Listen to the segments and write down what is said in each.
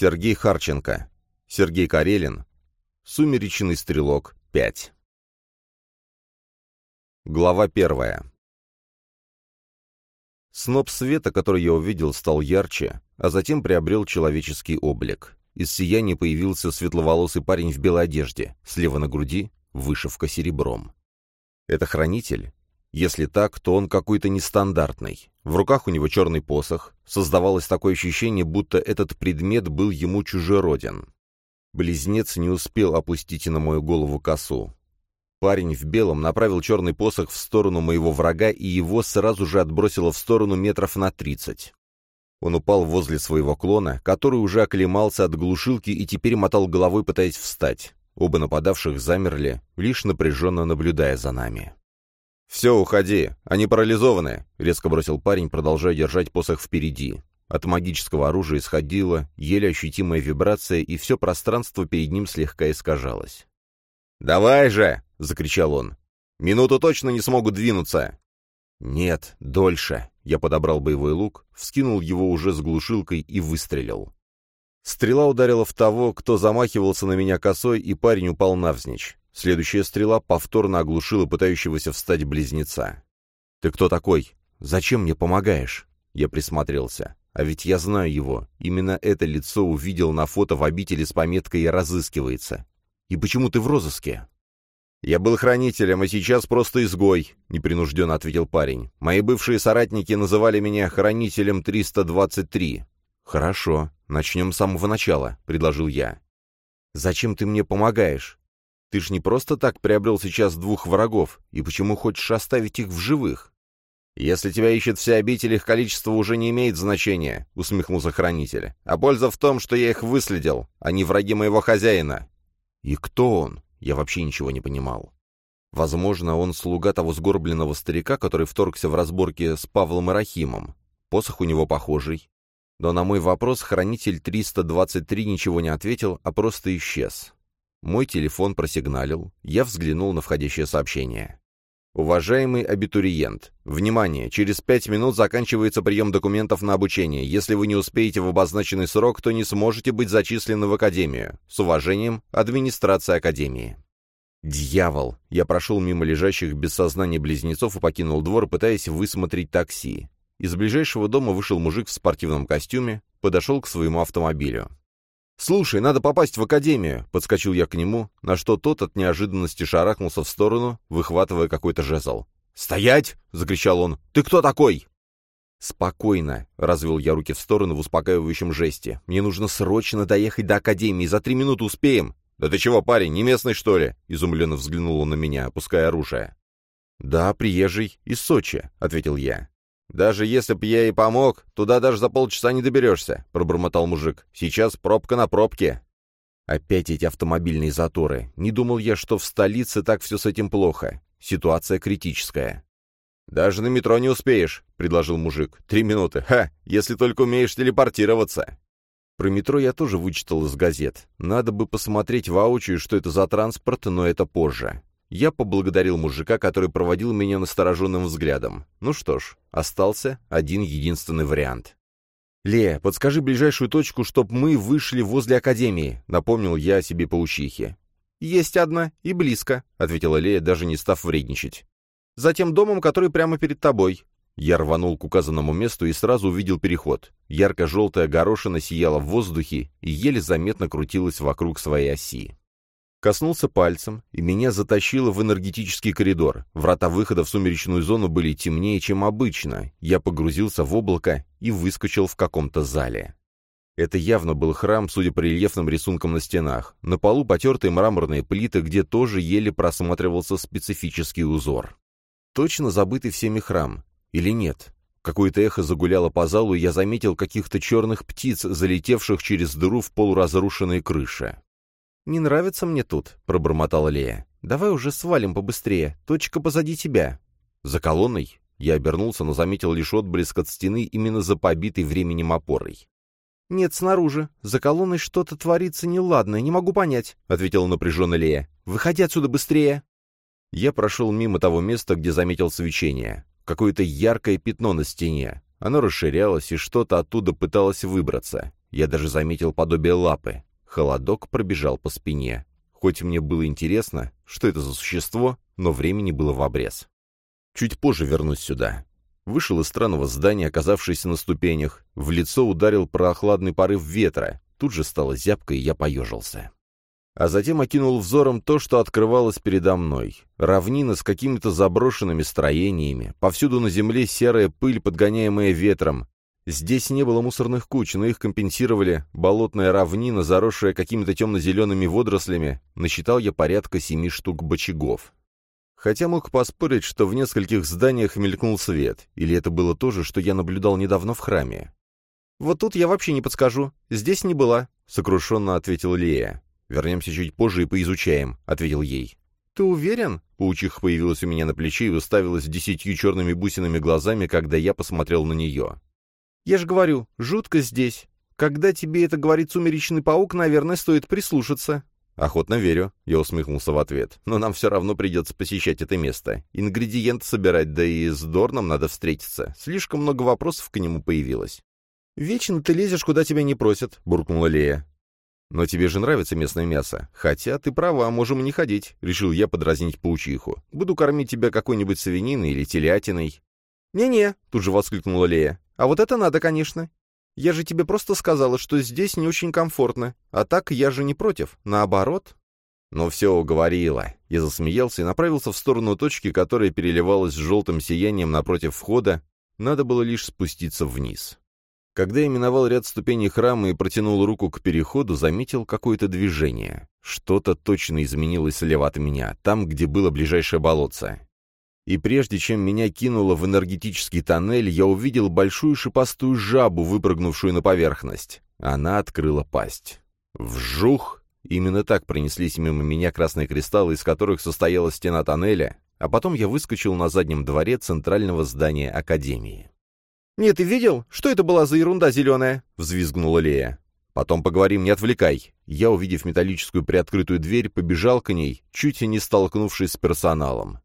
Сергей Харченко. Сергей Карелин. Сумеречный стрелок. 5. Глава первая. Сноп света, который я увидел, стал ярче, а затем приобрел человеческий облик. Из сияния появился светловолосый парень в белой одежде, слева на груди — вышивка серебром. Это хранитель? Если так, то он какой-то нестандартный. В руках у него черный посох. Создавалось такое ощущение, будто этот предмет был ему чужероден. Близнец не успел опустить на мою голову косу. Парень в белом направил черный посох в сторону моего врага, и его сразу же отбросило в сторону метров на тридцать. Он упал возле своего клона, который уже оклемался от глушилки и теперь мотал головой, пытаясь встать. Оба нападавших замерли, лишь напряженно наблюдая за нами. «Все, уходи, они парализованы», — резко бросил парень, продолжая держать посох впереди. От магического оружия исходила еле ощутимая вибрация, и все пространство перед ним слегка искажалось. «Давай же!» — закричал он. «Минуту точно не смогут двинуться!» «Нет, дольше!» Я подобрал боевой лук, вскинул его уже с глушилкой и выстрелил. Стрела ударила в того, кто замахивался на меня косой, и парень упал навзничь. Следующая стрела повторно оглушила пытающегося встать близнеца. «Ты кто такой? Зачем мне помогаешь?» Я присмотрелся. А ведь я знаю его. Именно это лицо увидел на фото в обители с пометкой «Разыскивается». И почему ты в розыске?» «Я был хранителем, а сейчас просто изгой», — непринужденно ответил парень. «Мои бывшие соратники называли меня хранителем 323». «Хорошо, начнем с самого начала», — предложил я. «Зачем ты мне помогаешь? Ты ж не просто так приобрел сейчас двух врагов, и почему хочешь оставить их в живых?» «Если тебя ищет вся обитель, их количество уже не имеет значения», — усмехнулся хранитель. «А польза в том, что я их выследил, они враги моего хозяина». «И кто он?» Я вообще ничего не понимал. Возможно, он слуга того сгорбленного старика, который вторгся в разборки с Павлом и Рахимом. Посох у него похожий. Но на мой вопрос хранитель 323 ничего не ответил, а просто исчез. Мой телефон просигналил, я взглянул на входящее сообщение. Уважаемый абитуриент, внимание, через пять минут заканчивается прием документов на обучение. Если вы не успеете в обозначенный срок, то не сможете быть зачислены в академию. С уважением, администрация академии. Дьявол! Я прошел мимо лежащих без сознания близнецов и покинул двор, пытаясь высмотреть такси. Из ближайшего дома вышел мужик в спортивном костюме, подошел к своему автомобилю. «Слушай, надо попасть в академию!» — подскочил я к нему, на что тот от неожиданности шарахнулся в сторону, выхватывая какой-то жезл. «Стоять!» — закричал он. «Ты кто такой?» «Спокойно», — развел я руки в сторону в успокаивающем жесте. «Мне нужно срочно доехать до Академии, за три минуты успеем». «Да ты чего, парень, не местный, что ли?» — изумленно взглянул он на меня, опуская оружие. «Да, приезжий, из Сочи», — ответил я. «Даже если б я и помог, туда даже за полчаса не доберешься», — пробормотал мужик. «Сейчас пробка на пробке». Опять эти автомобильные заторы. Не думал я, что в столице так все с этим плохо. Ситуация критическая. «Даже на метро не успеешь», — предложил мужик. «Три минуты. Ха! Если только умеешь телепортироваться». Про метро я тоже вычитал из газет. Надо бы посмотреть воочию, что это за транспорт, но это позже. Я поблагодарил мужика, который проводил меня настороженным взглядом. Ну что ж, остался один единственный вариант. «Лея, подскажи ближайшую точку, чтоб мы вышли возле Академии», — напомнил я о себе паучихе. «Есть одна, и близко», — ответила Лея, даже не став вредничать. «Затем домом, который прямо перед тобой». Я рванул к указанному месту и сразу увидел переход. Ярко-желтая горошина сияла в воздухе и еле заметно крутилась вокруг своей оси. Коснулся пальцем, и меня затащило в энергетический коридор. Врата выхода в сумеречную зону были темнее, чем обычно. Я погрузился в облако и выскочил в каком-то зале. Это явно был храм, судя по рельефным рисункам на стенах. На полу потертые мраморные плиты, где тоже еле просматривался специфический узор. Точно забытый всеми храм. Или нет? Какое-то эхо загуляло по залу, и я заметил каких-то черных птиц, залетевших через дыру в полуразрушенной крыше. «Не нравится мне тут», — пробормотала Лея. «Давай уже свалим побыстрее. Точка позади тебя». «За колонной?» Я обернулся, но заметил лишь отблеск от стены именно за побитой временем опорой. «Нет, снаружи. За колонной что-то творится неладное, не могу понять», — ответила напряженно Лея. «Выходи отсюда быстрее!» Я прошел мимо того места, где заметил свечение. Какое-то яркое пятно на стене. Оно расширялось, и что-то оттуда пыталось выбраться. Я даже заметил подобие лапы. Холодок пробежал по спине. Хоть мне было интересно, что это за существо, но времени было в обрез. Чуть позже вернусь сюда. Вышел из странного здания, оказавшись на ступенях. В лицо ударил прохладный порыв ветра. Тут же стало зябко, и я поежился. А затем окинул взором то, что открывалось передо мной. Равнина с какими-то заброшенными строениями, повсюду на земле серая пыль, подгоняемая ветром. Здесь не было мусорных куч, но их компенсировали болотная равнина, заросшая какими-то темно-зелеными водорослями. Насчитал я порядка семи штук бочагов. Хотя мог поспорить, что в нескольких зданиях мелькнул свет, или это было то же, что я наблюдал недавно в храме. «Вот тут я вообще не подскажу. Здесь не была», — сокрушенно ответила Лея. «Вернемся чуть позже и поизучаем», — ответил ей. «Ты уверен?» — паучиха появилась у меня на плече и уставилась десятью черными бусинами глазами, когда я посмотрел на нее. «Я же говорю, жутко здесь. Когда тебе это говорит сумеречный паук, наверное, стоит прислушаться. «Охотно верю», — я усмехнулся в ответ. «Но нам все равно придется посещать это место. Ингредиенты собирать, да и с Дорном надо встретиться. Слишком много вопросов к нему появилось». «Вечно ты лезешь, куда тебя не просят», — буркнула Лея. «Но тебе же нравится местное мясо. Хотя ты права, можем и не ходить», — решил я подразнить паучиху. «Буду кормить тебя какой-нибудь свининой или телятиной». «Не-не», — тут же воскликнула Лея. «А вот это надо, конечно. Я же тебе просто сказала, что здесь не очень комфортно. А так я же не против. Наоборот. «Ну все, уговорила». Я засмеялся и направился в сторону точки, которая переливалась желтым сиянием напротив входа. Надо было лишь спуститься вниз. Когда я миновал ряд ступеней храма и протянул руку к переходу, заметил какое-то движение. Что-то точно изменилось слева от меня, там, где было ближайшее болотце и прежде чем меня кинуло в энергетический тоннель, я увидел большую шипастую жабу, выпрыгнувшую на поверхность. Она открыла пасть. Вжух! Именно так пронеслись мимо меня красные кристаллы, из которых состояла стена тоннеля, а потом я выскочил на заднем дворе центрального здания Академии. «Нет, ты видел? Что это была за ерунда зеленая?» — взвизгнула Лея. «Потом поговорим, не отвлекай». Я, увидев металлическую приоткрытую дверь, побежал к ней, чуть и не столкнувшись с персоналом.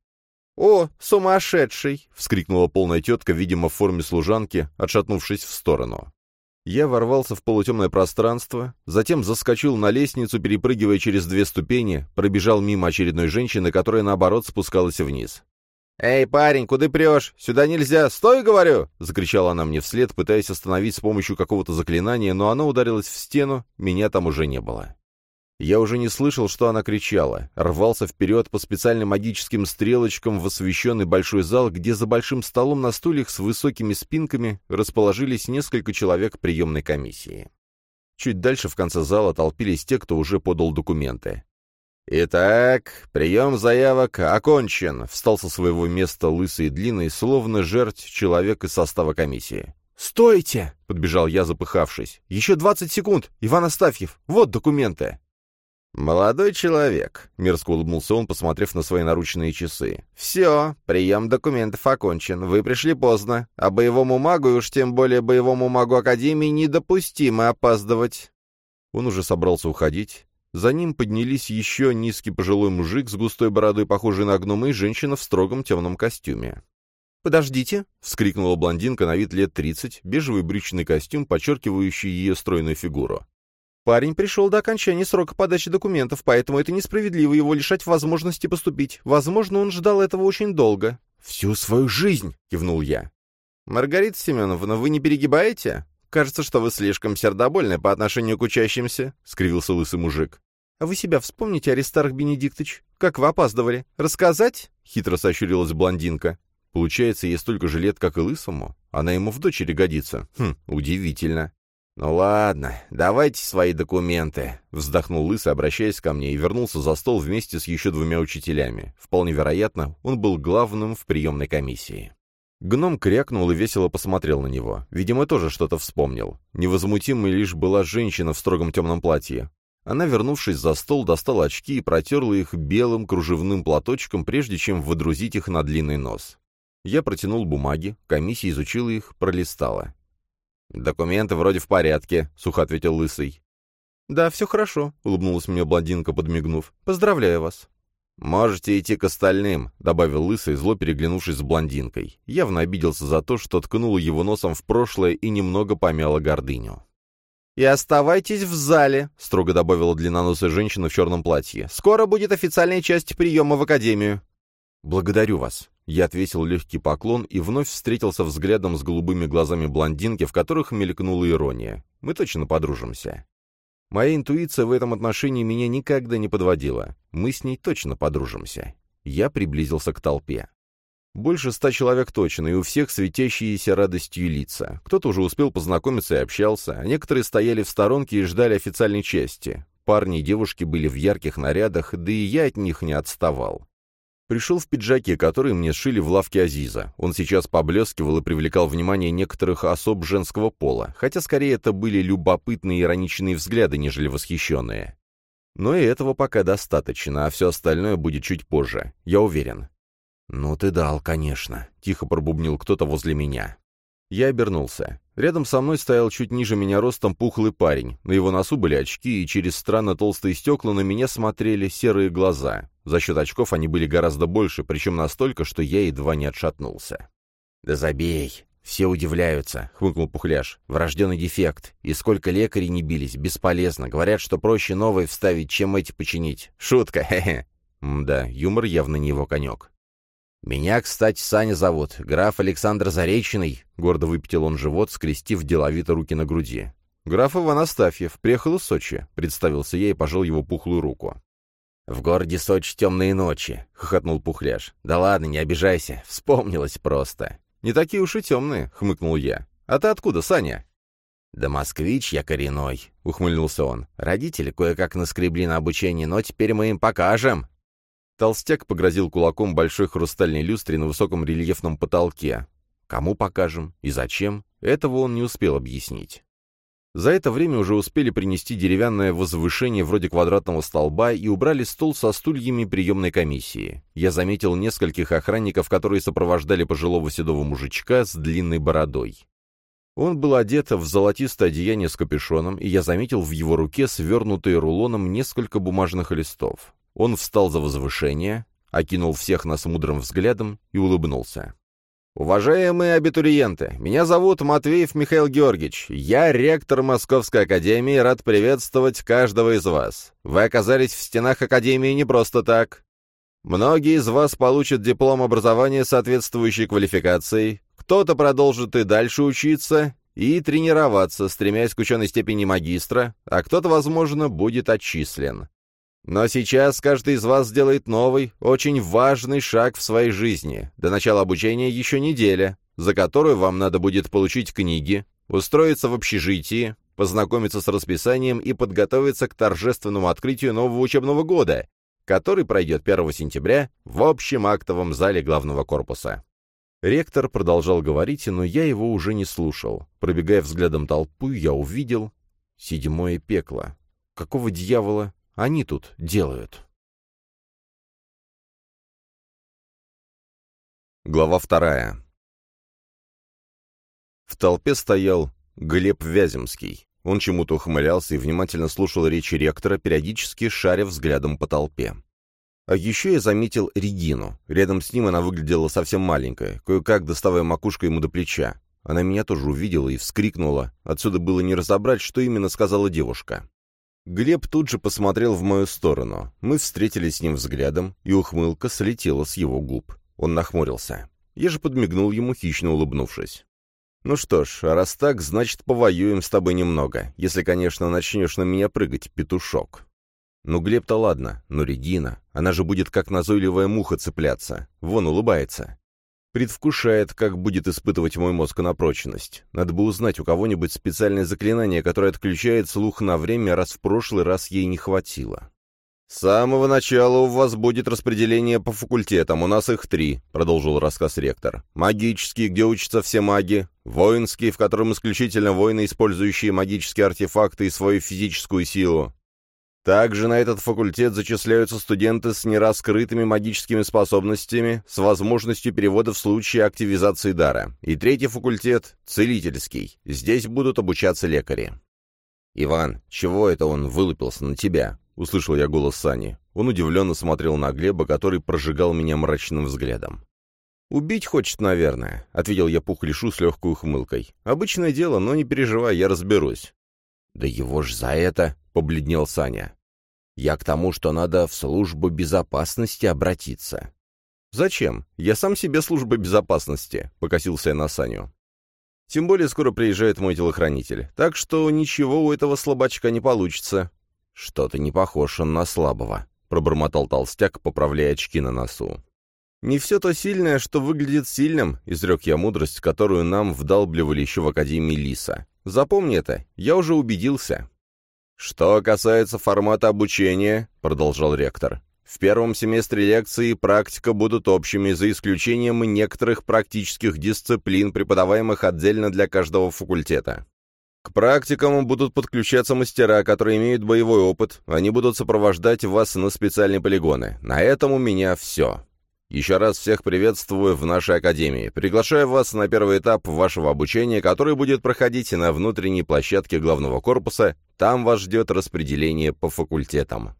«О, сумасшедший!» — вскрикнула полная тетка, видимо, в форме служанки, отшатнувшись в сторону. Я ворвался в полутемное пространство, затем заскочил на лестницу, перепрыгивая через две ступени, пробежал мимо очередной женщины, которая, наоборот, спускалась вниз. «Эй, парень, куда прешь? Сюда нельзя! Стой, говорю!» — закричала она мне вслед, пытаясь остановить с помощью какого-то заклинания, но оно ударилось в стену, меня там уже не было. Я уже не слышал, что она кричала. Рвался вперед по специальным магическим стрелочкам в освещенный большой зал, где за большим столом на стульях с высокими спинками расположились несколько человек приемной комиссии. Чуть дальше в конце зала толпились те, кто уже подал документы. «Итак, прием заявок окончен», — встал со своего места лысый и длинный, словно жертв человек из состава комиссии. «Стойте!» — подбежал я, запыхавшись. «Еще двадцать секунд! Иван Астафьев, вот документы!» «Молодой человек», — мерзко улыбнулся он, посмотрев на свои наручные часы. «Все, прием документов окончен. Вы пришли поздно. А боевому магу, и уж тем более боевому магу Академии, недопустимо опаздывать». Он уже собрался уходить. За ним поднялись еще низкий пожилой мужик с густой бородой, похожий на гнома, и женщина в строгом темном костюме. «Подождите!» — вскрикнула блондинка на вид лет тридцать, бежевый брючный костюм, подчеркивающий ее стройную фигуру. Парень пришел до окончания срока подачи документов, поэтому это несправедливо его лишать возможности поступить. Возможно, он ждал этого очень долго. «Всю свою жизнь!» — кивнул я. «Маргарита Семеновна, вы не перегибаете? Кажется, что вы слишком сердобольны по отношению к учащимся», — скривился лысый мужик. «А вы себя вспомните, Аристарх Бенедиктович? Как вы опаздывали? Рассказать?» — хитро сощурилась блондинка. «Получается, ей столько же лет, как и лысому? Она ему в дочери годится. Хм, удивительно». «Ну ладно, давайте свои документы», — вздохнул Лысый, обращаясь ко мне, и вернулся за стол вместе с еще двумя учителями. Вполне вероятно, он был главным в приемной комиссии. Гном крякнул и весело посмотрел на него. Видимо, тоже что-то вспомнил. Невозмутимой лишь была женщина в строгом темном платье. Она, вернувшись за стол, достала очки и протерла их белым кружевным платочком, прежде чем водрузить их на длинный нос. Я протянул бумаги, комиссия изучила их, пролистала. «Документы вроде в порядке», — сухо ответил Лысый. «Да, все хорошо», — улыбнулась мне блондинка, подмигнув. «Поздравляю вас». «Можете идти к остальным», — добавил Лысый, зло переглянувшись с блондинкой. Явно обиделся за то, что ткнула его носом в прошлое и немного помяла гордыню. «И оставайтесь в зале», — строго добавила длинноносая женщина в черном платье. «Скоро будет официальная часть приема в академию». «Благодарю вас». Я отвесил легкий поклон и вновь встретился взглядом с голубыми глазами блондинки, в которых мелькнула ирония. Мы точно подружимся. Моя интуиция в этом отношении меня никогда не подводила. Мы с ней точно подружимся. Я приблизился к толпе. Больше ста человек точно, и у всех светящиеся радостью лица. Кто-то уже успел познакомиться и общался, а некоторые стояли в сторонке и ждали официальной части. Парни и девушки были в ярких нарядах, да и я от них не отставал. Пришел в пиджаке, который мне сшили в лавке Азиза. Он сейчас поблескивал и привлекал внимание некоторых особ женского пола, хотя скорее это были любопытные ироничные взгляды, нежели восхищенные. Но и этого пока достаточно, а все остальное будет чуть позже, я уверен. «Ну ты дал, конечно», — тихо пробубнил кто-то возле меня. Я обернулся. Рядом со мной стоял чуть ниже меня ростом пухлый парень. На его носу были очки, и через странно толстые стекла на меня смотрели серые глаза. За счет очков они были гораздо больше, причем настолько, что я едва не отшатнулся. «Да забей!» «Все удивляются», — хмыкнул Пухляш. «Врожденный дефект. И сколько лекарей не бились, бесполезно. Говорят, что проще новые вставить, чем эти починить. Шутка, хе-хе». Да, юмор явно не его конек. «Меня, кстати, Саня зовут, граф Александр Заречный», — гордо выпятил он живот, скрестив деловито руки на груди. «Граф Иван Астафьев, приехал из Сочи», — представился я и пожал его пухлую руку. «В городе Сочи темные ночи», — хохотнул Пухляш. «Да ладно, не обижайся, вспомнилось просто». «Не такие уж и темные», — хмыкнул я. «А ты откуда, Саня?» «Да москвич я коренной», — ухмыльнулся он. «Родители кое-как наскребли на обучение, но теперь мы им покажем». Толстяк погрозил кулаком большой хрустальной люстре на высоком рельефном потолке. Кому покажем и зачем, этого он не успел объяснить. За это время уже успели принести деревянное возвышение вроде квадратного столба и убрали стол со стульями приемной комиссии. Я заметил нескольких охранников, которые сопровождали пожилого седого мужичка с длинной бородой. Он был одет в золотистое одеяние с капюшоном, и я заметил в его руке свернутые рулоном несколько бумажных листов. Он встал за возвышение, окинул всех нас мудрым взглядом и улыбнулся. «Уважаемые абитуриенты, меня зовут Матвеев Михаил Георгиевич. Я ректор Московской академии рад приветствовать каждого из вас. Вы оказались в стенах академии не просто так. Многие из вас получат диплом образования соответствующей квалификацией, кто-то продолжит и дальше учиться и тренироваться, стремясь к ученой степени магистра, а кто-то, возможно, будет отчислен. Но сейчас каждый из вас сделает новый, очень важный шаг в своей жизни. До начала обучения еще неделя, за которую вам надо будет получить книги, устроиться в общежитии, познакомиться с расписанием и подготовиться к торжественному открытию нового учебного года, который пройдет 1 сентября в общем актовом зале главного корпуса. Ректор продолжал говорить, но я его уже не слушал. Пробегая взглядом толпу, я увидел седьмое пекло. Какого дьявола они тут делают. Глава вторая. В толпе стоял Глеб Вяземский. Он чему-то ухмылялся и внимательно слушал речи ректора, периодически шаря взглядом по толпе. А еще я заметил Регину. Рядом с ним она выглядела совсем маленькая, кое-как доставая макушку ему до плеча. Она меня тоже увидела и вскрикнула. Отсюда было не разобрать, что именно сказала девушка. Глеб тут же посмотрел в мою сторону. Мы встретились с ним взглядом, и ухмылка слетела с его губ. Он нахмурился. Я же подмигнул ему, хищно улыбнувшись. «Ну что ж, раз так, значит, повоюем с тобой немного, если, конечно, начнешь на меня прыгать, петушок». «Ну, Глеб-то ладно, но Регина, она же будет как назойливая муха цепляться. Вон улыбается. Предвкушает, как будет испытывать мой мозг на прочность. Надо бы узнать у кого-нибудь специальное заклинание, которое отключает слух на время, раз в прошлый раз ей не хватило. «С самого начала у вас будет распределение по факультетам, у нас их три», — продолжил рассказ ректор. «Магический, где учатся все маги, воинский, в котором исключительно воины, использующие магические артефакты и свою физическую силу, также на этот факультет зачисляются студенты с нераскрытыми магическими способностями, с возможностью перевода в случае активизации дара. И третий факультет — целительский. Здесь будут обучаться лекари. «Иван, чего это он вылупился на тебя?» — услышал я голос Сани. Он удивленно смотрел на Глеба, который прожигал меня мрачным взглядом. «Убить хочет, наверное», — ответил я Пухлишу с легкой ухмылкой. «Обычное дело, но не переживай, я разберусь». «Да его ж за это!» — побледнел Саня. «Я к тому, что надо в службу безопасности обратиться». «Зачем? Я сам себе служба безопасности», — покосился я на Саню. «Тем более скоро приезжает мой телохранитель, так что ничего у этого слабачка не получится». «Что-то не похож он на слабого», — пробормотал толстяк, поправляя очки на носу. «Не все то сильное, что выглядит сильным», — изрек я мудрость, которую нам вдалбливали еще в Академии Лиса. «Запомни это, я уже убедился». «Что касается формата обучения», — продолжал ректор, «в первом семестре лекции практика будут общими, за исключением некоторых практических дисциплин, преподаваемых отдельно для каждого факультета. К практикам будут подключаться мастера, которые имеют боевой опыт. Они будут сопровождать вас на специальные полигоны. На этом у меня все. Еще раз всех приветствую в нашей академии. Приглашаю вас на первый этап вашего обучения, который будет проходить на внутренней площадке главного корпуса. Там вас ждет распределение по факультетам.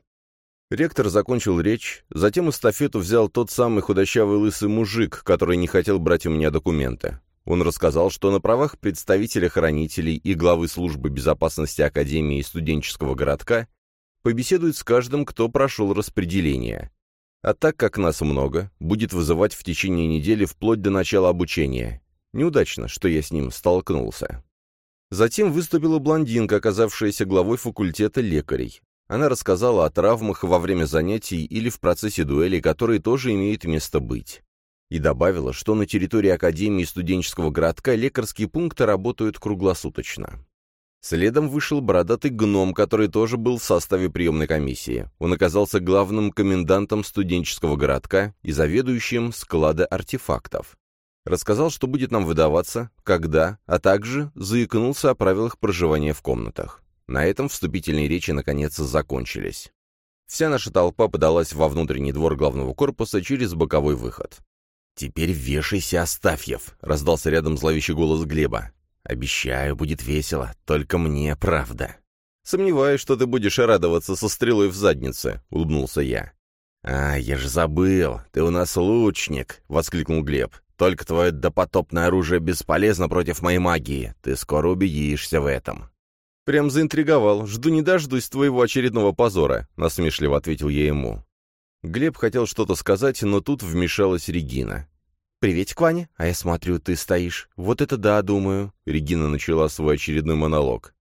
Ректор закончил речь, затем эстафету взял тот самый худощавый лысый мужик, который не хотел брать у меня документы. Он рассказал, что на правах представителя хранителей и главы службы безопасности Академии и студенческого городка побеседует с каждым, кто прошел распределение. А так как нас много, будет вызывать в течение недели вплоть до начала обучения. Неудачно, что я с ним столкнулся. Затем выступила блондинка, оказавшаяся главой факультета лекарей. Она рассказала о травмах во время занятий или в процессе дуэли, которые тоже имеют место быть. И добавила, что на территории Академии студенческого городка лекарские пункты работают круглосуточно. Следом вышел бородатый гном, который тоже был в составе приемной комиссии. Он оказался главным комендантом студенческого городка и заведующим склада артефактов. Рассказал, что будет нам выдаваться, когда, а также заикнулся о правилах проживания в комнатах. На этом вступительные речи наконец закончились. Вся наша толпа подалась во внутренний двор главного корпуса через боковой выход. «Теперь вешайся, Астафьев!» — раздался рядом зловещий голос Глеба. «Обещаю, будет весело, только мне правда». «Сомневаюсь, что ты будешь радоваться со стрелой в заднице», — улыбнулся я. «А, я же забыл, ты у нас лучник», — воскликнул Глеб. «Только твое допотопное оружие бесполезно против моей магии. Ты скоро убедишься в этом». «Прям заинтриговал. Жду не дождусь твоего очередного позора», — насмешливо ответил я ему. Глеб хотел что-то сказать, но тут вмешалась Регина. «Приветик, Ваня. А я смотрю, ты стоишь. Вот это да, думаю». Регина начала свой очередной монолог.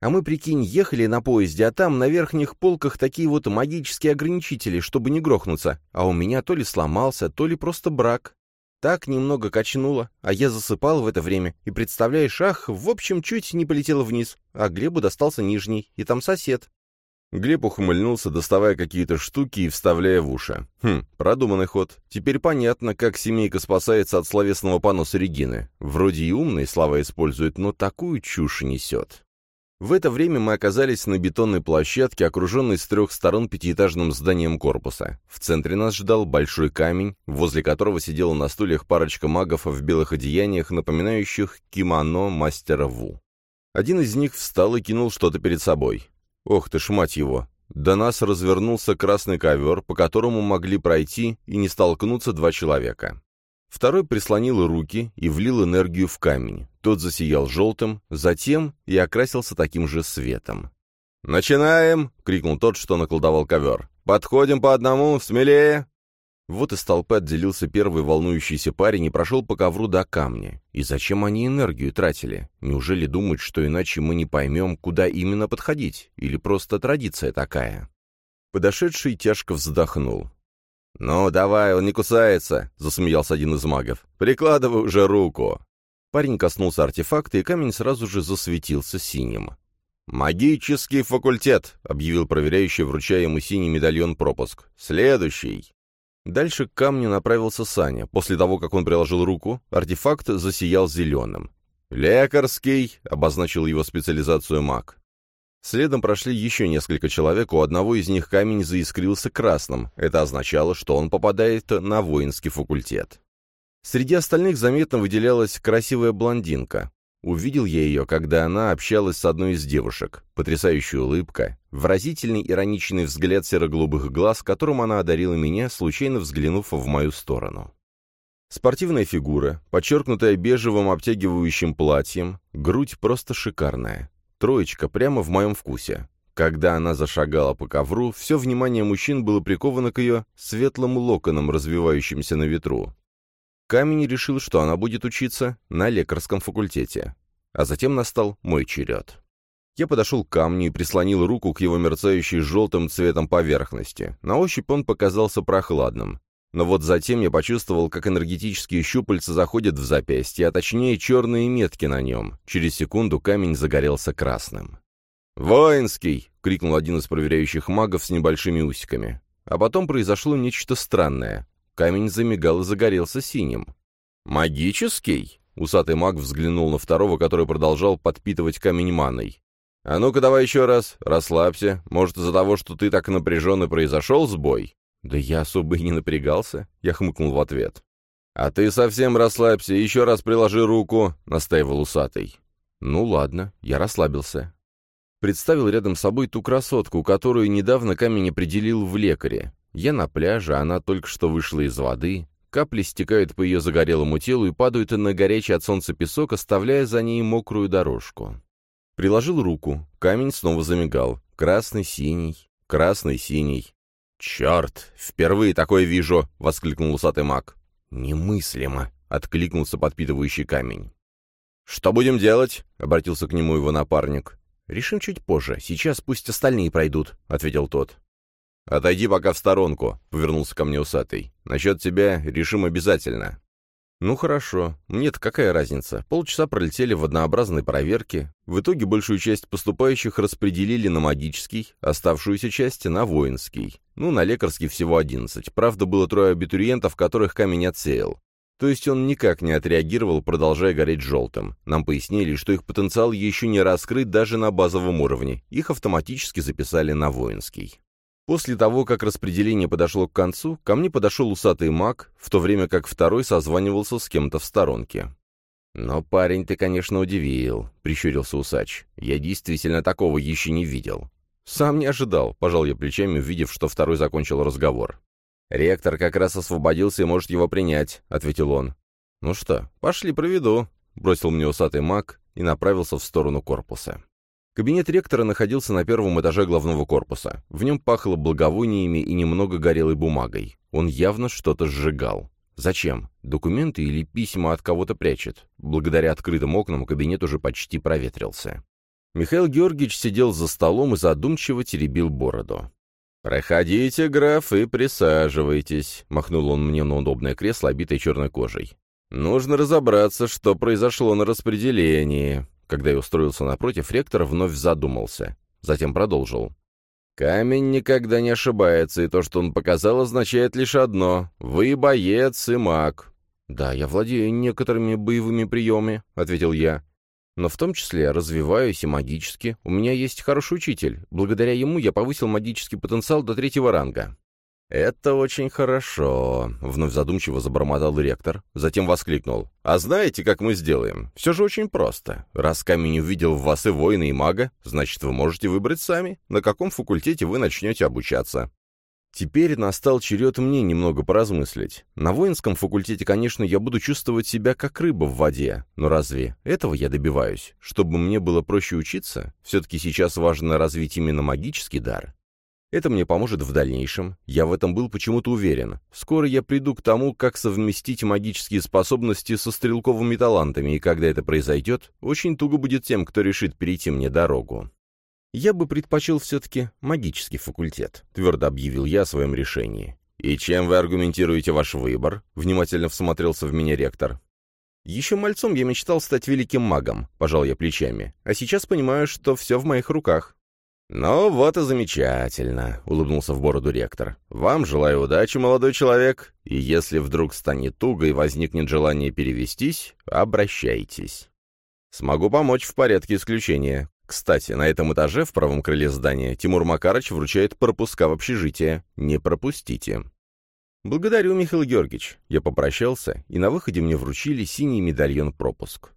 «А мы, прикинь, ехали на поезде, а там на верхних полках такие вот магические ограничители, чтобы не грохнуться. А у меня то ли сломался, то ли просто брак. Так немного качнуло, а я засыпал в это время. И представляешь, ах, в общем, чуть не полетела вниз. А Глебу достался нижний, и там сосед. Глеб ухмыльнулся, доставая какие-то штуки и вставляя в уши. Хм, продуманный ход. Теперь понятно, как семейка спасается от словесного поноса Регины. Вроде и умные слова использует, но такую чушь несет. В это время мы оказались на бетонной площадке, окруженной с трех сторон пятиэтажным зданием корпуса. В центре нас ждал большой камень, возле которого сидела на стульях парочка магов в белых одеяниях, напоминающих кимоно мастера Ву. Один из них встал и кинул что-то перед собой. Ох ты ж, мать его! До нас развернулся красный ковер, по которому могли пройти и не столкнуться два человека. Второй прислонил руки и влил энергию в камень. Тот засиял желтым, затем и окрасился таким же светом. «Начинаем!» — крикнул тот, что наколдовал ковер. «Подходим по одному, смелее!» Вот из толпы отделился первый волнующийся парень и прошел по ковру до камня. И зачем они энергию тратили? Неужели думают, что иначе мы не поймем, куда именно подходить? Или просто традиция такая? Подошедший тяжко вздохнул. «Ну, давай, он не кусается», — засмеялся один из магов. «Прикладывай уже руку». Парень коснулся артефакта, и камень сразу же засветился синим. «Магический факультет», — объявил проверяющий, вручая ему синий медальон-пропуск. «Следующий». Дальше к камню направился Саня. После того, как он приложил руку, артефакт засиял зеленым. «Лекарский», — обозначил его специализацию маг. Следом прошли еще несколько человек, у одного из них камень заискрился красным. Это означало, что он попадает на воинский факультет. Среди остальных заметно выделялась красивая блондинка. Увидел я ее, когда она общалась с одной из девушек. Потрясающая улыбка, выразительный ироничный взгляд серо-голубых глаз, которым она одарила меня, случайно взглянув в мою сторону. Спортивная фигура, подчеркнутая бежевым обтягивающим платьем, грудь просто шикарная. троечка прямо в моем вкусе. Когда она зашагала по ковру, все внимание мужчин было приковано к ее светлым локонам, развивающимся на ветру. Камень решил, что она будет учиться на лекарском факультете. А затем настал мой черед. Я подошел к камню и прислонил руку к его мерцающей желтым цветом поверхности. На ощупь он показался прохладным. Но вот затем я почувствовал, как энергетические щупальца заходят в запястье, а точнее черные метки на нем. Через секунду камень загорелся красным. «Воинский!» — крикнул один из проверяющих магов с небольшими усиками. А потом произошло нечто странное. Камень замигал и загорелся синим. «Магический?» — усатый маг взглянул на второго, который продолжал подпитывать камень маной. «А ну-ка давай еще раз, расслабься. Может, из-за того, что ты так напряжен и произошел сбой?» «Да я особо и не напрягался», — я хмыкнул в ответ. «А ты совсем расслабься, еще раз приложи руку», — настаивал усатый. «Ну ладно, я расслабился представил рядом с собой ту красотку, которую недавно камень определил в лекаре. Я на пляже, она только что вышла из воды, капли стекают по ее загорелому телу и падают на горячий от солнца песок, оставляя за ней мокрую дорожку. Приложил руку, камень снова замигал. Красный-синий, красный-синий. «Черт! Впервые такое вижу!» — воскликнул усатый маг. «Немыслимо!» — откликнулся подпитывающий камень. «Что будем делать?» — обратился к нему его напарник. «Решим чуть позже. Сейчас пусть остальные пройдут», — ответил тот. «Отойди пока в сторонку», — повернулся ко мне усатый. «Насчет тебя решим обязательно». «Ну хорошо. Мне-то какая разница? Полчаса пролетели в однообразной проверке. В итоге большую часть поступающих распределили на магический, оставшуюся часть — на воинский. Ну, на лекарский всего одиннадцать. Правда, было трое абитуриентов, которых камень отсеял. То есть он никак не отреагировал, продолжая гореть желтым. Нам пояснили, что их потенциал еще не раскрыт даже на базовом уровне, их автоматически записали на воинский. После того, как распределение подошло к концу, ко мне подошел усатый маг, в то время как второй созванивался с кем-то в сторонке. «Но парень ты, конечно, удивил», — прищурился усач. «Я действительно такого еще не видел». «Сам не ожидал», — пожал я плечами, увидев, что второй закончил разговор. «Ректор как раз освободился и может его принять», — ответил он. «Ну что, пошли проведу», — бросил мне усатый маг и направился в сторону корпуса. Кабинет ректора находился на первом этаже главного корпуса. В нем пахло благовониями и немного горелой бумагой. Он явно что-то сжигал. Зачем? Документы или письма от кого-то прячет? Благодаря открытым окнам кабинет уже почти проветрился. Михаил Георгиевич сидел за столом и задумчиво теребил бороду. «Проходите, граф, и присаживайтесь», — махнул он мне на удобное кресло, обитое черной кожей. «Нужно разобраться, что произошло на распределении». Когда я устроился напротив, ректор вновь задумался. Затем продолжил. «Камень никогда не ошибается, и то, что он показал, означает лишь одно — вы боец и маг». «Да, я владею некоторыми боевыми приемами», — ответил я. Но в том числе развиваюсь и магически. У меня есть хороший учитель. Благодаря ему я повысил магический потенциал до третьего ранга». «Это очень хорошо», — вновь задумчиво забормотал ректор. Затем воскликнул. «А знаете, как мы сделаем? Все же очень просто. Раз камень увидел в вас и воина, и мага, значит, вы можете выбрать сами, на каком факультете вы начнете обучаться. Теперь настал черед мне немного поразмыслить. На воинском факультете, конечно, я буду чувствовать себя как рыба в воде, но разве этого я добиваюсь? Чтобы мне было проще учиться? Все-таки сейчас важно развить именно магический дар. Это мне поможет в дальнейшем. Я в этом был почему-то уверен. Скоро я приду к тому, как совместить магические способности со стрелковыми талантами, и когда это произойдет, очень туго будет тем, кто решит перейти мне дорогу. «Я бы предпочел все-таки магический факультет», — твердо объявил я о своем решении. «И чем вы аргументируете ваш выбор?» — внимательно всмотрелся в меня ректор. «Еще мальцом я мечтал стать великим магом», — пожал я плечами. «А сейчас понимаю, что все в моих руках». «Ну вот и замечательно», — улыбнулся в бороду ректор. «Вам желаю удачи, молодой человек, и если вдруг станет туго и возникнет желание перевестись, обращайтесь. Смогу помочь в порядке исключения. Кстати, на этом этаже в правом крыле здания Тимур Макарыч вручает пропуска в общежитие. Не пропустите. «Благодарю, Михаил Георгиевич». Я попрощался, и на выходе мне вручили синий медальон-пропуск.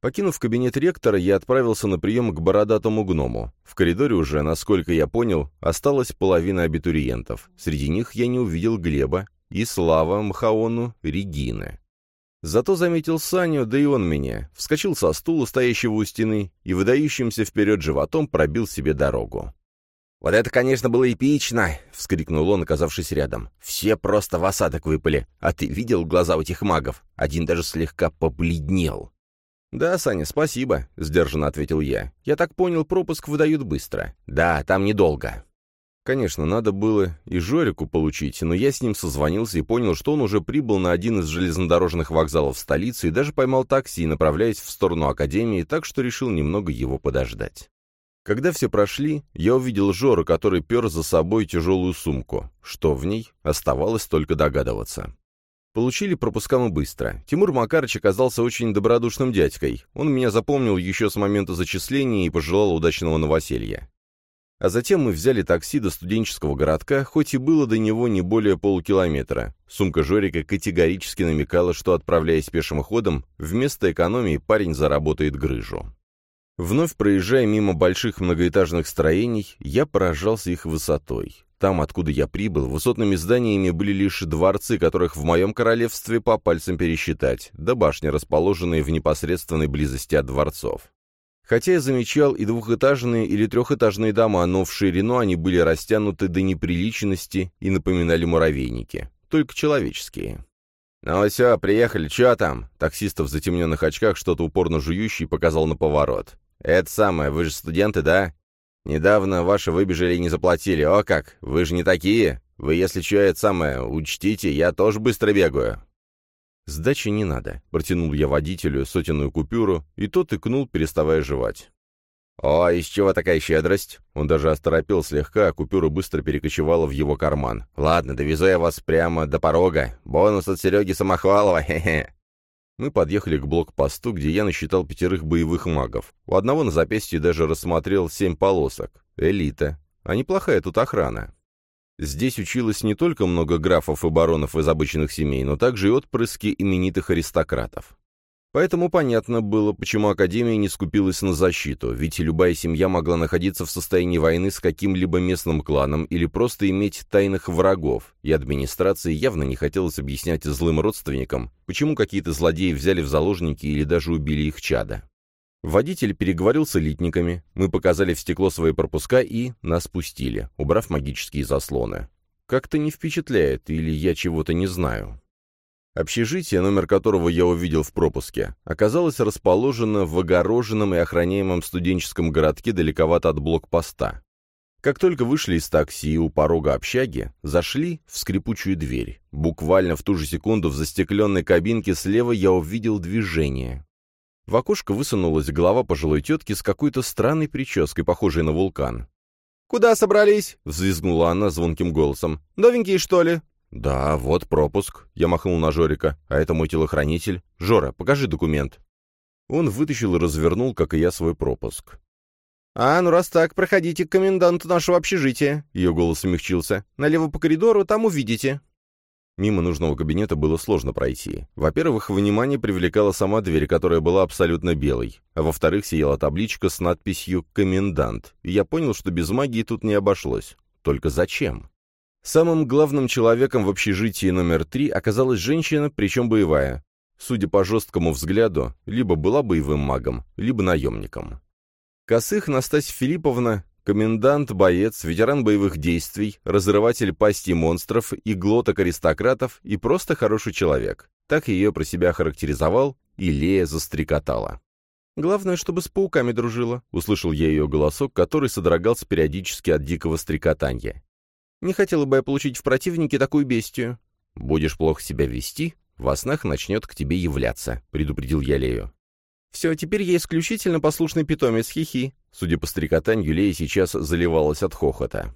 Покинув кабинет ректора, я отправился на прием к бородатому гному. В коридоре уже, насколько я понял, осталась половина абитуриентов. Среди них я не увидел Глеба и Слава Мхаону Регины. Зато заметил Саню, да и он меня, вскочил со стула, стоящего у стены, и выдающимся вперед животом пробил себе дорогу. «Вот это, конечно, было эпично!» — вскрикнул он, оказавшись рядом. «Все просто в осадок выпали. А ты видел глаза у этих магов? Один даже слегка побледнел». «Да, Саня, спасибо», — сдержанно ответил я. «Я так понял, пропуск выдают быстро». «Да, там недолго». Конечно, надо было и Жорику получить, но я с ним созвонился и понял, что он уже прибыл на один из железнодорожных вокзалов столицы и даже поймал такси, направляясь в сторону Академии, так что решил немного его подождать. Когда все прошли, я увидел Жору, который пер за собой тяжелую сумку. Что в ней, оставалось только догадываться. Получили пропуска мы быстро. Тимур Макарыч оказался очень добродушным дядькой. Он меня запомнил еще с момента зачисления и пожелал удачного новоселья. А затем мы взяли такси до студенческого городка, хоть и было до него не более полукилометра. Сумка Жорика категорически намекала, что, отправляясь пешим ходом, вместо экономии парень заработает грыжу. Вновь проезжая мимо больших многоэтажных строений, я поражался их высотой. Там, откуда я прибыл, высотными зданиями были лишь дворцы, которых в моем королевстве по пальцам пересчитать, да башни, расположенные в непосредственной близости от дворцов. Хотя я замечал и двухэтажные или трехэтажные дома, но в ширину они были растянуты до неприличности и напоминали муравейники, только человеческие. «Ну все, приехали, чё там?» Таксист в затемненных очках, что-то упорно жующий, показал на поворот. «Это самое, вы же студенты, да? Недавно ваши выбежали и не заплатили. О как, вы же не такие. Вы, если что, это самое, учтите, я тоже быстро бегаю». «Сдачи не надо», — протянул я водителю сотенную купюру, и тот икнул, переставая жевать. «О, из чего такая щедрость?» Он даже осторопил слегка, а купюра быстро перекочевала в его карман. «Ладно, довезу я вас прямо до порога. Бонус от Сереги Самохвалова, хе-хе». Мы подъехали к блокпосту, где я насчитал пятерых боевых магов. У одного на запястье даже рассмотрел семь полосок. Элита. А неплохая тут охрана. Здесь училось не только много графов и баронов из обычных семей, но также и отпрыски именитых аристократов. Поэтому понятно было, почему Академия не скупилась на защиту, ведь любая семья могла находиться в состоянии войны с каким-либо местным кланом или просто иметь тайных врагов, и администрации явно не хотелось объяснять злым родственникам, почему какие-то злодеи взяли в заложники или даже убили их чада. Водитель переговорил с элитниками, мы показали в стекло свои пропуска и нас пустили, убрав магические заслоны. Как-то не впечатляет, или я чего-то не знаю. Общежитие, номер которого я увидел в пропуске, оказалось расположено в огороженном и охраняемом студенческом городке далековато от блокпоста. Как только вышли из такси у порога общаги, зашли в скрипучую дверь. Буквально в ту же секунду в застекленной кабинке слева я увидел движение. В окошко высунулась голова пожилой тетки с какой-то странной прической, похожей на вулкан. «Куда собрались?» — взвизгнула она звонким голосом. «Новенькие, что ли?» «Да, вот пропуск», — я махнул на Жорика. «А это мой телохранитель. Жора, покажи документ». Он вытащил и развернул, как и я, свой пропуск. «А, ну раз так, проходите к коменданту нашего общежития», — ее голос смягчился. «Налево по коридору, там увидите». Мимо нужного кабинета было сложно пройти. Во-первых, внимание привлекала сама дверь, которая была абсолютно белой. А во-вторых, сияла табличка с надписью «Комендант». И я понял, что без магии тут не обошлось. Только зачем? Самым главным человеком в общежитии номер три оказалась женщина, причем боевая. Судя по жесткому взгляду, либо была боевым магом, либо наемником. Косых Настасья Филипповна, комендант, боец, ветеран боевых действий, разрыватель пасти монстров и глоток аристократов и просто хороший человек. Так ее про себя характеризовал, и Лея застрекотала. «Главное, чтобы с пауками дружила», — услышал я ее голосок, который содрогался периодически от дикого стрекотанья. Не хотела бы я получить в противнике такую бестию. Будешь плохо себя вести, во снах начнет к тебе являться», — предупредил я Лею. «Все, теперь я исключительно послушный питомец хихи». Судя по стрекотанью, Лея сейчас заливалась от хохота.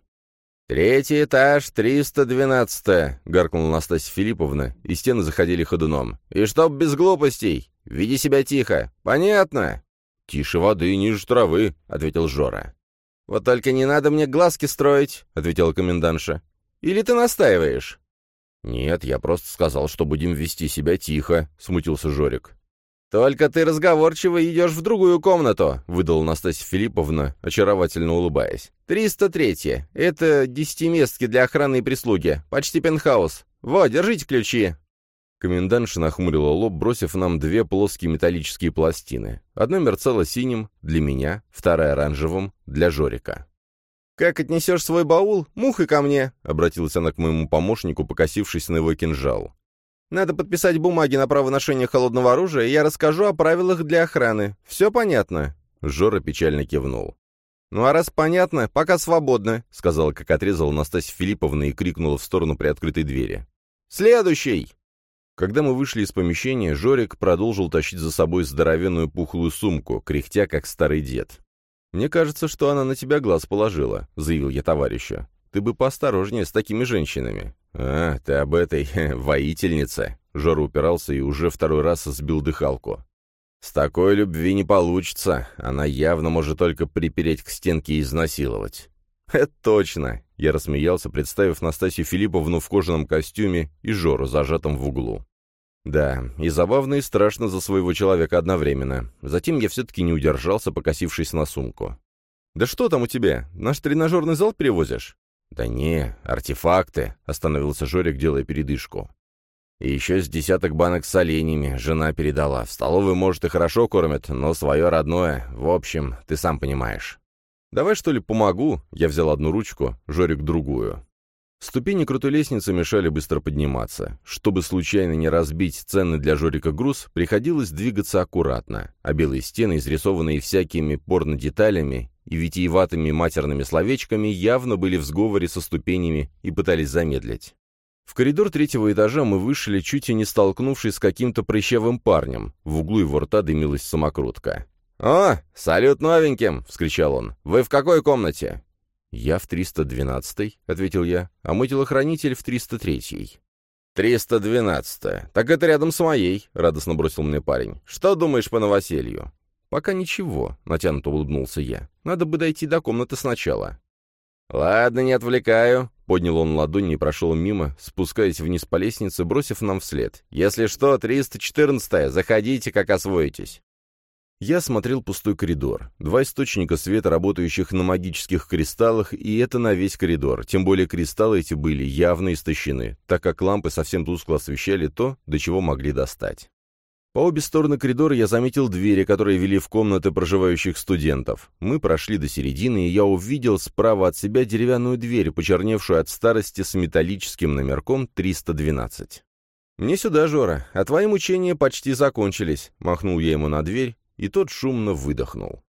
«Третий этаж, 312-е», — гаркнула Настасья Филипповна, и стены заходили ходуном. «И чтоб без глупостей! Веди себя тихо! Понятно?» «Тише воды, ниже травы», — ответил Жора. «Вот только не надо мне глазки строить», — ответила комендантша. «Или ты настаиваешь?» «Нет, я просто сказал, что будем вести себя тихо», — смутился Жорик. «Только ты разговорчиво идешь в другую комнату», — выдала Настасья Филипповна, очаровательно улыбаясь. «Триста третья. Это десятиместки для охраны и прислуги. Почти пентхаус. Вот, держите ключи». Комендантша нахмурила лоб, бросив нам две плоские металлические пластины. Одна мерцала синим для меня, вторая оранжевым для Жорика. «Как отнесешь свой баул, мухой ко мне!» — обратилась она к моему помощнику, покосившись на его кинжал. «Надо подписать бумаги на право ношения холодного оружия, и я расскажу о правилах для охраны. Все понятно?» Жора печально кивнул. «Ну а раз понятно, пока свободно», — сказала, как отрезала Настасья Филипповна и крикнула в сторону приоткрытой двери. «Следующий!» Когда мы вышли из помещения, Жорик продолжил тащить за собой здоровенную пухлую сумку, кряхтя, как старый дед. «Мне кажется, что она на тебя глаз положила», — заявил я товарищу. «Ты бы поосторожнее с такими женщинами». «А, ты об этой воительнице», — Жора упирался и уже второй раз сбил дыхалку. «С такой любви не получится. Она явно может только припереть к стенке и изнасиловать». «Это точно!» — я рассмеялся, представив Настасью Филипповну в кожаном костюме и Жору, зажатым в углу. Да, и забавно, и страшно за своего человека одновременно. Затем я все-таки не удержался, покосившись на сумку. «Да что там у тебя? Наш тренажерный зал перевозишь?» «Да не, артефакты», — остановился Жорик, делая передышку. «И еще с десяток банок с оленями жена передала. В столовой, может, и хорошо кормят, но свое родное, в общем, ты сам понимаешь». «Давай, что ли, помогу?» Я взял одну ручку, Жорик другую. Ступени крутой лестницы мешали быстро подниматься. Чтобы случайно не разбить ценный для Жорика груз, приходилось двигаться аккуратно, а белые стены, изрисованные всякими порно-деталями и витиеватыми матерными словечками, явно были в сговоре со ступенями и пытались замедлить. В коридор третьего этажа мы вышли, чуть и не столкнувшись с каким-то прыщавым парнем. В углу его рта дымилась самокрутка. «О, салют новеньким!» — вскричал он. «Вы в какой комнате?» «Я в 312-й», — ответил я, — «а мой телохранитель в 303-й». «312-я. Так это рядом с моей», — радостно бросил мне парень. «Что думаешь по новоселью?» «Пока ничего», — натянуто улыбнулся я. «Надо бы дойти до комнаты сначала». «Ладно, не отвлекаю», — поднял он ладонь и прошел мимо, спускаясь вниз по лестнице, бросив нам вслед. «Если что, 314-я, заходите, как освоитесь». Я смотрел пустой коридор. Два источника света, работающих на магических кристаллах, и это на весь коридор. Тем более кристаллы эти были явно истощены, так как лампы совсем тускло освещали то, до чего могли достать. По обе стороны коридора я заметил двери, которые вели в комнаты проживающих студентов. Мы прошли до середины, и я увидел справа от себя деревянную дверь, почерневшую от старости с металлическим номерком 312. «Мне сюда, Жора, а твои мучения почти закончились», — махнул я ему на дверь, и тот шумно выдохнул.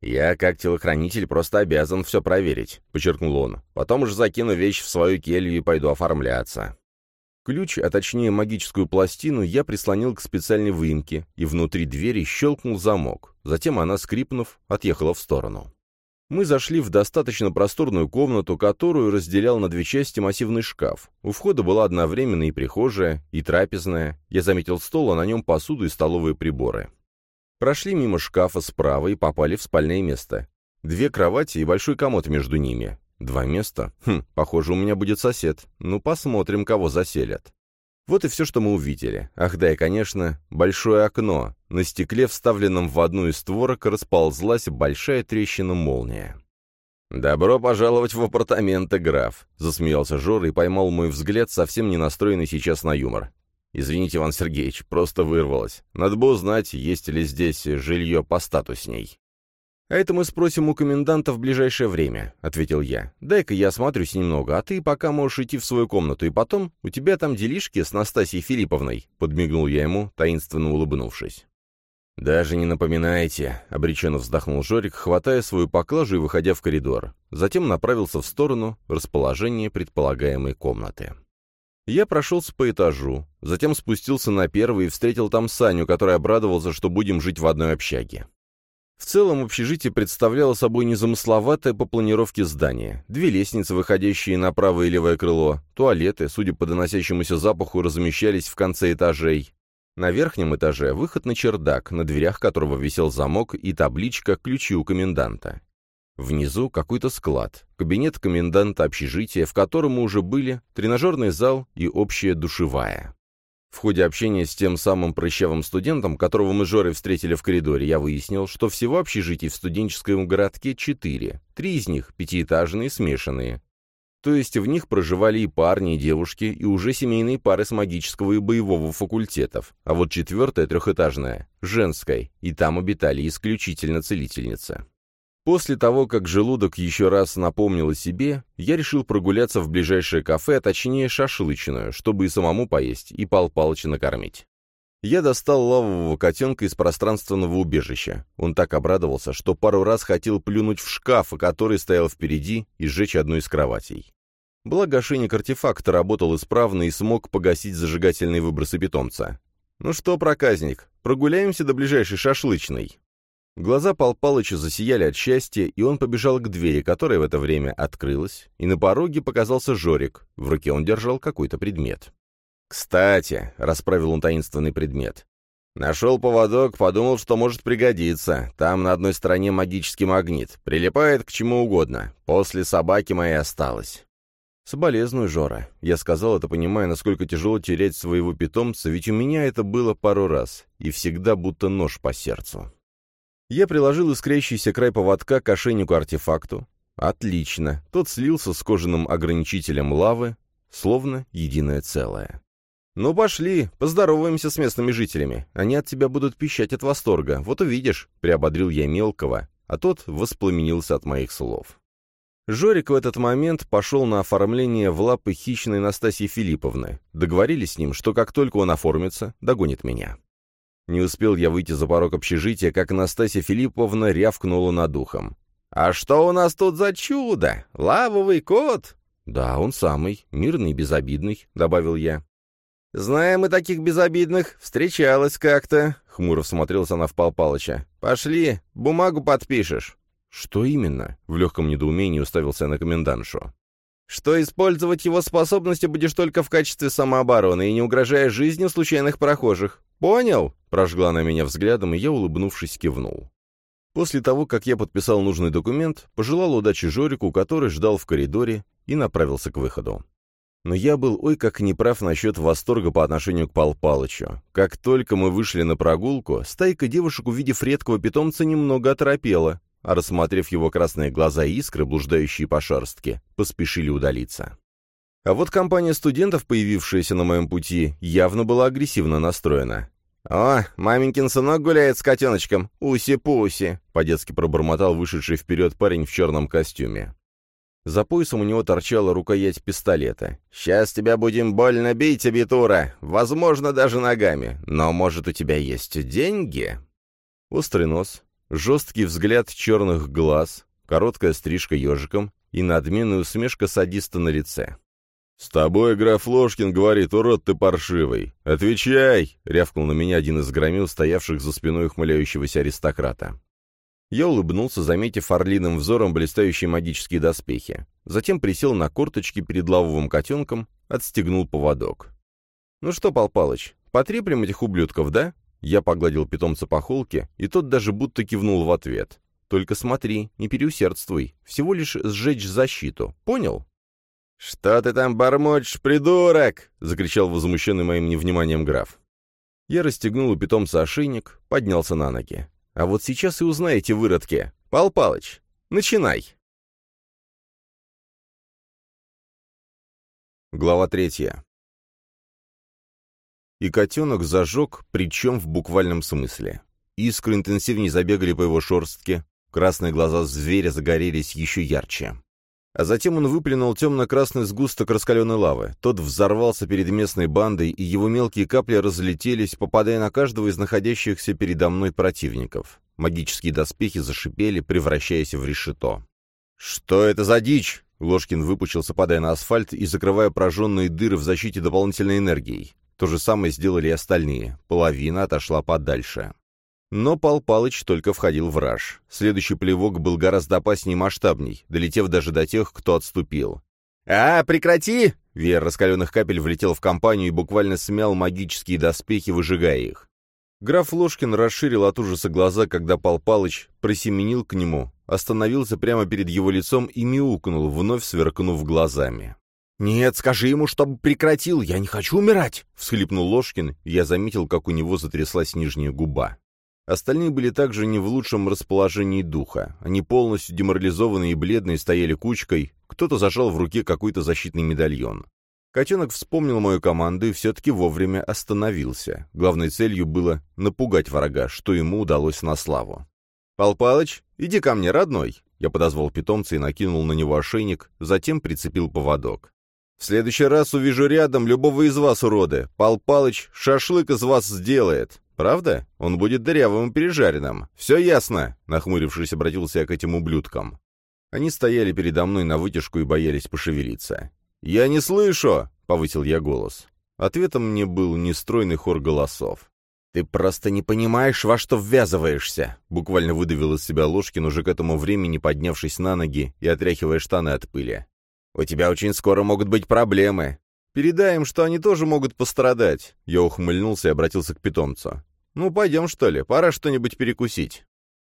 «Я, как телохранитель, просто обязан все проверить», — подчеркнул он. «Потом уже закину вещь в свою келью и пойду оформляться». Ключ, а точнее магическую пластину, я прислонил к специальной выемке, и внутри двери щелкнул замок. Затем она, скрипнув, отъехала в сторону. Мы зашли в достаточно просторную комнату, которую разделял на две части массивный шкаф. У входа была одновременно и прихожая, и трапезная. Я заметил стол, а на нем посуду и столовые приборы. Прошли мимо шкафа справа и попали в спальное место. Две кровати и большой комод между ними. Два места? Хм, похоже, у меня будет сосед. Ну, посмотрим, кого заселят. Вот и все, что мы увидели. Ах да, и, конечно, большое окно. На стекле, вставленном в одну из створок, расползлась большая трещина-молния. «Добро пожаловать в апартаменты, граф», — засмеялся Жора и поймал мой взгляд, совсем не настроенный сейчас на юмор. «Извините, Иван Сергеевич, просто вырвалось. Надо бы узнать, есть ли здесь жилье постатусней». «А это мы спросим у коменданта в ближайшее время», — ответил я. «Дай-ка я осмотрюсь немного, а ты пока можешь идти в свою комнату, и потом у тебя там делишки с Настасьей Филипповной», — подмигнул я ему, таинственно улыбнувшись. «Даже не напоминайте», — обреченно вздохнул Жорик, хватая свою поклажу и выходя в коридор. Затем направился в сторону расположения предполагаемой комнаты. Я прошелся по этажу, затем спустился на первый и встретил там Саню, который обрадовался, что будем жить в одной общаге. В целом общежитие представляло собой незамысловатое по планировке здание. Две лестницы, выходящие на правое и левое крыло, туалеты, судя по доносящемуся запаху, размещались в конце этажей. На верхнем этаже выход на чердак, на дверях которого висел замок и табличка «Ключи у коменданта». Внизу какой-то склад, кабинет коменданта общежития, в котором мы уже были, тренажерный зал и общая душевая. В ходе общения с тем самым прыщавым студентом, которого мы с Жорой встретили в коридоре, я выяснил, что всего общежитий в студенческом городке четыре, три из них пятиэтажные, смешанные. То есть в них проживали и парни, и девушки, и уже семейные пары с магического и боевого факультетов, а вот четвертая трехэтажная — женская, и там обитали исключительно целительницы. После того, как желудок еще раз напомнил о себе, я решил прогуляться в ближайшее кафе, а точнее шашлычную, чтобы и самому поесть, и Пал Палыча накормить. Я достал лавового котенка из пространственного убежища. Он так обрадовался, что пару раз хотел плюнуть в шкаф, который стоял впереди, и сжечь одну из кроватей. Благо, ошейник артефакта работал исправно и смог погасить зажигательные выбросы питомца. «Ну что, проказник, прогуляемся до ближайшей шашлычной?» Глаза Пал Палыча засияли от счастья, и он побежал к двери, которая в это время открылась, и на пороге показался Жорик. В руке он держал какой-то предмет. «Кстати», — расправил он таинственный предмет, — «нашел поводок, подумал, что может пригодиться. Там на одной стороне магический магнит. Прилипает к чему угодно. После собаки моей осталось». «Соболезную, Жора». Я сказал это, понимая, насколько тяжело терять своего питомца, ведь у меня это было пару раз, и всегда будто нож по сердцу. Я приложил искрящийся край поводка к ошейнику-артефакту. Отлично. Тот слился с кожаным ограничителем лавы, словно единое целое. «Ну, пошли, поздороваемся с местными жителями. Они от тебя будут пищать от восторга. Вот увидишь», — приободрил я мелкого, а тот воспламенился от моих слов. Жорик в этот момент пошел на оформление в лапы хищной Настасьи Филипповны. Договорились с ним, что как только он оформится, догонит меня. Не успел я выйти за порог общежития, как Настасья Филипповна рявкнула над ухом. «А что у нас тут за чудо? Лавовый кот?» «Да, он самый, мирный, безобидный», — добавил я. «Знаем мы таких безобидных. Встречалась как-то», — хмуро смотрелся она в Пал Палыча. «Пошли, бумагу подпишешь». «Что именно?» — в легком недоумении уставился на комендантшу. «Что использовать его способности будешь только в качестве самообороны и не угрожая жизни случайных прохожих. Понял?» — прожгла она меня взглядом, и я, улыбнувшись, кивнул. После того, как я подписал нужный документ, пожелал удачи Жорику, который ждал в коридоре, и направился к выходу. Но я был ой как неправ насчет восторга по отношению к Пал Палычу. Как только мы вышли на прогулку, стайка девушек, увидев редкого питомца, немного оторопела, а рассмотрев его красные глаза и искры, блуждающие по шерстке, поспешили удалиться. А вот компания студентов, появившаяся на моем пути, явно была агрессивно настроена. «О, маменькин сынок гуляет с котеночком, уси-пуси!» — по-детски пробормотал вышедший вперед парень в черном костюме. За поясом у него торчала рукоять пистолета. «Сейчас тебя будем больно бить, абитура! Возможно, даже ногами. Но, может, у тебя есть деньги?» Острый нос, жесткий взгляд черных глаз, короткая стрижка ежиком и надменная усмешка садиста на лице. «С тобой граф Ложкин говорит, урод ты паршивый! Отвечай!» — рявкнул на меня один из громил, стоявших за спиной ухмыляющегося аристократа. Я улыбнулся, заметив орлиным взором блистающие магические доспехи. Затем присел на корточки перед лавовым котенком, отстегнул поводок. «Ну что, Пал Палыч, потреплем этих ублюдков, да?» Я погладил питомца по холке, и тот даже будто кивнул в ответ. «Только смотри, не переусердствуй, всего лишь сжечь защиту, понял?» «Что ты там бормочешь, придурок?» — закричал возмущенный моим невниманием граф. Я расстегнул у питомца ошейник, поднялся на ноги. А вот сейчас и узнаете, выродки. Пал Палыч, начинай. Глава третья. И котенок зажег, причем в буквальном смысле. Искры интенсивнее забегали по его шерстке, красные глаза зверя загорелись еще ярче. А затем он выплюнул темно-красный сгусток раскаленной лавы. Тот взорвался перед местной бандой, и его мелкие капли разлетелись, попадая на каждого из находящихся передо мной противников. Магические доспехи зашипели, превращаясь в решето. «Что это за дичь?» Ложкин выпучился, падая на асфальт и закрывая прожженные дыры в защите дополнительной энергией. То же самое сделали и остальные. Половина отошла подальше. Но Пал Палыч только входил в раж. Следующий плевок был гораздо опаснее и масштабней, долетев даже до тех, кто отступил. «А, прекрати!» Веер раскаленных капель влетел в компанию и буквально смял магические доспехи, выжигая их. Граф Ложкин расширил от ужаса глаза, когда Пал Палыч просеменил к нему, остановился прямо перед его лицом и мяукнул, вновь сверкнув глазами. «Нет, скажи ему, чтобы прекратил, я не хочу умирать!» — всхлипнул Ложкин, и я заметил, как у него затряслась нижняя губа. Остальные были также не в лучшем расположении духа. Они полностью деморализованные и бледные стояли кучкой, кто-то зажал в руке какой-то защитный медальон. Котенок вспомнил мою команду и все-таки вовремя остановился. Главной целью было напугать врага, что ему удалось на славу. «Пал Палыч, иди ко мне, родной!» Я подозвал питомца и накинул на него ошейник, затем прицепил поводок. «В следующий раз увижу рядом любого из вас, уроды. Пал Палыч шашлык из вас сделает. Правда? Он будет дырявым и пережаренным. Все ясно?» Нахмурившись, обратился я к этим ублюдкам. Они стояли передо мной на вытяжку и боялись пошевелиться. «Я не слышу!» — повысил я голос. Ответом мне был нестройный хор голосов. «Ты просто не понимаешь, во что ввязываешься!» Буквально выдавил из себя Ложкин, уже к этому времени поднявшись на ноги и отряхивая штаны от пыли. «У тебя очень скоро могут быть проблемы. Передай им, что они тоже могут пострадать!» Я ухмыльнулся и обратился к питомцу. «Ну, пойдем, что ли, пора что-нибудь перекусить».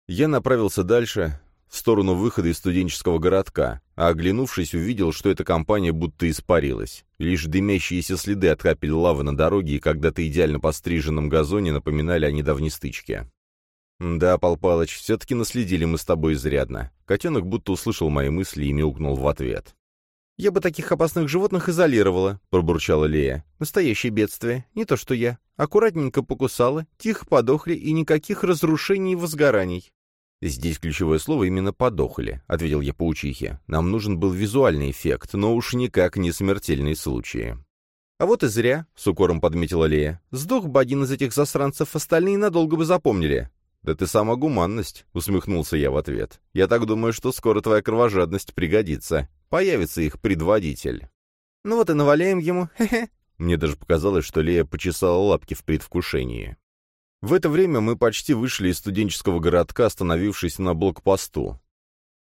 Я направился дальше, в сторону выхода из студенческого городка, а оглянувшись, увидел, что эта компания будто испарилась. Лишь дымящиеся следы от капель лавы на дороге и когда-то идеально постриженном газоне напоминали о недавней стычке. «Да, Пал Палыч, все-таки наследили мы с тобой изрядно». Котенок будто услышал мои мысли и мяукнул в ответ. «Я бы таких опасных животных изолировала», — пробурчала Лея. «Настоящее бедствие. Не то что я. Аккуратненько покусала, тихо подохли и никаких разрушений и возгораний. «Здесь ключевое слово именно «подохли», — ответил я паучихе. «Нам нужен был визуальный эффект, но уж никак не смертельные случаи». «А вот и зря», — с укором подметила Лея. «Сдох бы один из этих засранцев, остальные надолго бы запомнили». «Да ты сама гуманность», — усмехнулся я в ответ. «Я так думаю, что скоро твоя кровожадность пригодится. Появится их предводитель». «Ну вот и наваляем ему, хе-хе». Мне даже показалось, что Лея почесала лапки в предвкушении. В это время мы почти вышли из студенческого городка, остановившись на блокпосту.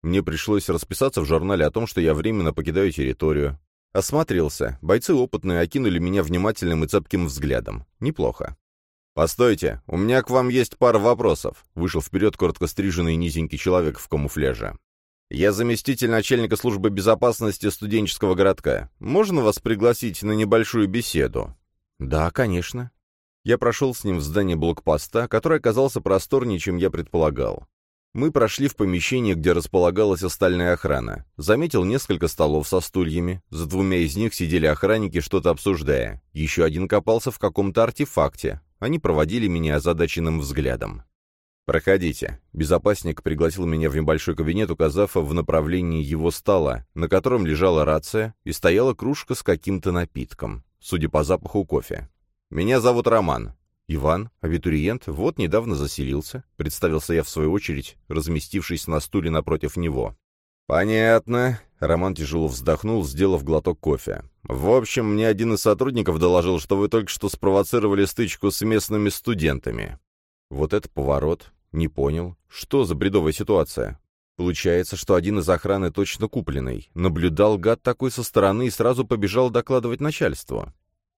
Мне пришлось расписаться в журнале о том, что я временно покидаю территорию. Осмотрелся. Бойцы опытные окинули меня внимательным и цепким взглядом. Неплохо. «Постойте, у меня к вам есть пара вопросов», — вышел вперед коротко стриженный низенький человек в камуфляже. «Я заместитель начальника службы безопасности студенческого городка. Можно вас пригласить на небольшую беседу?» «Да, конечно», я прошел с ним в здание блокпоста, который оказался просторнее, чем я предполагал. Мы прошли в помещение, где располагалась остальная охрана. Заметил несколько столов со стульями. За двумя из них сидели охранники, что-то обсуждая. Еще один копался в каком-то артефакте. Они проводили меня озадаченным взглядом. «Проходите». Безопасник пригласил меня в небольшой кабинет, указав в направлении его стола, на котором лежала рация и стояла кружка с каким-то напитком, судя по запаху кофе. «Меня зовут Роман». «Иван, абитуриент, вот недавно заселился», — представился я в свою очередь, разместившись на стуле напротив него. «Понятно». Роман тяжело вздохнул, сделав глоток кофе. «В общем, мне один из сотрудников доложил, что вы только что спровоцировали стычку с местными студентами». Вот это поворот. Не понял. Что за бредовая ситуация? Получается, что один из охраны точно купленный. Наблюдал гад такой со стороны и сразу побежал докладывать начальству.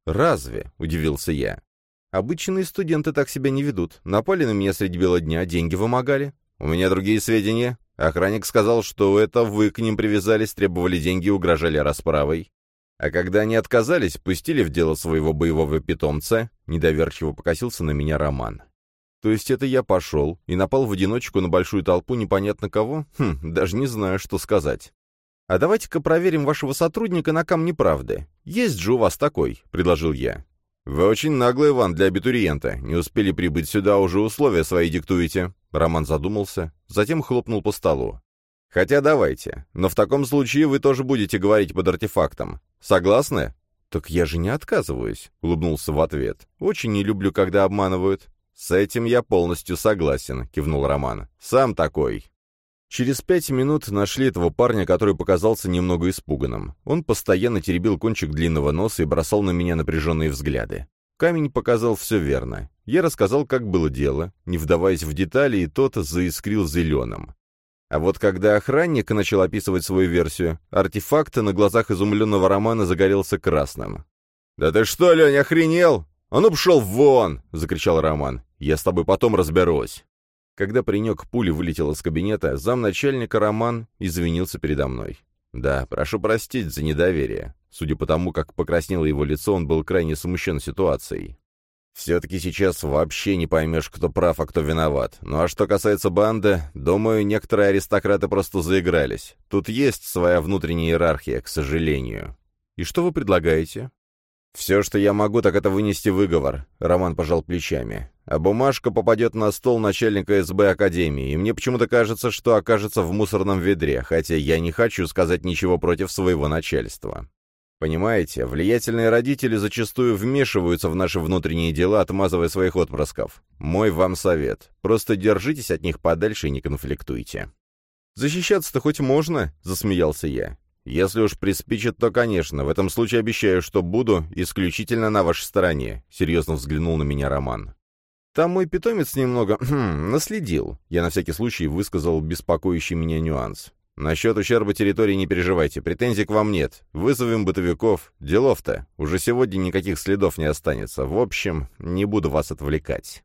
«Разве?» — удивился я. «Обычные студенты так себя не ведут. Напали на меня среди бела дня, деньги вымогали. У меня другие сведения. Охранник сказал, что это вы к ним привязались, требовали деньги и угрожали расправой. А когда они отказались, пустили в дело своего боевого питомца, недоверчиво покосился на меня Роман. То есть это я пошел и напал в одиночку на большую толпу непонятно кого? Хм, даже не знаю, что сказать. «А давайте-ка проверим вашего сотрудника на камне правды. Есть же у вас такой», — предложил я. «Вы очень наглый, Иван, для абитуриента. Не успели прибыть сюда, уже условия свои диктуете». Роман задумался, затем хлопнул по столу. «Хотя давайте. Но в таком случае вы тоже будете говорить под артефактом. Согласны?» «Так я же не отказываюсь», — улыбнулся в ответ. «Очень не люблю, когда обманывают». «С этим я полностью согласен», — кивнул Роман. «Сам такой». Через пять минут нашли этого парня, который показался немного испуганным. Он постоянно теребил кончик длинного носа и бросал на меня напряженные взгляды. Камень показал все верно. Я рассказал, как было дело, не вдаваясь в детали, и тот заискрил зеленым. А вот когда охранник начал описывать свою версию, артефакт на глазах изумленного Романа загорелся красным. «Да ты что, Лень, охренел? А ну пшел вон!» — закричал Роман. «Я с тобой потом разберусь». Когда паренек пули вылетел из кабинета, замначальника Роман извинился передо мной. «Да, прошу простить за недоверие». Судя по тому, как покраснело его лицо, он был крайне смущен ситуацией. Все-таки сейчас вообще не поймешь, кто прав, а кто виноват. Ну а что касается банды, думаю, некоторые аристократы просто заигрались. Тут есть своя внутренняя иерархия, к сожалению. И что вы предлагаете? «Все, что я могу, так это вынести выговор», — Роман пожал плечами. «А бумажка попадет на стол начальника СБ Академии, и мне почему-то кажется, что окажется в мусорном ведре, хотя я не хочу сказать ничего против своего начальства. Понимаете, влиятельные родители зачастую вмешиваются в наши внутренние дела, отмазывая своих отпрысков. Мой вам совет. Просто держитесь от них подальше и не конфликтуйте». «Защищаться-то хоть можно?» — засмеялся я. «Если уж приспичит, то, конечно. В этом случае обещаю, что буду исключительно на вашей стороне», — серьезно взглянул на меня Роман. «Там мой питомец немного хм, наследил». Я на всякий случай высказал беспокоящий меня нюанс. «Насчет ущерба территории не переживайте, претензий к вам нет. Вызовем бытовиков. Делов-то. Уже сегодня никаких следов не останется. В общем, не буду вас отвлекать».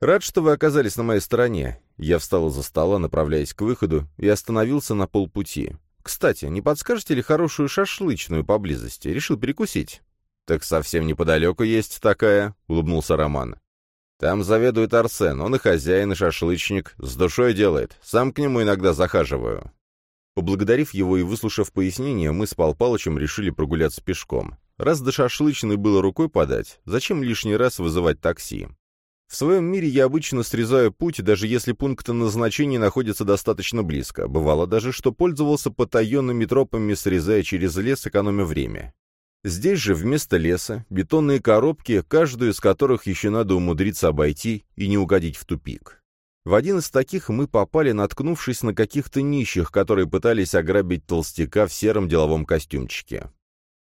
«Рад, что вы оказались на моей стороне». Я встал из-за стола, направляясь к выходу, и остановился на полпути. Кстати, не подскажете ли хорошую шашлычную поблизости? Решил перекусить». «Так совсем неподалеку есть такая», — улыбнулся Роман. «Там заведует Арсен, он и хозяин, и шашлычник, с душой делает, сам к нему иногда захаживаю». Поблагодарив его и выслушав пояснение, мы с Пал Палычем решили прогуляться пешком. Раз до шашлычной было рукой подать, зачем лишний раз вызывать такси? В своем мире я обычно срезаю путь, даже если пункты назначения находятся достаточно близко. Бывало даже, что пользовался потаенными тропами, срезая через лес, экономя время. Здесь же вместо леса бетонные коробки, каждую из которых еще надо умудриться обойти и не угодить в тупик. В один из таких мы попали, наткнувшись на каких-то нищих, которые пытались ограбить толстяка в сером деловом костюмчике.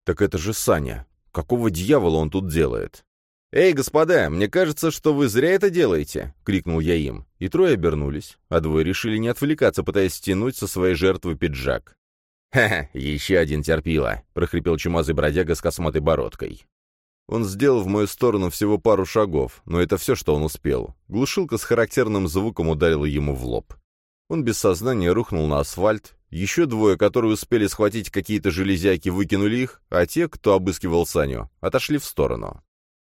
Так это же Саня. Какого дьявола он тут делает? «Эй, господа, мне кажется, что вы зря это делаете!» — крикнул я им. И трое обернулись, а двое решили не отвлекаться, пытаясь стянуть со своей жертвы пиджак. «Ха-ха, еще один терпила!» — прохрипел чумазый бродяга с косматой бородкой. Он сделал в мою сторону всего пару шагов, но это все, что он успел. Глушилка с характерным звуком ударила ему в лоб. Он без сознания рухнул на асфальт. Еще двое, которые успели схватить какие-то железяки, выкинули их, а те, кто обыскивал Саню, отошли в сторону.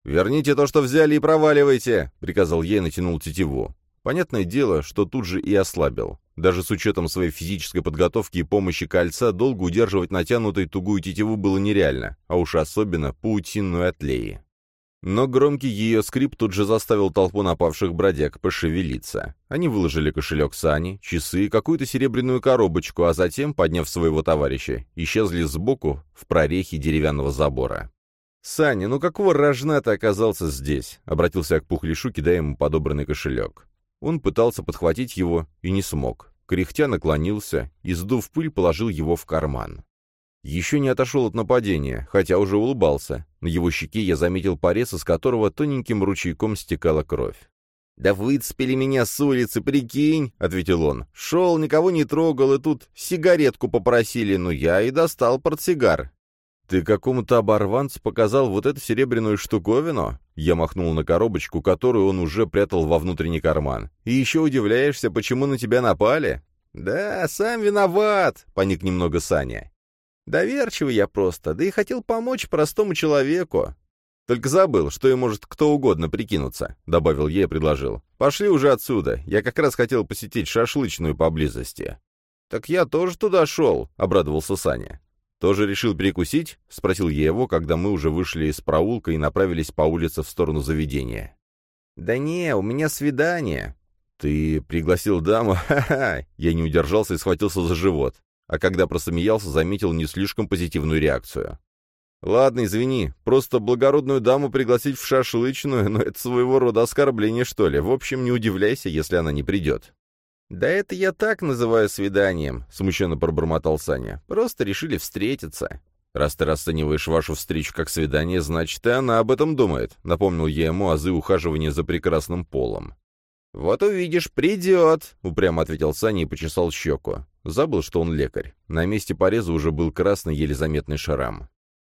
«Верните то, что взяли, и проваливайте!» — приказал я и натянул тетиву. Понятное дело, что тут же и ослабил. Даже с учетом своей физической подготовки и помощи кольца долго удерживать натянутой тугую тетиву было нереально, а уж особенно паутинную от Леи. Но громкий ее скрип тут же заставил толпу напавших бродяг пошевелиться. Они выложили кошелек Сани, часы и какую-то серебряную коробочку, а затем, подняв своего товарища, исчезли сбоку в прорехе деревянного забора. «Саня, ну какого рожна ты оказался здесь?» — обратился я к Пухлишу, кидая ему подобранный кошелек. Он пытался подхватить его и не смог. Кряхтя наклонился и, сдув пыль, положил его в карман. Еще не отошел от нападения, хотя уже улыбался. На его щеке я заметил порез, из которого тоненьким ручейком стекала кровь. «Да выцепили меня с улицы, прикинь!» — ответил он. «Шел, никого не трогал, и тут сигаретку попросили, но я и достал портсигар. «Ты какому-то оборванцу показал вот эту серебряную штуковину?» Я махнул на коробочку, которую он уже прятал во внутренний карман. «И еще удивляешься, почему на тебя напали?» «Да, сам виноват», — поник немного Саня. «Доверчивый я просто, да и хотел помочь простому человеку. Только забыл, что и может кто угодно прикинуться», — добавил я и предложил. «Пошли уже отсюда, я как раз хотел посетить шашлычную поблизости». «Так я тоже туда шел», — обрадовался Саня. «Тоже решил перекусить?» — спросил я его, когда мы уже вышли из проулка и направились по улице в сторону заведения. «Да не, у меня свидание». «Ты пригласил даму? Ха-ха!» Я не удержался и схватился за живот, а когда просмеялся, заметил не слишком позитивную реакцию. «Ладно, извини, просто благородную даму пригласить в шашлычную, но это своего рода оскорбление, что ли. В общем, не удивляйся, если она не придет». «Да это я так называю свиданием», — смущенно пробормотал Саня. «Просто решили встретиться». «Раз ты расцениваешь вашу встречу как свидание, значит, и она об этом думает», — напомнил я ему азы ухаживания за прекрасным полом. «Вот увидишь, придет», — упрямо ответил Саня и почесал щеку. Забыл, что он лекарь. На месте пореза уже был красный, еле заметный шрам.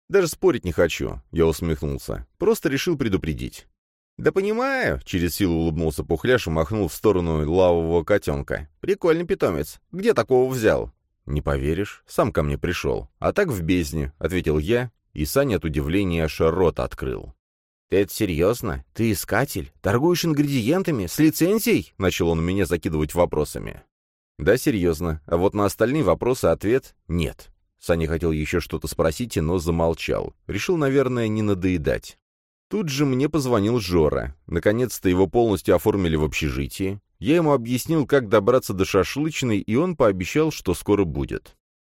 «Даже спорить не хочу», — я усмехнулся. «Просто решил предупредить». «Да понимаю», — через силу улыбнулся Пухляш и махнул в сторону лавового котенка. «Прикольный питомец. Где такого взял?» «Не поверишь, сам ко мне пришел. А так в бездне», — ответил я, и Саня от удивления аж рот открыл. «Ты это серьезно? Ты искатель? Торгуешь ингредиентами? С лицензией?» — начал он меня закидывать вопросами. «Да, серьезно. А вот на остальные вопросы ответ — нет». Саня хотел еще что-то спросить, но замолчал. Решил, наверное, не надоедать. Тут же мне позвонил Жора. Наконец-то его полностью оформили в общежитии. Я ему объяснил, как добраться до шашлычной, и он пообещал, что скоро будет.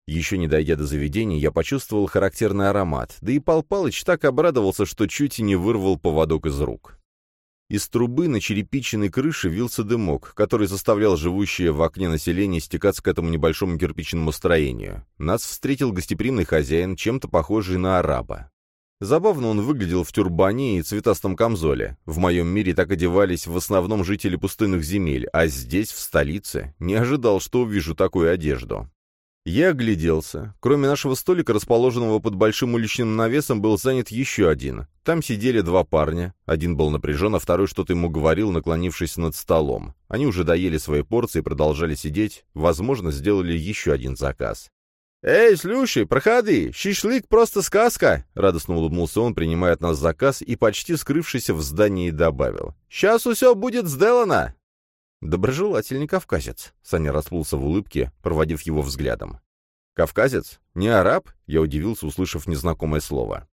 Еще не дойдя до заведения, я почувствовал характерный аромат, да и Пал Палыч так обрадовался, что чуть и не вырвал поводок из рук. Из трубы на черепичной крыше вился дымок, который заставлял живущее в окне население стекаться к этому небольшому кирпичному строению. Нас встретил гостеприимный хозяин, чем-то похожий на араба. Забавно он выглядел в тюрбане и цветастом камзоле. В моем мире так одевались в основном жители пустынных земель, а здесь, в столице, не ожидал, что увижу такую одежду. Я огляделся. Кроме нашего столика, расположенного под большим уличным навесом, был занят еще один. Там сидели два парня. Один был напряжен, а второй что-то ему говорил, наклонившись над столом. Они уже доели свои порции и продолжали сидеть. Возможно, сделали еще один заказ. «Эй, слушай, проходи! Шишлык просто сказка!» — радостно улыбнулся он, принимая от нас заказ и, почти скрывшись в здании, добавил. «Сейчас все будет сделано!» «Доброжелательный кавказец», — Саня расплылся в улыбке, проводив его взглядом. «Кавказец? Не араб?» — я удивился, услышав незнакомое слово.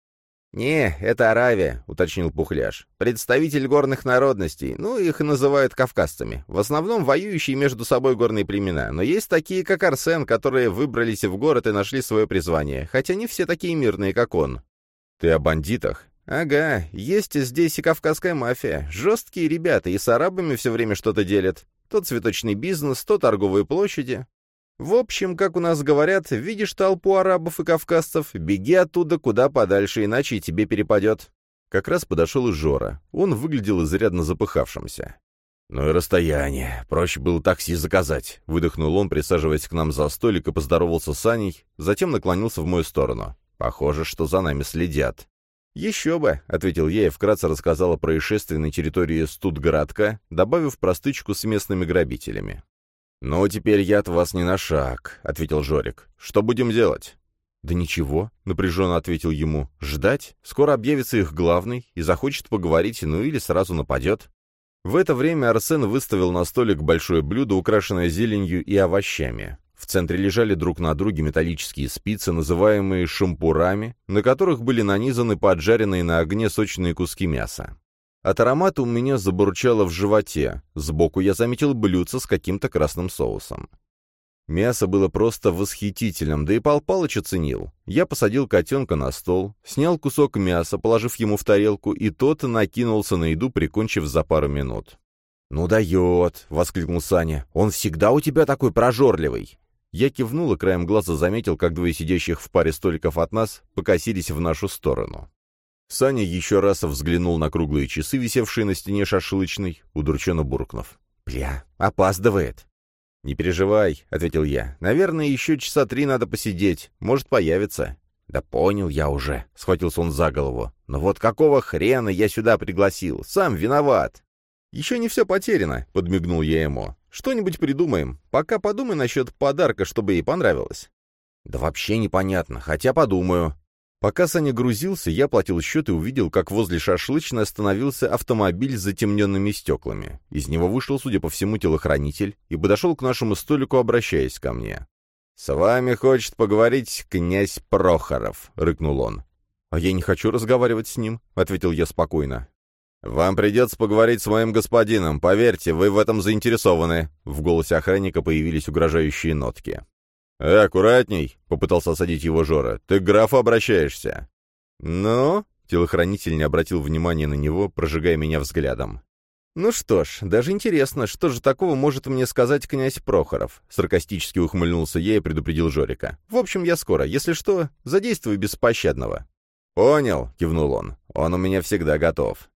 «Не, это Аравия», — уточнил Пухляш. «Представитель горных народностей, ну, их называют кавказцами. В основном воюющие между собой горные племена, но есть такие, как Арсен, которые выбрались в город и нашли свое призвание, хотя не все такие мирные, как он». «Ты о бандитах?» «Ага, есть здесь и кавказская мафия. Жесткие ребята, и с арабами все время что-то делят. То цветочный бизнес, то торговые площади. В общем, как у нас говорят, видишь толпу арабов и кавказцев, беги оттуда куда подальше, иначе и тебе перепадет». Как раз подошел и Жора. Он выглядел изрядно запыхавшимся. «Ну и расстояние. Проще было такси заказать», — выдохнул он, присаживаясь к нам за столик и поздоровался с Аней, затем наклонился в мою сторону. «Похоже, что за нами следят». «Еще бы», — ответил я и вкратце рассказал о происшествии на территории Студгородка, добавив простычку с местными грабителями. «Ну, теперь я от вас не на шаг», — ответил Жорик. «Что будем делать?» «Да ничего», — напряженно ответил ему. «Ждать? Скоро объявится их главный и захочет поговорить, ну или сразу нападет». В это время Арсен выставил на столик большое блюдо, украшенное зеленью и овощами. В центре лежали друг на друге металлические спицы, называемые шампурами, на которых были нанизаны поджаренные на огне сочные куски мяса. От аромата у меня забурчало в животе. Сбоку я заметил блюдце с каким-то красным соусом. Мясо было просто восхитительным, да и Пал Палыч оценил. Я посадил котенка на стол, снял кусок мяса, положив ему в тарелку, и тот накинулся на еду, прикончив за пару минут. «Ну дает!» — воскликнул Саня. «Он всегда у тебя такой прожорливый!» Я кивнул и краем глаза заметил, как двое сидящих в паре столиков от нас покосились в нашу сторону. Саня еще раз взглянул на круглые часы, висевшие на стене шашлычной, удурченно буркнув. «Бля, опаздывает!» «Не переживай», — ответил я. «Наверное, еще часа три надо посидеть. Может, появится». «Да понял я уже», — схватился он за голову. «Но вот какого хрена я сюда пригласил? Сам виноват». «Еще не все потеряно», — подмигнул я ему. Что-нибудь придумаем. Пока подумай насчет подарка, чтобы ей понравилось». «Да вообще непонятно, хотя подумаю». Пока Саня грузился, я платил счет и увидел, как возле шашлычной остановился автомобиль с затемненными стеклами. Из него вышел, судя по всему, телохранитель и подошел к нашему столику, обращаясь ко мне. «С вами хочет поговорить князь Прохоров», — рыкнул он. «А я не хочу разговаривать с ним», — ответил я спокойно. «Вам придется поговорить с моим господином. Поверьте, вы в этом заинтересованы». В голосе охранника появились угрожающие нотки. «Э, аккуратней», — попытался осадить его Жора. «Ты к графу обращаешься». «Ну?» — телохранитель не обратил внимания на него, прожигая меня взглядом. «Ну что ж, даже интересно, что же такого может мне сказать князь Прохоров?» Саркастически ухмыльнулся я и предупредил Жорика. «В общем, я скоро. Если что, задействуй беспощадного». «Понял», — кивнул он. «Он у меня всегда готов».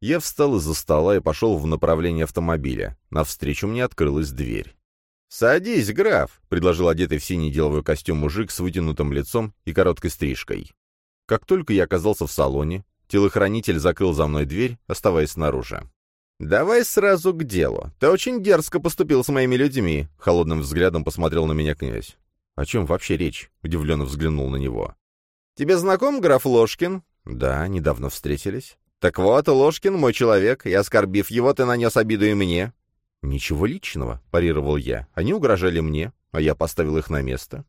Я встал из-за стола и пошел в направлении автомобиля. Навстречу мне открылась дверь. «Садись, граф», — предложил одетый в синий деловой костюм мужик с вытянутым лицом и короткой стрижкой. Как только я оказался в салоне, телохранитель закрыл за мной дверь, оставаясь снаружи. «Давай сразу к делу. Ты очень дерзко поступил с моими людьми», — холодным взглядом посмотрел на меня князь. «О чем вообще речь?» — удивленно взглянул на него. «Тебе знаком граф Ложкин?» «Да, недавно встретились». «Так вот, Ложкин мой человек, и, оскорбив его, ты нанес обиду и мне». «Ничего личного», — парировал я. «Они угрожали мне, а я поставил их на место».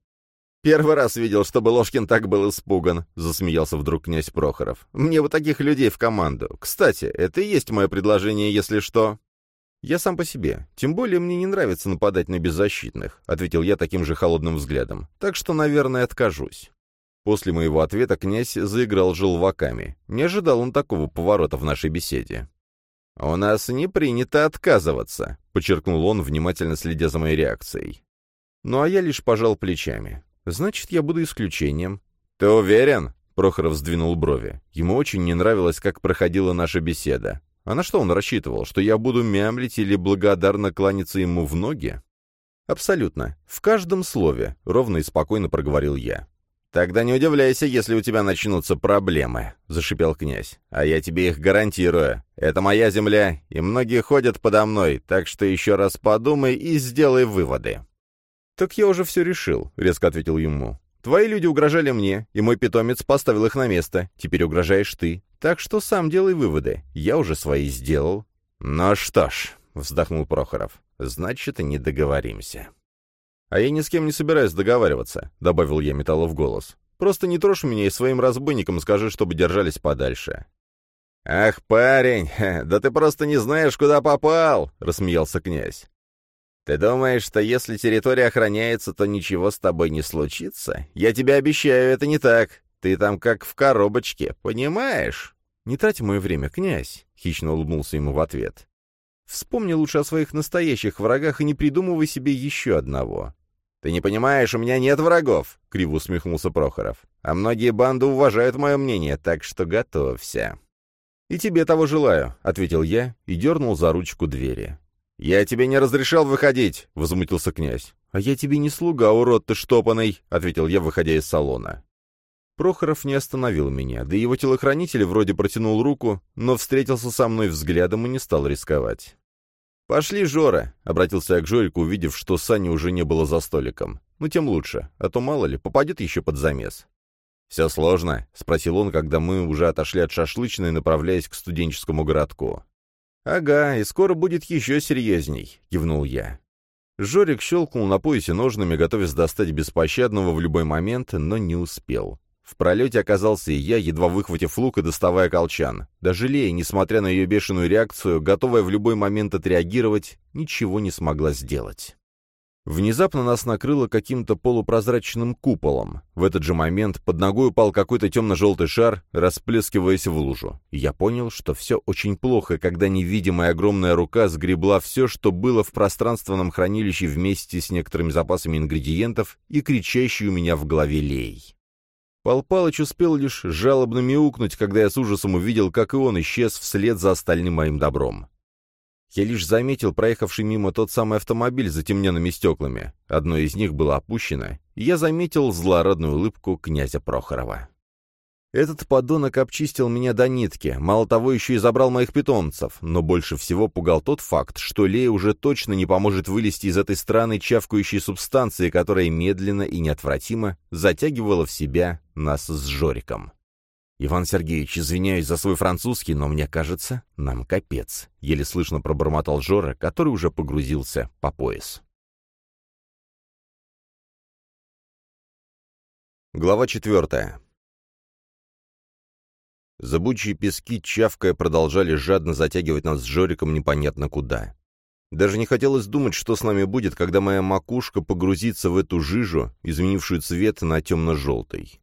«Первый раз видел, чтобы Ложкин так был испуган», — засмеялся вдруг князь Прохоров. «Мне бы таких людей в команду. Кстати, это и есть мое предложение, если что». «Я сам по себе. Тем более мне не нравится нападать на беззащитных», — ответил я таким же холодным взглядом. «Так что, наверное, откажусь». После моего ответа князь заиграл желваками. Не ожидал он такого поворота в нашей беседе. «У нас не принято отказываться», — подчеркнул он, внимательно следя за моей реакцией. Ну а я лишь пожал плечами. «Значит, я буду исключением». «Ты уверен?» — Прохоров сдвинул брови. Ему очень не нравилось, как проходила наша беседа. А на что он рассчитывал? Что я буду мямлить или благодарно кланяться ему в ноги? «Абсолютно. В каждом слове», — ровно и спокойно проговорил я. «Тогда не удивляйся, если у тебя начнутся проблемы», — зашипел князь. «А я тебе их гарантирую. Это моя земля, и многие ходят подо мной, так что еще раз подумай и сделай выводы». «Так я уже все решил», — резко ответил ему. «Твои люди угрожали мне, и мой питомец поставил их на место. Теперь угрожаешь ты. Так что сам делай выводы. Я уже свои сделал». «Ну что ж», — вздохнул Прохоров, — «значит, не договоримся». «А я ни с кем не собираюсь договариваться», — добавил я металла в голос. «Просто не трожь меня и своим разбойникам скажи, чтобы держались подальше». «Ах, парень, да ты просто не знаешь, куда попал!» — рассмеялся князь. «Ты думаешь, что если территория охраняется, то ничего с тобой не случится? Я тебе обещаю, это не так. Ты там как в коробочке, понимаешь?» «Не трать мое время, князь», — хищно улыбнулся ему в ответ. «Вспомни лучше о своих настоящих врагах и не придумывай себе еще одного. «Ты не понимаешь, у меня нет врагов», — криво усмехнулся Прохоров. «А многие банды уважают мое мнение, так что готовься». «И тебе того желаю», — ответил я и дернул за ручку двери. «Я тебе не разрешал выходить», — возмутился князь. «А я тебе не слуга, урод ты штопанный», — ответил я, выходя из салона. Прохоров не остановил меня, да его телохранитель вроде протянул руку, но встретился со мной взглядом и не стал рисковать. «Пошли, Жора!» — обратился я к Жорику, увидев, что Сани уже не было за столиком. «Ну, тем лучше, а то, мало ли, попадет еще под замес». «Все сложно?» — спросил он, когда мы уже отошли от шашлычной, направляясь к студенческому городку. «Ага, и скоро будет еще серьезней», — кивнул я. Жорик щелкнул на поясе ножными, готовясь достать беспощадного в любой момент, но не успел. В пролете оказался и я, едва выхватив лук и доставая колчан. Даже Лея, несмотря на ее бешеную реакцию, готовая в любой момент отреагировать, ничего не смогла сделать. Внезапно нас накрыло каким-то полупрозрачным куполом. В этот же момент под ногой упал какой-то темно-желтый шар, расплескиваясь в лужу. Я понял, что все очень плохо, когда невидимая огромная рука сгребла все, что было в пространственном хранилище вместе с некоторыми запасами ингредиентов и кричащий у меня в голове лей. Пал Палыч успел лишь жалобно мяукнуть, когда я с ужасом увидел, как и он исчез вслед за остальным моим добром. Я лишь заметил проехавший мимо тот самый автомобиль с затемненными стеклами. Одно из них было опущено, и я заметил злорадную улыбку князя Прохорова. Этот подонок обчистил меня до нитки, мало того, еще и забрал моих питомцев, но больше всего пугал тот факт, что Лея уже точно не поможет вылезти из этой странной чавкающей субстанции, которая медленно и неотвратимо затягивала в себя нас с Жориком. «Иван Сергеевич, извиняюсь за свой французский, но мне кажется, нам капец», — еле слышно пробормотал Жора, который уже погрузился по пояс. Глава четвертая. Забучие пески, чавкая, продолжали жадно затягивать нас с Жориком непонятно куда. Даже не хотелось думать, что с нами будет, когда моя макушка погрузится в эту жижу, изменившую цвет на темно-желтый.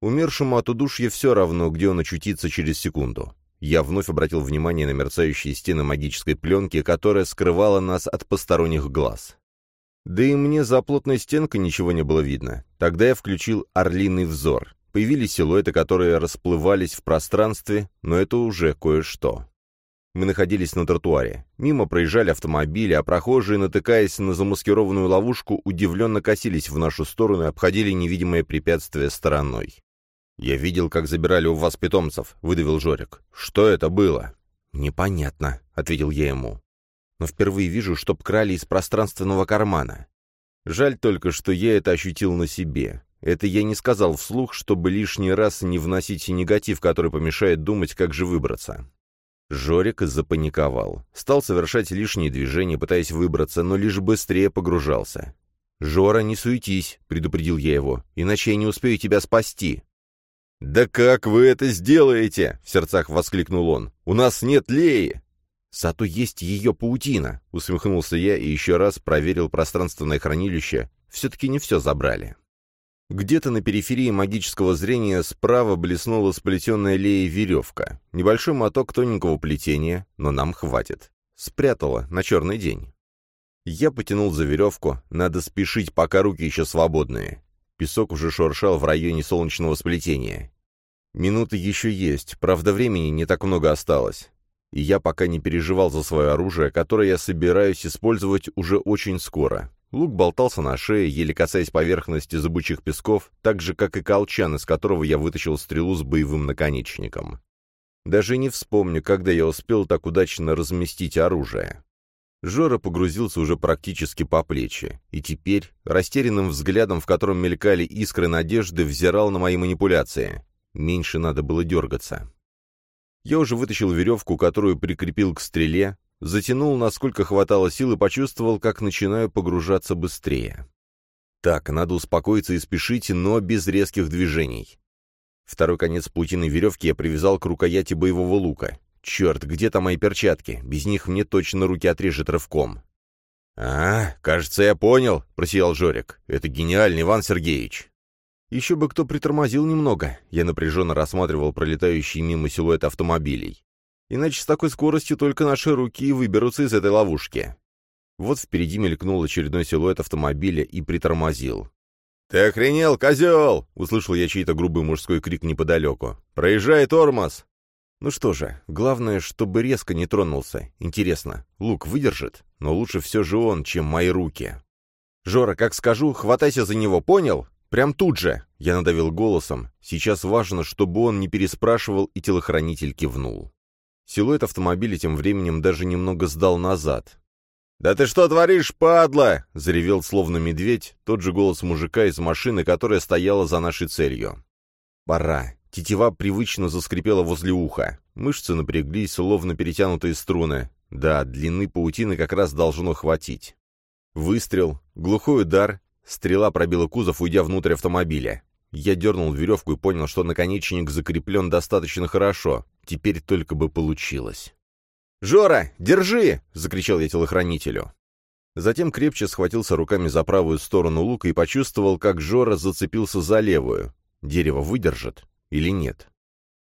Умершему от удушья все равно, где он очутится через секунду. Я вновь обратил внимание на мерцающие стены магической пленки, которая скрывала нас от посторонних глаз. Да и мне за плотной стенкой ничего не было видно. Тогда я включил орлиный взор. Появились силуэты, которые расплывались в пространстве, но это уже кое-что. Мы находились на тротуаре. Мимо проезжали автомобили, а прохожие, натыкаясь на замаскированную ловушку, удивленно косились в нашу сторону и обходили невидимое препятствие стороной. «Я видел, как забирали у вас питомцев», — выдавил Жорик. «Что это было?» «Непонятно», — ответил я ему. «Но впервые вижу, чтоб крали из пространственного кармана. Жаль только, что я это ощутил на себе. Это я не сказал вслух, чтобы лишний раз не вносить негатив, который помешает думать, как же выбраться. Жорик запаниковал. Стал совершать лишние движения, пытаясь выбраться, но лишь быстрее погружался. «Жора, не суетись», — предупредил я его, — «иначе я не успею тебя спасти». «Да как вы это сделаете?» — в сердцах воскликнул он. «У нас нет Леи!» «Зато есть ее паутина», — усмехнулся я и еще раз проверил пространственное хранилище. Все-таки не все забрали. Где-то на периферии магического зрения справа блеснула сплетенная леей веревка. Небольшой моток тоненького плетения, но нам хватит. Спрятала на черный день. Я потянул за веревку, надо спешить, пока руки еще свободные. Песок уже шуршал в районе солнечного сплетения. Минуты еще есть, правда времени не так много осталось. И я пока не переживал за свое оружие, которое я собираюсь использовать уже очень скоро. Лук болтался на шее, еле касаясь поверхности зыбучих песков, так же, как и колчан, из которого я вытащил стрелу с боевым наконечником. Даже не вспомню, когда я успел так удачно разместить оружие. Жора погрузился уже практически по плечи, и теперь, растерянным взглядом, в котором мелькали искры надежды, взирал на мои манипуляции. Меньше надо было дергаться. Я уже вытащил веревку, которую прикрепил к стреле, затянул, насколько хватало сил, и почувствовал, как начинаю погружаться быстрее. Так, надо успокоиться и спешить, но без резких движений. Второй конец паутины веревки я привязал к рукояти боевого лука. Черт, где там мои перчатки? Без них мне точно руки отрежет рывком. «А, кажется, я понял», — просиял Жорик. «Это гениальный, Иван Сергеевич». Еще бы кто притормозил немного. Я напряженно рассматривал пролетающий мимо силуэт автомобилей. Иначе с такой скоростью только наши руки выберутся из этой ловушки. Вот впереди мелькнул очередной силуэт автомобиля и притормозил. «Ты охренел, козел!» — услышал я чей-то грубый мужской крик неподалеку. «Проезжай тормоз!» Ну что же, главное, чтобы резко не тронулся. Интересно, лук выдержит? Но лучше все же он, чем мои руки. «Жора, как скажу, хватайся за него, понял? Прям тут же!» Я надавил голосом. Сейчас важно, чтобы он не переспрашивал, и телохранитель кивнул. Силуэт автомобиля тем временем даже немного сдал назад. «Да ты что творишь, падла?» — заревел словно медведь, тот же голос мужика из машины, которая стояла за нашей целью. «Пора. Тетива привычно заскрипела возле уха. Мышцы напряглись, словно перетянутые струны. Да, длины паутины как раз должно хватить. Выстрел, глухой удар, стрела пробила кузов, уйдя внутрь автомобиля. Я дернул веревку и понял, что наконечник закреплен достаточно хорошо. Теперь только бы получилось. «Жора, держи!» — закричал я телохранителю. Затем крепче схватился руками за правую сторону лука и почувствовал, как Жора зацепился за левую. Дерево выдержит или нет.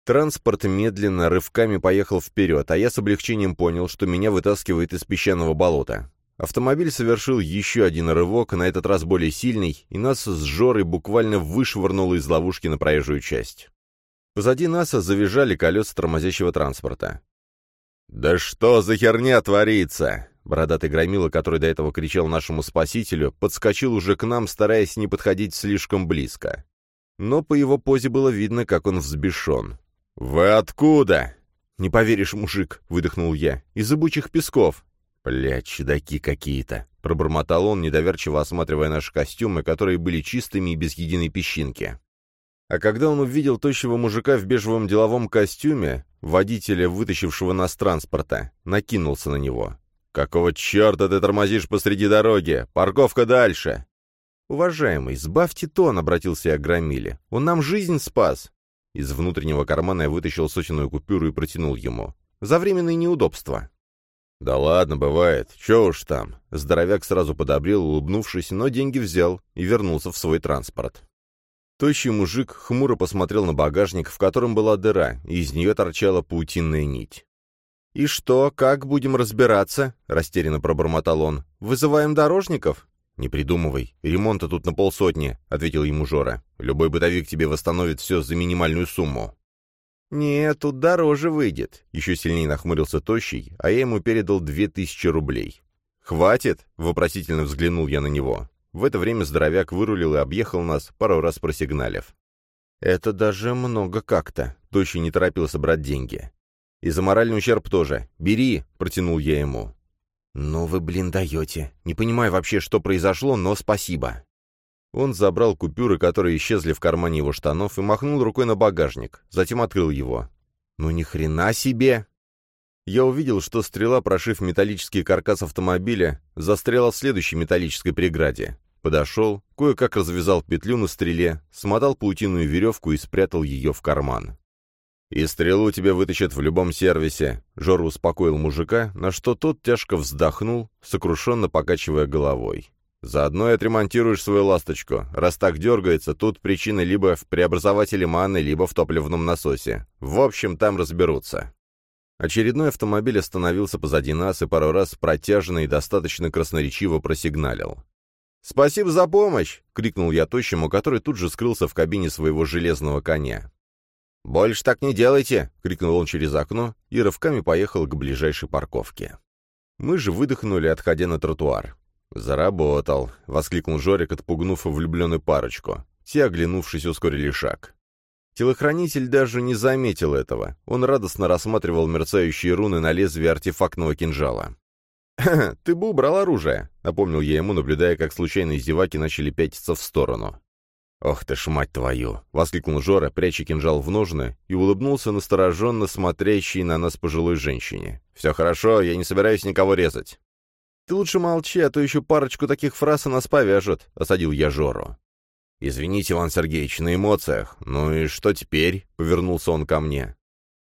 Транспорт медленно, рывками поехал вперед, а я с облегчением понял, что меня вытаскивает из песчаного болота. Автомобиль совершил еще один рывок, на этот раз более сильный, и нас с Жорой буквально вышвырнуло из ловушки на проезжую часть. Позади нас завизжали колеса тормозящего транспорта. «Да что за херня творится?» Бородатый громила, который до этого кричал нашему спасителю, подскочил уже к нам, стараясь не подходить слишком близко но по его позе было видно, как он взбешен. «Вы откуда?» «Не поверишь, мужик», — выдохнул я, — «из зыбучих песков». «Блядь, чудаки какие-то», — пробормотал он, недоверчиво осматривая наши костюмы, которые были чистыми и без единой песчинки. А когда он увидел тощего мужика в бежевом деловом костюме, водителя, вытащившего нас транспорта, накинулся на него. «Какого черта ты тормозишь посреди дороги? Парковка дальше!» «Уважаемый, сбавьте тон», — обратился я к Громиле. «Он нам жизнь спас». Из внутреннего кармана я вытащил сотенную купюру и протянул ему. «За временные неудобства». «Да ладно, бывает. Че уж там». Здоровяк сразу подобрел, улыбнувшись, но деньги взял и вернулся в свой транспорт. Тощий мужик хмуро посмотрел на багажник, в котором была дыра, и из нее торчала паутинная нить. «И что, как будем разбираться?» — растерянно пробормотал он. «Вызываем дорожников? «Не придумывай. Ремонта тут на полсотни», — ответил ему Жора. «Любой бытовик тебе восстановит все за минимальную сумму». «Нет, тут дороже выйдет», — еще сильнее нахмурился Тощий, а я ему передал две тысячи рублей. «Хватит?» — вопросительно взглянул я на него. В это время здоровяк вырулил и объехал нас, пару раз просигналив. «Это даже много как-то», — Тощий не торопился брать деньги. «И за моральный ущерб тоже. Бери», — протянул я ему. «Ну вы, блин, даете. Не понимаю вообще, что произошло, но спасибо». Он забрал купюры, которые исчезли в кармане его штанов, и махнул рукой на багажник, затем открыл его. «Ну ни хрена себе!» Я увидел, что стрела, прошив металлический каркас автомобиля, застряла в следующей металлической преграде. Подошел, кое-как развязал петлю на стреле, смотал паутинную веревку и спрятал ее в карман. «И стрелу тебе вытащат в любом сервисе», — Жора успокоил мужика, на что тот тяжко вздохнул, сокрушенно покачивая головой. «Заодно и отремонтируешь свою ласточку. Раз так дергается, тут причина либо в преобразователе маны, либо в топливном насосе. В общем, там разберутся». Очередной автомобиль остановился позади нас и пару раз протяжно и достаточно красноречиво просигналил. «Спасибо за помощь!» — крикнул я тощему, который тут же скрылся в кабине своего железного коня. «Больше так не делайте!» — крикнул он через окно и рывками поехал к ближайшей парковке. Мы же выдохнули, отходя на тротуар. «Заработал!» — воскликнул Жорик, отпугнув влюбленную парочку. Те, оглянувшись, ускорили шаг. Телохранитель даже не заметил этого. Он радостно рассматривал мерцающие руны на лезвии артефактного кинжала. «Ты бы убрал оружие», — напомнил я ему, наблюдая, как случайные издеваки начали пятиться в сторону. «Ох ты ж, мать твою!» — воскликнул Жора, пряча кинжал в ножны, и улыбнулся настороженно смотрящей на нас пожилой женщине. «Все хорошо, я не собираюсь никого резать». «Ты лучше молчи, а то еще парочку таких фраз о нас повяжут», — осадил я Жору. «Извините, Иван Сергеевич, на эмоциях. Ну и что теперь?» — повернулся он ко мне.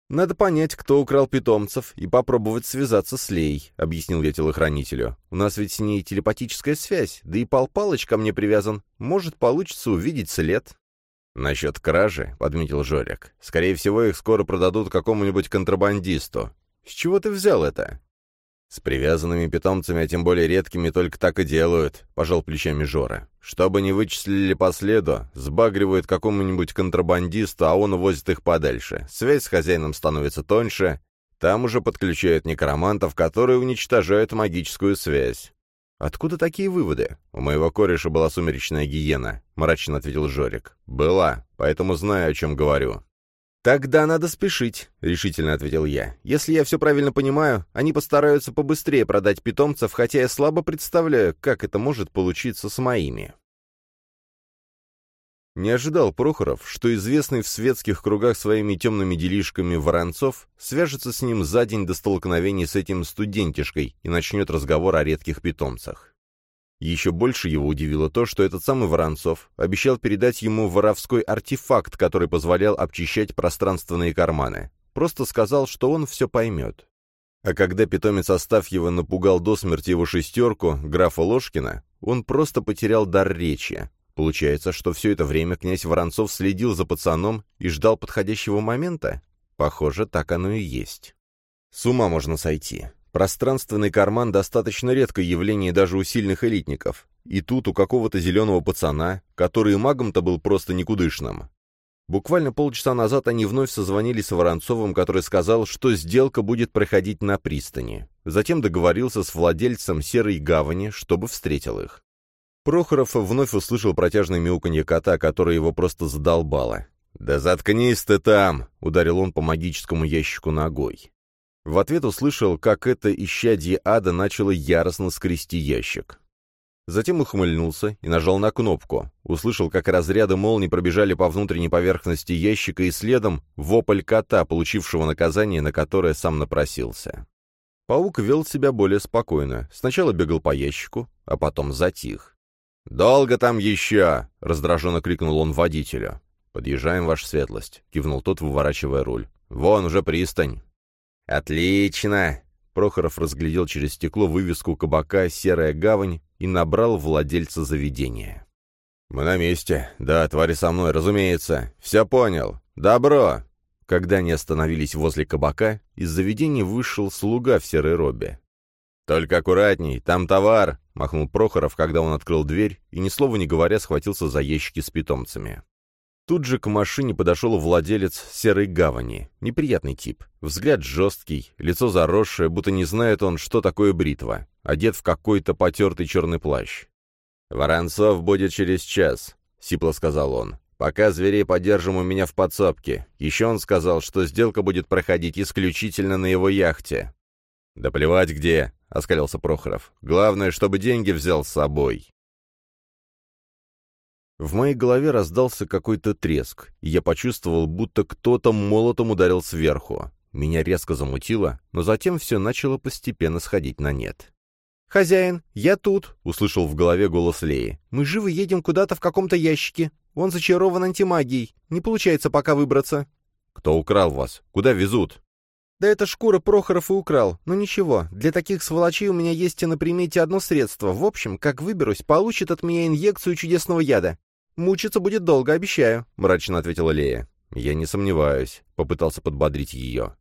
«Надо понять, кто украл питомцев, и попробовать связаться с Лей», — объяснил я телохранителю. «У нас ведь с ней телепатическая связь, да и Пал Палыч ко мне привязан. Может, получится увидеть след». «Насчет кражи», — подметил Жорик. «Скорее всего, их скоро продадут какому-нибудь контрабандисту». «С чего ты взял это?» «С привязанными питомцами, а тем более редкими, только так и делают», — пожал плечами Жора. «Чтобы не вычислили по следу, сбагривают какому-нибудь контрабандисту, а он увозит их подальше. Связь с хозяином становится тоньше. Там уже подключают некромантов, которые уничтожают магическую связь». «Откуда такие выводы?» «У моего кореша была сумеречная гиена», — мрачно ответил Жорик. «Была, поэтому знаю, о чем говорю». «Тогда надо спешить», — решительно ответил я. «Если я все правильно понимаю, они постараются побыстрее продать питомцев, хотя я слабо представляю, как это может получиться с моими». Не ожидал Прохоров, что известный в светских кругах своими темными делишками Воронцов свяжется с ним за день до столкновения с этим студентишкой и начнет разговор о редких питомцах. Еще больше его удивило то, что этот самый Воронцов обещал передать ему воровской артефакт, который позволял обчищать пространственные карманы. Просто сказал, что он все поймет. А когда питомец Астафьева напугал до смерти его шестерку, графа Ложкина, он просто потерял дар речи. Получается, что все это время князь Воронцов следил за пацаном и ждал подходящего момента? Похоже, так оно и есть. С ума можно сойти. Пространственный карман достаточно редкое явление даже у сильных элитников. И тут у какого-то зеленого пацана, который магом-то был просто никудышным. Буквально полчаса назад они вновь созвонились с Воронцовым, который сказал, что сделка будет проходить на пристани. Затем договорился с владельцем Серой Гавани, чтобы встретил их. Прохоров вновь услышал протяжное мяуканье кота, которое его просто задолбало. «Да заткнись ты там!» — ударил он по магическому ящику ногой. В ответ услышал, как это исчадье ада начало яростно скрести ящик. Затем ухмыльнулся и нажал на кнопку. Услышал, как разряды молний пробежали по внутренней поверхности ящика и следом вопль кота, получившего наказание, на которое сам напросился. Паук вел себя более спокойно. Сначала бегал по ящику, а потом затих. «Долго там еще!» — раздраженно крикнул он водителю. «Подъезжаем, ваша светлость», — кивнул тот, выворачивая руль. «Вон уже пристань». «Отлично!» Прохоров разглядел через стекло вывеску кабака «Серая гавань» и набрал владельца заведения. «Мы на месте. Да, твари со мной, разумеется. Все понял. Добро!» Когда они остановились возле кабака, из заведения вышел слуга в серой робе. «Только аккуратней, там товар!» — махнул Прохоров, когда он открыл дверь и, ни слова не говоря, схватился за ящики с питомцами. Тут же к машине подошел владелец серой гавани. Неприятный тип. Взгляд жесткий, лицо заросшее, будто не знает он, что такое бритва. Одет в какой-то потертый черный плащ. «Воронцов будет через час», — сипло сказал он. «Пока зверей подержим у меня в подсобке. Еще он сказал, что сделка будет проходить исключительно на его яхте». «Да плевать где», — оскалился Прохоров. «Главное, чтобы деньги взял с собой». В моей голове раздался какой-то треск, и я почувствовал, будто кто-то молотом ударил сверху. Меня резко замутило, но затем все начало постепенно сходить на нет. «Хозяин, я тут!» — услышал в голове голос Леи. «Мы живы едем куда-то в каком-то ящике. Он зачарован антимагией. Не получается пока выбраться». «Кто украл вас? Куда везут?» «Да это шкура Прохоров и украл. Но ничего, для таких сволочей у меня есть на примете одно средство. В общем, как выберусь, получит от меня инъекцию чудесного яда. Мучиться будет долго, обещаю», — мрачно ответила Лея. «Я не сомневаюсь», — попытался подбодрить ее.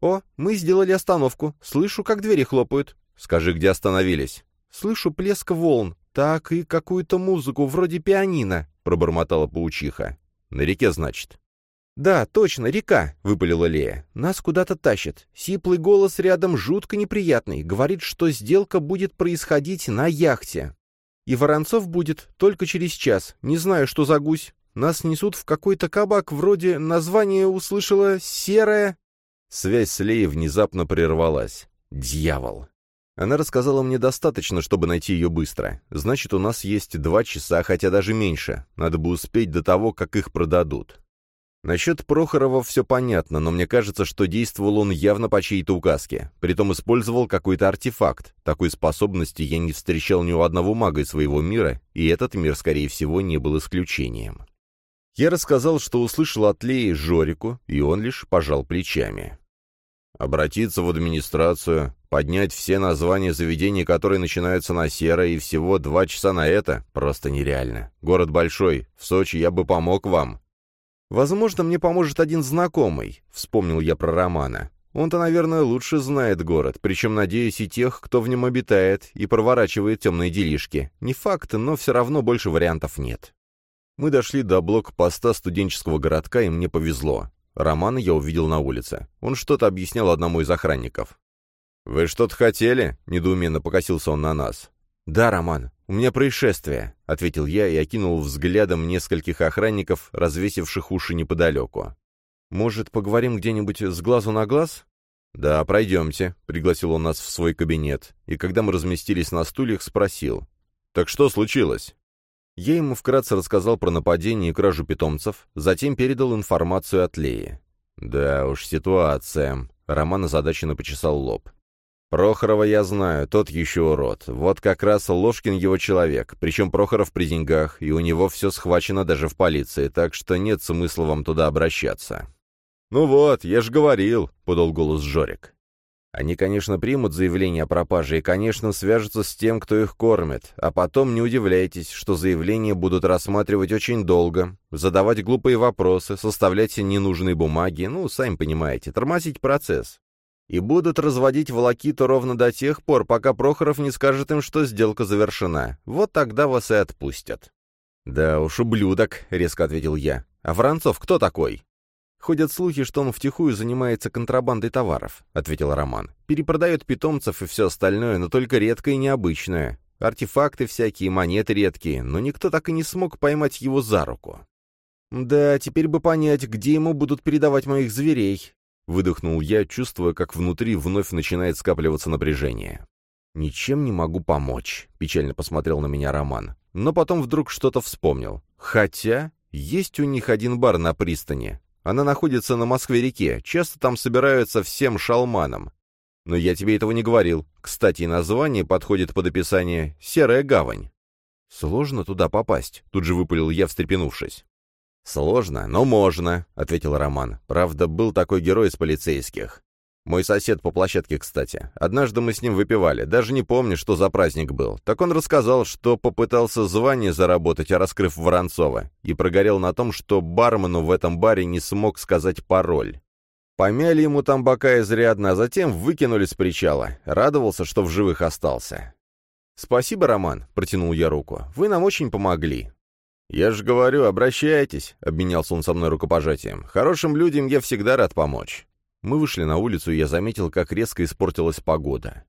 «О, мы сделали остановку. Слышу, как двери хлопают». «Скажи, где остановились?» «Слышу плеск волн. Так и какую-то музыку, вроде пианино», — пробормотала паучиха. «На реке, значит?» «Да, точно, река», — выпалила Лея. «Нас куда-то тащит. Сиплый голос рядом жутко неприятный. Говорит, что сделка будет происходить на яхте. И Воронцов будет только через час. Не знаю, что за гусь. Нас несут в какой-то кабак, вроде название услышала «Серая». Связь с Леей внезапно прервалась. Дьявол. Она рассказала мне достаточно, чтобы найти ее быстро. Значит, у нас есть два часа, хотя даже меньше. Надо бы успеть до того, как их продадут. Насчет Прохорова все понятно, но мне кажется, что действовал он явно по чьей-то указке. Притом использовал какой-то артефакт. Такой способности я не встречал ни у одного мага из своего мира, и этот мир, скорее всего, не был исключением. Я рассказал, что услышал от Леи Жорику, и он лишь пожал плечами. Обратиться в администрацию, поднять все названия заведений, которые начинаются на серо, и всего два часа на это — просто нереально. Город большой, в Сочи я бы помог вам. «Возможно, мне поможет один знакомый», — вспомнил я про Романа. «Он-то, наверное, лучше знает город, причем, надеюсь, и тех, кто в нем обитает и проворачивает темные делишки. Не факт, но все равно больше вариантов нет». Мы дошли до блокпоста студенческого городка, и мне повезло. Романа я увидел на улице. Он что-то объяснял одному из охранников. «Вы что-то хотели?» — недоуменно покосился он на нас. «Да, Роман, у меня происшествие», — ответил я и окинул взглядом нескольких охранников, развесивших уши неподалеку. «Может, поговорим где-нибудь с глазу на глаз?» «Да, пройдемте», — пригласил он нас в свой кабинет, и когда мы разместились на стульях, спросил. «Так что случилось?» Я ему вкратце рассказал про нападение и кражу питомцев, затем передал информацию от Леи. «Да уж, ситуация», — Роман озадаченно почесал лоб. Прохорова я знаю, тот еще урод. Вот как раз Ложкин его человек, причем Прохоров при деньгах, и у него все схвачено даже в полиции, так что нет смысла вам туда обращаться». «Ну вот, я же говорил», — подал голос Жорик. Они, конечно, примут заявление о пропаже и, конечно, свяжутся с тем, кто их кормит, а потом не удивляйтесь, что заявления будут рассматривать очень долго, задавать глупые вопросы, составлять ненужные бумаги, ну, сами понимаете, тормозить процесс и будут разводить волокиту ровно до тех пор, пока Прохоров не скажет им, что сделка завершена. Вот тогда вас и отпустят». «Да уж, ублюдок», — резко ответил я. «А Воронцов кто такой?» «Ходят слухи, что он втихую занимается контрабандой товаров», — ответил Роман. «Перепродает питомцев и все остальное, но только редкое и необычное. Артефакты всякие, монеты редкие, но никто так и не смог поймать его за руку». «Да, теперь бы понять, где ему будут передавать моих зверей», Выдохнул я, чувствуя, как внутри вновь начинает скапливаться напряжение. «Ничем не могу помочь», — печально посмотрел на меня Роман. Но потом вдруг что-то вспомнил. «Хотя есть у них один бар на пристани. Она находится на Москве-реке, часто там собираются всем шалманом. Но я тебе этого не говорил. Кстати, название подходит под описание «Серая гавань». «Сложно туда попасть», — тут же выпалил я, встрепенувшись. «Сложно, но можно», — ответил Роман. «Правда, был такой герой из полицейских. Мой сосед по площадке, кстати. Однажды мы с ним выпивали, даже не помню, что за праздник был. Так он рассказал, что попытался звание заработать, раскрыв Воронцова, и прогорел на том, что бармену в этом баре не смог сказать пароль. Помяли ему там бока изрядно, а затем выкинули с причала. Радовался, что в живых остался. «Спасибо, Роман», — протянул я руку. «Вы нам очень помогли. «Я же говорю, обращайтесь», — обменялся он со мной рукопожатием. «Хорошим людям я всегда рад помочь». Мы вышли на улицу, и я заметил, как резко испортилась погода.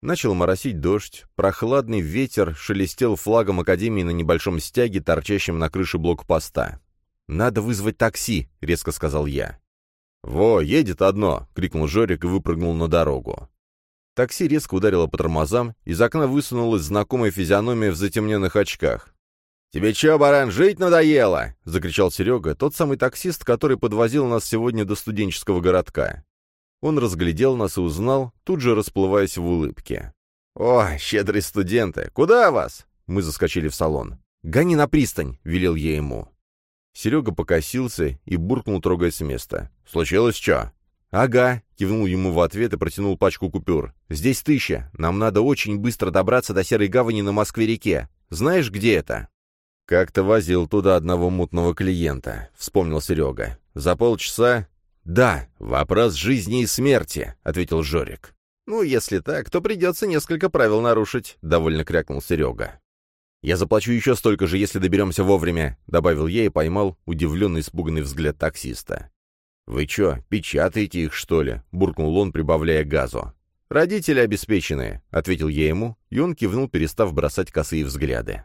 Начал моросить дождь, прохладный ветер шелестел флагом Академии на небольшом стяге, торчащем на крыше блокпоста. «Надо вызвать такси», — резко сказал я. «Во, едет одно!» — крикнул Жорик и выпрыгнул на дорогу. Такси резко ударило по тормозам, из окна высунулась знакомая физиономия в затемненных очках. «Тебе чё, баран, жить надоело?» — закричал Серега, тот самый таксист, который подвозил нас сегодня до студенческого городка. Он разглядел нас и узнал, тут же расплываясь в улыбке. «О, щедрые студенты! Куда вас?» Мы заскочили в салон. «Гони на пристань!» — велел я ему. Серега покосился и буркнул, трогая с места. «Случилось что?» «Ага», — кивнул ему в ответ и протянул пачку купюр. «Здесь тысяча. Нам надо очень быстро добраться до Серой Гавани на Москве-реке. Знаешь, где это?» «Как-то возил туда одного мутного клиента», — вспомнил Серега. «За полчаса...» «Да, вопрос жизни и смерти», — ответил Жорик. «Ну, если так, то придется несколько правил нарушить», — довольно крякнул Серега. «Я заплачу еще столько же, если доберемся вовремя», — добавил я и поймал удивленный испуганный взгляд таксиста. «Вы че, печатаете их, что ли?» — буркнул он, прибавляя газу. «Родители обеспеченные», — ответил я ему, и он кивнул, перестав бросать косые взгляды.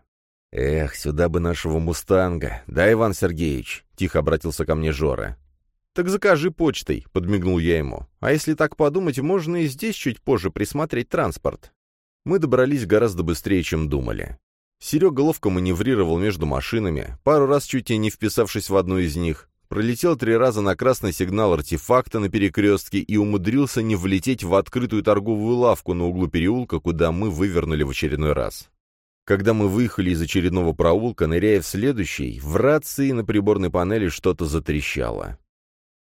«Эх, сюда бы нашего мустанга. Да, Иван Сергеевич?» — тихо обратился ко мне Жора. «Так закажи почтой», — подмигнул я ему. «А если так подумать, можно и здесь чуть позже присмотреть транспорт». Мы добрались гораздо быстрее, чем думали. Серега ловко маневрировал между машинами, пару раз чуть не вписавшись в одну из них, пролетел три раза на красный сигнал артефакта на перекрестке и умудрился не влететь в открытую торговую лавку на углу переулка, куда мы вывернули в очередной раз. Когда мы выехали из очередного проулка, ныряя в следующий, в рации на приборной панели что-то затрещало.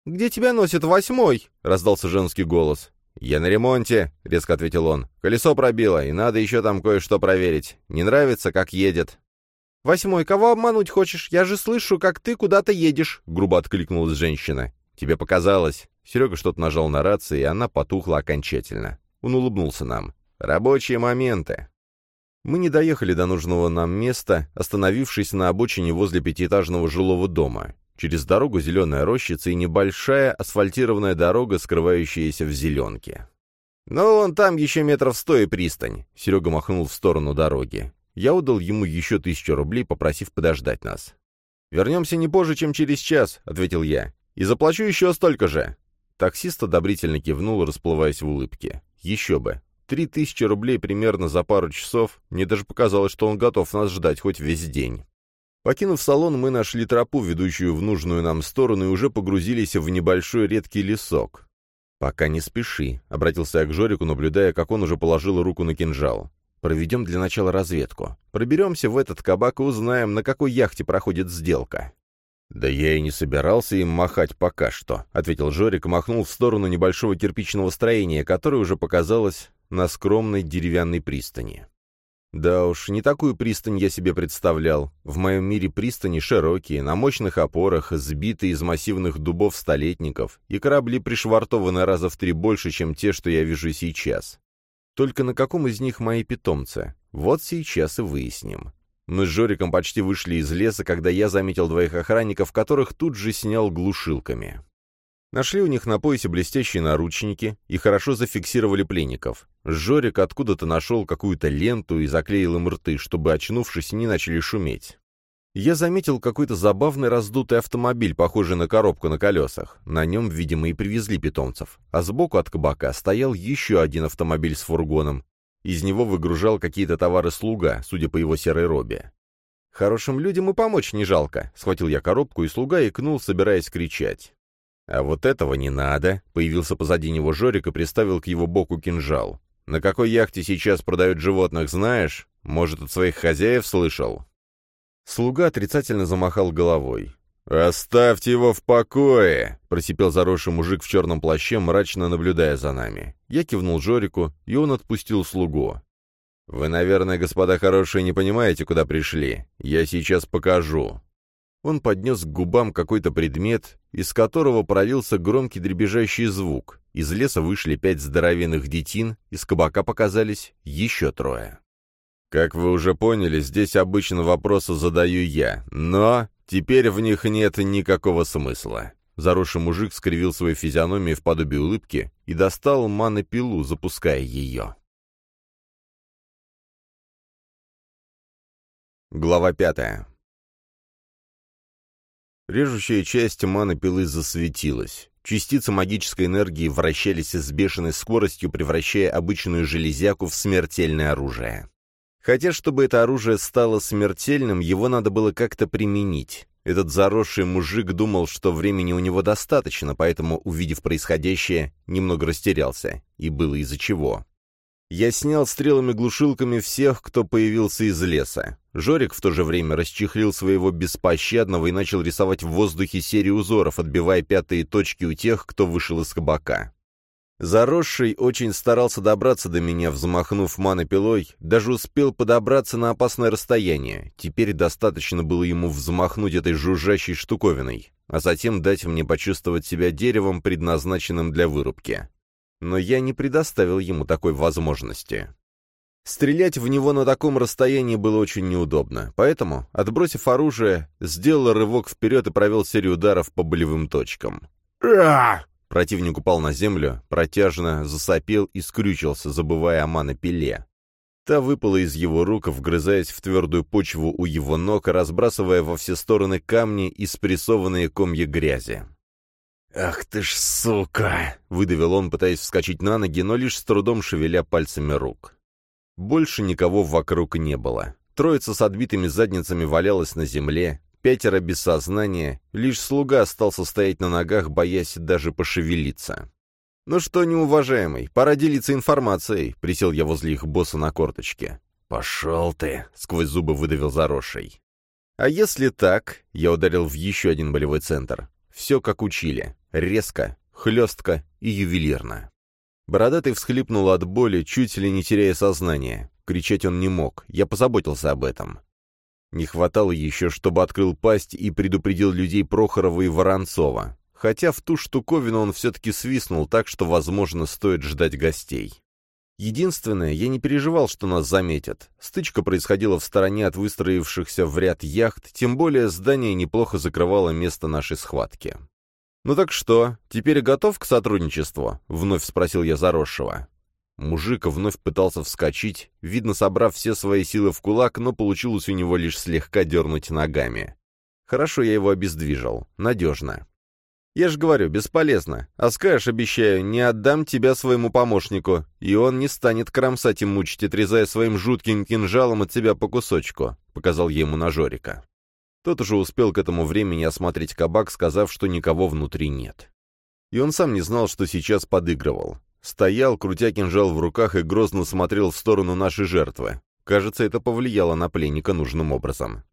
«Где тебя носит восьмой?» — раздался женский голос. «Я на ремонте», — резко ответил он. «Колесо пробило, и надо еще там кое-что проверить. Не нравится, как едет». «Восьмой, кого обмануть хочешь? Я же слышу, как ты куда-то едешь», — грубо откликнулась женщина. «Тебе показалось». Серега что-то нажал на рации, и она потухла окончательно. Он улыбнулся нам. «Рабочие моменты». Мы не доехали до нужного нам места, остановившись на обочине возле пятиэтажного жилого дома. Через дорогу зеленая рощица и небольшая асфальтированная дорога, скрывающаяся в зеленке. «Ну, вон там еще метров сто и пристань», — Серега махнул в сторону дороги. Я удал ему еще тысячу рублей, попросив подождать нас. «Вернемся не позже, чем через час», — ответил я. «И заплачу еще столько же». Таксист одобрительно кивнул, расплываясь в улыбке. «Еще бы. Три тысячи рублей примерно за пару часов, мне даже показалось, что он готов нас ждать хоть весь день. Покинув салон, мы нашли тропу, ведущую в нужную нам сторону, и уже погрузились в небольшой редкий лесок. «Пока не спеши», — обратился я к Жорику, наблюдая, как он уже положил руку на кинжал. «Проведем для начала разведку. Проберемся в этот кабак и узнаем, на какой яхте проходит сделка». «Да я и не собирался им махать пока что», — ответил Жорик и махнул в сторону небольшого кирпичного строения, которое уже показалось на скромной деревянной пристани. Да уж, не такую пристань я себе представлял. В моем мире пристани широкие, на мощных опорах, сбитые из массивных дубов столетников, и корабли пришвартованы раза в три больше, чем те, что я вижу сейчас. Только на каком из них мои питомцы? Вот сейчас и выясним. Мы с Жориком почти вышли из леса, когда я заметил двоих охранников, которых тут же снял глушилками. Нашли у них на поясе блестящие наручники и хорошо зафиксировали пленников. Жорик откуда-то нашел какую-то ленту и заклеил им рты, чтобы, очнувшись, не начали шуметь. Я заметил какой-то забавный раздутый автомобиль, похожий на коробку на колесах. На нем, видимо, и привезли питомцев. А сбоку от кабака стоял еще один автомобиль с фургоном. Из него выгружал какие-то товары слуга, судя по его серой робе. «Хорошим людям и помочь не жалко», — схватил я коробку, и слуга икнул, собираясь кричать. «А вот этого не надо», — появился позади него Жорик и приставил к его боку кинжал. «На какой яхте сейчас продают животных, знаешь? Может, от своих хозяев слышал?» Слуга отрицательно замахал головой. «Оставьте его в покое!» — просипел заросший мужик в черном плаще, мрачно наблюдая за нами. Я кивнул Жорику, и он отпустил слугу. «Вы, наверное, господа хорошие, не понимаете, куда пришли. Я сейчас покажу». Он поднес к губам какой-то предмет, из которого пролился громкий дребезжащий звук. Из леса вышли пять здоровенных детин, из кабака показались еще трое. Как вы уже поняли, здесь обычно вопросы задаю я, но теперь в них нет никакого смысла. Заросший мужик скривил свою физиономию в подобие улыбки и достал манопилу, запуская ее. Глава пятая. Режущая часть маны-пилы засветилась. Частицы магической энергии вращались с бешеной скоростью, превращая обычную железяку в смертельное оружие. Хотя, чтобы это оружие стало смертельным, его надо было как-то применить. Этот заросший мужик думал, что времени у него достаточно, поэтому, увидев происходящее, немного растерялся. И было из-за чего. Я снял стрелами-глушилками всех, кто появился из леса. Жорик в то же время расчехлил своего беспощадного и начал рисовать в воздухе серию узоров, отбивая пятые точки у тех, кто вышел из кабака. Заросший очень старался добраться до меня, взмахнув манопилой, даже успел подобраться на опасное расстояние. Теперь достаточно было ему взмахнуть этой жужжащей штуковиной, а затем дать мне почувствовать себя деревом, предназначенным для вырубки но я не предоставил ему такой возможности. Стрелять в него на таком расстоянии было очень неудобно, поэтому, отбросив оружие, сделал рывок вперед и провел серию ударов по болевым точкам. Противник упал на землю, протяжно засопел и скрючился, забывая о манопиле. Та выпала из его рук, вгрызаясь в твердую почву у его ног, разбрасывая во все стороны камни и спрессованные комья грязи. «Ах ты ж сука!» — выдавил он, пытаясь вскочить на ноги, но лишь с трудом шевеля пальцами рук. Больше никого вокруг не было. Троица с отбитыми задницами валялась на земле, пятеро без сознания, лишь слуга остался стоять на ногах, боясь даже пошевелиться. «Ну что, неуважаемый, пора делиться информацией», — присел я возле их босса на корточке. «Пошел ты!» — сквозь зубы выдавил заросший. «А если так?» — я ударил в еще один болевой центр. Все как учили. Резко, хлестко и ювелирно. Бородатый всхлипнул от боли, чуть ли не теряя сознание. Кричать он не мог, я позаботился об этом. Не хватало еще, чтобы открыл пасть и предупредил людей Прохорова и Воронцова. Хотя в ту штуковину он все-таки свистнул так, что, возможно, стоит ждать гостей. Единственное, я не переживал, что нас заметят. Стычка происходила в стороне от выстроившихся в ряд яхт, тем более здание неплохо закрывало место нашей схватки. «Ну так что, теперь готов к сотрудничеству?» — вновь спросил я заросшего. Мужик вновь пытался вскочить, видно, собрав все свои силы в кулак, но получилось у него лишь слегка дернуть ногами. Хорошо я его обездвижил. Надежно. Я же говорю, бесполезно. А скажешь, обещаю, не отдам тебя своему помощнику, и он не станет кромсать и мучить, отрезая своим жутким кинжалом от тебя по кусочку», — показал ему на Жорика. Тот уже успел к этому времени осмотреть кабак, сказав, что никого внутри нет. И он сам не знал, что сейчас подыгрывал. Стоял, крутя кинжал в руках, и грозно смотрел в сторону нашей жертвы. Кажется, это повлияло на пленника нужным образом.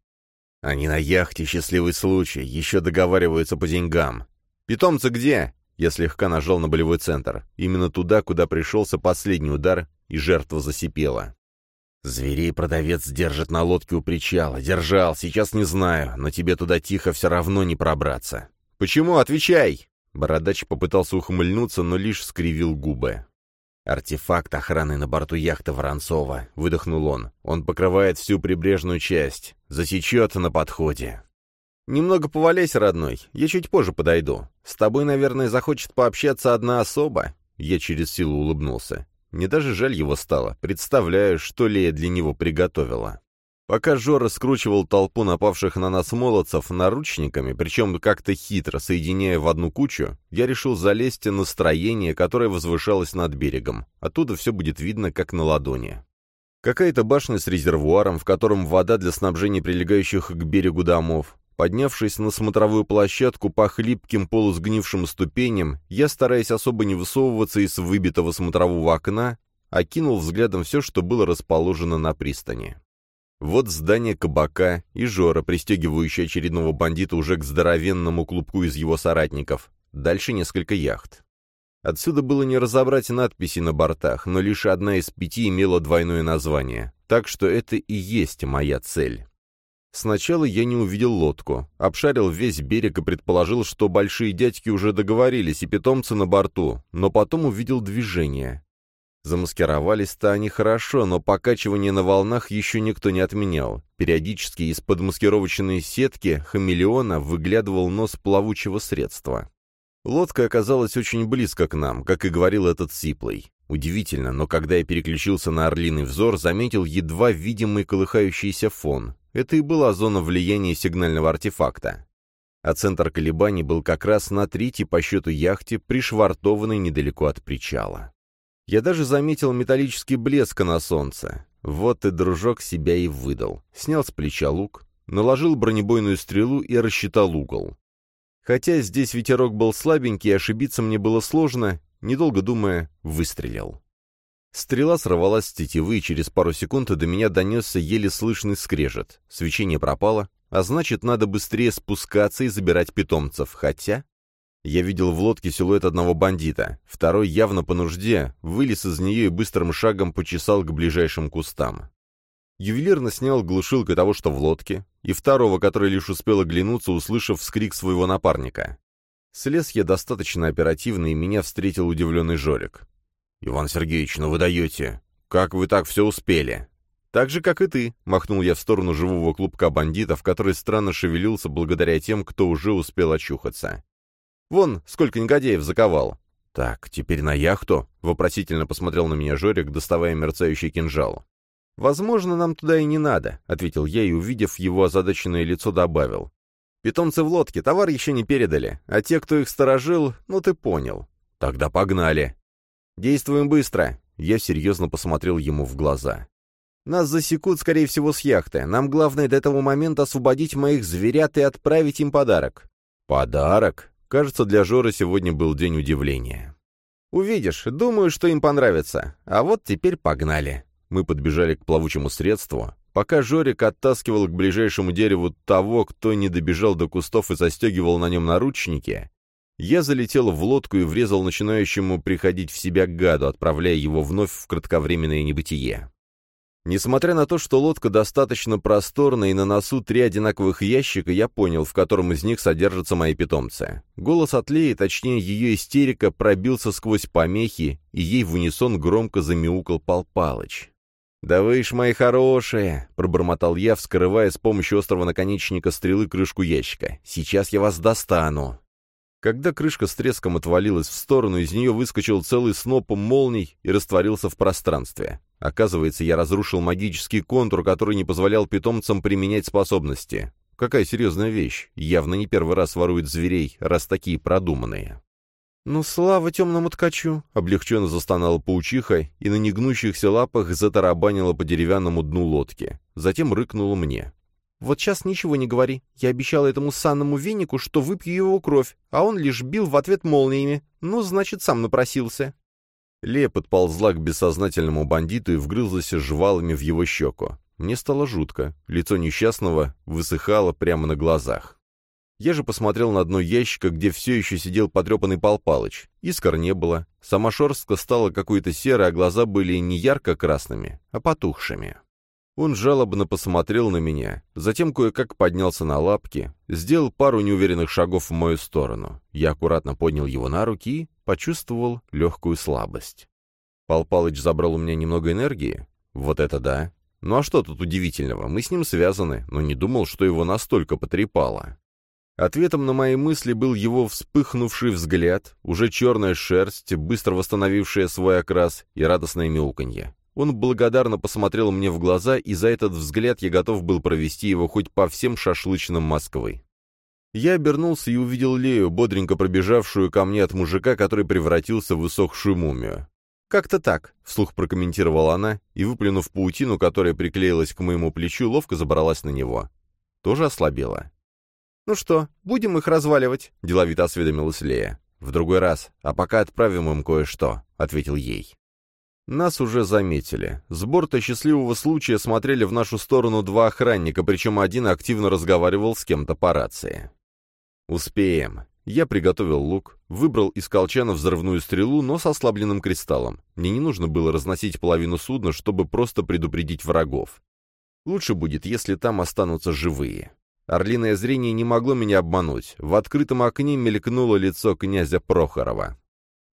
«Они на яхте, счастливый случай, еще договариваются по деньгам», «Питомцы где?» Я слегка нажал на болевой центр. Именно туда, куда пришелся последний удар, и жертва засипела. «Зверей продавец держит на лодке у причала. Держал, сейчас не знаю, но тебе туда тихо все равно не пробраться». «Почему? Отвечай!» Бородач попытался ухмыльнуться, но лишь скривил губы. «Артефакт охраны на борту яхты Воронцова», — выдохнул он. «Он покрывает всю прибрежную часть. Засечет на подходе». «Немного поваляйся, родной, я чуть позже подойду. С тобой, наверное, захочет пообщаться одна особа». Я через силу улыбнулся. Мне даже жаль его стало. Представляю, что Лея для него приготовила. Пока Жора скручивал толпу напавших на нас молодцев наручниками, причем как-то хитро соединяя в одну кучу, я решил залезть на строение, которое возвышалось над берегом. Оттуда все будет видно, как на ладони. Какая-то башня с резервуаром, в котором вода для снабжения прилегающих к берегу домов, Поднявшись на смотровую площадку по хлипким полусгнившим ступеням, я, стараясь особо не высовываться из выбитого смотрового окна, окинул взглядом все, что было расположено на пристани. Вот здание кабака и Жора, пристегивающий очередного бандита уже к здоровенному клубку из его соратников. Дальше несколько яхт. Отсюда было не разобрать надписи на бортах, но лишь одна из пяти имела двойное название. Так что это и есть моя цель. Сначала я не увидел лодку, обшарил весь берег и предположил, что большие дядьки уже договорились и питомцы на борту, но потом увидел движение. Замаскировались-то они хорошо, но покачивание на волнах еще никто не отменял. Периодически из-под маскировочной сетки хамелеона выглядывал нос плавучего средства. Лодка оказалась очень близко к нам, как и говорил этот Сиплый. Удивительно, но когда я переключился на орлиный взор, заметил едва видимый колыхающийся фон. Это и была зона влияния сигнального артефакта. А центр колебаний был как раз на третьей по счету яхте, пришвартованной недалеко от причала. Я даже заметил металлический блеск на солнце. Вот и дружок себя и выдал. Снял с плеча лук, наложил бронебойную стрелу и рассчитал угол. Хотя здесь ветерок был слабенький, ошибиться мне было сложно, недолго думая, выстрелил. Стрела сорвалась с тетивы, и через пару секунд до меня донесся еле слышный скрежет. Свечение пропало, а значит, надо быстрее спускаться и забирать питомцев, хотя... Я видел в лодке силуэт одного бандита, второй явно по нужде, вылез из нее и быстрым шагом почесал к ближайшим кустам. Ювелирно снял глушилкой того, что в лодке, и второго, который лишь успел оглянуться, услышав вскрик своего напарника. Слез я достаточно оперативно, и меня встретил удивленный Жорик. «Иван Сергеевич, ну вы даете! Как вы так все успели?» «Так же, как и ты», — махнул я в сторону живого клубка бандитов, который странно шевелился благодаря тем, кто уже успел очухаться. «Вон, сколько негодяев заковал!» «Так, теперь на яхту?» — вопросительно посмотрел на меня Жорик, доставая мерцающий кинжал. «Возможно, нам туда и не надо», — ответил я и, увидев его озадаченное лицо, добавил. «Питомцы в лодке, товар еще не передали, а те, кто их сторожил, ну ты понял». «Тогда погнали». «Действуем быстро!» Я серьезно посмотрел ему в глаза. «Нас засекут, скорее всего, с яхты. Нам главное до этого момента освободить моих зверят и отправить им подарок». «Подарок?» Кажется, для Жоры сегодня был день удивления. «Увидишь. Думаю, что им понравится. А вот теперь погнали». Мы подбежали к плавучему средству. Пока Жорик оттаскивал к ближайшему дереву того, кто не добежал до кустов и застегивал на нем наручники, я залетел в лодку и врезал начинающему приходить в себя гаду, отправляя его вновь в кратковременное небытие. Несмотря на то, что лодка достаточно просторная и на носу три одинаковых ящика, я понял, в котором из них содержатся мои питомцы. Голос от Леи, точнее ее истерика, пробился сквозь помехи, и ей в унисон громко замяукал Пал Палыч. «Да вы ж мои хорошие!» — пробормотал я, вскрывая с помощью острого наконечника стрелы крышку ящика. «Сейчас я вас достану!» Когда крышка с треском отвалилась в сторону, из нее выскочил целый сноп молний и растворился в пространстве. Оказывается, я разрушил магический контур, который не позволял питомцам применять способности. Какая серьезная вещь. Явно не первый раз воруют зверей, раз такие продуманные. «Ну, слава темному ткачу!» — облегченно застонала паучиха и на негнущихся лапах затарабанила по деревянному дну лодки. Затем рыкнула мне. Вот сейчас ничего не говори. Я обещала этому санному венику, что выпью его кровь, а он лишь бил в ответ молниями. Ну, значит, сам напросился». Лея подползла к бессознательному бандиту и вгрызлась жвалами в его щеку. Мне стало жутко. Лицо несчастного высыхало прямо на глазах. Я же посмотрел на дно ящика, где все еще сидел потрепанный Пал Палыч. Искр не было. Сама шерстка стала какой-то серой, а глаза были не ярко-красными, а потухшими. Он жалобно посмотрел на меня, затем кое-как поднялся на лапки, сделал пару неуверенных шагов в мою сторону. Я аккуратно поднял его на руки и почувствовал легкую слабость. Пал Палыч забрал у меня немного энергии? Вот это да. Ну а что тут удивительного? Мы с ним связаны, но не думал, что его настолько потрепало. Ответом на мои мысли был его вспыхнувший взгляд, уже черная шерсть, быстро восстановившая свой окрас, и радостное мяуканье. Он благодарно посмотрел мне в глаза, и за этот взгляд я готов был провести его хоть по всем шашлычным Москвы. Я обернулся и увидел Лею, бодренько пробежавшую ко мне от мужика, который превратился в высохшую мумию. «Как-то так», — вслух прокомментировала она, и, выплюнув паутину, которая приклеилась к моему плечу, ловко забралась на него. Тоже ослабела. «Ну что, будем их разваливать?» — деловито осведомилась Лея. «В другой раз, а пока отправим им кое-что», — ответил ей. Нас уже заметили. С борта счастливого случая смотрели в нашу сторону два охранника, причем один активно разговаривал с кем-то по рации. «Успеем». Я приготовил лук, выбрал из колчана взрывную стрелу, но с ослабленным кристаллом. Мне не нужно было разносить половину судна, чтобы просто предупредить врагов. Лучше будет, если там останутся живые. Орлиное зрение не могло меня обмануть. В открытом окне мелькнуло лицо князя Прохорова.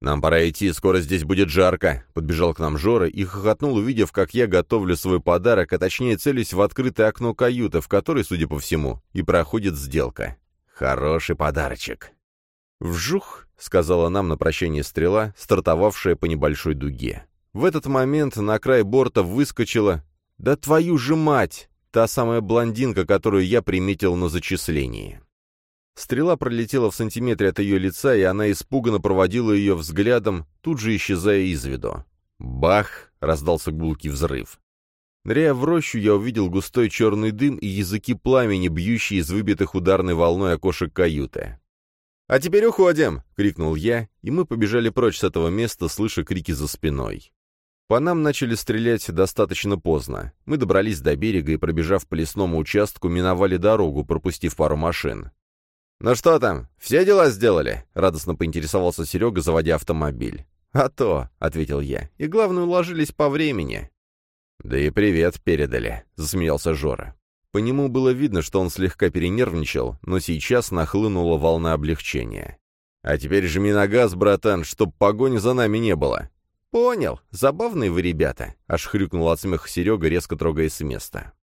«Нам пора идти, скоро здесь будет жарко», — подбежал к нам Жора и хохотнул, увидев, как я готовлю свой подарок, а точнее целюсь в открытое окно каюты, в которой, судя по всему, и проходит сделка. «Хороший подарочек». «Вжух», — сказала нам на прощание стрела, стартовавшая по небольшой дуге. В этот момент на край борта выскочила... «Да твою же мать!» Та самая блондинка, которую я приметил на зачислении. Стрела пролетела в сантиметре от ее лица, и она испуганно проводила ее взглядом, тут же исчезая из виду. «Бах!» — раздался гулкий взрыв. Ныряя в рощу, я увидел густой черный дым и языки пламени, бьющие из выбитых ударной волной окошек каюты. «А теперь уходим!» — крикнул я, и мы побежали прочь с этого места, слыша крики за спиной. По нам начали стрелять достаточно поздно. Мы добрались до берега и, пробежав по лесному участку, миновали дорогу, пропустив пару машин. «Ну что там, все дела сделали?» — радостно поинтересовался Серега, заводя автомобиль. «А то», — ответил я, — «и главное, уложились по времени». «Да и привет передали», — засмеялся Жора. По нему было видно, что он слегка перенервничал, но сейчас нахлынула волна облегчения. «А теперь жми на газ, братан, чтоб погони за нами не было». «Понял. Забавные вы ребята», — аж хрюкнул от смеха Серега, резко трогаясь с места.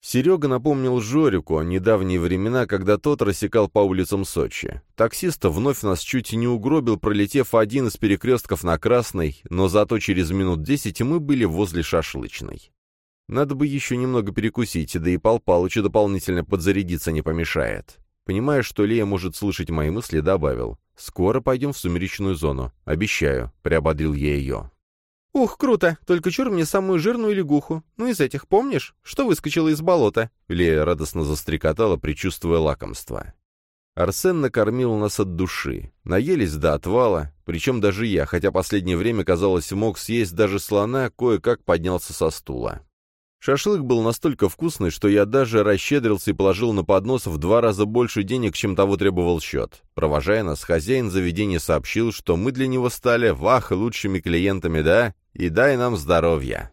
Серега напомнил Жорику недавние времена, когда тот рассекал по улицам Сочи. Таксист вновь нас чуть не угробил, пролетев один из перекрестков на Красной, но зато через минут десять мы были возле шашлычной. Надо бы еще немного перекусить, да и Пал Палычу дополнительно подзарядиться не помешает. Понимая, что Лея может слышать мои мысли, добавил. «Скоро пойдем в сумеречную зону. Обещаю», — приободрил я ее. «Ух, круто! Только чур мне самую жирную лягуху. Ну, из этих, помнишь, что выскочила из болота?» Лея радостно застрекотала, предчувствуя лакомство. Арсен накормил нас от души. Наелись до отвала, причем даже я, хотя последнее время, казалось, мог съесть даже слона, кое-как поднялся со стула. Шашлык был настолько вкусный, что я даже расщедрился и положил на поднос в два раза больше денег, чем того требовал счет. Провожая нас, хозяин заведения сообщил, что мы для него стали, вах, лучшими клиентами, да? И дай нам здоровья.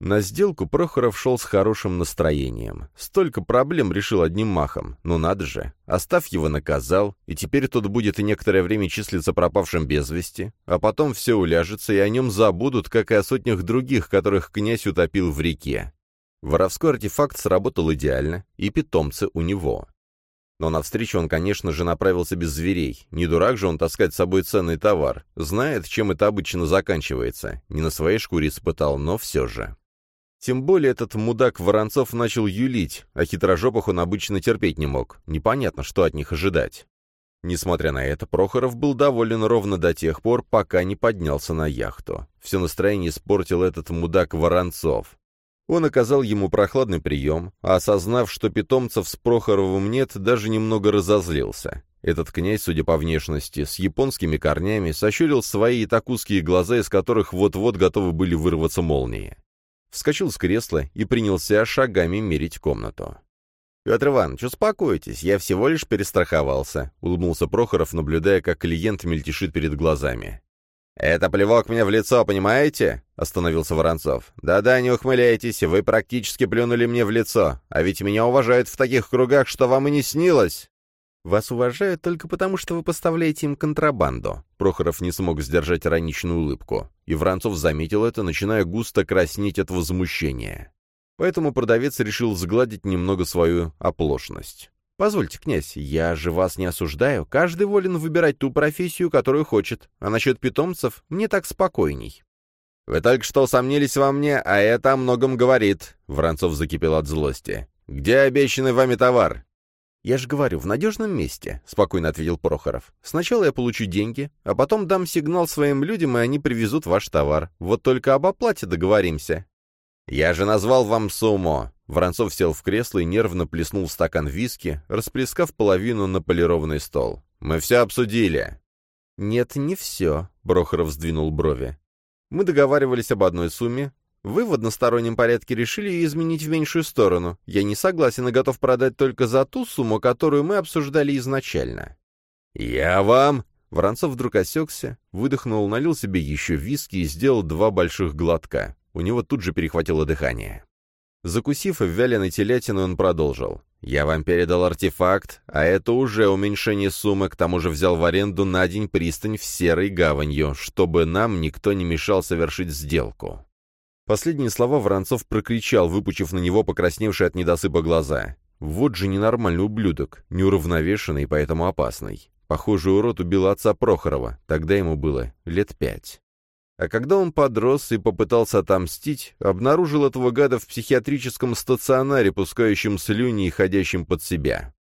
На сделку Прохоров шел с хорошим настроением. Столько проблем решил одним махом. Ну надо же. Оставь его наказал, и теперь тот будет и некоторое время числиться пропавшим без вести, а потом все уляжется, и о нем забудут, как и о сотнях других, которых князь утопил в реке. Воровской артефакт сработал идеально, и питомцы у него. Но навстречу он, конечно же, направился без зверей. Не дурак же он таскать с собой ценный товар. Знает, чем это обычно заканчивается. Не на своей шкуре испытал, но все же. Тем более этот мудак Воронцов начал юлить, а хитрожопых он обычно терпеть не мог. Непонятно, что от них ожидать. Несмотря на это, Прохоров был доволен ровно до тех пор, пока не поднялся на яхту. Все настроение испортил этот мудак Воронцов. Он оказал ему прохладный прием, а осознав, что питомцев с Прохоровым нет, даже немного разозлился. Этот князь, судя по внешности, с японскими корнями, сощурил свои и так узкие глаза, из которых вот-вот готовы были вырваться молнии вскочил с кресла и принялся шагами мерить комнату. «Петр Иванович, успокойтесь, я всего лишь перестраховался», — улыбнулся Прохоров, наблюдая, как клиент мельтешит перед глазами. «Это плевок мне в лицо, понимаете?» — остановился Воронцов. «Да-да, не ухмыляйтесь, вы практически плюнули мне в лицо, а ведь меня уважают в таких кругах, что вам и не снилось». «Вас уважают только потому, что вы поставляете им контрабанду». Прохоров не смог сдержать ироничную улыбку, и Воронцов заметил это, начиная густо краснеть от возмущения. Поэтому продавец решил сгладить немного свою оплошность. «Позвольте, князь, я же вас не осуждаю. Каждый волен выбирать ту профессию, которую хочет. А насчет питомцев мне так спокойней». «Вы только что сомнились во мне, а это о многом говорит», — Воронцов закипел от злости. «Где обещанный вами товар?» «Я же говорю, в надежном месте», — спокойно ответил Прохоров. «Сначала я получу деньги, а потом дам сигнал своим людям, и они привезут ваш товар. Вот только об оплате договоримся». «Я же назвал вам сумму!» Воронцов сел в кресло и нервно плеснул стакан виски, расплескав половину на полированный стол. «Мы все обсудили». «Нет, не все», — Прохоров сдвинул брови. «Мы договаривались об одной сумме, вы в одностороннем порядке решили изменить в меньшую сторону. Я не согласен и готов продать только за ту сумму, которую мы обсуждали изначально». «Я вам...» Воронцов вдруг осекся, выдохнул, налил себе еще виски и сделал два больших глотка. У него тут же перехватило дыхание. Закусив вяленой телятиной, он продолжил. «Я вам передал артефакт, а это уже уменьшение суммы, к тому же взял в аренду на день пристань в Серой гаванью, чтобы нам никто не мешал совершить сделку. Последние слова Воронцов прокричал, выпучив на него покрасневшие от недосыпа глаза. Вот же ненормальный ублюдок, неуравновешенный, поэтому опасный. Похоже, урод убил отца Прохорова, тогда ему было лет пять. А когда он подрос и попытался отомстить, обнаружил этого гада в психиатрическом стационаре, пускающем слюни и ходящим под себя.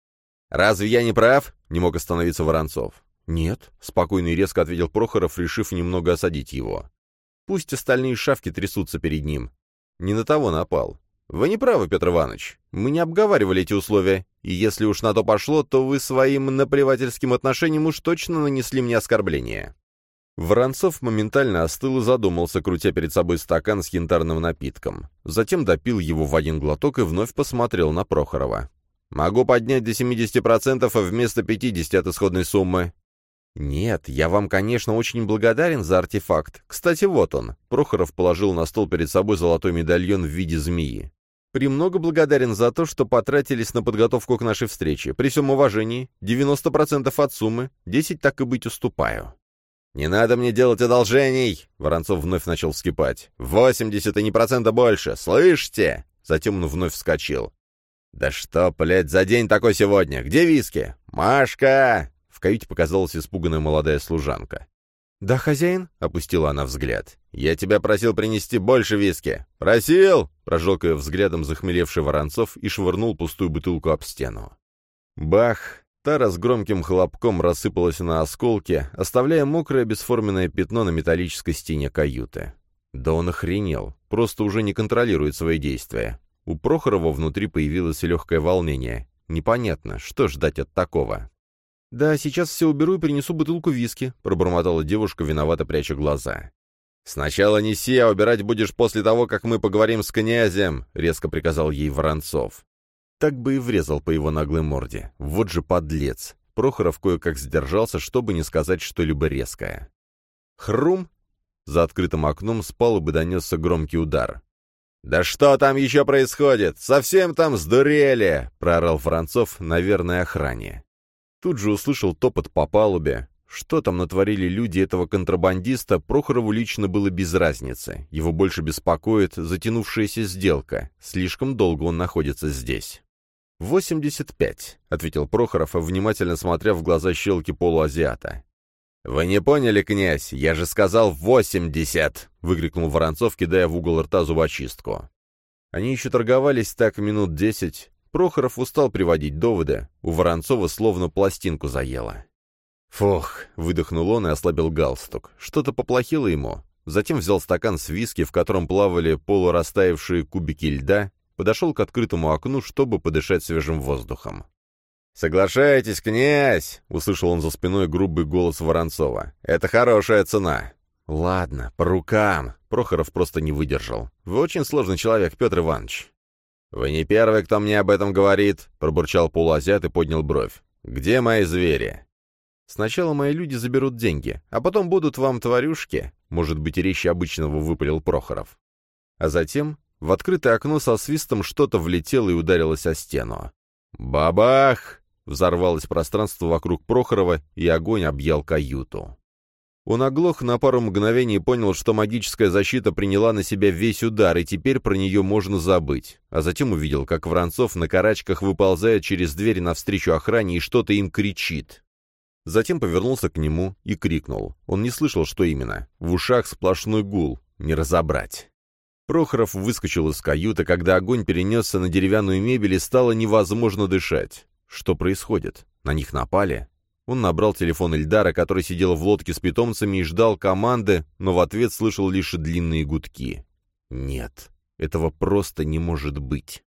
«Разве я не прав?» — не мог остановиться Воронцов. «Нет», — спокойно и резко ответил Прохоров, решив немного осадить его. Пусть остальные шавки трясутся перед ним. Не на того напал. Вы не правы, Петр Иванович. Мы не обговаривали эти условия, и если уж на то пошло, то вы своим наплевательским отношением уж точно нанесли мне оскорбление. Воронцов моментально остыл и задумался, крутя перед собой стакан с янтарным напитком. Затем допил его в один глоток и вновь посмотрел на Прохорова. «Могу поднять до 70% а вместо 50% от исходной суммы». «Нет, я вам, конечно, очень благодарен за артефакт. Кстати, вот он». Прохоров положил на стол перед собой золотой медальон в виде змеи. Премного благодарен за то, что потратились на подготовку к нашей встрече. При всем уважении, 90% от суммы, 10 так и быть уступаю». «Не надо мне делать одолжений!» Воронцов вновь начал вскипать. «Восемьдесят и не процента больше! Слышите?» Затем он вновь вскочил. «Да что, блядь, за день такой сегодня? Где виски? Машка!» Каюте показалась испуганная молодая служанка. «Да, хозяин?» — опустила она взгляд. «Я тебя просил принести больше виски». «Просил!» — прожег ее взглядом захмелевший Воронцов и швырнул пустую бутылку об стену. Бах! Тара с громким хлопком рассыпалась на осколки, оставляя мокрое бесформенное пятно на металлической стене каюты. Да он охренел, просто уже не контролирует свои действия. У Прохорова внутри появилось легкое волнение. Непонятно, что ждать от такого. «Да, сейчас все уберу и принесу бутылку виски», — пробормотала девушка, виновато пряча глаза. «Сначала неси, а убирать будешь после того, как мы поговорим с князем», — резко приказал ей Воронцов. Так бы и врезал по его наглой морде. Вот же подлец. Прохоров кое-как сдержался, чтобы не сказать что-либо резкое. Хрум! За открытым окном с палубы донесся громкий удар. «Да что там еще происходит? Совсем там сдурели!» — проорал Воронцов, наверное, охране. Тут же услышал топот по палубе. Что там натворили люди этого контрабандиста, Прохорову лично было без разницы. Его больше беспокоит затянувшаяся сделка. Слишком долго он находится здесь. «Восемьдесят пять», — ответил Прохоров, внимательно смотря в глаза щелки полуазиата. «Вы не поняли, князь? Я же сказал восемьдесят!» — выкрикнул Воронцов, кидая в угол рта зубочистку. Они еще торговались так минут десять, Прохоров устал приводить доводы, у Воронцова словно пластинку заело. «Фух!» — выдохнул он и ослабил галстук. Что-то поплохело ему. Затем взял стакан с виски, в котором плавали полурастаявшие кубики льда, подошел к открытому окну, чтобы подышать свежим воздухом. «Соглашайтесь, князь!» — услышал он за спиной грубый голос Воронцова. «Это хорошая цена!» «Ладно, по рукам!» — Прохоров просто не выдержал. «Вы очень сложный человек, Петр Иванович. «Вы не первый, кто мне об этом говорит», — пробурчал полуазиат и поднял бровь. «Где мои звери?» «Сначала мои люди заберут деньги, а потом будут вам тварюшки», — может быть, речи обычного выпалил Прохоров. А затем в открытое окно со свистом что-то влетело и ударилось о стену. «Бабах!» — взорвалось пространство вокруг Прохорова, и огонь объял каюту. Он оглох на пару мгновений и понял, что магическая защита приняла на себя весь удар, и теперь про нее можно забыть. А затем увидел, как Воронцов на карачках выползает через дверь навстречу охране и что-то им кричит. Затем повернулся к нему и крикнул. Он не слышал, что именно. В ушах сплошной гул. Не разобрать. Прохоров выскочил из каюты, когда огонь перенесся на деревянную мебель и стало невозможно дышать. Что происходит? На них напали? Он набрал телефон Эльдара, который сидел в лодке с питомцами и ждал команды, но в ответ слышал лишь длинные гудки. Нет, этого просто не может быть.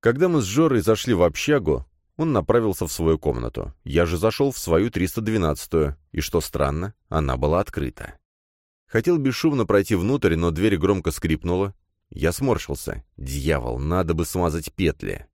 Когда мы с Жорой зашли в общагу, он направился в свою комнату. Я же зашел в свою 312-ю, и, что странно, она была открыта. Хотел бесшумно пройти внутрь, но дверь громко скрипнула. Я сморщился. Дьявол, надо бы смазать петли.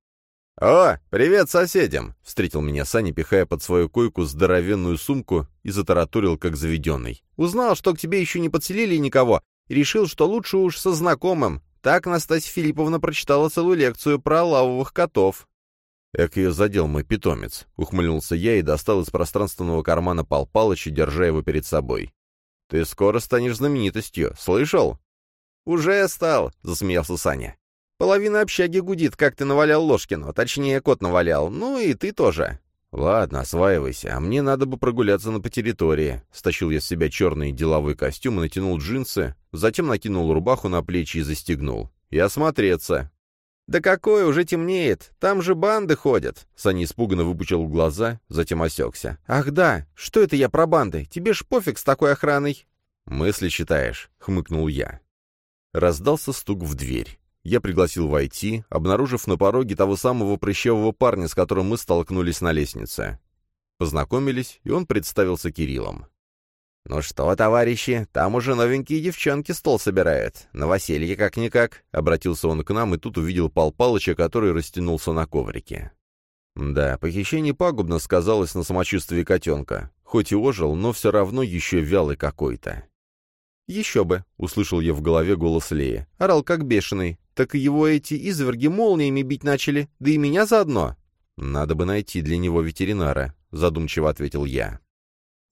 «О, привет соседям!» — встретил меня Саня, пихая под свою койку здоровенную сумку и затараторил, как заведенный. «Узнал, что к тебе еще не подселили никого, и решил, что лучше уж со знакомым. Так Настасья Филипповна прочитала целую лекцию про лавовых котов». «Эк ее задел мой питомец», — ухмыльнулся я и достал из пространственного кармана Пал Палыча, держа его перед собой. «Ты скоро станешь знаменитостью, слышал?» «Уже стал», — засмеялся Саня. Половина общаги гудит, как ты навалял Ложкину, точнее, кот навалял, ну и ты тоже». «Ладно, осваивайся, а мне надо бы прогуляться на по территории». Стащил я с себя черный деловой костюм и натянул джинсы, затем накинул рубаху на плечи и застегнул. «И осмотреться». «Да какое, уже темнеет, там же банды ходят!» Саня испуганно выпучил глаза, затем осекся. «Ах да, что это я про банды? Тебе ж пофиг с такой охраной!» «Мысли читаешь», — хмыкнул я. Раздался стук в дверь. Я пригласил войти, обнаружив на пороге того самого прыщавого парня, с которым мы столкнулись на лестнице. Познакомились, и он представился Кириллом. «Ну что, товарищи, там уже новенькие девчонки стол собирают. Новоселье как-никак», — обратился он к нам и тут увидел Пал Палыча, который растянулся на коврике. Да, похищение пагубно сказалось на самочувствии котенка. Хоть и ожил, но все равно еще вялый какой-то. «Еще бы», — услышал я в голове голос Леи. Орал как бешеный. «Так его эти изверги молниями бить начали, да и меня заодно». «Надо бы найти для него ветеринара», — задумчиво ответил я.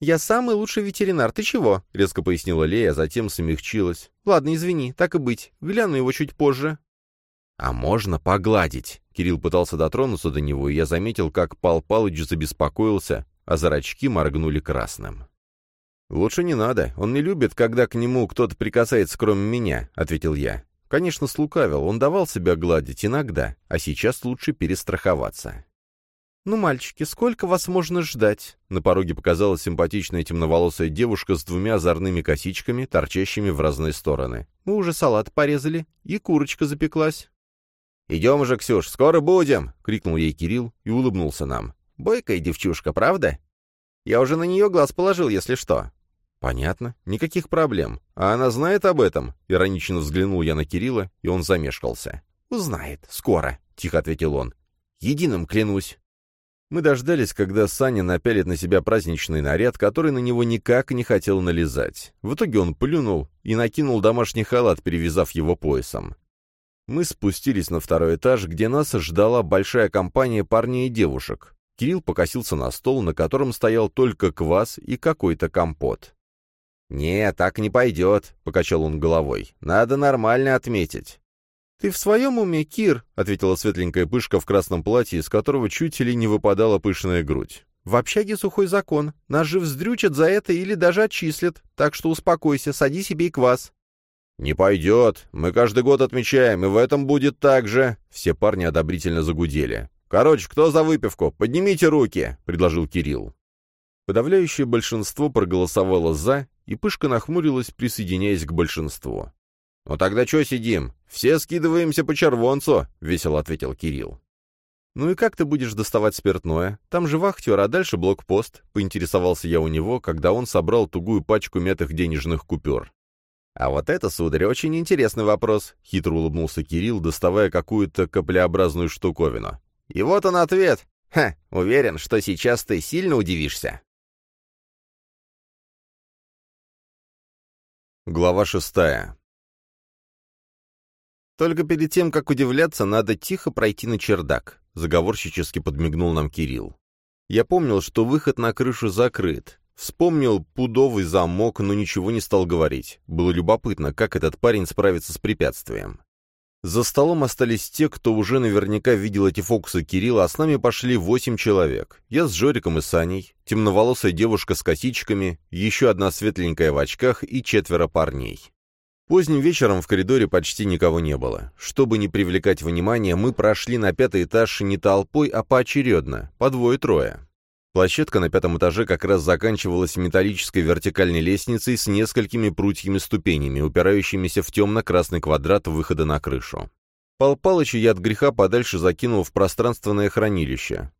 «Я самый лучший ветеринар, ты чего?» — резко пояснила Лея, а затем смягчилась. «Ладно, извини, так и быть. Гляну его чуть позже». «А можно погладить?» Кирилл пытался дотронуться до него, и я заметил, как Пал Палыч забеспокоился, а зрачки моргнули красным. «Лучше не надо. Он не любит, когда к нему кто-то прикасается, кроме меня», — ответил я. Конечно, слукавил, он давал себя гладить иногда, а сейчас лучше перестраховаться. «Ну, мальчики, сколько вас можно ждать?» На пороге показалась симпатичная темноволосая девушка с двумя озорными косичками, торчащими в разные стороны. «Мы уже салат порезали, и курочка запеклась». «Идем уже, Ксюш, скоро будем!» — крикнул ей Кирилл и улыбнулся нам. «Бойкая девчушка, правда? Я уже на нее глаз положил, если что». «Понятно. Никаких проблем. А она знает об этом?» Иронично взглянул я на Кирилла, и он замешкался. «Узнает. Скоро», — тихо ответил он. «Единым клянусь». Мы дождались, когда Саня напялит на себя праздничный наряд, который на него никак не хотел налезать. В итоге он плюнул и накинул домашний халат, перевязав его поясом. Мы спустились на второй этаж, где нас ждала большая компания парней и девушек. Кирилл покосился на стол, на котором стоял только квас и какой-то компот. «Не, так не пойдет», — покачал он головой. «Надо нормально отметить». «Ты в своем уме, Кир?» — ответила светленькая пышка в красном платье, из которого чуть ли не выпадала пышная грудь. «В общаге сухой закон. Нас же вздрючат за это или даже отчислят. Так что успокойся, садись и пей квас». «Не пойдет. Мы каждый год отмечаем, и в этом будет так же». Все парни одобрительно загудели. «Короче, кто за выпивку? Поднимите руки!» — предложил Кирилл. Подавляющее большинство проголосовало «за», и Пышка нахмурилась, присоединяясь к большинству. «Ну тогда что сидим? Все скидываемся по червонцу», — весело ответил Кирилл. «Ну и как ты будешь доставать спиртное? Там же вахтер, а дальше блокпост», — поинтересовался я у него, когда он собрал тугую пачку мятых денежных купюр. «А вот это, сударь, очень интересный вопрос», — хитро улыбнулся Кирилл, доставая какую-то каплеобразную штуковину. «И вот он ответ. Ха, уверен, что сейчас ты сильно удивишься». Глава шестая. «Только перед тем, как удивляться, надо тихо пройти на чердак», — заговорщически подмигнул нам Кирилл. Я помнил, что выход на крышу закрыт. Вспомнил пудовый замок, но ничего не стал говорить. Было любопытно, как этот парень справится с препятствием. За столом остались те, кто уже наверняка видел эти фокусы Кирилла, а с нами пошли восемь человек. Я с Жориком и Саней, темноволосая девушка с косичками, еще одна светленькая в очках и четверо парней. Поздним вечером в коридоре почти никого не было. Чтобы не привлекать внимания, мы прошли на пятый этаж не толпой, а поочередно, по двое-трое. Площадка на пятом этаже как раз заканчивалась металлической вертикальной лестницей с несколькими прутьями-ступенями, упирающимися в темно-красный квадрат выхода на крышу. Пал Палыча я от греха подальше закинул в пространственное хранилище.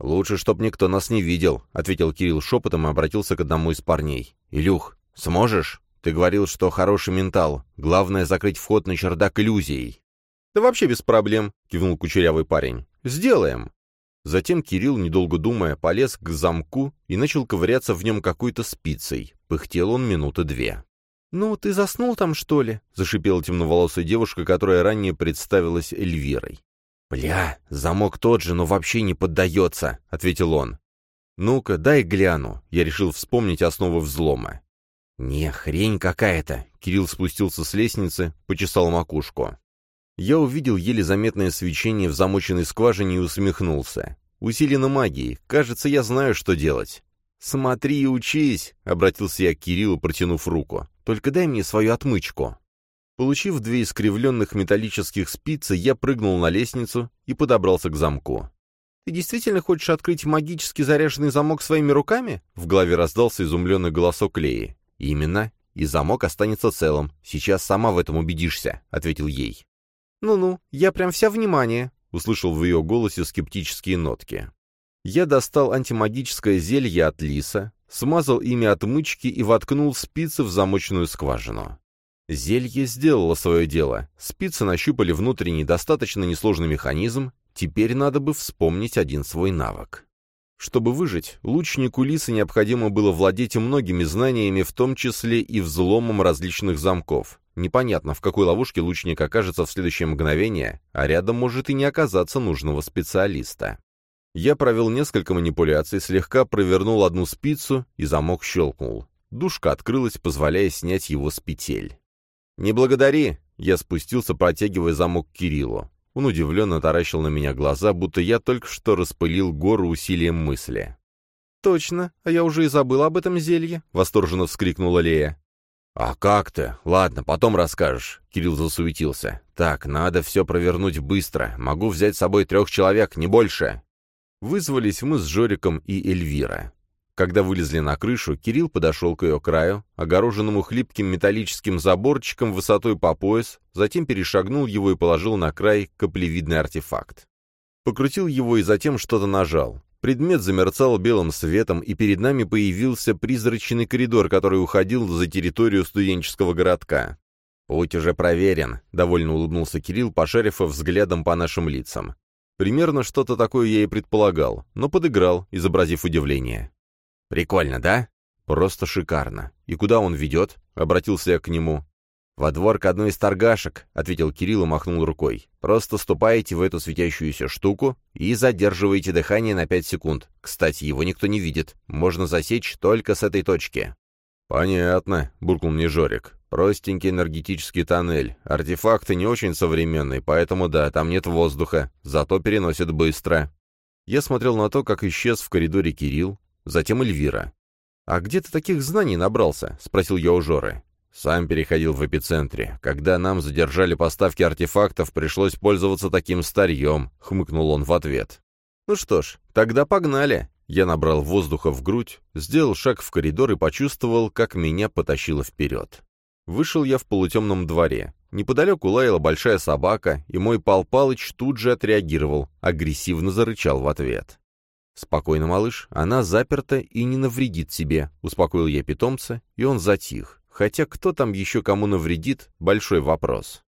«Лучше, чтоб никто нас не видел», — ответил Кирилл шепотом и обратился к одному из парней. «Илюх, сможешь? Ты говорил, что хороший ментал. Главное — закрыть вход на чердак иллюзией». «Да вообще без проблем», — кивнул кучерявый парень. «Сделаем». Затем Кирилл, недолго думая, полез к замку и начал ковыряться в нем какой-то спицей. Пыхтел он минуты две. «Ну, ты заснул там, что ли?» — зашипела темноволосая девушка, которая ранее представилась Эльвирой. «Бля, замок тот же, но вообще не поддается», — ответил он. «Ну-ка, дай гляну», — я решил вспомнить основы взлома. «Не, хрень какая-то», — Кирилл спустился с лестницы, почесал макушку. Я увидел еле заметное свечение в замоченной скважине и усмехнулся. Усилено магией. Кажется, я знаю, что делать. «Смотри и учись», — обратился я к Кириллу, протянув руку. «Только дай мне свою отмычку». Получив две искривленных металлических спицы, я прыгнул на лестницу и подобрался к замку. «Ты действительно хочешь открыть магически заряженный замок своими руками?» В голове раздался изумленный голосок Леи. «Именно. и замок останется целым. Сейчас сама в этом убедишься», — ответил ей. «Ну-ну, я прям вся внимание», — услышал в ее голосе скептические нотки. Я достал антимагическое зелье от лиса, смазал ими отмычки и воткнул спицы в замочную скважину. Зелье сделало свое дело. Спицы нащупали внутренний достаточно несложный механизм, теперь надо бы вспомнить один свой навык. Чтобы выжить, лучнику лиса необходимо было владеть многими знаниями, в том числе и взломом различных замков. Непонятно, в какой ловушке лучник окажется в следующее мгновение, а рядом может и не оказаться нужного специалиста. Я провел несколько манипуляций, слегка провернул одну спицу, и замок щелкнул. Душка открылась, позволяя снять его с петель. «Не благодари!» — я спустился, протягивая замок Кириллу. Он удивленно таращил на меня глаза, будто я только что распылил гору усилием мысли. «Точно, а я уже и забыл об этом зелье», — восторженно вскрикнула Лея. «А как ты? Ладно, потом расскажешь», — Кирилл засуетился. «Так, надо все провернуть быстро. Могу взять с собой трех человек, не больше». Вызвались мы с Жориком и Эльвира. Когда вылезли на крышу, Кирилл подошел к ее краю, огороженному хлипким металлическим заборчиком высотой по пояс, затем перешагнул его и положил на край каплевидный артефакт. Покрутил его и затем что-то нажал. Предмет замерцал белым светом, и перед нами появился призрачный коридор, который уходил за территорию студенческого городка. «Путь уже проверен», — довольно улыбнулся Кирилл, пошарив взглядом по нашим лицам. Примерно что-то такое я и предполагал, но подыграл, изобразив удивление. «Прикольно, да?» «Просто шикарно. И куда он ведет?» — обратился я к нему. «Во двор к одной из торгашек», — ответил Кирилл и махнул рукой. «Просто ступаете в эту светящуюся штуку и задерживаете дыхание на пять секунд. Кстати, его никто не видит. Можно засечь только с этой точки». «Понятно», — буркнул мне Жорик. «Простенький энергетический тоннель. Артефакты не очень современные, поэтому да, там нет воздуха, зато переносит быстро». Я смотрел на то, как исчез в коридоре Кирилл, затем Эльвира. «А где ты таких знаний набрался?» — спросил я у Жоры. «Сам переходил в эпицентре. Когда нам задержали поставки артефактов, пришлось пользоваться таким старьем», — хмыкнул он в ответ. «Ну что ж, тогда погнали». Я набрал воздуха в грудь, сделал шаг в коридор и почувствовал, как меня потащило вперед. Вышел я в полутемном дворе. Неподалеку лаяла большая собака, и мой Пал Палыч тут же отреагировал, агрессивно зарычал в ответ. «Спокойно, малыш, она заперта и не навредит себе», — успокоил я питомца, и он затих. Хотя кто там еще кому навредит — большой вопрос.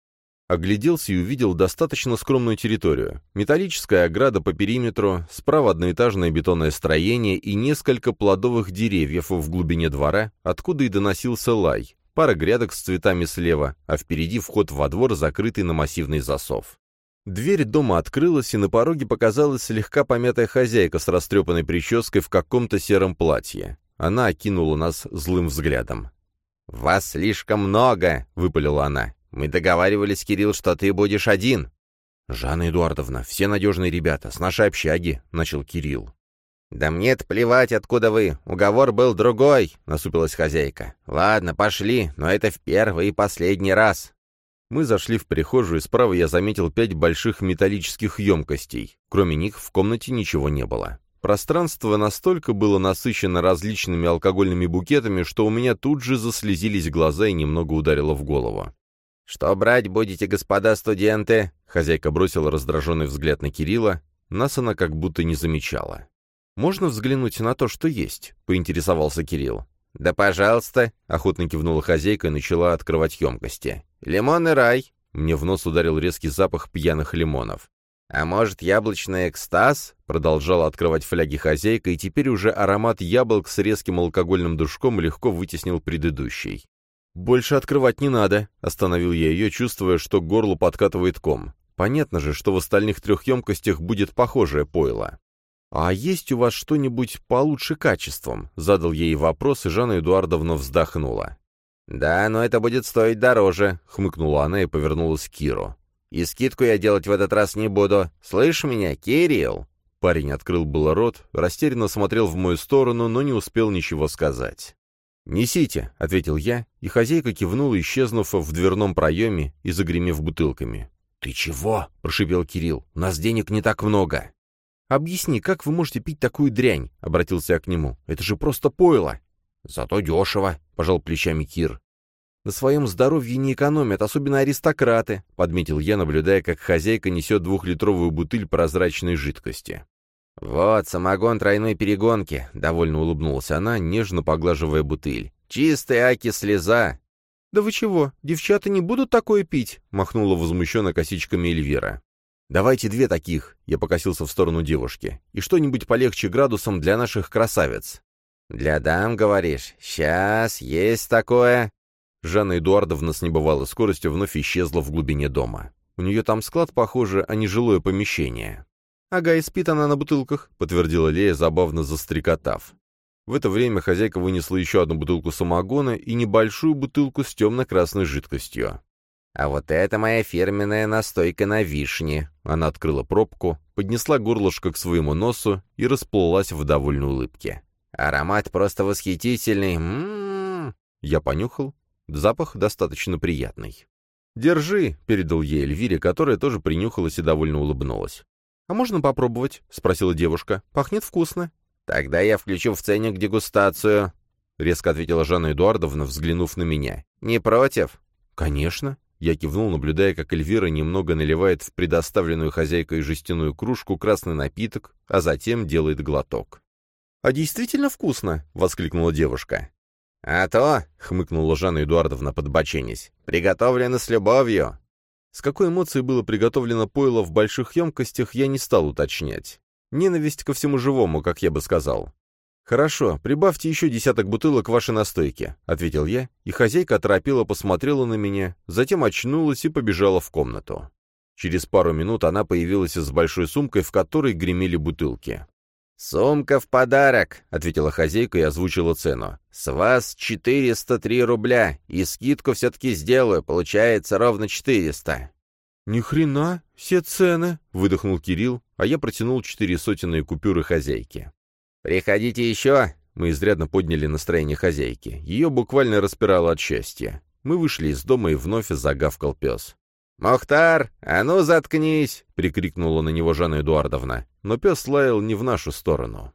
Огляделся и увидел достаточно скромную территорию. Металлическая ограда по периметру, справа одноэтажное бетонное строение и несколько плодовых деревьев в глубине двора, откуда и доносился лай, пара грядок с цветами слева, а впереди вход во двор, закрытый на массивный засов. Дверь дома открылась, и на пороге показалась слегка помятая хозяйка с растрепанной прической в каком-то сером платье. Она окинула нас злым взглядом. «Вас слишком много!» — выпалила она. «Мы договаривались, Кирилл, что ты будешь один». «Жанна Эдуардовна, все надежные ребята, с нашей общаги», — начал Кирилл. «Да мне-то плевать, откуда вы. Уговор был другой», — насупилась хозяйка. «Ладно, пошли, но это в первый и последний раз. Мы зашли в прихожую, и справа я заметил пять больших металлических емкостей. Кроме них в комнате ничего не было. Пространство настолько было насыщено различными алкогольными букетами, что у меня тут же заслезились глаза и немного ударило в голову. «Что брать будете, господа студенты?» Хозяйка бросила раздраженный взгляд на Кирилла. Нас она как будто не замечала. «Можно взглянуть на то, что есть?» — поинтересовался Кирилл. «Да, пожалуйста», — охотно кивнула хозяйка и начала открывать емкости. «Лимонный рай!» — мне в нос ударил резкий запах пьяных лимонов. «А может, яблочный экстаз?» — продолжала открывать фляги хозяйка, и теперь уже аромат яблок с резким алкогольным душком легко вытеснил предыдущий. «Больше открывать не надо», — остановил я ее, чувствуя, что горло подкатывает ком. Понятно же, что в остальных трех емкостях будет похожее пойло. «А есть у вас что-нибудь получше качеством?» — задал ей вопрос, и Жанна Эдуардовна вздохнула. «Да, но это будет стоить дороже», — хмыкнула она и повернулась к Киру. «И скидку я делать в этот раз не буду. Слышь меня, Кирилл?» Парень открыл было рот, растерянно смотрел в мою сторону, но не успел ничего сказать. «Несите», — ответил я, и хозяйка кивнула, исчезнув в дверном проеме и загремев бутылками. «Ты чего?» — прошипел Кирилл. «У нас денег не так много». «Объясни, как вы можете пить такую дрянь?» — обратился я к нему. «Это же просто пойло!» «Зато дешево», — пожал плечами Кир. «На своем здоровье не экономят, особенно аристократы», — подметил я, наблюдая, как хозяйка несет двухлитровую бутыль прозрачной жидкости. «Вот, самогон тройной перегонки», — довольно улыбнулась она, нежно поглаживая бутыль. «Чистая аки-слеза». «Да вы чего, девчата не будут такое пить?» — махнула возмущенно косичками Эльвира. «Давайте две таких», — я покосился в сторону девушки, «и что-нибудь полегче градусом для наших красавиц». «Для дам, говоришь? Сейчас, есть такое». Жанна Эдуардовна с небывалой скоростью вновь исчезла в глубине дома. У нее там склад, похоже, а не жилое помещение. «Ага, и спит она на бутылках», — подтвердила Лея, забавно застрекотав. В это время хозяйка вынесла еще одну бутылку самогона и небольшую бутылку с темно-красной жидкостью. «А вот это моя фирменная настойка на вишне». Она открыла пробку, поднесла горлышко к своему носу и расплылась в довольной улыбке. «Аромат просто восхитительный. М -м -м. Я понюхал, Запах достаточно приятный. «Держи», — передал ей Эльвире, которая тоже принюхалась и довольно улыбнулась. «А можно попробовать?» — спросила девушка. «Пахнет вкусно». «Тогда я включу в ценник дегустацию», — резко ответила Жанна Эдуардовна, взглянув на меня. «Не против?» «Конечно». Я кивнул, наблюдая, как Эльвира немного наливает в предоставленную хозяйкой жестяную кружку красный напиток, а затем делает глоток. «А действительно вкусно!» — воскликнула девушка. «А то», — хмыкнула Жанна Эдуардовна, подбоченясь, — «приготовлено с любовью». С какой эмоцией было приготовлено пойло в больших емкостях, я не стал уточнять. Ненависть ко всему живому, как я бы сказал. «Хорошо, прибавьте еще десяток бутылок вашей настойки», — ответил я, и хозяйка оторопела посмотрела на меня, затем очнулась и побежала в комнату. Через пару минут она появилась с большой сумкой, в которой гремели бутылки. «Сумка в подарок», — ответила хозяйка и озвучила цену. «С вас 403 рубля, и скидку все-таки сделаю, получается ровно 400». «Ни хрена, все цены», — выдохнул Кирилл, а я протянул четыре сотенные купюры хозяйке. «Приходите еще», — мы изрядно подняли настроение хозяйки. Ее буквально распирало от счастья. Мы вышли из дома и вновь загавкал пес. «Мохтар, а ну заткнись!» — прикрикнула на него Жанна Эдуардовна. Но пес лаял не в нашу сторону.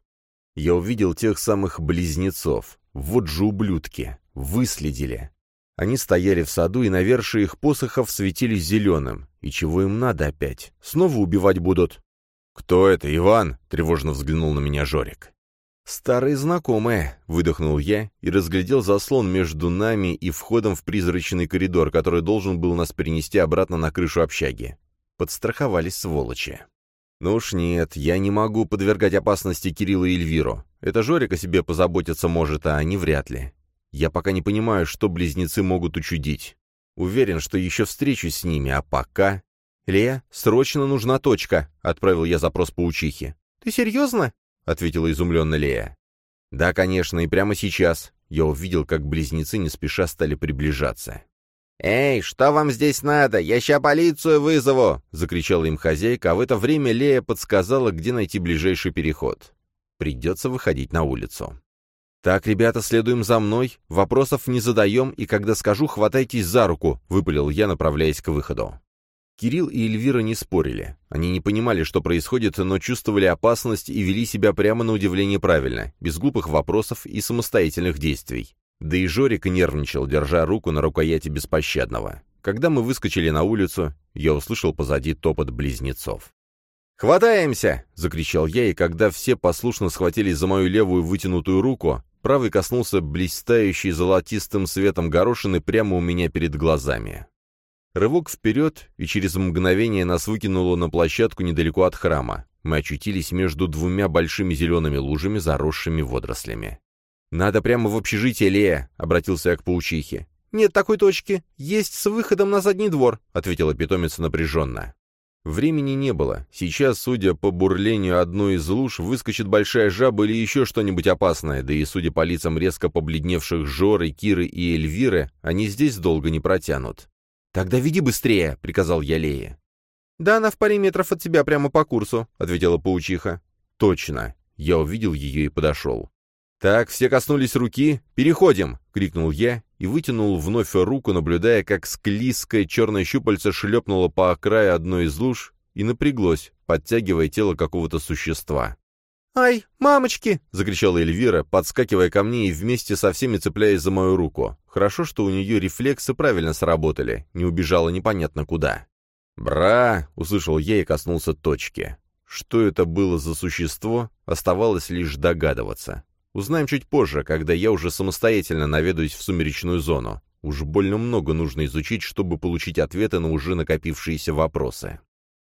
Я увидел тех самых близнецов. Вот же ублюдки. Выследили. Они стояли в саду, и навершие их посохов светились зеленым. И чего им надо опять? Снова убивать будут? «Кто это, Иван?» — тревожно взглянул на меня Жорик. «Старые знакомые», — выдохнул я и разглядел заслон между нами и входом в призрачный коридор, который должен был нас перенести обратно на крышу общаги. Подстраховались сволочи. «Ну уж нет, я не могу подвергать опасности Кирилла и Эльвиру. Это Жорик о себе позаботиться может, а они вряд ли. Я пока не понимаю, что близнецы могут учудить. Уверен, что еще встречусь с ними, а пока...» «Лея, срочно нужна точка», — отправил я запрос по учихе. «Ты серьезно?» Ответила изумленно Лея. «Да, конечно, и прямо сейчас». Я увидел, как близнецы не спеша стали приближаться. «Эй, что вам здесь надо? Я ща полицию вызову!» — закричала им хозяйка, а в это время Лея подсказала, где найти ближайший переход. Придется выходить на улицу. «Так, ребята, следуем за мной, вопросов не задаем, и когда скажу, хватайтесь за руку», — выпалил я, направляясь к выходу. Кирилл и Эльвира не спорили. Они не понимали, что происходит, но чувствовали опасность и вели себя прямо на удивление правильно, без глупых вопросов и самостоятельных действий. Да и Жорик нервничал, держа руку на рукояти беспощадного. Когда мы выскочили на улицу, я услышал позади топот близнецов. «Хватаемся!» — закричал я, и когда все послушно схватились за мою левую вытянутую руку, правый коснулся блистающей золотистым светом горошины прямо у меня перед глазами. Рывок вперед, и через мгновение нас выкинуло на площадку недалеко от храма. Мы очутились между двумя большими зелеными лужами, заросшими водорослями. «Надо прямо в общежитие, Лея», — обратился я к паучихе. «Нет такой точки. Есть с выходом на задний двор», — ответила питомица напряженно. Времени не было. Сейчас, судя по бурлению одной из луж, выскочит большая жаба или еще что-нибудь опасное, да и, судя по лицам резко побледневших Жоры, Киры и Эльвиры, они здесь долго не протянут. «Тогда веди быстрее», — приказал я Лее. «Да она в паре метров от тебя прямо по курсу», — ответила паучиха. «Точно». Я увидел ее и подошел. «Так, все коснулись руки. Переходим!» — крикнул я и вытянул вновь руку, наблюдая, как склизкое черное щупальце шлепнуло по окраю одной из луж и напряглось, подтягивая тело какого-то существа. «Ай, мамочки!» — закричала Эльвира, подскакивая ко мне и вместе со всеми цепляясь за мою руку. Хорошо, что у нее рефлексы правильно сработали, не убежала непонятно куда. «Бра!» — услышал я и коснулся точки. Что это было за существо, оставалось лишь догадываться. Узнаем чуть позже, когда я уже самостоятельно наведаюсь в сумеречную зону. Уж больно много нужно изучить, чтобы получить ответы на уже накопившиеся вопросы.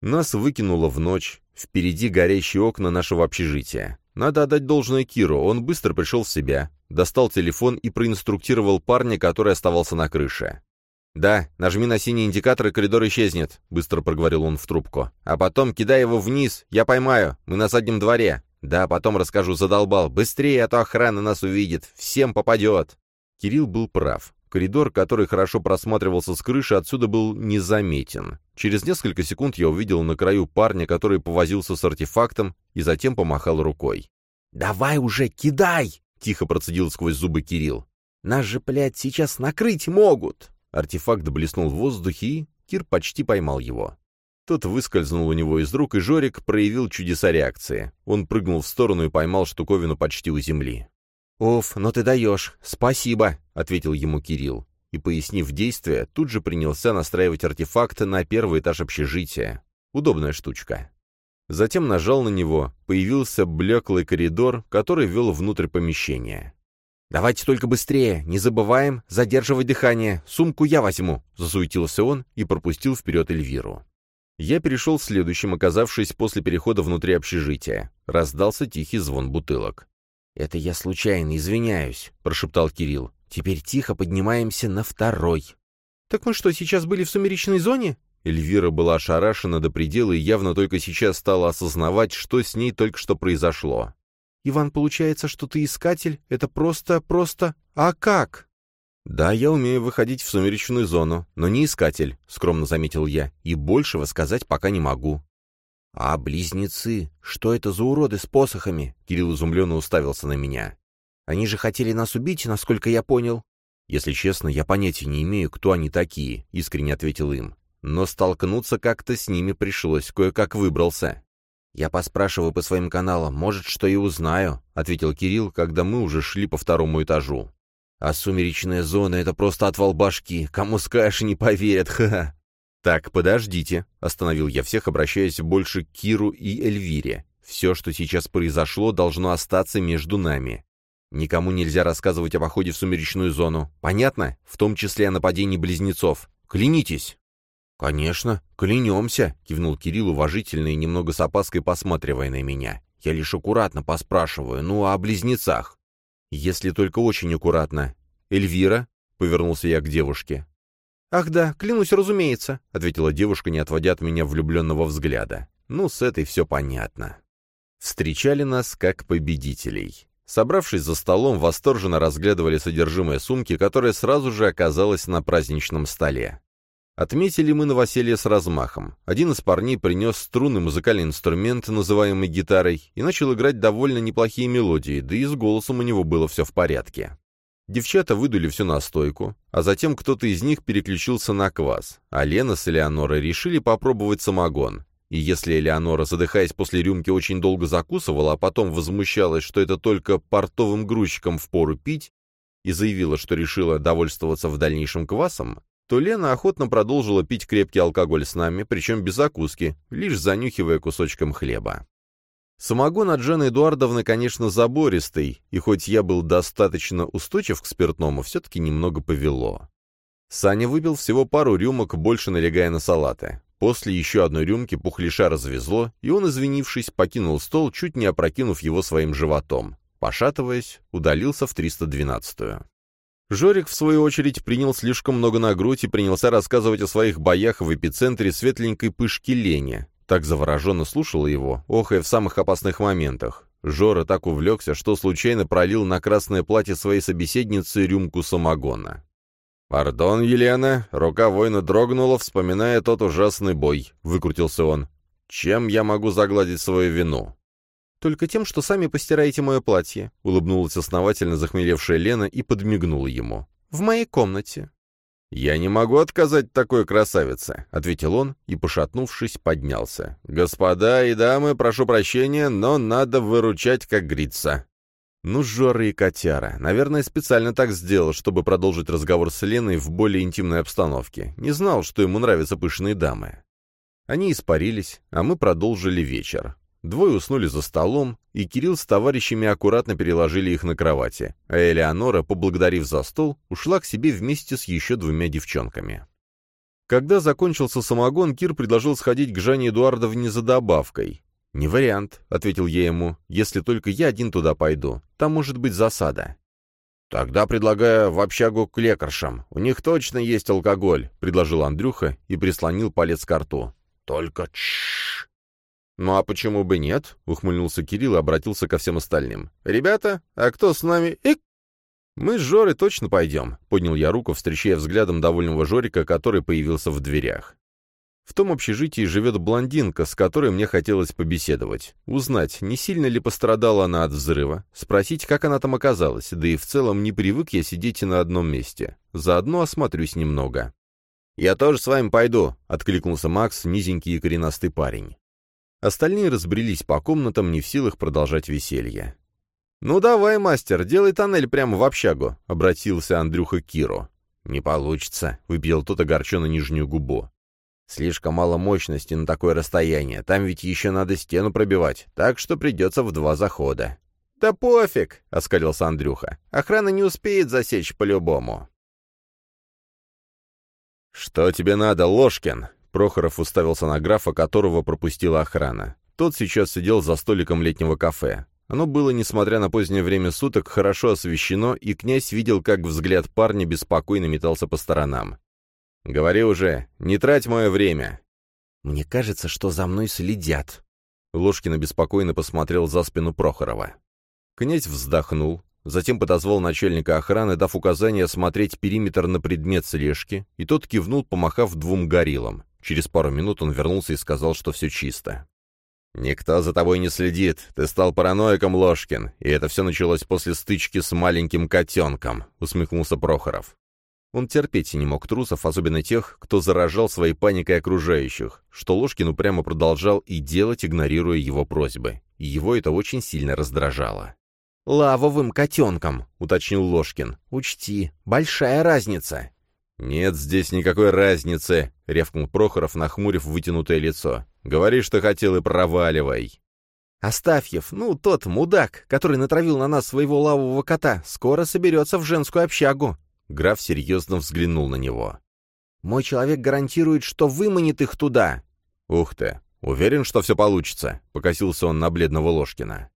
Нас выкинуло в ночь, впереди горящие окна нашего общежития. Надо отдать должное Киру, он быстро пришел в себя, достал телефон и проинструктировал парня, который оставался на крыше. «Да, нажми на синий индикатор, и коридор исчезнет», — быстро проговорил он в трубку. «А потом кидай его вниз, я поймаю, мы на заднем дворе. Да, потом расскажу, задолбал. Быстрее, а то охрана нас увидит, всем попадет». Кирилл был прав. Коридор, который хорошо просматривался с крыши, отсюда был незаметен. Через несколько секунд я увидел на краю парня, который повозился с артефактом и затем помахал рукой. «Давай уже, кидай!» — тихо процедил сквозь зубы Кирилл. «Нас же, блядь, сейчас накрыть могут!» Артефакт блеснул в воздухе, и Кир почти поймал его. Тот выскользнул у него из рук, и Жорик проявил чудеса реакции. Он прыгнул в сторону и поймал штуковину почти у земли. «Оф, но ты даешь! Спасибо!» — ответил ему Кирилл. И, пояснив действие, тут же принялся настраивать артефакт на первый этаж общежития. Удобная штучка. Затем нажал на него, появился блеклый коридор, который вел внутрь помещения. «Давайте только быстрее, не забываем задерживать дыхание, сумку я возьму», — засуетился он и пропустил вперед Эльвиру. Я перешел следующим, оказавшись после перехода внутри общежития. Раздался тихий звон бутылок. «Это я случайно, извиняюсь», — прошептал Кирилл. «Теперь тихо поднимаемся на второй». «Так мы что, сейчас были в сумеречной зоне?» Эльвира была ошарашена до предела и явно только сейчас стала осознавать, что с ней только что произошло. «Иван, получается, что ты искатель? Это просто, просто... А как?» «Да, я умею выходить в сумеречную зону, но не искатель», — скромно заметил я, — «и большего сказать пока не могу». «А близнецы? Что это за уроды с посохами?» Кирилл изумленно уставился на меня. «Они же хотели нас убить, насколько я понял». «Если честно, я понятия не имею, кто они такие», — искренне ответил им. «Но столкнуться как-то с ними пришлось, кое-как выбрался». «Я поспрашиваю по своим каналам, может, что и узнаю», — ответил Кирилл, когда мы уже шли по второму этажу. «А сумеречная зона — это просто отвал башки. Кому скажешь, не поверят, ха-ха». «Так, подождите», — остановил я всех, обращаясь больше к Киру и Эльвире. «Все, что сейчас произошло, должно остаться между нами. Никому нельзя рассказывать о походе в сумеречную зону. Понятно? В том числе о нападении близнецов. Клянитесь!» «Конечно, клянемся», — кивнул Кирилл уважительно и немного с опаской посматривая на меня. «Я лишь аккуратно поспрашиваю, ну, о близнецах». «Если только очень аккуратно. Эльвира?» — повернулся я к девушке. «Ах да, клянусь, разумеется», — ответила девушка, не отводя от меня влюбленного взгляда. «Ну, с этой все понятно». Встречали нас как победителей. Собравшись за столом, восторженно разглядывали содержимое сумки, которая сразу же оказалась на праздничном столе. Отметили мы новоселье с размахом. Один из парней принес струнный музыкальный инструмент, называемый гитарой, и начал играть довольно неплохие мелодии, да и с голосом у него было все в порядке. Девчата выдули всю настойку, а затем кто-то из них переключился на квас, а Лена с Элеонорой решили попробовать самогон. И если Элеонора, задыхаясь после рюмки, очень долго закусывала, а потом возмущалась, что это только портовым грузчикам впору пить, и заявила, что решила довольствоваться в дальнейшем квасом, то Лена охотно продолжила пить крепкий алкоголь с нами, причем без закуски, лишь занюхивая кусочком хлеба. Самогон от Жены Эдуардовны, конечно, забористый, и хоть я был достаточно устойчив к спиртному, все-таки немного повело. Саня выпил всего пару рюмок, больше налегая на салаты. После еще одной рюмки пухлиша развезло, и он, извинившись, покинул стол, чуть не опрокинув его своим животом. Пошатываясь, удалился в 312-ю. Жорик, в свою очередь, принял слишком много на грудь и принялся рассказывать о своих боях в эпицентре светленькой пышки Лени. Так завороженно слушала его, охая в самых опасных моментах. Жора так увлекся, что случайно пролил на красное платье своей собеседницы рюмку самогона. «Пардон, Елена!» — рука воина дрогнула, вспоминая тот ужасный бой. Выкрутился он. «Чем я могу загладить свою вину?» «Только тем, что сами постираете мое платье», — улыбнулась основательно захмелевшая Лена и подмигнула ему. «В моей комнате». «Я не могу отказать такой красавице», — ответил он и, пошатнувшись, поднялся. «Господа и дамы, прошу прощения, но надо выручать, как грица». Ну, Жора и котяра. Наверное, специально так сделал, чтобы продолжить разговор с Леной в более интимной обстановке. Не знал, что ему нравятся пышные дамы. Они испарились, а мы продолжили вечер. Двое уснули за столом, и Кирилл с товарищами аккуратно переложили их на кровати, а Элеонора, поблагодарив за стол, ушла к себе вместе с еще двумя девчонками. Когда закончился самогон, Кир предложил сходить к Жанне Эдуардовне за добавкой. «Не вариант», — ответил я ему, — «если только я один туда пойду. Там может быть засада». «Тогда предлагаю в общагу к лекаршам. У них точно есть алкоголь», — предложил Андрюха и прислонил палец к рту. «Только тш. «Ну а почему бы нет?» — ухмыльнулся Кирилл и обратился ко всем остальным. «Ребята, а кто с нами? Ик!» «Мы с Жорой точно пойдем», — поднял я руку, встречая взглядом довольного Жорика, который появился в дверях. В том общежитии живет блондинка, с которой мне хотелось побеседовать. Узнать, не сильно ли пострадала она от взрыва, спросить, как она там оказалась, да и в целом не привык я сидеть на одном месте. Заодно осмотрюсь немного. «Я тоже с вами пойду», — откликнулся Макс, низенький и коренастый парень. Остальные разбрелись по комнатам, не в силах продолжать веселье. «Ну давай, мастер, делай тоннель прямо в общагу», — обратился Андрюха к Киру. «Не получится», — выпил тот огорченно нижнюю губу. Слишком мало мощности на такое расстояние, там ведь еще надо стену пробивать, так что придется в два захода. «Да пофиг!» — оскалился Андрюха. «Охрана не успеет засечь по-любому». «Что тебе надо, Ложкин?» Прохоров уставился на графа, которого пропустила охрана. Тот сейчас сидел за столиком летнего кафе. Оно было, несмотря на позднее время суток, хорошо освещено, и князь видел, как взгляд парня беспокойно метался по сторонам. «Говори уже, не трать мое время!» «Мне кажется, что за мной следят». Ложкин беспокойно посмотрел за спину Прохорова. Князь вздохнул, затем подозвал начальника охраны, дав указание осмотреть периметр на предмет слежки, и тот кивнул, помахав двум гориллам. Через пару минут он вернулся и сказал, что все чисто. «Никто за тобой не следит. Ты стал параноиком, Ложкин, и это все началось после стычки с маленьким котенком», — усмехнулся Прохоров. Он терпеть не мог трусов, особенно тех, кто заражал своей паникой окружающих, что Ложкин упрямо продолжал и делать, игнорируя его просьбы. И его это очень сильно раздражало. «Лавовым котенком», — уточнил Ложкин. «Учти, большая разница». «Нет здесь никакой разницы», — рявкнул Прохоров, нахмурив вытянутое лицо. «Говори, что хотел, и проваливай». «Астафьев, ну, тот мудак, который натравил на нас своего лавового кота, скоро соберется в женскую общагу. Граф серьезно взглянул на него. «Мой человек гарантирует, что выманит их туда!» «Ух ты! Уверен, что все получится!» — покосился он на бледного Ложкина.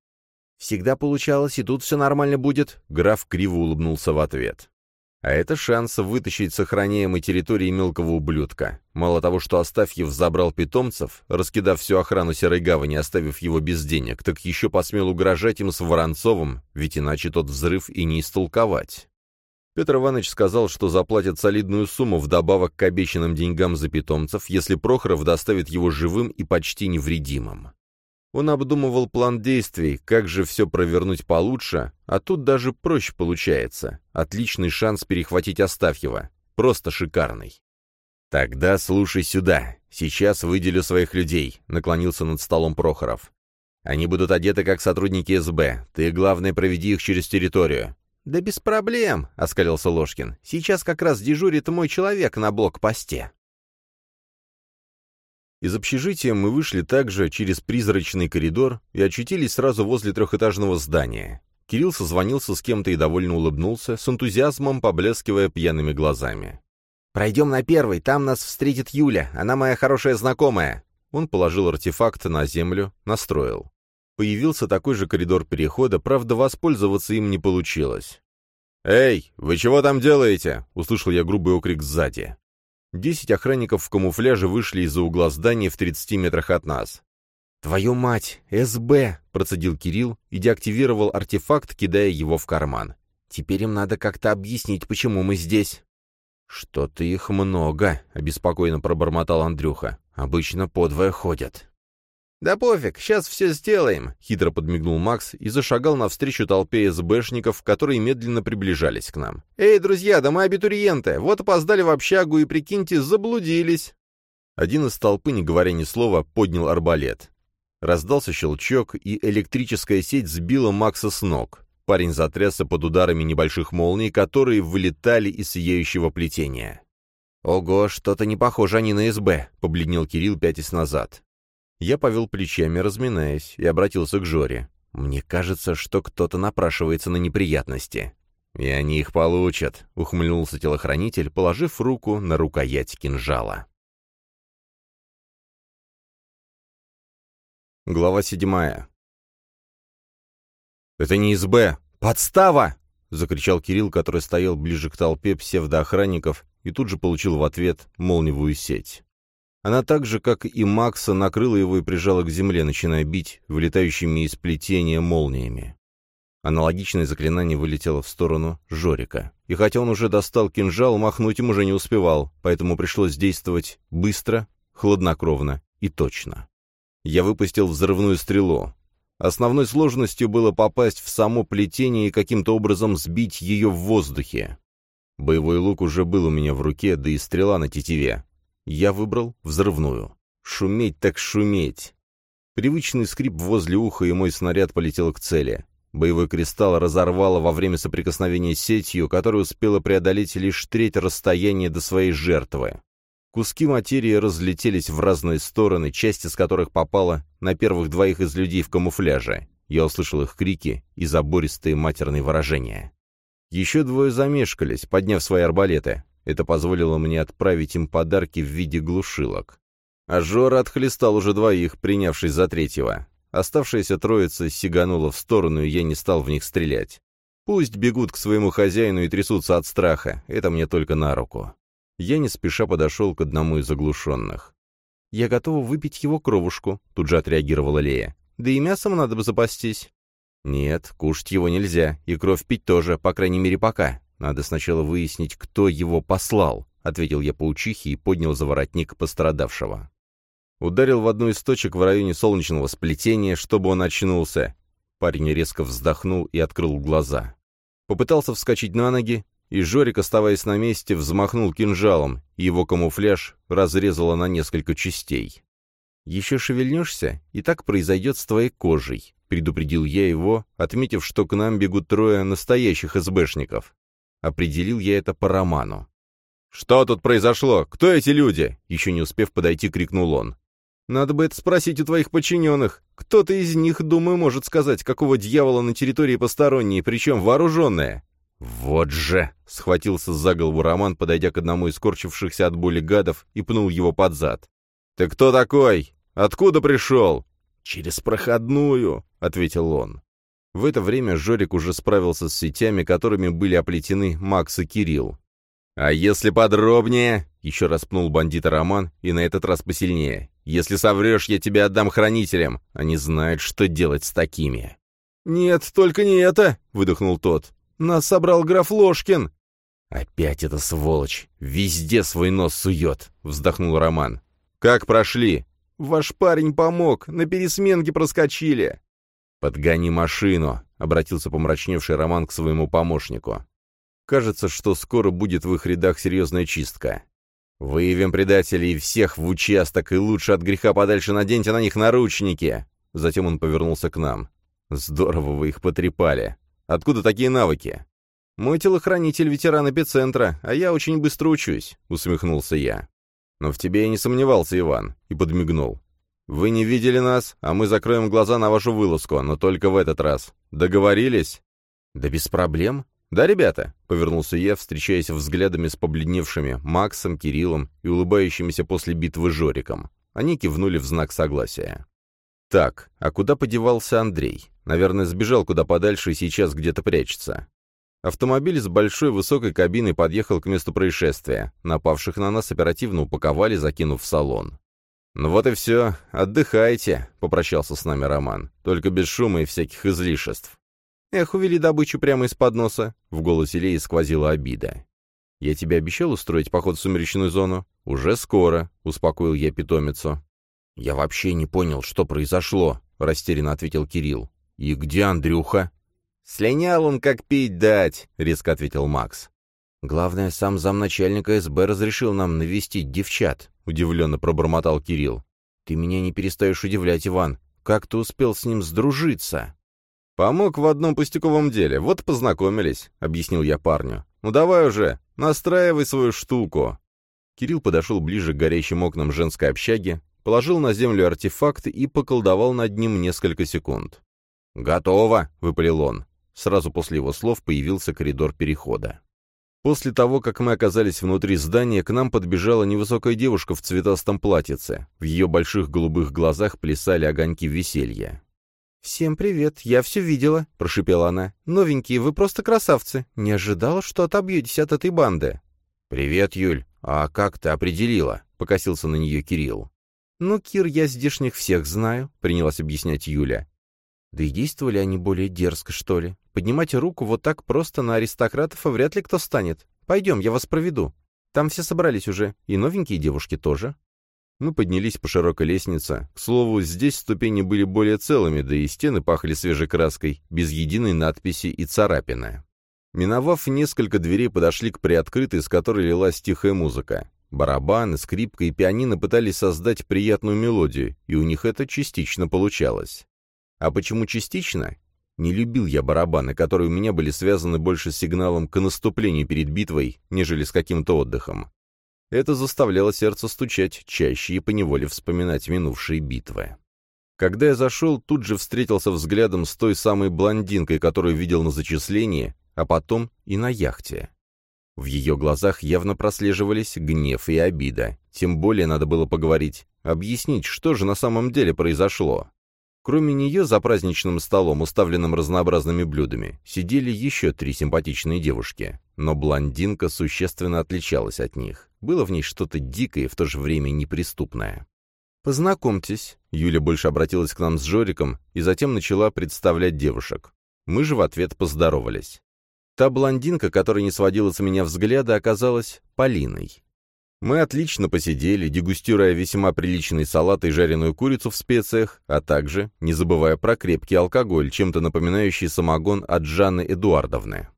«Всегда получалось, и тут все нормально будет», — граф криво улыбнулся в ответ. А это шанс вытащить с охраняемой территории мелкого ублюдка. Мало того, что Астафьев забрал питомцев, раскидав всю охрану Серой Гавани, оставив его без денег, так еще посмел угрожать им с Воронцовым, ведь иначе тот взрыв и не истолковать. Петр Иванович сказал, что заплатит солидную сумму вдобавок к обещанным деньгам за питомцев, если Прохоров доставит его живым и почти невредимым. Он обдумывал план действий, как же все провернуть получше, а тут даже проще получается. Отличный шанс перехватить Астафьева. Просто шикарный. «Тогда слушай сюда. Сейчас выделю своих людей», — наклонился над столом Прохоров. «Они будут одеты как сотрудники СБ. Ты, главное, проведи их через территорию. «Да без проблем», — оскалился Ложкин. «Сейчас как раз дежурит мой человек на блокпосте». Из общежития мы вышли также через призрачный коридор и очутились сразу возле трехэтажного здания. Кирилл созвонился с кем-то и довольно улыбнулся, с энтузиазмом поблескивая пьяными глазами. «Пройдем на первый, там нас встретит Юля, она моя хорошая знакомая». Он положил артефакт на землю, настроил. Появился такой же коридор перехода, правда, воспользоваться им не получилось. «Эй, вы чего там делаете?» — услышал я грубый окрик сзади. Десять охранников в камуфляже вышли из-за угла здания в 30 метрах от нас. «Твою мать, СБ!» — процедил Кирилл и деактивировал артефакт, кидая его в карман. «Теперь им надо как-то объяснить, почему мы здесь». «Что-то их много», — обеспокоенно пробормотал Андрюха. «Обычно подвое ходят». «Да пофиг, сейчас все сделаем», — хитро подмигнул Макс и зашагал навстречу толпе СБшников, которые медленно приближались к нам. «Эй, друзья, да мы абитуриенты, вот опоздали в общагу и, прикиньте, заблудились». Один из толпы, не говоря ни слова, поднял арбалет. Раздался щелчок, и электрическая сеть сбила Макса с ног. Парень затрясся под ударами небольших молний, которые вылетали из сияющего плетения. «Ого, что-то не похоже они на СБ», — побледнел Кирилл пятясь назад. Я повел плечами, разминаясь, и обратился к Жоре. «Мне кажется, что кто-то напрашивается на неприятности». «И они их получат», — ухмыльнулся телохранитель, положив руку на рукоять кинжала. Глава седьмая. «Это не СБ! Подстава!» — закричал Кирилл, который стоял ближе к толпе псевдоохранников, и тут же получил в ответ молниевую сеть. Она так же, как и Макса, накрыла его и прижала к земле, начиная бить вылетающими из плетения молниями. Аналогичное заклинание вылетело в сторону Жорика. И хотя он уже достал кинжал, махнуть им уже не успевал, поэтому пришлось действовать быстро, хладнокровно и точно. Я выпустил взрывную стрелу. Основной сложностью было попасть в само плетение и каким-то образом сбить ее в воздухе. Боевой лук уже был у меня в руке, да и стрела на тетиве. Я выбрал взрывную. Шуметь так шуметь. Привычный скрип возле уха, и мой снаряд полетел к цели. Боевой кристалл разорвало во время соприкосновения с сетью, которая успела преодолеть лишь треть расстояния до своей жертвы. Куски материи разлетелись в разные стороны, часть из которых попала на первых двоих из людей в камуфляже. Я услышал их крики и забористые матерные выражения. Еще двое замешкались, подняв свои арбалеты. Это позволило мне отправить им подарки в виде глушилок. А Жора отхлестал уже двоих, принявшись за третьего. Оставшаяся троица сиганула в сторону, и я не стал в них стрелять. Пусть бегут к своему хозяину и трясутся от страха, это мне только на руку. Я не спеша подошел к одному из оглушенных. «Я готова выпить его кровушку», — тут же отреагировала Лея. «Да и мясом надо бы запастись». «Нет, кушать его нельзя, и кровь пить тоже, по крайней мере, пока. Надо сначала выяснить, кто его послал», — ответил я паучихе и поднял за воротник пострадавшего. Ударил в одну из точек в районе солнечного сплетения, чтобы он очнулся. Парень резко вздохнул и открыл глаза. Попытался вскочить на ноги, и Жорик, оставаясь на месте, взмахнул кинжалом, и его камуфляж разрезало на несколько частей. «Еще шевельнешься, и так произойдет с твоей кожей», — предупредил я его, отметив, что к нам бегут трое настоящих СБшников. Определил я это по роману. «Что тут произошло? Кто эти люди?» Еще не успев подойти, крикнул он. «Надо бы это спросить у твоих подчиненных. Кто-то из них, думаю, может сказать, какого дьявола на территории посторонние, причем вооруженные. «Вот же!» — схватился за голову Роман, подойдя к одному из скорчившихся от боли гадов и пнул его под зад. «Ты кто такой? Откуда пришел?» «Через проходную», — ответил он. В это время Жорик уже справился с сетями, которыми были оплетены Макс и Кирилл. «А если подробнее?» — еще раз пнул бандита Роман, и на этот раз посильнее. «Если соврешь, я тебя отдам хранителям. Они знают, что делать с такими». «Нет, только не это!» — выдохнул тот. Нас собрал граф Ложкин!» «Опять эта сволочь! Везде свой нос сует!» — вздохнул Роман. «Как прошли?» «Ваш парень помог, на пересменке проскочили!» «Подгони машину!» — обратился помрачневший Роман к своему помощнику. «Кажется, что скоро будет в их рядах серьезная чистка. Выявим предателей всех в участок, и лучше от греха подальше наденьте на них наручники!» Затем он повернулся к нам. «Здорово вы их потрепали. Откуда такие навыки?» «Мой телохранитель — ветеран эпицентра, а я очень быстро учусь», — усмехнулся я. «Но в тебе я не сомневался, Иван», — и подмигнул. «Вы не видели нас, а мы закроем глаза на вашу вылазку, но только в этот раз. Договорились?» «Да без проблем. Да, ребята?» — повернулся я, встречаясь взглядами с побледневшими Максом, Кириллом и улыбающимися после битвы Жориком. Они кивнули в знак согласия. «Так, а куда подевался Андрей? Наверное, сбежал куда подальше и сейчас где-то прячется. Автомобиль с большой высокой кабиной подъехал к месту происшествия. Напавших на нас оперативно упаковали, закинув в салон. «Ну вот и все. Отдыхайте», — попрощался с нами Роман. «Только без шума и всяких излишеств». «Эх, увели добычу прямо из-под носа», — в голосе Леи сквозила обида. «Я тебе обещал устроить поход в сумеречную зону?» «Уже скоро», — успокоил я питомицу. «Я вообще не понял, что произошло», — растерянно ответил Кирилл. «И где Андрюха?» «Слинял он, как пить дать», — резко ответил Макс. «Главное, сам замначальника СБ разрешил нам навестить девчат», — удивленно пробормотал Кирилл. «Ты меня не перестаешь удивлять, Иван. Как ты успел с ним сдружиться?» «Помог в одном пустяковом деле, вот познакомились», — объяснил я парню. «Ну давай уже, настраивай свою штуку». Кирилл подошел ближе к горящим окнам женской общаги, положил на землю артефакт и поколдовал над ним несколько секунд. «Готово!» — выпалил он. Сразу после его слов появился коридор перехода. После того, как мы оказались внутри здания, к нам подбежала невысокая девушка в цветастом платьице. В ее больших голубых глазах плясали огоньки веселья. «Всем привет, я все видела», — прошипела она. «Новенькие, вы просто красавцы. Не ожидала, что отобьетесь от этой банды». «Привет, Юль. А как ты определила?» — покосился на нее Кирилл. «Ну, Кир, я здешних всех знаю», — принялась объяснять Юля. «Да и действовали они более дерзко, что ли. Поднимать руку вот так просто на аристократов а вряд ли кто станет. Пойдем, я вас проведу. Там все собрались уже, и новенькие девушки тоже». Мы поднялись по широкой лестнице. К слову, здесь ступени были более целыми, да и стены пахли свежей краской, без единой надписи и царапины. Миновав несколько дверей, подошли к приоткрытой, с которой лилась тихая музыка. Барабаны, скрипка и пианино пытались создать приятную мелодию, и у них это частично получалось. А почему частично? Не любил я барабаны, которые у меня были связаны больше с сигналом к наступлению перед битвой, нежели с каким-то отдыхом. Это заставляло сердце стучать чаще и поневоле вспоминать минувшие битвы. Когда я зашел, тут же встретился взглядом с той самой блондинкой, которую видел на зачислении, а потом и на яхте. В ее глазах явно прослеживались гнев и обида. Тем более надо было поговорить, объяснить, что же на самом деле произошло. Кроме нее, за праздничным столом, уставленным разнообразными блюдами, сидели еще три симпатичные девушки. Но блондинка существенно отличалась от них. Было в ней что-то дикое и в то же время неприступное. «Познакомьтесь». Юля больше обратилась к нам с Жориком и затем начала представлять девушек. Мы же в ответ поздоровались. Та блондинка, которая не сводила с меня взгляда, оказалась Полиной. Мы отлично посидели, дегустируя весьма приличный салат и жареную курицу в специях, а также не забывая про крепкий алкоголь, чем-то напоминающий самогон от Жанны Эдуардовны.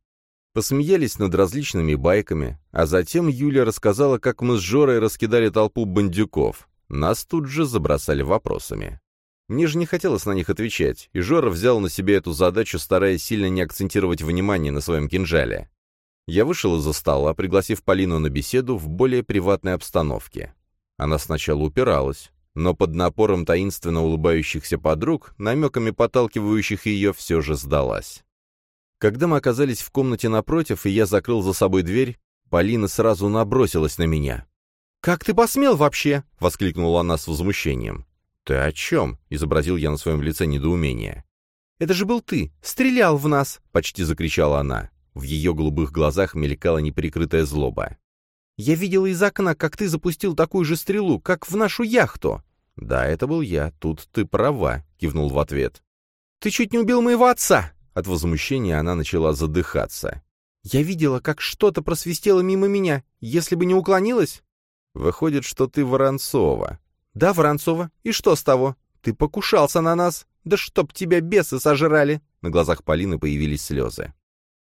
Посмеялись над различными байками, а затем Юля рассказала, как мы с Жорой раскидали толпу бандюков. Нас тут же забросали вопросами. Мне же не хотелось на них отвечать, и Жора взял на себя эту задачу, стараясь сильно не акцентировать внимание на своем кинжале. Я вышел из-за стола, пригласив Полину на беседу в более приватной обстановке. Она сначала упиралась, но под напором таинственно улыбающихся подруг, намеками подталкивающих ее, все же сдалась. Когда мы оказались в комнате напротив, и я закрыл за собой дверь, Полина сразу набросилась на меня. «Как ты посмел вообще?» — воскликнула она с возмущением. «Ты о чем?» — изобразил я на своем лице недоумение. «Это же был ты! Стрелял в нас!» — почти закричала она. В ее голубых глазах мелькала неприкрытая злоба. «Я видела из окна, как ты запустил такую же стрелу, как в нашу яхту!» «Да, это был я, тут ты права», — кивнул в ответ. «Ты чуть не убил моего отца!» От возмущения она начала задыхаться. «Я видела, как что-то просвистело мимо меня. Если бы не уклонилась...» «Выходит, что ты Воронцова». «Да, Воронцова. И что с того? Ты покушался на нас. Да чтоб тебя бесы сожрали!» На глазах Полины появились слезы.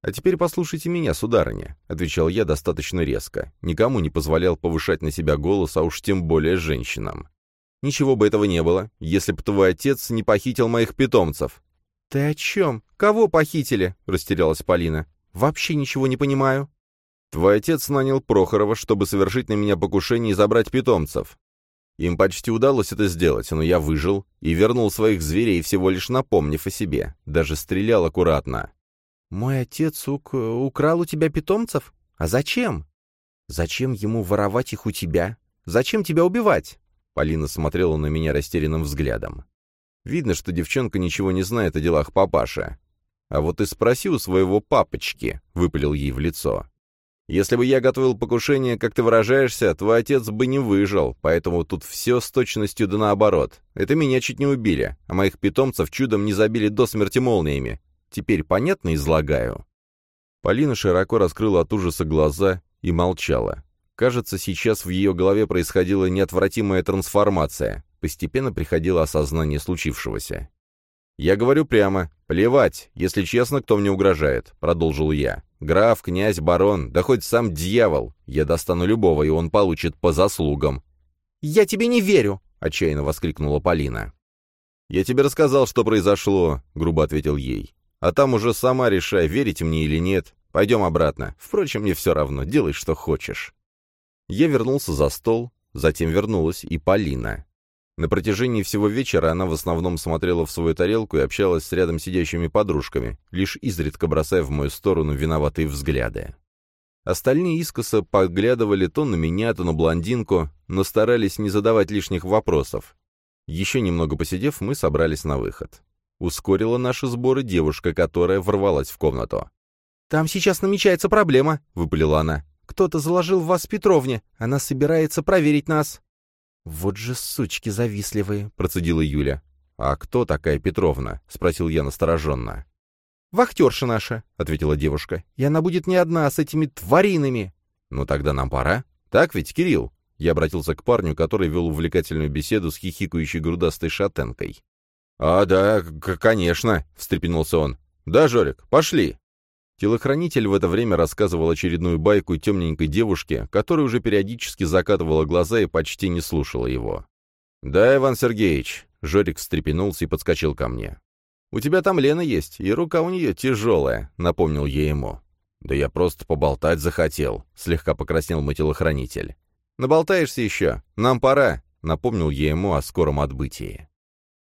«А теперь послушайте меня, сударыня», — отвечал я достаточно резко. Никому не позволял повышать на себя голос, а уж тем более женщинам. «Ничего бы этого не было, если бы твой отец не похитил моих питомцев». «Ты о чем? Кого похитили?» — растерялась Полина. «Вообще ничего не понимаю». «Твой отец нанял Прохорова, чтобы совершить на меня покушение и забрать питомцев. Им почти удалось это сделать, но я выжил и вернул своих зверей, всего лишь напомнив о себе. Даже стрелял аккуратно. «Мой отец ук... украл у тебя питомцев? А зачем? Зачем ему воровать их у тебя? Зачем тебя убивать?» Полина смотрела на меня растерянным взглядом. Видно, что девчонка ничего не знает о делах папаши. «А вот и спроси у своего папочки», — выпалил ей в лицо. «Если бы я готовил покушение, как ты выражаешься, твой отец бы не выжил, поэтому тут все с точностью да наоборот. Это меня чуть не убили, а моих питомцев чудом не забили до смерти молниями. Теперь понятно излагаю?» Полина широко раскрыла от ужаса глаза и молчала. Кажется, сейчас в ее голове происходила неотвратимая трансформация. Постепенно приходило осознание случившегося. «Я говорю прямо. Плевать, если честно, кто мне угрожает», — продолжил я. «Граф, князь, барон, да хоть сам дьявол. Я достану любого, и он получит по заслугам». «Я тебе не верю!» — отчаянно воскликнула Полина. «Я тебе рассказал, что произошло», — грубо ответил ей. А там уже сама решай, верить мне или нет. Пойдем обратно. Впрочем, мне все равно, делай, что хочешь». Я вернулся за стол, затем вернулась и Полина. На протяжении всего вечера она в основном смотрела в свою тарелку и общалась с рядом сидящими подружками, лишь изредка бросая в мою сторону виноватые взгляды. Остальные искоса поглядывали то на меня, то на блондинку, но старались не задавать лишних вопросов. Еще немного посидев, мы собрались на выход. Ускорила наши сборы девушка, которая ворвалась в комнату. «Там сейчас намечается проблема», — выпалила она. «Кто-то заложил в вас Петровне. Она собирается проверить нас». «Вот же сучки завистливые», — процедила Юля. «А кто такая Петровна?» — спросил я настороженно. «Вахтерша наша», — ответила девушка. «И она будет не одна, с этими тваринами». «Ну тогда нам пора. Так ведь, Кирилл?» Я обратился к парню, который вел увлекательную беседу с хихикающей грудастой шатенкой. «А, да, конечно», — встрепенулся он. «Да, Жорик, пошли». Телохранитель в это время рассказывал очередную байку темненькой девушке, которая уже периодически закатывала глаза и почти не слушала его. «Да, Иван Сергеевич», — Жорик встрепенулся и подскочил ко мне. «У тебя там Лена есть, и рука у нее тяжелая», — напомнил я ему. «Да я просто поболтать захотел», — слегка покраснел мой телохранитель. «Наболтаешься еще? Нам пора», — напомнил я ему о скором отбытии.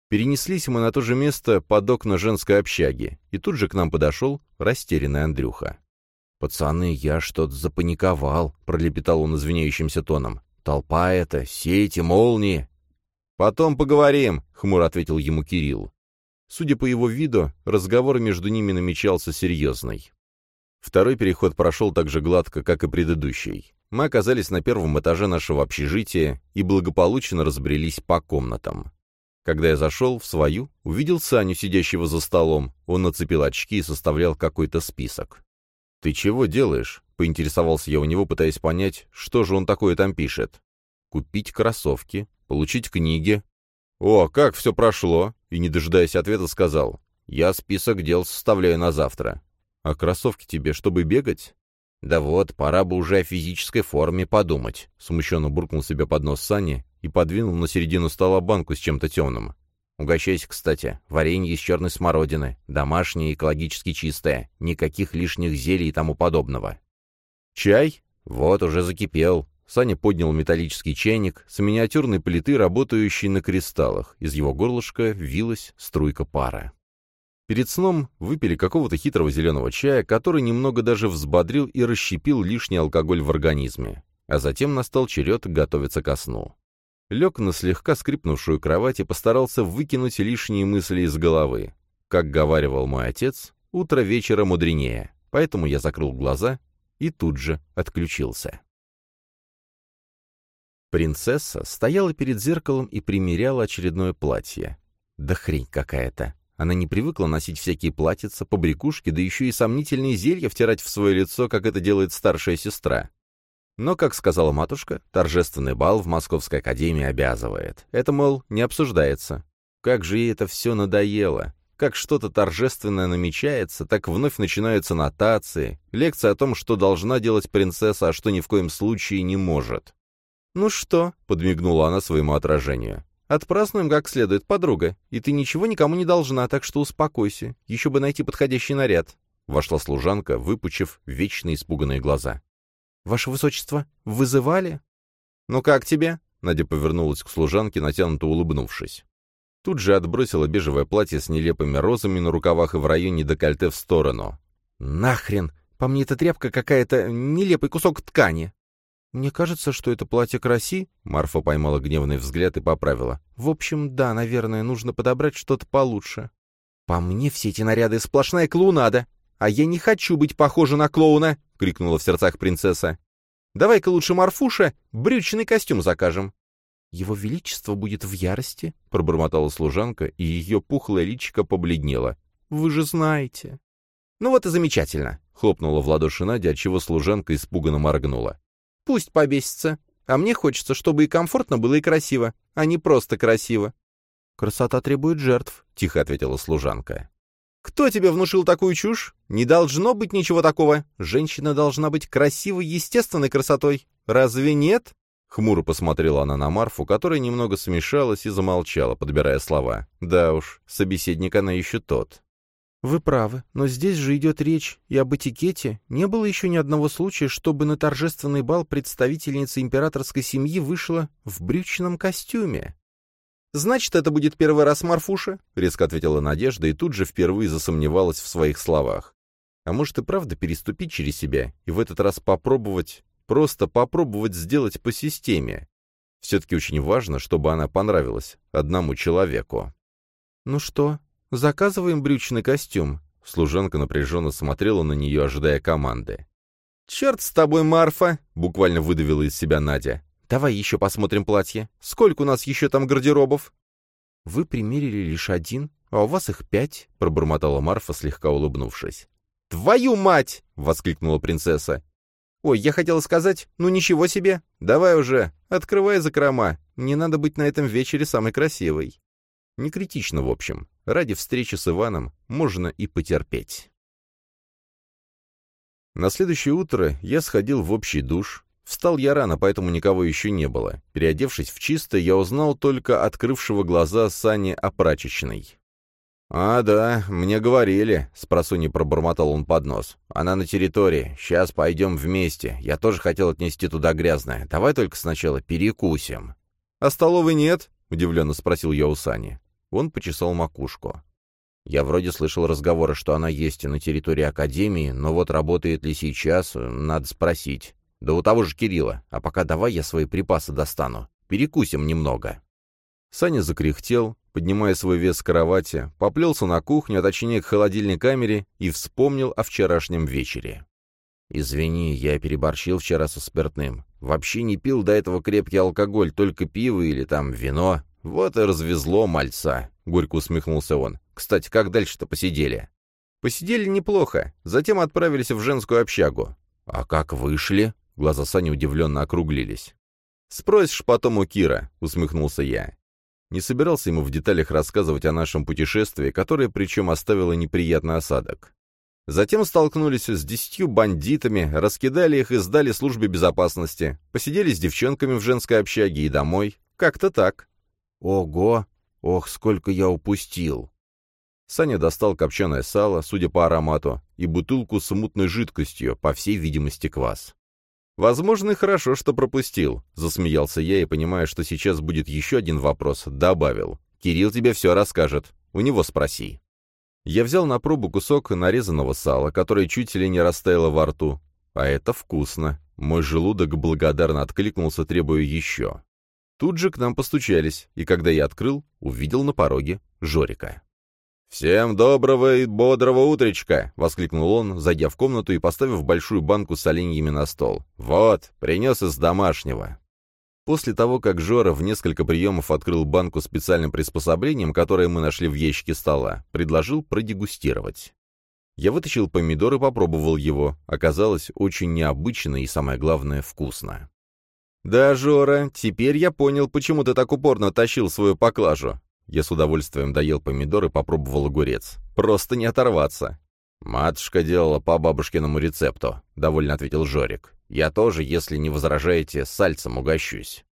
Перенеслись мы на то же место под окна женской общаги, и тут же к нам подошел растерянный Андрюха. «Пацаны, я что-то запаниковал», — пролепетал он извиняющимся тоном. «Толпа это, сети, молнии». «Потом поговорим», — хмуро ответил ему Кирилл. Судя по его виду, разговор между ними намечался серьезный. Второй переход прошел так же гладко, как и предыдущий. Мы оказались на первом этаже нашего общежития и благополучно разбрелись по комнатам. Когда я зашел в свою, увидел Саню, сидящего за столом. Он нацепил очки и составлял какой-то список. «Ты чего делаешь?» — поинтересовался я у него, пытаясь понять, что же он такое там пишет. «Купить кроссовки, получить книги». «О, как все прошло!» И, не дожидаясь ответа, сказал. «Я список дел составляю на завтра». «А кроссовки тебе, чтобы бегать?» «Да вот, пора бы уже о физической форме подумать», — смущенно буркнул себе под нос Сани и подвинул на середину стола банку с чем-то темным. «Угощайся, кстати. Варенье из черной смородины. Домашнее, экологически чистое. Никаких лишних зелий и тому подобного». «Чай?» «Вот, уже закипел». Саня поднял металлический чайник с миниатюрной плиты, работающей на кристаллах. Из его горлышка вилась струйка пара. Перед сном выпили какого-то хитрого зеленого чая, который немного даже взбодрил и расщепил лишний алкоголь в организме. А затем настал черед готовиться ко сну лег на слегка скрипнувшую кровать и постарался выкинуть лишние мысли из головы. Как говаривал мой отец, утро вечера мудренее, поэтому я закрыл глаза и тут же отключился. Принцесса стояла перед зеркалом и примеряла очередное платье. Да хрень какая-то. Она не привыкла носить всякие платьица, побрякушки, да еще и сомнительные зелья втирать в свое лицо, как это делает старшая сестра. Но, как сказала матушка, торжественный бал в Московской академии обязывает. Это, мол, не обсуждается. Как же ей это все надоело. Как что-то торжественное намечается, так вновь начинаются нотации, лекции о том, что должна делать принцесса, а что ни в коем случае не может. «Ну что?» — подмигнула она своему отражению. «Отпразднуем как следует, подруга, и ты ничего никому не должна, так что успокойся. Еще бы найти подходящий наряд». Вошла служанка, выпучив вечно испуганные глаза. «Ваше высочество, вызывали?» «Ну как тебе?» — Надя повернулась к служанке, натянуто улыбнувшись. Тут же отбросила бежевое платье с нелепыми розами на рукавах и в районе декольте в сторону. «Нахрен! По мне это тряпка какая-то, нелепый кусок ткани!» «Мне кажется, что это платье краси», — Марфа поймала гневный взгляд и поправила. «В общем, да, наверное, нужно подобрать что-то получше». «По мне все эти наряды сплошная клоунада, а я не хочу быть похожа на клоуна!» — крикнула в сердцах принцесса. «Давай-ка лучше Марфуша брючный костюм закажем». «Его Величество будет в ярости», — пробормотала служанка, и ее пухлое личико побледнело. «Вы же знаете». «Ну вот и замечательно», — хлопнула в ладоши Надя, отчего служанка испуганно моргнула. «Пусть побесится. А мне хочется, чтобы и комфортно было, и красиво, а не просто красиво». «Красота требует жертв», — тихо ответила служанка. «Кто тебе внушил такую чушь? Не должно быть ничего такого. Женщина должна быть красивой, естественной красотой. Разве нет?» Хмуро посмотрела она на Марфу, которая немного смешалась и замолчала, подбирая слова. «Да уж, собеседник она еще тот». «Вы правы, но здесь же идет речь и об этикете. Не было еще ни одного случая, чтобы на торжественный бал представительница императорской семьи вышла в брючном костюме». «Значит, это будет первый раз Марфуша?» — резко ответила Надежда и тут же впервые засомневалась в своих словах. А может и правда переступить через себя и в этот раз попробовать, просто попробовать сделать по системе. Все-таки очень важно, чтобы она понравилась одному человеку. «Ну что, заказываем брючный костюм?» Служанка напряженно смотрела на нее, ожидая команды. «Черт с тобой, Марфа!» — буквально выдавила из себя Надя. «Давай еще посмотрим платье. Сколько у нас еще там гардеробов?» «Вы примерили лишь один, а у вас их пять», — пробормотала Марфа, слегка улыбнувшись. «Твою мать!» — воскликнула принцесса. «Ой, я хотела сказать, ну ничего себе! Давай уже, открывай закрома. Не надо быть на этом вечере самой красивой». Не критично, в общем. Ради встречи с Иваном можно и потерпеть. На следующее утро я сходил в общий душ. Встал я рано, поэтому никого еще не было. Переодевшись в чисто, я узнал только открывшего глаза Сани Опрачечной. «А, да, мне говорили», — спросуни пробормотал он под нос. «Она на территории. Сейчас пойдем вместе. Я тоже хотел отнести туда грязное. Давай только сначала перекусим». «А столовой нет?» — удивленно спросил я у Сани. Он почесал макушку. Я вроде слышал разговоры, что она есть на территории Академии, но вот работает ли сейчас, надо спросить. Да у того же Кирилла. А пока давай я свои припасы достану. Перекусим немного. Саня закряхтел, поднимая свой вес с кровати, поплелся на кухню, а точнее к холодильной камере, и вспомнил о вчерашнем вечере. «Извини, я переборщил вчера со спиртным. Вообще не пил до этого крепкий алкоголь, только пиво или там вино. Вот и развезло мальца», — горько усмехнулся он. «Кстати, как дальше-то посидели?» «Посидели неплохо. Затем отправились в женскую общагу». «А как вышли?» — глаза Сани удивленно округлились. «Спросишь потом у Кира», — усмехнулся я. Не собирался ему в деталях рассказывать о нашем путешествии, которое причем оставило неприятный осадок. Затем столкнулись с десятью бандитами, раскидали их и сдали службе безопасности, посидели с девчонками в женской общаге и домой. Как-то так. Ого! Ох, сколько я упустил! Саня достал копченое сало, судя по аромату, и бутылку с мутной жидкостью, по всей видимости, квас. «Возможно, и хорошо, что пропустил», — засмеялся я и, понимая, что сейчас будет еще один вопрос, добавил. «Кирилл тебе все расскажет. У него спроси». Я взял на пробу кусок нарезанного сала, которое чуть ли не растаяло во рту. А это вкусно. Мой желудок благодарно откликнулся, требуя еще. Тут же к нам постучались, и когда я открыл, увидел на пороге Жорика. «Всем доброго и бодрого утречка!» — воскликнул он, зайдя в комнату и поставив большую банку с оленьями на стол. «Вот, принес из домашнего». После того, как Жора в несколько приемов открыл банку специальным приспособлением, которое мы нашли в ящике стола, предложил продегустировать. Я вытащил помидор и попробовал его. Оказалось, очень необычно и, самое главное, вкусно. «Да, Жора, теперь я понял, почему ты так упорно тащил свою поклажу. Я с удовольствием доел помидор и попробовал огурец. Просто не оторваться. «Матушка делала по бабушкиному рецепту», — довольно ответил Жорик. «Я тоже, если не возражаете, сальцем угощусь».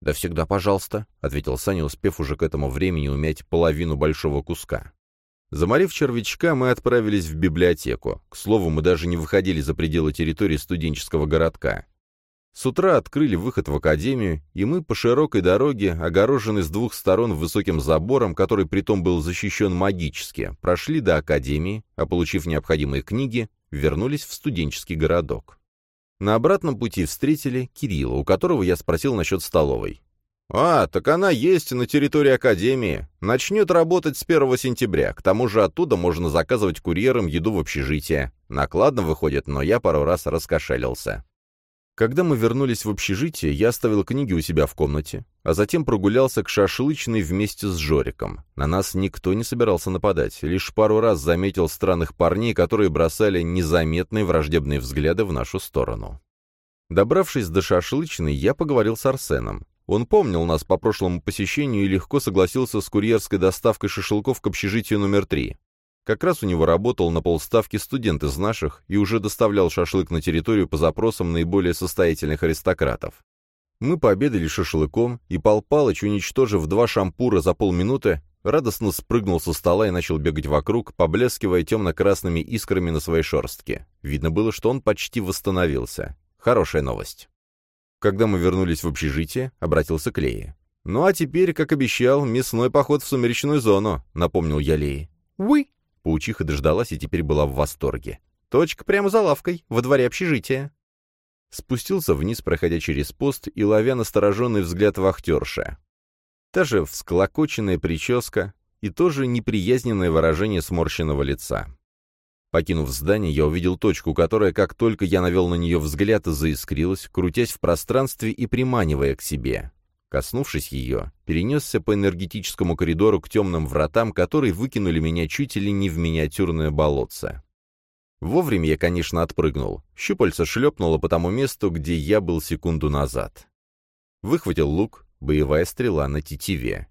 «Да всегда пожалуйста», — ответил Саня, успев уже к этому времени умять половину большого куска. Заморив червячка, мы отправились в библиотеку. К слову, мы даже не выходили за пределы территории студенческого городка. С утра открыли выход в академию, и мы по широкой дороге, огороженной с двух сторон высоким забором, который притом был защищен магически, прошли до академии, а получив необходимые книги, вернулись в студенческий городок. На обратном пути встретили Кирилла, у которого я спросил насчет столовой. «А, так она есть на территории Академии. Начнет работать с 1 сентября. К тому же оттуда можно заказывать курьерам еду в общежитие. Накладно выходит, но я пару раз раскошелился». Когда мы вернулись в общежитие, я оставил книги у себя в комнате, а затем прогулялся к шашлычной вместе с Жориком. На нас никто не собирался нападать, лишь пару раз заметил странных парней, которые бросали незаметные враждебные взгляды в нашу сторону. Добравшись до шашлычной, я поговорил с Арсеном. Он помнил нас по прошлому посещению и легко согласился с курьерской доставкой шашлыков к общежитию номер три. Как раз у него работал на полставки студент из наших и уже доставлял шашлык на территорию по запросам наиболее состоятельных аристократов. Мы пообедали шашлыком, и Пал Палыч, уничтожив два шампура за полминуты, радостно спрыгнул со стола и начал бегать вокруг, поблескивая темно-красными искрами на своей шерстке. Видно было, что он почти восстановился. Хорошая новость. Когда мы вернулись в общежитие, обратился к Лее. «Ну а теперь, как обещал, мясной поход в сумеречную зону», — напомнил я Лее. «Уи!» — паучиха дождалась и теперь была в восторге. «Точка прямо за лавкой, во дворе общежития». Спустился вниз, проходя через пост и ловя настороженный взгляд вахтерша. Та же всклокоченная прическа и тоже неприязненное выражение сморщенного лица. Покинув здание, я увидел точку, которая, как только я навел на нее взгляд, заискрилась, крутясь в пространстве и приманивая к себе. Коснувшись ее, перенесся по энергетическому коридору к темным вратам, которые выкинули меня чуть ли не в миниатюрное болотце. Вовремя я, конечно, отпрыгнул. Щупальца шлепнуло по тому месту, где я был секунду назад. Выхватил лук, боевая стрела на тетиве.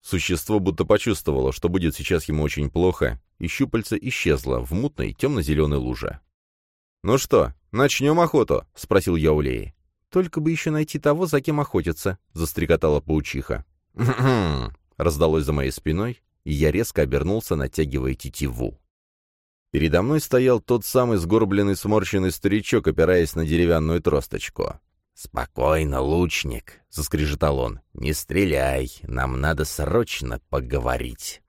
Существо будто почувствовало, что будет сейчас ему очень плохо, и щупальце исчезло в мутной темно-зеленой луже. «Ну что, начнем охоту?» — спросил я у Леи. «Только бы еще найти того, за кем охотиться», — застрекотала паучиха. Раздалось за моей спиной, и я резко обернулся, натягивая тетиву. Передо мной стоял тот самый сгорбленный сморщенный старичок, опираясь на деревянную тросточку. «Спокойно, лучник», — заскрежетал он. «Не стреляй, нам надо срочно поговорить».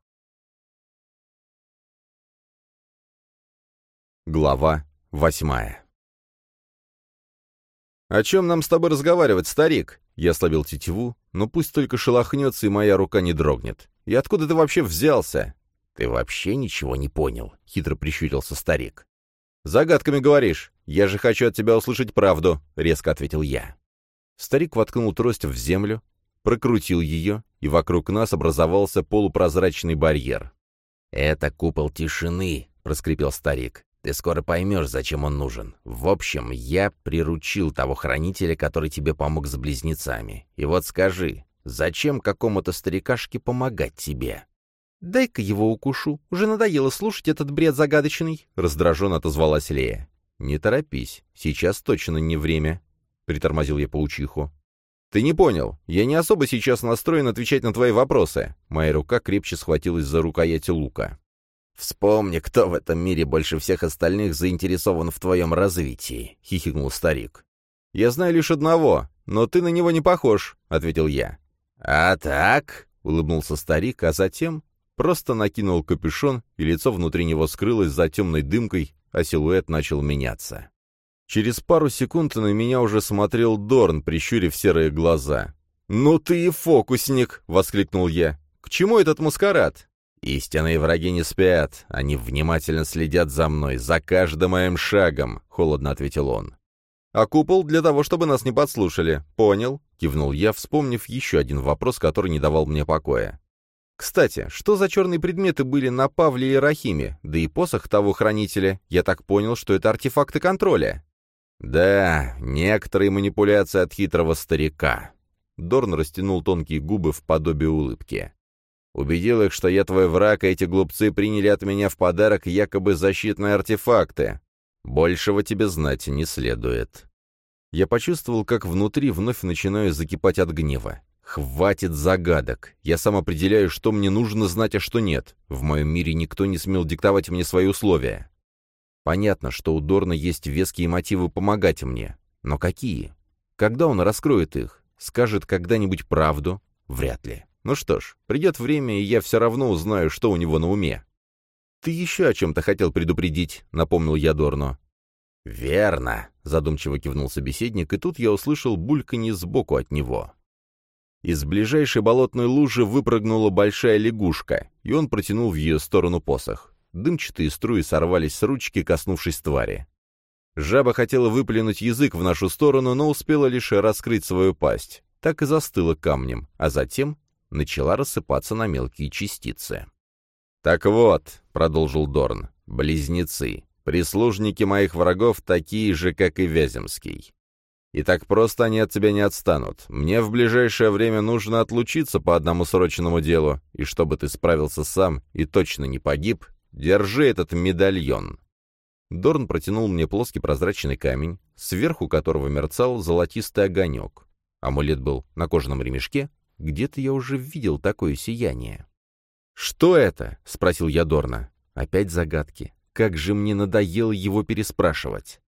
Глава восьмая «О чем нам с тобой разговаривать, старик?» Я слабил тетиву, но пусть только шелохнется, и моя рука не дрогнет. «И откуда ты вообще взялся?» «Ты вообще ничего не понял», — хитро прищурился старик. «Загадками говоришь. Я же хочу от тебя услышать правду», — резко ответил я. Старик воткнул трость в землю, прокрутил ее, и вокруг нас образовался полупрозрачный барьер. «Это купол тишины», — проскрипел старик. «Ты скоро поймешь, зачем он нужен. В общем, я приручил того хранителя, который тебе помог с близнецами. И вот скажи, зачем какому-то старикашке помогать тебе?» «Дай-ка его укушу. Уже надоело слушать этот бред загадочный», — раздраженно отозвалась Лея. «Не торопись. Сейчас точно не время», — притормозил я паучиху. «Ты не понял. Я не особо сейчас настроен отвечать на твои вопросы». Моя рука крепче схватилась за рукоять лука. «Вспомни, кто в этом мире больше всех остальных заинтересован в твоем развитии», — хихикнул старик. «Я знаю лишь одного, но ты на него не похож», — ответил я. «А так?» — улыбнулся старик, а затем Просто накинул капюшон, и лицо внутри него скрылось за темной дымкой, а силуэт начал меняться. Через пару секунд на меня уже смотрел Дорн, прищурив серые глаза. «Ну ты и фокусник!» — воскликнул я. «К чему этот маскарад?» «Истинные враги не спят. Они внимательно следят за мной, за каждым моим шагом», — холодно ответил он. «А купол для того, чтобы нас не подслушали. Понял?» — кивнул я, вспомнив еще один вопрос, который не давал мне покоя. Кстати, что за черные предметы были на Павле и Рахиме, да и посох того хранителя? Я так понял, что это артефакты контроля. Да, некоторые манипуляции от хитрого старика. Дорн растянул тонкие губы в подобие улыбки. Убедил их, что я твой враг, а эти глупцы приняли от меня в подарок якобы защитные артефакты. Большего тебе знать не следует. Я почувствовал, как внутри вновь начинаю закипать от гнева. Хватит загадок. Я сам определяю, что мне нужно знать, а что нет. В моем мире никто не смел диктовать мне свои условия. Понятно, что у Дорна есть веские мотивы помогать мне. Но какие? Когда он раскроет их? Скажет когда-нибудь правду? Вряд ли. Ну что ж, придет время, и я все равно узнаю, что у него на уме. «Ты еще о чем-то хотел предупредить», — напомнил я Дорну. «Верно», — задумчиво кивнул собеседник, и тут я услышал бульканье сбоку от него. Из ближайшей болотной лужи выпрыгнула большая лягушка, и он протянул в ее сторону посох. Дымчатые струи сорвались с ручки, коснувшись твари. Жаба хотела выплюнуть язык в нашу сторону, но успела лишь раскрыть свою пасть. Так и застыла камнем, а затем начала рассыпаться на мелкие частицы. «Так вот», — продолжил Дорн, — «близнецы, прислужники моих врагов такие же, как и Вяземский. И так просто они от тебя не отстанут. Мне в ближайшее время нужно отлучиться по одному срочному делу, и чтобы ты справился сам и точно не погиб, держи этот медальон». Дорн протянул мне плоский прозрачный камень, сверху которого мерцал золотистый огонек. Амулет был на кожаном ремешке, где-то я уже видел такое сияние. «Что это?» — спросил я Дорна. Опять загадки. Как же мне надоело его переспрашивать.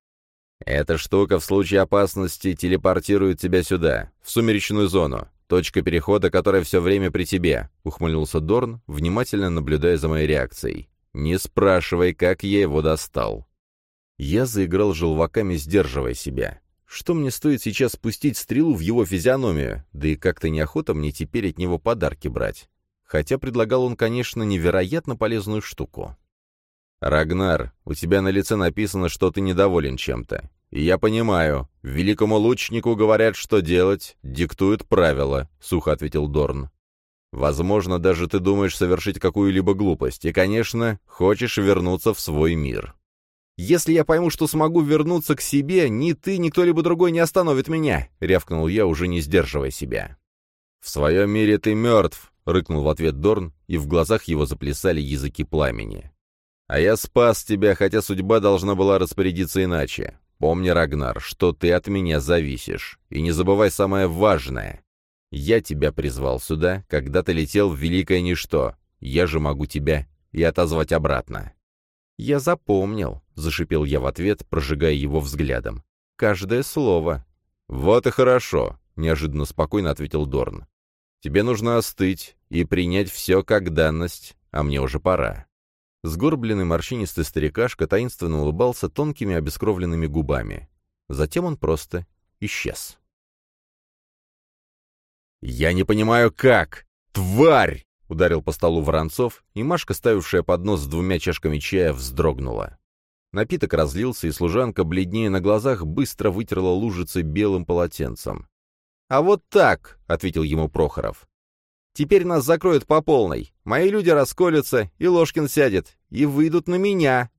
«Эта штука в случае опасности телепортирует тебя сюда, в сумеречную зону. Точка перехода, которая все время при тебе», — ухмыльнулся Дорн, внимательно наблюдая за моей реакцией. «Не спрашивай, как я его достал». Я заиграл желваками, сдерживая себя. Что мне стоит сейчас спустить стрелу в его физиономию? Да и как-то неохота мне теперь от него подарки брать. Хотя предлагал он, конечно, невероятно полезную штуку. «Рагнар, у тебя на лице написано, что ты недоволен чем-то. И я понимаю, великому лучнику говорят, что делать, диктуют правила», — сухо ответил Дорн. «Возможно, даже ты думаешь совершить какую-либо глупость, и, конечно, хочешь вернуться в свой мир. «Если я пойму, что смогу вернуться к себе, ни ты, ни кто-либо другой не остановит меня!» — рявкнул я, уже не сдерживая себя. «В своем мире ты мертв!» — рыкнул в ответ Дорн, и в глазах его заплясали языки пламени. «А я спас тебя, хотя судьба должна была распорядиться иначе. Помни, Рагнар, что ты от меня зависишь. И не забывай самое важное. Я тебя призвал сюда, когда ты летел в великое ничто. Я же могу тебя и отозвать обратно». «Я запомнил», — зашипел я в ответ, прожигая его взглядом. «Каждое слово». «Вот и хорошо», — неожиданно спокойно ответил Дорн. «Тебе нужно остыть и принять все как данность, а мне уже пора». Сгорбленный морщинистый старикашка таинственно улыбался тонкими обескровленными губами. Затем он просто исчез. «Я не понимаю, как! Тварь!» Ударил по столу Воронцов, и Машка, ставившая поднос с двумя чашками чая, вздрогнула. Напиток разлился, и служанка, бледнее на глазах, быстро вытерла лужицы белым полотенцем. «А вот так!» — ответил ему Прохоров. «Теперь нас закроют по полной. Мои люди расколются, и Ложкин сядет, и выйдут на меня».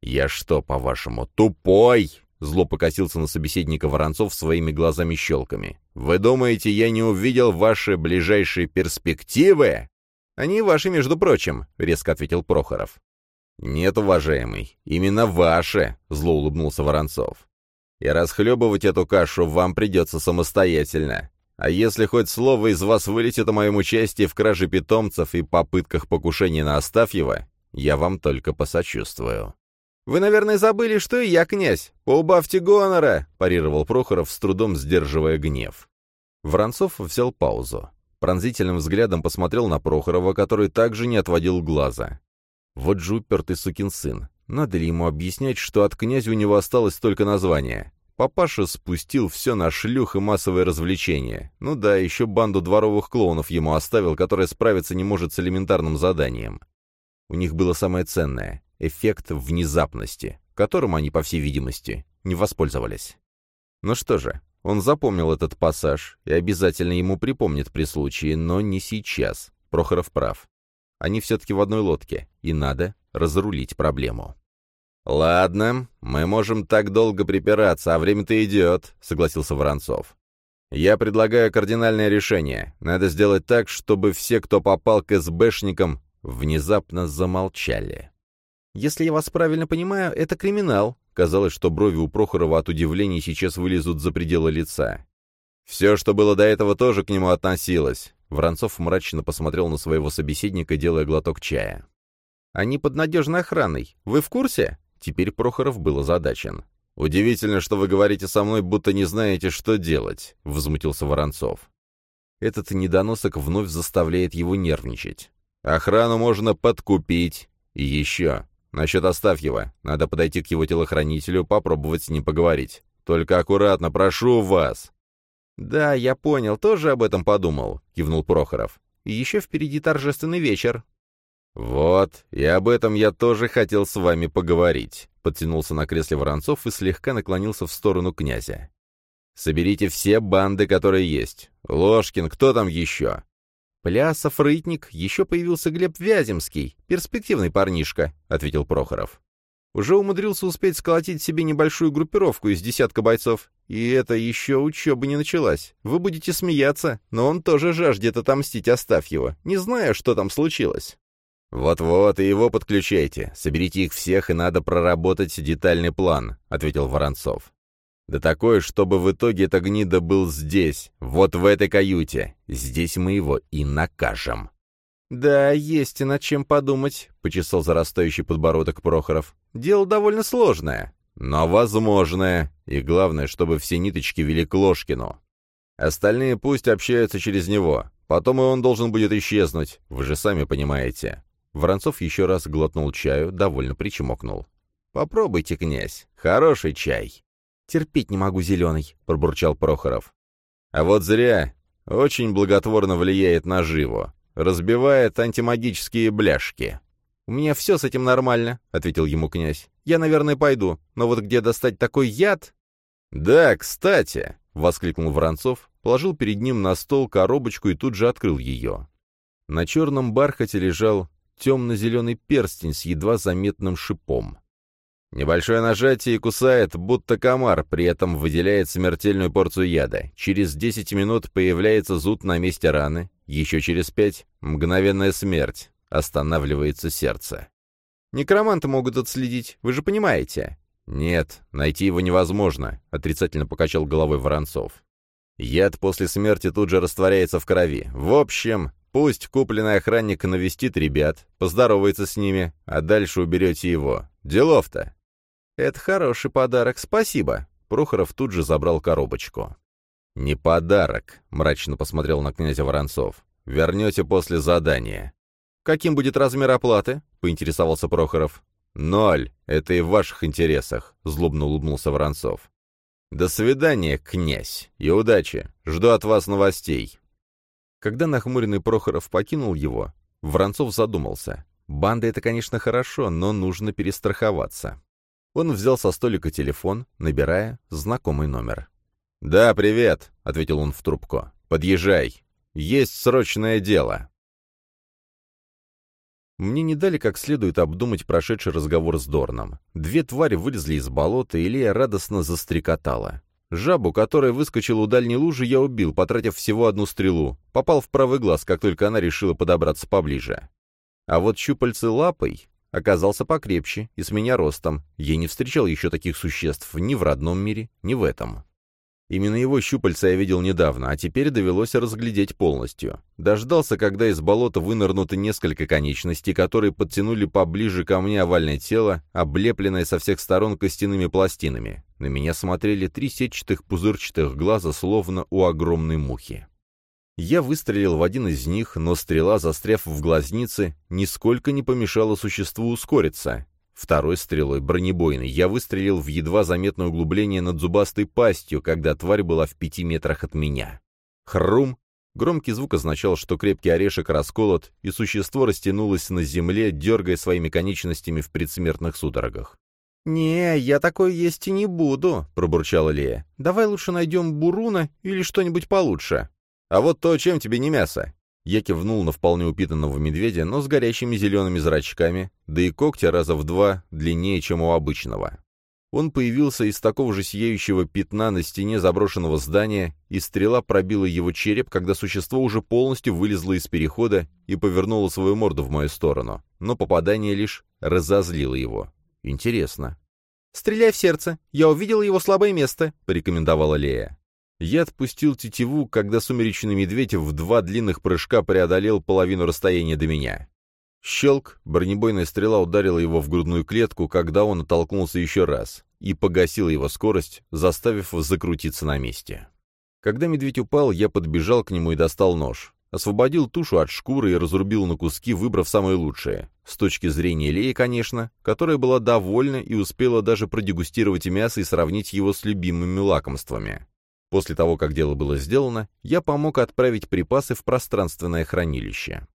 «Я что, по-вашему, тупой?» — зло покосился на собеседника Воронцов своими глазами-щелками. «Вы думаете, я не увидел ваши ближайшие перспективы?» «Они ваши, между прочим», — резко ответил Прохоров. «Нет, уважаемый, именно ваши», — зло улыбнулся Воронцов. «И расхлебывать эту кашу вам придется самостоятельно. А если хоть слово из вас вылетит о моем участии в краже питомцев и попытках покушения на Астафьева, я вам только посочувствую». «Вы, наверное, забыли, что и я князь. Поубавьте гонора!» — парировал Прохоров, с трудом сдерживая гнев. Воронцов взял паузу. Пронзительным взглядом посмотрел на Прохорова, который также не отводил глаза. Вот же упертый сукин сын. Надо ли ему объяснять, что от князя у него осталось только название? Папаша спустил все на шлюх и массовое развлечение. Ну да, еще банду дворовых клоунов ему оставил, которая справиться не может с элементарным заданием. У них было самое ценное — эффект внезапности, которым они, по всей видимости, не воспользовались. Ну что же, он запомнил этот пассаж и обязательно ему припомнит при случае, но не сейчас. Прохоров прав. Они все-таки в одной лодке, и надо разрулить проблему. «Ладно, мы можем так долго припираться, а время-то идет», — согласился Воронцов. «Я предлагаю кардинальное решение. Надо сделать так, чтобы все, кто попал к СБшникам, внезапно замолчали». «Если я вас правильно понимаю, это криминал», Казалось, что брови у Прохорова от удивления сейчас вылезут за пределы лица. «Все, что было до этого, тоже к нему относилось». Воронцов мрачно посмотрел на своего собеседника, делая глоток чая. «Они под надежной охраной. Вы в курсе?» Теперь Прохоров был озадачен. «Удивительно, что вы говорите со мной, будто не знаете, что делать», — возмутился Воронцов. Этот недоносок вновь заставляет его нервничать. «Охрану можно подкупить. И еще. Насчет Астафьева. Надо подойти к его телохранителю, попробовать с ним поговорить. Только аккуратно, прошу вас». «Да, я понял, тоже об этом подумал», — кивнул Прохоров. «И еще впереди торжественный вечер». «Вот, и об этом я тоже хотел с вами поговорить», — подтянулся на кресле Воронцов и слегка наклонился в сторону князя. «Соберите все банды, которые есть. Ложкин, кто там еще? «Плясов, Рытник, еще появился Глеб Вяземский, перспективный парнишка», — ответил Прохоров. «Уже умудрился успеть сколотить себе небольшую группировку из десятка бойцов. И это еще учеба не началась. Вы будете смеяться, но он тоже жаждет отомстить его. не зная, что там случилось». «Вот-вот, и его подключайте. Соберите их всех, и надо проработать детальный план», — ответил Воронцов. Да такое, чтобы в итоге эта гнида был здесь, вот в этой каюте. Здесь мы его и накажем. «Да, есть и над чем подумать», — почесал зарастающий подбородок Прохоров. «Дело довольно сложное, но возможное, и главное, чтобы все ниточки вели к Ложкину. Остальные пусть общаются через него, потом и он должен будет исчезнуть, вы же сами понимаете». Воронцов еще раз глотнул чаю, довольно причмокнул. «Попробуйте, князь, хороший чай». «Терпеть не могу зеленый», — пробурчал Прохоров. «А вот зря. Очень благотворно влияет на живо разбивает антимагические бляшки. «У меня все с этим нормально», — ответил ему князь. «Я, наверное, пойду. Но вот где достать такой яд?» «Да, кстати», — воскликнул Воронцов, положил перед ним на стол коробочку и тут же открыл ее. На черном бархате лежал темно-зеленый перстень с едва заметным шипом. Небольшое нажатие и кусает, будто комар, при этом выделяет смертельную порцию яда. Через 10 минут появляется зуд на месте раны, еще через пять — мгновенная смерть, останавливается сердце. «Некроманты могут отследить, вы же понимаете?» «Нет, найти его невозможно», — отрицательно покачал головой Воронцов. «Яд после смерти тут же растворяется в крови. В общем, пусть купленный охранник навестит ребят, поздоровается с ними, а дальше уберете его. Делов-то!» «Это хороший подарок, спасибо!» Прохоров тут же забрал коробочку. «Не подарок», — мрачно посмотрел на князя Воронцов. «Вернете после задания». «Каким будет размер оплаты?» — поинтересовался Прохоров. «Ноль. Это и в ваших интересах», — злобно улыбнулся Воронцов. «До свидания, князь, и удачи. Жду от вас новостей». Когда нахмуренный Прохоров покинул его, Воронцов задумался. Банда — это, конечно, хорошо, но нужно перестраховаться. Он взял со столика телефон, набирая знакомый номер. «Да, привет», — ответил он в трубку. «Подъезжай. Есть срочное дело». Мне не дали как следует обдумать прошедший разговор с Дорном. Две твари вылезли из болота, и Лея радостно застрекотала. Жабу, которая выскочила у дальней лужи, я убил, потратив всего одну стрелу. Попал в правый глаз, как только она решила подобраться поближе. А вот щупальцы лапой оказался покрепче и с меня ростом. Я не встречал еще таких существ ни в родном мире, ни в этом. Именно его щупальца я видел недавно, а теперь довелось разглядеть полностью. Дождался, когда из болота вынырнуты несколько конечностей, которые подтянули поближе ко мне овальное тело, облепленное со всех сторон костяными пластинами. На меня смотрели три сетчатых пузырчатых глаза, словно у огромной мухи. Я выстрелил в один из них, но стрела, застряв в глазнице, нисколько не помешала существу ускориться. Второй стрелой, бронебойной, я выстрелил в едва заметное углубление над зубастой пастью, когда тварь была в пяти метрах от меня. Хрум! Громкий звук означал, что крепкий орешек расколот, и существо растянулось на земле, дергая своими конечностями в предсмертных судорогах. «Не, я такое есть и не буду», — пробурчала Лея. «Давай лучше найдем буруна или что-нибудь получше». «А вот то, чем тебе не мясо?» Я кивнул на вполне упитанного медведя, но с горящими зелеными зрачками, да и когти раза в два длиннее, чем у обычного. Он появился из такого же сияющего пятна на стене заброшенного здания, и стрела пробила его череп, когда существо уже полностью вылезло из перехода и повернуло свою морду в мою сторону. Но попадание лишь разозлило его. Интересно. «Стреляй в сердце. Я увидела его слабое место», — порекомендовала Лея. Я отпустил тетиву, когда сумеречный медведь в два длинных прыжка преодолел половину расстояния до меня. Щелк, бронебойная стрела ударила его в грудную клетку, когда он оттолкнулся еще раз, и погасила его скорость, заставив закрутиться на месте. Когда медведь упал, я подбежал к нему и достал нож. Освободил тушу от шкуры и разрубил на куски, выбрав самое лучшее. С точки зрения Леи, конечно, которая была довольна и успела даже продегустировать мясо и сравнить его с любимыми лакомствами. После того, как дело было сделано, я помог отправить припасы в пространственное хранилище.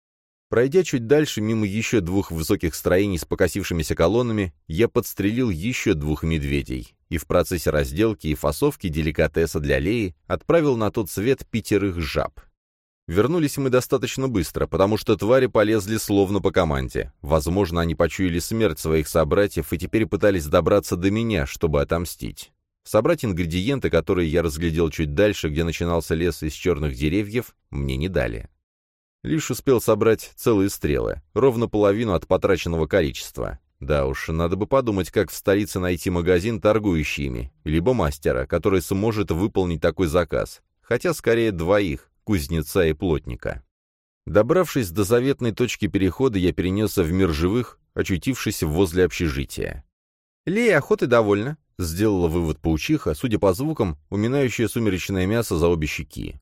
Пройдя чуть дальше, мимо еще двух высоких строений с покосившимися колоннами, я подстрелил еще двух медведей, и в процессе разделки и фасовки деликатеса для Леи отправил на тот свет пятерых жаб. Вернулись мы достаточно быстро, потому что твари полезли словно по команде. Возможно, они почуяли смерть своих собратьев и теперь пытались добраться до меня, чтобы отомстить. Собрать ингредиенты, которые я разглядел чуть дальше, где начинался лес из черных деревьев, мне не дали. Лишь успел собрать целые стрелы, ровно половину от потраченного количества. Да уж, надо бы подумать, как в столице найти магазин, торгующий ими, либо мастера, который сможет выполнить такой заказ, хотя скорее двоих, кузнеца и плотника. Добравшись до заветной точки перехода, я перенесся в мир живых, очутившись возле общежития. «Лея охоты довольна», — сделала вывод паучиха, судя по звукам, уминающее сумеречное мясо за обе щеки.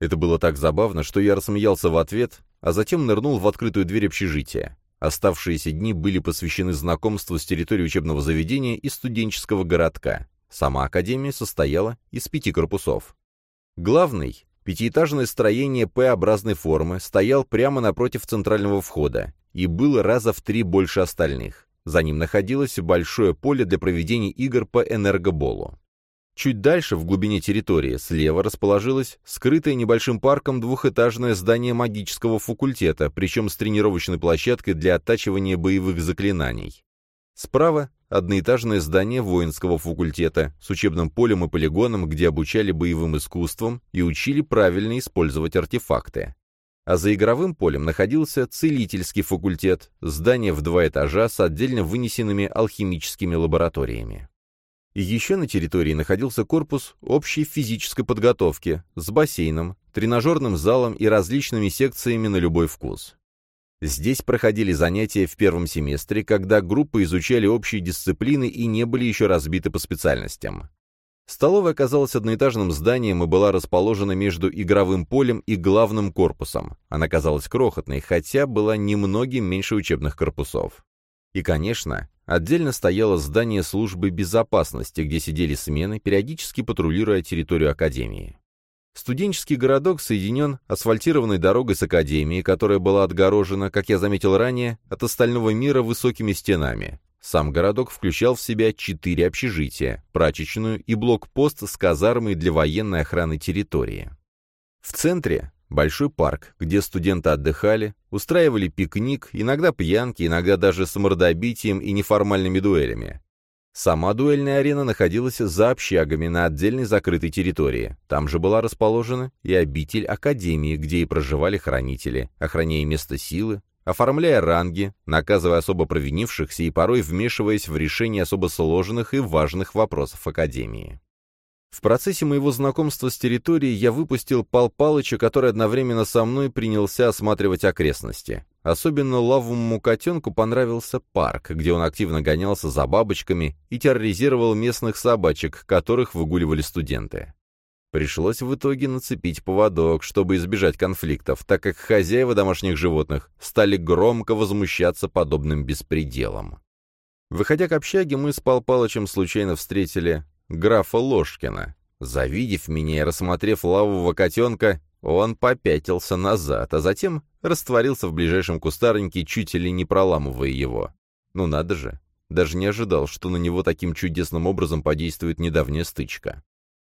Это было так забавно, что я рассмеялся в ответ, а затем нырнул в открытую дверь общежития. Оставшиеся дни были посвящены знакомству с территорией учебного заведения и студенческого городка. Сама академия состояла из пяти корпусов. Главный, пятиэтажное строение П-образной формы, стоял прямо напротив центрального входа и был раза в три больше остальных. За ним находилось большое поле для проведения игр по энергоболу. Чуть дальше, в глубине территории, слева расположилось скрытое небольшим парком двухэтажное здание магического факультета, причем с тренировочной площадкой для оттачивания боевых заклинаний. Справа — одноэтажное здание воинского факультета с учебным полем и полигоном, где обучали боевым искусствам и учили правильно использовать артефакты. А за игровым полем находился целительский факультет, здание в два этажа с отдельно вынесенными алхимическими лабораториями. И еще на территории находился корпус общей физической подготовки с бассейном, тренажерным залом и различными секциями на любой вкус. Здесь проходили занятия в первом семестре, когда группы изучали общие дисциплины и не были еще разбиты по специальностям. Столовая оказалась одноэтажным зданием и была расположена между игровым полем и главным корпусом. Она казалась крохотной, хотя была немногим меньше учебных корпусов. И, конечно, Отдельно стояло здание службы безопасности, где сидели смены, периодически патрулируя территорию Академии. Студенческий городок соединен асфальтированной дорогой с Академией, которая была отгорожена, как я заметил ранее, от остального мира высокими стенами. Сам городок включал в себя четыре общежития, прачечную и блокпост с казармой для военной охраны территории. В центре Большой парк, где студенты отдыхали, устраивали пикник, иногда пьянки, иногда даже с мордобитием и неформальными дуэлями. Сама дуэльная арена находилась за общагами на отдельной закрытой территории. Там же была расположена и обитель Академии, где и проживали хранители, охраняя место силы, оформляя ранги, наказывая особо провинившихся и порой вмешиваясь в решение особо сложных и важных вопросов Академии. В процессе моего знакомства с территорией я выпустил Пал Палыча, который одновременно со мной принялся осматривать окрестности. Особенно лавовому котенку понравился парк, где он активно гонялся за бабочками и терроризировал местных собачек, которых выгуливали студенты. Пришлось в итоге нацепить поводок, чтобы избежать конфликтов, так как хозяева домашних животных стали громко возмущаться подобным беспределом. Выходя к общаге, мы с Пал Палычем случайно встретили графа Ложкина. Завидев меня и рассмотрев лавового котенка, он попятился назад, а затем растворился в ближайшем кустарнике, чуть ли не проламывая его. Ну надо же, даже не ожидал, что на него таким чудесным образом подействует недавняя стычка.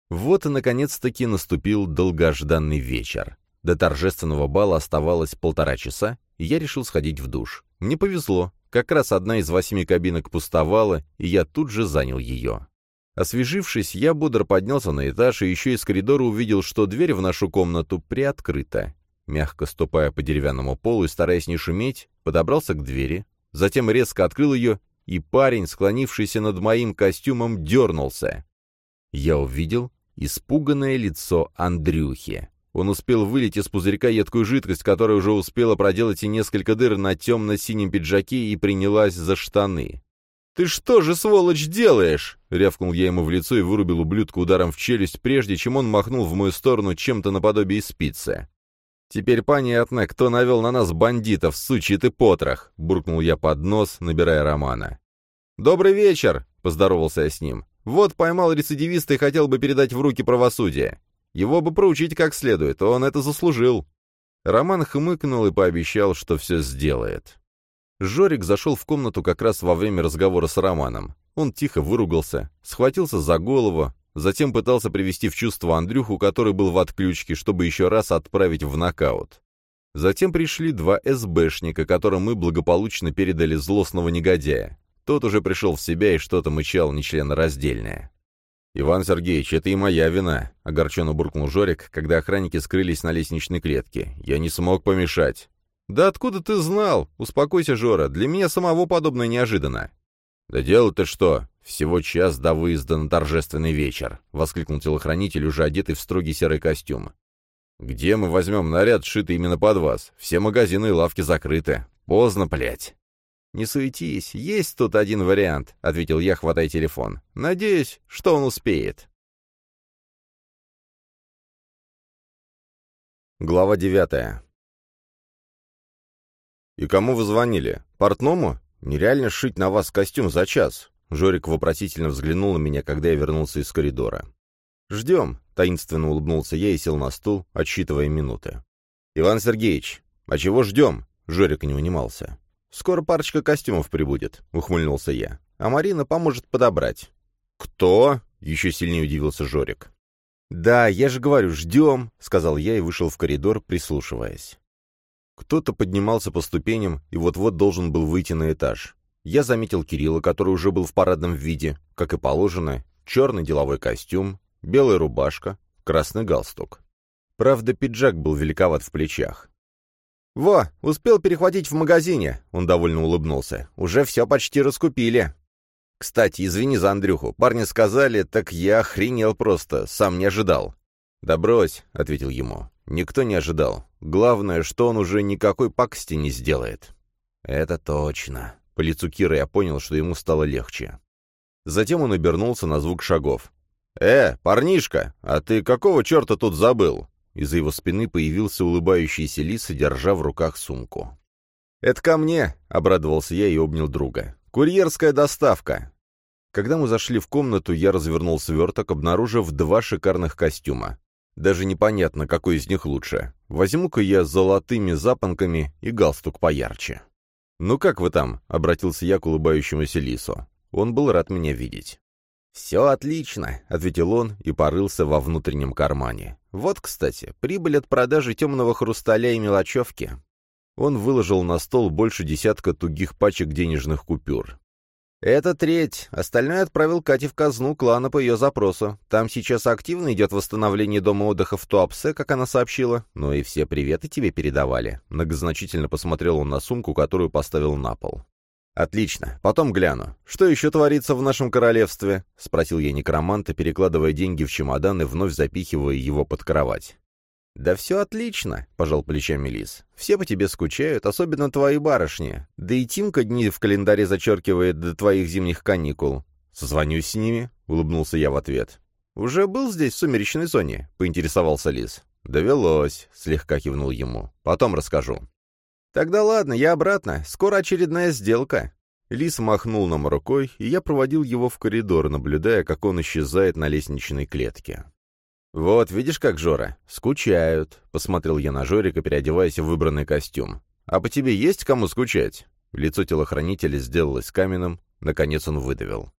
Вот и, наконец-таки, наступил долгожданный вечер. До торжественного бала оставалось полтора часа, и я решил сходить в душ. Мне повезло, как раз одна из восьми кабинок пустовала, и я тут же занял ее. Освежившись, я бодро поднялся на этаж и еще из коридора увидел, что дверь в нашу комнату приоткрыта. Мягко ступая по деревянному полу и стараясь не шуметь, подобрался к двери, затем резко открыл ее, и парень, склонившийся над моим костюмом, дернулся. Я увидел испуганное лицо Андрюхи. Он успел вылить из пузырька едкую жидкость, которая уже успела проделать и несколько дыр на темно-синем пиджаке и принялась за штаны. «Ты что же, сволочь, делаешь?» — рявкнул я ему в лицо и вырубил ублюдка ударом в челюсть, прежде чем он махнул в мою сторону чем-то наподобие спицы. «Теперь понятно, кто навел на нас бандитов, сучий ты потрох!» — буркнул я под нос, набирая Романа. «Добрый вечер!» — поздоровался я с ним. «Вот поймал рецидивиста и хотел бы передать в руки правосудия. Его бы проучить как следует, он это заслужил». Роман хмыкнул и пообещал, что все сделает. Жорик зашел в комнату как раз во время разговора с Романом. Он тихо выругался, схватился за голову, затем пытался привести в чувство Андрюху, который был в отключке, чтобы еще раз отправить в нокаут. Затем пришли два СБшника, которым мы благополучно передали злостного негодяя. Тот уже пришел в себя и что-то мычал нечленораздельное. «Иван Сергеевич, это и моя вина», — огорченно буркнул Жорик, когда охранники скрылись на лестничной клетке. «Я не смог помешать». «Да откуда ты знал? Успокойся, Жора, для меня самого подобное неожиданно». «Да дело-то что? Всего час до выезда на торжественный вечер», — воскликнул телохранитель, уже одетый в строгий серый костюм. «Где мы возьмем наряд, сшитый именно под вас? Все магазины и лавки закрыты. Поздно, блядь». «Не суетись, есть тут один вариант», — ответил я, хватая телефон. «Надеюсь, что он успеет». Глава девятая. «И кому вы звонили? Портному? Нереально сшить на вас костюм за час». Жорик вопросительно взглянул на меня, когда я вернулся из коридора. «Ждем», — таинственно улыбнулся я и сел на стул, отсчитывая минуты. «Иван Сергеевич, а чего ждем?» — Жорик не унимался. «Скоро парочка костюмов прибудет», — ухмыльнулся я. «А Марина поможет подобрать». «Кто?» — еще сильнее удивился Жорик. «Да, я же говорю, ждем», — сказал я и вышел в коридор, прислушиваясь. Кто-то поднимался по ступеням и вот-вот должен был выйти на этаж. Я заметил Кирилла, который уже был в парадном виде, как и положено, черный деловой костюм, белая рубашка, красный галстук. Правда, пиджак был великоват в плечах. «Во, успел перехватить в магазине», — он довольно улыбнулся. «Уже все почти раскупили». «Кстати, извини за Андрюху. Парни сказали, так я охренел просто, сам не ожидал». «Да брось», — ответил ему. «Никто не ожидал. Главное, что он уже никакой пакости не сделает». «Это точно». По лицу Кира я понял, что ему стало легче. Затем он обернулся на звук шагов. «Э, парнишка, а ты какого черта тут забыл?» Из-за его спины появился улыбающийся лис, держа в руках сумку. «Это ко мне!» — обрадовался я и обнял друга. «Курьерская доставка!» Когда мы зашли в комнату, я развернул сверток, обнаружив два шикарных костюма. Даже непонятно, какой из них лучше. Возьму-ка я с золотыми запонками и галстук поярче. «Ну как вы там?» — обратился я к улыбающемуся лису. Он был рад меня видеть. «Все отлично», — ответил он и порылся во внутреннем кармане. «Вот, кстати, прибыль от продажи темного хрусталя и мелочевки». Он выложил на стол больше десятка тугих пачек денежных купюр. «Это треть. Остальное отправил Кате в казну клана по ее запросу. Там сейчас активно идет восстановление дома отдыха в Туапсе, как она сообщила. Ну и все приветы тебе передавали». Многозначительно посмотрел он на сумку, которую поставил на пол. «Отлично. Потом гляну. Что еще творится в нашем королевстве?» — спросил я некроманта, перекладывая деньги в чемодан и вновь запихивая его под кровать. «Да все отлично», — пожал плечами Лис. «Все по тебе скучают, особенно твои барышни. Да и Тимка дни в календаре зачеркивает до твоих зимних каникул. Созвонюсь с ними», — улыбнулся я в ответ. «Уже был здесь, в сумеречной зоне?» — поинтересовался Лис. «Довелось», — слегка кивнул ему. «Потом расскажу». «Тогда ладно, я обратно. Скоро очередная сделка». Лис махнул нам рукой, и я проводил его в коридор, наблюдая, как он исчезает на лестничной клетке. «Вот, видишь, как Жора? Скучают», — посмотрел я на Жорика, переодеваясь в выбранный костюм. «А по тебе есть кому скучать?» Лицо телохранителя сделалось каменным, наконец он выдавил.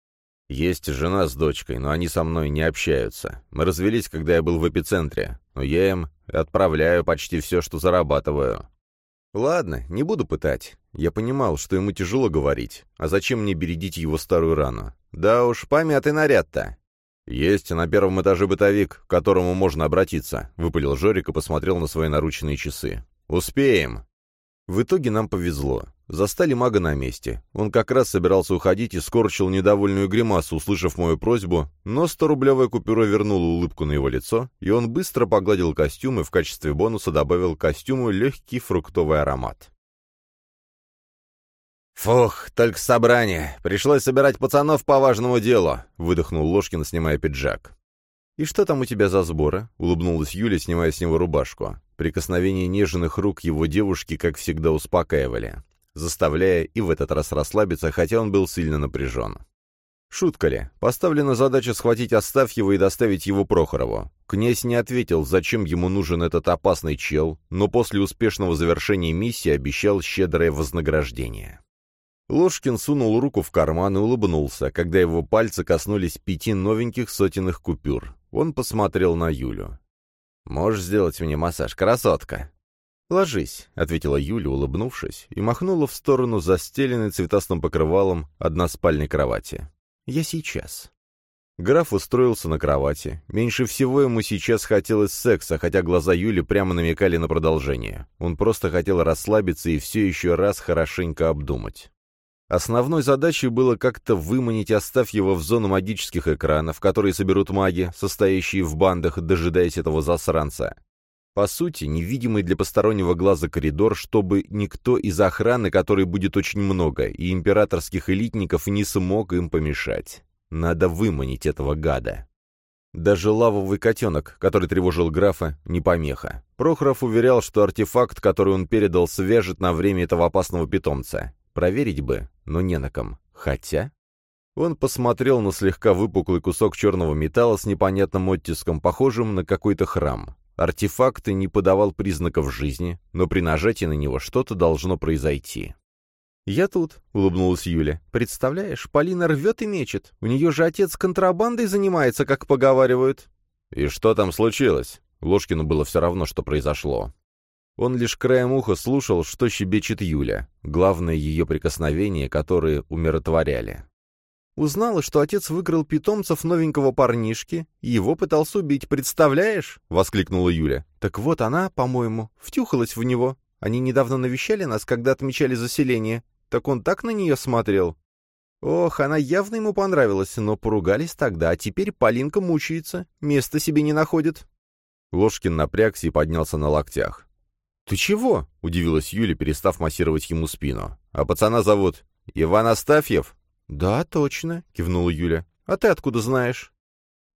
«Есть жена с дочкой, но они со мной не общаются. Мы развелись, когда я был в эпицентре, но я им отправляю почти все, что зарабатываю. Ладно, не буду пытать. Я понимал, что ему тяжело говорить. А зачем мне бередить его старую рану? Да уж, помятый наряд-то. «Есть на первом этаже бытовик, к которому можно обратиться», — выпалил Жорик и посмотрел на свои наручные часы. «Успеем!» В итоге нам повезло. Застали мага на месте. Он как раз собирался уходить и скорчил недовольную гримасу, услышав мою просьбу, но 100-рублевая купюра вернула улыбку на его лицо, и он быстро погладил костюм и в качестве бонуса добавил костюму легкий фруктовый аромат. «Фух, только собрание. Пришлось собирать пацанов по важному делу», — выдохнул Ложкин, снимая пиджак. «И что там у тебя за сборы?» — улыбнулась Юля, снимая с него рубашку. Прикосновения нежных рук его девушки, как всегда, успокаивали, заставляя и в этот раз расслабиться, хотя он был сильно напряжен. Шутка ли? Поставлена задача схватить Астафьева и доставить его Прохорову. Князь не ответил, зачем ему нужен этот опасный чел, но после успешного завершения миссии обещал щедрое вознаграждение. Ложкин сунул руку в карман и улыбнулся, когда его пальцы коснулись пяти новеньких сотенных купюр. Он посмотрел на Юлю. «Можешь сделать мне массаж, красотка?» «Ложись», — ответила Юля, улыбнувшись, и махнула в сторону застеленной цветастым покрывалом односпальной кровати. «Я сейчас». Граф устроился на кровати. Меньше всего ему сейчас хотелось секса, хотя глаза Юли прямо намекали на продолжение. Он просто хотел расслабиться и все еще раз хорошенько обдумать. Основной задачей было как-то выманить Астафьева в зону магических экранов, которые соберут маги, состоящие в бандах, дожидаясь этого засранца. По сути, невидимый для постороннего глаза коридор, чтобы никто из охраны, которой будет очень много, и императорских элитников не смог им помешать. Надо выманить этого гада. Даже лавовый котенок, который тревожил графа, не помеха. Прохоров уверял, что артефакт, который он передал, свяжет на время этого опасного питомца. Проверить бы, но не на ком. Хотя... Он посмотрел на слегка выпуклый кусок черного металла с непонятным оттиском, похожим на какой-то храм. Артефакт не подавал признаков жизни, но при нажатии на него что-то должно произойти. «Я тут», — улыбнулась Юля. «Представляешь, Полина рвет и мечет. У нее же отец контрабандой занимается, как поговаривают». «И что там случилось?» Ложкину было все равно, что произошло. Он лишь краем уха слушал, что щебечет Юля, главное ее прикосновения, которые умиротворяли. Узнала, что отец выкрал питомцев новенького парнишки, и его пытался убить, представляешь?» — воскликнула Юля. «Так вот она, по-моему, втюхалась в него. Они недавно навещали нас, когда отмечали заселение. Так он так на нее смотрел. Ох, она явно ему понравилась, но поругались тогда, а теперь Полинка мучается, места себе не находит». Ложкин напрягся и поднялся на локтях. «Ты чего?» — удивилась Юля, перестав массировать ему спину. «А пацана зовут Иван Астафьев?» «Да, точно», — кивнула Юля. «А ты откуда знаешь?»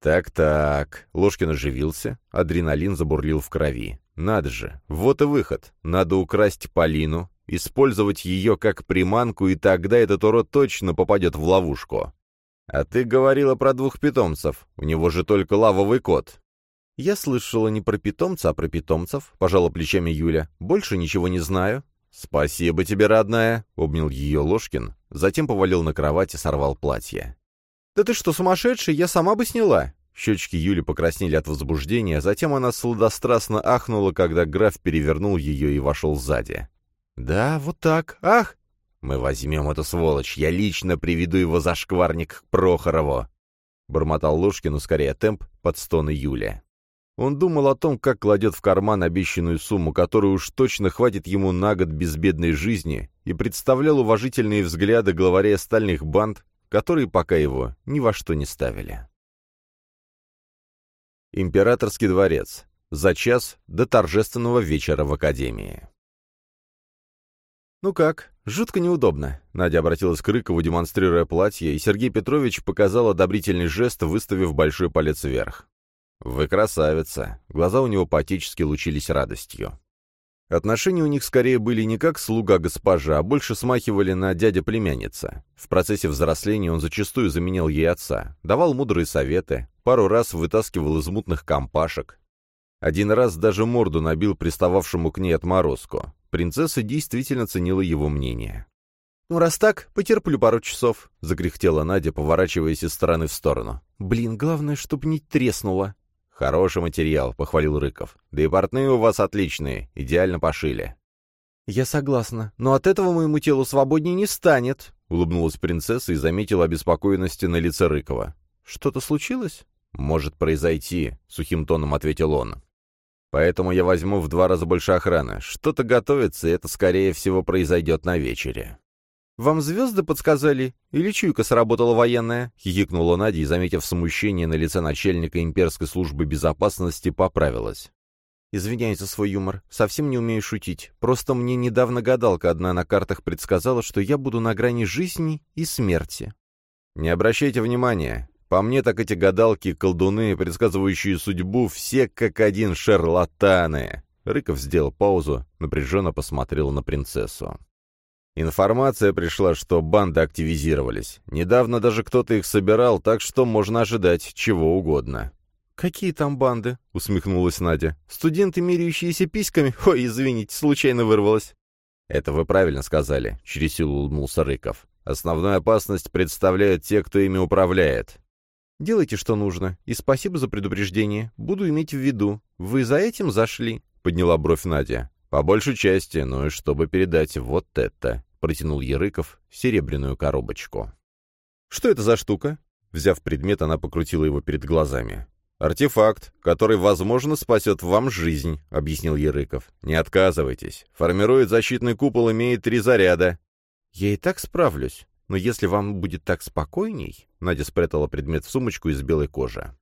«Так-так», — Ложкин оживился, адреналин забурлил в крови. «Надо же, вот и выход. Надо украсть Полину, использовать ее как приманку, и тогда этот урод точно попадет в ловушку. А ты говорила про двух питомцев, у него же только лавовый кот». «Я слышала не про питомца, а про питомцев», — пожала плечами Юля. «Больше ничего не знаю». «Спасибо тебе, родная», — обнял ее Ложкин, затем повалил на кровать и сорвал платье. «Да ты что, сумасшедший? Я сама бы сняла!» Щечки Юли покраснели от возбуждения, затем она сладострастно ахнула, когда граф перевернул ее и вошел сзади. «Да, вот так. Ах!» «Мы возьмем эту сволочь, я лично приведу его за шкварник к Прохорову!» Бормотал Ложкин, ускоряя темп под стоны Юли. Он думал о том, как кладет в карман обещанную сумму, которую уж точно хватит ему на год безбедной жизни, и представлял уважительные взгляды главарей остальных банд, которые пока его ни во что не ставили. Императорский дворец. За час до торжественного вечера в Академии. «Ну как? Жутко неудобно». Надя обратилась к Рыкову, демонстрируя платье, и Сергей Петрович показал одобрительный жест, выставив большой палец вверх. «Вы красавица!» Глаза у него поотечески лучились радостью. Отношения у них скорее были не как слуга-госпожа, а больше смахивали на дядя-племянница. В процессе взросления он зачастую заменял ей отца, давал мудрые советы, пару раз вытаскивал из мутных компашек. Один раз даже морду набил пристававшему к ней отморозку. Принцесса действительно ценила его мнение. «Ну, раз так, потерплю пару часов», — закряхтела Надя, поворачиваясь из стороны в сторону. «Блин, главное, чтоб не треснуло». «Хороший материал», — похвалил Рыков. «Да и портные у вас отличные, идеально пошили». «Я согласна, но от этого моему телу свободнее не станет», — улыбнулась принцесса и заметила обеспокоенности на лице Рыкова. «Что-то случилось?» «Может произойти», — сухим тоном ответил он. «Поэтому я возьму в два раза больше охраны. Что-то готовится, и это, скорее всего, произойдет на вечере». «Вам звезды подсказали? Или чуйка сработала военная?» — хихикнула Надя и, заметив смущение на лице начальника имперской службы безопасности, поправилась. «Извиняюсь за свой юмор. Совсем не умею шутить. Просто мне недавно гадалка одна на картах предсказала, что я буду на грани жизни и смерти». «Не обращайте внимания. По мне так эти гадалки, колдуны, предсказывающие судьбу, все как один шарлатаны». Рыков сделал паузу, напряженно посмотрел на принцессу. Информация пришла, что банды активизировались. Недавно даже кто-то их собирал, так что можно ожидать чего угодно. «Какие там банды?» — усмехнулась Надя. «Студенты, меряющиеся письками? Ой, извините, случайно вырвалась». «Это вы правильно сказали», — через силу улыбнулся Рыков. «Основную опасность представляют те, кто ими управляет». «Делайте, что нужно, и спасибо за предупреждение. Буду иметь в виду. Вы за этим зашли?» — подняла бровь Надя. «По большей части, ну и чтобы передать вот это», — протянул Ярыков серебряную коробочку. «Что это за штука?» Взяв предмет, она покрутила его перед глазами. «Артефакт, который, возможно, спасет вам жизнь», — объяснил Ярыков. «Не отказывайтесь. Формирует защитный купол, имеет три заряда». «Я и так справлюсь. Но если вам будет так спокойней...» Надя спрятала предмет в сумочку из белой кожи.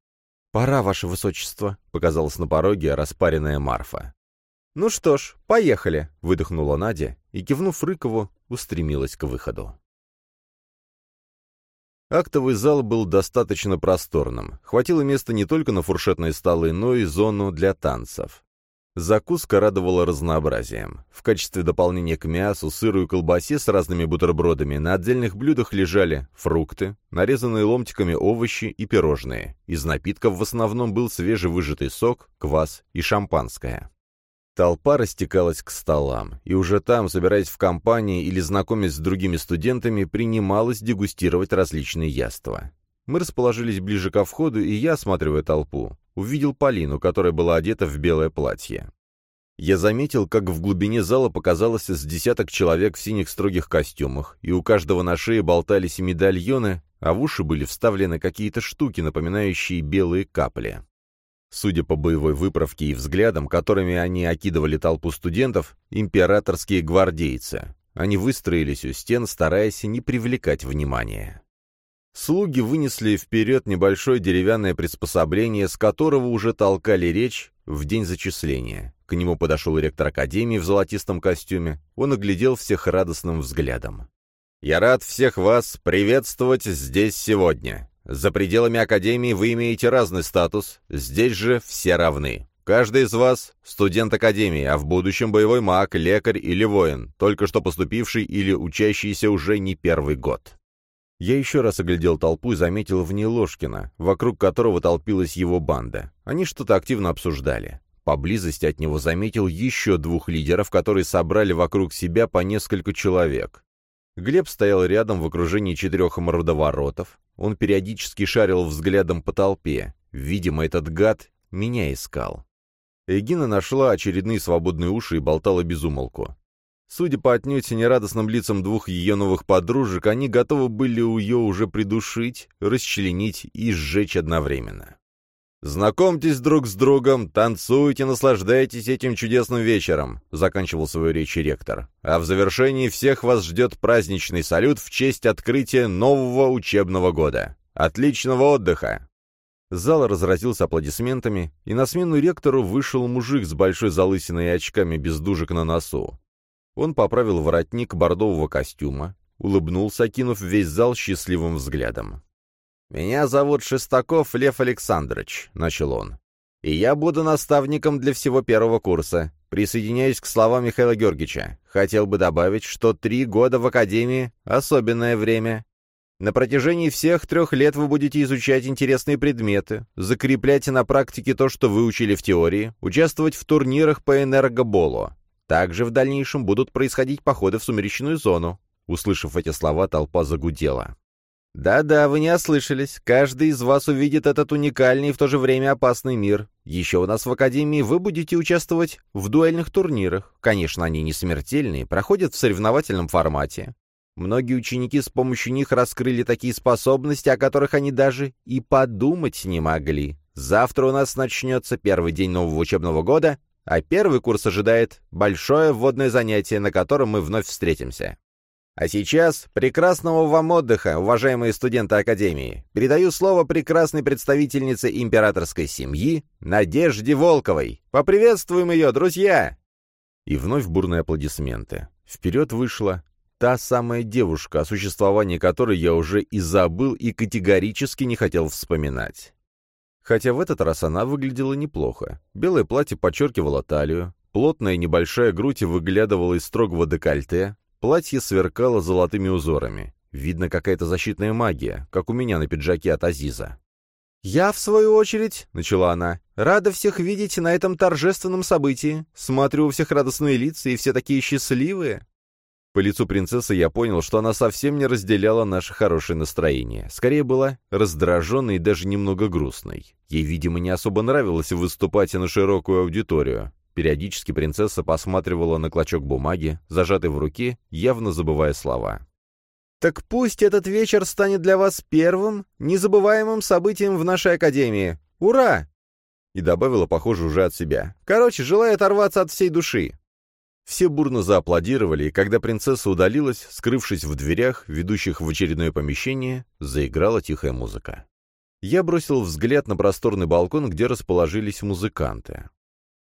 «Пора, ваше высочество», — показалась на пороге распаренная Марфа. «Ну что ж, поехали», — выдохнула Надя и, кивнув Рыкову, устремилась к выходу. Актовый зал был достаточно просторным. Хватило места не только на фуршетные столы, но и зону для танцев. Закуска радовала разнообразием. В качестве дополнения к мясу, сыру и колбасе с разными бутербродами на отдельных блюдах лежали фрукты, нарезанные ломтиками овощи и пирожные. Из напитков в основном был свежевыжатый сок, квас и шампанское. Толпа растекалась к столам, и уже там, собираясь в компании или знакомясь с другими студентами, принималось дегустировать различные яства. Мы расположились ближе ко входу, и я, осматривая толпу, увидел Полину, которая была одета в белое платье. Я заметил, как в глубине зала показалось с десяток человек в синих строгих костюмах, и у каждого на шее болтались медальоны, а в уши были вставлены какие-то штуки, напоминающие белые капли. Судя по боевой выправке и взглядам, которыми они окидывали толпу студентов, императорские гвардейцы. Они выстроились у стен, стараясь не привлекать внимания. Слуги вынесли вперед небольшое деревянное приспособление, с которого уже толкали речь в день зачисления. К нему подошел ректор академии в золотистом костюме. Он оглядел всех радостным взглядом. «Я рад всех вас приветствовать здесь сегодня. За пределами Академии вы имеете разный статус, здесь же все равны. Каждый из вас – студент Академии, а в будущем боевой маг, лекарь или воин, только что поступивший или учащийся уже не первый год. Я еще раз оглядел толпу и заметил в ней Ложкина, вокруг которого толпилась его банда. Они что-то активно обсуждали. Поблизости от него заметил еще двух лидеров, которые собрали вокруг себя по несколько человек. Глеб стоял рядом в окружении четырех мордоворотов. Он периодически шарил взглядом по толпе. Видимо, этот гад меня искал. Эгина нашла очередные свободные уши и болтала без умолку. Судя по отнюдь нерадостным лицам двух ее новых подружек, они готовы были ее уже придушить, расчленить и сжечь одновременно. «Знакомьтесь друг с другом, танцуйте, наслаждайтесь этим чудесным вечером», — заканчивал свою речь ректор. «А в завершении всех вас ждет праздничный салют в честь открытия нового учебного года. Отличного отдыха!» Зал разразился аплодисментами, и на смену ректору вышел мужик с большой залысиной и очками без дужек на носу. Он поправил воротник бордового костюма, улыбнулся, окинув весь зал счастливым взглядом. «Меня зовут Шестаков Лев Александрович», — начал он. «И я буду наставником для всего первого курса. Присоединяюсь к словам Михаила Георгиевича. Хотел бы добавить, что три года в Академии — особенное время. На протяжении всех трех лет вы будете изучать интересные предметы, закреплять на практике то, что выучили в теории, участвовать в турнирах по энергоболу. Также в дальнейшем будут происходить походы в сумеречную зону». Услышав эти слова, толпа загудела. Да-да, вы не ослышались. Каждый из вас увидит этот уникальный и в то же время опасный мир. Еще у нас в Академии вы будете участвовать в дуэльных турнирах. Конечно, они не смертельные, проходят в соревновательном формате. Многие ученики с помощью них раскрыли такие способности, о которых они даже и подумать не могли. Завтра у нас начнется первый день нового учебного года, а первый курс ожидает большое вводное занятие, на котором мы вновь встретимся. А сейчас прекрасного вам отдыха, уважаемые студенты Академии. Передаю слово прекрасной представительнице императорской семьи Надежде Волковой. Поприветствуем ее, друзья!» И вновь бурные аплодисменты. Вперед вышла та самая девушка, о существовании которой я уже и забыл и категорически не хотел вспоминать. Хотя в этот раз она выглядела неплохо. Белое платье подчеркивало талию, плотная небольшая грудь выглядывала из строгого декольте, Платье сверкало золотыми узорами. Видно, какая-то защитная магия, как у меня на пиджаке от Азиза. «Я, в свою очередь», — начала она, — «рада всех видеть на этом торжественном событии. Смотрю, у всех радостные лица, и все такие счастливые». По лицу принцессы я понял, что она совсем не разделяла наше хорошее настроение. Скорее была раздраженной и даже немного грустной. Ей, видимо, не особо нравилось выступать на широкую аудиторию. Периодически принцесса посматривала на клочок бумаги, зажатый в руке, явно забывая слова. «Так пусть этот вечер станет для вас первым, незабываемым событием в нашей академии. Ура!» И добавила, похоже, уже от себя. «Короче, желаю оторваться от всей души». Все бурно зааплодировали, и когда принцесса удалилась, скрывшись в дверях, ведущих в очередное помещение, заиграла тихая музыка. Я бросил взгляд на просторный балкон, где расположились музыканты.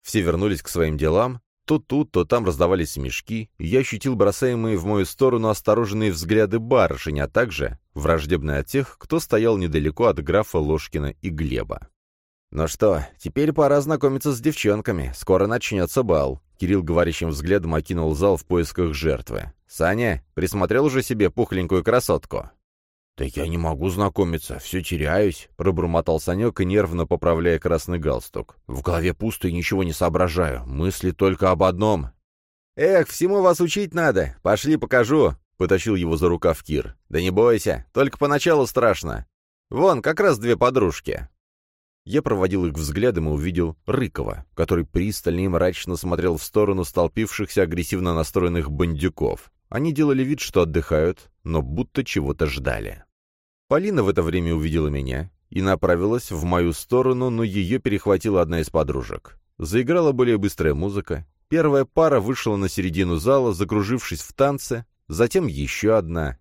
Все вернулись к своим делам, то тут, то там раздавались смешки, и я ощутил бросаемые в мою сторону осторожные взгляды барышень, а также враждебные от тех, кто стоял недалеко от графа Ложкина и Глеба. «Ну что, теперь пора знакомиться с девчонками. Скоро начнется бал». Кирилл говорящим взглядом окинул зал в поисках жертвы. «Саня, присмотрел уже себе пухленькую красотку?» «Да я не могу знакомиться, все теряюсь», — пробормотал Санек, нервно поправляя красный галстук. «В голове пусто и ничего не соображаю. Мысли только об одном». «Эх, всему вас учить надо. Пошли, покажу», — потащил его за рукав Кир. «Да не бойся, только поначалу страшно. Вон, как раз две подружки». Я проводил их взглядом и увидел Рыкова, который пристально и мрачно смотрел в сторону столпившихся агрессивно настроенных бандюков. Они делали вид, что отдыхают, но будто чего-то ждали. Полина в это время увидела меня и направилась в мою сторону, но ее перехватила одна из подружек. Заиграла более быстрая музыка. Первая пара вышла на середину зала, закружившись в танце, затем еще одна.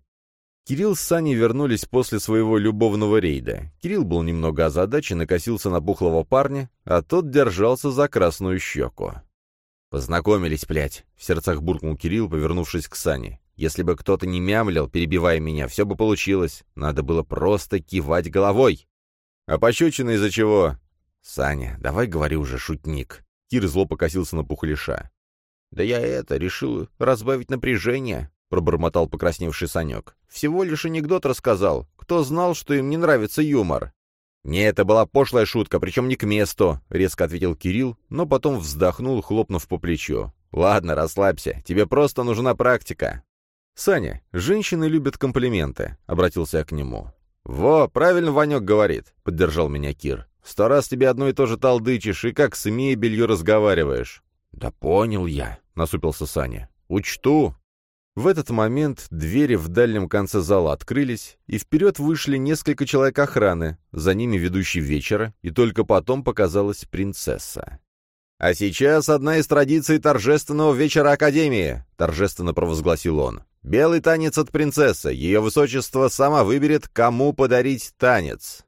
Кирилл с Саней вернулись после своего любовного рейда. Кирилл был немного озадачен и косился на пухлого парня, а тот держался за красную щеку. «Познакомились, блядь», — в сердцах буркнул Кирилл, повернувшись к Сане. Если бы кто-то не мямлил, перебивая меня, все бы получилось. Надо было просто кивать головой. А пощечина из-за чего? Саня, давай говори уже, шутник. Кир зло покосился на пухлиша. Да я это, решил разбавить напряжение, пробормотал покрасневший Санек. Всего лишь анекдот рассказал. Кто знал, что им не нравится юмор? «Не, это была пошлая шутка, причем не к месту», — резко ответил Кирилл, но потом вздохнул, хлопнув по плечу. «Ладно, расслабься, тебе просто нужна практика». «Саня, женщины любят комплименты», — обратился я к нему. «Во, правильно Ванек говорит», — поддержал меня Кир. «Сто раз тебе одно и то же талдычишь, и как с мебелью разговариваешь». «Да понял я», — насупился Саня. «Учту». В этот момент двери в дальнем конце зала открылись, и вперед вышли несколько человек охраны, за ними ведущий вечера, и только потом показалась принцесса. «А сейчас одна из традиций торжественного вечера Академии», — торжественно провозгласил он. Белый танец от принцессы. Ее высочество сама выберет, кому подарить танец.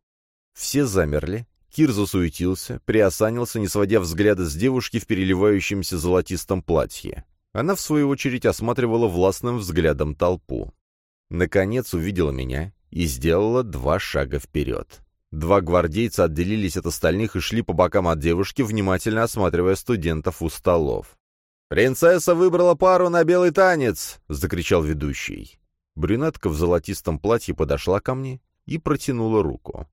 Все замерли. Кир засуетился, приосанился, не сводя взгляда с девушки в переливающемся золотистом платье. Она, в свою очередь, осматривала властным взглядом толпу. Наконец увидела меня и сделала два шага вперед. Два гвардейца отделились от остальных и шли по бокам от девушки, внимательно осматривая студентов у столов. «Принцесса выбрала пару на белый танец!» — закричал ведущий. Брюнетка в золотистом платье подошла ко мне и протянула руку.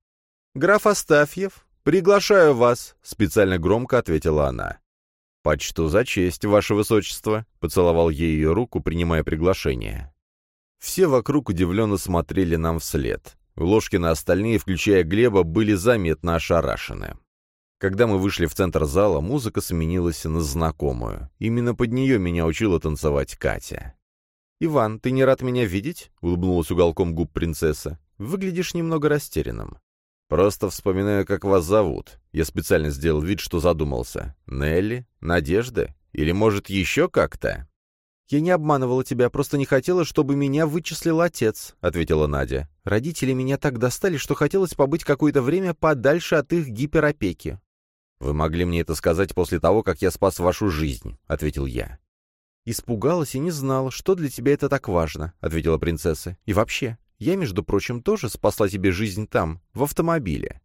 «Граф Астафьев, приглашаю вас!» — специально громко ответила она. «Почту за честь, ваше высочество!» — поцеловал ей ее руку, принимая приглашение. Все вокруг удивленно смотрели нам вслед. Ложкины остальные, включая Глеба, были заметно ошарашены. Когда мы вышли в центр зала, музыка сменилась на знакомую. Именно под нее меня учила танцевать Катя. «Иван, ты не рад меня видеть?» — улыбнулась уголком губ принцесса. «Выглядишь немного растерянным». «Просто вспоминаю, как вас зовут». Я специально сделал вид, что задумался. «Нелли? Надежда? Или, может, еще как-то?» «Я не обманывала тебя, просто не хотела, чтобы меня вычислил отец», — ответила Надя. «Родители меня так достали, что хотелось побыть какое-то время подальше от их гиперопеки. «Вы могли мне это сказать после того, как я спас вашу жизнь», — ответил я. «Испугалась и не знала, что для тебя это так важно», — ответила принцесса. «И вообще, я, между прочим, тоже спасла тебе жизнь там, в автомобиле».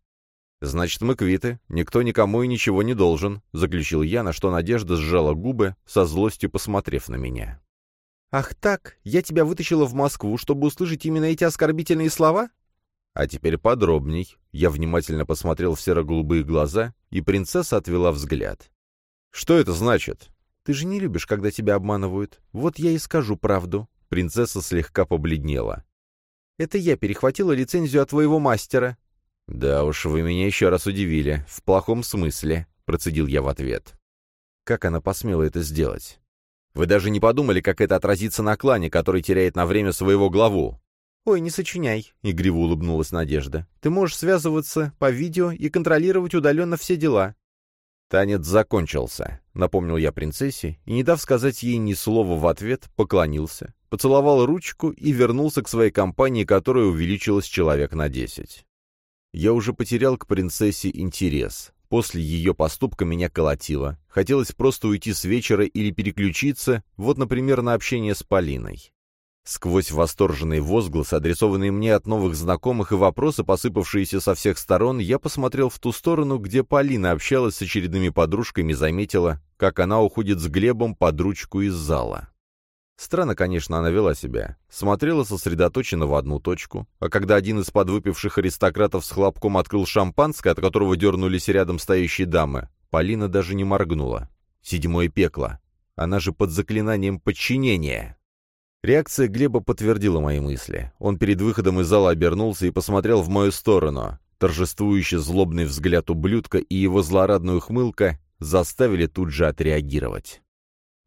«Значит, мы квиты. Никто никому и ничего не должен», — заключил я, на что Надежда сжала губы, со злостью посмотрев на меня. «Ах так, я тебя вытащила в Москву, чтобы услышать именно эти оскорбительные слова?» А теперь подробней. Я внимательно посмотрел в серо-голубые глаза, и принцесса отвела взгляд. «Что это значит?» «Ты же не любишь, когда тебя обманывают. Вот я и скажу правду». Принцесса слегка побледнела. «Это я перехватила лицензию от твоего мастера». «Да уж, вы меня еще раз удивили. В плохом смысле», — процедил я в ответ. Как она посмела это сделать? Вы даже не подумали, как это отразится на клане, который теряет на время своего главу. «Ой, не сочиняй», — игриво улыбнулась Надежда. «Ты можешь связываться по видео и контролировать удаленно все дела». «Танец закончился», — напомнил я принцессе, и, не дав сказать ей ни слова в ответ, поклонился, поцеловал ручку и вернулся к своей компании, которая увеличилась человек на десять. Я уже потерял к принцессе интерес. После ее поступка меня колотило. Хотелось просто уйти с вечера или переключиться, вот, например, на общение с Полиной. Сквозь восторженные возгласы, адресованные мне от новых знакомых и вопросы, посыпавшиеся со всех сторон, я посмотрел в ту сторону, где Полина общалась с очередными подружками и заметила, как она уходит с Глебом под ручку из зала. Странно, конечно, она вела себя. Смотрела сосредоточенно в одну точку, а когда один из подвыпивших аристократов с хлопком открыл шампанское, от которого дернулись рядом стоящие дамы, Полина даже не моргнула. Седьмое пекло. Она же под заклинанием подчинения. Реакция Глеба подтвердила мои мысли. Он перед выходом из зала обернулся и посмотрел в мою сторону. Торжествующий злобный взгляд ублюдка и его злорадная ухмылка заставили тут же отреагировать.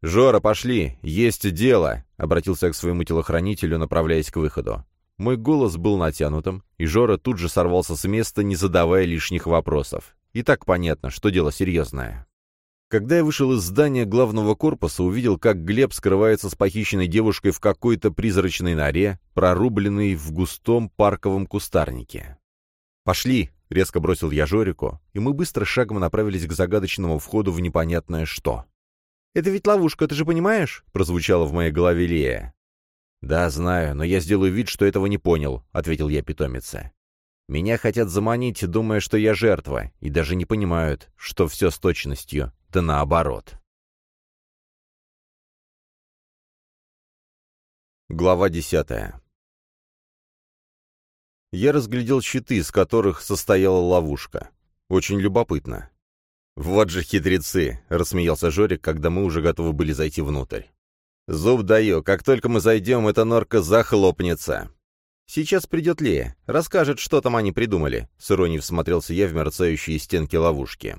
«Жора, пошли! Есть дело!» — обратился я к своему телохранителю, направляясь к выходу. Мой голос был натянутым, и Жора тут же сорвался с места, не задавая лишних вопросов. И так понятно, что дело серьезное. Когда я вышел из здания главного корпуса, увидел, как Глеб скрывается с похищенной девушкой в какой-то призрачной норе, прорубленной в густом парковом кустарнике. «Пошли!» — резко бросил я Жорику, и мы быстро шагом направились к загадочному входу в непонятное что. «Это ведь ловушка, ты же понимаешь?» — прозвучало в моей голове Лея. «Да, знаю, но я сделаю вид, что этого не понял», — ответил я питомице. «Меня хотят заманить, думая, что я жертва, и даже не понимают, что все с точностью, да наоборот». Глава десятая Я разглядел щиты, из которых состояла ловушка. Очень любопытно. «Вот же хитрецы!» — рассмеялся Жорик, когда мы уже готовы были зайти внутрь. «Зуб даю, как только мы зайдем, эта норка захлопнется!» «Сейчас придет Лея, расскажет, что там они придумали», — с иронией всмотрелся я в мерцающие стенки ловушки.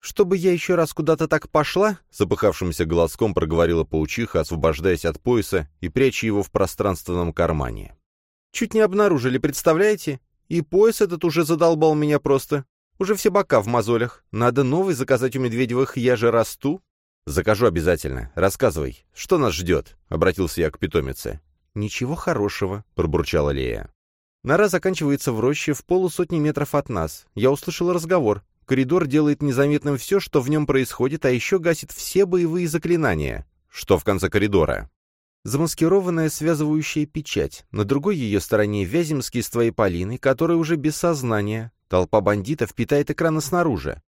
«Чтобы я еще раз куда-то так пошла?» — запыхавшимся голоском проговорила паучиха, освобождаясь от пояса и пряча его в пространственном кармане. «Чуть не обнаружили, представляете? И пояс этот уже задолбал меня просто. Уже все бока в мозолях. Надо новый заказать у Медведевых «Я же расту». «Закажу обязательно. Рассказывай, что нас ждет?» — обратился я к питомице. «Ничего хорошего», — пробурчала Лея. «Нора заканчивается в роще в полусотни метров от нас. Я услышала разговор. Коридор делает незаметным все, что в нем происходит, а еще гасит все боевые заклинания. Что в конце коридора?» Замаскированная связывающая печать. На другой ее стороне Вяземский с твоей Полиной, которая уже без сознания. Толпа бандитов питает экраны снаружи.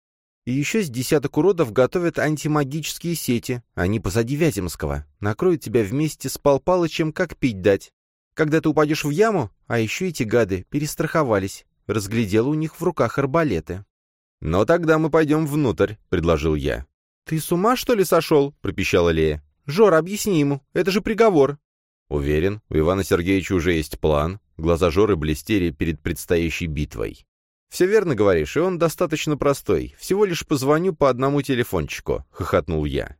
И еще с десяток уродов готовят антимагические сети. Они позади Вяземского. Накроют тебя вместе с Пал Палычем, как пить дать. Когда ты упадешь в яму, а еще эти гады перестраховались. Разглядела у них в руках арбалеты. «Но тогда мы пойдем внутрь», — предложил я. «Ты с ума, что ли, сошел?» — пропищала Лея. «Жора, объясни ему. Это же приговор». Уверен, у Ивана Сергеевича уже есть план. Глаза Жоры блестели перед предстоящей битвой. «Все верно говоришь, и он достаточно простой. Всего лишь позвоню по одному телефончику», — хохотнул я.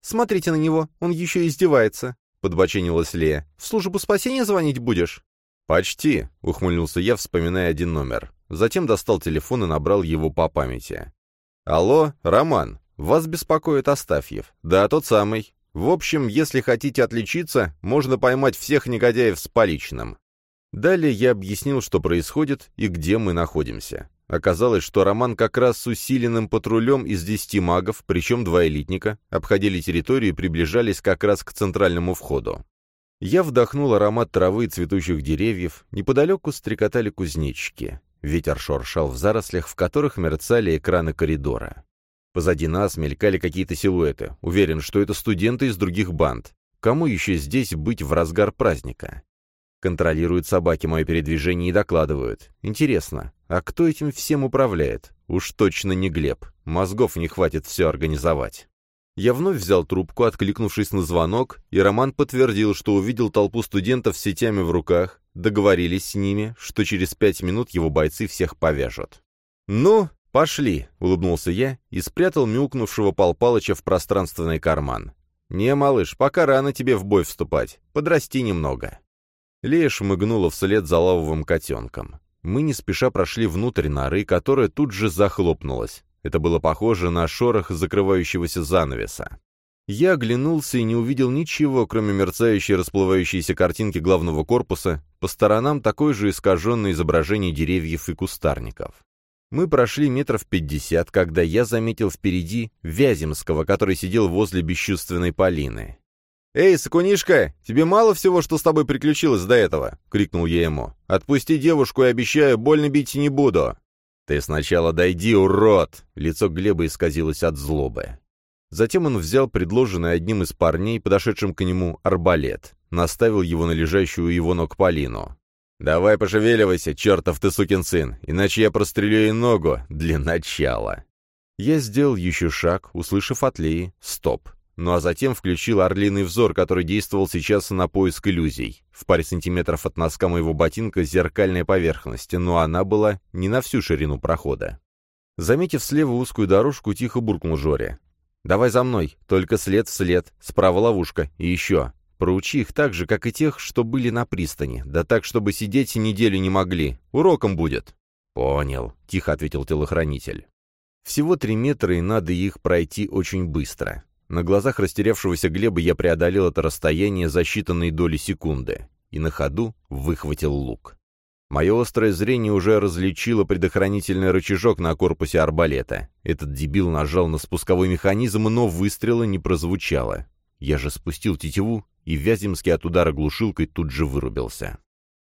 «Смотрите на него, он еще издевается», — подбоченилась Лея. «В службу спасения звонить будешь?» «Почти», — ухмыльнулся я, вспоминая один номер. Затем достал телефон и набрал его по памяти. «Алло, Роман, вас беспокоит Астафьев. Да, тот самый. В общем, если хотите отличиться, можно поймать всех негодяев с поличным. Далее я объяснил, что происходит и где мы находимся. Оказалось, что Роман как раз с усиленным патрулем из десяти магов, причем два элитника, обходили территорию и приближались как раз к центральному входу. Я вдохнул аромат травы и цветущих деревьев, неподалеку стрекотали кузнечики. Ветер шуршал в зарослях, в которых мерцали экраны коридора. Позади нас мелькали какие-то силуэты. Уверен, что это студенты из других банд. Кому еще здесь быть в разгар праздника? Контролируют собаки мое передвижение и докладывают. Интересно, а кто этим всем управляет? Уж точно не Глеб. Мозгов не хватит все организовать. Я вновь взял трубку, откликнувшись на звонок, и Роман подтвердил, что увидел толпу студентов с сетями в руках, договорились с ними, что через пять минут его бойцы всех повяжут. «Ну, пошли», — улыбнулся я и спрятал мяукнувшего Пал Палыча в пространственный карман. «Не, малыш, пока рано тебе в бой вступать. Подрасти немного». Лея шмыгнула вслед за лавовым котенком. Мы не спеша прошли внутрь норы, которая тут же захлопнулась. Это было похоже на шорох закрывающегося занавеса. Я оглянулся и не увидел ничего, кроме мерцающей расплывающейся картинки главного корпуса, по сторонам такое же искаженное изображение деревьев и кустарников. Мы прошли метров пятьдесят, когда я заметил впереди Вяземского, который сидел возле бесчувственной Полины. «Эй, Сакунишка, тебе мало всего, что с тобой приключилось до этого?» — крикнул я ему. «Отпусти девушку и обещаю, больно бить не буду». «Ты сначала дойди, урод!» — лицо Глеба исказилось от злобы. Затем он взял предложенный одним из парней, подошедшим к нему, арбалет, наставил его на лежащую у его ног Полину. «Давай пошевеливайся, чертов ты сукин сын, иначе я прострелю ей ногу для начала». Я сделал еще шаг, услышав от Леи «стоп». Ну а затем включил орлиный взор, который действовал сейчас на поиск иллюзий. В паре сантиметров от носка моего ботинка зеркальная поверхность, но она была не на всю ширину прохода. Заметив слева узкую дорожку, тихо буркнул Жоре. «Давай за мной, только след в след, справа ловушка, и еще. Проучи их так же, как и тех, что были на пристани, да так, чтобы сидеть неделю не могли. Уроком будет». «Понял», — тихо ответил телохранитель. «Всего три метра, и надо их пройти очень быстро. На глазах растерявшегося Глеба я преодолел это расстояние за считанные доли секунды и на ходу выхватил лук. Мое острое зрение уже различило предохранительный рычажок на корпусе арбалета. Этот дебил нажал на спусковой механизм, но выстрела не прозвучало. Я же спустил тетиву, и Вяземский от удара глушилкой тут же вырубился.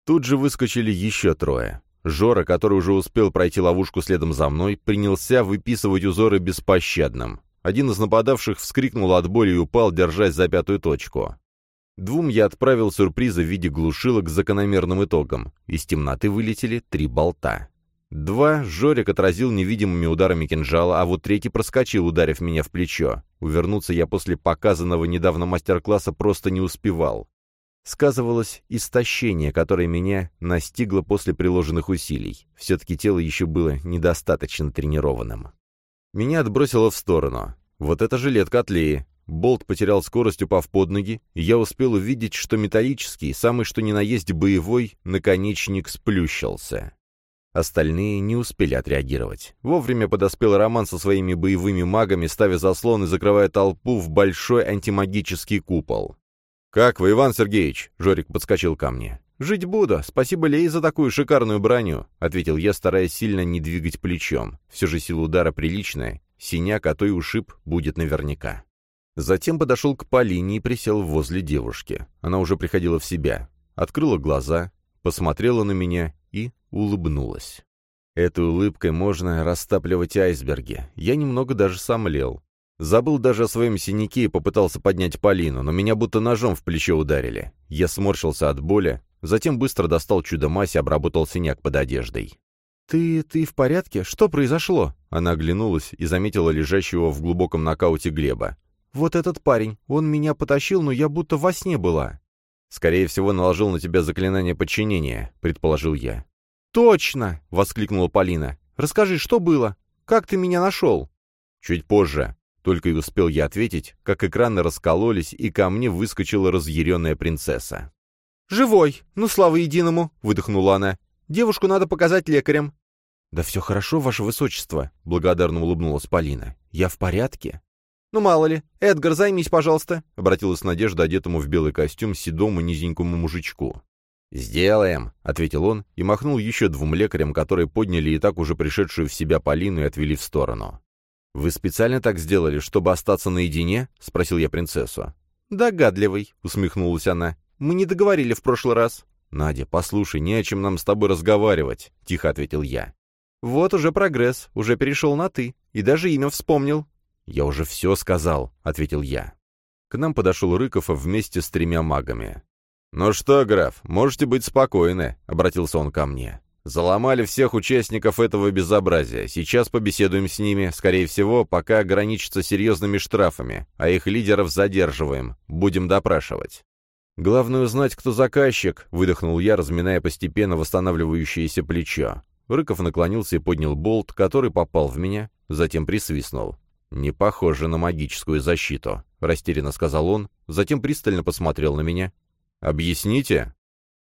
Тут же выскочили еще трое. Жора, который уже успел пройти ловушку следом за мной, принялся выписывать узоры беспощадным. Один из нападавших вскрикнул от боли и упал, держась за пятую точку. Двум я отправил сюрпризы в виде глушилок с закономерным итогом. Из темноты вылетели три болта. Два Жорик отразил невидимыми ударами кинжала, а вот третий проскочил, ударив меня в плечо. Увернуться я после показанного недавно мастер-класса просто не успевал. Сказывалось истощение, которое меня настигло после приложенных усилий. Все-таки тело еще было недостаточно тренированным. Меня отбросило в сторону. Вот это жилетка от Леи. Болт потерял скорость, упав под ноги, и я успел увидеть, что металлический, самый что ни на есть боевой, наконечник сплющился. Остальные не успели отреагировать. Вовремя подоспел Роман со своими боевыми магами, ставя заслон и закрывая толпу в большой антимагический купол. «Как вы, Иван Сергеевич?» — Жорик подскочил ко мне. «Жить буду. Спасибо, Лей, за такую шикарную броню», — ответил я, стараясь сильно не двигать плечом. Все же сила удара приличная. Синяк, а то и ушиб будет наверняка. Затем подошел к Полине и присел возле девушки. Она уже приходила в себя. Открыла глаза, посмотрела на меня и улыбнулась. Этой улыбкой можно растапливать айсберги. Я немного даже сомлел. Забыл даже о своем синяке и попытался поднять Полину, но меня будто ножом в плечо ударили. Я сморщился от боли, затем быстро достал чудо-мазь и обработал синяк под одеждой. «Ты... ты в порядке? Что произошло?» Она оглянулась и заметила лежащего в глубоком нокауте Глеба. «Вот этот парень, он меня потащил, но я будто во сне была». «Скорее всего, наложил на тебя заклинание подчинения», — предположил я. «Точно!» — воскликнула Полина. «Расскажи, что было? Как ты меня нашел?» «Чуть позже». Только и успел я ответить, как экраны раскололись, и ко мне выскочила разъяренная принцесса. «Живой! Ну, слава единому!» — выдохнула она. «Девушку надо показать лекарям». «Да все хорошо, ваше высочество», — благодарно улыбнулась Полина. «Я в порядке». «Ну, мало ли. Эдгар, займись, пожалуйста», — обратилась Надежда, одетому в белый костюм седому низенькому мужичку. «Сделаем», — ответил он и махнул еще двум лекарям, которые подняли и так уже пришедшую в себя Полину и отвели в сторону. «Вы специально так сделали, чтобы остаться наедине?» — спросил я принцессу. «Догадливый», — усмехнулась она. «Мы не договорили в прошлый раз». «Надя, послушай, не о чем нам с тобой разговаривать», — тихо ответил я. «Вот уже прогресс, уже перешел на «ты», и даже имя вспомнил», «Я уже все сказал», — ответил я. К нам подошел Рыков вместе с тремя магами. «Ну что, граф, можете быть спокойны», — обратился он ко мне. «Заломали всех участников этого безобразия. Сейчас побеседуем с ними, скорее всего, пока ограничатся серьезными штрафами, а их лидеров задерживаем. Будем допрашивать». «Главное узнать, кто заказчик», — выдохнул я, разминая постепенно восстанавливающееся плечо. Рыков наклонился и поднял болт, который попал в меня, затем присвистнул. «Не похоже на магическую защиту», — растерянно сказал он, затем пристально посмотрел на меня. «Объясните?»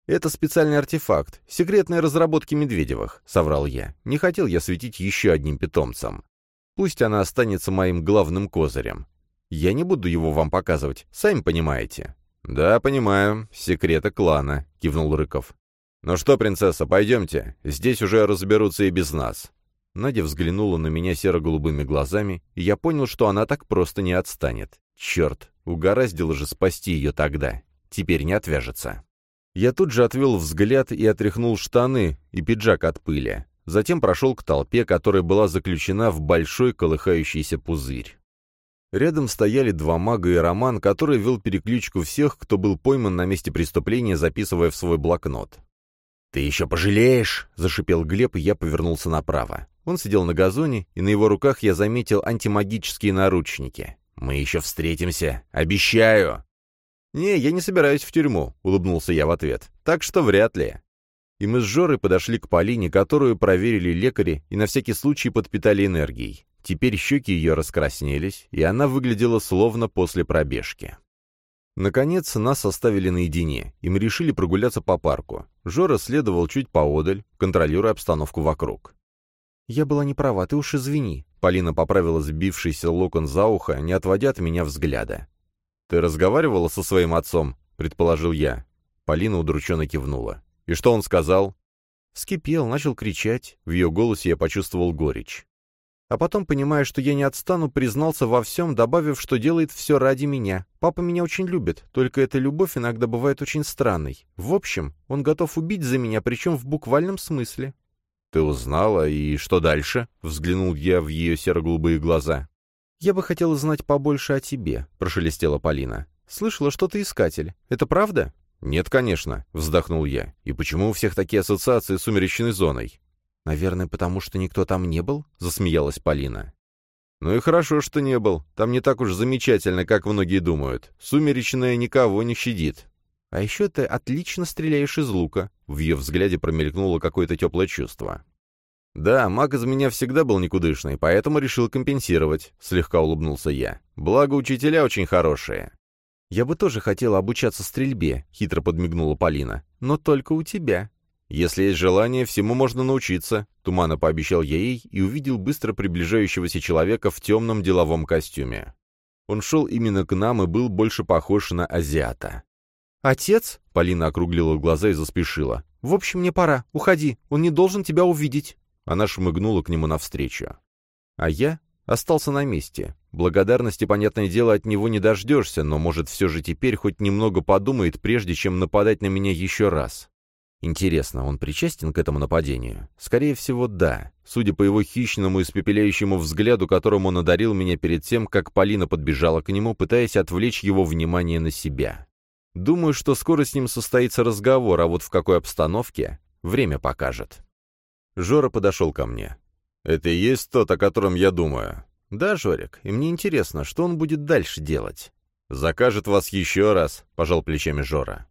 «Это специальный артефакт, секретные разработки Медведевых», — соврал я. «Не хотел я светить еще одним питомцем. Пусть она останется моим главным козырем. Я не буду его вам показывать, сами понимаете». «Да, понимаю. Секреты клана», — кивнул Рыков. «Ну что, принцесса, пойдемте. Здесь уже разберутся и без нас». Надя взглянула на меня серо-голубыми глазами, и я понял, что она так просто не отстанет. Черт, угораздило же спасти ее тогда. Теперь не отвяжется. Я тут же отвел взгляд и отряхнул штаны и пиджак от пыли. Затем прошел к толпе, которая была заключена в большой колыхающийся пузырь. Рядом стояли два мага и Роман, который вел переключку всех, кто был пойман на месте преступления, записывая в свой блокнот. «Ты еще пожалеешь!» — зашипел Глеб, и я повернулся направо. Он сидел на газоне, и на его руках я заметил антимагические наручники. «Мы еще встретимся! Обещаю!» «Не, я не собираюсь в тюрьму», — улыбнулся я в ответ. «Так что вряд ли». И мы с Жорой подошли к Полине, которую проверили лекари и на всякий случай подпитали энергией. Теперь щеки ее раскраснелись, и она выглядела словно после пробежки. Наконец, нас оставили наедине, и мы решили прогуляться по парку. Жора следовал чуть поодаль, контролируя обстановку вокруг. «Я была не права, ты уж извини», — Полина поправила сбившийся локон за ухо, не отводя от меня взгляда. «Ты разговаривала со своим отцом?» — предположил я. Полина удрученно кивнула. «И что он сказал?» Вскипел, начал кричать. В ее голосе я почувствовал горечь. А потом, понимая, что я не отстану, признался во всем, добавив, что делает все ради меня. Папа меня очень любит, только эта любовь иногда бывает очень странной. В общем, он готов убить за меня, причем в буквальном смысле. «Ты узнала, и что дальше?» — взглянул я в ее серо-голубые глаза. «Я бы хотела знать побольше о тебе», — прошелестела Полина. «Слышала, что ты искатель. Это правда?» «Нет, конечно», — вздохнул я. «И почему у всех такие ассоциации с сумеречной зоной?» «Наверное, потому что никто там не был?» — засмеялась Полина. «Ну и хорошо, что не был. Там не так уж замечательно, как многие думают. Сумеречная никого не щадит». «А еще ты отлично стреляешь из лука». В ее взгляде промелькнуло какое-то теплое чувство. «Да, маг из меня всегда был никудышный, поэтому решил компенсировать», — слегка улыбнулся я. «Благо, учителя очень хорошие». «Я бы тоже хотела обучаться стрельбе», — хитро подмигнула Полина. «Но только у тебя». «Если есть желание, всему можно научиться», — туманно пообещал я ей и увидел быстро приближающегося человека в темном деловом костюме. Он шел именно к нам и был больше похож на азиата. «Отец?» — Полина округлила глаза и заспешила. «В общем, мне пора. Уходи. Он не должен тебя увидеть». Она шмыгнула к нему навстречу. А я остался на месте. Благодарности, понятное дело, от него не дождешься, но, может, все же теперь хоть немного подумает, прежде чем нападать на меня еще раз. Интересно, он причастен к этому нападению? Скорее всего, да. Судя по его хищному испепеляющему взгляду, которым он одарил меня перед тем, как Полина подбежала к нему, пытаясь отвлечь его внимание на себя. Думаю, что скоро с ним состоится разговор, а вот в какой обстановке — время покажет. Жора подошел ко мне. «Это и есть тот, о котором я думаю?» «Да, Жорик, и мне интересно, что он будет дальше делать?» «Закажет вас еще раз», — пожал плечами Жора.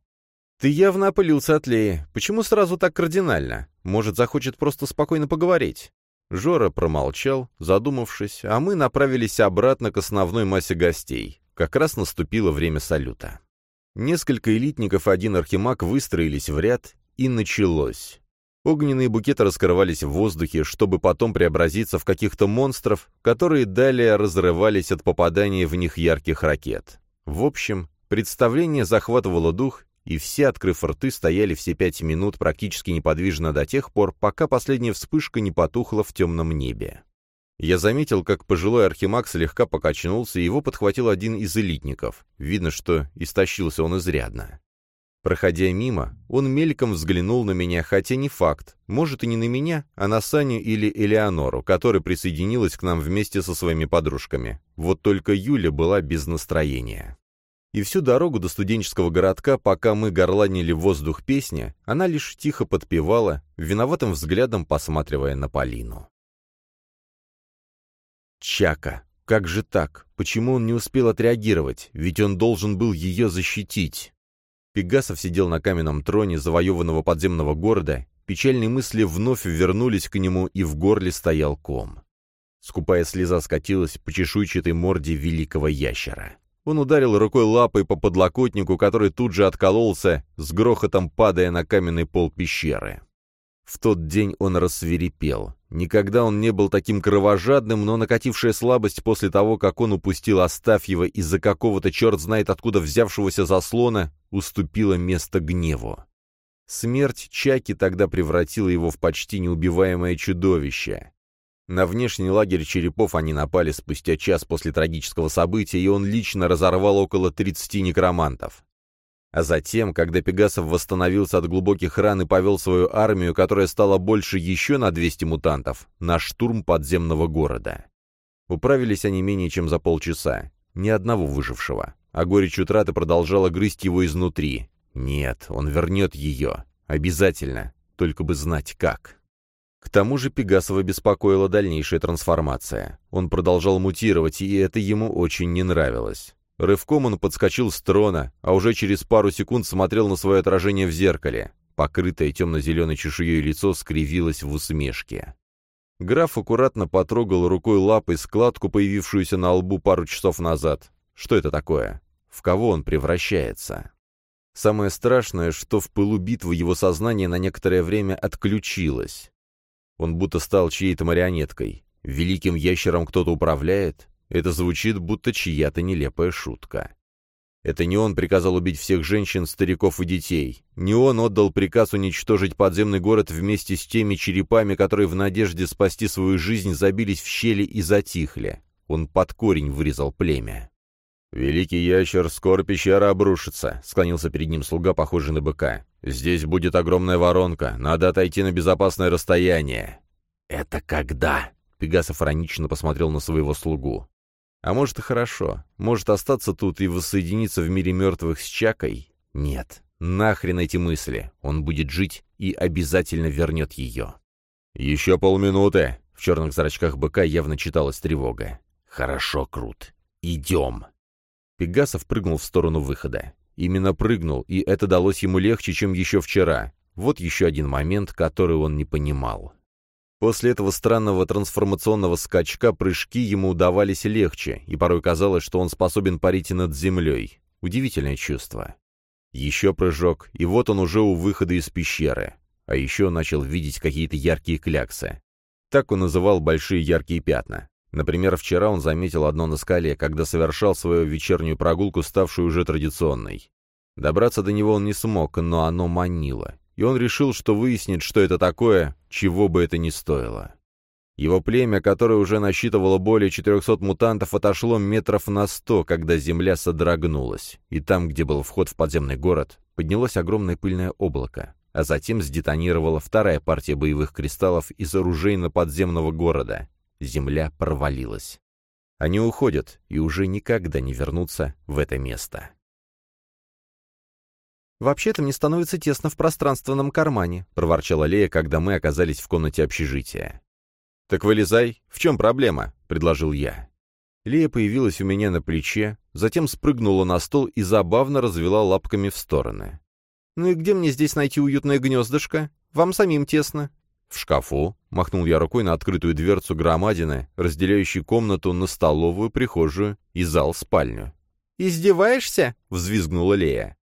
«Ты явно опылился от Леи. Почему сразу так кардинально? Может, захочет просто спокойно поговорить?» Жора промолчал, задумавшись, а мы направились обратно к основной массе гостей. Как раз наступило время салюта. Несколько элитников один архимаг выстроились в ряд, и началось. Огненные букеты раскрывались в воздухе, чтобы потом преобразиться в каких-то монстров, которые далее разрывались от попадания в них ярких ракет. В общем, представление захватывало дух, и все, открыв рты, стояли все пять минут практически неподвижно до тех пор, пока последняя вспышка не потухла в темном небе. Я заметил, как пожилой архимаг слегка покачнулся, и его подхватил один из элитников. Видно, что истощился он изрядно. Проходя мимо, он мельком взглянул на меня, хотя не факт, может и не на меня, а на Саню или Элеонору, которая присоединилась к нам вместе со своими подружками. Вот только Юля была без настроения. И всю дорогу до студенческого городка, пока мы горланили воздух песни, она лишь тихо подпевала, виноватым взглядом посматривая на Полину. Чака. Как же так? Почему он не успел отреагировать? Ведь он должен был ее защитить. Пегасов сидел на каменном троне завоеванного подземного города, печальные мысли вновь вернулись к нему, и в горле стоял ком. Скупая слеза скатилась по чешуйчатой морде великого ящера. Он ударил рукой лапой по подлокотнику, который тут же откололся, с грохотом падая на каменный пол пещеры. В тот день он рассверепел. Никогда он не был таким кровожадным, но накатившая слабость после того, как он упустил Астафьева из-за какого-то черт знает откуда взявшегося заслона, уступила место гневу. Смерть Чаки тогда превратила его в почти неубиваемое чудовище. На внешний лагерь черепов они напали спустя час после трагического события, и он лично разорвал около 30 некромантов. А затем, когда Пегасов восстановился от глубоких ран и повел свою армию, которая стала больше еще на 200 мутантов, на штурм подземного города. Управились они менее чем за полчаса. Ни одного выжившего. А горечь утраты продолжала грызть его изнутри. Нет, он вернет ее. Обязательно. Только бы знать как. К тому же Пегасова беспокоила дальнейшая трансформация. Он продолжал мутировать, и это ему очень не нравилось. Рывком он подскочил с трона, а уже через пару секунд смотрел на свое отражение в зеркале. Покрытое темно-зеленой чешуей лицо скривилось в усмешке. Граф аккуратно потрогал рукой лапой складку, появившуюся на лбу пару часов назад. Что это такое? В кого он превращается? Самое страшное, что в пылу битвы его сознание на некоторое время отключилось. Он будто стал чьей-то марионеткой. Великим ящером кто-то управляет, это звучит, будто чья-то нелепая шутка. Это не он приказал убить всех женщин, стариков и детей. Не он отдал приказ уничтожить подземный город вместе с теми черепами, которые в надежде спасти свою жизнь забились в щели и затихли. Он под корень вырезал племя. «Великий ящер, скоро пещера обрушится», — склонился перед ним слуга, похожий на быка. «Здесь будет огромная воронка, надо отойти на безопасное расстояние». «Это когда?» — Пегасов иронично посмотрел на своего слугу. А может и хорошо. Может остаться тут и воссоединиться в мире мертвых с Чакой? Нет. Нахрен эти мысли. Он будет жить и обязательно вернет ее. «Еще полминуты!» В черных зрачках быка явно читалась тревога. «Хорошо, Крут. Идем!» Пегасов прыгнул в сторону выхода. Именно прыгнул, и это далось ему легче, чем еще вчера. Вот еще один момент, который он не понимал. После этого странного трансформационного скачка прыжки ему удавались легче, и порой казалось, что он способен парить над землей. Удивительное чувство. Еще прыжок, и вот он уже у выхода из пещеры. А еще начал видеть какие-то яркие кляксы. Так он называл большие яркие пятна. Например, вчера он заметил одно на скале, когда совершал свою вечернюю прогулку, ставшую уже традиционной. Добраться до него он не смог, но оно манило и он решил, что выяснит, что это такое, чего бы это ни стоило. Его племя, которое уже насчитывало более 400 мутантов, отошло метров на 100, когда земля содрогнулась, и там, где был вход в подземный город, поднялось огромное пыльное облако, а затем сдетонировала вторая партия боевых кристаллов из оружейно-подземного города. Земля провалилась. Они уходят и уже никогда не вернутся в это место. «Вообще-то мне становится тесно в пространственном кармане», — проворчала Лея, когда мы оказались в комнате общежития. «Так вылезай. В чем проблема?» — предложил я. Лея появилась у меня на плече, затем спрыгнула на стол и забавно развела лапками в стороны. «Ну и где мне здесь найти уютное гнездышко? Вам самим тесно». «В шкафу», — махнул я рукой на открытую дверцу громадины, разделяющей комнату на столовую, прихожую и зал-спальню. «Издеваешься?» — взвизгнула Лея.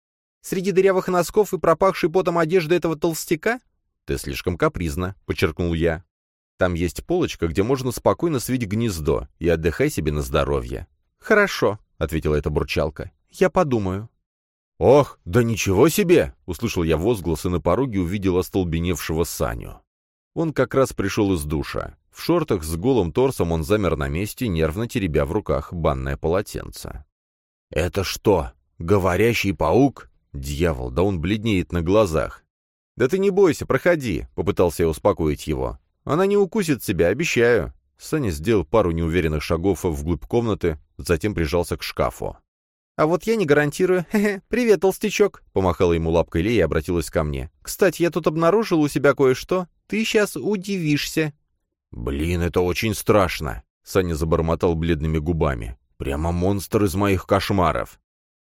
Среди дырявых носков и пропахшей потом одежды этого толстяка? Ты слишком капризна, подчеркнул я. Там есть полочка, где можно спокойно свить гнездо, и отдыхай себе на здоровье. Хорошо, ответила эта бурчалка. Я подумаю. «Ох, да ничего себе!» — услышал я возглас и на пороге увидел остолбеневшего Саню. Он как раз пришел из душа. В шортах с голым торсом он замер на месте, нервно теребя в руках банное полотенце. «Это что, говорящий паук?» Дьявол, да он бледнеет на глазах. «Да ты не бойся, проходи», — попытался я успокоить его. «Она не укусит тебя, обещаю». Саня сделал пару неуверенных шагов вглубь комнаты, затем прижался к шкафу. «А вот я не гарантирую. Хе-хе, привет, толстячок!» Помахала ему лапкой Лея и обратилась ко мне. «Кстати, я тут обнаружил у себя кое-что. Ты сейчас удивишься». «Блин, это очень страшно!» Саня забормотал бледными губами. «Прямо монстр из моих кошмаров!»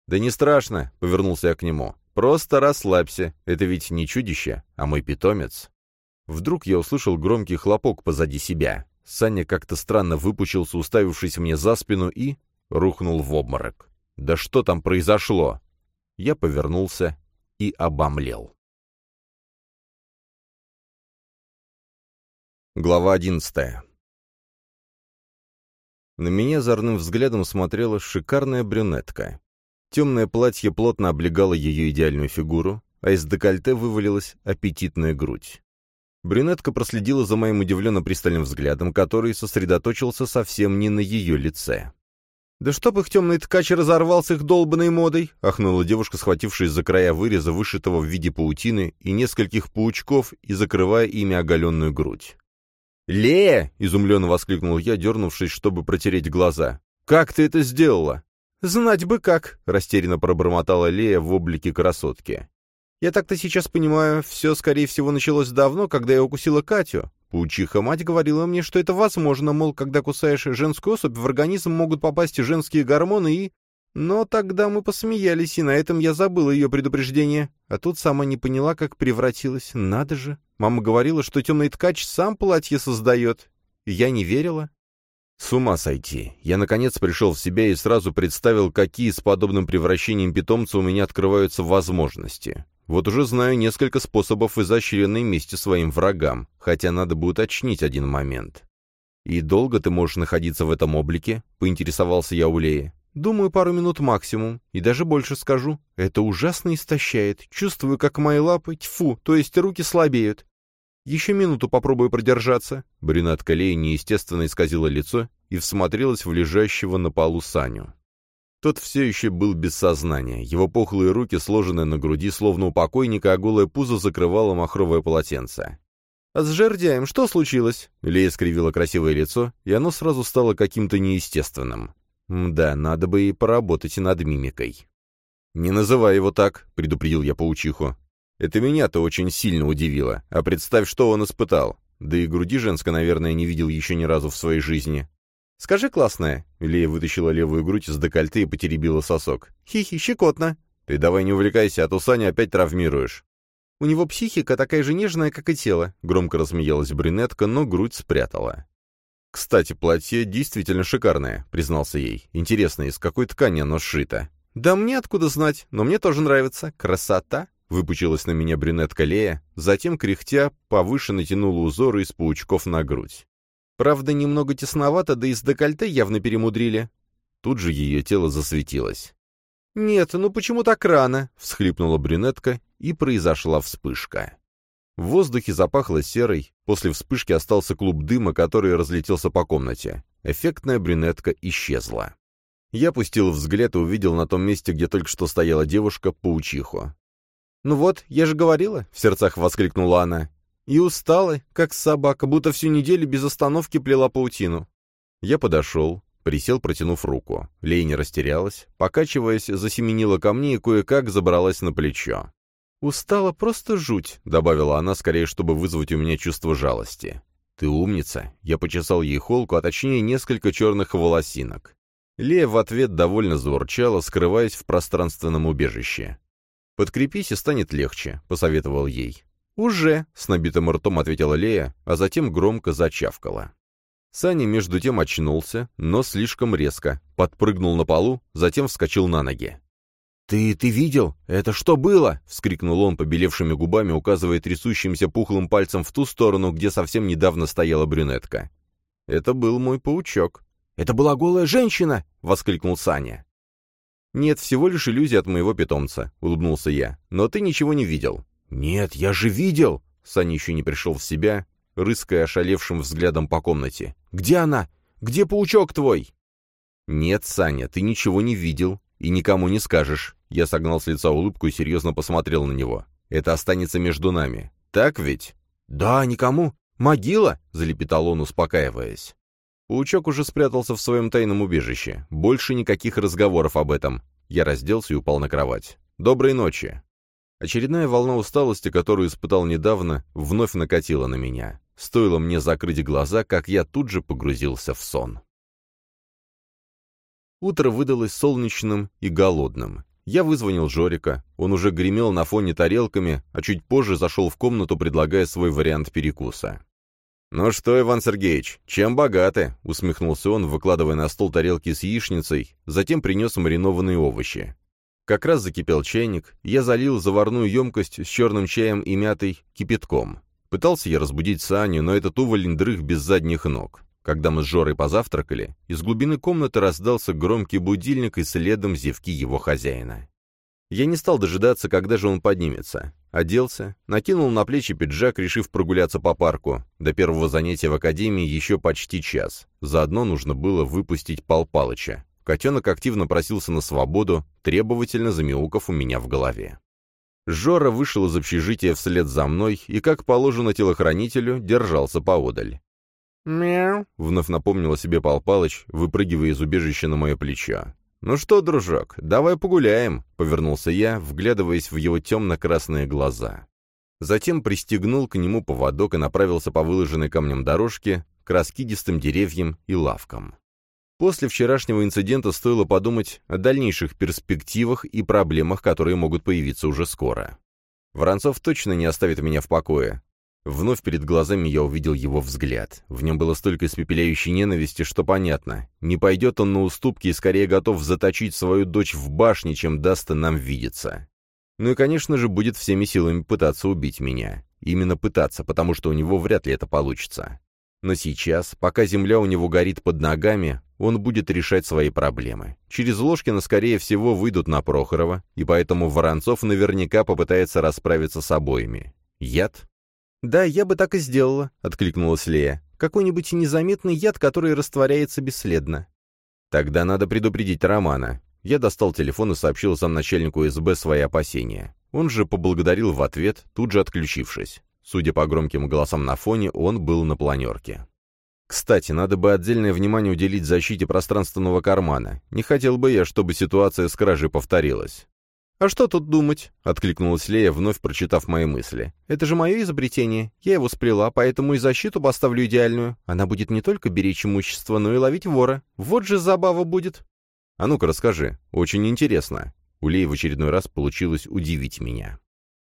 «Да не страшно», — повернулся я к нему. «Просто расслабься. Это ведь не чудище, а мой питомец». Вдруг я услышал громкий хлопок позади себя. Саня как-то странно выпучился, уставившись мне за спину, и рухнул в обморок. «Да что там произошло?» Я повернулся и обомлел. Глава одиннадцатая. На меня зорным взглядом смотрела шикарная брюнетка. Темное платье плотно облегало ее идеальную фигуру, а из декольте вывалилась аппетитная грудь. Брюнетка проследила за моим удивленно пристальным взглядом, который сосредоточился совсем не на ее лице. «Да чтоб их темный ткач разорвал с их долбанной модой!» — ахнула девушка, схватившись за края выреза, вышитого в виде паутины, и нескольких паучков, и закрывая ими оголенную грудь. «Лея!» — изумленно воскликнул я, дернувшись, чтобы протереть глаза. «Как ты это сделала?» «Знать бы как!» — растерянно пробормотала Лея в облике красотки. «Я так-то сейчас понимаю, все, скорее всего, началось давно, когда я укусила Катю. Паучиха-мать говорила мне, что это возможно, мол, когда кусаешь женскую особь, в организм могут попасть женские гормоны и... Но тогда мы посмеялись, и на этом я забыла ее предупреждение. А тут сама не поняла, как превратилась. Надо же. Мама говорила, что темный ткач сам платье создает. я не верила. С ума сойти. Я, наконец, пришел в себя и сразу представил, какие с подобным превращением питомца у меня открываются возможности. Вот уже знаю несколько способов изощренной мести своим врагам, хотя надо бы уточнить один момент. «И долго ты можешь находиться в этом облике?» — поинтересовался я у Леи. «Думаю, пару минут максимум, и даже больше скажу. Это ужасно истощает. Чувствую, как мои лапы, тьфу, то есть руки слабеют. «Еще минуту попробую продержаться». Брюнетка Лея неестественно исказила лицо и всмотрелась в лежащего на полу Саню. Тот все еще был без сознания. Его пухлые руки, сложенные на груди, словно у покойника, а голое пузо закрывало махровое полотенце. «А с жердяем что случилось?» Лея скривила красивое лицо, и оно сразу стало каким-то неестественным. «Да, надо бы и поработать над мимикой». «Не называй его так», — предупредил я паучиху. Это меня-то очень сильно удивило. А представь, что он испытал. Да и груди женской, наверное, не видел еще ни разу в своей жизни. «Скажи, классная!» Лея вытащила левую грудь из декольте и потеребила сосок. «Хи-хи, щекотно!» «Ты давай не увлекайся, а то Саня опять травмируешь». «У него психика такая же нежная, как и тело», — громко рассмеялась брюнетка, но грудь спрятала. «Кстати, платье действительно шикарное», — признался ей. «Интересно, из какой ткани оно сшито?» «Да мне откуда знать, но мне тоже нравится. Красота!» Выпучилась на меня брюнетка Лея, затем, кряхтя, повыше натянула узоры из паучков на грудь. Правда, немного тесновато, да и с декольте явно перемудрили. Тут же ее тело засветилось. «Нет, ну почему так рано?» — всхлипнула брюнетка, и произошла вспышка. В воздухе запахло серой, после вспышки остался клуб дыма, который разлетелся по комнате. Эффектная брюнетка исчезла. Я пустил взгляд и увидел на том месте, где только что стояла девушка, паучиху. «Ну вот, я же говорила», — в сердцах воскликнула она. «И устала, как собака, будто всю неделю без остановки плела паутину». Я подошел, присел, протянув руку. Лея не растерялась, покачиваясь, засеменила ко мне и кое-как забралась на плечо. «Устала просто жуть», — добавила она, скорее, чтобы вызвать у меня чувство жалости. «Ты умница!» — я почесал ей холку, а точнее несколько черных волосинок. Лея в ответ довольно заурчала, скрываясь в пространственном убежище. «Подкрепись, и станет легче», — посоветовал ей. «Уже», — с набитым ртом ответила Лея, а затем громко зачавкала. Саня между тем очнулся, но слишком резко, подпрыгнул на полу, затем вскочил на ноги. «Ты... ты видел? Это что было?» — вскрикнул он побелевшими губами, указывая трясущимся пухлым пальцем в ту сторону, где совсем недавно стояла брюнетка. «Это был мой паучок». «Это была голая женщина!» — воскликнул Саня. «Нет, всего лишь иллюзия от моего питомца», — улыбнулся я. «Но ты ничего не видел». «Нет, я же видел!» Саня еще не пришел в себя, рыская ошалевшим взглядом по комнате. «Где она? Где паучок твой?» «Нет, Саня, ты ничего не видел и никому не скажешь». Я согнал с лица улыбку и серьезно посмотрел на него. «Это останется между нами. Так ведь?» «Да, никому. Могила!» — залепетал он, успокаиваясь. Паучок уже спрятался в своем тайном убежище. Больше никаких разговоров об этом. Я разделся и упал на кровать. «Доброй ночи!» Очередная волна усталости, которую испытал недавно, вновь накатила на меня. Стоило мне закрыть глаза, как я тут же погрузился в сон. Утро выдалось солнечным и голодным. Я вызвонил Жорика, он уже гремел на фоне тарелками, а чуть позже зашел в комнату, предлагая свой вариант перекуса. «Ну что, Иван Сергеевич, чем богаты?» — усмехнулся он, выкладывая на стол тарелки с яичницей, затем принес маринованные овощи. Как раз закипел чайник, я залил заварную емкость с черным чаем и мятой кипятком. Пытался я разбудить Саню, но этот уволень дрых без задних ног. Когда мы с Жорой позавтракали, из глубины комнаты раздался громкий будильник и следом зевки его хозяина. Я не стал дожидаться, когда же он поднимется. Оделся, накинул на плечи пиджак, решив прогуляться по парку. До первого занятия в академии еще почти час. Заодно нужно было выпустить Пал Палыча. Котенок активно просился на свободу, требовательно замяукав у меня в голове. Жора вышел из общежития вслед за мной и, как положено телохранителю, держался поодаль. «Мяу», — вновь напомнил о себе Пал Палыч, выпрыгивая из убежища на мое плечо. «Ну что, дружок, давай погуляем», — повернулся я, вглядываясь в его темно-красные глаза. Затем пристегнул к нему поводок и направился по выложенной камнем дорожке к раскидистым деревьям и лавкам. После вчерашнего инцидента стоило подумать о дальнейших перспективах и проблемах, которые могут появиться уже скоро. Воронцов точно не оставит меня в покое. Вновь перед глазами я увидел его взгляд. В нем было столько испепеляющей ненависти, что понятно. Не пойдет он на уступки и скорее готов заточить свою дочь в башне, чем даст нам видеться. Ну и, конечно же, будет всеми силами пытаться убить меня. Именно пытаться, потому что у него вряд ли это получится. Но сейчас, пока земля у него горит под ногами, он будет решать свои проблемы. Через Ложкина, скорее всего, выйдут на Прохорова, и поэтому Воронцов наверняка попытается расправиться с обоими. Яд? «Да, я бы так и сделала», — откликнулась Лея. «Какой-нибудь незаметный яд, который растворяется бесследно». «Тогда надо предупредить Романа». Я достал телефон и сообщил замначальнику СБ свои опасения. Он же поблагодарил в ответ, тут же отключившись. Судя по громким голосам на фоне, он был на планерке. Кстати, надо бы отдельное внимание уделить защите пространственного кармана. Не хотел бы я, чтобы ситуация с кражей повторилась. «А что тут думать?» — откликнулась Лея, вновь прочитав мои мысли. «Это же мое изобретение. Я его сплела, поэтому и защиту поставлю идеальную. Она будет не только беречь имущество, но и ловить вора. Вот же забава будет!» «А ну-ка расскажи. Очень интересно». У Леи в очередной раз получилось удивить меня.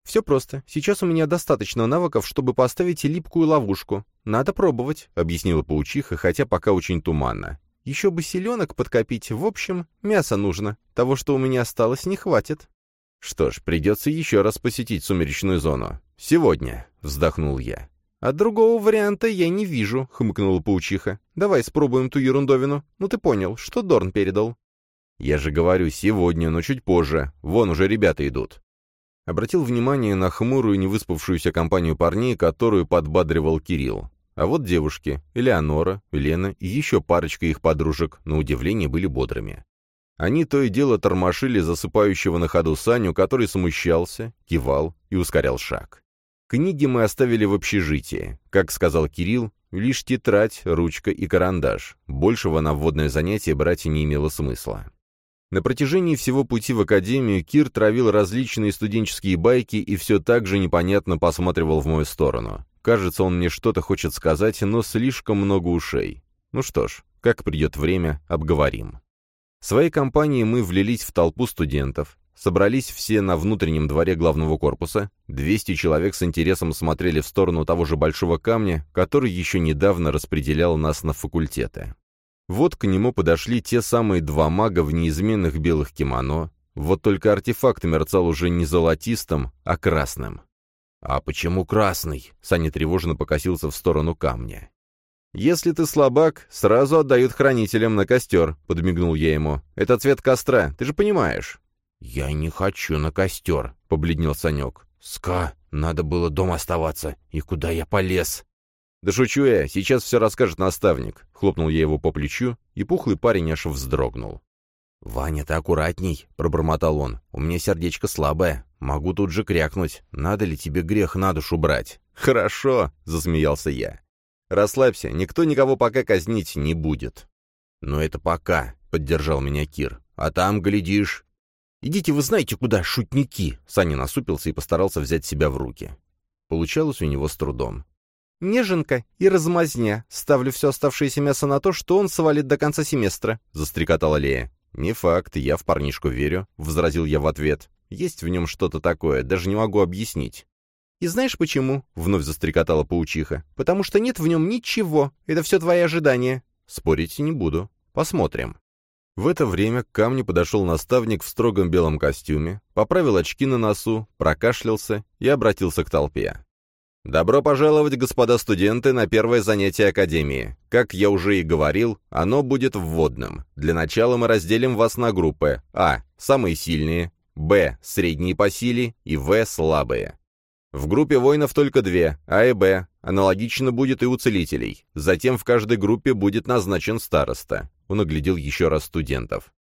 «Все просто. Сейчас у меня достаточно навыков, чтобы поставить липкую ловушку. Надо пробовать», — объяснила паучиха, хотя пока очень туманно. Еще бы селенок подкопить. В общем, мясо нужно. Того, что у меня осталось, не хватит. Что ж, придется еще раз посетить сумеречную зону. Сегодня, вздохнул я. «А другого варианта я не вижу», — хмыкнула паучиха. «Давай спробуем ту ерундовину. Ну ты понял, что Дорн передал». «Я же говорю, сегодня, но чуть позже. Вон уже ребята идут». Обратил внимание на хмурую, невыспавшуюся компанию парней, которую подбадривал Кирилл. А вот девушки, Элеонора, Лена и еще парочка их подружек, на удивление, были бодрыми. Они то и дело тормошили засыпающего на ходу Саню, который смущался, кивал и ускорял шаг. Книги мы оставили в общежитии. Как сказал Кирилл, лишь тетрадь, ручка и карандаш. Большего на вводное занятие брать не имело смысла. На протяжении всего пути в академию Кир травил различные студенческие байки и все так же непонятно посматривал в мою сторону. Кажется, он мне что-то хочет сказать, но слишком много ушей. Ну что ж, как придет время, обговорим. Своей компании мы влились в толпу студентов. Собрались все на внутреннем дворе главного корпуса. 200 человек с интересом смотрели в сторону того же большого камня, который еще недавно распределял нас на факультеты. Вот к нему подошли те самые два мага в неизменных белых кимоно. Вот только артефакт мерцал уже не золотистым, а красным. «А почему красный?» — Саня тревожно покосился в сторону камня. «Если ты слабак, сразу отдают хранителям на костер», — подмигнул я ему. «Это цвет костра, ты же понимаешь». «Я не хочу на костер», — побледнел Санек. «Ска, надо было дома оставаться. И куда я полез?» «Да шучу я, сейчас все расскажет наставник», — хлопнул я его по плечу, и пухлый парень аж вздрогнул. «Ваня, ты аккуратней», — пробормотал он. «У меня сердечко слабое. Могу тут же крякнуть. Надо ли тебе грех на душу брать?» «Хорошо», — засмеялся я. «Расслабься, никто никого пока казнить не будет». «Но это пока», — поддержал меня Кир. «А там, глядишь...» «Идите вы знаете куда, шутники!» Саня насупился и постарался взять себя в руки. Получалось у него с трудом. «Неженка и размазня. Ставлю все оставшееся мясо на то, что он свалит до конца семестра», — застрекотала Лея. «Не факт, я в парнишку верю», — возразил я в ответ. «Есть в нем что-то такое, даже не могу объяснить». «И знаешь почему?» — вновь застрекотала паучиха. «Потому что нет в нем ничего. Это все твои ожидания». «Спорить не буду. Посмотрим». В это время к камню подошел наставник в строгом белом костюме, поправил очки на носу, прокашлялся и обратился к толпе. Добро пожаловать, господа студенты, на первое занятие Академии. Как я уже и говорил, оно будет вводным. Для начала мы разделим вас на группы А – самые сильные, Б – средние по силе и В – слабые. В группе воинов только две, А и Б. Аналогично будет и у целителей. Затем в каждой группе будет назначен староста. Он оглядел еще раз студентов.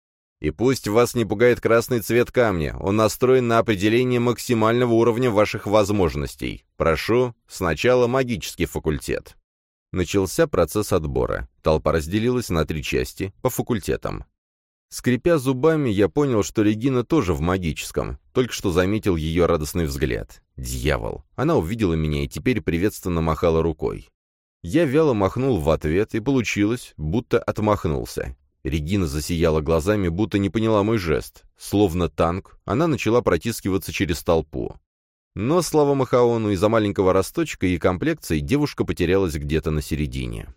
И пусть вас не пугает красный цвет камня, он настроен на определение максимального уровня ваших возможностей. Прошу, сначала магический факультет. Начался процесс отбора. Толпа разделилась на три части, по факультетам. Скрипя зубами, я понял, что Регина тоже в магическом, только что заметил ее радостный взгляд. Дьявол! Она увидела меня и теперь приветственно махала рукой. Я вяло махнул в ответ, и получилось, будто отмахнулся. Регина засияла глазами, будто не поняла мой жест. Словно танк, она начала протискиваться через толпу. Но, слава Махаону, из-за маленького росточка и комплекции девушка потерялась где-то на середине.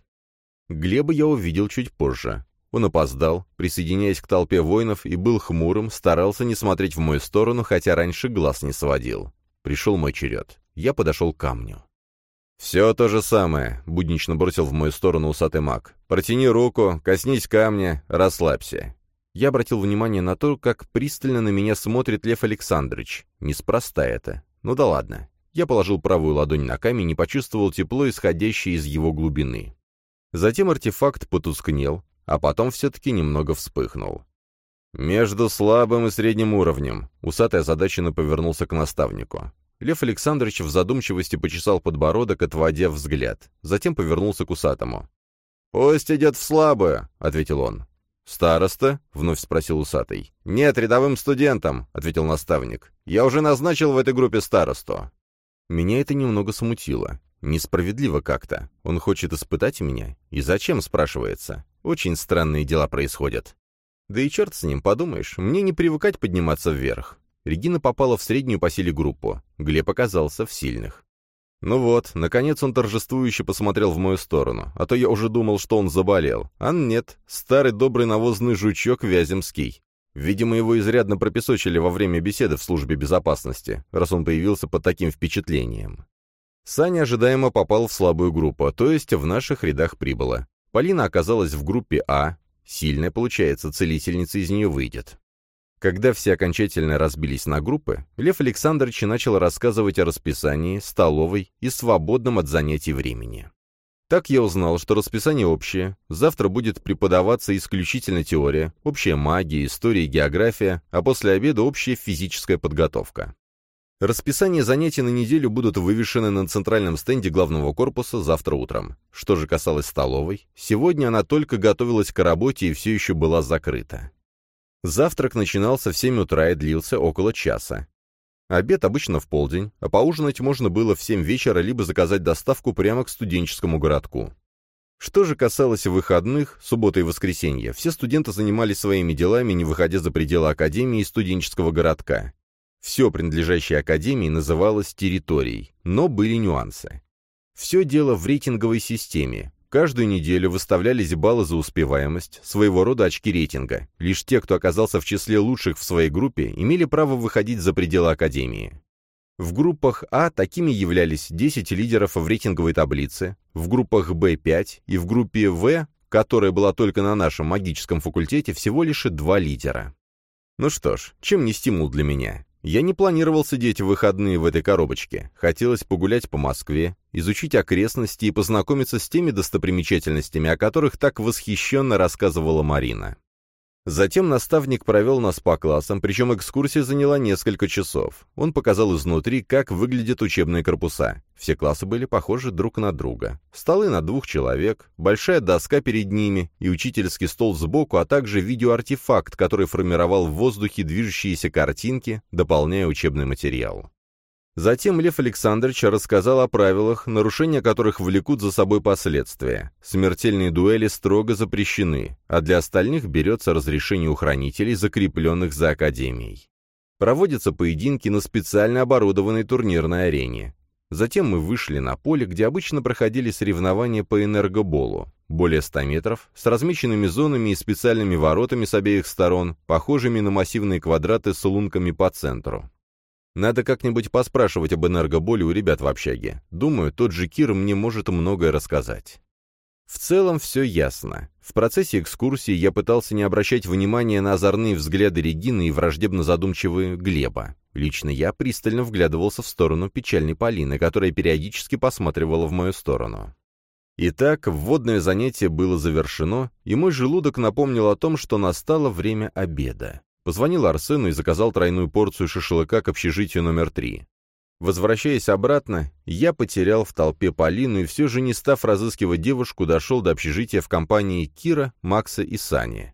Глеба я увидел чуть позже. Он опоздал, присоединяясь к толпе воинов, и был хмурым, старался не смотреть в мою сторону, хотя раньше глаз не сводил. Пришел мой черед. Я подошел к камню. «Все то же самое», — буднично бросил в мою сторону усатый маг. «Протяни руку, коснись камня, расслабься». Я обратил внимание на то, как пристально на меня смотрит Лев Александрович. Неспроста это. Ну да ладно. Я положил правую ладонь на камень и почувствовал тепло, исходящее из его глубины. Затем артефакт потускнел, а потом все-таки немного вспыхнул. «Между слабым и средним уровнем», — усатый озадаченно повернулся к наставнику. Лев Александрович в задумчивости почесал подбородок, отводя взгляд. Затем повернулся к усатому. «Пусть идет в слабую», — ответил он. «Староста?» — вновь спросил усатый. «Нет, рядовым студентам», — ответил наставник. «Я уже назначил в этой группе старосту». Меня это немного смутило. Несправедливо как-то. Он хочет испытать меня? И зачем, спрашивается? Очень странные дела происходят. Да и черт с ним, подумаешь, мне не привыкать подниматься вверх. Регина попала в среднюю по силе группу. Глеб оказался в сильных. Ну вот, наконец он торжествующе посмотрел в мою сторону, а то я уже думал, что он заболел. А нет, старый добрый навозный жучок Вяземский. Видимо, его изрядно пропесочили во время беседы в службе безопасности, раз он появился под таким впечатлением. Саня ожидаемо попал в слабую группу, то есть в наших рядах прибыло. Полина оказалась в группе А. Сильная, получается, целительница из нее выйдет. Когда все окончательно разбились на группы, Лев Александрович начал рассказывать о расписании, столовой и свободном от занятий времени. Так я узнал, что расписание общее, завтра будет преподаваться исключительно теория, общая магия, история и география, а после обеда общая физическая подготовка. Расписание занятий на неделю будут вывешены на центральном стенде главного корпуса завтра утром. Что же касалось столовой, сегодня она только готовилась к работе и все еще была закрыта. Завтрак начинался в 7 утра и длился около часа. Обед обычно в полдень, а поужинать можно было в 7 вечера либо заказать доставку прямо к студенческому городку. Что же касалось выходных, субботы и воскресенья, все студенты занимались своими делами, не выходя за пределы академии и студенческого городка. Все принадлежащее Академии называлось территорией, но были нюансы. Все дело в рейтинговой системе. Каждую неделю выставлялись баллы за успеваемость, своего рода очки рейтинга. Лишь те, кто оказался в числе лучших в своей группе, имели право выходить за пределы Академии. В группах А такими являлись 10 лидеров в рейтинговой таблице, в группах Б 5 и в группе В, которая была только на нашем магическом факультете, всего лишь два лидера. Ну что ж, чем не стимул для меня? Я не планировал сидеть в выходные в этой коробочке. Хотелось погулять по Москве, изучить окрестности и познакомиться с теми достопримечательностями, о которых так восхищенно рассказывала Марина. Затем наставник провел нас по классам, причем экскурсия заняла несколько часов. Он показал изнутри, как выглядят учебные корпуса. Все классы были похожи друг на друга. Столы на двух человек, большая доска перед ними и учительский стол сбоку, а также видеоартефакт, который формировал в воздухе движущиеся картинки, дополняя учебный материал. Затем Лев Александрович рассказал о правилах, нарушения которых влекут за собой последствия. Смертельные дуэли строго запрещены, а для остальных берется разрешение у хранителей, закрепленных за Академией. Проводятся поединки на специально оборудованной турнирной арене. Затем мы вышли на поле, где обычно проходили соревнования по энергоболу. Более 100 метров, с размеченными зонами и специальными воротами с обеих сторон, похожими на массивные квадраты с лунками по центру. Надо как-нибудь поспрашивать об энергоболи у ребят в общаге. Думаю, тот же Кир мне может многое рассказать. В целом все ясно. В процессе экскурсии я пытался не обращать внимания на озорные взгляды Регины и враждебно задумчивые Глеба. Лично я пристально вглядывался в сторону печальной Полины, которая периодически посматривала в мою сторону. Итак, вводное занятие было завершено, и мой желудок напомнил о том, что настало время обеда. Позвонил Арсену и заказал тройную порцию шашлыка к общежитию номер три. Возвращаясь обратно, я потерял в толпе Полину и все же, не став разыскивать девушку, дошел до общежития в компании Кира, Макса и Сани.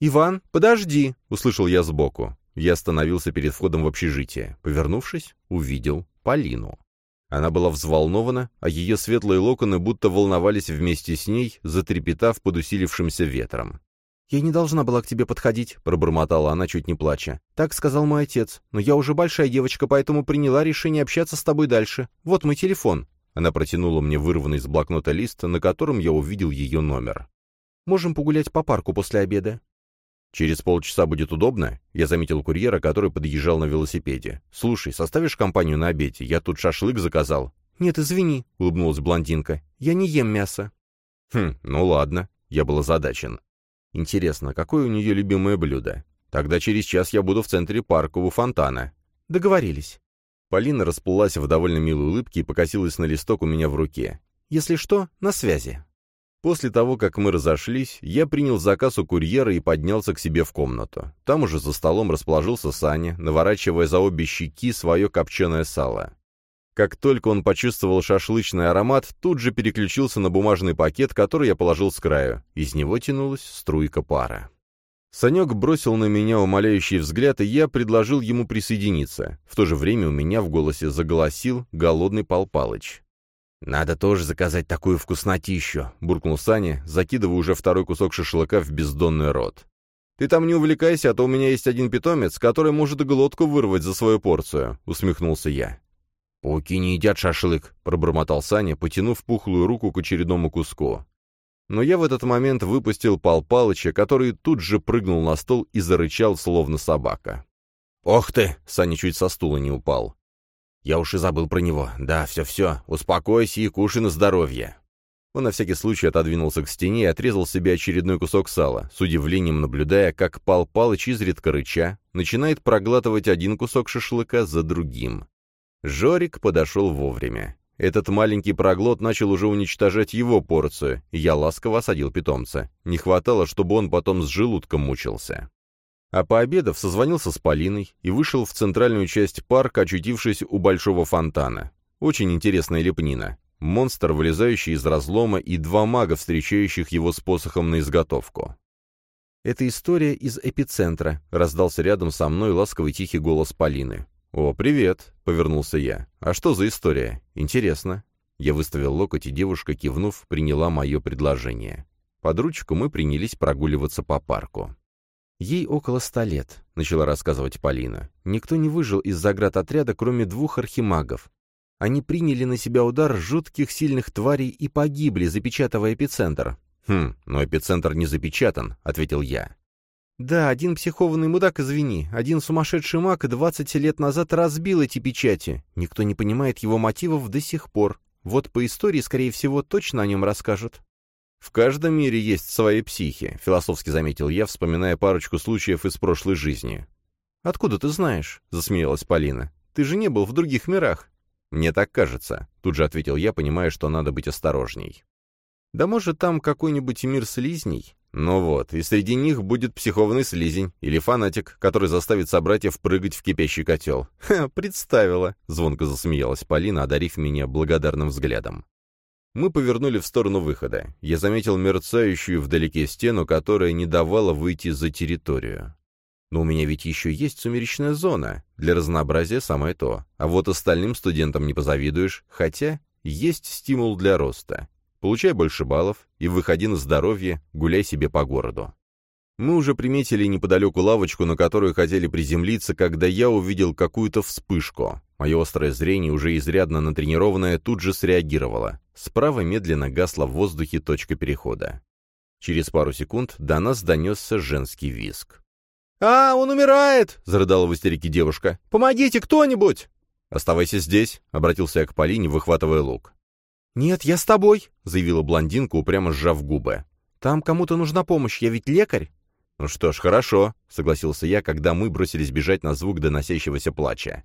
«Иван, подожди!» — услышал я сбоку. Я остановился перед входом в общежитие. Повернувшись, увидел Полину. Она была взволнована, а ее светлые локоны будто волновались вместе с ней, затрепетав под усилившимся ветром. «Я не должна была к тебе подходить», — пробормотала она, чуть не плача. «Так сказал мой отец. Но я уже большая девочка, поэтому приняла решение общаться с тобой дальше. Вот мой телефон». Она протянула мне вырванный из блокнота лист, на котором я увидел ее номер. «Можем погулять по парку после обеда». «Через полчаса будет удобно?» Я заметил курьера, который подъезжал на велосипеде. «Слушай, составишь компанию на обеде? Я тут шашлык заказал». «Нет, извини», — улыбнулась блондинка. «Я не ем мясо». «Хм, ну ладно». Я был озадачен. Интересно, какое у нее любимое блюдо? Тогда через час я буду в центре парка у фонтана. Договорились. Полина расплылась в довольно милой улыбке и покосилась на листок у меня в руке. Если что, на связи. После того, как мы разошлись, я принял заказ у курьера и поднялся к себе в комнату. Там уже за столом расположился Саня, наворачивая за обе щеки свое копченое сало. Как только он почувствовал шашлычный аромат, тут же переключился на бумажный пакет, который я положил с краю. Из него тянулась струйка пара. Санек бросил на меня умоляющий взгляд, и я предложил ему присоединиться. В то же время у меня в голосе заголосил голодный Пал Палыч. «Надо тоже заказать такую вкуснотищу», — буркнул Саня, закидывая уже второй кусок шашлыка в бездонный рот. «Ты там не увлекайся, а то у меня есть один питомец, который может глотку вырвать за свою порцию», — усмехнулся я. «Пауки не едят шашлык», — пробормотал Саня, потянув пухлую руку к очередному куску. Но я в этот момент выпустил Пал Палыча, который тут же прыгнул на стол и зарычал, словно собака. «Ох ты!» — Саня чуть со стула не упал. «Я уж и забыл про него. Да, все-все, успокойся и кушай на здоровье». Он на всякий случай отодвинулся к стене и отрезал себе очередной кусок сала, с удивлением наблюдая, как Пал Палыч изредка рыча начинает проглатывать один кусок шашлыка за другим. Жорик подошел вовремя. Этот маленький проглот начал уже уничтожать его порцию, и я ласково осадил питомца. Не хватало, чтобы он потом с желудком мучился. А пообедав, созвонился с Полиной и вышел в центральную часть парка, очутившись у большого фонтана. Очень интересная лепнина. Монстр, вылезающий из разлома, и два мага, встречающих его с посохом на изготовку. «Это история из эпицентра», — раздался рядом со мной ласковый тихий голос Полины. «О, привет!» — повернулся я. «А что за история? Интересно». Я выставил локоть, и девушка, кивнув, приняла мое предложение. Под ручку мы принялись прогуливаться по парку. «Ей около ста лет», — начала рассказывать Полина. «Никто не выжил из заградотряда, кроме двух архимагов. Они приняли на себя удар жутких сильных тварей и погибли, запечатывая эпицентр». «Хм, но эпицентр не запечатан», — ответил я. Да, один психованный мудак, извини, один сумасшедший маг 20 лет назад разбил эти печати. Никто не понимает его мотивов до сих пор. Вот по истории, скорее всего, точно о нем расскажут. «В каждом мире есть свои психи», — философски заметил я, вспоминая парочку случаев из прошлой жизни. «Откуда ты знаешь?» — засмеялась Полина. «Ты же не был в других мирах». «Мне так кажется», — тут же ответил я, понимая, что надо быть осторожней. «Да может, там какой-нибудь мир слизней?» Ну вот, и среди них будет психованный слизень или фанатик, который заставит собратьев прыгать в кипящий котел. «Ха, представила!» — звонко засмеялась Полина, одарив меня благодарным взглядом. Мы повернули в сторону выхода. Я заметил мерцающую вдалеке стену, которая не давала выйти за территорию. Но у меня ведь еще есть сумеречная зона. Для разнообразия самое то. А вот остальным студентам не позавидуешь, хотя есть стимул для роста. Получай больше баллов и выходи на здоровье, гуляй себе по городу. Мы уже приметили неподалеку лавочку, на которую хотели приземлиться, когда я увидел какую-то вспышку. Мое острое зрение, уже изрядно натренированное, тут же среагировало. Справа медленно гасла в воздухе точка перехода. Через пару секунд до нас донесся женский визг. «А, он умирает!» — зарыдала в истерике девушка. «Помогите кто-нибудь!» «Оставайся здесь», — обратился я к Полине, выхватывая лук. «Нет, я с тобой», — заявила блондинка, упрямо сжав губы. «Там кому-то нужна помощь, я ведь лекарь». «Ну что ж, хорошо», — согласился я, когда мы бросились бежать на звук доносящегося плача.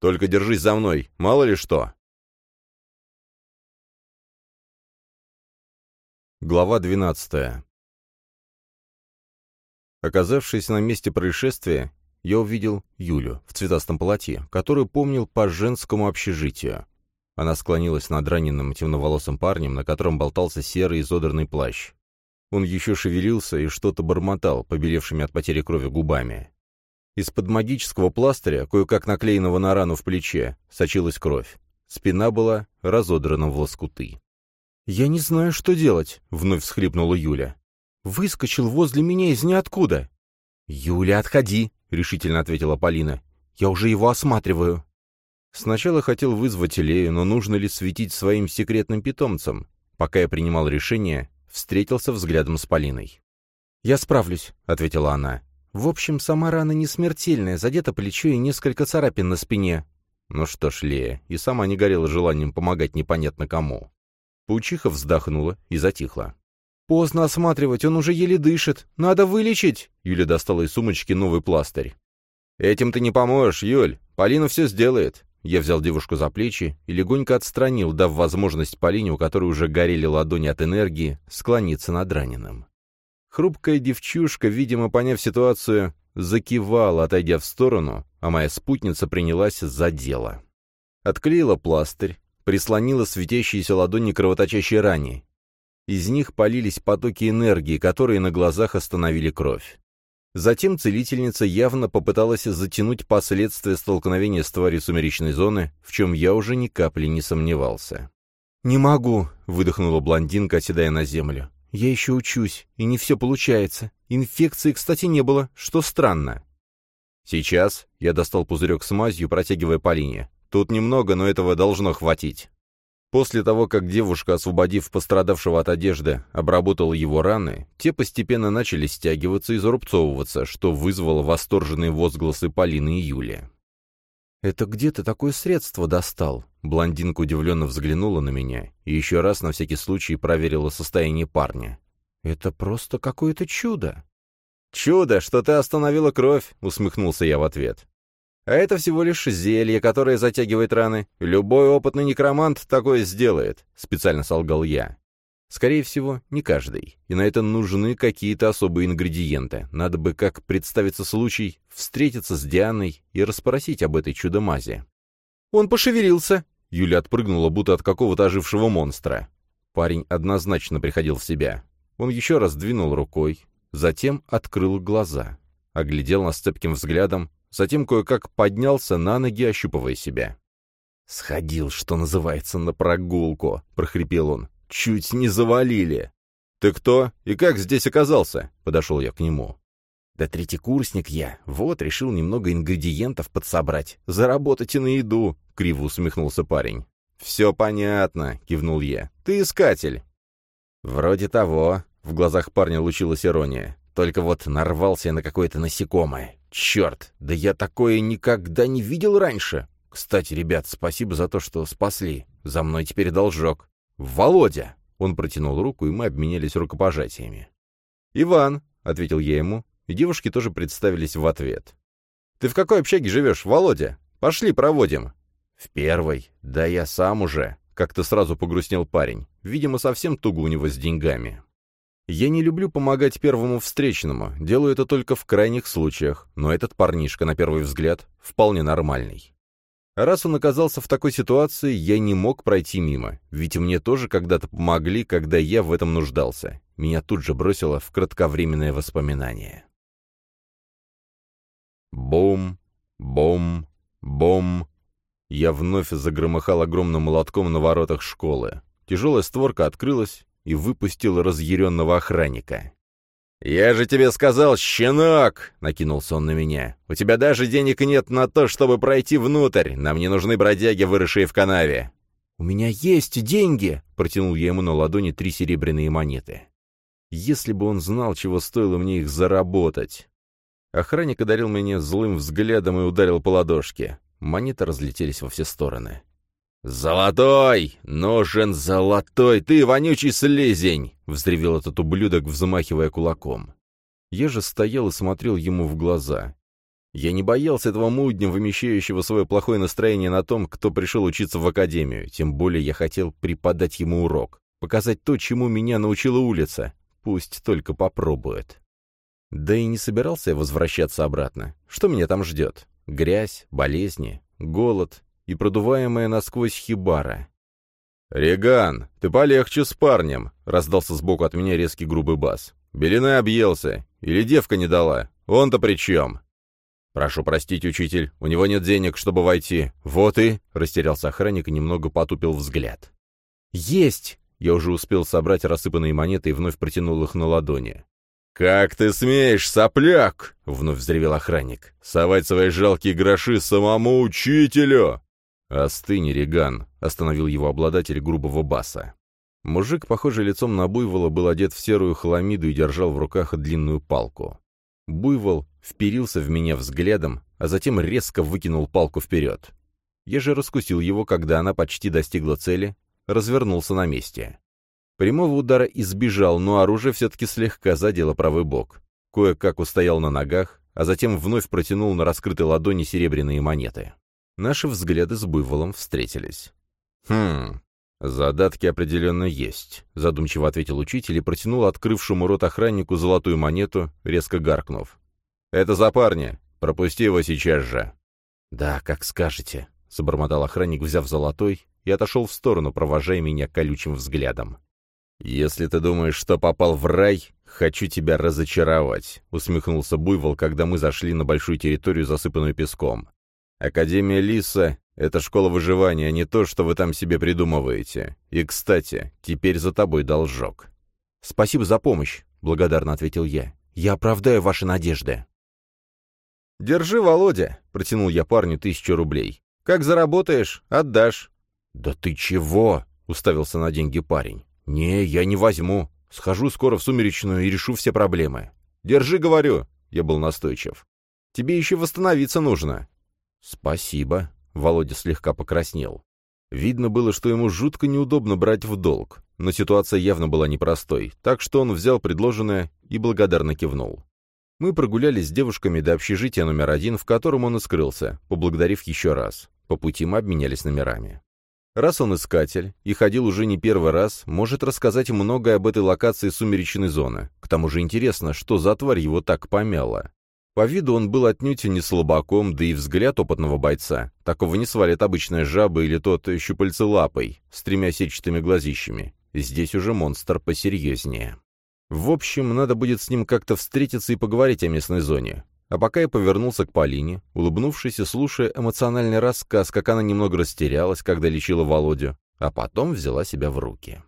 «Только держись за мной, мало ли что». Глава двенадцатая. Оказавшись на месте происшествия, я увидел Юлю в цветастом платье, которую помнил по женскому общежитию. Она склонилась над раненым темноволосым парнем, на котором болтался серый изодранный плащ. Он еще шевелился и что-то бормотал, побелевшими от потери крови губами. Из-под магического пластыря, кое-как наклеенного на рану в плече, сочилась кровь. Спина была разодрана в лоскуты. «Я не знаю, что делать», — вновь всхлипнула Юля. Выскочил возле меня из ниоткуда. «Юля, отходи», — решительно ответила Полина. «Я уже его осматриваю». Сначала хотел вызвать Илею, но нужно ли светить своим секретным питомцам? Пока я принимал решение, встретился взглядом с Полиной. «Я справлюсь», — ответила она. «В общем, сама рана не смертельная, задета плечо и несколько царапин на спине». Ну что ж, Лея, и сама не горела желанием помогать непонятно кому. Паучиха вздохнула и затихла. «Поздно осматривать, он уже еле дышит. Надо вылечить!» Юля достала из сумочки новый пластырь. «Этим ты не поможешь, Юль. Полина все сделает». Я взял девушку за плечи и легонько отстранил, дав возможность Полине, у которой уже горели ладони от энергии, склониться над раненым. Хрупкая девчушка, видимо, поняв ситуацию, закивала, отойдя в сторону, а моя спутница принялась за дело. Отклеила пластырь, прислонила светящиеся ладони кровоточащей ране из них полились потоки энергии, которые на глазах остановили кровь. Затем целительница явно попыталась затянуть последствия столкновения с тварью сумеречной зоны, в чем я уже ни капли не сомневался. «Не могу», — выдохнула блондинка, оседая на землю. «Я еще учусь, и не все получается. Инфекции, кстати, не было, что странно». «Сейчас», — я достал пузырек с мазью, протягивая Полине. «Тут немного, но этого должно хватить». После того, как девушка, освободив пострадавшего от одежды, обработала его раны, те постепенно начали стягиваться и зарубцовываться, что вызвало восторженные возгласы Полины и Юли. «Это где ты такое средство достал?» Блондинка удивленно взглянула на меня и еще раз на всякий случай проверила состояние парня. «Это просто какое-то чудо!» «Чудо, что ты остановила кровь!» — усмехнулся я в ответ. А это всего лишь зелье, которое затягивает раны. Любой опытный некромант такое сделает, специально солгал я. Скорее всего, не каждый. И на это нужны какие-то особые ингредиенты. Надо бы, как представится случай, встретиться с Дианой и расспросить об этой чудо-мазе. «Он пошевелился!» Юля отпрыгнула, будто от какого-то ожившего монстра. Парень однозначно приходил в себя. Он еще раз двинул рукой, затем открыл глаза. Оглядел нас цепким взглядом, затем кое-как поднялся на ноги, ощупывая себя. «Сходил, что называется, на прогулку», — прохрипел он. «Чуть не завалили». «Ты кто и как здесь оказался?» — подошел я к нему. «Да третьекурсник я. Вот, решил немного ингредиентов подсобрать. Заработать на еду», — криво усмехнулся парень. «Все понятно», — кивнул я. «Ты искатель». «Вроде того», — в глазах парня лучилась ирония. «Только вот нарвался я на какое-то насекомое. Черт, да я такое никогда не видел раньше. Кстати, ребят, спасибо за то, что спасли. За мной теперь должок. Володя! Он протянул руку, и мы обменялись рукопожатиями. «Иван», — ответил я ему, и девушки тоже представились в ответ. «Ты в какой общаге живешь, Володя? Пошли, проводим». «В первой. Да я сам уже», — как-то сразу погрустнел парень. Видимо, совсем туго у него с деньгами. Я не люблю помогать первому встречному, делаю это только в крайних случаях, но этот парнишка, на первый взгляд, вполне нормальный. Раз он оказался в такой ситуации, я не мог пройти мимо, ведь мне тоже когда-то помогли, когда я в этом нуждался. Меня тут же бросило в кратковременное воспоминание. Бом, бом, бом. Я вновь загромыхал огромным молотком на воротах школы. Тяжелая створка открылась, и выпустил разъяренного охранника. «Я же тебе сказал, щенок!» — накинулся он на меня. «У тебя даже денег нет на то, чтобы пройти внутрь. Нам не нужны бродяги, выросшие в канаве». «У меня есть деньги!» — протянул я ему на ладони три серебряные монеты. Если бы он знал, чего стоило мне их заработать. Охранник одарил меня злым взглядом и ударил по ладошке. Монеты разлетелись во все стороны. «Золотой! Нужен золотой! Ты вонючий слизень!» — взревел этот ублюдок, взмахивая кулаком. Я же стоял и смотрел ему в глаза. Я не боялся этого мудня, вымещающего свое плохое настроение на том, кто пришел учиться в академию, тем более я хотел преподать ему урок, показать то, чему меня научила улица. Пусть только попробует. Да и не собирался я возвращаться обратно. Что меня там ждет? Грязь, болезни, голод и продуваемая насквозь хибара. «Реган, ты полегче с парнем!» — раздался сбоку от меня резкий грубый бас. «Белина объелся. Или девка не дала. Он-то при чем?» «Прошу простить, учитель, у него нет денег, чтобы войти. Вот и...» — растерялся охранник и немного потупил взгляд. «Есть!» — я уже успел собрать рассыпанные монеты и вновь протянул их на ладони. «Как ты смеешь, сопляк!» — вновь взревел охранник. «Совать свои жалкие гроши самому учителю!» «Остынь, Реган», — остановил его обладатель грубого баса. Мужик, похожий лицом на буйвола, был одет в серую хламиду и держал в руках длинную палку. Буйвол вперился в меня взглядом, а затем резко выкинул палку вперед. Я же раскусил его, когда она почти достигла цели, развернулся на месте. Прямого удара избежал, но оружие все-таки слегка задело правый бок. Кое-как устоял на ногах, а затем вновь протянул на раскрытой ладони серебряные монеты. Наши взгляды с Буйволом встретились. «Хм, задатки определенно есть», — задумчиво ответил учитель и протянул открывшему рот охраннику золотую монету, резко гаркнув. «Это за парня. Пропусти его сейчас же». «Да, как скажете», — забормотал охранник, взяв золотой, и отошел в сторону, провожая меня колючим взглядом. «Если ты думаешь, что попал в рай, хочу тебя разочаровать», — усмехнулся Буйвол, когда мы зашли на большую территорию, засыпанную песком. Академия Лиса — это школа выживания, не то, что вы там себе придумываете. И, кстати, теперь за тобой должок». «Спасибо за помощь», — благодарно ответил я. «Я оправдаю ваши надежды». «Держи, Володя», — протянул я парню тысячу рублей. «Как заработаешь, отдашь». «Да ты чего?» — уставился на деньги парень. «Не, я не возьму. Схожу скоро в сумеречную и решу все проблемы». «Держи, говорю», — я был настойчив. «Тебе еще восстановиться нужно». «Спасибо», — Володя слегка покраснел. Видно было, что ему жутко неудобно брать в долг, но ситуация явно была непростой, так что он взял предложенное и благодарно кивнул. Мы прогулялись с девушками до общежития номер один, в котором он и скрылся, поблагодарив еще раз. По пути мы обменялись номерами. Раз он искатель и ходил уже не первый раз, может рассказать многое об этой локации сумеречной зоны. К тому же интересно, что за тварь его так помяла. По виду он был отнюдь не слабаком, да и взгляд опытного бойца. Такого не свалит обычная жаба или тот щупальцелапой с тремя сетчатыми глазищами. Здесь уже монстр посерьезнее. В общем, надо будет с ним как-то встретиться и поговорить о местной зоне. А пока я повернулся к Полине, улыбнувшись и слушая эмоциональный рассказ, как она немного растерялась, когда лечила Володю, а потом взяла себя в руки.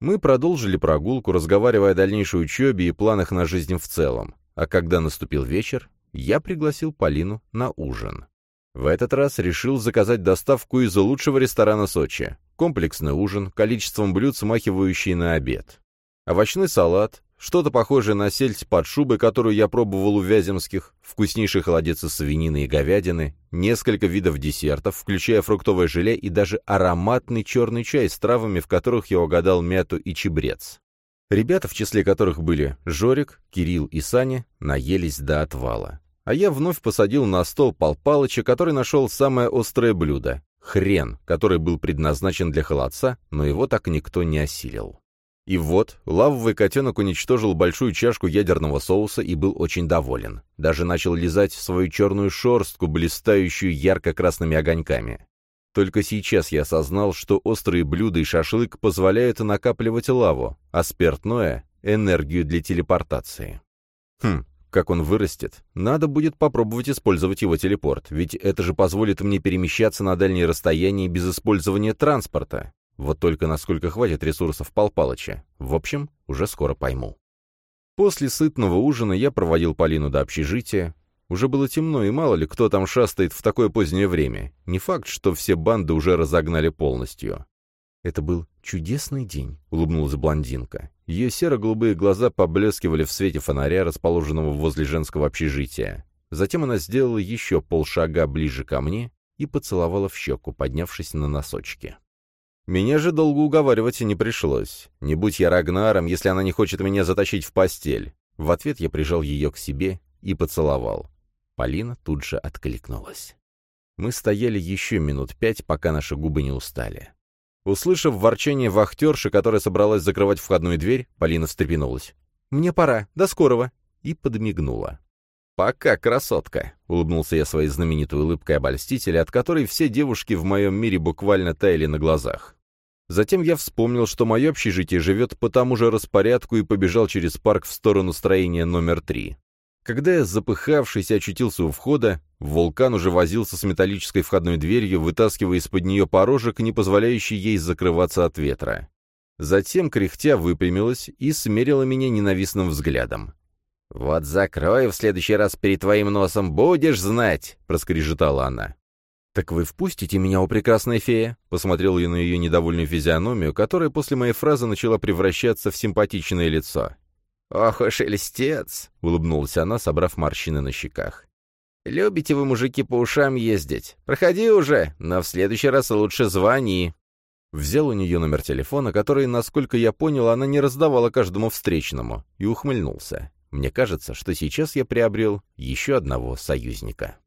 Мы продолжили прогулку, разговаривая о дальнейшей учебе и планах на жизнь в целом. А когда наступил вечер, я пригласил Полину на ужин. В этот раз решил заказать доставку из лучшего ресторана Сочи. Комплексный ужин, количеством блюд, смахивающий на обед. Овощной салат, что-то похожее на сельдь под шубой, которую я пробовал у Вяземских, вкуснейший холодец из свинины и говядины, несколько видов десертов, включая фруктовое желе и даже ароматный черный чай с травами, в которых я угадал мяту и чебрец. Ребята, в числе которых были Жорик, Кирилл и Саня, наелись до отвала. А я вновь посадил на стол Пал Палыча, который нашел самое острое блюдо — хрен, который был предназначен для холодца, но его так никто не осилил. И вот, лавовый котенок уничтожил большую чашку ядерного соуса и был очень доволен. Даже начал лизать свою черную шерстку, блистающую ярко-красными огоньками. Только сейчас я осознал, что острые блюда и шашлык позволяют накапливать лаву, а спиртное — энергию для телепортации. Хм, как он вырастет, надо будет попробовать использовать его телепорт, ведь это же позволит мне перемещаться на дальние расстояния без использования транспорта. Вот только насколько хватит ресурсов Пал Палыча. В общем, уже скоро пойму. После сытного ужина я проводил Полину до общежития, уже было темно, и мало ли, кто там шастает в такое позднее время. Не факт, что все банды уже разогнали полностью. «Это был чудесный день», — улыбнулась блондинка. Ее серо-голубые глаза поблескивали в свете фонаря, расположенного возле женского общежития. Затем она сделала еще полшага ближе ко мне и поцеловала в щеку, поднявшись на носочки. Меня же долго уговаривать и не пришлось. Не будь я Рагнаром, если она не хочет меня затащить в постель. В ответ я прижал ее к себе и поцеловал. Полина тут же откликнулась. Мы стояли еще минут пять, пока наши губы не устали. Услышав ворчание вахтерши, которая собралась закрывать входную дверь, Полина встрепенулась. «Мне пора. До скорого!» и подмигнула. «Пока, красотка!» — улыбнулся я своей знаменитой улыбкой обольстителя, от которой все девушки в моем мире буквально таяли на глазах. Затем я вспомнил, что мое общежитие живет по тому же распорядку и побежал через парк в сторону строения номер три. Когда я, запыхавшись, очутился у входа, вулкан уже возился с металлической входной дверью, вытаскивая из-под нее порожек, не позволяющий ей закрываться от ветра. Затем, кряхтя, выпрямилась и смерила меня ненавистным взглядом. «Вот закрою в следующий раз перед твоим носом, будешь знать!» — проскрежетала она. «Так вы впустите меня, о прекрасная фея?» — посмотрел я на ее недовольную физиономию, которая после моей фразы начала превращаться в симпатичное лицо. «Ох уж льстец!» — улыбнулась она, собрав морщины на щеках. «Любите вы, мужики, по ушам ездить? Проходи уже, но в следующий раз лучше звони». Взял у нее номер телефона, который, насколько я понял, она не раздавала каждому встречному, и ухмыльнулся. Мне кажется, что сейчас я приобрел еще одного союзника.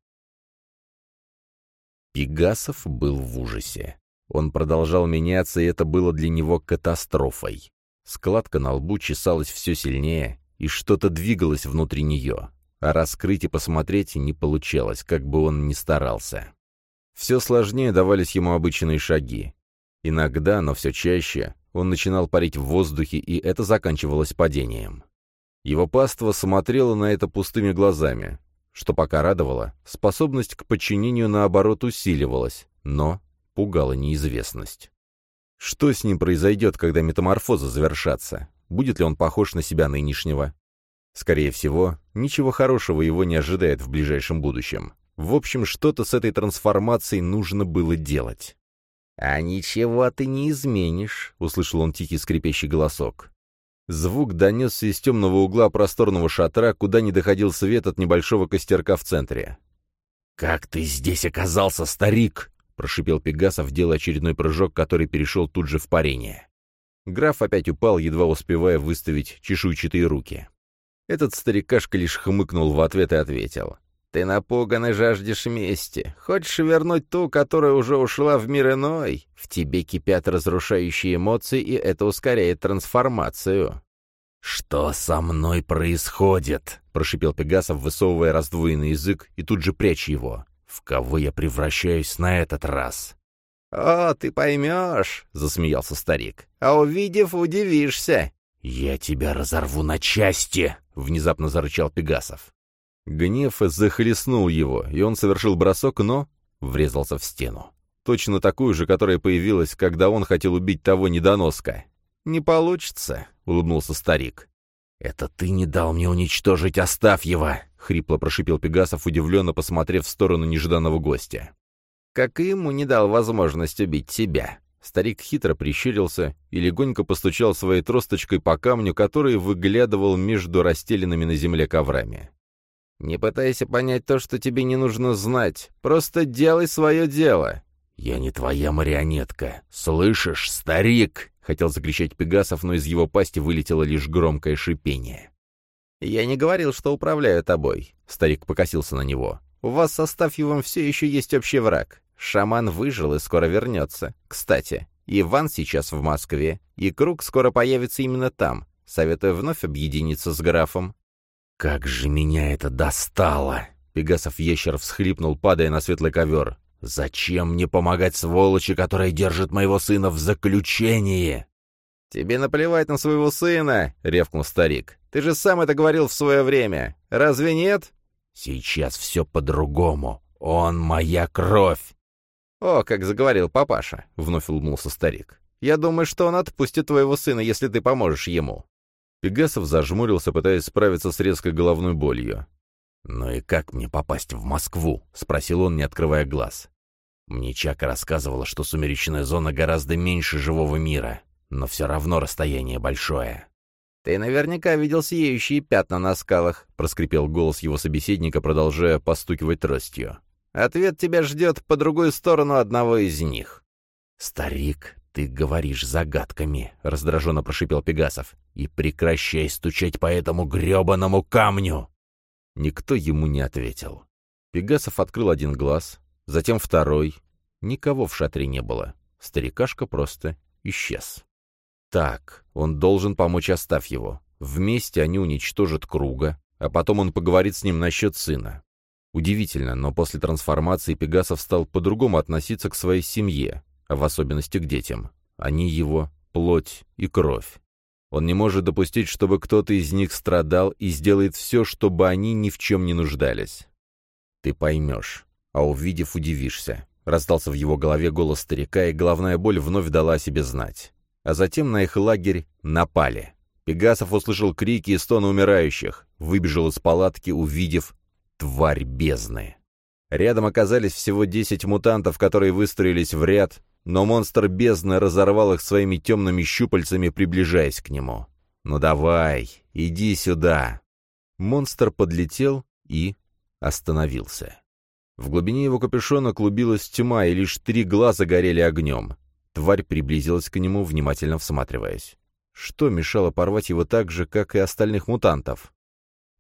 Пегасов был в ужасе. Он продолжал меняться, и это было для него катастрофой. Складка на лбу чесалась все сильнее, и что-то двигалось внутри нее, а раскрыть и посмотреть не получалось, как бы он ни старался. Все сложнее давались ему обычные шаги. Иногда, но все чаще, он начинал парить в воздухе, и это заканчивалось падением. Его паства смотрела на это пустыми глазами. Что пока радовало, способность к подчинению наоборот усиливалась, но пугала неизвестность. Что с ним произойдет, когда метаморфоза завершатся? Будет ли он похож на себя нынешнего? Скорее всего, ничего хорошего его не ожидает в ближайшем будущем. В общем, что-то с этой трансформацией нужно было делать. «А ничего ты не изменишь», — услышал он тихий скрипящий голосок. Звук донесся из темного угла просторного шатра, куда не доходил свет от небольшого костерка в центре. «Как ты здесь оказался, старик?» — прошипел Пегасов, делая очередной прыжок, который перешел тут же в парение. Граф опять упал, едва успевая выставить чешуйчатые руки. Этот старикашка лишь хмыкнул в ответ и ответил. «Ты напуган и жаждешь мести. Хочешь вернуть ту, которая уже ушла в мир иной? В тебе кипят разрушающие эмоции, и это ускоряет трансформацию». «Что со мной происходит?» — прошипел Пегасов, высовывая раздвоенный язык и тут же прячь его. В кого я превращаюсь на этот раз? «О, ты поймешь», — засмеялся старик. «А увидев, удивишься». «Я тебя разорву на части», — внезапно зарычал Пегасов. Гнев захлестнул его, и он совершил бросок, но врезался в стену. Точно такую же, которая появилась, когда он хотел убить того недоноска. «Не получится», — улыбнулся старик. «Это ты не дал мне уничтожить Остафьева!» — хрипло прошипел Пегасов, удивленно посмотрев в сторону нежданного гостя. «Как и ему не дал возможность убить тебя!» Старик хитро прищурился и легонько постучал своей тросточкой по камню, который выглядывал между расстеленными на земле коврами. «Не пытайся понять то, что тебе не нужно знать. Просто делай свое дело. «Я не твоя марионетка. Слышишь, старик?» — хотел закричать Пегасов, но из его пасти вылетело лишь громкое шипение. «Я не говорил, что управляю тобой», — старик покосился на него. «У вас со Стафьевым все еще есть общий враг. Шаман выжил и скоро вернется. Кстати, Иван сейчас в Москве, и круг скоро появится именно там. Советую вновь объединиться с графом». «Как же меня это достало!» Пегасов ящер всхлипнул, падая на светлый ковер. «Зачем мне помогать сволочи, которая держит моего сына в заключении?» «Тебе наплевать на своего сына!» — ревкнул старик. «Ты же сам это говорил в свое время. Разве нет?» «Сейчас все по-другому. Он моя кровь!» «О, как заговорил папаша!» — вновь улыбнулся старик. «Я думаю, что он отпустит твоего сына, если ты поможешь ему». Пегасов зажмурился, пытаясь справиться с резкой головной болью. «Ну и как мне попасть в Москву?» — спросил он, не открывая глаз. Мне Чака рассказывала, что сумеречная зона гораздо меньше живого мира, но все равно расстояние большое. «Ты наверняка видел сияющие пятна на скалах», — проскрипел голос его собеседника, продолжая постукивать тростью. «Ответ тебя ждет по другую сторону одного из них». «Старик, ты говоришь загадками», — раздраженно прошипел Пегасов. «И прекращай стучать по этому гребаному камню!» Никто ему не ответил. Пегасов открыл один глаз, затем второй. Никого в шатре не было. Старикашка просто исчез. Так, он должен помочь его. Вместе они уничтожат круга, а потом он поговорит с ним насчет сына. Удивительно, но после трансформации Пегасов стал по-другому относиться к своей семье, а в особенности к детям. Они его плоть и кровь. Он не может допустить, чтобы кто-то из них страдал и сделает все, чтобы они ни в чем не нуждались. «Ты поймешь, а увидев, удивишься», — раздался в его голове голос старика, и головная боль вновь дала о себе знать а затем на их лагерь напали. Пегасов услышал крики и стоны умирающих, выбежал из палатки, увидев тварь бездны. Рядом оказались всего десять мутантов, которые выстроились в ряд, но монстр бездны разорвал их своими темными щупальцами, приближаясь к нему. «Ну давай, иди сюда!» Монстр подлетел и остановился. В глубине его капюшона клубилась тьма, и лишь три глаза горели огнем. Тварь приблизилась к нему, внимательно всматриваясь. Что мешало порвать его так же, как и остальных мутантов?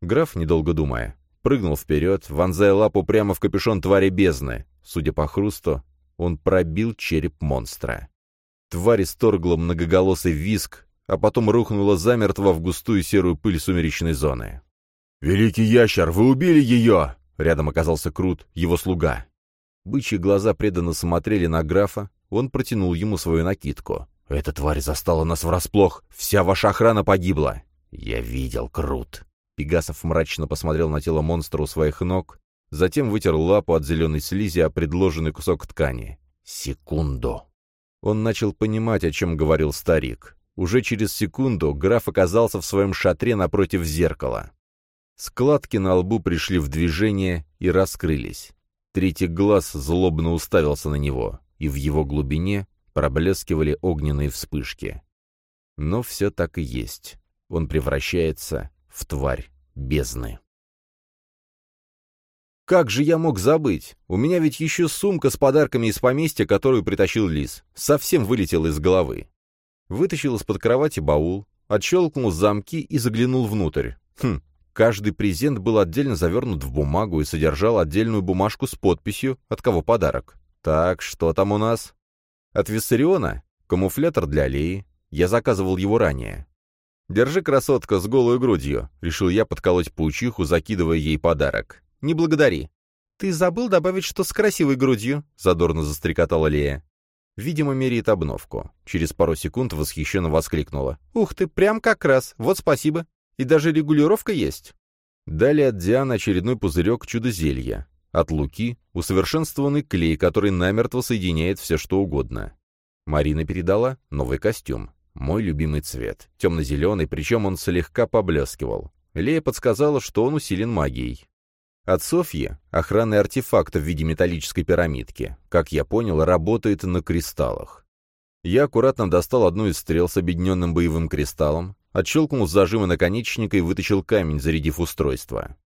Граф, недолго думая, прыгнул вперед, вонзая лапу прямо в капюшон твари бездны. Судя по хрусту, он пробил череп монстра. Тварь исторгла многоголосый виск, а потом рухнула замертво в густую серую пыль сумеречной зоны. «Великий ящер, вы убили ее!» Рядом оказался Крут, его слуга. Бычьи глаза преданно смотрели на графа, он протянул ему свою накидку. «Эта тварь застала нас врасплох! Вся ваша охрана погибла!» «Я видел, Крут!» Пегасов мрачно посмотрел на тело монстра у своих ног, затем вытер лапу от зеленой слизи о предложенный кусок ткани. «Секунду!» Он начал понимать, о чем говорил старик. Уже через секунду граф оказался в своем шатре напротив зеркала. Складки на лбу пришли в движение и раскрылись. Третий глаз злобно уставился на него и в его глубине проблескивали огненные вспышки. Но все так и есть. Он превращается в тварь бездны. Как же я мог забыть? У меня ведь еще сумка с подарками из поместья, которую притащил Лис. Совсем вылетел из головы. Вытащил из-под кровати баул, отщелкнул замки и заглянул внутрь. Хм, каждый презент был отдельно завернут в бумагу и содержал отдельную бумажку с подписью, от кого подарок. Так, что там у нас? От Виссариона? Камуфлятор для аллеи. Я заказывал его ранее. «Держи, красотка, с голой грудью», — решил я подколоть паучиху, закидывая ей подарок. «Не благодари». «Ты забыл добавить, что с красивой грудью», — задорно застрекотала Лея. Видимо, меряет обновку. Через пару секунд восхищенно воскликнула. «Ух ты, прям как раз, вот спасибо. И даже регулировка есть». Далее от Дианы очередной пузырек чудо-зелья. От Луки — усовершенствованный клей, который намертво соединяет все что угодно. Марина передала новый костюм. Мой любимый цвет. Темно-зеленый, причем он слегка поблескивал. Лея подсказала, что он усилен магией. От Софьи — охранный артефакт в виде металлической пирамидки. Как я понял, работает на кристаллах. Я аккуратно достал одну из стрел с объединенным боевым кристаллом, отщелкнул зажимы наконечника и вытащил камень, зарядив устройство.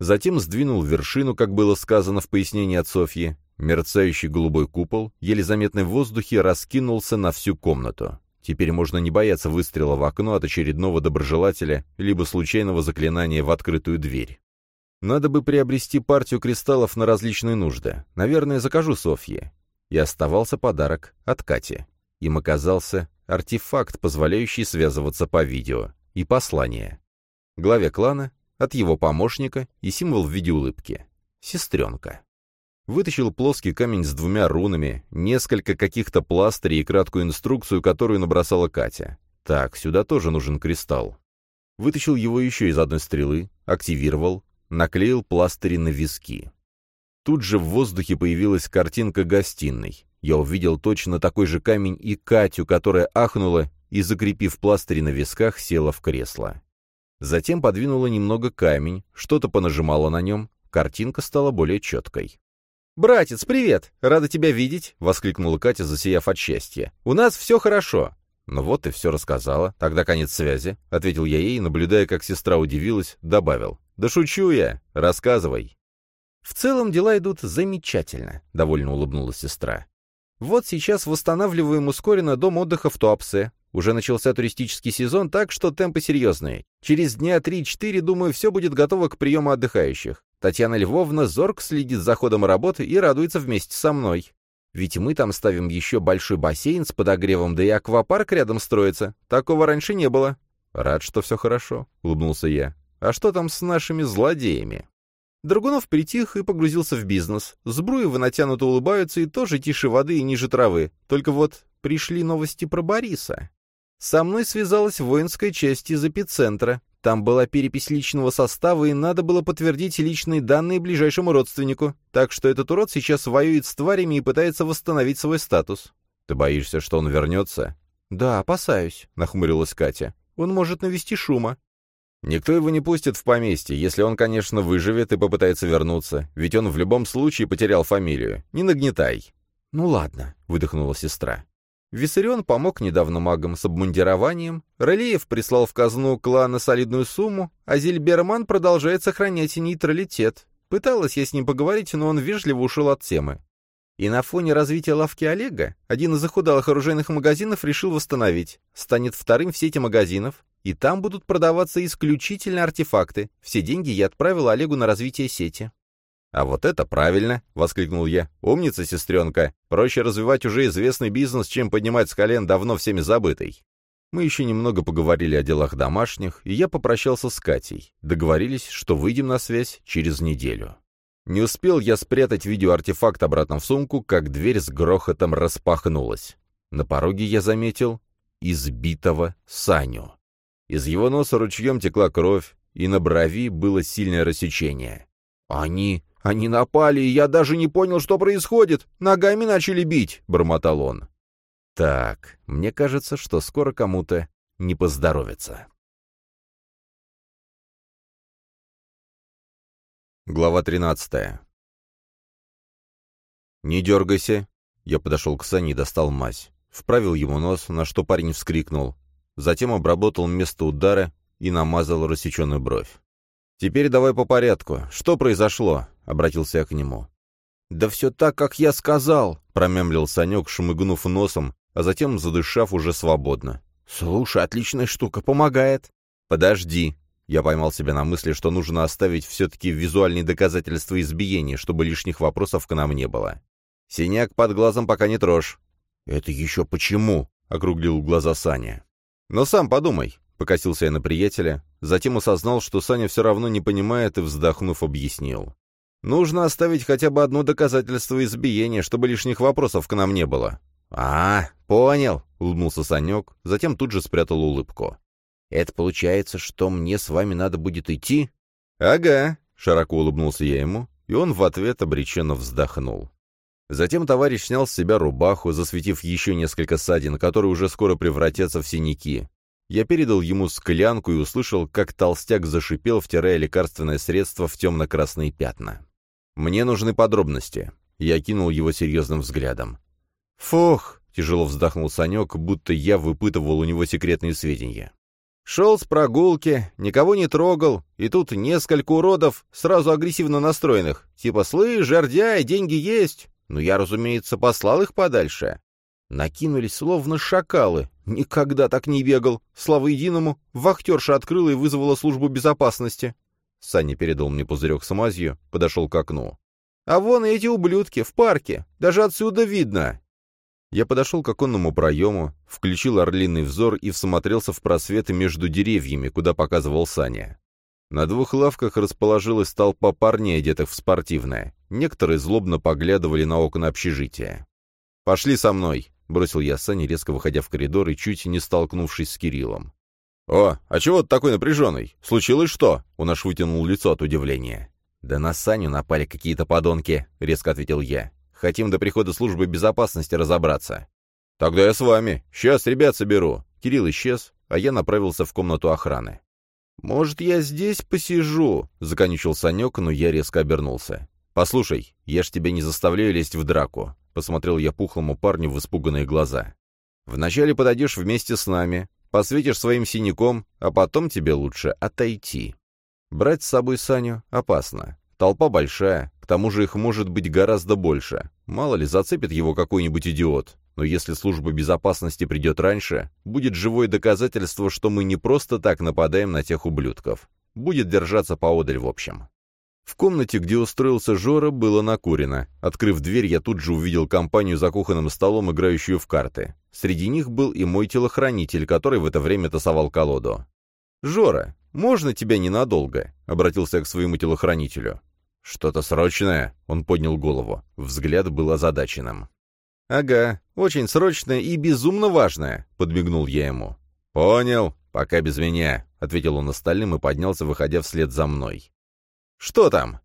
Затем сдвинул вершину, как было сказано в пояснении от Софьи. Мерцающий голубой купол, еле заметный в воздухе, раскинулся на всю комнату. Теперь можно не бояться выстрела в окно от очередного доброжелателя, либо случайного заклинания в открытую дверь. Надо бы приобрести партию кристаллов на различные нужды. Наверное, закажу Софье. И оставался подарок от Кати. Им оказался артефакт, позволяющий связываться по видео, и послание. Главе клана от его помощника и символ в виде улыбки. Сестренка. Вытащил плоский камень с двумя рунами, несколько каких-то пластырей и краткую инструкцию, которую набросала Катя. Так, сюда тоже нужен кристалл. Вытащил его еще из одной стрелы, активировал, наклеил пластыри на виски. Тут же в воздухе появилась картинка гостиной. Я увидел точно такой же камень и Катю, которая ахнула и, закрепив пластыри на висках, села в кресло. Затем подвинула немного камень, что-то понажимала на нем, картинка стала более четкой. «Братец, привет! Рада тебя видеть!» — воскликнула Катя, засияв от счастья. «У нас все хорошо!» «Ну вот, ты все рассказала. Тогда конец связи», — ответил я ей, наблюдая, как сестра удивилась, добавил. «Да шучу я. Рассказывай». «В целом дела идут замечательно», — довольно улыбнулась сестра. «Вот сейчас восстанавливаем ускоренно дом отдыха в Туапсе. Уже начался туристический сезон, так что темпы серьезные. Через дня 3-4, думаю, все будет готово к приему отдыхающих. Татьяна Львовна зорк следит за ходом работы и радуется вместе со мной. Ведь мы там ставим еще большой бассейн с подогревом, да и аквапарк рядом строится. Такого раньше не было. Рад, что все хорошо, — улыбнулся я. А что там с нашими злодеями? Драгунов притих и погрузился в бизнес. Сбруевы натянуто улыбаются и тоже тише воды и ниже травы. Только вот пришли новости про Бориса. Со мной связалась воинская часть из эпицентра. Там была перепись личного состава, и надо было подтвердить личные данные ближайшему родственнику. Так что этот урод сейчас воюет с тварями и пытается восстановить свой статус. Ты боишься, что он вернется? Да, опасаюсь, нахмурилась Катя. Он может навести шума. Никто его не пустит в поместье, если он, конечно, выживет и попытается вернуться, ведь он в любом случае потерял фамилию. Не нагнетай. Ну ладно, выдохнула сестра. Виссарион помог недавно магам с обмундированием, Релиев прислал в казну клана солидную сумму, а Зильберман продолжает сохранять нейтралитет. Пыталась я с ним поговорить, но он вежливо ушел от темы. И на фоне развития лавки Олега один из захудалых оружейных магазинов решил восстановить. Станет вторым в сети магазинов, и там будут продаваться исключительно артефакты. Все деньги я отправил Олегу на развитие сети. «А вот это правильно!» — воскликнул я. «Умница, сестренка! Проще развивать уже известный бизнес, чем поднимать с колен давно всеми забытый». Мы еще немного поговорили о делах домашних, и я попрощался с Катей. Договорились, что выйдем на связь через неделю. Не успел я спрятать видеоартефакт обратно в сумку, как дверь с грохотом распахнулась. На пороге я заметил избитого Саню. Из его носа ручьем текла кровь, и на брови было сильное рассечение. «Они «Они напали, и я даже не понял, что происходит. Ногами начали бить», — бормотал он. «Так, мне кажется, что скоро кому-то не поздоровится». Глава тринадцатая. «Не дергайся». Я подошел к Сане и достал мазь. Вправил ему нос, на что парень вскрикнул. Затем обработал место удара и намазал рассеченную бровь. «Теперь давай по порядку. Что произошло?» — обратился я к нему. «Да все так, как я сказал», — промямлил Санек, шмыгнув носом, а затем задышав уже свободно. «Слушай, отличная штука, помогает». «Подожди». Я поймал себя на мысли, что нужно оставить все-таки визуальные доказательства избиения, чтобы лишних вопросов к нам не было. «Синяк под глазом пока не трожь». «Это еще почему?» — округлил глаза Саня. «Но сам подумай», — покосился я на приятеля, затем осознал, что Саня все равно не понимает и, вздохнув, объяснил. Нужно оставить хотя бы одно доказательство избиения, чтобы лишних вопросов к нам не было». «А, понял», — улыбнулся Санек, затем тут же спрятал улыбку. «Это получается, что мне с вами надо будет идти?» «Ага», — широко улыбнулся я ему, и он в ответ обреченно вздохнул. Затем товарищ снял с себя рубаху, засветив еще несколько ссадин, которые уже скоро превратятся в синяки. Я передал ему склянку и услышал, как толстяк зашипел, втирая лекарственное средство в темно-красные пятна. «Мне нужны подробности». Я кинул его серьезным взглядом. «Фух!» — тяжело вздохнул Санек, будто я выпытывал у него секретные сведения. «Шел с прогулки, никого не трогал, и тут несколько уродов, сразу агрессивно настроенных, типа «Слышь, жердяй, деньги есть!» Ну, я, разумеется, послал их подальше. Накинулись, словно шакалы. Никогда так не бегал. Слава единому, вахтерша открыла и вызвала службу безопасности. Саня передал мне пузырек с мазью, подошел к окну. «А вон эти ублюдки, в парке. Даже отсюда видно». Я подошел к оконному проему, включил орлиный взор и всмотрелся в просветы между деревьями, куда показывал Саня. На двух лавках расположилась толпа парней, одетых в спортивное. Некоторые злобно поглядывали на окна общежития. «Пошли со мной», — бросил я Сане, резко выходя в коридор и чуть не столкнувшись с Кириллом. «О, а чего ты такой напряженный? Случилось что?» Он аж вытянул лицо от удивления. «Да на Саню напали какие-то подонки», — резко ответил я. «Хотим до прихода службы безопасности разобраться». «Тогда я с вами. Сейчас ребят соберу». Кирилл исчез, а я направился в комнату охраны. «Может, я здесь посижу?» — законючил Санек, но я резко обернулся. «Послушай, я ж тебя не заставляю лезть в драку», — посмотрел я пухлому парню в испуганные глаза. Вначале подойдешь вместе с нами, посветишь своим синяком, а потом тебе лучше отойти. Брать с собой Саню опасно. Толпа большая, к тому же их может быть гораздо больше. Мало ли, зацепит его какой-нибудь идиот. Но если служба безопасности придет раньше, будет живое доказательство, что мы не просто так нападаем на тех ублюдков. Будет держаться поодаль в общем. В комнате, где устроился Жора, было накурено. Открыв дверь, я тут же увидел компанию за кухонным столом, играющую в карты. Среди них был и мой телохранитель, который в это время тасовал колоду. «Жора, можно тебя ненадолго?» — обратился я к своему телохранителю. «Что-то срочное?» — он поднял голову. Взгляд был озадаченным. «Ага, очень срочное и безумно важное», — подмигнул я ему. «Понял, пока без меня», — ответил он остальным и поднялся, выходя вслед за мной. «Что там?»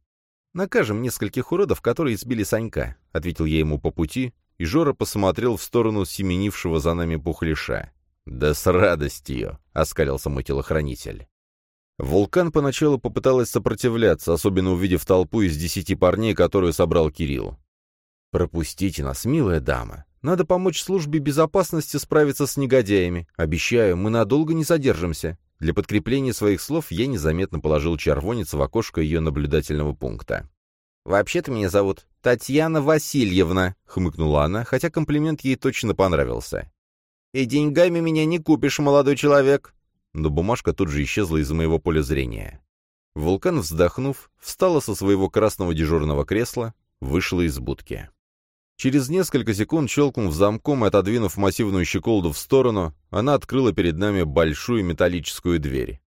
«Накажем нескольких уродов, которые избили Санька», — ответил я ему по пути, и Жора посмотрел в сторону семенившего за нами пухляша. «Да с радостью!» — оскалился мой телохранитель. Вулкан поначалу попыталась сопротивляться, особенно увидев толпу из десяти парней, которую собрал Кирилл. «Пропустите нас, милая дама. Надо помочь службе безопасности справиться с негодяями. Обещаю, мы надолго не задержимся. Для подкрепления своих слов я незаметно положил червонец в окошко ее наблюдательного пункта. «Вообще-то меня зовут Татьяна Васильевна», — хмыкнула она, хотя комплимент ей точно понравился. «И деньгами меня не купишь, молодой человек». Но бумажка тут же исчезла из моего поля зрения. Вулкан, вздохнув, встала со своего красного дежурного кресла, вышла из будки. Через несколько секунд, щелкнув замком и отодвинув массивную щеколду в сторону, она открыла перед нами большую металлическую дверь.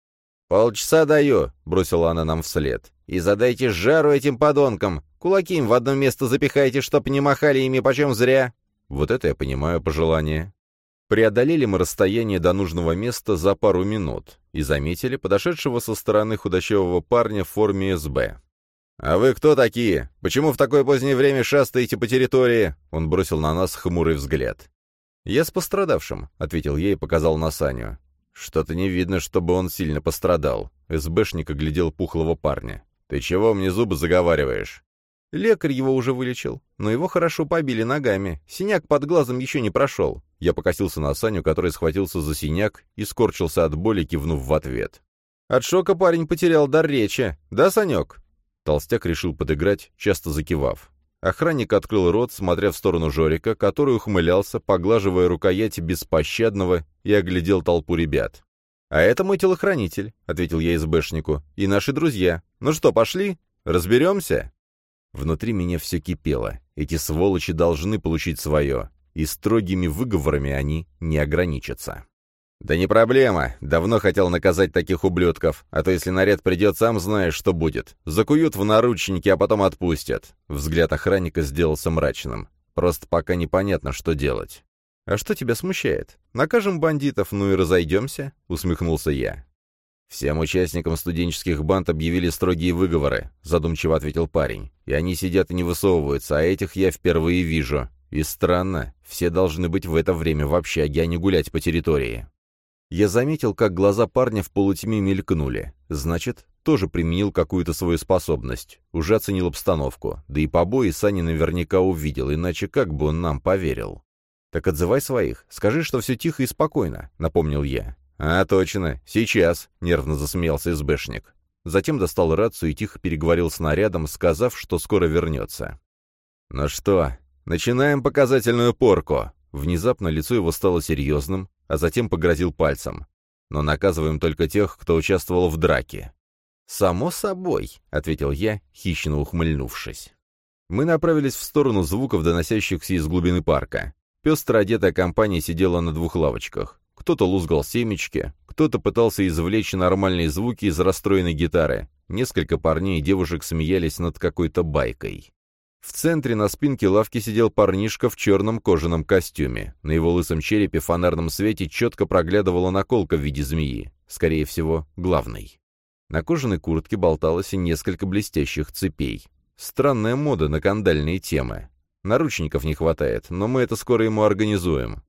«Полчаса даю», — бросила она нам вслед. «И задайте жару этим подонкам. Кулаки им в одно место запихайте, чтоб не махали ими почем зря». Вот это я понимаю пожелание. Преодолели мы расстояние до нужного места за пару минут и заметили подошедшего со стороны худощавого парня в форме СБ. «А вы кто такие? Почему в такое позднее время шастаете по территории?» Он бросил на нас хмурый взгляд. «Я с пострадавшим», — ответил я и показал на Саню. «Что-то не видно, чтобы он сильно пострадал». СБшник оглядел пухлого парня. «Ты чего мне зубы заговариваешь?» Лекарь его уже вылечил, но его хорошо побили ногами. Синяк под глазом еще не прошел. Я покосился на Саню, который схватился за синяк и скорчился от боли, кивнув в ответ. От шока парень потерял дар речи. «Да, Санек?» Толстяк решил подыграть, часто закивав. Охранник открыл рот, смотря в сторону Жорика, который ухмылялся, поглаживая рукоять беспощадного, и оглядел толпу ребят. «А это мой телохранитель», — ответил я СБшнику, — «и наши друзья. Ну что, пошли? Разберемся?» Внутри меня все кипело. Эти сволочи должны получить свое, и строгими выговорами они не ограничатся. «Да не проблема. Давно хотел наказать таких ублюдков. А то если наряд придет, сам знаешь, что будет. Закуют в наручники, а потом отпустят». Взгляд охранника сделался мрачным. Просто пока непонятно, что делать. «А что тебя смущает? Накажем бандитов, ну и разойдемся?» — усмехнулся я. «Всем участникам студенческих банд объявили строгие выговоры», — задумчиво ответил парень. «И они сидят и не высовываются, а этих я впервые вижу. И странно, все должны быть в это время в общаге, а не гулять по территории». Я заметил, как глаза парня в полутьме мелькнули. Значит, тоже применил какую-то свою способность. Уже оценил обстановку. Да и побои Сани наверняка увидел, иначе как бы он нам поверил. «Так отзывай своих. Скажи, что все тихо и спокойно», — напомнил я. «А, точно. Сейчас», — нервно засмеялся СБшник. Затем достал рацию и тихо переговорил с нарядом, сказав, что скоро вернется. «Ну что, начинаем показательную порку». Внезапно лицо его стало серьезным, а затем погрозил пальцем. «Но наказываем только тех, кто участвовал в драке». «Само собой», — ответил я, хищно ухмыльнувшись. Мы направились в сторону звуков, доносящихся из глубины парка. Пестро одетая компания сидела на двух лавочках. Кто-то лузгал семечки, кто-то пытался извлечь нормальные звуки из расстроенной гитары. Несколько парней и девушек смеялись над какой-то байкой. В центре на спинке лавки сидел парнишка в черном кожаном костюме. На его лысом черепе в фонарном свете четко проглядывала наколка в виде змеи. Скорее всего, главной. На кожаной куртке болталось несколько блестящих цепей. Странная мода на кандальные темы. Наручников не хватает, но мы это скоро ему организуем.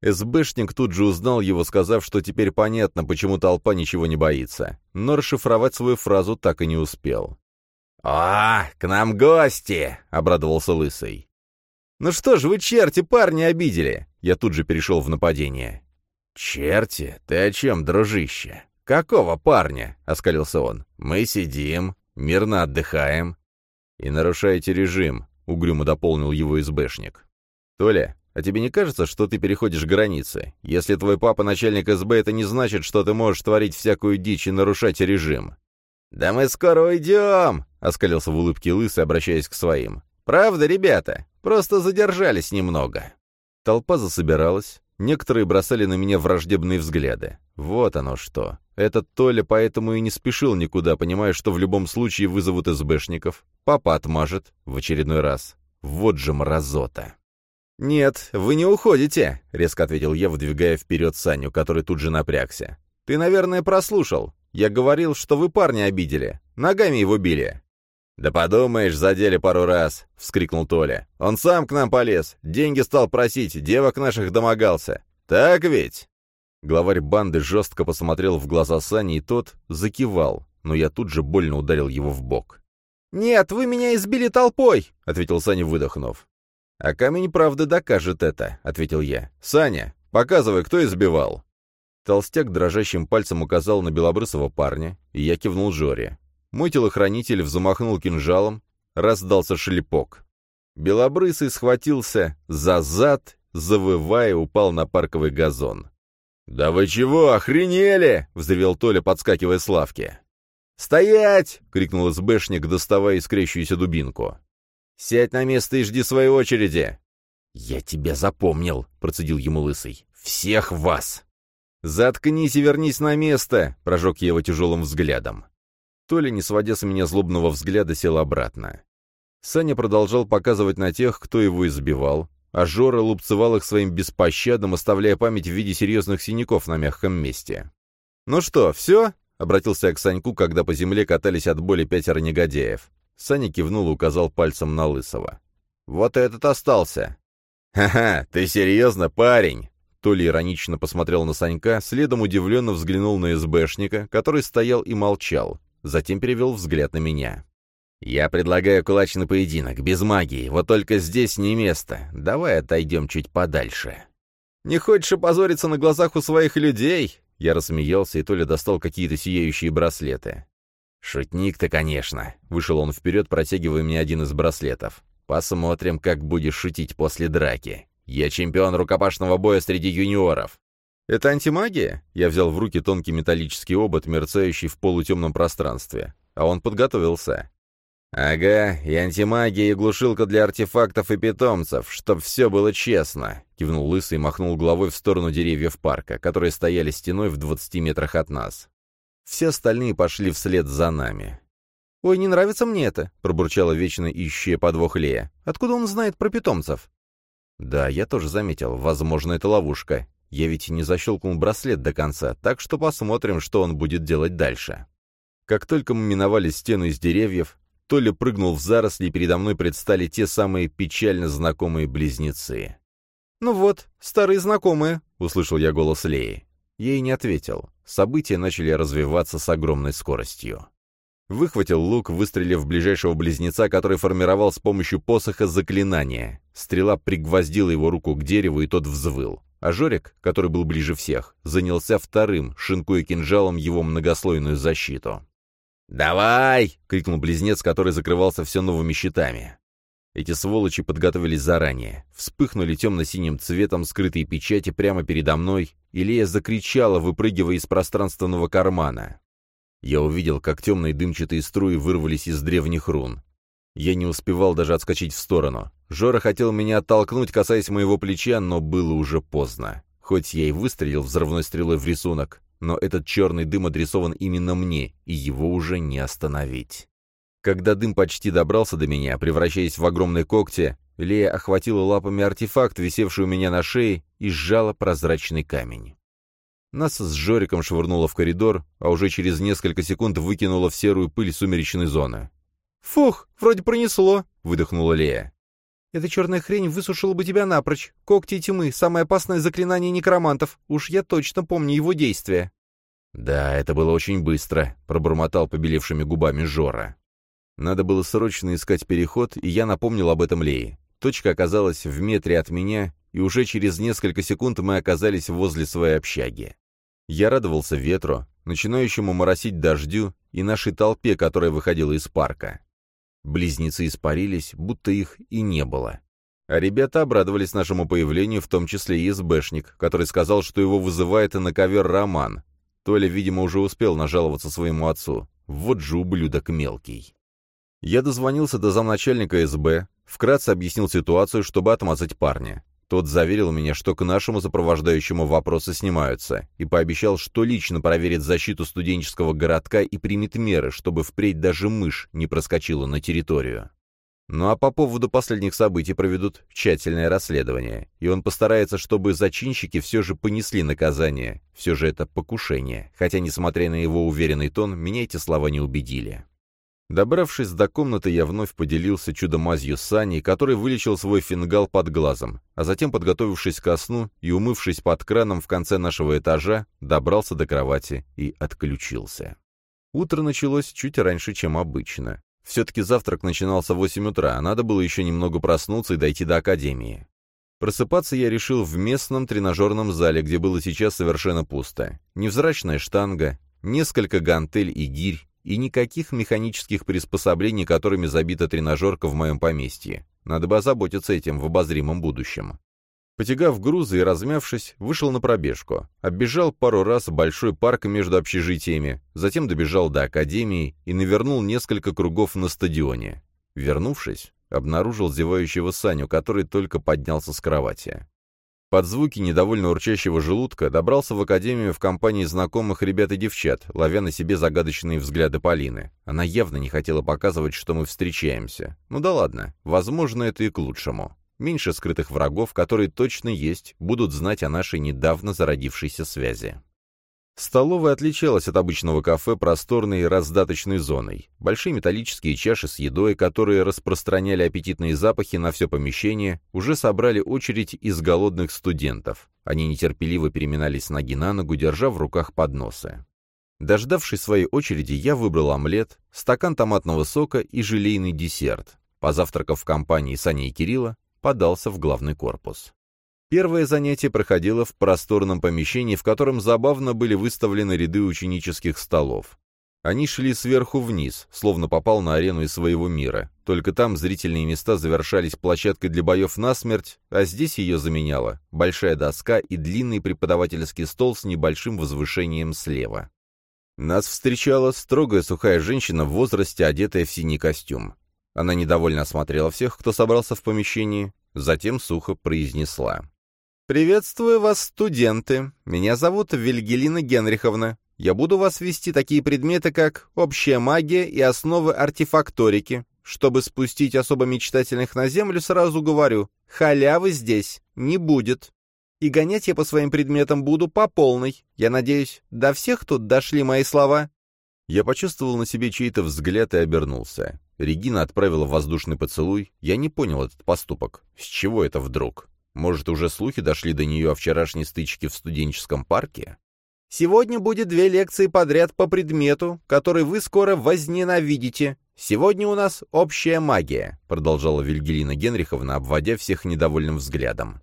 СБшник тут же узнал его, сказав, что теперь понятно, почему толпа ничего не боится. Но расшифровать свою фразу так и не успел. «О, к нам гости!» — обрадовался Лысый. «Ну что же вы, черти, парни обидели!» Я тут же перешел в нападение. «Черти? Ты о чем, дружище? Какого парня?» — оскалился он. «Мы сидим, мирно отдыхаем». «И нарушаете режим», — угрюмо дополнил его СБшник. «Толя, а тебе не кажется, что ты переходишь границы? Если твой папа начальник СБ, это не значит, что ты можешь творить всякую дичь и нарушать режим». «Да мы скоро уйдем!» — оскалился в улыбке Лысый, обращаясь к своим. «Правда, ребята? Просто задержались немного». Толпа засобиралась. Некоторые бросали на меня враждебные взгляды. Вот оно что. Этот Толя поэтому и не спешил никуда, понимая, что в любом случае вызовут СБшников. Папа отмажет в очередной раз. Вот же мразота. «Нет, вы не уходите», — резко ответил я, выдвигая вперед Саню, который тут же напрягся. «Ты, наверное, прослушал. Я говорил, что вы парня обидели. Ногами его били». «Да подумаешь, задели пару раз», — вскрикнул Толя. «Он сам к нам полез, деньги стал просить, девок наших домогался. Так ведь?» Главарь банды жестко посмотрел в глаза Сани, и тот закивал, но я тут же больно ударил его в бок. «Нет, вы меня избили толпой!» — ответил Саня, выдохнув. «А камень правды докажет это», — ответил я. «Саня, показывай, кто избивал». Толстяк дрожащим пальцем указал на белобрысого парня, и я кивнул Жоре. Мой телохранитель взмахнул кинжалом, раздался шлепок. Белобрысый схватился за зад, завывая, упал на парковый газон. «Да вы чего, охренели?» — взревел Толя, подскакивая с лавки. «Стоять!» — крикнул СБшник, доставая искрящуюся дубинку. «Сядь на место и жди своей очереди!» «Я тебя запомнил!» — процедил ему Лысый. «Всех вас!» «Заткнись и вернись на место!» — прожег я его тяжелым взглядом. Толя, не сводя с меня злобного взгляда, сел обратно. Саня продолжал показывать на тех, кто его избивал, а Жора лупцевал их своим беспощадным, оставляя память в виде серьезных синяков на мягком месте. «Ну что, все?» — обратился я к Саньку, когда по земле катались от боли пятеро негодяев. Саня кивнул и указал пальцем на Лысого. «Вот этот остался». «Ха-ха, ты серьезно, парень?» Толя иронично посмотрел на Санька, следом удивленно взглянул на СБшника, который стоял и молчал, затем перевел взгляд на меня. «Я предлагаю кулачный поединок, без магии, вот только здесь не место. Давай отойдем чуть подальше». «Не хочешь опозориться на глазах у своих людей?» Я рассмеялся, и Толя достал какие-то сияющие браслеты. «Шутник-то, конечно!» — вышел он вперед, протягивая мне один из браслетов. «Посмотрим, как будешь шутить после драки. Я чемпион рукопашного боя среди юниоров». «Это антимагия?» Я взял в руки тонкий металлический обод, мерцающий в полутемном пространстве. А он подготовился. «Ага, и антимагия, и глушилка для артефактов и питомцев, чтоб все было честно», — кивнул Лысый и махнул головой в сторону деревьев парка, которые стояли стеной в двадцати метрах от нас. Все остальные пошли вслед за нами. «Ой, не нравится мне это», — пробурчала вечно ищущая подвох Лея. «Откуда он знает про питомцев?» «Да, я тоже заметил. Возможно, это ловушка. Я ведь не защелкнул браслет до конца, так что посмотрим, что он будет делать дальше». Как только мы миновали стену из деревьев, Толя прыгнул в заросли, и передо мной предстали те самые печально знакомые близнецы. «Ну вот, старые знакомые», — услышал я голос Леи. И не ответил. События начали развиваться с огромной скоростью. Выхватил лук, выстрелив в ближайшего близнеца, который формировал с помощью посоха заклинание. Стрела пригвоздила его руку к дереву, и тот взвыл. А Жорик, который был ближе всех, занялся вторым, шинкуя кинжалом его многослойную защиту. «Давай!» — крикнул близнец, который закрывался все новыми щитами. Эти сволочи подготовились заранее. Вспыхнули темно-синим цветом скрытые печати прямо передо мной, и Лея закричала, выпрыгивая из пространственного кармана. Я увидел, как темные дымчатые струи вырвались из древних рун. Я не успевал даже отскочить в сторону. Жора хотел меня оттолкнуть, касаясь моего плеча, но было уже поздно. Хоть я и выстрелил взрывной стрелой в рисунок, но этот черный дым адресован именно мне, и его уже не остановить. Когда дым почти добрался до меня, превращаясь в огромные когти, Лея охватила лапами артефакт, висевший у меня на шее, и сжала прозрачный камень. Нас с Жориком швырнуло в коридор, а уже через несколько секунд выкинуло в серую пыль сумеречной зоны. «Фух, вроде пронесло», — выдохнула Лея. «Эта черная хрень высушила бы тебя напрочь. Когти тьмы — самое опасное заклинание некромантов. Уж я точно помню его действия». «Да, это было очень быстро», — пробормотал побелевшими губами Жора. Надо было срочно искать переход, и я напомнил об этом Лее. Точка оказалась в метре от меня, и уже через несколько секунд мы оказались возле своей общаги. Я радовался ветру, начинающему моросить дождю и нашей толпе, которая выходила из парка. Близнецы испарились, будто их и не было. А ребята обрадовались нашему появлению, в том числе и СБшник, который сказал, что его вызывает на ковер Роман. Толя, видимо, уже успел нажаловаться своему отцу. Вот же ублюдок мелкий. Я дозвонился до замначальника СБ, вкратце объяснил ситуацию, чтобы отмазать парня. Тот заверил меня, что к нашему сопровождающему вопросы снимаются, и пообещал, что лично проверит защиту студенческого городка и примет меры, чтобы впредь даже мышь не проскочила на территорию. Ну а по поводу последних событий проведут тщательное расследование, и он постарается, чтобы зачинщики все же понесли наказание. Все же это покушение, хотя, несмотря на его уверенный тон, меня эти слова не убедили. Добравшись до комнаты, я вновь поделился чудо-мазью с Аней, который вылечил свой фингал под глазом, а затем, подготовившись ко сну и умывшись под краном в конце нашего этажа, добрался до кровати и отключился. Утро началось чуть раньше, чем обычно. Все-таки завтрак начинался в 8 утра, а надо было еще немного проснуться и дойти до академии. Просыпаться я решил в местном тренажерном зале, где было сейчас совершенно пусто. Невзрачная штанга, несколько гантель и гирь, и никаких механических приспособлений, которыми забита тренажерка в моем поместье. Надо бы озаботиться этим в обозримом будущем. Потягав грузы и размявшись, вышел на пробежку. Оббежал пару раз большой парк между общежитиями, затем добежал до академии и навернул несколько кругов на стадионе. Вернувшись, обнаружил зевающего Саню, который только поднялся с кровати. Под звуки недовольно урчащего желудка добрался в академию в компании знакомых ребят и девчат, ловя на себе загадочные взгляды Полины. Она явно не хотела показывать, что мы встречаемся. Ну да ладно, возможно, это и к лучшему. Меньше скрытых врагов, которые точно есть, будут знать о нашей недавно зародившейся связи. Столовая отличалась от обычного кафе просторной раздаточной зоной. Большие металлические чаши с едой, которые распространяли аппетитные запахи на все помещение, уже собрали очередь из голодных студентов. Они нетерпеливо переминались ноги на ногу, держа в руках подносы. Дождавшись своей очереди, я выбрал омлет, стакан томатного сока и желейный десерт. Позавтракав в компании Сани и Кирилла, подался в главный корпус. Первое занятие проходило в просторном помещении, в котором забавно были выставлены ряды ученических столов. Они шли сверху вниз, словно попал на арену из своего мира. Только там зрительные места завершались площадкой для боев насмерть, а здесь ее заменяла большая доска и длинный преподавательский стол с небольшим возвышением слева. Нас встречала строгая сухая женщина в возрасте, одетая в синий костюм. Она недовольно осмотрела всех, кто собрался в помещении, затем сухо произнесла. «Приветствую вас, студенты. Меня зовут Вильгелина Генриховна. Я буду вас вести такие предметы, как общая магия и основы артефакторики. Чтобы спустить особо мечтательных на землю, сразу говорю, халявы здесь не будет. И гонять я по своим предметам буду по полной. Я надеюсь, до всех тут дошли мои слова?» Я почувствовал на себе чей-то взгляд и обернулся. Регина отправила воздушный поцелуй. Я не понял этот поступок. С чего это вдруг? Может, уже слухи дошли до нее о вчерашней стычке в студенческом парке? Сегодня будет две лекции подряд по предмету, который вы скоро возненавидите. Сегодня у нас общая магия, продолжала Вильгелина Генриховна, обводя всех недовольным взглядом.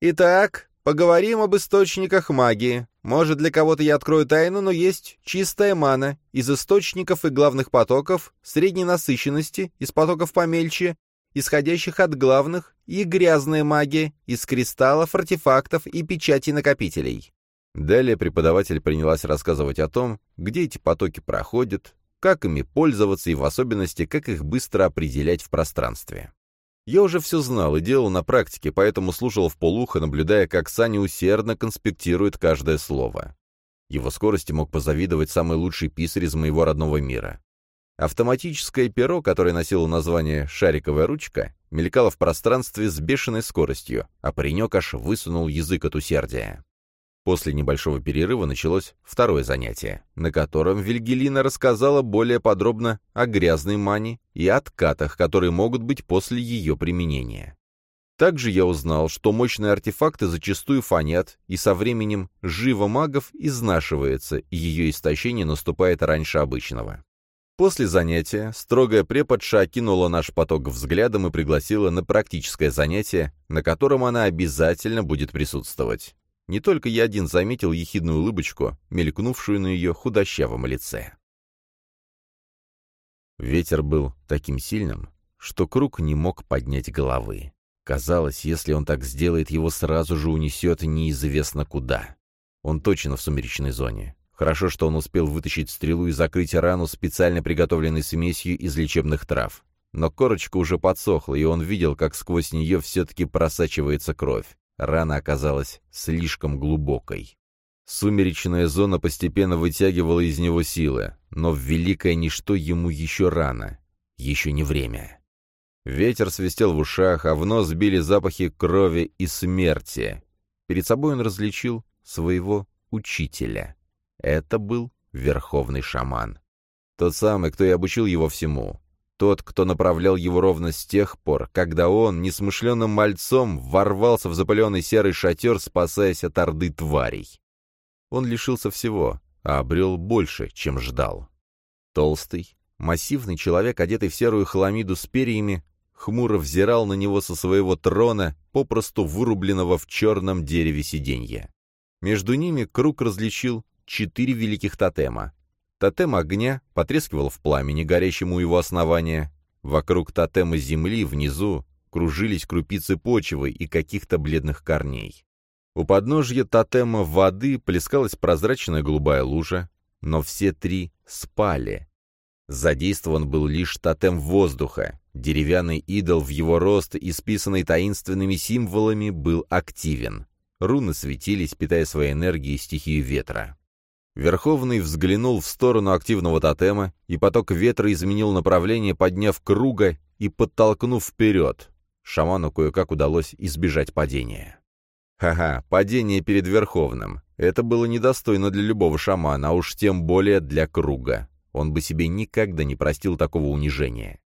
Итак, поговорим об источниках магии. Может, для кого-то я открою тайну, но есть чистая мана из источников и главных потоков, средней насыщенности, из потоков помельче, исходящих от главных, и грязная магия из кристаллов, артефактов и печати накопителей. Далее преподаватель принялась рассказывать о том, где эти потоки проходят, как ими пользоваться и в особенности, как их быстро определять в пространстве. Я уже все знал и делал на практике, поэтому слушал в полухо, наблюдая, как Саня усердно конспектирует каждое слово. Его скорости мог позавидовать самый лучший писарь из моего родного мира. Автоматическое перо, которое носило название «шариковая ручка», мелькало в пространстве с бешеной скоростью, а паренек аж высунул язык от усердия. После небольшого перерыва началось второе занятие, на котором Вильгелина рассказала более подробно о грязной мане и откатах, которые могут быть после ее применения. Также я узнал, что мощные артефакты зачастую фонят, и со временем жива магов изнашивается, и ее истощение наступает раньше обычного. После занятия строгая преподша окинула наш поток взглядом и пригласила на практическое занятие, на котором она обязательно будет присутствовать. Не только я один заметил ехидную улыбочку, мелькнувшую на ее худощавом лице. Ветер был таким сильным, что круг не мог поднять головы. Казалось, если он так сделает, его сразу же унесет неизвестно куда. Он точно в сумеречной зоне. Хорошо, что он успел вытащить стрелу и закрыть рану специально приготовленной смесью из лечебных трав. Но корочка уже подсохла, и он видел, как сквозь нее все-таки просачивается кровь. Рана оказалась слишком глубокой. Сумеречная зона постепенно вытягивала из него силы, но в великое ничто ему еще рано, еще не время. Ветер свистел в ушах, а в нос били запахи крови и смерти. Перед собой он различил своего учителя. Это был верховный шаман. Тот самый, кто и обучил его всему. Тот, кто направлял его ровно с тех пор, когда он, несмышленным мальцом, ворвался в запыленный серый шатер, спасаясь от орды тварей. Он лишился всего, а обрел больше, чем ждал. Толстый, массивный человек, одетый в серую хламиду с перьями, хмуро взирал на него со своего трона, попросту вырубленного в черном дереве сиденья. Между ними круг различил четыре великих тотема. Тотем огня потрескивал в пламени, горящем у его основания. Вокруг тотема земли внизу кружились крупицы почвы и каких-то бледных корней. У подножья тотема воды плескалась прозрачная голубая лужа, но все три спали. Задействован был лишь тотем воздуха. Деревянный идол в его рост, исписанный таинственными символами, был активен. Руны светились, питая своей энергией стихию ветра. Верховный взглянул в сторону активного тотема, и поток ветра изменил направление, подняв круга и подтолкнув вперед. Шаману кое-как удалось избежать падения. Ха-ха, падение перед Верховным. Это было недостойно для любого шамана, а уж тем более для круга. Он бы себе никогда не простил такого унижения.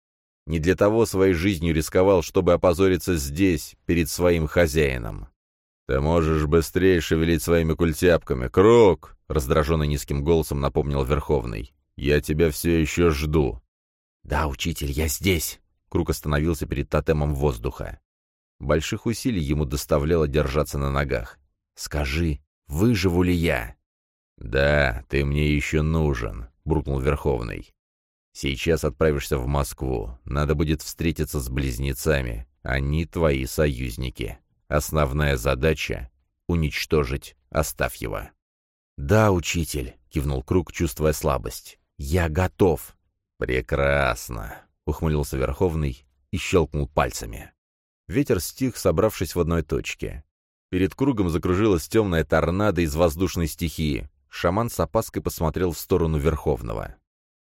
Не для того своей жизнью рисковал, чтобы опозориться здесь, перед своим хозяином. «Ты можешь быстрее шевелить своими культяпками. Круг!» — раздраженно низким голосом напомнил Верховный. «Я тебя все еще жду». «Да, учитель, я здесь!» Круг остановился перед тотемом воздуха. Больших усилий ему доставляло держаться на ногах. «Скажи, выживу ли я?» «Да, ты мне еще нужен», — буркнул Верховный. «Сейчас отправишься в Москву. Надо будет встретиться с близнецами. Они твои союзники». Основная задача — уничтожить Астафьева. «Да, учитель», — кивнул Круг, чувствуя слабость. «Я готов». «Прекрасно», — ухмылился Верховный и щелкнул пальцами. Ветер стих, собравшись в одной точке. Перед кругом закружилась темная торнадо из воздушной стихии. Шаман с опаской посмотрел в сторону Верховного.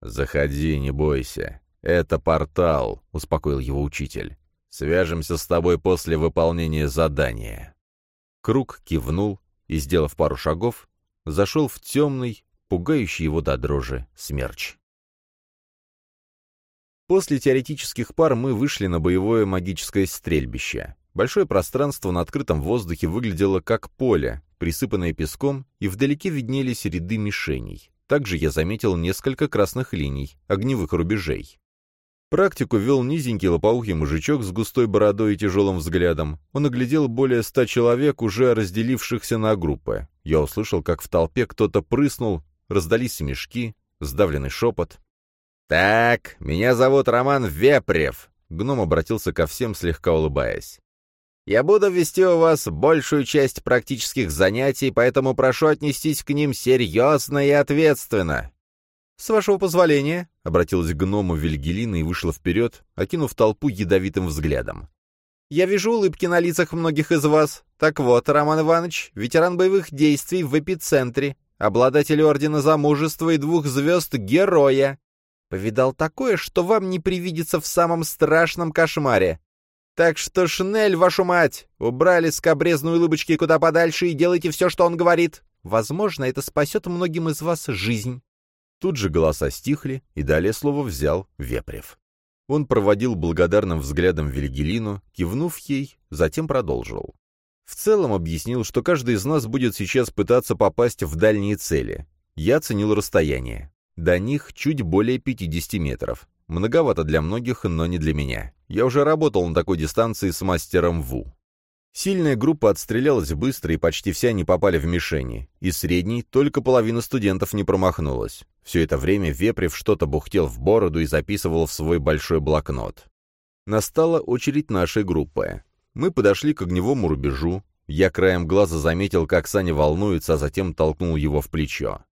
«Заходи, не бойся. Это портал», — успокоил его учитель. Свяжемся с тобой после выполнения задания». Круг кивнул и, сделав пару шагов, зашел в темный, пугающий его до дрожи, смерч. После теоретических пар мы вышли на боевое магическое стрельбище. Большое пространство на открытом воздухе выглядело как поле, присыпанное песком, и вдалеке виднелись ряды мишеней. Также я заметил несколько красных линий, огневых рубежей. Практику вел низенький лопоухий мужичок с густой бородой и тяжелым взглядом. Он оглядел более ста человек, уже разделившихся на группы. Я услышал, как в толпе кто-то прыснул, раздались смешки, сдавленный шепот. «Так, меня зовут Роман Вепрев», — гном обратился ко всем, слегка улыбаясь. «Я буду вести у вас большую часть практических занятий, поэтому прошу отнестись к ним серьезно и ответственно. «С вашего позволения», — обратилась к гному Вильгелина и вышла вперед, окинув толпу ядовитым взглядом. «Я вижу улыбки на лицах многих из вас. Так вот, Роман Иванович, ветеран боевых действий в эпицентре, обладатель ордена за мужество и двух звезд Героя. Повидал такое, что вам не привидится в самом страшном кошмаре. Так что, Шнель, вашу мать, убрали скобрезные улыбочки куда подальше и делайте все, что он говорит. Возможно, это спасет многим из вас жизнь. Тут же голоса стихли, и далее слово взял Вепрев. Он проводил благодарным взглядом Вильгелину, кивнув ей, затем продолжил. В целом объяснил, что каждый из нас будет сейчас пытаться попасть в дальние цели. Я ценил расстояние. До них чуть более 50 метров. Многовато для многих, но не для меня. Я уже работал на такой дистанции с мастером Ву. Сильная группа отстрелялась быстро, и почти все они попали в мишени. Из средней только половина студентов не промахнулась. Все это время Вепрев что-то бухтел в бороду и записывал в свой большой блокнот. Настала очередь нашей группы. Мы подошли к огневому рубежу. Я краем глаза заметил, как Саня волнуется, а затем толкнул его в плечо.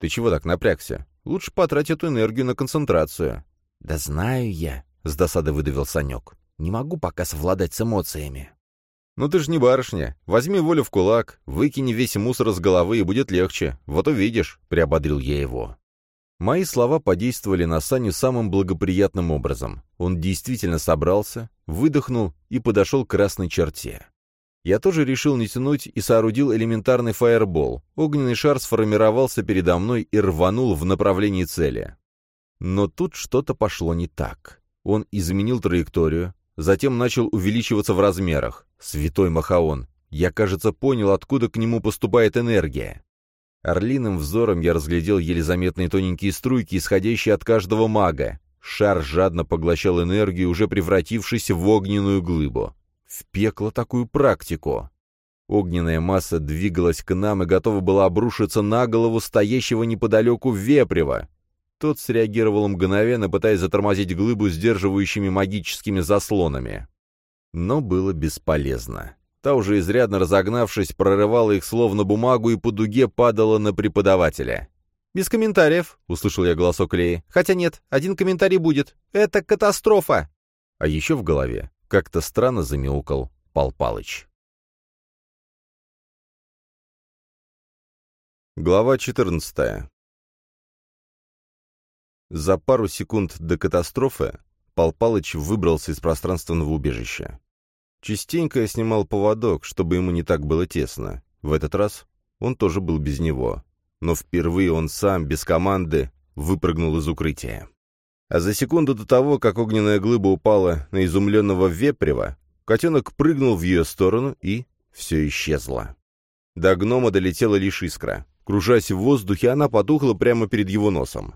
«Ты чего так напрягся? Лучше потратить эту энергию на концентрацию». «Да знаю я», — с досады выдавил Санек. «Не могу пока совладать с эмоциями». «Ну ты же не барышня. Возьми волю в кулак, выкини весь мусор с головы, и будет легче. Вот увидишь», — приободрил я его. Мои слова подействовали на Саню самым благоприятным образом. Он действительно собрался, выдохнул и подошел к красной черте. Я тоже решил не тянуть и соорудил элементарный фаербол. Огненный шар сформировался передо мной и рванул в направлении цели. Но тут что-то пошло не так. Он изменил траекторию, затем начал увеличиваться в размерах. Святой Махаон! Я, кажется, понял, откуда к нему поступает энергия. Орлиным взором я разглядел еле заметные тоненькие струйки, исходящие от каждого мага. Шар жадно поглощал энергию, уже превратившись в огненную глыбу. В пекло такую практику. Огненная масса двигалась к нам и готова была обрушиться на голову стоящего неподалеку вепрева. Тот среагировал мгновенно, пытаясь затормозить глыбу сдерживающими магическими заслонами. Но было бесполезно. Та, уже изрядно разогнавшись, прорывала их словно бумагу и по дуге падала на преподавателя. «Без комментариев», — услышал я голосок Леи. «Хотя нет, один комментарий будет. Это катастрофа!» А еще в голове как-то странно замяукал Пал Палыч. Глава 14. За пару секунд до катастрофы Пал Палыч выбрался из пространственного убежища. Частенько я снимал поводок, чтобы ему не так было тесно. В этот раз он тоже был без него. Но впервые он сам, без команды, выпрыгнул из укрытия. А за секунду до того, как огненная глыба упала на изумленного вепрева, котенок прыгнул в ее сторону, и все исчезло. До гнома долетела лишь искра. Кружась в воздухе, она потухла прямо перед его носом.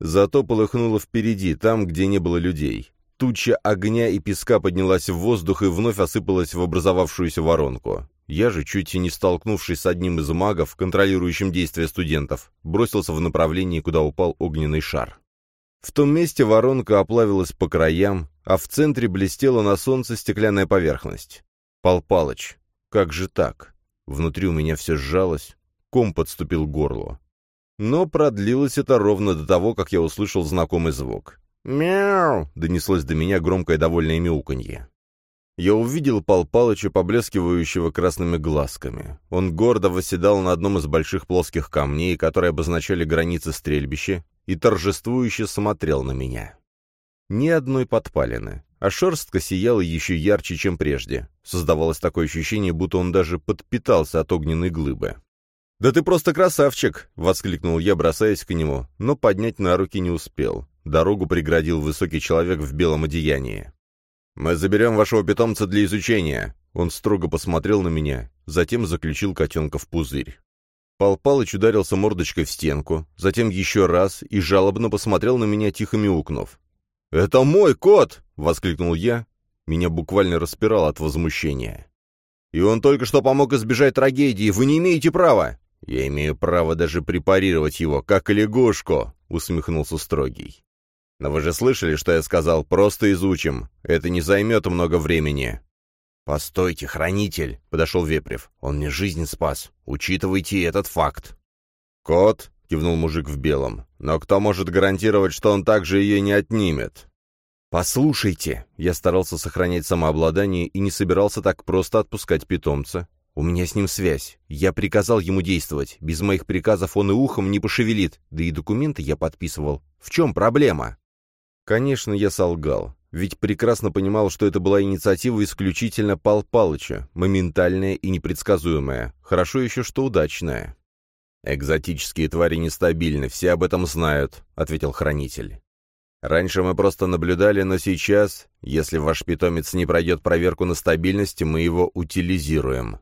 Зато полыхнула впереди, там, где не было людей. Туча огня и песка поднялась в воздух и вновь осыпалась в образовавшуюся воронку. Я же, чуть и не столкнувшись с одним из магов, контролирующим действия студентов, бросился в направлении, куда упал огненный шар. В том месте воронка оплавилась по краям, а в центре блестела на солнце стеклянная поверхность. Пал Палыч, как же так? Внутри у меня все сжалось, ком подступил к горлу. Но продлилось это ровно до того, как я услышал знакомый звук. «Мяу!» — донеслось до меня громкое довольное мяуканье. Я увидел Пал Палыча, поблескивающего красными глазками. Он гордо восседал на одном из больших плоских камней, которые обозначали границы стрельбища, и торжествующе смотрел на меня. Ни одной подпалины, а шерстка сияла еще ярче, чем прежде. Создавалось такое ощущение, будто он даже подпитался от огненной глыбы. «Да ты просто красавчик!» — воскликнул я, бросаясь к нему, но поднять на руки не успел. Дорогу преградил высокий человек в белом одеянии. «Мы заберем вашего питомца для изучения». Он строго посмотрел на меня, затем заключил котенка в пузырь. Пал Палыч ударился мордочкой в стенку, затем еще раз и жалобно посмотрел на меня, тихо мяукнув. «Это мой кот!» — воскликнул я. Меня буквально распирало от возмущения. «И он только что помог избежать трагедии. Вы не имеете права!» «Я имею право даже препарировать его, как лягушку!» — усмехнулся Строгий. Но вы же слышали, что я сказал, просто изучим. Это не займет много времени». «Постойте, хранитель», — подошел Вепрев. «Он мне жизнь спас. Учитывайте этот факт». «Кот», — кивнул мужик в белом, — «но кто может гарантировать, что он также ее не отнимет?» «Послушайте», — я старался сохранять самообладание и не собирался так просто отпускать питомца. «У меня с ним связь. Я приказал ему действовать. Без моих приказов он и ухом не пошевелит. Да и документы я подписывал. В чем проблема?» Конечно, я солгал, ведь прекрасно понимал, что это была инициатива исключительно Пал Палыча, моментальная и непредсказуемая, хорошо еще что удачная. «Экзотические твари нестабильны, все об этом знают», — ответил хранитель. «Раньше мы просто наблюдали, но сейчас, если ваш питомец не пройдет проверку на стабильность, мы его утилизируем».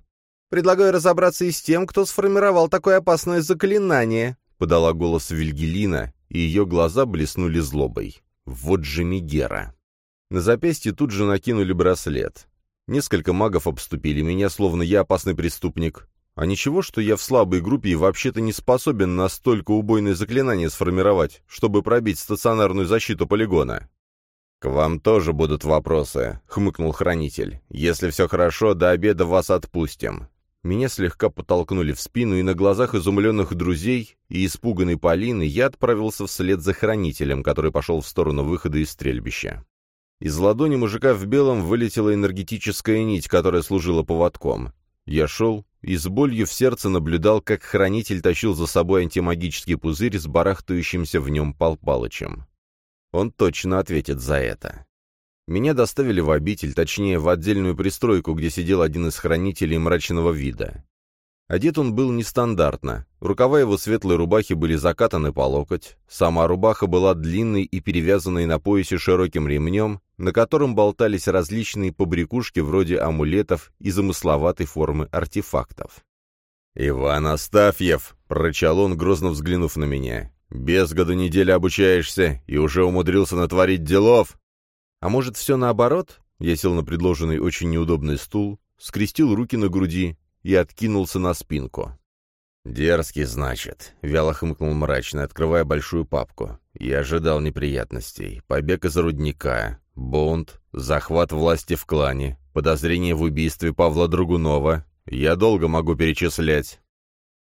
«Предлагаю разобраться и с тем, кто сформировал такое опасное заклинание», — подала голос Вильгелина, и ее глаза блеснули злобой. Вот же Мегера. На запястье тут же накинули браслет. Несколько магов обступили меня, словно я опасный преступник. А ничего, что я в слабой группе и вообще-то не способен настолько убойное заклинание сформировать, чтобы пробить стационарную защиту полигона. «К вам тоже будут вопросы», — хмыкнул хранитель. «Если все хорошо, до обеда вас отпустим». Меня слегка подтолкнули в спину, и на глазах изумленных друзей и испуганной Полины я отправился вслед за хранителем, который пошел в сторону выхода из стрельбища. Из ладони мужика в белом вылетела энергетическая нить, которая служила поводком. Я шел и с болью в сердце наблюдал, как хранитель тащил за собой антимагический пузырь с барахтающимся в нем Пал Палычем. Он точно ответит за это. Меня доставили в обитель, точнее, в отдельную пристройку, где сидел один из хранителей мрачного вида. Одет он был нестандартно. Рукава его светлой рубахи были закатаны по локоть. Сама рубаха была длинной и перевязанной на поясе широким ремнем, на котором болтались различные побрякушки вроде амулетов и замысловатой формы артефактов. «Иван Астафьев!» — прорычал он, грозно взглянув на меня. «Без году недели обучаешься и уже умудрился натворить делов!» «А может, все наоборот?» Я сел на предложенный очень неудобный стул, скрестил руки на груди и откинулся на спинку. «Дерзкий, значит», — вяло хмыкнул мрачно, открывая большую папку. «Я ожидал неприятностей. Побег из рудника, бунт, захват власти в клане, подозрение в убийстве Павла Другунова. Я долго могу перечислять».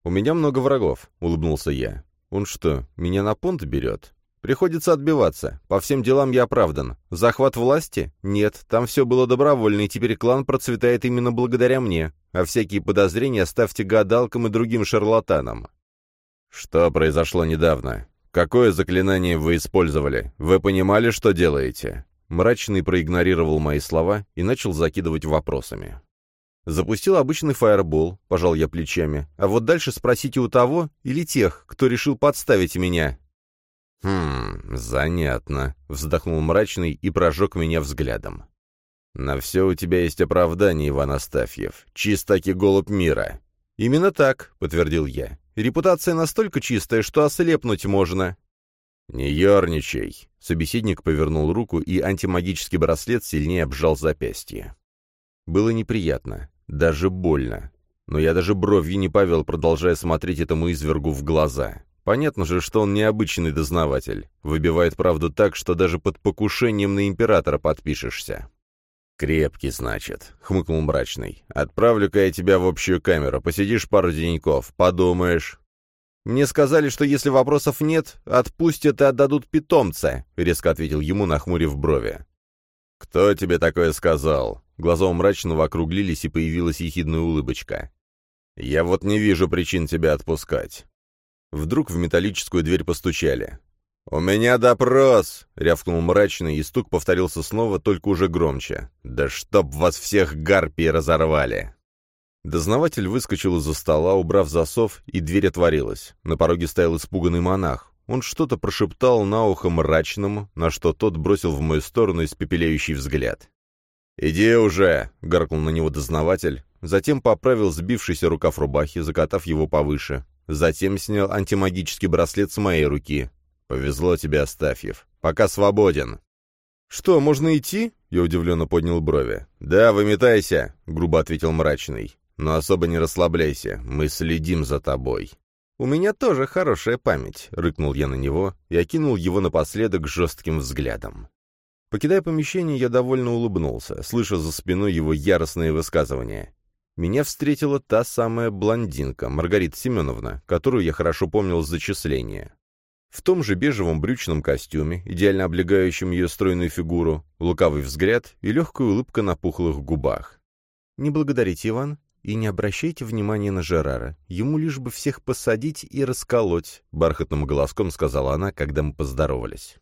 «У меня много врагов», — улыбнулся я. «Он что, меня на понт берет?» Приходится отбиваться. По всем делам я оправдан. Захват власти? Нет, там все было добровольно, и теперь клан процветает именно благодаря мне. А всякие подозрения оставьте гадалкам и другим шарлатанам. Что произошло недавно? Какое заклинание вы использовали? Вы понимали, что делаете? Мрачный проигнорировал мои слова и начал закидывать вопросами. Запустил обычный фаербол, пожал я плечами. А вот дальше спросите у того или тех, кто решил подставить меня. «Хм, занятно», — вздохнул мрачный и прожег меня взглядом. «На все у тебя есть оправдание, Иван Астафьев. Чистаки голубь мира». «Именно так», — подтвердил я. «Репутация настолько чистая, что ослепнуть можно». «Не ерничай», — собеседник повернул руку, и антимагический браслет сильнее обжал запястье. Было неприятно, даже больно. Но я даже бровью не повел, продолжая смотреть этому извергу в глаза. Понятно же, что он необычный дознаватель. Выбивает правду так, что даже под покушением на императора подпишешься. «Крепкий, значит», — хмыкнул мрачный. «Отправлю-ка я тебя в общую камеру, посидишь пару деньков, подумаешь». «Мне сказали, что если вопросов нет, отпустят и отдадут питомца», — резко ответил ему, нахмурив брови. «Кто тебе такое сказал?» Глаза у мрачного округлились, и появилась ехидная улыбочка. «Я вот не вижу причин тебя отпускать. Вдруг в металлическую дверь постучали. «У меня допрос!» — рявкнул мрачный, и стук повторился снова, только уже громче. «Да чтоб вас всех гарпии разорвали!» Дознаватель выскочил из-за стола, убрав засов, и дверь отворилась. На пороге стоял испуганный монах. Он что-то прошептал на ухо мрачному, на что тот бросил в мою сторону испепеляющий взгляд. «Иди уже!» — гаркнул на него дознаватель, затем поправил сбившийся рукав рубахи, закатав его повыше, Затем снял антимагический браслет с моей руки. «Повезло тебе, Астафьев. Пока свободен». «Что, можно идти?» — я удивленно поднял брови. «Да, выметайся», — грубо ответил мрачный. «Но особо не расслабляйся, мы следим за тобой». «У меня тоже хорошая память», — рыкнул я на него и окинул его напоследок жестким взглядом. Покидая помещение, я довольно улыбнулся, слыша за спиной его яростные высказывания меня встретила та самая блондинка, Маргарита Семеновна, которую я хорошо помнил с зачисления. В том же бежевом брючном костюме, идеально облегающем ее стройную фигуру, лукавый взгляд и легкая улыбка на пухлых губах. «Не благодарите, Иван, и не обращайте внимания на Жерара. Ему лишь бы всех посадить и расколоть», — бархатным голоском сказала она, когда мы поздоровались.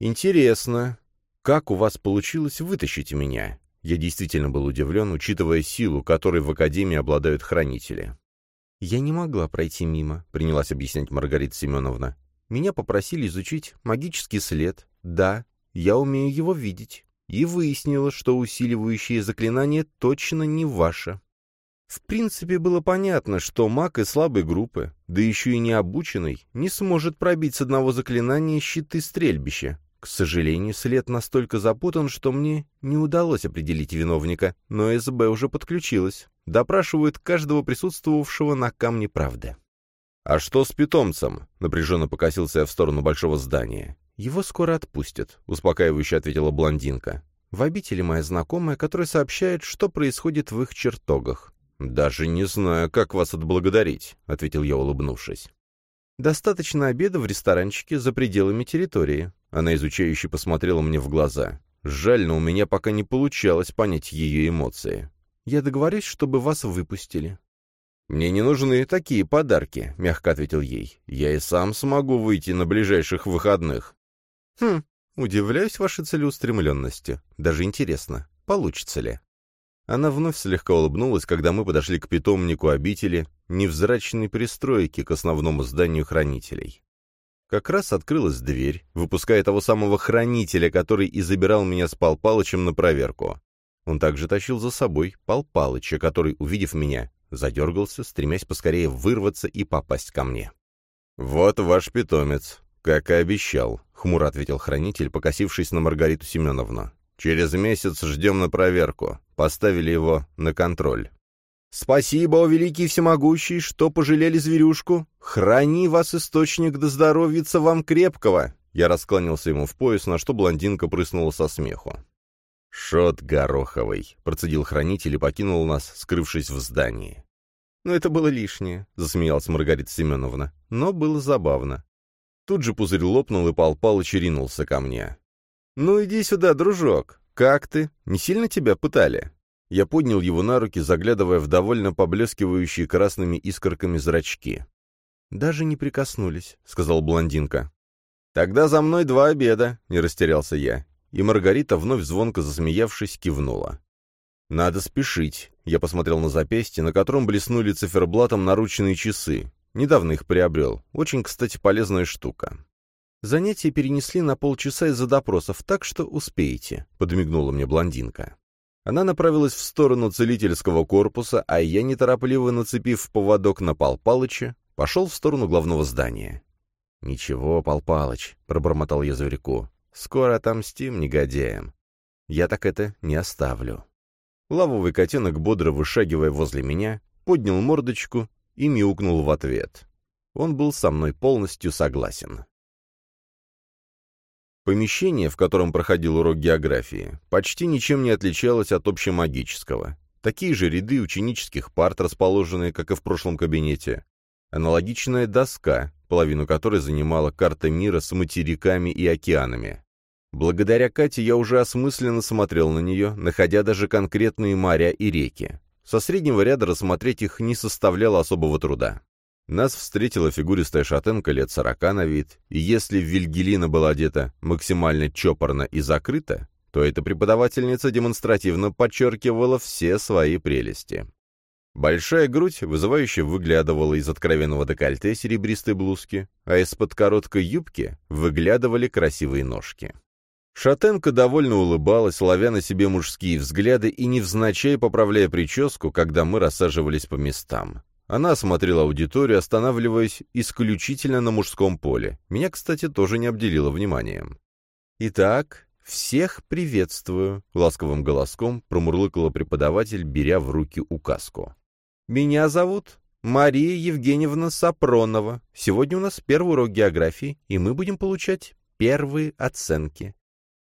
«Интересно, как у вас получилось вытащить меня?» Я действительно был удивлен, учитывая силу, которой в Академии обладают хранители. «Я не могла пройти мимо», — принялась объяснять Маргарита Семеновна. «Меня попросили изучить магический след. Да, я умею его видеть. И выяснила, что усиливающее заклинание точно не ваше». В принципе, было понятно, что маг из слабой группы, да еще и необученный, не сможет пробить с одного заклинания щиты стрельбища. К сожалению, след настолько запутан, что мне не удалось определить виновника, но СБ уже подключилась. Допрашивают каждого присутствовавшего на камне правды. «А что с питомцем?» — напряженно покосился я в сторону большого здания. «Его скоро отпустят», — успокаивающе ответила блондинка. «В обители моя знакомая, которая сообщает, что происходит в их чертогах. «Даже не знаю, как вас отблагодарить», — ответил я, улыбнувшись. «Достаточно обеда в ресторанчике за пределами территории». Она изучающе посмотрела мне в глаза. Жаль, но у меня пока не получалось понять ее эмоции. «Я договорюсь, чтобы вас выпустили». «Мне не нужны такие подарки», — мягко ответил ей. «Я и сам смогу выйти на ближайших выходных». «Хм, удивляюсь вашей целеустремленности. Даже интересно, получится ли?» Она вновь слегка улыбнулась, когда мы подошли к питомнику обители, невзрачной пристройки к основному зданию хранителей. Как раз открылась дверь, выпуская того самого хранителя, который и забирал меня с Пал Палычем на проверку. Он также тащил за собой Пал Палыча, который, увидев меня, задергался, стремясь поскорее вырваться и попасть ко мне. «Вот ваш питомец, как и обещал», — хмуро ответил хранитель, покосившись на Маргариту Семеновну. Через месяц ждем на проверку. Поставили его на контроль. «Спасибо, о великий всемогущий, что пожалели зверюшку. Храни вас, источник, да здоровьица вам крепкого!» Я раскланялся ему в пояс, на что блондинка прыснула со смеху. «Шот гороховый», — процедил хранитель и покинул нас, скрывшись в здании. «Ну, это было лишнее», — засмеялась Маргарита Семеновна. «Но было забавно». Тут же пузырь лопнул, и Пал Палыч ринулся ко мне. «Ну иди сюда, дружок. Как ты? Не сильно тебя пытали?» Я поднял его на руки, заглядывая в довольно поблескивающие красными искорками зрачки. «Даже не прикоснулись», — сказал блондинка. «Тогда за мной два обеда», — не растерялся я. И Маргарита, вновь звонко засмеявшись, кивнула. «Надо спешить», — я посмотрел на запястье, на котором блеснули циферблатом наручные часы. Недавно их приобрел. Очень, кстати, полезная штука. Занятия перенесли на полчаса из-за допросов, так что успеете», — подмигнула мне блондинка. Она направилась в сторону целительского корпуса, а я, неторопливо нацепив поводок на Пал Палыча, пошел в сторону главного здания. «Ничего, Пал Палыч», — пробормотал я зверьку, — «скоро отомстим негодяям. Я так это не оставлю». Лавовый котенок, бодро вышагивая возле меня, поднял мордочку и мяукнул в ответ. Он был со мной полностью согласен. Помещение, в котором проходил урок географии, почти ничем не отличалось от общемагического. Такие же ряды ученических парт, расположенные, как и в прошлом кабинете. Аналогичная доска, половину которой занимала карта мира с материками и океанами. Благодаря Кате я уже осмысленно смотрел на нее, находя даже конкретные моря и реки. Со среднего ряда рассмотреть их не составляло особого труда. Нас встретила фигуристая шатенка лет сорока на вид, и если Вильгелина была одета максимально чопорно и закрыто, то эта преподавательница демонстративно подчеркивала все свои прелести. Большая грудь вызывающе выглядывала из откровенного декольте серебристой блузки, а из-под короткой юбки выглядывали красивые ножки. Шатенка довольно улыбалась, ловя на себе мужские взгляды и невзначай поправляя прическу, когда мы рассаживались по местам. Она осмотрела аудиторию, останавливаясь исключительно на мужском поле. Меня, кстати, тоже не обделила вниманием. «Итак, всех приветствую», — ласковым голоском промурлыкала преподаватель, беря в руки указку. «Меня зовут Мария Евгеньевна Сапронова. Сегодня у нас первый урок географии, и мы будем получать первые оценки.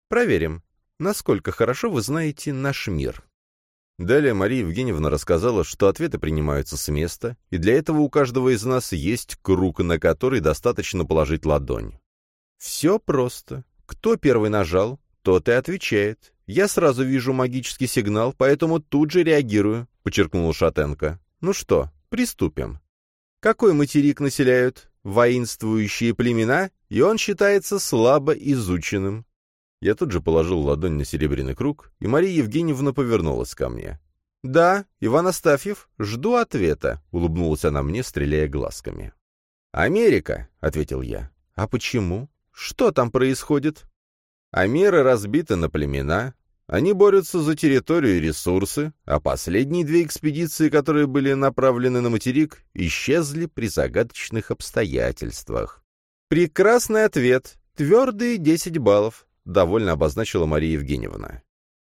Проверим, насколько хорошо вы знаете наш мир». Далее Мария Евгеньевна рассказала, что ответы принимаются с места, и для этого у каждого из нас есть круг, на который достаточно положить ладонь. Все просто. Кто первый нажал, тот и отвечает. Я сразу вижу магический сигнал, поэтому тут же реагирую, подчеркнула Шатенко. Ну что, приступим. Какой материк населяют воинствующие племена, и он считается слабо изученным. Я тут же положил ладонь на серебряный круг, и Мария Евгеньевна повернулась ко мне. «Да, Иван Астафьев, жду ответа», — улыбнулась она мне, стреляя глазками. «Америка», — ответил я. «А почему? Что там происходит?» «Амера разбита на племена, Они борются за территорию и ресурсы, а последние две экспедиции, которые были направлены на материк, исчезли при загадочных обстоятельствах. Прекрасный ответ. Твердые 10 баллов, довольно обозначила Мария Евгеньевна.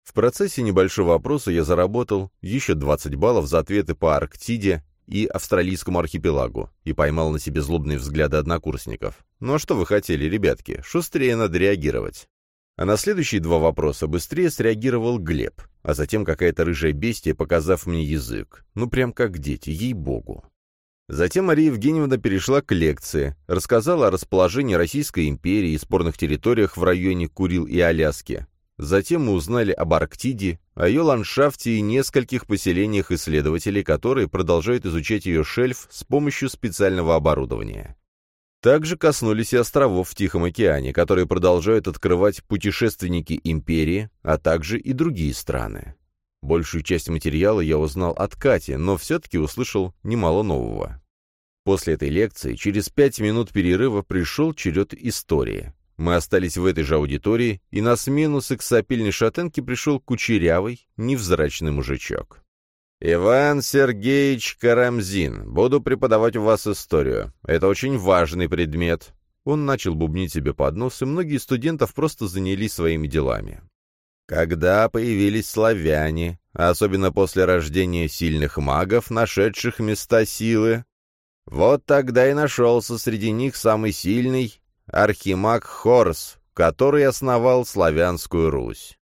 В процессе небольшого опроса я заработал еще 20 баллов за ответы по Арктиде и австралийскому архипелагу и поймал на себе злобные взгляды однокурсников. Ну а что вы хотели, ребятки? Шустрее надо реагировать. А на следующие два вопроса быстрее среагировал Глеб, а затем какая-то рыжая бестия, показав мне язык. Ну прям как дети, ей-богу. Затем Мария Евгеньевна перешла к лекции, рассказала о расположении Российской империи и спорных территориях в районе Курил и Аляски, Затем мы узнали об Арктиде, о ее ландшафте и нескольких поселениях исследователей, которые продолжают изучать ее шельф с помощью специального оборудования. Также коснулись и островов в Тихом океане, которые продолжают открывать путешественники империи, а также и другие страны. Большую часть материала я узнал от Кати, но все-таки услышал немало нового. После этой лекции, через пять минут перерыва, пришел черед истории. Мы остались в этой же аудитории, и на смену сексапильной шатенке пришел кучерявый, невзрачный мужичок. «Иван Сергеевич Карамзин, буду преподавать у вас историю. Это очень важный предмет». Он начал бубнить себе под нос, и многие студентов просто занялись своими делами. Когда появились славяне, особенно после рождения сильных магов, нашедших места силы, вот тогда и нашелся среди них самый сильный архимаг Хорс, который основал Славянскую Русь.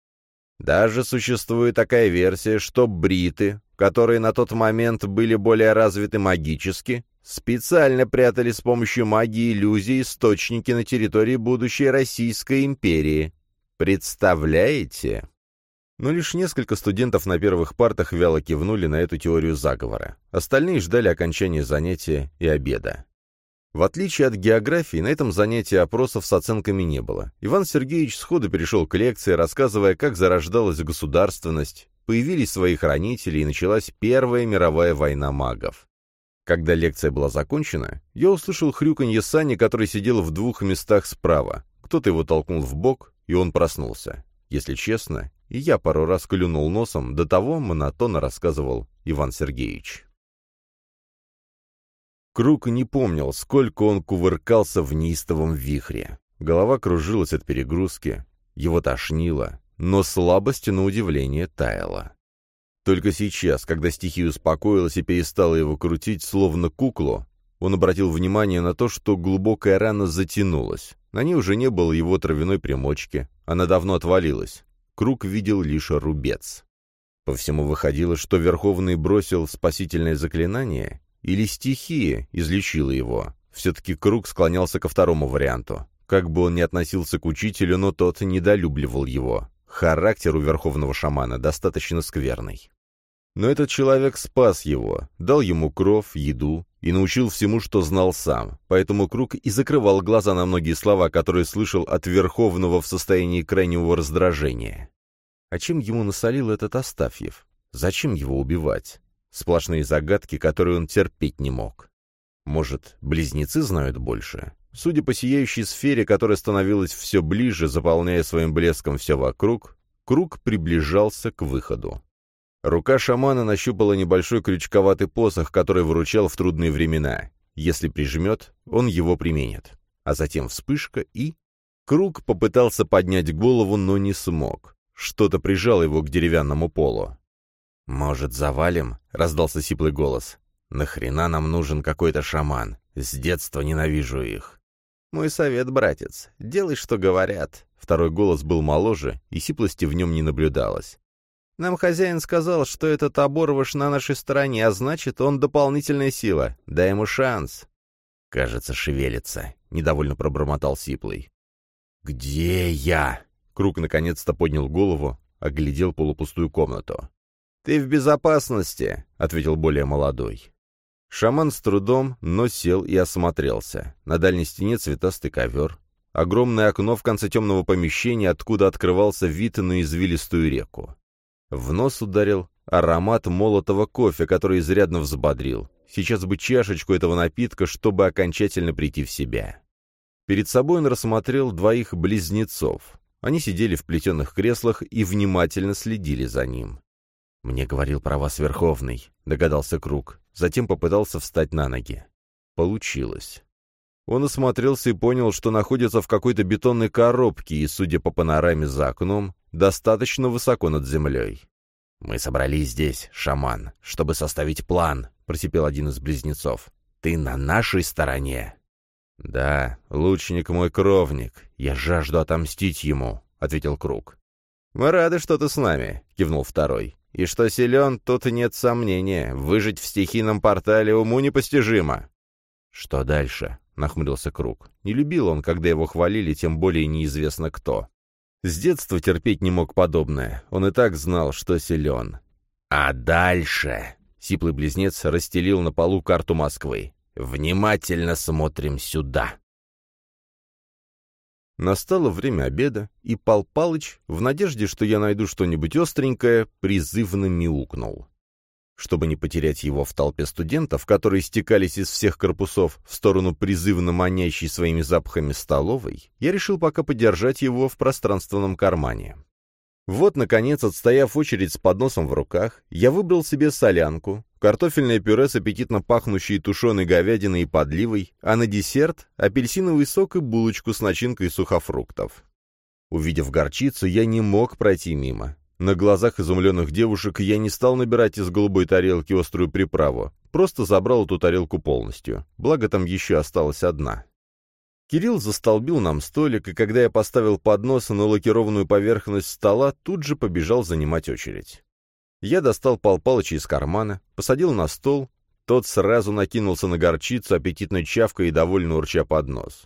Даже существует такая версия, что бриты, которые на тот момент были более развиты магически, специально прятали с помощью магии иллюзий источники на территории будущей Российской империи. Представляете? Но лишь несколько студентов на первых партах вяло кивнули на эту теорию заговора. Остальные ждали окончания занятия и обеда. В отличие от географии, на этом занятии опросов с оценками не было. Иван Сергеевич сходу перешел к лекции, рассказывая, как зарождалась государственность, появились свои хранители и началась Первая мировая война магов. Когда лекция была закончена, я услышал хрюканье Сани, который сидел в двух местах справа. Кто-то его толкнул в бок, и он проснулся. Если честно, и я пару раз клюнул носом, до того монотонно рассказывал Иван Сергеевич. Круг не помнил, сколько он кувыркался в неистовом вихре. Голова кружилась от перегрузки, его тошнило, но слабость, на удивление, таяла. Только сейчас, когда стихия успокоилась и перестала его крутить, словно куклу, он обратил внимание на то, что глубокая рана затянулась. На ней уже не было его травяной примочки, она давно отвалилась. Круг видел лишь рубец. По всему выходило, что Верховный бросил спасительное заклинание, или стихия излечила его? Все-таки Круг склонялся ко второму варианту. Как бы он ни относился к учителю, но тот недолюбливал его. Характер у верховного шамана достаточно скверный. Но этот человек спас его, дал ему кров, еду и научил всему, что знал сам. Поэтому Круг и закрывал глаза на многие слова, которые слышал от Верховного в состоянии крайнего раздражения. А чем ему насолил этот Астафьев? Зачем его убивать? Сплошные загадки, которые он терпеть не мог. Может, близнецы знают больше? Судя по сияющей сфере, которая становилась все ближе, заполняя своим блеском все вокруг, круг приближался к выходу. Рука шамана нащупала небольшой крючковатый посох, который выручал в трудные времена. Если прижмет, он его применит. А затем вспышка и... Круг попытался поднять голову, но не смог. Что-то прижало его к деревянному полу. «Может, завалим?» — раздался сиплый голос. «Нахрена нам нужен какой-то шаман? С детства ненавижу их». «Мой совет, братец, делай, что говорят». Второй голос был моложе, и сиплости в нем не наблюдалось. «Нам хозяин сказал, что этот оборвыш на нашей стороне, а значит, он дополнительная сила. Дай ему шанс». «Кажется, шевелится», — недовольно пробормотал Сиплый. «Где я?» Круг наконец-то поднял голову, оглядел полупустую комнату. «Ты в безопасности», — ответил более молодой. Шаман с трудом, но сел и осмотрелся. На дальней стене цветастый ковер. Огромное окно в конце темного помещения, откуда открывался вид на извилистую реку. В нос ударил аромат молотого кофе, который изрядно взбодрил. Сейчас бы чашечку этого напитка, чтобы окончательно прийти в себя. Перед собой он рассмотрел двоих близнецов. Они сидели в плетеных креслах и внимательно следили за ним. «Мне говорил про вас Верховный», — догадался Круг. Затем попытался встать на ноги. Получилось. Он осмотрелся и понял, что находится в какой-то бетонной коробке и, судя по панораме за окном, достаточно высоко над землей. «Мы собрались здесь, шаман, чтобы составить план», — просипел один из близнецов. «Ты на нашей стороне». «Да, лучник мой кровник. Я жажду отомстить ему», — ответил Круг. «Мы рады, что ты с нами», — кивнул второй. «И что силен, тут нет сомнения. Выжить в стихийном портале уму непостижимо». «Что дальше?» — нахмурился Круг. Не любил он, когда его хвалили, тем более неизвестно кто. С детства терпеть не мог подобное. Он и так знал, что силен. «А дальше...» — сиплый близнец расстелил на полу карту Москвы. Внимательно смотрим сюда. Настало время обеда, и Пал Палыч, в надежде, что я найду что-нибудь остренькое, призывно мяукнул. Чтобы не потерять его в толпе студентов, которые стекались из всех корпусов в сторону призывно манящей своими запахами столовой, я решил пока подержать его в пространственном кармане. Вот, наконец, отстояв очередь с подносом в руках, я выбрал себе солянку, картофельное пюре с аппетитно пахнущей тушеной говядиной и подливой, а на десерт — апельсиновый сок и булочку с начинкой сухофруктов. Увидев горчицу, я не мог пройти мимо. На глазах изумленных девушек я не стал набирать из голубой тарелки острую приправу, просто забрал эту тарелку полностью, благо там еще осталась одна. Кирилл застолбил нам столик, и когда я поставил поднос на лакированную поверхность стола, тут же побежал занимать очередь. Я достал Пал Палыча из кармана, посадил на стол, тот сразу накинулся на горчицу, аппетитной чавкой и довольно урча под нос.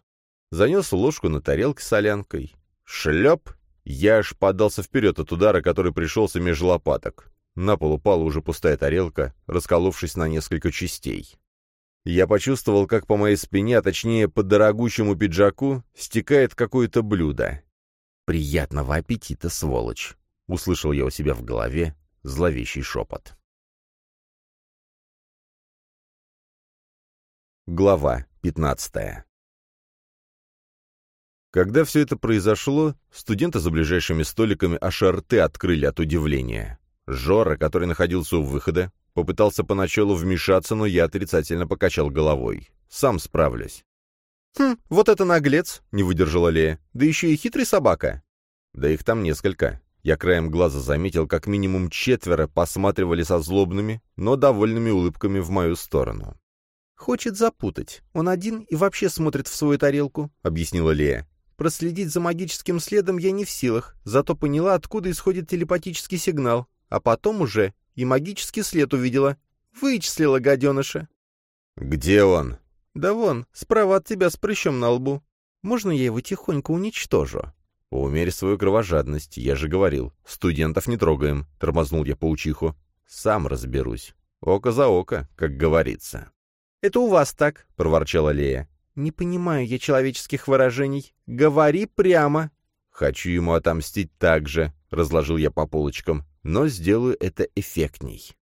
Занес ложку на тарелке с солянкой. Шлеп! Я аж подался вперед от удара, который пришелся между лопаток. На пол упала уже пустая тарелка, расколовшись на несколько частей. Я почувствовал, как по моей спине, а точнее по дорогущему пиджаку, стекает какое-то блюдо. «Приятного аппетита, сволочь!» — услышал я у себя в голове зловещий шепот. Глава пятнадцатая Когда все это произошло, студенты за ближайшими столиками аж рты открыли от удивления. Жора, который находился у выхода, Попытался поначалу вмешаться, но я отрицательно покачал головой. Сам справлюсь. «Хм, вот это наглец!» — не выдержала Лея. «Да еще и хитрый собака!» «Да их там несколько». Я краем глаза заметил, как минимум четверо посматривали со злобными, но довольными улыбками в мою сторону. «Хочет запутать. Он один и вообще смотрит в свою тарелку», — объяснила Лея. «Проследить за магическим следом я не в силах, зато поняла, откуда исходит телепатический сигнал, а потом уже и магический след увидела. Вычислила гаденыша. «Где он?» «Да вон, справа от тебя с прыщом на лбу. Можно я его тихонько уничтожу?» «Умерь свою кровожадность, я же говорил. Студентов не трогаем», — тормознул я паучиху. «Сам разберусь. Око за око, как говорится». «Это у вас так», — проворчала Лея. «Не понимаю я человеческих выражений. Говори прямо». «Хочу ему отомстить так же», — разложил я по полочкам но сделаю это эффектней.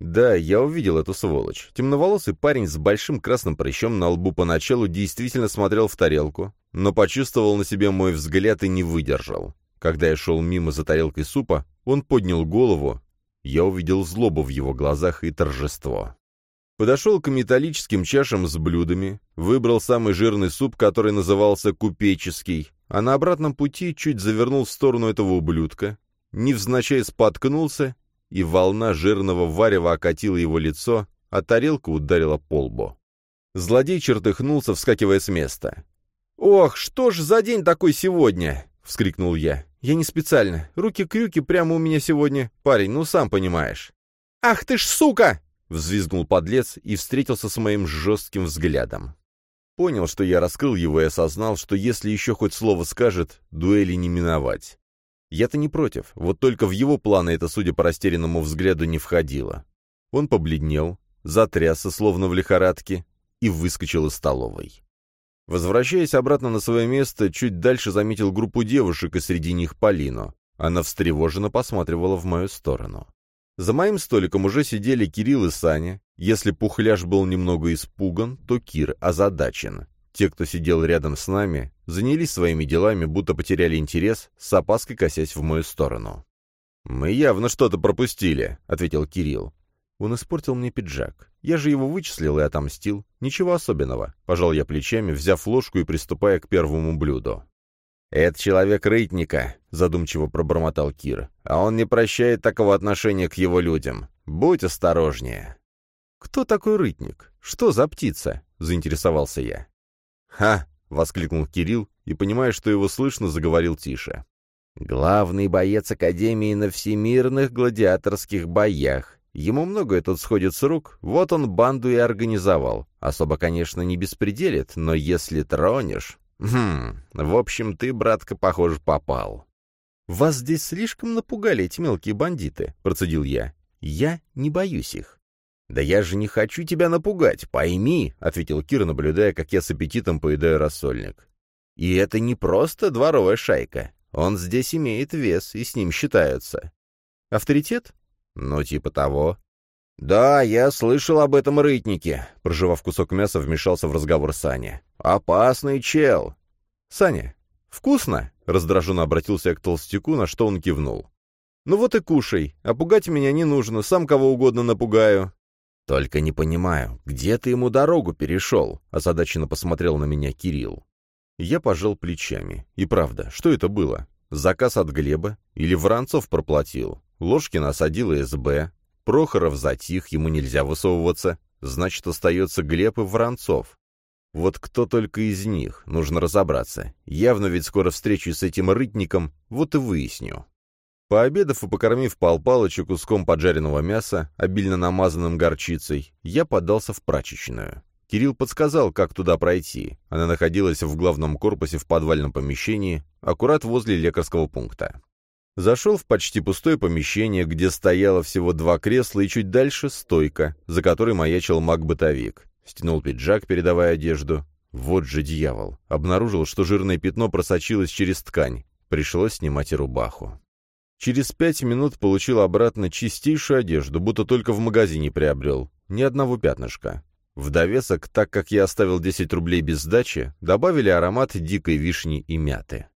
Да, я увидел эту сволочь. Темноволосый парень с большим красным прыщом на лбу поначалу действительно смотрел в тарелку, но почувствовал на себе мой взгляд и не выдержал. Когда я шел мимо за тарелкой супа, он поднял голову. Я увидел злобу в его глазах и торжество. Подошел к металлическим чашам с блюдами, выбрал самый жирный суп, который назывался купеческий, а на обратном пути чуть завернул в сторону этого ублюдка, невзначай споткнулся, и волна жирного варева окатила его лицо, а тарелка ударила по лбу. Злодей чертыхнулся, вскакивая с места. «Ох, что ж за день такой сегодня?» — вскрикнул я. «Я не специально. Руки-крюки прямо у меня сегодня. Парень, ну сам понимаешь». «Ах ты ж сука!» — взвизгнул подлец и встретился с моим жестким взглядом. Понял, что я раскрыл его и осознал, что если еще хоть слово скажет, дуэли не миновать. Я-то не против, вот только в его планы это, судя по растерянному взгляду, не входило. Он побледнел, затрясся, словно в лихорадке, и выскочил из столовой. Возвращаясь обратно на свое место, чуть дальше заметил группу девушек, и среди них Полину. Она встревоженно посматривала в мою сторону. За моим столиком уже сидели Кирилл и Саня. Если Пухляш был немного испуган, то Кир озадачен. Те, кто сидел рядом с нами, занялись своими делами, будто потеряли интерес, с опаской косясь в мою сторону. «Мы явно что-то пропустили», — ответил Кирилл. Он испортил мне пиджак. Я же его вычислил и отомстил. Ничего особенного. Пожал я плечами, взяв ложку и приступая к первому блюду. «Это человек рытника», — задумчиво пробормотал Кир. «А он не прощает такого отношения к его людям. Будь осторожнее». «Кто такой рытник? Что за птица?» — заинтересовался я. «Ха!» — воскликнул Кирилл и, понимая, что его слышно, заговорил тише. «Главный боец Академии на всемирных гладиаторских боях. Ему многое тут сходит с рук, вот он банду и организовал. Особо, конечно, не беспределит, но если тронешь... Хм, в общем, ты, братка, похоже, попал». «Вас здесь слишком напугали эти мелкие бандиты», — процедил я. «Я не боюсь их». «Да я же не хочу тебя напугать, пойми», — ответил Кир, наблюдая, как я с аппетитом поедаю рассольник. «И это не просто дворовая шайка. Он здесь имеет вес, и с ним считаются». «Авторитет?» «Ну, типа того». «Да, я слышал об этом рытнике», — проживав кусок мяса, вмешался в разговор Саня. «Опасный чел». «Саня, вкусно?» — раздраженно обратился я к толстяку, на что он кивнул. «Ну вот и кушай, а пугать меня не нужно, сам кого угодно напугаю». «Только не понимаю, где ты ему дорогу перешел?» — озадаченно посмотрел на меня Кирилл. Я пожал плечами. И правда, что это было? Заказ от Глеба? Или Воронцов проплатил? Ложкина осадила СБ. Прохоров затих, ему нельзя высовываться. Значит, остается Глеб и Воронцов. Вот кто только из них, нужно разобраться. Явно ведь скоро встречусь с этим рытником, вот и выясню. Пообедав и покормив Пал Палыча куском поджаренного мяса, обильно намазанным горчицей, я подался в прачечную. Кирилл подсказал, как туда пройти. Она находилась в главном корпусе в подвальном помещении, аккурат возле лекарского пункта. Зашел в почти пустое помещение, где стояло всего два кресла и чуть дальше стойка, за которой маячил маг-бытовик. Стянул пиджак, передавая одежду. Вот же дьявол. Обнаружил, что жирное пятно просочилось через ткань. Пришлось снимать и рубаху. Через пять минут получил обратно чистейшую одежду, будто только в магазине приобрел. Ни одного пятнышка. В довесок, так как я оставил 10 рублей без сдачи, добавили аромат дикой вишни и мяты.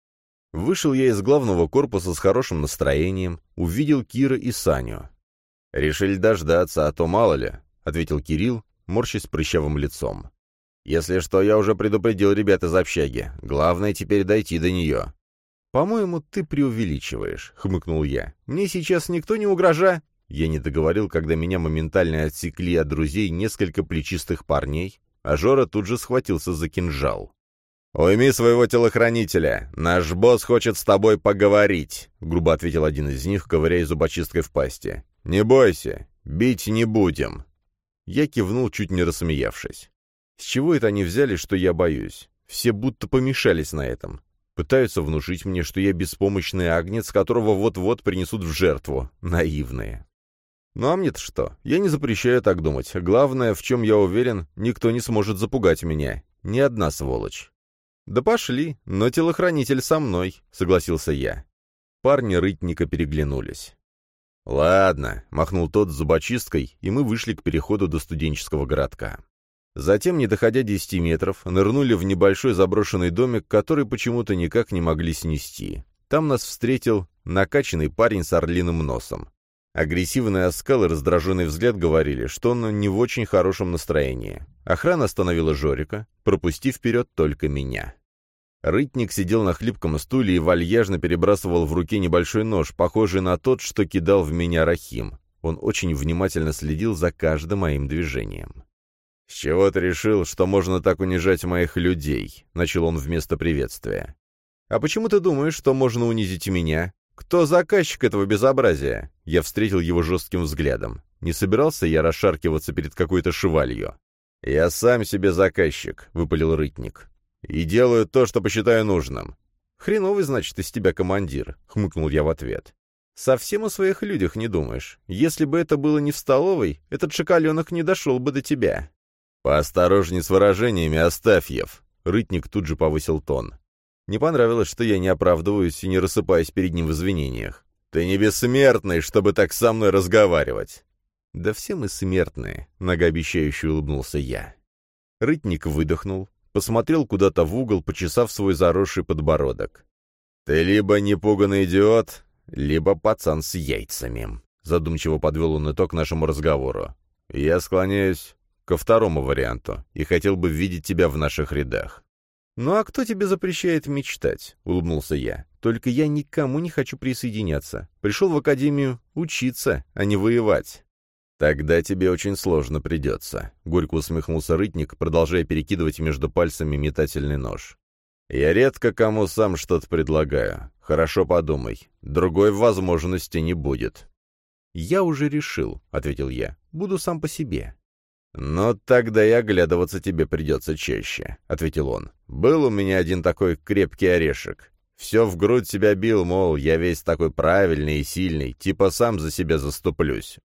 Вышел я из главного корпуса с хорошим настроением, увидел Кира и Саню. «Решили дождаться, а то мало ли», — ответил Кирилл, морщась прыщавым лицом. «Если что, я уже предупредил ребят из общаги. Главное теперь дойти до нее. «По-моему, ты преувеличиваешь», — хмыкнул я. «Мне сейчас никто не угрожа...» Я не договорил, когда меня моментально отсекли от друзей несколько плечистых парней, а Жора тут же схватился за кинжал. «Уйми своего телохранителя! Наш босс хочет с тобой поговорить!» — грубо ответил один из них, ковыряя зубочисткой в пасти. «Не бойся, бить не будем!» Я кивнул, чуть не рассмеявшись. С чего это они взяли, что я боюсь? Все будто помешались на этом. Пытаются внушить мне, что я беспомощный агнец, которого вот-вот принесут в жертву. Наивные. Ну а мне-то что? Я не запрещаю так думать. Главное, в чем я уверен, никто не сможет запугать меня. Ни одна сволочь. «Да пошли, но телохранитель со мной», — согласился я. Парни рытника переглянулись. «Ладно», — махнул тот с зубочисткой, и мы вышли к переходу до студенческого городка. Затем, не доходя десяти метров, нырнули в небольшой заброшенный домик, который почему-то никак не могли снести. Там нас встретил накачанный парень с орлиным носом. Агрессивный оскал и раздраженный взгляд говорили, что он не в очень хорошем настроении. Охрана остановила Жорика, пропустив вперед только меня. Рытник сидел на хлипком стуле и вальяжно перебрасывал в руке небольшой нож, похожий на тот, что кидал в меня Рахим. Он очень внимательно следил за каждым моим движением. «С чего ты решил, что можно так унижать моих людей?» — начал он вместо приветствия. «А почему ты думаешь, что можно унизить меня? Кто заказчик этого безобразия?» Я встретил его жестким взглядом. Не собирался я расшаркиваться перед какой-то шевалью. «Я сам себе заказчик», — выпалил рытник. «И делаю то, что посчитаю нужным». «Хреновый, значит, из тебя командир», — хмыкнул я в ответ. «Совсем о своих людях не думаешь. Если бы это было не в столовой, этот шоколенок не дошел бы до тебя». «Поосторожней с выражениями, Астафьев!» Рытник тут же повысил тон. Не понравилось, что я не оправдываюсь и не рассыпаюсь перед ним в извинениях. «Ты не бессмертный, чтобы так со мной разговаривать!» «Да все мы смертные», — многообещающе улыбнулся я. Рытник выдохнул, посмотрел куда-то в угол, почесав свой заросший подбородок. «Ты либо непуганный идиот, либо пацан с яйцами», — задумчиво подвел он итог нашему разговору. «Я склоняюсь ко второму варианту и хотел бы видеть тебя в наших рядах». «Ну а кто тебе запрещает мечтать?» — улыбнулся я. «Только я никому не хочу присоединяться. Пришел в академию учиться, а не воевать». «Тогда тебе очень сложно придется», — горько усмехнулся Рытник, продолжая перекидывать между пальцами метательный нож. «Я редко кому сам что-то предлагаю. Хорошо подумай. Другой возможности не будет». «Я уже решил», — ответил я. «Буду сам по себе». «Но тогда и оглядываться тебе придется чаще», — ответил он. «Был у меня один такой крепкий орешек. Все в грудь себя бил, мол, я весь такой правильный и сильный, типа сам за себя заступлюсь.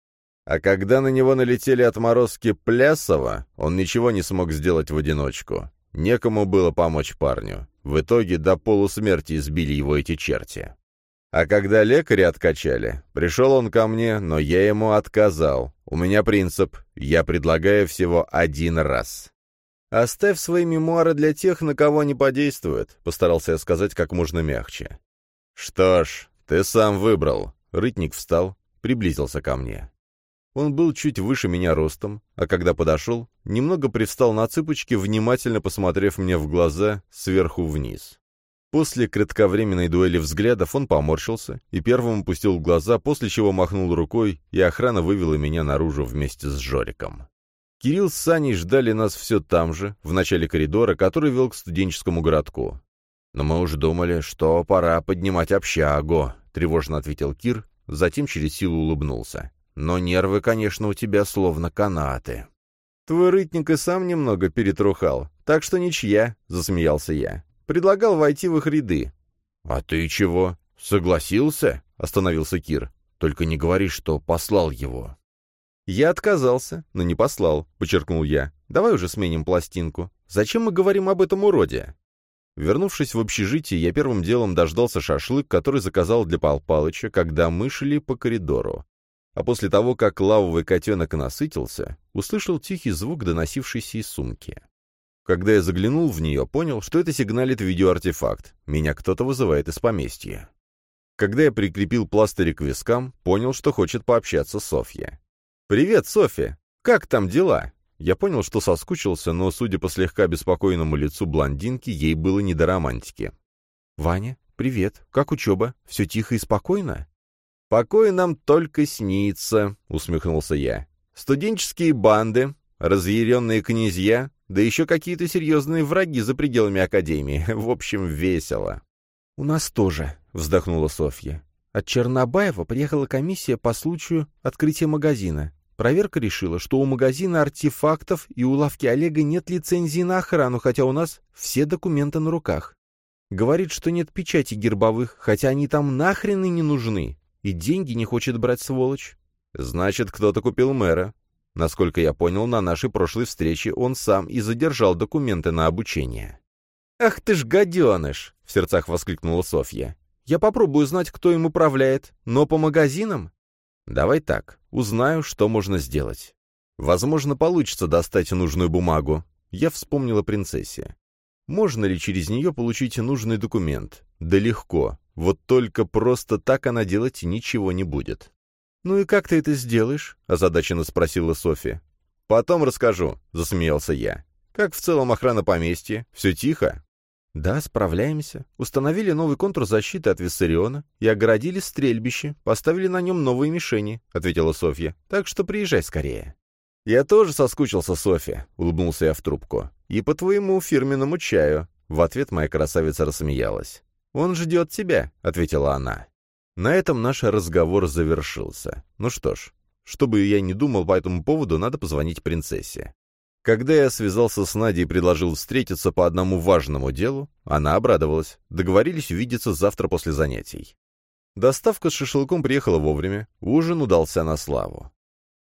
А когда на него налетели отморозки Плясова, он ничего не смог сделать в одиночку. Некому было помочь парню. В итоге до полусмерти избили его эти черти. А когда лекаря откачали, пришел он ко мне, но я ему отказал. У меня принцип — я предлагаю всего один раз. «Оставь свои мемуары для тех, на кого они подействуют», — постарался я сказать как можно мягче. «Что ж, ты сам выбрал». Рытник встал, приблизился ко мне. Он был чуть выше меня ростом, а когда подошел, немного привстал на цыпочки, внимательно посмотрев мне в глаза сверху вниз. После кратковременной дуэли взглядов он поморщился и первым опустил глаза, после чего махнул рукой, и охрана вывела меня наружу вместе с Жориком. Кирилл с Саней ждали нас все там же, в начале коридора, который вел к студенческому городку. «Но мы уж думали, что пора поднимать общагу», — тревожно ответил Кир, затем через силу улыбнулся. «Но нервы, конечно, у тебя словно канаты». «Твой рытник и сам немного перетрухал, так что ничья», — засмеялся я. Предлагал войти в их ряды. «А ты чего? Согласился?» — остановился Кир. «Только не говори, что послал его». «Я отказался, но не послал», — подчеркнул я. «Давай уже сменим пластинку. Зачем мы говорим об этом уроде?» Вернувшись в общежитие, я первым делом дождался шашлык, который заказал для Пал Палыча, когда мы шли по коридору. А после того, как лавовый котенок насытился, услышал тихий звук, доносившийся из сумки. Когда я заглянул в нее, понял, что это сигналит видеоартефакт. Меня кто-то вызывает из поместья. Когда я прикрепил пластырик к вискам, понял, что хочет пообщаться с Софьей. «Привет, Софья! Как там дела?» Я понял, что соскучился, но, судя по слегка беспокойному лицу блондинки, ей было не до романтики. «Ваня, привет. Как учеба? Все тихо и спокойно?» «Покой нам только снится», — усмехнулся я. «Студенческие банды, разъяренные князья, да еще какие-то серьезные враги за пределами Академии. В общем, весело. «У нас тоже», — вздохнула Софья. От Чернобаева приехала комиссия по случаю открытия магазина. Проверка решила, что у магазина артефактов и у лавки Олега нет лицензии на охрану, хотя у нас все документы на руках. Говорит, что нет печати гербовых, хотя они там нахрен и не нужны. И деньги не хочет брать сволочь. Значит, кто-то купил мэра. Насколько я понял, на нашей прошлой встрече он сам и задержал документы на обучение. «Ах ты ж гаденыш!» — в сердцах воскликнула Софья. «Я попробую знать, кто им управляет, но по магазинам?» «Давай так, узнаю, что можно сделать. Возможно, получится достать нужную бумагу». Я вспомнила принцессе. Можно ли через нее получить нужный документ? Да легко. Вот только просто так она делать ничего не будет. «Ну и как ты это сделаешь?» — озадаченно спросила Софья. «Потом расскажу», — засмеялся я. «Как в целом охрана поместья? Все тихо?» «Да, справляемся. Установили новый контур защиты от Виссариона и огородили стрельбище, поставили на нем новые мишени», — ответила Софья. «Так что приезжай скорее». «Я тоже соскучился, Софья», — улыбнулся я в трубку. «И по твоему фирменному чаю». В ответ моя красавица рассмеялась. «Он ждет тебя», — ответила она. На этом наш разговор завершился. Ну что ж, чтобы я не думал по этому поводу, надо позвонить принцессе. Когда я связался с Надей и предложил встретиться по одному важному делу, она обрадовалась. Договорились увидеться завтра после занятий. Доставка с шашлыком приехала вовремя, ужин удался на славу.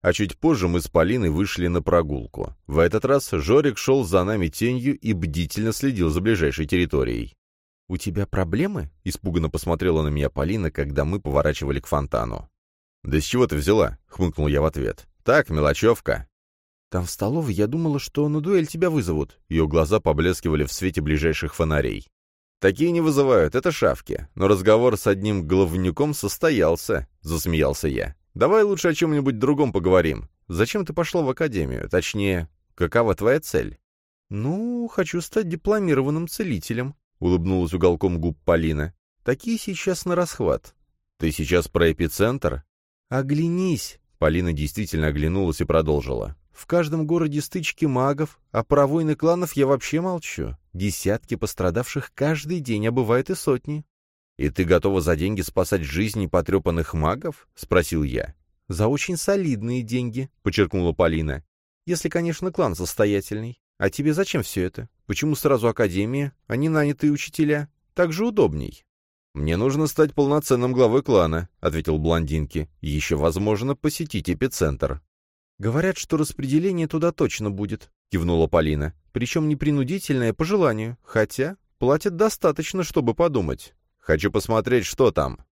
А чуть позже мы с Полиной вышли на прогулку. В этот раз Жорик шел за нами тенью и бдительно следил за ближайшей территорией. «У тебя проблемы?» — испуганно посмотрела на меня Полина, когда мы поворачивали к фонтану. «Да с чего ты взяла?» — хмыкнул я в ответ. «Так, мелочевка». Там в столовой я думала, что на дуэль тебя вызовут». Ее глаза поблескивали в свете ближайших фонарей. «Такие не вызывают, это шавки. Но разговор с одним головнюком состоялся», — засмеялся я. «Давай лучше о чем-нибудь другом поговорим. Зачем ты пошла в академию? Точнее, какова твоя цель?» «Ну, хочу стать дипломированным целителем», — улыбнулась уголком губ Полина. «Такие сейчас на расхват». «Ты сейчас про эпицентр?» «Оглянись!» — Полина действительно оглянулась и продолжила. «В каждом городе стычки магов, а про войны кланов я вообще молчу. Десятки пострадавших каждый день, а бывает и сотни». «И ты готова за деньги спасать жизни потрепанных магов?» — спросил я. «За очень солидные деньги», — подчеркнула Полина. «Если, конечно, клан состоятельный. А тебе зачем все это? Почему сразу академия, а не нанятые учителя? Так же удобней». «Мне нужно стать полноценным главой клана», — ответил блондинки. «Еще возможно посетить эпицентр». «Говорят, что распределение туда точно будет», — кивнула Полина. «Причем не принудительное по желанию, хотя платят достаточно, чтобы подумать. Хочу посмотреть, что там».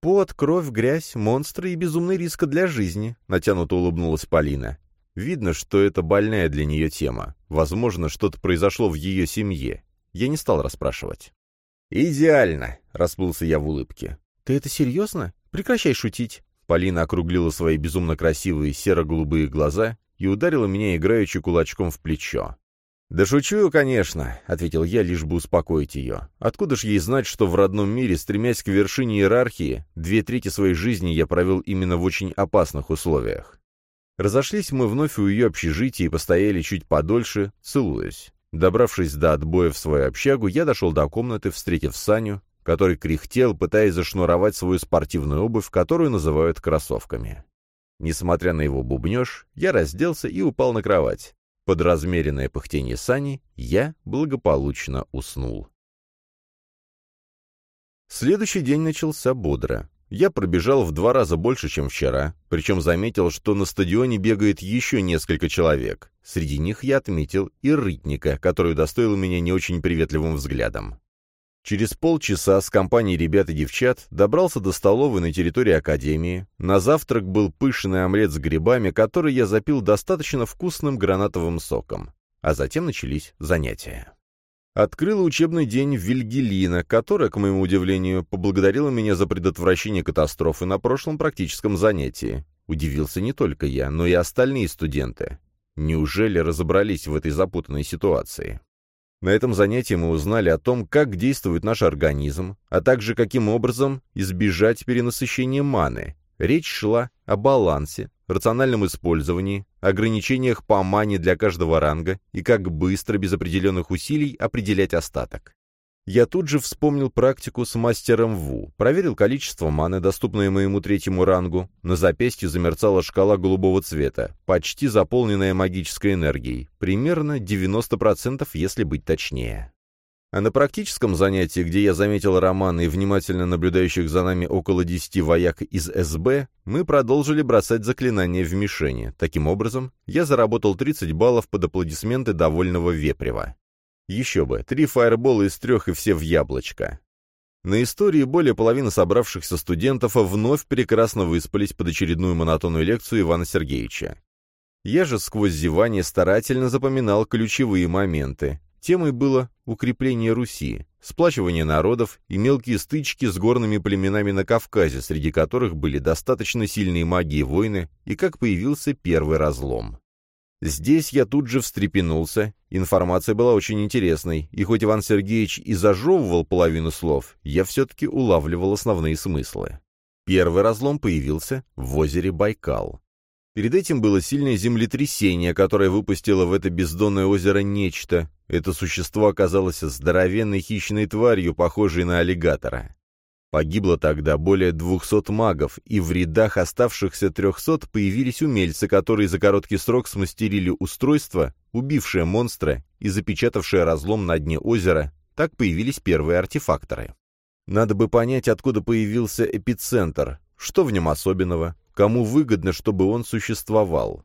«Пот, кровь, грязь, монстры и безумный риск для жизни», — натянуто улыбнулась Полина. Видно, что это больная для нее тема. Возможно, что-то произошло в ее семье. Я не стал расспрашивать. «Идеально!» — расплылся я в улыбке. «Ты это серьезно? Прекращай шутить!» Полина округлила свои безумно красивые серо-голубые глаза и ударила меня играючи кулачком в плечо. «Да шучу, конечно», — ответил я, лишь бы успокоить ее. «Откуда ж ей знать, что в родном мире, стремясь к вершине иерархии, две трети своей жизни я провел именно в очень опасных условиях?» Разошлись мы вновь у ее общежития и постояли чуть подольше, целуясь. Добравшись до отбоя в свою общагу, я дошел до комнаты, встретив Саню, который кряхтел, пытаясь зашнуровать свою спортивную обувь, которую называют кроссовками. Несмотря на его бубнеж, я разделся и упал на кровать. Под размеренное пыхтение Сани я благополучно уснул. Следующий день начался бодро. Я пробежал в два раза больше, чем вчера, причем заметил, что на стадионе бегает еще несколько человек. Среди них я отметил и рытника, который удостоил меня не очень приветливым взглядом. Через полчаса с компанией ребят и девчат добрался до столовой на территории Академии. На завтрак был пышный омлет с грибами, который я запил достаточно вкусным гранатовым соком. А затем начались занятия. Открыла учебный день Вильгелина, которая, к моему удивлению, поблагодарила меня за предотвращение катастрофы на прошлом практическом занятии. Удивился не только я, но и остальные студенты. Неужели разобрались в этой запутанной ситуации? На этом занятии мы узнали о том, как действует наш организм, а также каким образом избежать перенасыщения маны. Речь шла о балансе, рациональном использовании, ограничениях по мане для каждого ранга и как быстро, без определенных усилий, определять остаток. Я тут же вспомнил практику с мастером Ву, проверил количество маны, доступное моему третьему рангу. На запястье замерцала шкала голубого цвета, почти заполненная магической энергией, примерно 90%, если быть точнее. А на практическом занятии, где я заметил Романа и внимательно наблюдающих за нами около десяти вояк из СБ, мы продолжили бросать заклинания в мишени. Таким образом, я заработал 30 баллов под аплодисменты довольного Вепрева. Еще бы, три фаербола из трех и все в яблочко. На истории более половины собравшихся студентов вновь прекрасно выспались под очередную монотонную лекцию Ивана Сергеевича. Я же сквозь зевание старательно запоминал ключевые моменты, Темой было укрепление Руси, сплачивание народов и мелкие стычки с горными племенами на Кавказе, среди которых были достаточно сильные маги и войны, и как появился первый разлом. Здесь я тут же встрепенулся, информация была очень интересной, и хоть Иван Сергеевич и зажевывал половину слов, я все-таки улавливал основные смыслы. Первый разлом появился в озере Байкал. Перед этим было сильное землетрясение, которое выпустило в это бездонное озеро нечто. Это существо оказалось здоровенной хищной тварью, похожей на аллигатора. Погибло тогда более двухсот магов, и в рядах оставшихся трехсот появились умельцы, которые за короткий срок смастерили устройство, убившее монстра и запечатавшее разлом на дне озера. Так появились первые артефакторы. Надо бы понять, откуда появился эпицентр, что в нем особенного, кому выгодно, чтобы он существовал.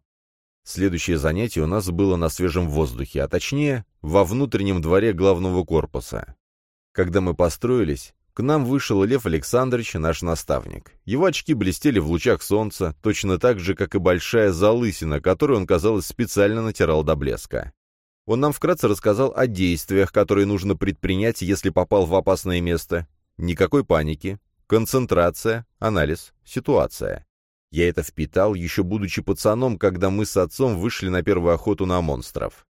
Следующее занятие у нас было на свежем воздухе, а точнее, во внутреннем дворе главного корпуса. Когда мы построились, К нам вышел Лев Александрович, наш наставник. Его очки блестели в лучах солнца, точно так же, как и большая залысина, которую он, казалось, специально натирал до блеска. Он нам вкратце рассказал о действиях, которые нужно предпринять, если попал в опасное место. Никакой паники, концентрация, анализ, ситуация. Я это впитал, еще будучи пацаном, когда мы с отцом вышли на первую охоту на монстров.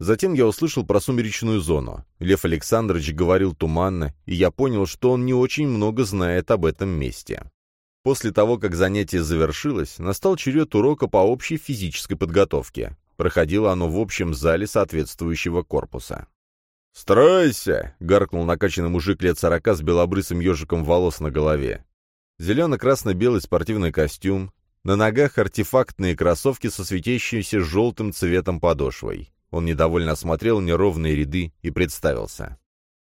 Затем я услышал про сумеречную зону. Лев Александрович говорил туманно, и я понял, что он не очень много знает об этом месте. После того, как занятие завершилось, настал черед урока по общей физической подготовке. Проходило оно в общем зале соответствующего корпуса. «Стройся!» — гаркнул накачанный мужик лет сорока с белобрысым ежиком волос на голове. Зелено-красно-белый спортивный костюм, на ногах артефактные кроссовки со светящимся желтым цветом подошвой. Он недовольно осмотрел неровные ряды и представился.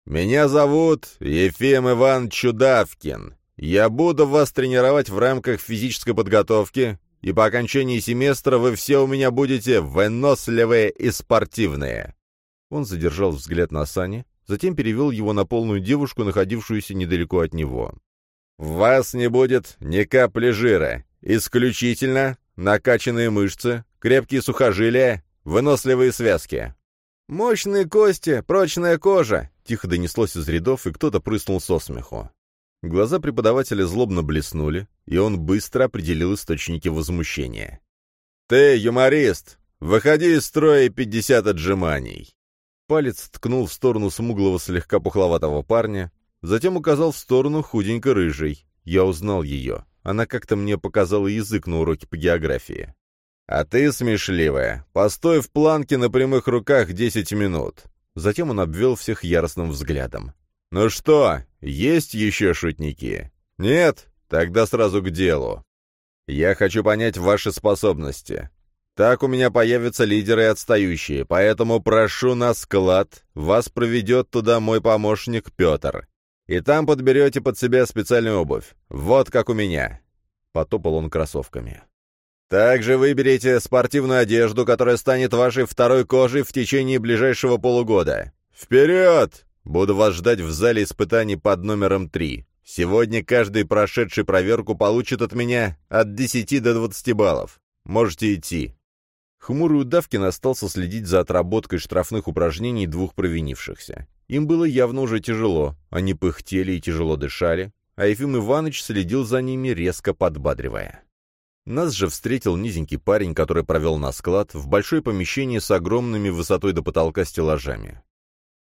«Меня зовут Ефим Иван Чудавкин. Я буду вас тренировать в рамках физической подготовки, и по окончании семестра вы все у меня будете выносливые и спортивные». Он задержал взгляд на Сани, затем перевел его на полную девушку, находившуюся недалеко от него. «В вас не будет ни капли жира. Исключительно накачанные мышцы, крепкие сухожилия Выносливые связки. Мощные кости, прочная кожа. Тихо донеслось из рядов, и кто-то прыснул со смеху. Глаза преподавателя злобно блеснули, и он быстро определил источники возмущения. «Ты, юморист, выходи из строя пятьдесят отжиманий!» Палец ткнул в сторону смуглого слегка пухловатого парня, затем указал в сторону худенько-рыжей. Я узнал ее. Она как-то мне показала язык на уроке по географии. «А ты, смешливая, постой в планке на прямых руках десять минут». Затем он обвел всех яростным взглядом. «Ну что, есть еще шутники?» «Нет? Тогда сразу к делу. Я хочу понять ваши способности. Так у меня появятся лидеры и отстающие, поэтому прошу на склад, вас проведет туда мой помощник Петр. И там подберете под себя специальную обувь. Вот как у меня». Потопал он кроссовками. Также выберите спортивную одежду, которая станет вашей второй кожей в течение ближайшего полугода. Вперед! Буду вас ждать в зале испытаний под номером 3. Сегодня каждый прошедший проверку получит от меня от 10 до 20 баллов. Можете идти. Хмурый Удавкин остался следить за отработкой штрафных упражнений двух провинившихся. Им было явно уже тяжело, они пыхтели и тяжело дышали, а Ефим Иванович следил за ними, резко подбадривая. Нас же встретил низенький парень, который провел на склад в большое помещение с огромными высотой до потолка стеллажами.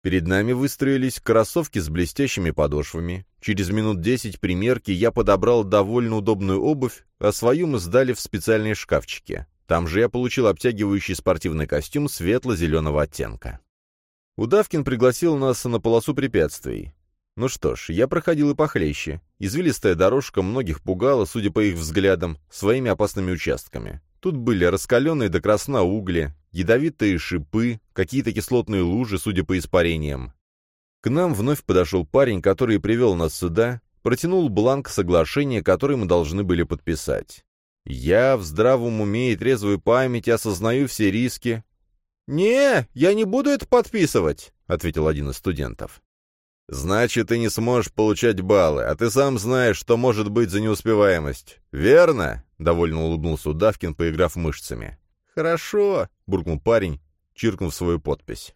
Перед нами выстроились кроссовки с блестящими подошвами. Через минут десять примерки я подобрал довольно удобную обувь, а свою мы сдали в специальные шкафчики. Там же я получил обтягивающий спортивный костюм светло-зеленого оттенка. Удавкин пригласил нас на полосу препятствий. Ну что ж, я проходил и похлеще. Извилистая дорожка многих пугала, судя по их взглядам, своими опасными участками. Тут были раскаленные до красна угли, ядовитые шипы, какие-то кислотные лужи, судя по испарениям. К нам вновь подошел парень, который привел нас сюда, протянул бланк соглашения, который мы должны были подписать. Я в здравом уме и трезвой памяти осознаю все риски. «Не, я не буду это подписывать», — ответил один из студентов. «Значит, ты не сможешь получать баллы, а ты сам знаешь, что может быть за неуспеваемость. Верно?» — довольно улыбнулся Удавкин, поиграв мышцами. «Хорошо», — буркнул парень, чиркнув свою подпись.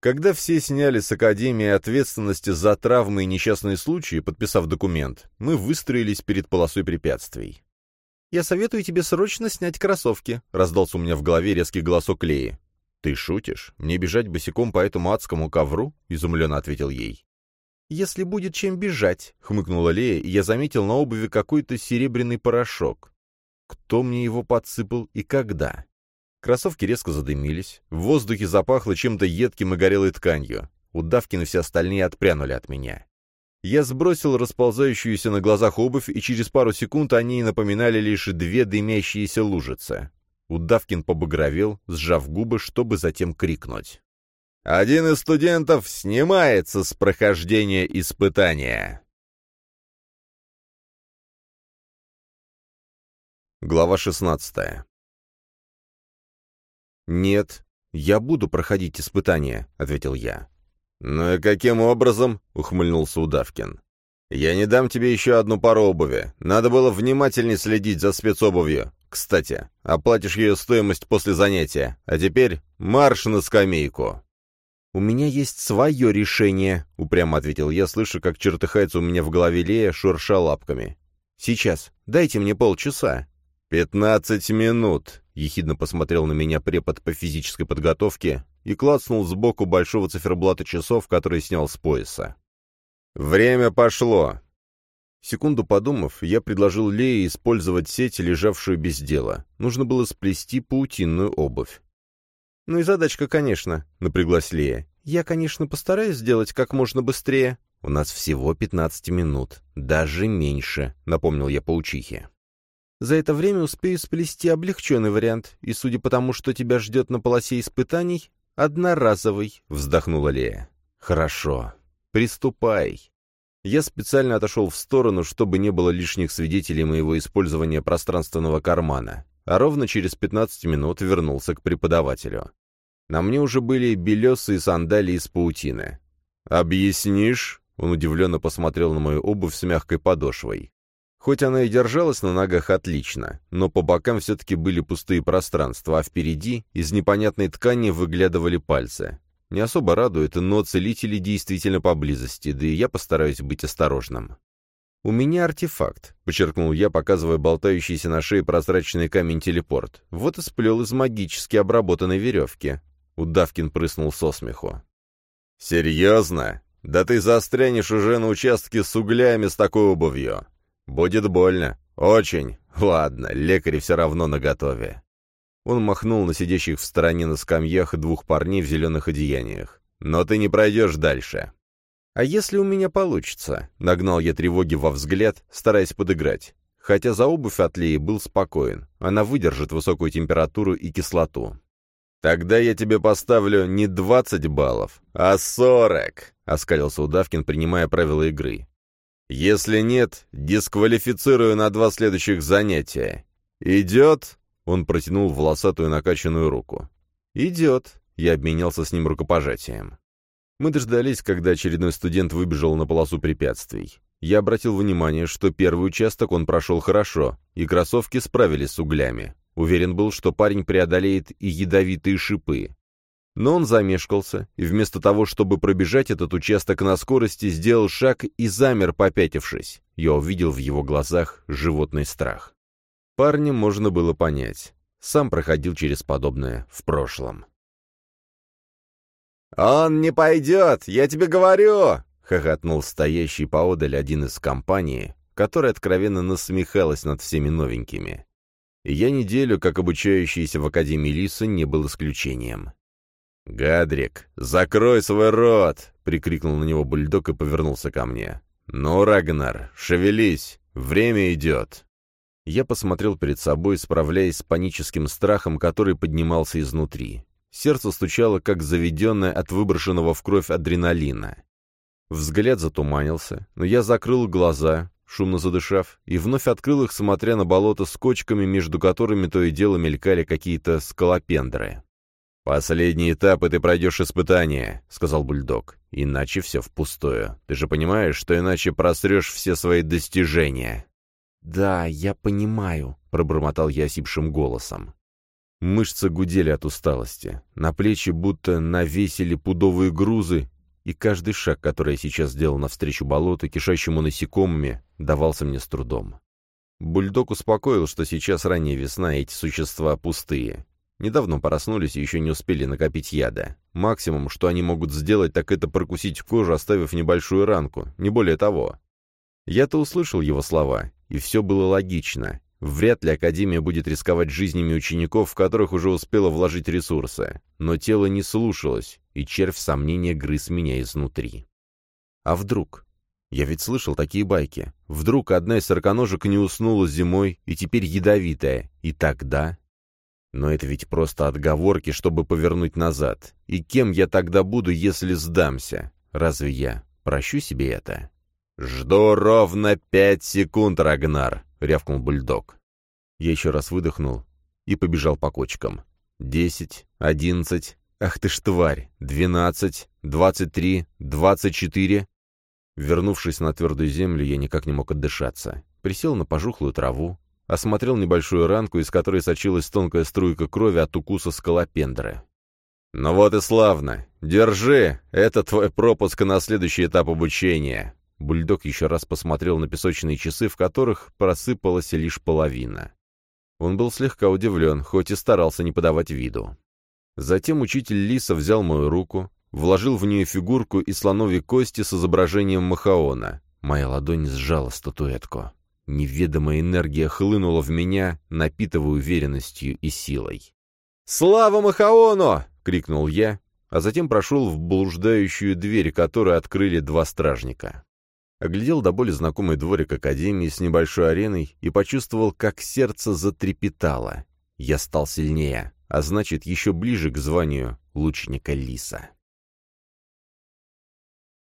Когда все сняли с Академии ответственности за травмы и несчастные случаи, подписав документ, мы выстроились перед полосой препятствий. «Я советую тебе срочно снять кроссовки», — раздался у меня в голове резкий голосок Леи. «Ты шутишь? Мне бежать босиком по этому адскому ковру?» — изумленно ответил ей если будет чем бежать», — хмыкнула Лея, и я заметил на обуви какой-то серебряный порошок. Кто мне его подсыпал и когда? Кроссовки резко задымились, в воздухе запахло чем-то едким и горелой тканью. Удавкин и все остальные отпрянули от меня. Я сбросил расползающуюся на глазах обувь, и через пару секунд они напоминали лишь две дымящиеся лужицы. Удавкин побагровел, сжав губы, чтобы затем крикнуть. Один из студентов снимается с прохождения испытания. Глава 16 «Нет, я буду проходить испытания», — ответил я. «Ну и каким образом?» — ухмыльнулся Удавкин. «Я не дам тебе еще одну пару обуви. Надо было внимательнее следить за спецобувью. Кстати, оплатишь ее стоимость после занятия. А теперь марш на скамейку». «У меня есть свое решение», — упрямо ответил я, слыша, как чертыхается у меня в голове Лея, шурша лапками. «Сейчас. Дайте мне полчаса». «Пятнадцать минут», — ехидно посмотрел на меня препод по физической подготовке и клацнул сбоку большого циферблата часов, который снял с пояса. «Время пошло!» Секунду подумав, я предложил Лее использовать сеть, лежавшую без дела. Нужно было сплести паутинную обувь. «Ну и задачка, конечно», — напряглась Лея. «Я, конечно, постараюсь сделать как можно быстрее». «У нас всего пятнадцать минут, даже меньше», — напомнил я паучихе. За это время успею сплести облегченный вариант, и, судя по тому, что тебя ждет на полосе испытаний, одноразовый», — вздохнула Лея. «Хорошо. Приступай». Я специально отошел в сторону, чтобы не было лишних свидетелей моего использования пространственного кармана, а ровно через 15 минут вернулся к преподавателю. На мне уже были белесые сандалии из паутины. «Объяснишь?» — он удивленно посмотрел на мою обувь с мягкой подошвой. Хоть она и держалась на ногах отлично, но по бокам все-таки были пустые пространства, а впереди из непонятной ткани выглядывали пальцы. Не особо радует, но целители действительно поблизости, да и я постараюсь быть осторожным. «У меня артефакт», — подчеркнул я, показывая болтающийся на шее прозрачный камень-телепорт. «Вот и сплел из магически обработанной веревки». Удавкин прыснул со смеху. «Серьезно? Да ты застрянешь уже на участке с углями с такой обувью. «Будет больно. Очень. Ладно, лекари все равно наготове». Он махнул на сидящих в стороне на скамьях двух парней в зеленых одеяниях. «Но ты не пройдешь дальше». «А если у меня получится?» — нагнал я тревоги во взгляд, стараясь подыграть. Хотя за обувь от Леи был спокоен. Она выдержит высокую температуру и кислоту. «Тогда я тебе поставлю не двадцать баллов, а сорок!» — оскалился Удавкин, принимая правила игры. Если нет, дисквалифицирую на два следующих занятия. Идет?» Он протянул волосатую накачанную руку. «Идет». Я обменялся с ним рукопожатием. Мы дождались, когда очередной студент выбежал на полосу препятствий. Я обратил внимание, что первый участок он прошел хорошо, и кроссовки справились с углями. Уверен был, что парень преодолеет и ядовитые шипы. Но он замешкался, и вместо того, чтобы пробежать этот участок на скорости, сделал шаг и замер, попятившись. Я увидел в его глазах животный страх. Парня можно было понять. Сам проходил через подобное в прошлом. «Он не пойдет, я тебе говорю!» — хохотнул стоящий поодаль один из компании, которая откровенно насмехалась над всеми новенькими. Я неделю, как обучающийся в Академии Лиса, не был исключением. «Гадрик, закрой свой рот!» — прикрикнул на него бульдог и повернулся ко мне. «Ну, Рагнар, шевелись, время идет!» Я посмотрел перед собой, справляясь с паническим страхом, который поднимался изнутри. Сердце стучало, как заведенное от выброшенного в кровь адреналина. Взгляд затуманился, но я закрыл глаза, шумно задышав, и вновь открыл их, смотря на болото с кочками, между которыми то и дело мелькали какие-то скалопендры. «Последний этап, и ты пройдешь испытание», — сказал бульдог. «Иначе все впустую. Ты же понимаешь, что иначе просрешь все свои достижения». «Да, я понимаю», — пробормотал я осипшим голосом. Мышцы гудели от усталости. На плечи будто навесили пудовые грузы, и каждый шаг, который я сейчас сделал навстречу болоту, кишащему насекомыми, давался мне с трудом. Бульдог успокоил, что сейчас ранняя весна, и эти существа пустые. Недавно проснулись и еще не успели накопить яда. Максимум, что они могут сделать, так это прокусить кожу, оставив небольшую ранку, не более того. Я-то услышал его слова, и все было логично. Вряд ли Академия будет рисковать жизнями учеников, в которых уже успела вложить ресурсы. Но тело не слушалось, и червь сомнения грыз меня изнутри. А вдруг? Я ведь слышал такие байки. Вдруг одна из сороконожек не уснула зимой и теперь ядовитая, и тогда но это ведь просто отговорки, чтобы повернуть назад. И кем я тогда буду, если сдамся? Разве я прощу себе это? «Жду ровно пять секунд, Рагнар», — рявкнул бульдог. Я еще раз выдохнул и побежал по кочкам. «Десять, одиннадцать, ах ты ж тварь, двенадцать, двадцать три, двадцать четыре». Вернувшись на твердую землю, я никак не мог отдышаться. Присел на пожухлую траву, осмотрел небольшую ранку, из которой сочилась тонкая струйка крови от укуса скалопендры. «Ну вот и славно! Держи! Это твой пропуск на следующий этап обучения!» Бульдог еще раз посмотрел на песочные часы, в которых просыпалась лишь половина. Он был слегка удивлен, хоть и старался не подавать виду. Затем учитель Лиса взял мою руку, вложил в нее фигурку и слоновьи кости с изображением Махаона. Моя ладонь сжала статуэтку. Неведомая энергия хлынула в меня, напитывая уверенностью и силой. «Слава Махаону!» — крикнул я, а затем прошел в блуждающую дверь, которую открыли два стражника. Оглядел до боли знакомый дворик Академии с небольшой ареной и почувствовал, как сердце затрепетало. Я стал сильнее, а значит, еще ближе к званию лучника Лиса.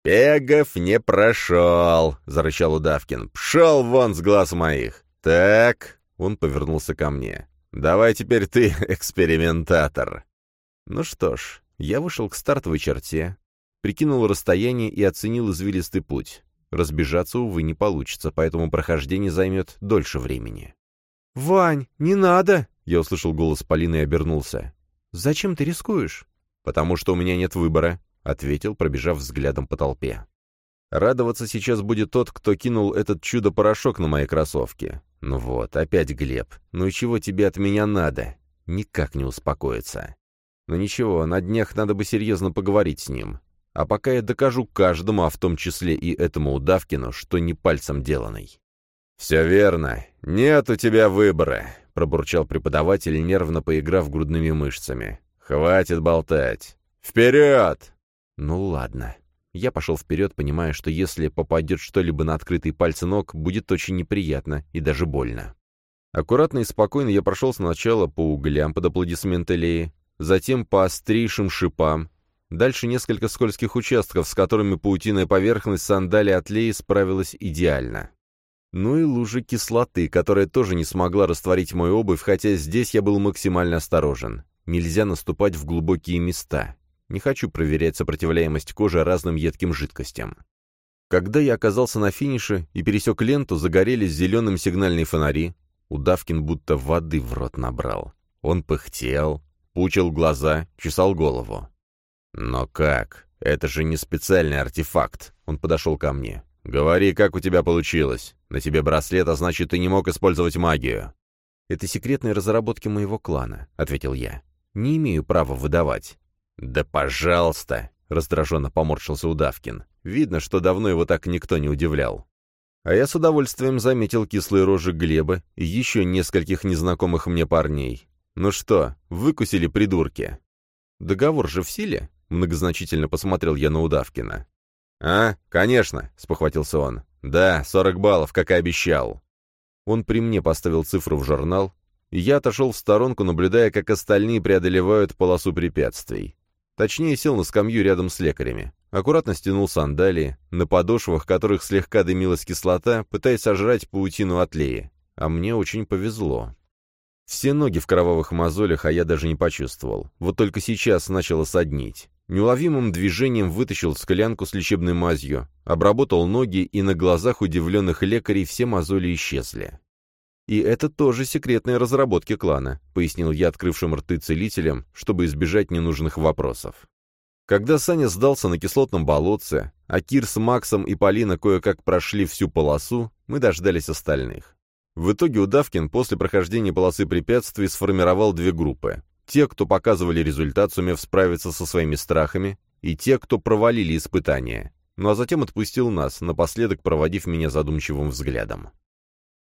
«Пегов не прошел!» — зарычал Удавкин. «Пшел вон с глаз моих!» «Так...» — он повернулся ко мне. «Давай теперь ты, экспериментатор!» Ну что ж, я вышел к стартовой черте, прикинул расстояние и оценил извилистый путь. Разбежаться, увы, не получится, поэтому прохождение займет дольше времени. «Вань, не надо!» — я услышал голос Полины и обернулся. «Зачем ты рискуешь?» «Потому что у меня нет выбора», — ответил, пробежав взглядом по толпе. Радоваться сейчас будет тот, кто кинул этот чудо-порошок на мои кроссовки. Ну вот, опять Глеб. Ну и чего тебе от меня надо? Никак не успокоиться. Но ничего, на днях надо бы серьезно поговорить с ним. А пока я докажу каждому, а в том числе и этому Удавкину, что не пальцем деланный. «Все верно. Нет у тебя выбора», — пробурчал преподаватель, нервно поиграв грудными мышцами. «Хватит болтать. Вперед!» Ну ладно. Я пошел вперед, понимая, что если попадет что-либо на открытые пальцы ног, будет очень неприятно и даже больно. Аккуратно и спокойно я прошел сначала по углям под аплодисменты Леи, затем по острейшим шипам, дальше несколько скользких участков, с которыми паутиная поверхность сандали от Леи справилась идеально. Ну и лужи кислоты, которая тоже не смогла растворить мою обувь, хотя здесь я был максимально осторожен. Нельзя наступать в глубокие места. Не хочу проверять сопротивляемость кожи разным едким жидкостям. Когда я оказался на финише и пересек ленту, загорелись зеленым сигнальные фонари. Удавкин будто воды в рот набрал. Он пыхтел, пучил глаза, чесал голову. «Но как? Это же не специальный артефакт!» Он подошел ко мне. «Говори, как у тебя получилось. На тебе браслет, а значит, ты не мог использовать магию». «Это секретные разработки моего клана», — ответил я. «Не имею права выдавать». «Да пожалуйста!» — раздраженно поморщился Удавкин. Видно, что давно его так никто не удивлял. А я с удовольствием заметил кислые рожи Глеба и еще нескольких незнакомых мне парней. «Ну что, выкусили придурки?» «Договор же в силе?» — многозначительно посмотрел я на Удавкина. «А, конечно», — спохватился он. «Да, сорок баллов, как и обещал». Он при мне поставил цифру в журнал, и я отошел в сторонку, наблюдая, как остальные преодолевают полосу препятствий. Точнее, сел на скамью рядом с лекарями. Аккуратно стянул сандалии, на подошвах которых слегка дымилась кислота, пытаясь сожрать паутину от Леи. А мне очень повезло. Все ноги в кровавых мозолях, а я даже не почувствовал. Вот только сейчас начало соднить. Неуловимым движением вытащил склянку с лечебной мазью, обработал ноги, и на глазах удивленных лекарей все мозоли исчезли. «И это тоже секретные разработки клана», — пояснил я открывшим рты целителям, чтобы избежать ненужных вопросов. Когда Саня сдался на кислотном болотце, а Кир с Максом и Полина кое-как прошли всю полосу, мы дождались остальных. В итоге Удавкин после прохождения полосы препятствий сформировал две группы. Те, кто показывали результат, сумев справиться со своими страхами, и те, кто провалили испытания. Ну а затем отпустил нас, напоследок проводив меня задумчивым взглядом.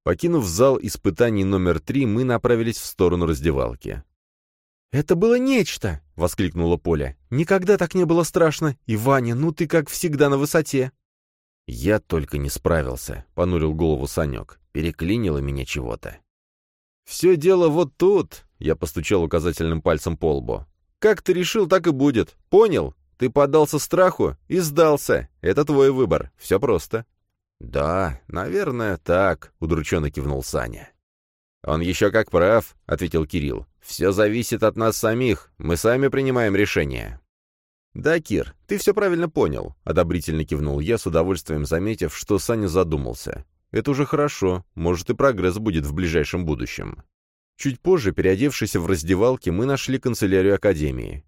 Покинув зал испытаний номер три, мы направились в сторону раздевалки. «Это было нечто!» — воскликнула Поля. «Никогда так не было страшно! И, Ваня, ну ты как всегда на высоте!» «Я только не справился», — понурил голову Санек. «Переклинило меня чего-то». «Все дело вот тут», — я постучал указательным пальцем по лбу. «Как ты решил, так и будет. Понял? Ты поддался страху и сдался. Это твой выбор. Все просто. «Да, наверное, так», — удрученно кивнул Саня. «Он еще как прав», — ответил Кирилл. «Все зависит от нас самих. Мы сами принимаем решение». «Да, Кир, ты все правильно понял», — одобрительно кивнул я, с удовольствием заметив, что Саня задумался. «Это уже хорошо, может и прогресс будет в ближайшем будущем». Чуть позже, переодевшись в раздевалке, мы нашли канцелярию Академии.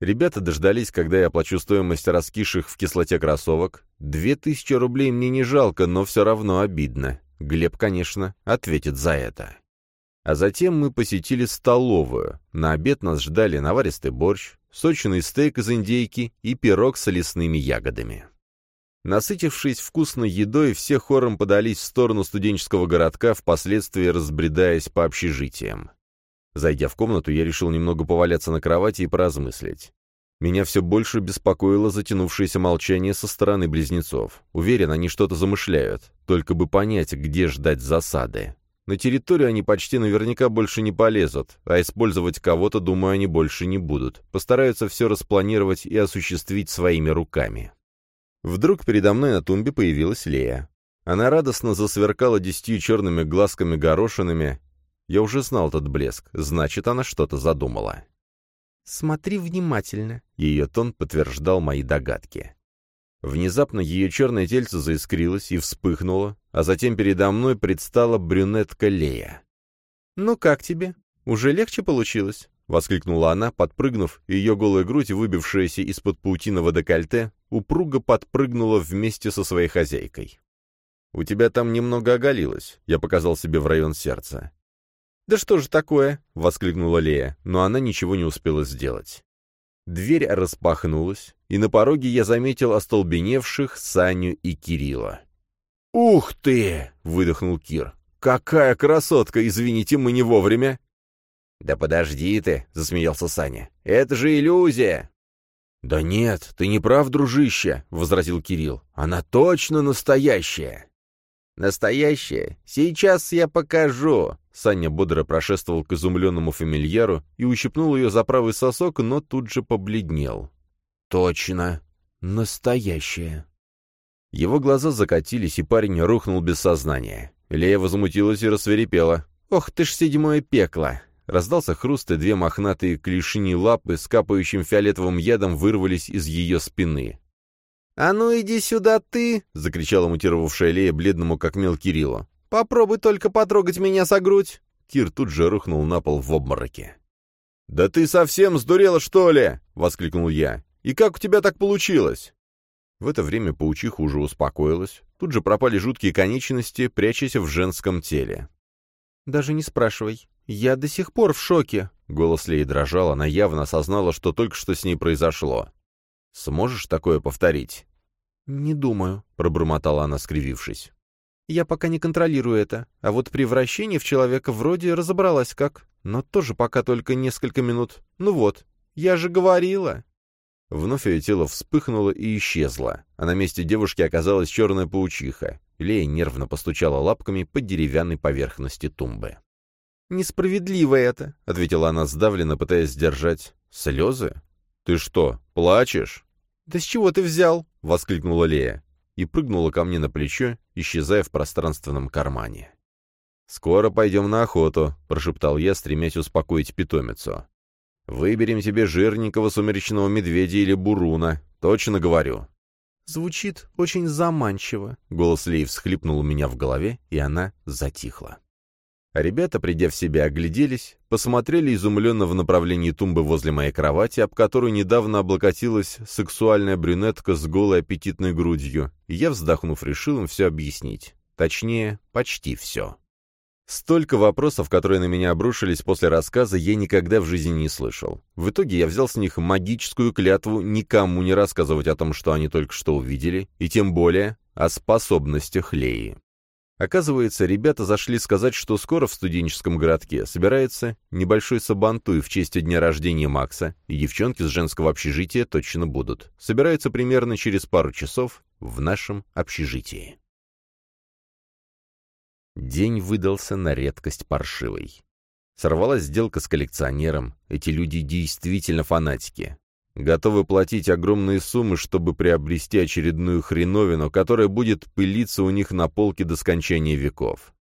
Ребята дождались, когда я оплачу стоимость раскисших в кислоте кроссовок. Две тысячи рублей мне не жалко, но все равно обидно. Глеб, конечно, ответит за это. А затем мы посетили столовую. На обед нас ждали наваристый борщ, сочный стейк из индейки и пирог с лесными ягодами. Насытившись вкусной едой, все хором подались в сторону студенческого городка, впоследствии разбредаясь по общежитиям. Зайдя в комнату, я решил немного поваляться на кровати и поразмыслить. Меня все больше беспокоило затянувшееся молчание со стороны близнецов. Уверен, они что-то замышляют, только бы понять, где ждать засады. На территорию они почти наверняка больше не полезут, а использовать кого-то, думаю, они больше не будут. Постараются все распланировать и осуществить своими руками. Вдруг передо мной на тумбе появилась Лея. Она радостно засверкала десятью черными глазками-горошинами. Я уже знал этот блеск, значит, она что-то задумала. «Смотри внимательно», — ее тон подтверждал мои догадки. Внезапно ее черное тельце заискрилось и вспыхнуло, а затем передо мной предстала брюнетка Лея. «Ну как тебе? Уже легче получилось?» — воскликнула она, подпрыгнув, и ее голая грудь, выбившаяся из-под паутиного декольте, упруго подпрыгнула вместе со своей хозяйкой. «У тебя там немного оголилось», — я показал себе в район сердца. «Да что же такое?» — воскликнула Лея, но она ничего не успела сделать. Дверь распахнулась, и на пороге я заметил остолбеневших Саню и Кирилла. «Ух ты!» — выдохнул Кир. «Какая красотка! Извините, мы не вовремя!» «Да подожди ты!» — засмеялся Саня. «Это же иллюзия!» «Да нет, ты не прав, дружище!» — возразил Кирилл. «Она точно настоящая!» «Настоящая? Сейчас я покажу!» Саня бодро прошествовал к изумленному фамильяру и ущипнул ее за правый сосок, но тут же побледнел. «Точно! Настоящая!» Его глаза закатились, и парень рухнул без сознания. Лея возмутилась и рассверепела. «Ох ты ж седьмое пекло!» Раздался хруст, и две мохнатые клешни лапы с капающим фиолетовым ядом вырвались из ее спины. «А ну иди сюда ты!» — закричала мутировавшая Лея бледному как мел Кириллу. Попробуй только потрогать меня за грудь!» Кир тут же рухнул на пол в обмороке. «Да ты совсем сдурела, что ли?» — воскликнул я. «И как у тебя так получилось?» В это время паучиха уже успокоилась. Тут же пропали жуткие конечности, прячась в женском теле. «Даже не спрашивай. Я до сих пор в шоке!» Голос Леи дрожал, она явно осознала, что только что с ней произошло. «Сможешь такое повторить?» «Не думаю», — пробормотала она, скривившись. Я пока не контролирую это, а вот превращение в человека вроде разобралась как, но тоже пока только несколько минут. Ну вот, я же говорила. Вновь ее тело вспыхнуло и исчезло, а на месте девушки оказалась черная паучиха. Лея нервно постучала лапками по деревянной поверхности тумбы. «Несправедливо это», — ответила она сдавленно, пытаясь сдержать слезы. «Ты что, плачешь?» «Да с чего ты взял?» — воскликнула Лея и прыгнула ко мне на плечо, исчезая в пространственном кармане. «Скоро пойдем на охоту», — прошептал я, стремясь успокоить питомицу. «Выберем тебе жирненького сумеречного медведя или буруна, точно говорю». «Звучит очень заманчиво», — голос Лей всхлипнул у меня в голове, и она затихла. А ребята, придя в себя, огляделись, посмотрели изумленно в направлении тумбы возле моей кровати, об которую недавно облокотилась сексуальная брюнетка с голой аппетитной грудью, и я, вздохнув, решил им все объяснить. Точнее, почти все. Столько вопросов, которые на меня обрушились после рассказа, я никогда в жизни не слышал. В итоге я взял с них магическую клятву никому не рассказывать о том, что они только что увидели, и тем более о способностях Леи. Оказывается, ребята зашли сказать, что скоро в студенческом городке собирается небольшой сабантуй в честь дня рождения Макса, и девчонки с женского общежития точно будут. Собираются примерно через пару часов в нашем общежитии. День выдался на редкость паршивый. Сорвалась сделка с коллекционером. Эти люди действительно фанатики готовы платить огромные суммы, чтобы приобрести очередную хреновину, которая будет пылиться у них на полке до скончания веков.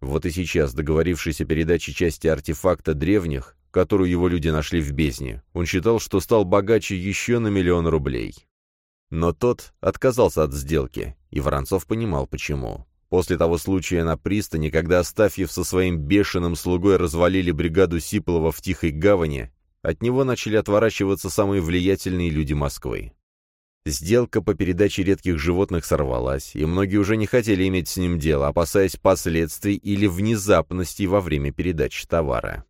Вот и сейчас, договорившись о передаче части артефакта древних, которую его люди нашли в бездне. Он считал, что стал богаче еще на миллион рублей. Но тот отказался от сделки, и Воронцов понимал, почему. После того случая на пристани, когда Астафьев со своим бешеным слугой развалили бригаду Сиплова в Тихой гавани, от него начали отворачиваться самые влиятельные люди Москвы. Сделка по передаче редких животных сорвалась, и многие уже не хотели иметь с ним дело, опасаясь последствий или внезапности во время передачи товара.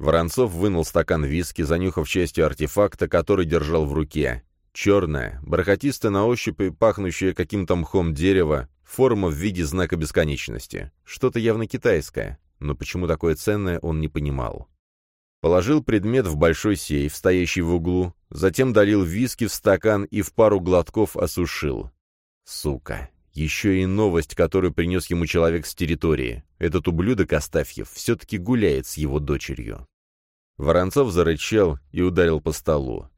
Воронцов вынул стакан виски, занюхав частью артефакта, который держал в руке. Черное, бархатистое на ощупь и пахнущее каким-то мхом дерево, форма в виде знака бесконечности. Что-то явно китайское, но почему такое ценное, он не понимал. Положил предмет в большой сейф, стоящий в углу, затем долил виски в стакан и в пару глотков осушил. Сука. Еще и новость, которую принес ему человек с территории. Этот ублюдок Астафьев все-таки гуляет с его дочерью. Воронцов зарычал и ударил по столу.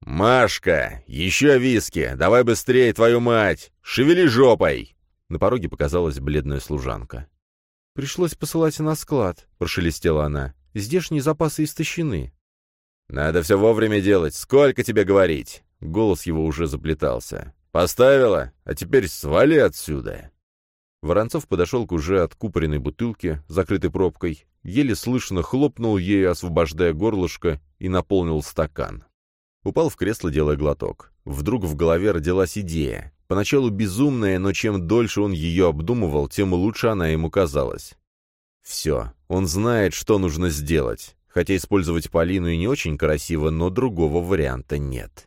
«Машка! Еще виски! Давай быстрее, твою мать! Шевели жопой!» На пороге показалась бледная служанка. «Пришлось посылать на склад», — прошелестела она. «Здешние запасы истощены». «Надо все вовремя делать. Сколько тебе говорить?» Голос его уже заплетался. «Поставила? А теперь свали отсюда!» Воронцов подошел к уже откупоренной бутылке, закрытой пробкой, еле слышно хлопнул ею, освобождая горлышко, и наполнил стакан. Упал в кресло, делая глоток. Вдруг в голове родилась идея. Поначалу безумная, но чем дольше он ее обдумывал, тем лучше она ему казалась. Все, он знает, что нужно сделать. Хотя использовать Полину и не очень красиво, но другого варианта нет.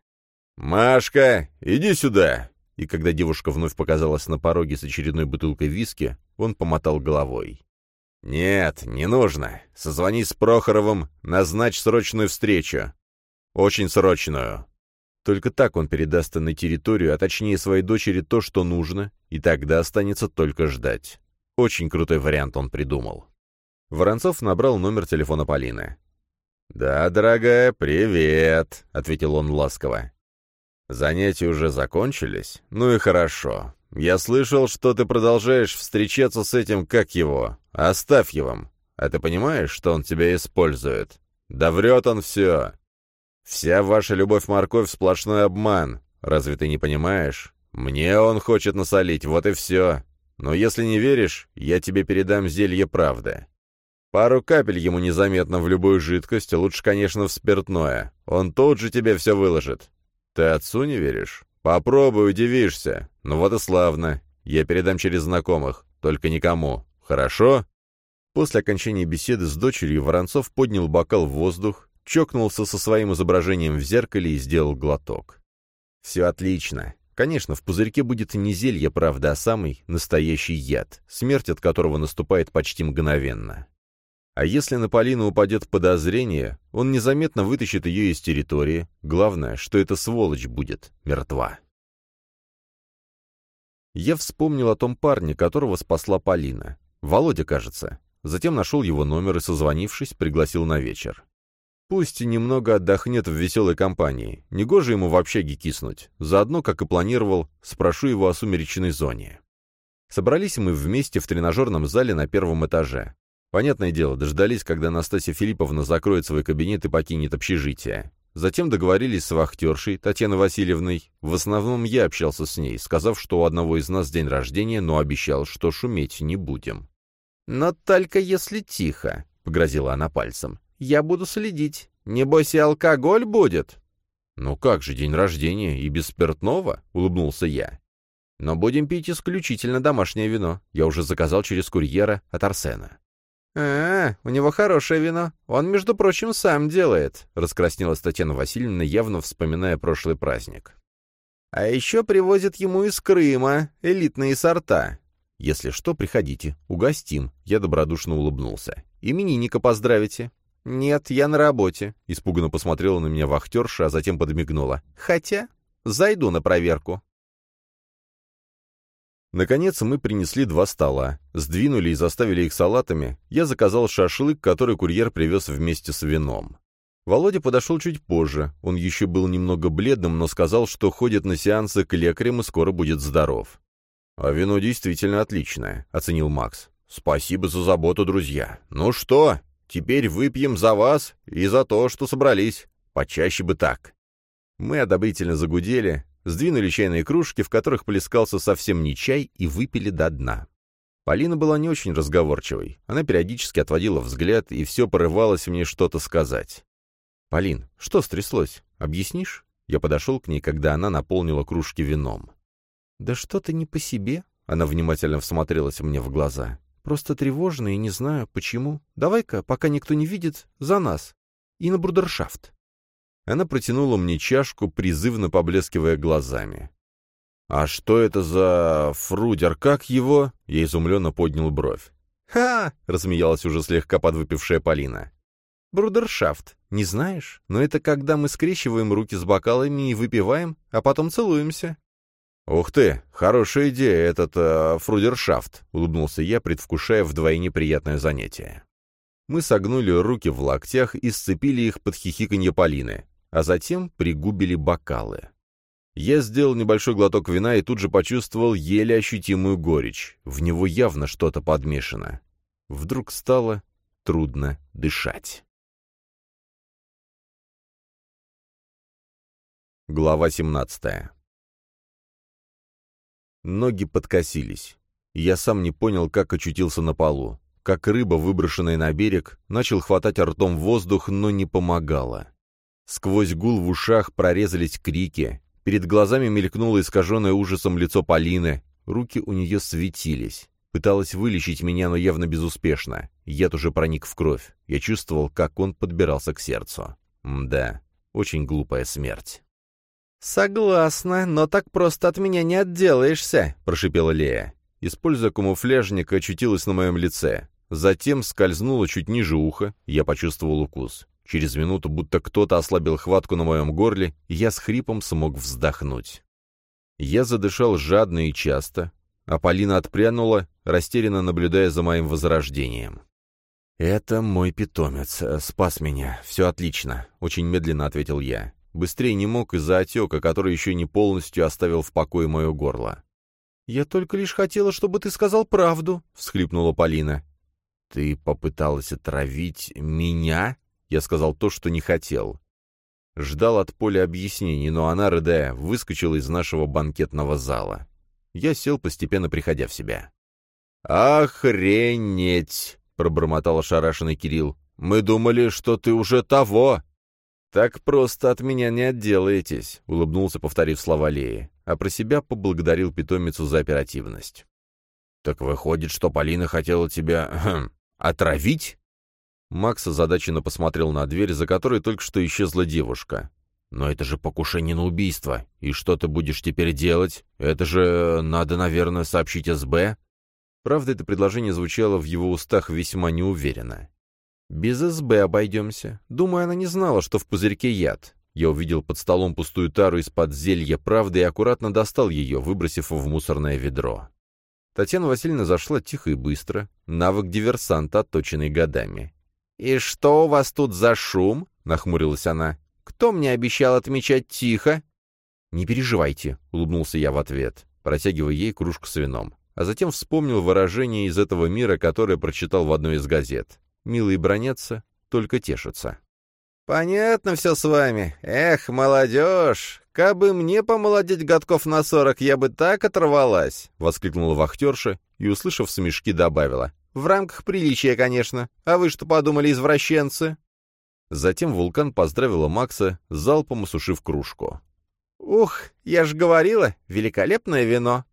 «Машка, иди сюда!» И когда девушка вновь показалась на пороге с очередной бутылкой виски, он помотал головой. «Нет, не нужно. Созвони с Прохоровым, назначь срочную встречу. Очень срочную». Только так он передаст на территорию, а точнее своей дочери то, что нужно, и тогда останется только ждать. Очень крутой вариант он придумал. Воронцов набрал номер телефона Полины. «Да, дорогая, привет», — ответил он ласково. «Занятия уже закончились? Ну и хорошо. Я слышал, что ты продолжаешь встречаться с этим, как его, Оставьевым. А ты понимаешь, что он тебя использует? Да врет он все. Вся ваша любовь-морковь — сплошной обман. Разве ты не понимаешь? Мне он хочет насолить, вот и все. Но если не веришь, я тебе передам зелье правды. Пару капель ему незаметно в любую жидкость, лучше, конечно, в спиртное. Он тут же тебе все выложит. Ты отцу не веришь? Попробуй, удивишься. Ну вот и славно. Я передам через знакомых, только никому. Хорошо?» После окончания беседы с дочерью Воронцов поднял бокал в воздух, чокнулся со своим изображением в зеркале и сделал глоток. Все отлично. Конечно, в пузырьке будет не зелье, правда, а самый настоящий яд, смерть от которого наступает почти мгновенно. А если на Полину упадет подозрение, он незаметно вытащит ее из территории. Главное, что эта сволочь будет мертва. Я вспомнил о том парне, которого спасла Полина. Володя, кажется. Затем нашел его номер и, созвонившись, пригласил на вечер. Пусть немного отдохнет в веселой компании. Негоже ему вообще гикиснуть. Заодно, как и планировал, спрошу его о сумеречной зоне. Собрались мы вместе в тренажерном зале на первом этаже. Понятное дело, дождались, когда Анастасия Филипповна закроет свой кабинет и покинет общежитие. Затем договорились с вахтершей Татьяной Васильевной. В основном я общался с ней, сказав, что у одного из нас день рождения, но обещал, что шуметь не будем. «Но только если тихо», — погрозила она пальцем. Я буду следить. Небось и алкоголь будет?» «Ну как же, день рождения и без спиртного?» — улыбнулся я. «Но будем пить исключительно домашнее вино. Я уже заказал через курьера от Арсена». «А, у него хорошее вино. Он, между прочим, сам делает», — раскраснелась Татьяна Васильевна, явно вспоминая прошлый праздник. «А еще привозят ему из Крыма элитные сорта. Если что, приходите, угостим», — я добродушно улыбнулся. «Именинника поздравите». «Нет, я на работе», — испуганно посмотрела на меня вахтерша, а затем подмигнула. «Хотя, зайду на проверку». Наконец мы принесли два стола, сдвинули и заставили их салатами. Я заказал шашлык, который курьер привез вместе с вином. Володя подошел чуть позже. Он еще был немного бледным, но сказал, что ходит на сеансы к лекарям и скоро будет здоров. «А вино действительно отличное», — оценил Макс. «Спасибо за заботу, друзья. Ну что, Теперь выпьем за вас и за то, что собрались. Почаще бы так». Мы одобрительно загудели, сдвинули чайные кружки, в которых плескался совсем не чай, и выпили до дна. Полина была не очень разговорчивой. Она периодически отводила взгляд и все порывалось мне что-то сказать. «Полин, что стряслось? Объяснишь?» Я подошел к ней, когда она наполнила кружки вином. «Да что-то не по себе», — она внимательно всмотрелась мне в глаза. «Просто тревожно и не знаю, почему. Давай-ка, пока никто не видит, за нас. И на брудершафт». Она протянула мне чашку, призывно поблескивая глазами. «А что это за фрудер? Как его?» Я изумленно поднял бровь. «Ха!» — рассмеялась уже слегка подвыпившая Полина. «Брудершафт. Не знаешь? Но это когда мы скрещиваем руки с бокалами и выпиваем, а потом целуемся». «Ух ты! Хорошая идея этот э, фрудершафт!» — улыбнулся я, предвкушая вдвойне приятное занятие. Мы согнули руки в локтях и сцепили их под хихиканье Полины, а затем пригубили бокалы. Я сделал небольшой глоток вина и тут же почувствовал еле ощутимую горечь. В него явно что-то подмешано. Вдруг стало трудно дышать. Глава 17 Ноги подкосились. Я сам не понял, как очутился на полу. Как рыба, выброшенная на берег, начал хватать ртом воздух, но не помогало. Сквозь гул в ушах прорезались крики, Перед глазами мелькнуло искаженное ужасом лицо Полины, руки у нее светились. Пыталась вылечить меня, но явно безуспешно. Яд уже проник в кровь. Я чувствовал, как он подбирался к сердцу. Да, очень глупая смерть. «Согласна, но так просто от меня не отделаешься», — прошипела Лея. Используя камуфляжник, очутилась на моем лице. Затем скользнула чуть ниже уха, я почувствовал укус. Через минуту, будто кто-то ослабил хватку на моем горле, я с хрипом смог вздохнуть. Я задышал жадно и часто, а Полина отпрянула, растерянно наблюдая за моим возрождением. «Это мой питомец. Спас меня. Все отлично», — очень медленно ответил я. Быстрее не мог из-за отека, который еще не полностью оставил в покое мое горло. «Я только лишь хотела, чтобы ты сказал правду», — всхлипнула Полина. «Ты попыталась отравить меня?» Я сказал то, что не хотел. Ждал от Поля объяснений, но она, рыдая, выскочила из нашего банкетного зала. Я сел, постепенно приходя в себя. «Охренеть!» — пробормотал ошарашенный Кирилл. «Мы думали, что ты уже того!» «Так просто от меня не отделаетесь», — улыбнулся, повторив слова Леи, а про себя поблагодарил питомицу за оперативность. «Так выходит, что Полина хотела тебя... Хм, отравить?» Макс озадаченно посмотрел на дверь, за которой только что исчезла девушка. «Но это же покушение на убийство. И что ты будешь теперь делать? Это же надо, наверное, сообщить СБ?» Правда, это предложение звучало в его устах весьма неуверенно. «Без СБ обойдемся. Думаю, она не знала, что в пузырьке яд». Я увидел под столом пустую тару из-под зелья правды и аккуратно достал ее, выбросив в мусорное ведро. Татьяна Васильевна зашла тихо и быстро, навык диверсанта, отточенный годами. «И что у вас тут за шум?» — нахмурилась она. «Кто мне обещал отмечать тихо?» «Не переживайте», — улыбнулся я в ответ, протягивая ей кружку с вином. А затем вспомнил выражение из этого мира, которое прочитал в одной из газет. «Милые бронятся, только тешатся». «Понятно все с вами. Эх, молодежь! Кабы мне помолодеть годков на сорок, я бы так оторвалась!» — воскликнула вахтерша и, услышав смешки, добавила. В рамках приличия, конечно. А вы что подумали, извращенцы?» Затем вулкан поздравила Макса, залпом осушив кружку. «Ух, я же говорила, великолепное вино!»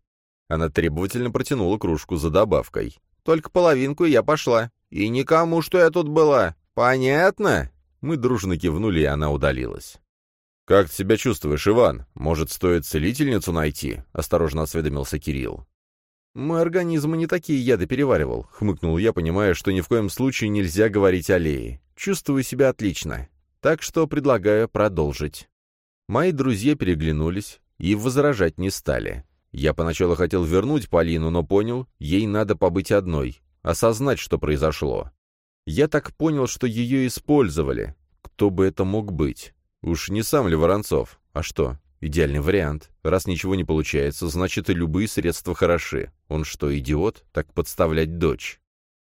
Она требовательно протянула кружку за добавкой. «Только половинку я пошла. И никому, что я тут была. Понятно?» Мы дружно кивнули, и она удалилась. «Как ты себя чувствуешь, Иван? Может, стоит целительницу найти?» — осторожно осведомился Кирилл. «Мой организм не такие яды переваривал», — хмыкнул я, понимая, что ни в коем случае нельзя говорить о Лее. «Чувствую себя отлично. Так что предлагаю продолжить». Мои друзья переглянулись и возражать не стали. Я поначалу хотел вернуть Полину, но понял, ей надо побыть одной, осознать, что произошло. Я так понял, что ее использовали. Кто бы это мог быть? Уж не сам ли Воронцов? А что, Идеальный вариант. Раз ничего не получается, значит и любые средства хороши. Он что, идиот? Так подставлять дочь.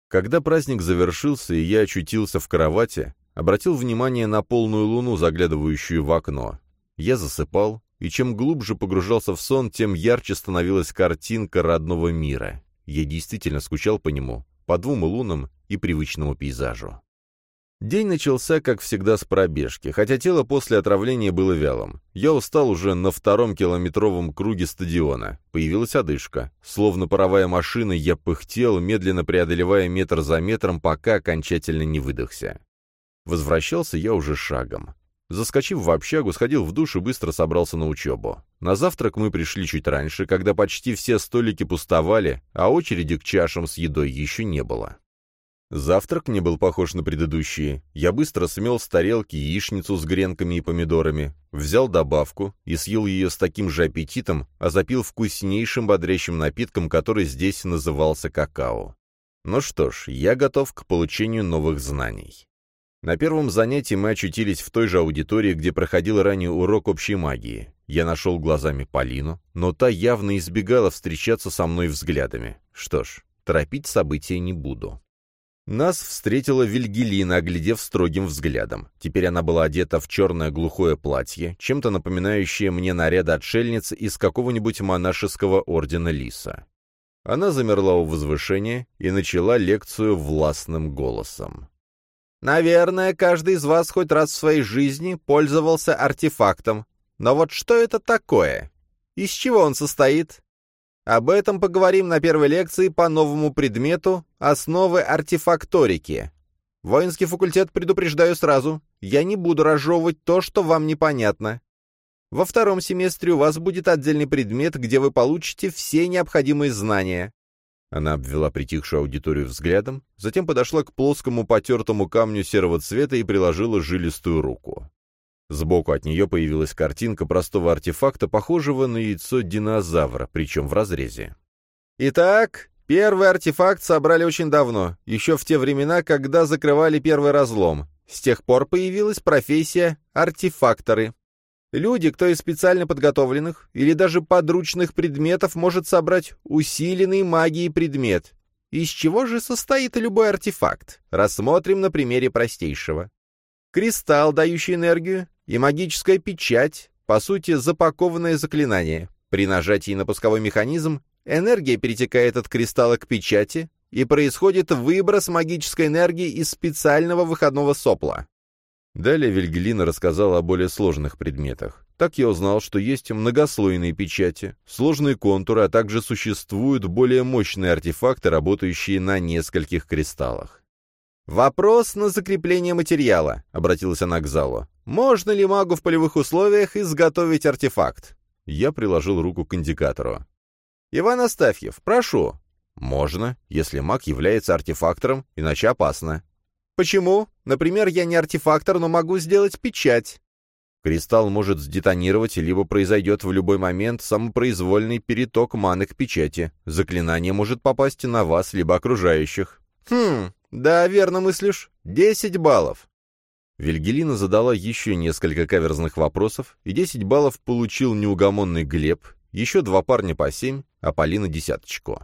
Когда праздник завершился, и я очутился в кровати, обратил внимание на полную луну, заглядывающую в окно. Я засыпал, и чем глубже погружался в сон, тем ярче становилась картинка родного мира. Я действительно скучал по нему, по двум лунам и привычному пейзажу. День начался, как всегда, с пробежки, хотя тело после отравления было вялым. Я устал уже на втором километровом круге стадиона. Появилась одышка. Словно паровая машина, я пыхтел, медленно преодолевая метр за метром, пока окончательно не выдохся. Возвращался я уже шагом. Заскочив в общагу, сходил в душ и быстро собрался на учебу. На завтрак мы пришли чуть раньше, когда почти все столики пустовали, а очереди к чашам с едой еще не было. Завтрак не был похож на предыдущие. Я быстро смел с тарелки яичницу с гренками и помидорами, взял добавку и съел ее с таким же аппетитом, а запил вкуснейшим бодрящим напитком, который здесь назывался какао. Ну что ж, я готов к получению новых знаний. На первом занятии мы очутились в той же аудитории, где проходил ранее урок общей магии. Я нашел глазами Полину, но та явно избегала встречаться со мной взглядами. Что ж, торопить события не буду. Нас встретила Вильгелина, оглядев строгим взглядом. Теперь она была одета в черное глухое платье, чем-то напоминающее мне наряд отшельницы из какого-нибудь монашеского ордена Лиса. Она замерла у возвышения и начала лекцию властным голосом. «Наверное, каждый из вас хоть раз в своей жизни пользовался артефактом. Но вот что это такое? Из чего он состоит? Об этом поговорим на первой лекции по новому предмету «Основы артефакторики». Воинский факультет предупреждаю сразу, я не буду разжевывать то, что вам непонятно. Во втором семестре у вас будет отдельный предмет, где вы получите все необходимые знания. Она обвела притихшую аудиторию взглядом, затем подошла к плоскому потертому камню серого цвета и приложила жилистую руку. Сбоку от нее появилась картинка простого артефакта, похожего на яйцо динозавра, причем в разрезе. Итак, первый артефакт собрали очень давно, еще в те времена, когда закрывали первый разлом. С тех пор появилась профессия артефакторы. Люди, кто из специально подготовленных или даже подручных предметов может собрать усиленный магией предмет. Из чего же состоит любой артефакт? Рассмотрим на примере простейшего. Кристалл, дающий энергию, и магическая печать, по сути, запакованное заклинание. При нажатии на пусковой механизм энергия перетекает от кристалла к печати, и происходит выброс магической энергии из специального выходного сопла. Далее Вильгелина рассказала о более сложных предметах. Так я узнал, что есть многослойные печати, сложные контуры, а также существуют более мощные артефакты, работающие на нескольких кристаллах. «Вопрос на закрепление материала», — обратилась она к залу. «Можно ли магу в полевых условиях изготовить артефакт?» Я приложил руку к индикатору. «Иван Астафьев, прошу». «Можно, если маг является артефактором, иначе опасно». «Почему? Например, я не артефактор, но могу сделать печать». Кристалл может сдетонировать, либо произойдет в любой момент самопроизвольный переток маны к печати. Заклинание может попасть на вас, либо окружающих. «Хм, «Да, верно мыслишь. Десять баллов». Вильгелина задала еще несколько каверзных вопросов, и десять баллов получил неугомонный Глеб, еще два парня по семь, а Полина десяточку.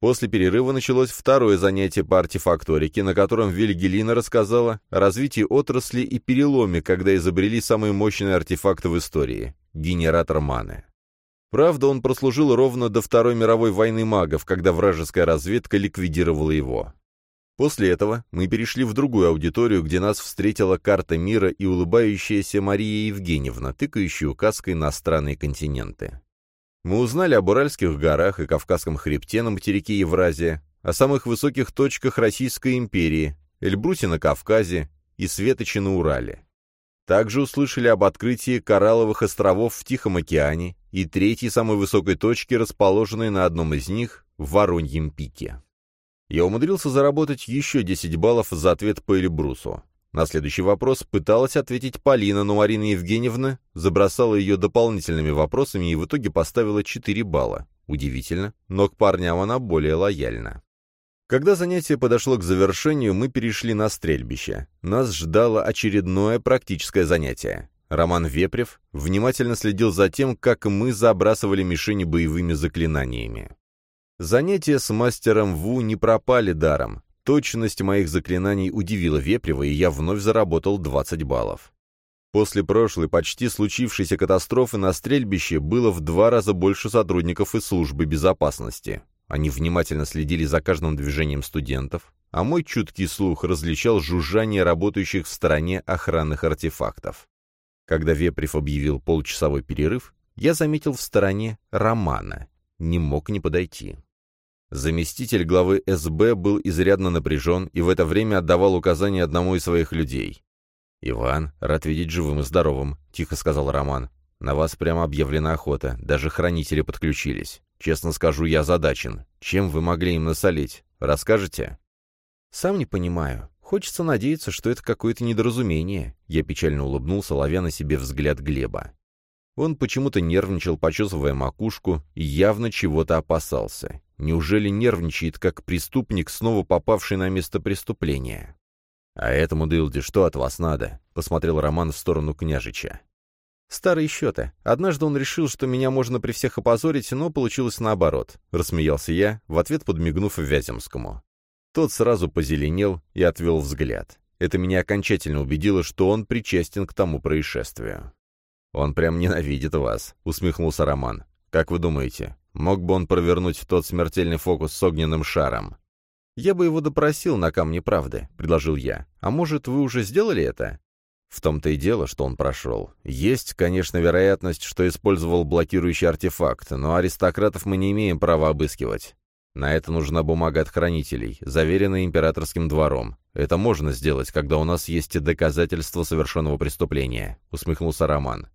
После перерыва началось второе занятие по артефакторике, на котором Вильгелина рассказала о развитии отрасли и переломе, когда изобрели самый мощный артефакт в истории — генератор маны. Правда, он прослужил ровно до Второй мировой войны магов, когда вражеская разведка ликвидировала его. После этого мы перешли в другую аудиторию, где нас встретила карта мира и улыбающаяся Мария Евгеньевна, тыкающая указкой на странные континенты. Мы узнали об Уральских горах и Кавказском хребте на материке Евразия, о самых высоких точках Российской империи, Эльбрусе на Кавказе и Светоче на Урале. Также услышали об открытии коралловых островов в Тихом океане и третьей самой высокой точке, расположенной на одном из них, в Вороньем пике. Я умудрился заработать еще 10 баллов за ответ по Эльбрусу. На следующий вопрос пыталась ответить Полина, но Марина Евгеньевна забросала ее дополнительными вопросами и в итоге поставила 4 балла. Удивительно, но к парням она более лояльна. Когда занятие подошло к завершению, мы перешли на стрельбище. Нас ждало очередное практическое занятие. Роман Вепрев внимательно следил за тем, как мы забрасывали мишени боевыми заклинаниями. Занятия с мастером Ву не пропали даром. Точность моих заклинаний удивила Вепрева, и я вновь заработал 20 баллов. После прошлой почти случившейся катастрофы на стрельбище было в два раза больше сотрудников из службы безопасности. Они внимательно следили за каждым движением студентов, а мой чуткий слух различал жужжание работающих в стороне охранных артефактов. Когда Вепрев объявил полчасовой перерыв, я заметил в стороне Романа. Не мог не подойти. Заместитель главы СБ был изрядно напряжен и в это время отдавал указания одному из своих людей. «Иван, рад видеть живым и здоровым», — тихо сказал Роман. «На вас прямо объявлена охота, даже хранители подключились. Честно скажу, я задачен. Чем вы могли им насолить? Расскажете?» «Сам не понимаю. Хочется надеяться, что это какое-то недоразумение». Я печально улыбнулся, ловя на себе взгляд Глеба. Он почему-то нервничал, почесывая макушку, и явно чего-то опасался. Неужели нервничает, как преступник, снова попавший на место преступления? «А этому дылде что от вас надо?» — посмотрел Роман в сторону княжича. «Старые счеты. Однажды он решил, что меня можно при всех опозорить, но получилось наоборот», — рассмеялся я, в ответ подмигнув Вяземскому. Тот сразу позеленел и отвел взгляд. Это меня окончательно убедило, что он причастен к тому происшествию. «Он прям ненавидит вас», — усмехнулся Роман. «Как вы думаете, мог бы он провернуть тот смертельный фокус с огненным шаром?» «Я бы его допросил на камне правды», — предложил я. «А может, вы уже сделали это?» В том-то и дело, что он прошел. Есть, конечно, вероятность, что использовал блокирующий артефакт, но аристократов мы не имеем права обыскивать. На это нужна бумага от хранителей, заверенная императорским двором. Это можно сделать, когда у нас есть доказательства совершенного преступления», — усмехнулся Роман.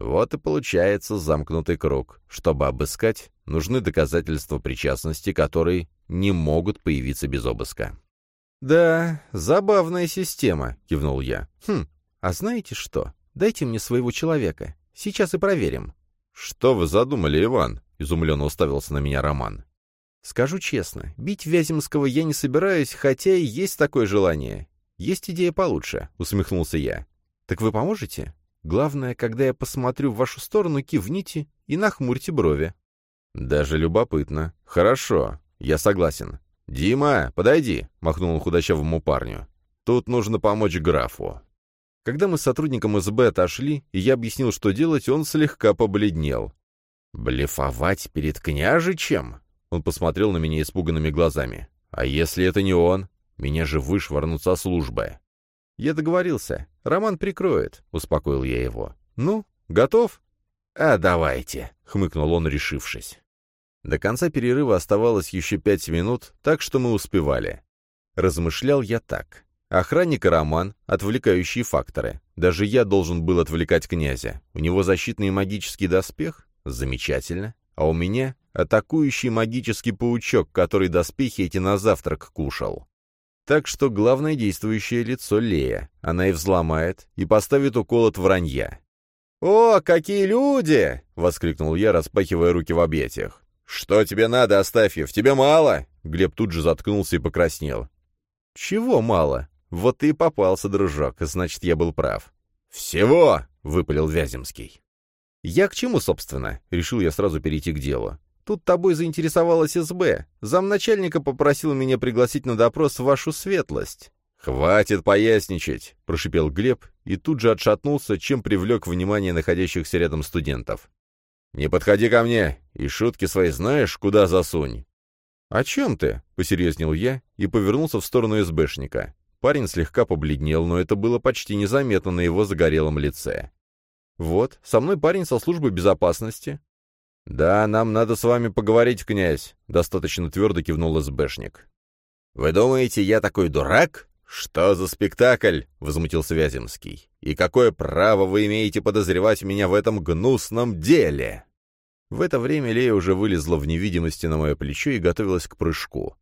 Вот и получается замкнутый круг. Чтобы обыскать, нужны доказательства причастности, которые не могут появиться без обыска. «Да, забавная система», — кивнул я. «Хм, а знаете что? Дайте мне своего человека. Сейчас и проверим». «Что вы задумали, Иван?» — изумленно уставился на меня Роман. «Скажу честно, бить Вяземского я не собираюсь, хотя и есть такое желание. Есть идея получше», — усмехнулся я. «Так вы поможете?» Главное, когда я посмотрю в вашу сторону, кивните и нахмурьте брови». «Даже любопытно. Хорошо, я согласен. Дима, подойди», — махнул он худощавому парню. «Тут нужно помочь графу». Когда мы с сотрудником СБ отошли, и я объяснил, что делать, он слегка побледнел. «Блефовать перед княжичем?» Он посмотрел на меня испуганными глазами. «А если это не он? Меня же вышвырнут со службы». «Я договорился. Роман прикроет», — успокоил я его. «Ну, готов?» «А давайте», — хмыкнул он, решившись. До конца перерыва оставалось еще пять минут, так что мы успевали. Размышлял я так. Охранник и Роман — отвлекающие факторы. Даже я должен был отвлекать князя. У него защитный магический доспех? Замечательно. А у меня атакующий магический паучок, который доспехи эти на завтрак кушал. Так что главное действующее лицо Лея. Она и взломает, и поставит укол от вранья. «О, какие люди!» — воскликнул я, распахивая руки в объятиях. «Что тебе надо, Астафьев? Тебе мало?» Глеб тут же заткнулся и покраснел. «Чего мало? Вот ты и попался, дружок, значит, я был прав». «Всего!» — выпалил Вяземский. «Я к чему, собственно?» — решил я сразу перейти к делу. Тут тобой заинтересовалась СБ. Замначальника попросил меня пригласить на допрос вашу светлость». «Хватит поясничать!» — прошипел Глеб и тут же отшатнулся, чем привлек внимание находящихся рядом студентов. «Не подходи ко мне, и шутки свои знаешь, куда засунь!» «О чем ты?» — посерьезнел я и повернулся в сторону СБшника. Парень слегка побледнел, но это было почти незаметно на его загорелом лице. «Вот, со мной парень со службы безопасности. «Да, нам надо с вами поговорить, князь», — достаточно твердо кивнул СБшник. «Вы думаете, я такой дурак? Что за спектакль?» — возмутился Вяземский. «И какое право вы имеете подозревать меня в этом гнусном деле?» В это время Лея уже вылезла в невидимости на мое плечо и готовилась к прыжку.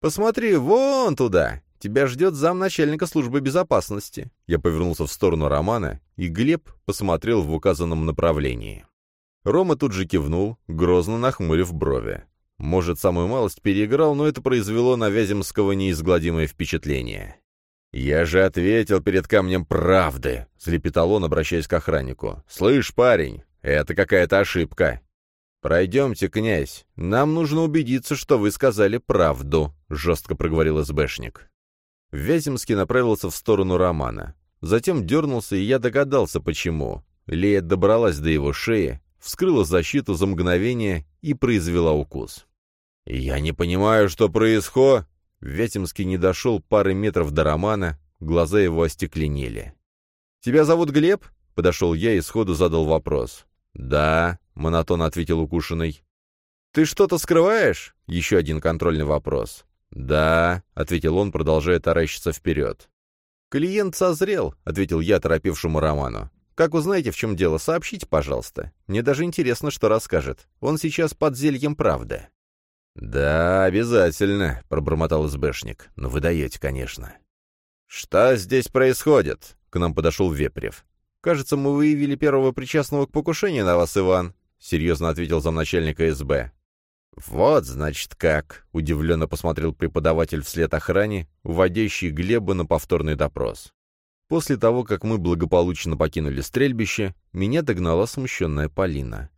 «Посмотри, вон туда! Тебя ждет замначальника службы безопасности!» Я повернулся в сторону Романа, и Глеб посмотрел в указанном направлении. Рома тут же кивнул, грозно нахмурив брови. Может, самую малость переиграл, но это произвело на Вяземского неизгладимое впечатление. «Я же ответил перед камнем правды», — залепетал он, обращаясь к охраннику. «Слышь, парень, это какая-то ошибка». «Пройдемте, князь. Нам нужно убедиться, что вы сказали правду», — жестко проговорил СБшник. Вяземский направился в сторону Романа. Затем дернулся, и я догадался, почему. Лея добралась до его шеи, вскрыла защиту за мгновение и произвела укус. «Я не понимаю, что происходит...» Вяземский не дошел пары метров до Романа, глаза его остекленели. «Тебя зовут Глеб?» — подошел я и сходу задал вопрос. «Да», — монотонно ответил укушенный. «Ты что-то скрываешь?» — еще один контрольный вопрос. «Да», — ответил он, продолжая таращиться вперед. «Клиент созрел», — ответил я торопившему Роману. «Как узнаете, в чем дело, сообщите, пожалуйста. Мне даже интересно, что расскажет. Он сейчас под зельем правды». «Да, обязательно», — пробормотал СБшник. «Но вы даете, конечно». «Что здесь происходит?» — к нам подошел Вепрев. «Кажется, мы выявили первого причастного к покушению на вас, Иван», — серьезно ответил замначальника СБ. «Вот, значит, как!» — удивленно посмотрел преподаватель вслед охране, уводящий Глеба на повторный допрос. После того, как мы благополучно покинули стрельбище, меня догнала смущенная Полина.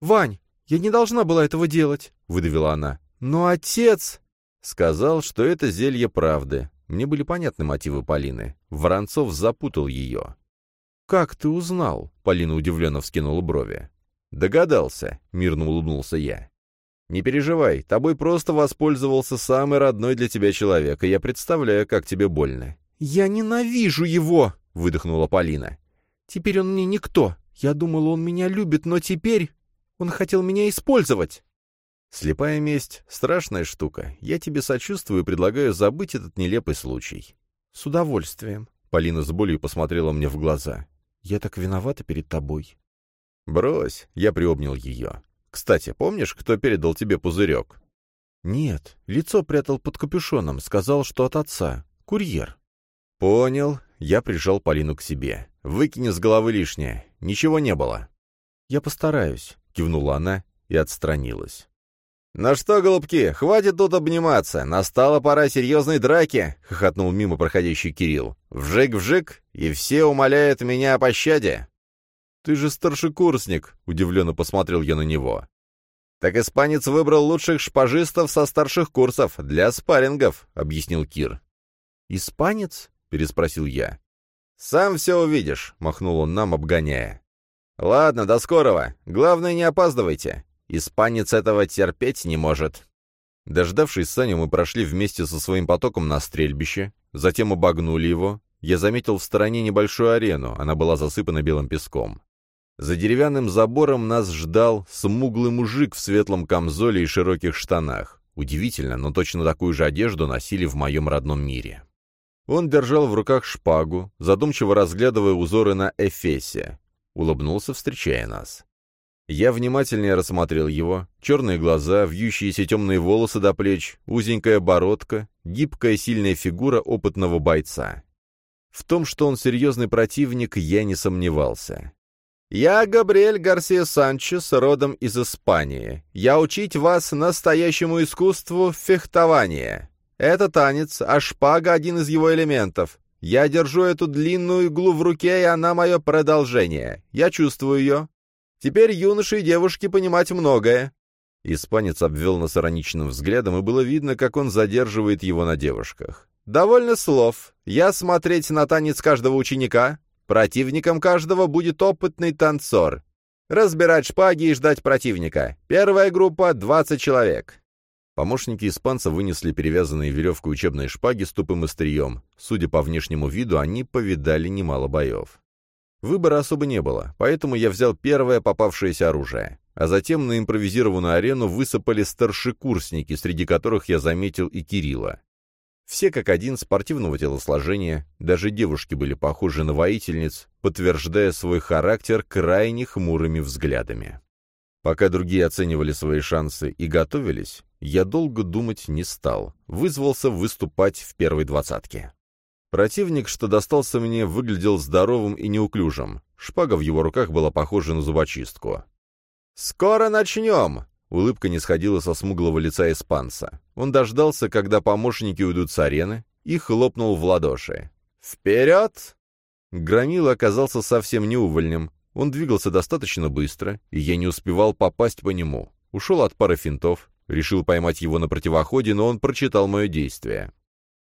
«Вань, я не должна была этого делать», — выдавила она. «Но отец...» Сказал, что это зелье правды. Мне были понятны мотивы Полины. Воронцов запутал ее. «Как ты узнал?» — Полина удивленно вскинула брови. «Догадался», — мирно улыбнулся я. «Не переживай, тобой просто воспользовался самый родной для тебя человек, и я представляю, как тебе больно». «Я ненавижу его!» — выдохнула Полина. «Теперь он мне никто. Я думала, он меня любит, но теперь он хотел меня использовать». «Слепая месть — страшная штука. Я тебе сочувствую и предлагаю забыть этот нелепый случай». «С удовольствием». Полина с болью посмотрела мне в глаза. Я так виновата перед тобой». «Брось», — я приобнял ее. «Кстати, помнишь, кто передал тебе пузырек?» «Нет, лицо прятал под капюшоном, сказал, что от отца. Курьер». «Понял». Я прижал Полину к себе. «Выкини с головы лишнее. Ничего не было». «Я постараюсь», — кивнула она и отстранилась. «Ну что, голубки, хватит тут обниматься. Настала пора серьезной драки», — хохотнул мимо проходящий Кирилл. «Вжик-вжик, и все умоляют меня о пощаде». «Ты же старшекурсник», — удивленно посмотрел я на него. «Так испанец выбрал лучших шпажистов со старших курсов для спаррингов», — объяснил Кир. «Испанец?» — переспросил я. «Сам все увидишь», — махнул он нам, обгоняя. «Ладно, до скорого. Главное, не опаздывайте. Испанец этого терпеть не может. Дождавшись Саню, мы прошли вместе со своим потоком на стрельбище, затем обогнули его. Я заметил в стороне небольшую арену, она была засыпана белым песком. За деревянным забором нас ждал смуглый мужик в светлом камзоле и широких штанах. Удивительно, но точно такую же одежду носили в моем родном мире. Он держал в руках шпагу, задумчиво разглядывая узоры на эфесе. Улыбнулся, встречая нас. Я внимательнее рассмотрел его. Черные глаза, вьющиеся темные волосы до плеч, узенькая бородка, гибкая сильная фигура опытного бойца. В том, что он серьезный противник, я не сомневался. «Я Габриэль Гарсия Санчес, родом из Испании. Я учить вас настоящему искусству фехтования. Это танец, а шпага — один из его элементов. Я держу эту длинную иглу в руке, и она мое продолжение. Я чувствую ее, Теперь юноши и девушки понимать многое». Испанец обвел нас ироничным взглядом, и было видно, как он задерживает его на девушках. «Довольно слов. Я смотреть на танец каждого ученика. Противником каждого будет опытный танцор. Разбирать шпаги и ждать противника. Первая группа — 20 человек». Помощники испанца вынесли перевязанные веревкой учебные шпаги с тупым острием. Судя по внешнему виду, они повидали немало боев. Выбора особо не было, поэтому я взял первое попавшееся оружие. А затем на импровизированную арену высыпали старшекурсники, среди которых я заметил и Кирилла. Все как один спортивного телосложения, даже девушки были похожи на воительниц, подтверждая свой характер крайне хмурыми взглядами. Пока другие оценивали свои шансы и готовились, я долго думать не стал, вызвался выступать в первой двадцатке. Противник, что достался мне, выглядел здоровым и неуклюжим. Шпага в его руках была похожа на зубочистку. «Скоро начнем!» Улыбка не сходила со смуглого лица испанца. Он дождался, когда помощники уйдут с арены, и хлопнул в ладоши. «Вперед!» Громила оказался совсем неувольнем. Он двигался достаточно быстро, и я не успевал попасть по нему. Ушел от пары финтов, решил поймать его на противоходе, но он прочитал мое действие.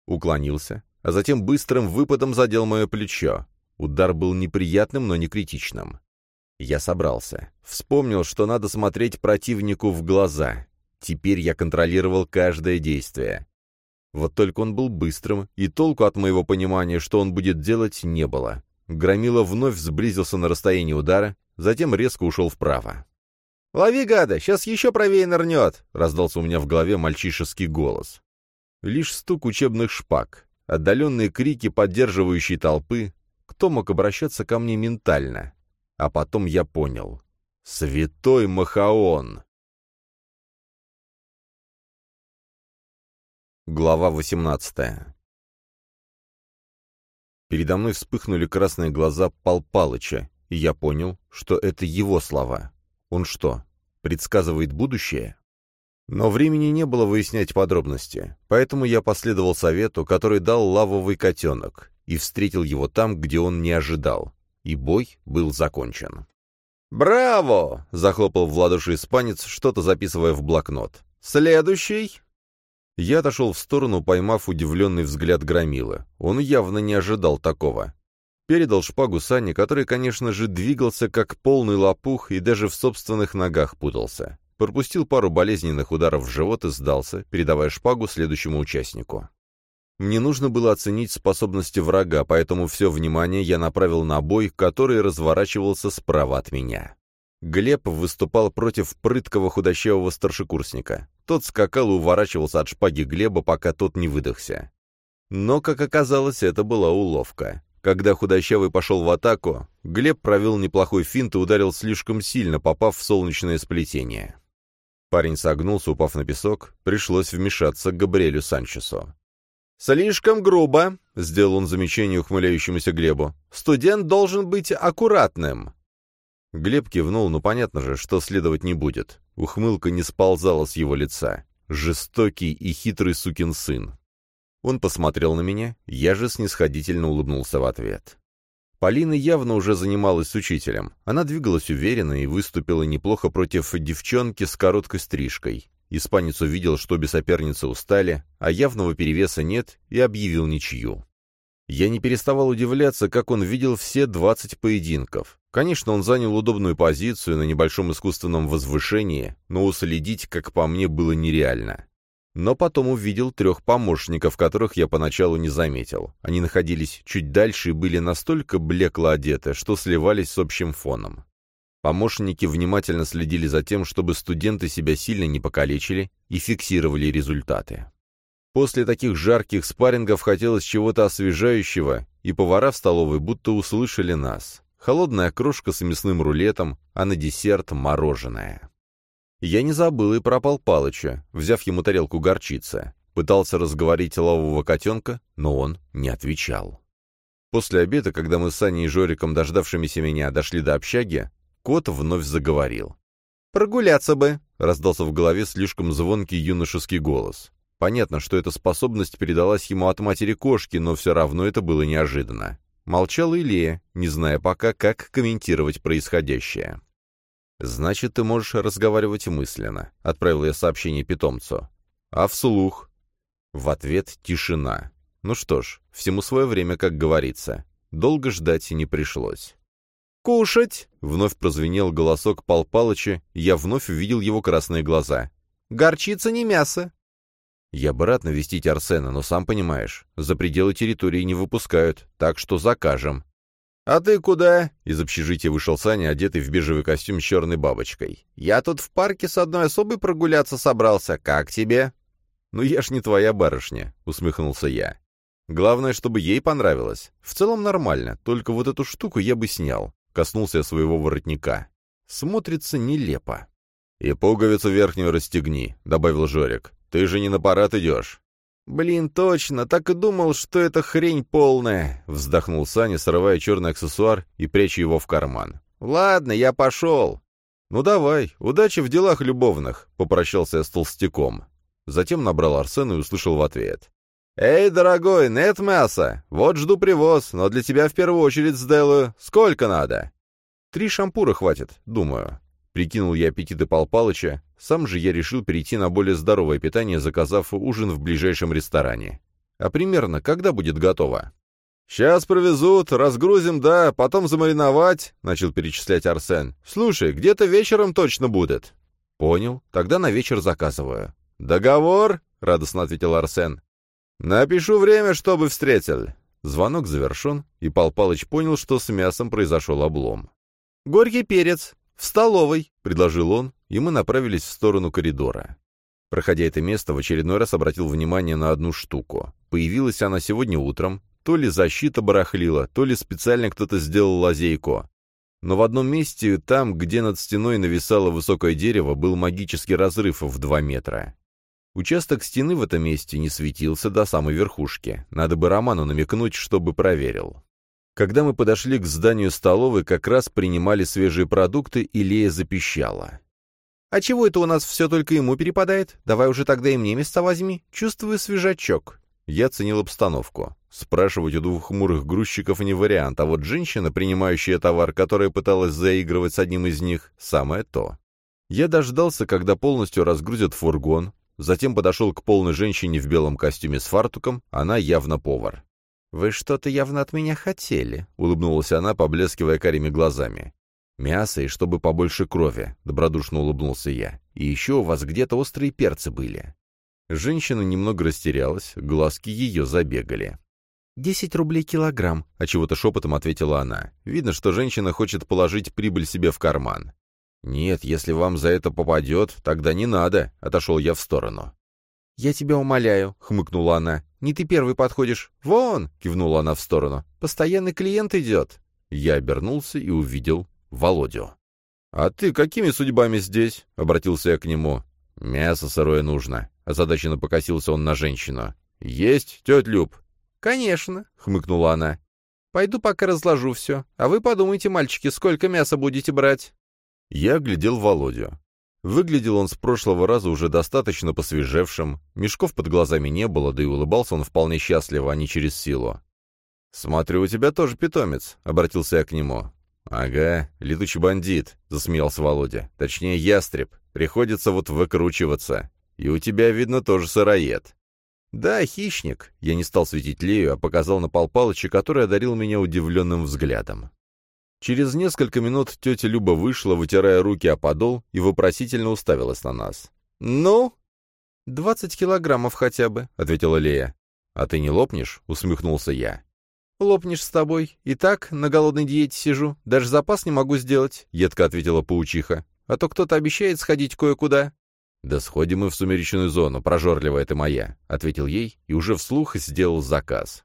Уклонился, а затем быстрым выпадом задел мое плечо. Удар был неприятным, но не критичным. Я собрался. Вспомнил, что надо смотреть противнику в глаза. Теперь я контролировал каждое действие. Вот только он был быстрым, и толку от моего понимания, что он будет делать, не было. Громила вновь сблизился на расстоянии удара, затем резко ушел вправо. «Лови, гада, сейчас еще правее нырнет!» — раздался у меня в голове мальчишеский голос. Лишь стук учебных шпаг, отдаленные крики поддерживающей толпы. Кто мог обращаться ко мне ментально? А потом я понял. Святой Махаон! Глава 18 Передо мной вспыхнули красные глаза Пал Палыча, и я понял, что это его слова. Он что, предсказывает будущее? Но времени не было выяснять подробности, поэтому я последовал совету, который дал лавовый котенок, и встретил его там, где он не ожидал, и бой был закончен. «Браво!» — захлопал в ладоши испанец, что-то записывая в блокнот. «Следующий!» Я отошел в сторону, поймав удивленный взгляд Громилы. Он явно не ожидал такого. Передал шпагу Сане, который, конечно же, двигался как полный лопух и даже в собственных ногах путался. Пропустил пару болезненных ударов в живот и сдался, передавая шпагу следующему участнику. Мне нужно было оценить способности врага, поэтому все внимание я направил на бой, который разворачивался справа от меня. Глеб выступал против прыткого худощавого старшекурсника. Тот скакал и уворачивался от шпаги Глеба, пока тот не выдохся. Но, как оказалось, это была уловка. Когда худощавый пошел в атаку, Глеб провел неплохой финт и ударил слишком сильно, попав в солнечное сплетение. Парень согнулся, упав на песок, пришлось вмешаться к Габриэлю Санчесу. «Слишком грубо», — сделал он замечание ухмыляющемуся Глебу. «Студент должен быть аккуратным». Глеб кивнул, но понятно же, что следовать не будет. Ухмылка не сползала с его лица. Жестокий и хитрый сукин сын. Он посмотрел на меня, я же снисходительно улыбнулся в ответ. Полина явно уже занималась с учителем. Она двигалась уверенно и выступила неплохо против девчонки с короткой стрижкой. Испанец увидел, что обе соперницы устали, а явного перевеса нет, и объявил ничью. Я не переставал удивляться, как он видел все двадцать поединков. Конечно, он занял удобную позицию на небольшом искусственном возвышении, но уследить, как по мне, было нереально. Но потом увидел трех помощников, которых я поначалу не заметил. Они находились чуть дальше и были настолько блекло одеты, что сливались с общим фоном. Помощники внимательно следили за тем, чтобы студенты себя сильно не покалечили и фиксировали результаты. После таких жарких спаррингов хотелось чего-то освежающего, и повара в столовой будто услышали нас. Холодная крошка с мясным рулетом, а на десерт мороженое. Я не забыл и про Пал Палыча, взяв ему тарелку горчицы. Пытался разговорить лавового котенка, но он не отвечал. После обеда, когда мы с Аней и Жориком, дождавшимися меня, дошли до общаги, Кот вновь заговорил. «Прогуляться бы!» — раздался в голове слишком звонкий юношеский голос. Понятно, что эта способность передалась ему от матери кошки, но все равно это было неожиданно. Молчала Илья, не зная пока, как комментировать происходящее. «Значит, ты можешь разговаривать мысленно», — отправил я сообщение питомцу. «А вслух?» В ответ тишина. Ну что ж, всему свое время, как говорится. Долго ждать не пришлось. «Кушать!» — вновь прозвенел голосок Пал Палыча, и я вновь увидел его красные глаза. «Горчица не мясо!» «Я бы рад навестить Арсена, но сам понимаешь, за пределы территории не выпускают, так что закажем». «А ты куда?» — из общежития вышел Саня, одетый в бежевый костюм с черной бабочкой. «Я тут в парке с одной особой прогуляться собрался. Как тебе?» «Ну я ж не твоя барышня», — усмехнулся я. «Главное, чтобы ей понравилось. В целом нормально, только вот эту штуку я бы снял. Коснулся своего воротника. Смотрится нелепо. «И пуговицу верхнюю расстегни», — добавил Жорик. «Ты же не на парад идешь». «Блин, точно, так и думал, что это хрень полная», — вздохнул Саня, срывая черный аксессуар и пряча его в карман. «Ладно, я пошел». «Ну давай, удачи в делах любовных», — попрощался я с толстяком. Затем набрал Арсена и услышал в ответ. «Эй, дорогой, нет мяса! Вот жду привоз, но для тебя в первую очередь сделаю. Сколько надо?» Три шампура хватит, думаю. Прикинул я аппетиты Пал Палыча, сам же я решил перейти на более здоровое питание, заказав ужин в ближайшем ресторане. А примерно когда будет готово? «Сейчас провезут, разгрузим, да, потом замариновать», — начал перечислять Арсен. «Слушай, где-то вечером точно будет». «Понял, тогда на вечер заказываю». «Договор?» — радостно ответил Арсен. «Напишу время, чтобы встретил». Звонок завершен, и Пал Палыч понял, что с мясом произошел облом. «Горький перец», «В столовой», — предложил он, и мы направились в сторону коридора. Проходя это место, в очередной раз обратил внимание на одну штуку. Появилась она сегодня утром, то ли защита барахлила, то ли специально кто-то сделал лазейку. Но в одном месте, там, где над стеной нависало высокое дерево, был магический разрыв в два метра. Участок стены в этом месте не светился до самой верхушки. Надо бы Роману намекнуть, чтобы проверил. Когда мы подошли к зданию столовой, как раз принимали свежие продукты, и Лея запищала. «А чего это у нас все только ему перепадает? Давай уже тогда и мне места возьми. Чувствую свежачок». Я ценил обстановку. Спрашивать у двух хмурых грузчиков не вариант, а вот женщина, принимающая товар, которая пыталась заигрывать с одним из них, самое то. Я дождался, когда полностью разгрузят фургон, затем подошел к полной женщине в белом костюме с фартуком, она явно повар. «Вы что-то явно от меня хотели», — улыбнулась она, поблескивая карими глазами. «Мясо и чтобы побольше крови», — добродушно улыбнулся я. «И еще у вас где-то острые перцы были». Женщина немного растерялась, глазки ее забегали. «Десять рублей килограмм», — а чего-то шепотом ответила она. Видно, что женщина хочет положить прибыль себе в карман. «Нет, если вам за это попадет, тогда не надо», — отошел я в сторону. «Я тебя умоляю», — хмыкнула она. «Не ты первый подходишь. Вон!» — кивнула она в сторону. «Постоянный клиент идет». Я обернулся и увидел Володю. «А ты какими судьбами здесь?» — обратился я к нему. «Мясо сырое нужно», — озадаченно покосился он на женщину. «Есть, тетя Люб?» «Конечно», — хмыкнула она. «Пойду пока разложу все, а вы подумайте, мальчики, сколько мяса будете брать?» Я глядел Володю. Выглядел он с прошлого раза уже достаточно посвежевшим, мешков под глазами не было, да и улыбался он вполне счастливо, а не через силу. «Смотрю, у тебя тоже питомец», — обратился я к нему. «Ага, летучий бандит», — засмеялся Володя. «Точнее, ястреб. Приходится вот выкручиваться. И у тебя, видно, тоже сыроед». «Да, хищник», — я не стал светить Лею, а показал на Пал Палыча, который одарил меня удивленным взглядом. Через несколько минут тетя Люба вышла, вытирая руки о подол, и вопросительно уставилась на нас. «Ну?» «Двадцать килограммов хотя бы», — ответила Лея. «А ты не лопнешь?» — усмехнулся я. «Лопнешь с тобой. И так на голодной диете сижу. Даже запас не могу сделать», — едко ответила паучиха. «А то кто-то обещает сходить кое-куда». «Да сходим мы в сумеречную зону, прожорливая ты моя», — ответил ей и уже вслух сделал заказ.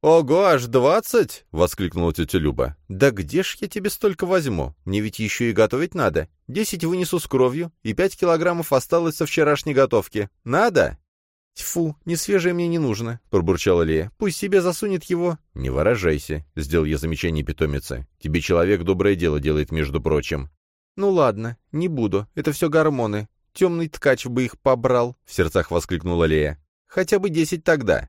«Ого, аж двадцать!» — воскликнула тетя Люба. «Да где ж я тебе столько возьму? Мне ведь еще и готовить надо. Десять вынесу с кровью, и пять килограммов осталось со вчерашней готовки. Надо?» «Тьфу, не свежее мне не нужно», — пробурчала Лея. «Пусть себе засунет его». «Не выражайся», — сделал я замечание питомице. «Тебе человек доброе дело делает, между прочим». «Ну ладно, не буду. Это все гормоны. Темный ткач бы их побрал», — в сердцах воскликнула Лея. «Хотя бы десять тогда».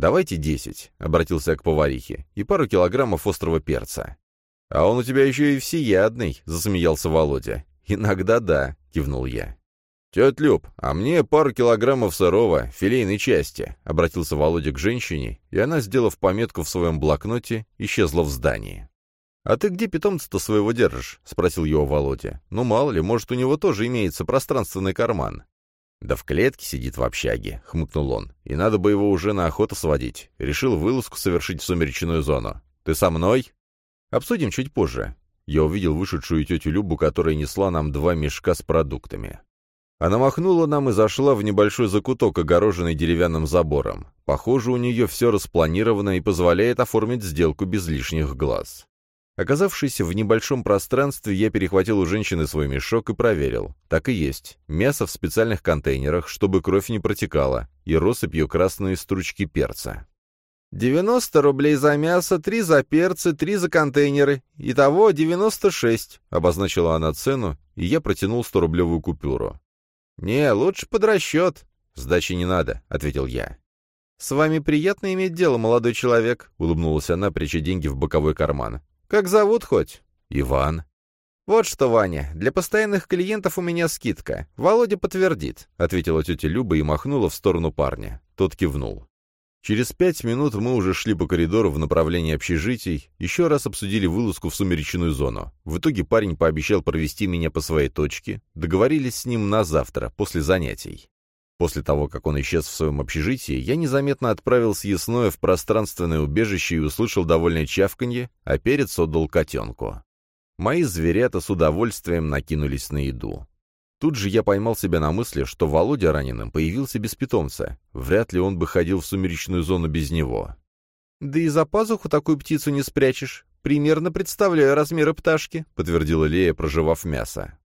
«Давайте десять», — обратился я к поварихе, — «и пару килограммов острого перца». «А он у тебя еще и всеядный», — засмеялся Володя. «Иногда да», — кивнул я. «Тетя Люб, а мне пару килограммов сырого, филейной части», — обратился Володя к женщине, и она, сделав пометку в своем блокноте, исчезла в здании. «А ты где питомца-то своего держишь?» — спросил его Володя. «Ну, мало ли, может, у него тоже имеется пространственный карман». «Да в клетке сидит в общаге», — хмыкнул он. «И надо бы его уже на охоту сводить. Решил вылазку совершить в сумеречную зону. Ты со мной?» «Обсудим чуть позже». Я увидел вышедшую тетю Любу, которая несла нам два мешка с продуктами. Она махнула нам и зашла в небольшой закуток, огороженный деревянным забором. Похоже, у нее все распланировано и позволяет оформить сделку без лишних глаз. Оказавшись в небольшом пространстве, я перехватил у женщины свой мешок и проверил. Так и есть. Мясо в специальных контейнерах, чтобы кровь не протекала, и россыпью красные стручки перца. «Девяносто рублей за мясо, три за перцы, три за контейнеры. Итого девяносто шесть», — обозначила она цену, и я протянул сторублевую купюру. «Не, лучше под расчет». «Сдачи не надо», — ответил я. «С вами приятно иметь дело, молодой человек», — улыбнулась она, пряча деньги в боковой карман. «Как зовут хоть?» «Иван». «Вот что, Ваня, для постоянных клиентов у меня скидка. Володя подтвердит», — ответила тетя Люба и махнула в сторону парня. Тот кивнул. Через пять минут мы уже шли по коридору в направлении общежитий, еще раз обсудили вылазку в сумеречную зону. В итоге парень пообещал провести меня по своей точке, договорились с ним на завтра, после занятий. После того, как он исчез в своем общежитии, я незаметно отправил съестное в пространственное убежище и услышал довольное чавканье, а перец отдал котенку. Мои зверята с удовольствием накинулись на еду. Тут же я поймал себя на мысли, что Володя раненым появился без питомца. Вряд ли он бы ходил в сумеречную зону без него. «Да и за пазуху такую птицу не спрячешь. Примерно представляю размеры пташки», — подтвердила Лея, проживав мясо.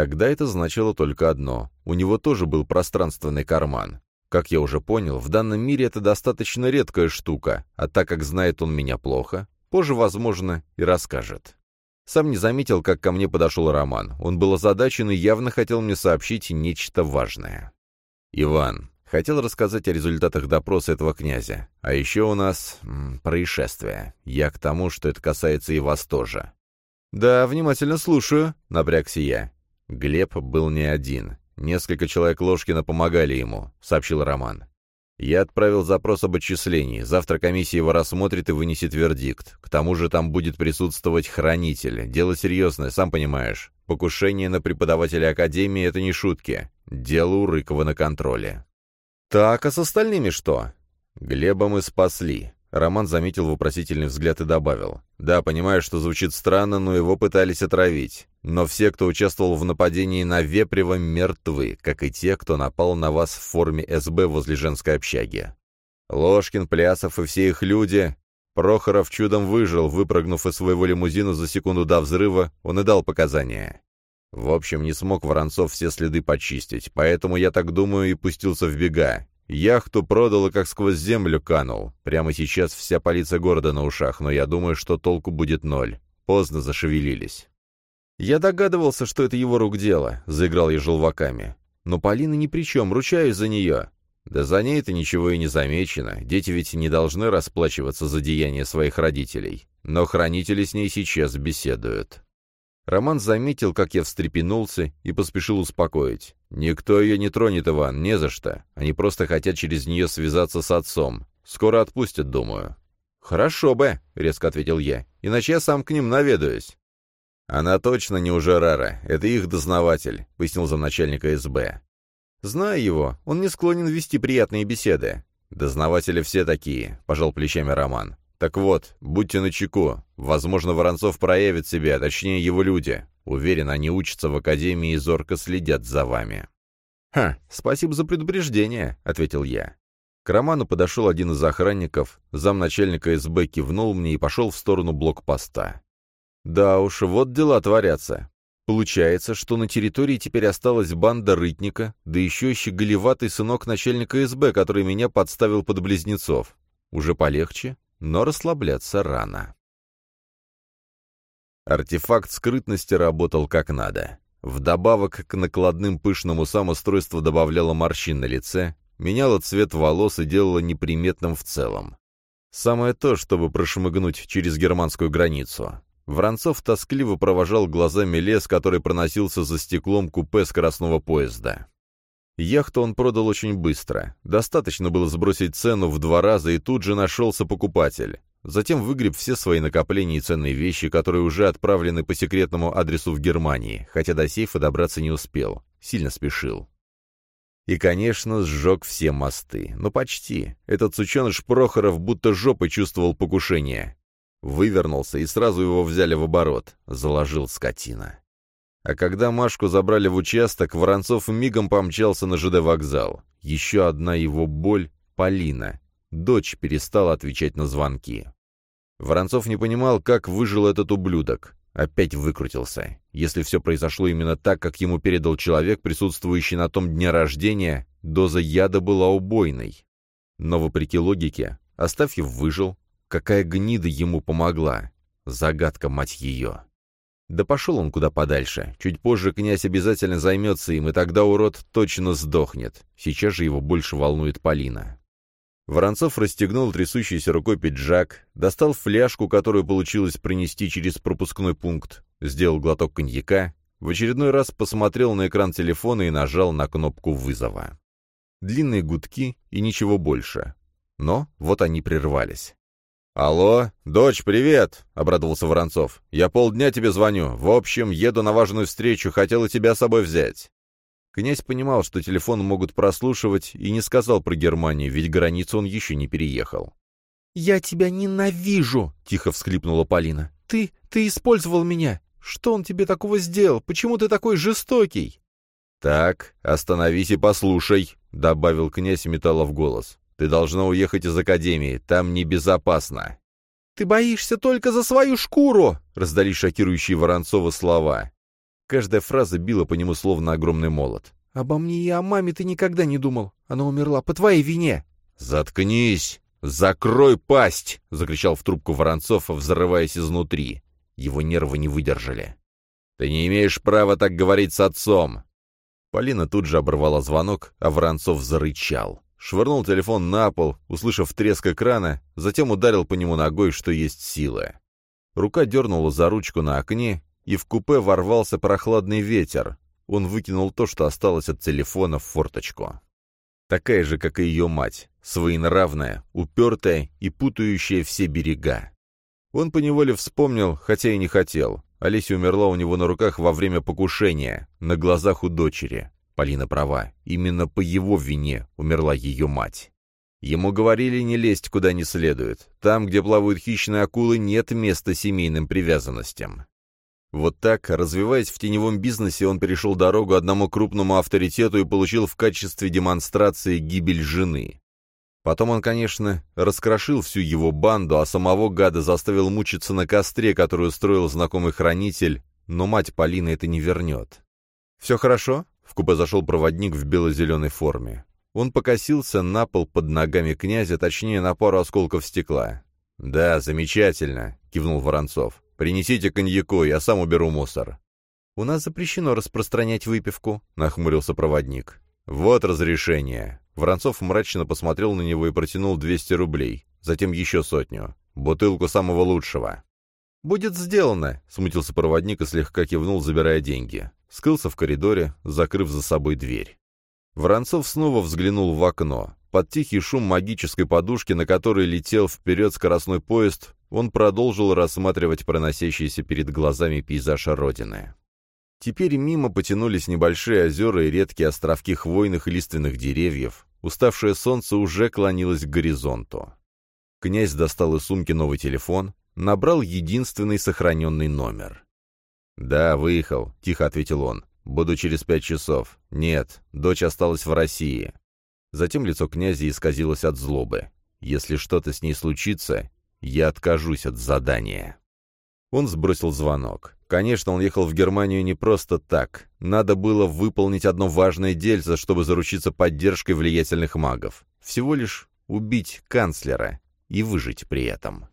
Тогда это значило только одно. У него тоже был пространственный карман. Как я уже понял, в данном мире это достаточно редкая штука, а так как знает он меня плохо, позже, возможно, и расскажет. Сам не заметил, как ко мне подошел Роман. Он был озадачен и явно хотел мне сообщить нечто важное. «Иван, хотел рассказать о результатах допроса этого князя. А еще у нас... М, происшествие. Я к тому, что это касается и вас тоже». «Да, внимательно слушаю», — напрягся я. Глеб был не один. Несколько человек Ложкина помогали ему, — сообщил Роман. Я отправил запрос об отчислении. Завтра комиссия его рассмотрит и вынесет вердикт. К тому же там будет присутствовать хранитель. Дело серьезное, сам понимаешь. Покушение на преподавателя Академии — это не шутки. Дело у Рыкова на контроле. Так, а с остальными что? Глеба мы спасли. Роман заметил вопросительный взгляд и добавил. «Да, понимаю, что звучит странно, но его пытались отравить. Но все, кто участвовал в нападении на Вепрева, мертвы, как и те, кто напал на вас в форме СБ возле женской общаги. Ложкин, Плясов и все их люди... Прохоров чудом выжил, выпрыгнув из своего лимузина за секунду до взрыва, он и дал показания. В общем, не смог Воронцов все следы почистить, поэтому, я так думаю, и пустился в бега. Яхту продал и как сквозь землю канул. Прямо сейчас вся полиция города на ушах, но я думаю, что толку будет ноль. Поздно зашевелились. «Я догадывался, что это его рук дело», — заиграл я желваками. «Но Полина ни при чем, ручаюсь за нее». «Да за ней-то ничего и не замечено. Дети ведь не должны расплачиваться за деяния своих родителей. Но хранители с ней сейчас беседуют». Роман заметил, как я встрепенулся, и поспешил успокоить. «Никто ее не тронет, Иван, не за что. Они просто хотят через нее связаться с отцом. Скоро отпустят, думаю». «Хорошо бы», — резко ответил я, — «иначе я сам к ним наведаюсь». «Она точно не уже рара. Это их дознаватель», — пояснил замначальника СБ. «Знаю его. Он не склонен вести приятные беседы». «Дознаватели все такие», — пожал плечами Роман. «Так вот, будьте начеку. Возможно, Воронцов проявит себя, точнее, его люди. Уверен, они учатся в академии и зорко следят за вами». «Ха, спасибо за предупреждение», — ответил я. К Роману подошел один из охранников, замначальника СБ кивнул мне и пошел в сторону блокпоста. Да уж, вот дела творятся. Получается, что на территории теперь осталась банда рытника, да еще щеголеватый сынок начальника СБ, который меня подставил под близнецов. Уже полегче, но расслабляться рано. Артефакт скрытности работал как надо. Вдобавок к накладным пышным усам устройство добавляло морщин на лице, меняло цвет волос и делало неприметным в целом. Самое то, чтобы прошмыгнуть через германскую границу. Воронцов тоскливо провожал глазами лес, который проносился за стеклом купе скоростного поезда. Яхту он продал очень быстро. Достаточно было сбросить цену в два раза, и тут же нашелся покупатель. Затем выгреб все свои накопления и ценные вещи, которые уже отправлены по секретному адресу в Германии, хотя до сейфа добраться не успел. Сильно спешил. И, конечно, сжег все мосты. Но почти. Этот сученыш Прохоров будто жопой чувствовал покушение. Вывернулся, и сразу его взяли в оборот. Заложил скотина. А когда Машку забрали в участок, Воронцов мигом помчался на ЖД-вокзал. Еще одна его боль — Полина. Дочь перестала отвечать на звонки. Воронцов не понимал, как выжил этот ублюдок. Опять выкрутился. Если все произошло именно так, как ему передал человек, присутствующий на том дне рождения, доза яда была убойной. Но, вопреки логике, Астафьев выжил. Какая гнида ему помогла? Загадка, мать ее. Да пошел он куда подальше. Чуть позже князь обязательно займется им, и тогда урод точно сдохнет. Сейчас же его больше волнует Полина. Воронцов расстегнул трясущейся рукой пиджак, достал фляжку, которую получилось принести через пропускной пункт, сделал глоток коньяка, в очередной раз посмотрел на экран телефона и нажал на кнопку вызова. Длинные гудки и ничего больше. Но вот они прервались. «Алло, дочь, привет!» — обрадовался Воронцов. «Я полдня тебе звоню. В общем, еду на важную встречу, хотела тебя с собой взять». Князь понимал, что телефон могут прослушивать, и не сказал про Германию, ведь границу он еще не переехал. «Я тебя ненавижу!» — тихо всхлипнула Полина. «Ты... ты использовал меня! Что он тебе такого сделал? Почему ты такой жестокий?» «Так, остановись и послушай», — добавил князь Металлов голос. «Ты должна уехать из академии, там небезопасно». «Ты боишься только за свою шкуру!» — раздались шокирующие Воронцова слова. Каждая фраза била по нему словно огромный молот. «Обо мне и о маме ты никогда не думал. Она умерла по твоей вине». «Заткнись! Закрой пасть!» — закричал в трубку Воронцов, взрываясь изнутри. Его нервы не выдержали. «Ты не имеешь права так говорить с отцом!» Полина тут же оборвала звонок, а Воронцов зарычал. Швырнул телефон на пол, услышав треск экрана, затем ударил по нему ногой, что есть силы. Рука дернула за ручку на окне, и в купе ворвался прохладный ветер. Он выкинул то, что осталось от телефона, в форточку. Такая же, как и ее мать, своенравная, упертая и путающая все берега. Он поневоле вспомнил, хотя и не хотел. Олеся умерла у него на руках во время покушения, на глазах у дочери. Полина права, именно по его вине умерла ее мать. Ему говорили не лезть куда не следует. Там, где плавают хищные акулы, нет места семейным привязанностям. Вот так, развиваясь в теневом бизнесе, он перешел дорогу одному крупному авторитету и получил в качестве демонстрации гибель жены. Потом он, конечно, раскрошил всю его банду, а самого гада заставил мучиться на костре, который устроил знакомый хранитель, но мать Полины это не вернет. «Все хорошо?» — в купе зашел проводник в бело-зеленой форме. Он покосился на пол под ногами князя, точнее, на пару осколков стекла. «Да, замечательно», — кивнул Воронцов. «Принесите коньяку, я сам уберу мусор». «У нас запрещено распространять выпивку», — нахмурился проводник. «Вот разрешение». Воронцов мрачно посмотрел на него и протянул 200 рублей, затем еще сотню. Бутылку самого лучшего. «Будет сделано», — смутился проводник и слегка кивнул, забирая деньги. Скрылся в коридоре, закрыв за собой дверь. Воронцов снова взглянул в окно. Под тихий шум магической подушки, на которой летел вперед скоростной поезд, он продолжил рассматривать проносящийся перед глазами пейзаж Родины. Теперь мимо потянулись небольшие озера и редкие островки хвойных и лиственных деревьев, Уставшее солнце уже клонилось к горизонту. Князь достал из сумки новый телефон, набрал единственный сохраненный номер. «Да, выехал», — тихо ответил он. «Буду через пять часов. Нет, дочь осталась в России». Затем лицо князя исказилось от злобы. «Если что-то с ней случится, я откажусь от задания». Он сбросил звонок. Конечно, он ехал в Германию не просто так. Надо было выполнить одно важное дельце, чтобы заручиться поддержкой влиятельных магов. Всего лишь убить канцлера и выжить при этом.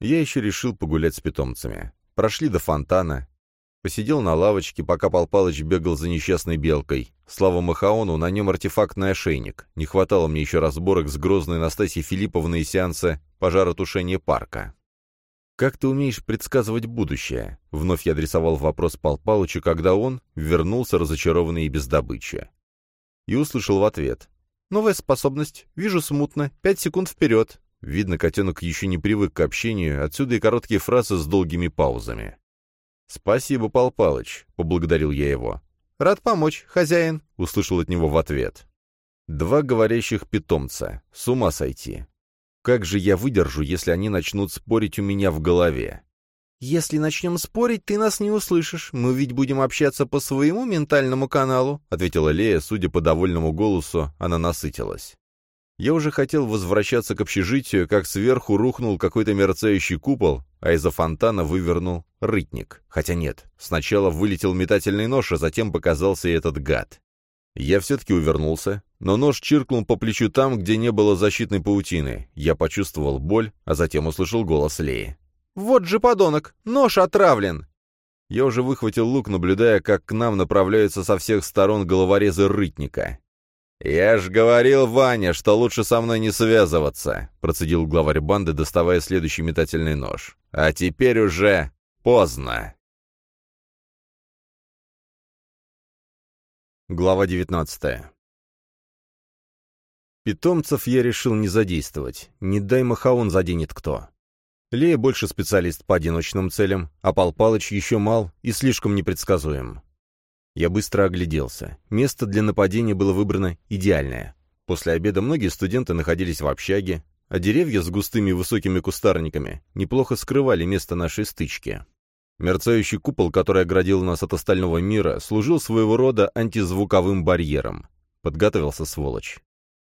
Я еще решил погулять с питомцами. Прошли до фонтана. Посидел на лавочке, пока Пал Палыч бегал за несчастной белкой. Слава Махаону, на нем артефактный ошейник. Не хватало мне еще разборок с грозной Настасьей Филипповной и сеанса пожаротушения парка. «Как ты умеешь предсказывать будущее?» — вновь я адресовал вопрос Пал Палычу, когда он вернулся разочарованный и без добычи. И услышал в ответ. «Новая способность. Вижу смутно. Пять секунд вперед». Видно, котенок еще не привык к общению, отсюда и короткие фразы с долгими паузами. «Спасибо, Пал Палыч», — поблагодарил я его. «Рад помочь, хозяин», — услышал от него в ответ. Два говорящих питомца. С ума сойти. Как же я выдержу, если они начнут спорить у меня в голове? «Если начнем спорить, ты нас не услышишь. Мы ведь будем общаться по своему ментальному каналу», — ответила Лея, судя по довольному голосу, она насытилась. Я уже хотел возвращаться к общежитию, как сверху рухнул какой-то мерцающий купол, а из-за фонтана вывернул рытник. Хотя нет, сначала вылетел метательный нож, а затем показался и этот гад. Я все-таки увернулся, но нож чиркнул по плечу там, где не было защитной паутины. Я почувствовал боль, а затем услышал голос Леи. «Вот же подонок! Нож отравлен!» Я уже выхватил лук, наблюдая, как к нам направляются со всех сторон головорезы рытника. «Я ж говорил, Ваня, что лучше со мной не связываться», — процедил главарь банды, доставая следующий метательный нож. «А теперь уже поздно». Глава девятнадцатая. Питомцев я решил не задействовать. Не дай Махаон заденет кто. Лея больше специалист по одиночным целям, а Пал Палыч еще мал и слишком непредсказуем. Я быстро огляделся. Место для нападения было выбрано идеальное. После обеда многие студенты находились в общаге, а деревья с густыми высокими кустарниками неплохо скрывали место нашей стычки. Мерцающий купол, который оградил нас от остального мира, служил своего рода антизвуковым барьером. Подготовился сволочь.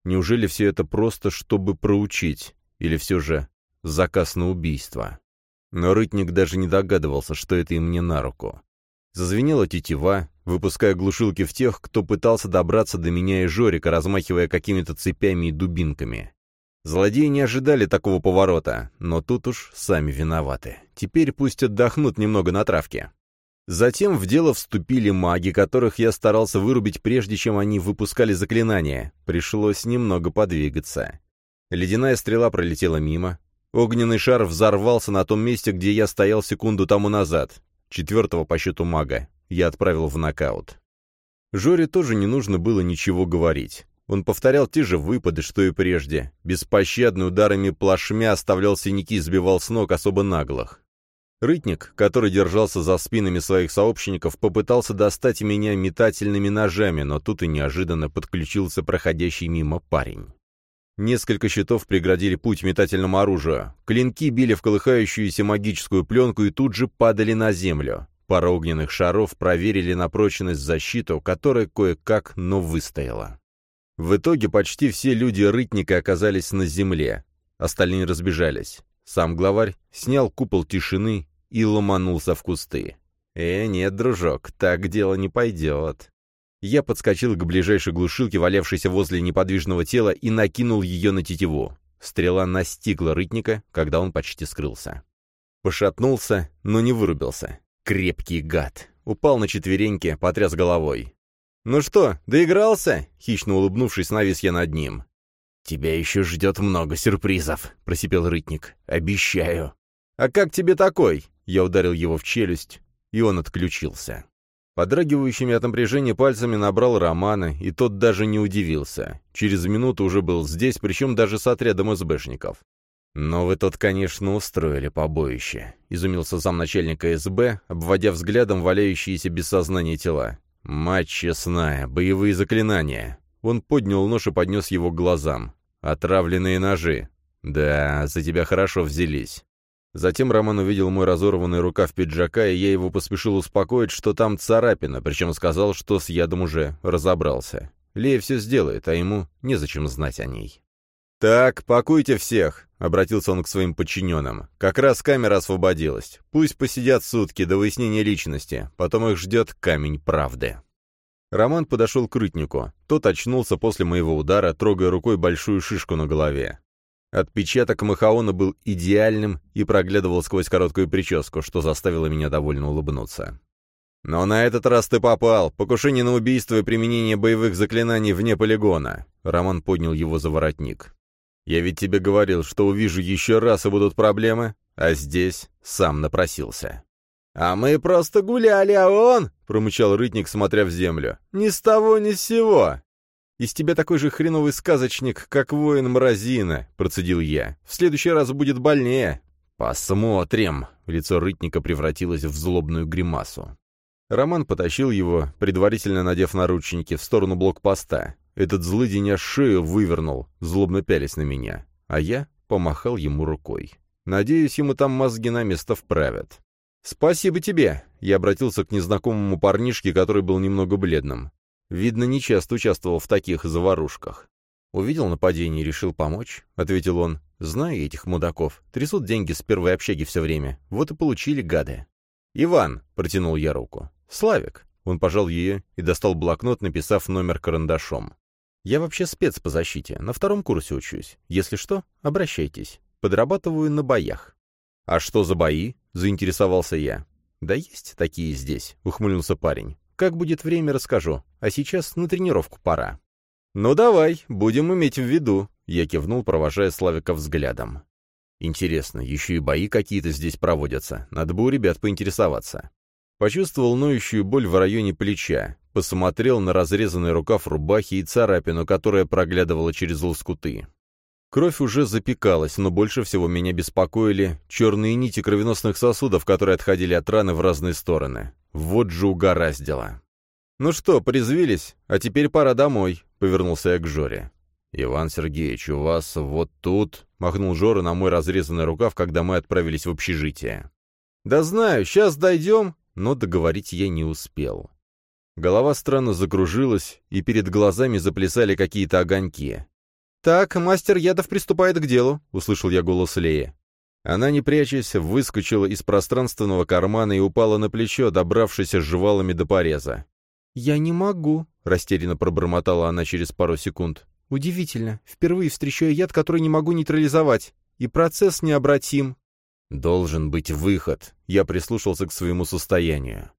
Неужели все это просто, чтобы проучить? Или все же заказ на убийство? Но Рытник даже не догадывался, что это им не на руку. Зазвенела тетива, выпуская глушилки в тех, кто пытался добраться до меня и Жорика, размахивая какими-то цепями и дубинками. Злодеи не ожидали такого поворота, но тут уж сами виноваты. Теперь пусть отдохнут немного на травке. Затем в дело вступили маги, которых я старался вырубить прежде, чем они выпускали заклинания. Пришлось немного подвигаться. Ледяная стрела пролетела мимо. Огненный шар взорвался на том месте, где я стоял секунду тому назад. Четвертого по счету мага. Я отправил в нокаут. Жоре тоже не нужно было ничего говорить. Он повторял те же выпады, что и прежде. Беспощадно ударами плашмя оставлял синяки и сбивал с ног особо наглых. Рытник, который держался за спинами своих сообщников, попытался достать меня метательными ножами, но тут и неожиданно подключился проходящий мимо парень. Несколько щитов преградили путь метательному оружию. Клинки били в колыхающуюся магическую пленку и тут же падали на землю. Пара огненных шаров проверили на прочность защиту, которая кое-как, но выстояла. В итоге почти все люди Рытника оказались на земле, остальные разбежались. Сам главарь снял купол тишины и ломанулся в кусты. «Э, нет, дружок, так дело не пойдет». Я подскочил к ближайшей глушилке, валявшейся возле неподвижного тела, и накинул ее на тетиву. Стрела настигла рытника, когда он почти скрылся. Пошатнулся, но не вырубился. Крепкий гад. Упал на четвереньки, потряс головой. «Ну что, доигрался?» — хищно улыбнувшись, навис я над ним. «Тебя еще ждет много сюрпризов», — просипел Рытник. «Обещаю». «А как тебе такой?» Я ударил его в челюсть, и он отключился. Подрагивающими от напряжения пальцами набрал Романа, и тот даже не удивился. Через минуту уже был здесь, причем даже с отрядом СБшников. «Но вы тут, конечно, устроили побоище», — изумился замначальника СБ, обводя взглядом валяющиеся без сознания тела. «Мать честная, боевые заклинания». Он поднял нож и поднес его к глазам. Отравленные ножи. Да, за тебя хорошо взялись. Затем Роман увидел мой разорванный рукав пиджака, и я его поспешил успокоить, что там царапина, причем сказал, что с ядом уже разобрался. Лея все сделает, а ему незачем знать о ней. «Так, пакуйте всех», — обратился он к своим подчиненным. «Как раз камера освободилась. Пусть посидят сутки до выяснения личности, потом их ждет камень правды». Роман подошел к рытнику. Тот очнулся после моего удара, трогая рукой большую шишку на голове. Отпечаток Махаона был идеальным и проглядывал сквозь короткую прическу, что заставило меня довольно улыбнуться. «Но на этот раз ты попал. Покушение на убийство и применение боевых заклинаний вне полигона». Роман поднял его за воротник. «Я ведь тебе говорил, что увижу еще раз и будут проблемы, а здесь сам напросился». «А мы просто гуляли, а он...» — промычал рытник, смотря в землю. «Ни с того, ни с сего!» «Из тебя такой же хреновый сказочник, как воин Мразина», — процедил я. «В следующий раз будет больнее». «Посмотрим!» — лицо рытника превратилось в злобную гримасу. Роман потащил его, предварительно надев наручники, в сторону блокпоста. Этот злыдень шею вывернул, злобно пялись на меня. А я помахал ему рукой. Надеюсь, ему там мозги на место вправят. «Спасибо тебе!» — я обратился к незнакомому парнишке, который был немного бледным. Видно, нечасто участвовал в таких заварушках. «Увидел нападение и решил помочь», — ответил он. «Знаю этих мудаков. Трясут деньги с первой общаги все время. Вот и получили гады». «Иван», — протянул я руку. «Славик». Он пожал ее и достал блокнот, написав номер карандашом. «Я вообще спец по защите. На втором курсе учусь. Если что, обращайтесь. Подрабатываю на боях». «А что за бои?» — заинтересовался я. «Да есть такие здесь», — ухмыльнулся парень. «Как будет время, расскажу. А сейчас на тренировку пора». «Ну давай, будем иметь в виду», — я кивнул, провожая Славика взглядом. «Интересно, еще и бои какие-то здесь проводятся. Надо бы у ребят поинтересоваться». Почувствовал ноющую боль в районе плеча, посмотрел на разрезанный рукав рубахи и царапину, которая проглядывала через лоскуты. Кровь уже запекалась, но больше всего меня беспокоили черные нити кровеносных сосудов, которые отходили от раны в разные стороны. Вот же угораздило. «Ну что, призвились? А теперь пора домой», — повернулся я к Жоре. «Иван Сергеевич, у вас вот тут...» — махнул Жора на мой разрезанный рукав, когда мы отправились в общежитие. «Да знаю, сейчас дойдем», но договорить я не успел. Голова странно закружилась, и перед глазами заплясали какие-то огоньки. «Так, мастер ядов приступает к делу», — услышал я голос Леи. Она, не прячась, выскочила из пространственного кармана и упала на плечо, добравшись с жевалами до пореза. «Я не могу», — растерянно пробормотала она через пару секунд. «Удивительно. Впервые встречаю яд, который не могу нейтрализовать. И процесс необратим». «Должен быть выход», — я прислушался к своему состоянию.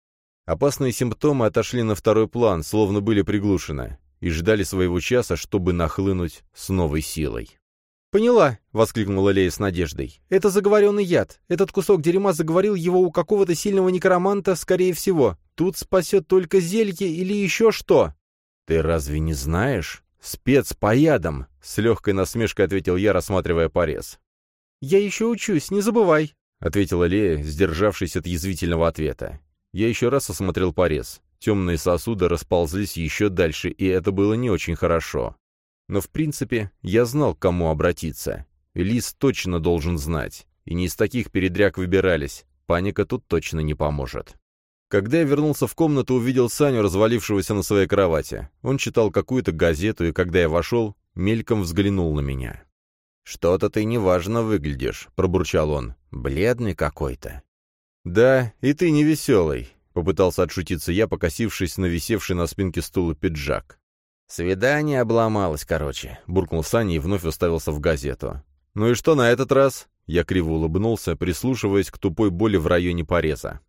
Опасные симптомы отошли на второй план, словно были приглушены, и ждали своего часа, чтобы нахлынуть с новой силой. «Поняла», — воскликнула Лея с надеждой. «Это заговоренный яд. Этот кусок дерьма заговорил его у какого-то сильного некроманта, скорее всего. Тут спасет только зелье или еще что». «Ты разве не знаешь? Спец по ядам», — с легкой насмешкой ответил я, рассматривая порез. «Я еще учусь, не забывай», — ответила Лея, сдержавшись от язвительного ответа. Я еще раз осмотрел порез. Темные сосуды расползлись еще дальше, и это было не очень хорошо. Но, в принципе, я знал, к кому обратиться. Лис точно должен знать. И не из таких передряг выбирались. Паника тут точно не поможет. Когда я вернулся в комнату, увидел Саню, развалившегося на своей кровати. Он читал какую-то газету, и когда я вошел, мельком взглянул на меня. «Что-то ты неважно выглядишь», — пробурчал он. «Бледный какой-то». «Да, и ты невеселый», — попытался отшутиться я, покосившись на висевший на спинке стула пиджак. «Свидание обломалось, короче», — буркнул Саня и вновь уставился в газету. «Ну и что на этот раз?» Я криво улыбнулся, прислушиваясь к тупой боли в районе пореза.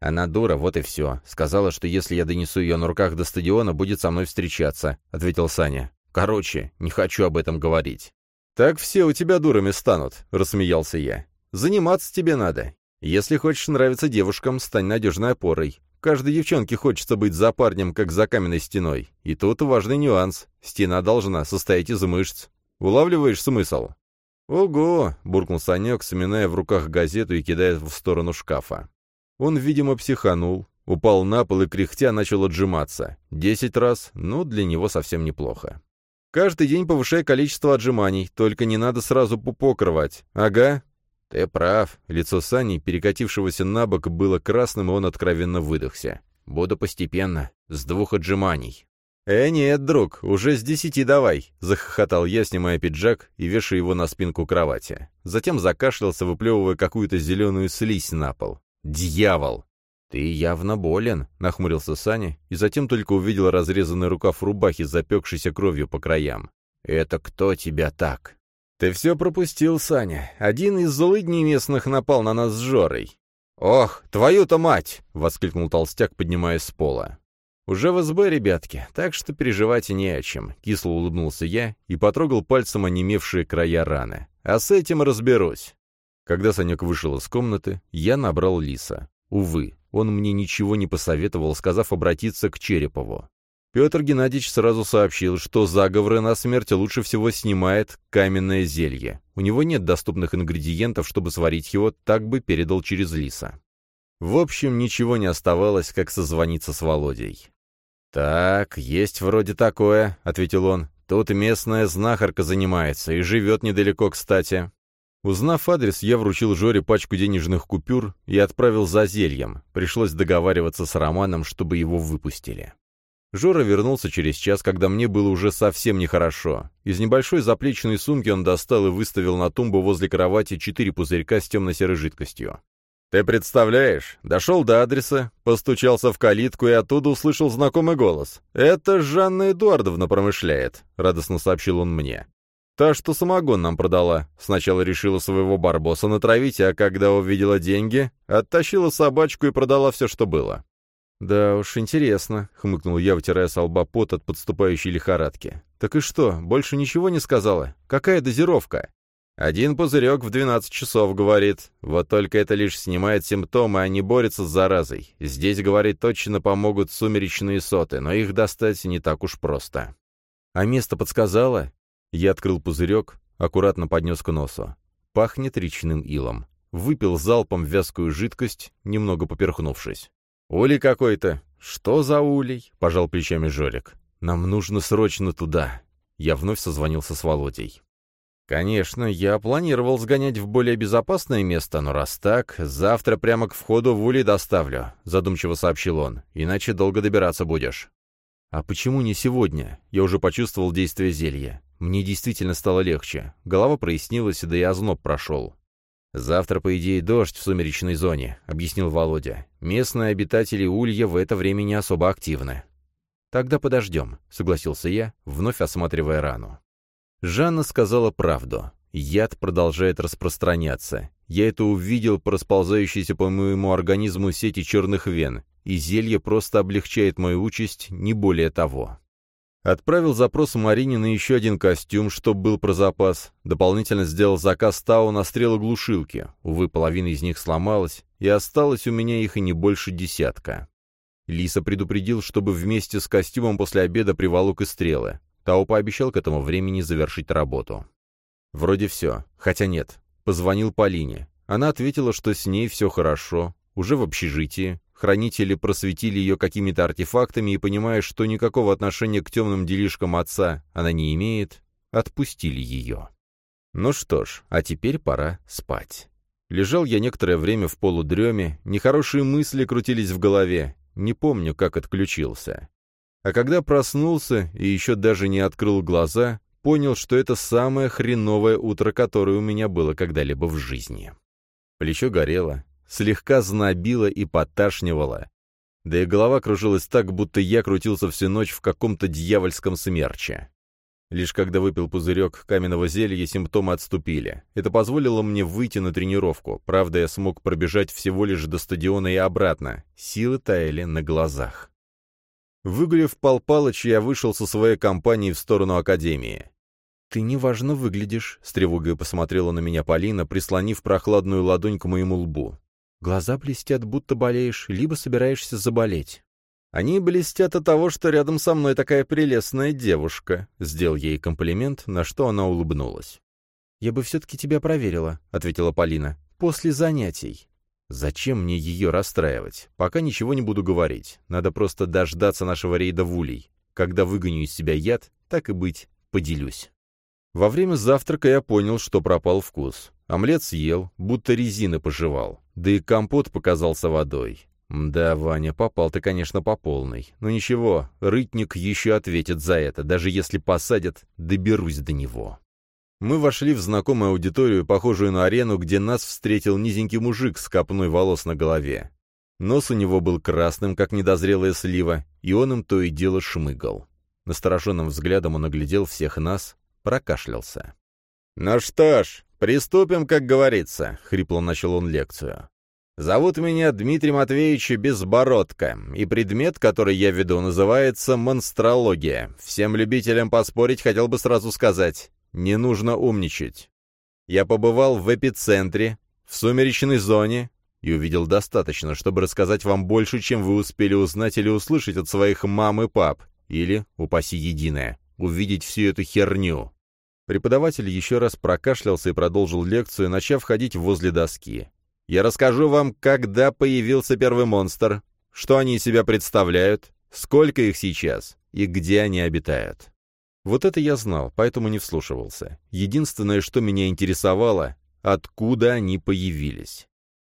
«Она дура, вот и все. Сказала, что если я донесу ее на руках до стадиона, будет со мной встречаться», — ответил Саня. «Короче, не хочу об этом говорить». «Так все у тебя дурами станут», — рассмеялся я. «Заниматься тебе надо. Если хочешь нравиться девушкам, стань надежной опорой. Каждой девчонке хочется быть за парнем, как за каменной стеной. И тут важный нюанс. Стена должна состоять из мышц. Улавливаешь смысл? «Ого!» — буркнул Санек, сминая в руках газету и кидая в сторону шкафа. Он, видимо, психанул, упал на пол и кряхтя начал отжиматься. Десять раз, ну, для него совсем неплохо. «Каждый день повышай количество отжиманий, только не надо сразу пупок рвать. Ага, «Ты прав». Лицо Сани, перекатившегося на бок, было красным, и он откровенно выдохся. «Буду постепенно, с двух отжиманий». «Э, нет, друг, уже с десяти давай», — захохотал я, снимая пиджак и вешая его на спинку кровати. Затем закашлялся, выплевывая какую-то зеленую слизь на пол. «Дьявол!» «Ты явно болен», — нахмурился Саня, и затем только увидел разрезанный рукав рубахи, запекшийся кровью по краям. «Это кто тебя так?» «Ты все пропустил, Саня. Один из злыдней местных напал на нас с Жорой». «Ох, твою-то мать!» — воскликнул толстяк, поднимаясь с пола. «Уже в СБ, ребятки, так что переживать не о чем», — кисло улыбнулся я и потрогал пальцем онемевшие края раны. «А с этим разберусь». Когда Санек вышел из комнаты, я набрал Лиса. Увы, он мне ничего не посоветовал, сказав обратиться к Черепову. Петр Геннадьевич сразу сообщил, что заговоры на смерть лучше всего снимает каменное зелье. У него нет доступных ингредиентов, чтобы сварить его, так бы передал через Лиса. В общем, ничего не оставалось, как созвониться с Володей. «Так, есть вроде такое», — ответил он. «Тут местная знахарка занимается и живет недалеко, кстати». Узнав адрес, я вручил Жоре пачку денежных купюр и отправил за зельем. Пришлось договариваться с Романом, чтобы его выпустили. Жора вернулся через час, когда мне было уже совсем нехорошо. Из небольшой заплечной сумки он достал и выставил на тумбу возле кровати четыре пузырька с темно-серой жидкостью. «Ты представляешь, дошел до адреса, постучался в калитку и оттуда услышал знакомый голос. «Это Жанна Эдуардовна промышляет», — радостно сообщил он мне. «Та, что самогон нам продала. Сначала решила своего барбоса натравить, а когда увидела деньги, оттащила собачку и продала все, что было. «Да уж, интересно», — хмыкнул я, вытирая с лба пот от подступающей лихорадки. «Так и что, больше ничего не сказала? Какая дозировка?» «Один пузырек в 12 часов, — говорит. Вот только это лишь снимает симптомы, а не борется с заразой. Здесь, говорит, точно помогут сумеречные соты, но их достать не так уж просто». «А место подсказала?» Я открыл пузырек, аккуратно поднес к носу. Пахнет речным илом. Выпил залпом вязкую жидкость, немного поперхнувшись. «Улей какой-то». «Что за улей?» — пожал плечами Жорик. «Нам нужно срочно туда». Я вновь созвонился с Володей. «Конечно, я планировал сгонять в более безопасное место, но раз так, завтра прямо к входу в улей доставлю», — задумчиво сообщил он. «Иначе долго добираться будешь». «А почему не сегодня?» Я уже почувствовал действие зелья. Мне действительно стало легче. Голова прояснилась, да и озноб прошел. «Завтра, по идее, дождь в сумеречной зоне», — объяснил Володя. «Местные обитатели Улья в это время не особо активны». «Тогда подождем», — согласился я, вновь осматривая рану. Жанна сказала правду. Яд продолжает распространяться. Я это увидел по расползающейся по моему организму сети черных вен, и зелье просто облегчает мою участь, не более того. Отправил запрос Марине на еще один костюм, чтоб был про запас. Дополнительно сделал заказ Тау на стрелоглушилки. Увы, половина из них сломалась, и осталось у меня их и не больше десятка. Лиса предупредил, чтобы вместе с костюмом после обеда приволок и стрелы. Тау пообещал к этому времени завершить работу. Вроде все. Хотя нет. Позвонил Полине. Она ответила, что с ней все хорошо, уже в общежитии, Хранители просветили ее какими-то артефактами и, понимая, что никакого отношения к темным делишкам отца она не имеет, отпустили ее. Ну что ж, а теперь пора спать. Лежал я некоторое время в полудреме, нехорошие мысли крутились в голове, не помню, как отключился. А когда проснулся и еще даже не открыл глаза, понял, что это самое хреновое утро, которое у меня было когда-либо в жизни. Плечо горело, слегка знобило и поташнивало. Да и голова кружилась так, будто я крутился всю ночь в каком-то дьявольском смерче. Лишь когда выпил пузырек каменного зелья, симптомы отступили. Это позволило мне выйти на тренировку. Правда, я смог пробежать всего лишь до стадиона и обратно. Силы таяли на глазах. Выгулив Пал Палыч, я вышел со своей компанией в сторону Академии. «Ты неважно выглядишь», — с тревогой посмотрела на меня Полина, прислонив прохладную ладонь к моему лбу. Глаза блестят, будто болеешь, либо собираешься заболеть. Они блестят от того, что рядом со мной такая прелестная девушка. Сделал ей комплимент, на что она улыбнулась. «Я бы все-таки тебя проверила», — ответила Полина. «После занятий». «Зачем мне ее расстраивать? Пока ничего не буду говорить. Надо просто дождаться нашего рейда в Улей. Когда выгоню из себя яд, так и быть, поделюсь». Во время завтрака я понял, что пропал вкус. Омлет съел, будто резина пожевал. Да и компот показался водой. Да, Ваня, попал ты, конечно, по полной. Но ничего, рытник еще ответит за это, даже если посадят, доберусь до него. Мы вошли в знакомую аудиторию, похожую на арену, где нас встретил низенький мужик с копной волос на голове. Нос у него был красным, как недозрелая слива, и он им то и дело шмыгал. Настороженным взглядом он оглядел всех нас, прокашлялся. «Ну что ж, «Приступим, как говорится», — хрипло начал он лекцию. «Зовут меня Дмитрий Матвеевич Безбородко, и предмет, который я веду, называется монстрология. Всем любителям поспорить хотел бы сразу сказать, не нужно умничать. Я побывал в эпицентре, в сумеречной зоне, и увидел достаточно, чтобы рассказать вам больше, чем вы успели узнать или услышать от своих мам и пап, или, упаси единое, увидеть всю эту херню. Преподаватель еще раз прокашлялся и продолжил лекцию, начав ходить возле доски. «Я расскажу вам, когда появился первый монстр, что они из себя представляют, сколько их сейчас и где они обитают». Вот это я знал, поэтому не вслушивался. Единственное, что меня интересовало, откуда они появились.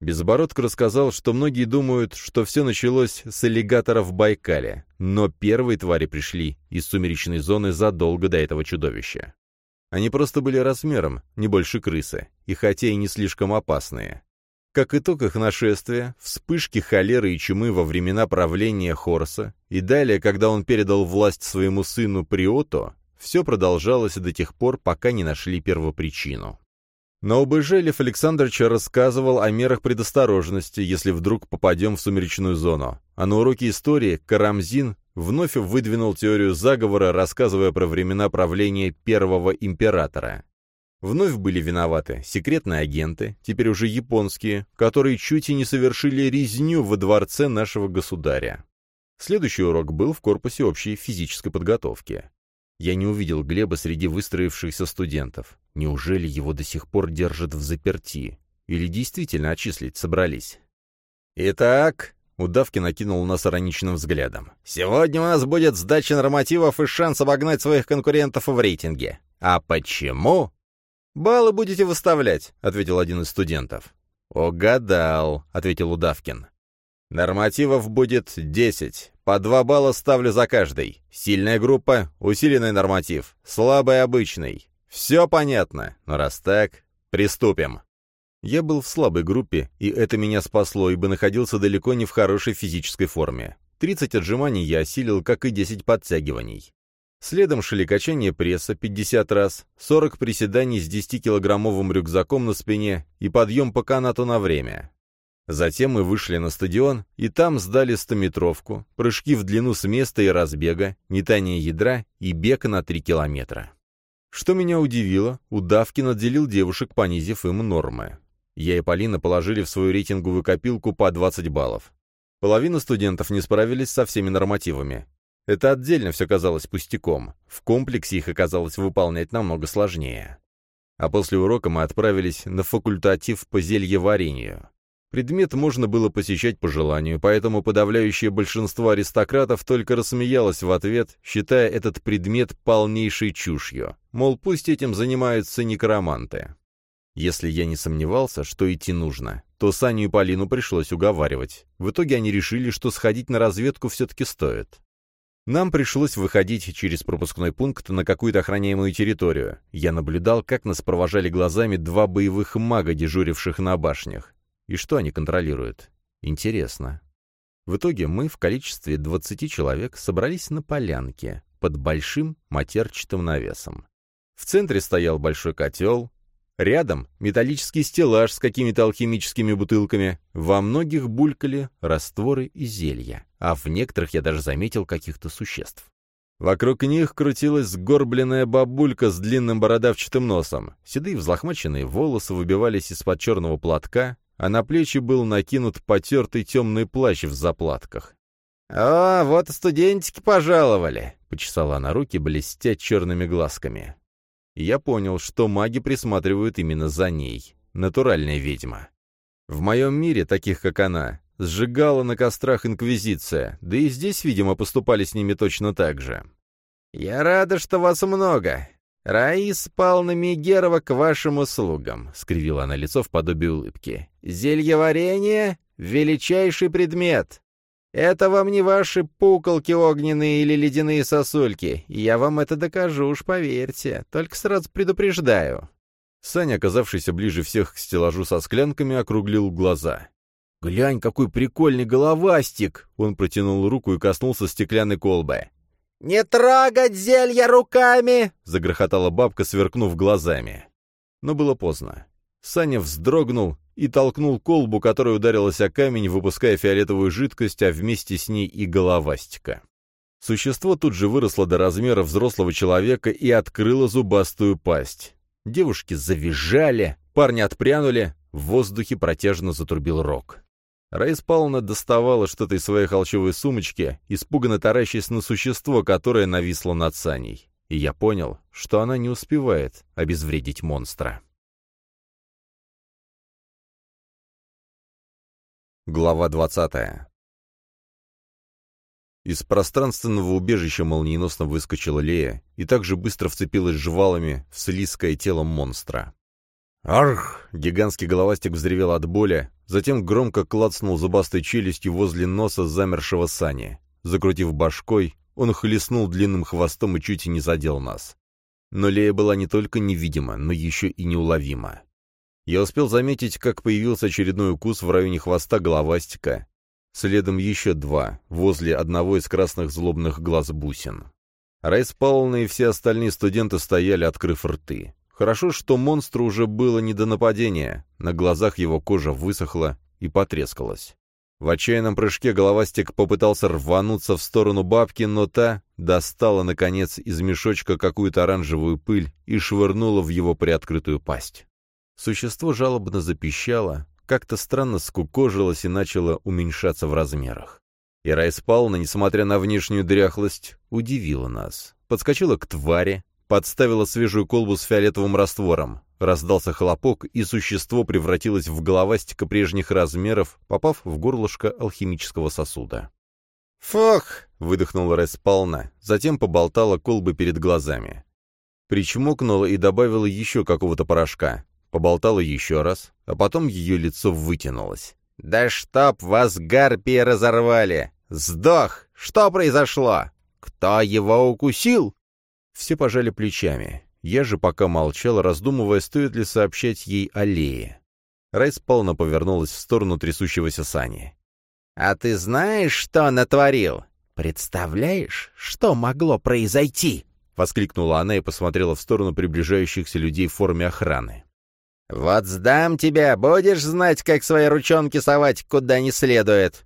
Безбородко рассказал, что многие думают, что все началось с аллигатора в Байкале, но первые твари пришли из сумеречной зоны задолго до этого чудовища. Они просто были размером, не больше крысы, и хотя и не слишком опасные. Как итог их нашествия, вспышки холеры и чумы во времена правления Хорса, и далее, когда он передал власть своему сыну Приото, все продолжалось до тех пор, пока не нашли первопричину. На ОБЖ Лев Александрович рассказывал о мерах предосторожности, если вдруг попадем в сумеречную зону. а на уроке истории Карамзин вновь выдвинул теорию заговора, рассказывая про времена правления первого императора. Вновь были виноваты секретные агенты, теперь уже японские, которые чуть и не совершили резню во дворце нашего государя. Следующий урок был в корпусе общей физической подготовки. Я не увидел Глеба среди выстроившихся студентов. Неужели его до сих пор держат в заперти? Или действительно отчислить собрались? «Итак», — Удавки накинул нас ироничным взглядом, «сегодня у нас будет сдача нормативов и шанс обогнать своих конкурентов в рейтинге. А почему?» «Баллы будете выставлять», — ответил один из студентов. «Угадал», — ответил Удавкин. «Нормативов будет десять. По два балла ставлю за каждый. Сильная группа — усиленный норматив, слабый — обычный. Все понятно, но раз так, приступим». Я был в слабой группе, и это меня спасло, ибо находился далеко не в хорошей физической форме. 30 отжиманий я осилил, как и 10 подтягиваний. Следом шли качания пресса 50 раз, 40 приседаний с 10-килограммовым рюкзаком на спине и подъем по канату на время. Затем мы вышли на стадион, и там сдали стометровку, прыжки в длину с места и разбега, метание ядра и бег на 3 километра. Что меня удивило, Удавкин отделил девушек, понизив им нормы. Я и Полина положили в свою рейтинговую копилку по 20 баллов. Половина студентов не справились со всеми нормативами. Это отдельно все казалось пустяком. В комплексе их оказалось выполнять намного сложнее. А после урока мы отправились на факультатив по зельеварению. Предмет можно было посещать по желанию, поэтому подавляющее большинство аристократов только рассмеялось в ответ, считая этот предмет полнейшей чушью. Мол, пусть этим занимаются некроманты. Если я не сомневался, что идти нужно, то Саню и Полину пришлось уговаривать. В итоге они решили, что сходить на разведку все-таки стоит. Нам пришлось выходить через пропускной пункт на какую-то охраняемую территорию. Я наблюдал, как нас провожали глазами два боевых мага, дежуривших на башнях. И что они контролируют? Интересно. В итоге мы в количестве 20 человек собрались на полянке под большим матерчатым навесом. В центре стоял большой котел, Рядом металлический стеллаж с какими-то алхимическими бутылками. Во многих булькали растворы и зелья, а в некоторых я даже заметил каких-то существ. Вокруг них крутилась сгорбленная бабулька с длинным бородавчатым носом. Седые взлохмаченные волосы выбивались из-под черного платка, а на плечи был накинут потертый темный плащ в заплатках. «О, вот студентики пожаловали!» — почесала она руки, блестя черными глазками я понял, что маги присматривают именно за ней. Натуральная ведьма. В моем мире, таких как она, сжигала на кострах Инквизиция, да и здесь, видимо, поступали с ними точно так же. «Я рада, что вас много. Раис Павловна Мегерова к вашим услугам», — скривила она лицо в подобии улыбки. «Зелье варенье — величайший предмет. Это вам не ваши пуколки огненные или ледяные сосульки. Я вам это докажу, уж поверьте. Только сразу предупреждаю». Саня, оказавшийся ближе всех к стеллажу со склянками, округлил глаза. «Глянь, какой прикольный головастик!» Он протянул руку и коснулся стеклянной колбы. «Не трогать зелья руками!» — загрохотала бабка, сверкнув глазами. Но было поздно. Саня вздрогнул и толкнул колбу, которая ударилась о камень, выпуская фиолетовую жидкость, а вместе с ней и головастика. Существо тут же выросло до размера взрослого человека и открыло зубастую пасть. Девушки завизжали, парни отпрянули, в воздухе протяжно затрубил рог. Раис Павловна доставала что-то из своей холчевой сумочки, испуганно таращясь на существо, которое нависло над Саней. И я понял, что она не успевает обезвредить монстра. Глава 20 Из пространственного убежища молниеносно выскочила Лея и также быстро вцепилась жвалами в слизкое тело монстра. «Арх!» — гигантский головастик взревел от боли, затем громко клацнул зубастой челюстью возле носа замершего сани. Закрутив башкой, он хлестнул длинным хвостом и чуть не задел нас. Но Лея была не только невидима, но еще и неуловима. Я успел заметить, как появился очередной укус в районе хвоста головастика. Следом еще два, возле одного из красных злобных глаз бусин. Райс Павловна и все остальные студенты стояли, открыв рты. Хорошо, что монстру уже было не до нападения. На глазах его кожа высохла и потрескалась. В отчаянном прыжке головастик попытался рвануться в сторону бабки, но та достала, наконец, из мешочка какую-то оранжевую пыль и швырнула в его приоткрытую пасть. Существо жалобно запищало, как-то странно скукожилось и начало уменьшаться в размерах. И Райспална, несмотря на внешнюю дряхлость, удивила нас. Подскочила к твари, подставила свежую колбу с фиолетовым раствором. Раздался хлопок, и существо превратилось в головастика прежних размеров, попав в горлышко алхимического сосуда. «Фух!» — выдохнула Респална, затем поболтала колбы перед глазами. Причмокнула и добавила еще какого-то порошка. Поболтала еще раз, а потом ее лицо вытянулось. «Да чтоб вас гарпии разорвали! Сдох! Что произошло? Кто его укусил?» Все пожали плечами. Я же пока молчал, раздумывая, стоит ли сообщать ей о Лее. Райс полно повернулась в сторону трясущегося Сани. «А ты знаешь, что натворил? Представляешь, что могло произойти?» — воскликнула она и посмотрела в сторону приближающихся людей в форме охраны. «Вот сдам тебя, будешь знать, как свои ручонки совать куда не следует».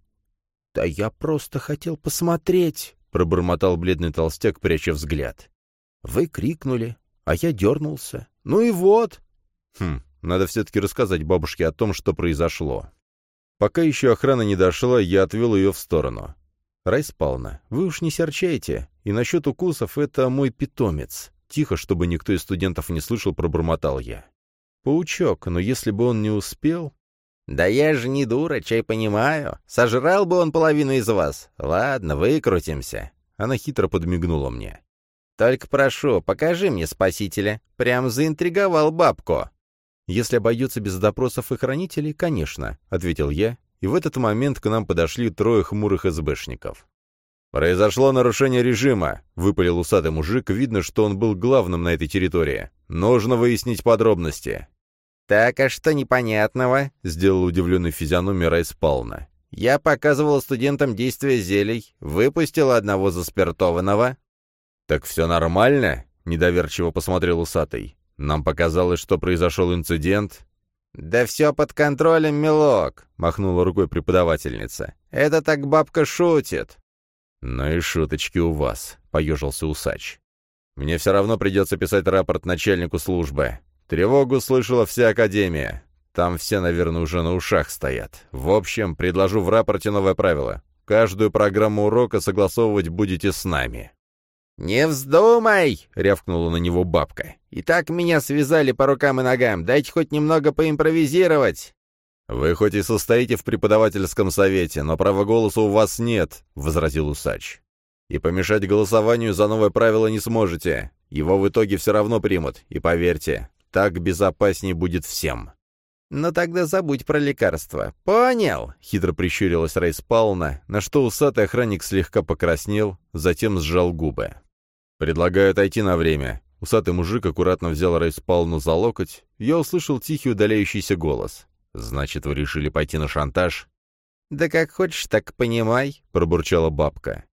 «Да я просто хотел посмотреть», — пробормотал бледный толстяк, пряча взгляд. «Вы крикнули, а я дернулся. Ну и вот». «Хм, надо все-таки рассказать бабушке о том, что произошло». Пока еще охрана не дошла, я отвел ее в сторону. «Райс Павловна, вы уж не серчайте, и насчет укусов это мой питомец». Тихо, чтобы никто из студентов не слышал, пробормотал я. Паучок, но если бы он не успел... «Да я же не дура, чай понимаю. Сожрал бы он половину из вас. Ладно, выкрутимся». Она хитро подмигнула мне. «Только прошу, покажи мне спасителя. Прям заинтриговал бабку». «Если обойдется без допросов и хранителей, конечно», — ответил я, и в этот момент к нам подошли трое хмурых СБшников. «Произошло нарушение режима», — выпалил усатый мужик, видно, что он был главным на этой территории. «Нужно выяснить подробности». «Так, а что непонятного?» — сделал удивленный физиономию Райс Пална. «Я показывал студентам действия зелий, выпустил одного заспиртованного». «Так все нормально?» — недоверчиво посмотрел усатый. «Нам показалось, что произошел инцидент». «Да все под контролем, милок», — махнула рукой преподавательница. «Это так бабка шутит». «Ну и шуточки у вас», — поежился усач. «Мне все равно придется писать рапорт начальнику службы. Тревогу слышала вся Академия. Там все, наверное, уже на ушах стоят. В общем, предложу в рапорте новое правило. Каждую программу урока согласовывать будете с нами». «Не вздумай!» — рявкнула на него бабка. «И так меня связали по рукам и ногам. Дайте хоть немного поимпровизировать!» «Вы хоть и состоите в преподавательском совете, но права голоса у вас нет», — возразил усач. «И помешать голосованию за новое правило не сможете. Его в итоге все равно примут, и поверьте, так безопаснее будет всем». «Ну тогда забудь про лекарства. Понял?» — хитро прищурилась Рейс Пауна, на что усатый охранник слегка покраснел, затем сжал губы. «Предлагаю отойти на время». Усатый мужик аккуратно взял Рейс Пауну за локоть. Я услышал тихий удаляющийся голос. «Значит, вы решили пойти на шантаж?» «Да как хочешь, так понимай», — пробурчала бабка.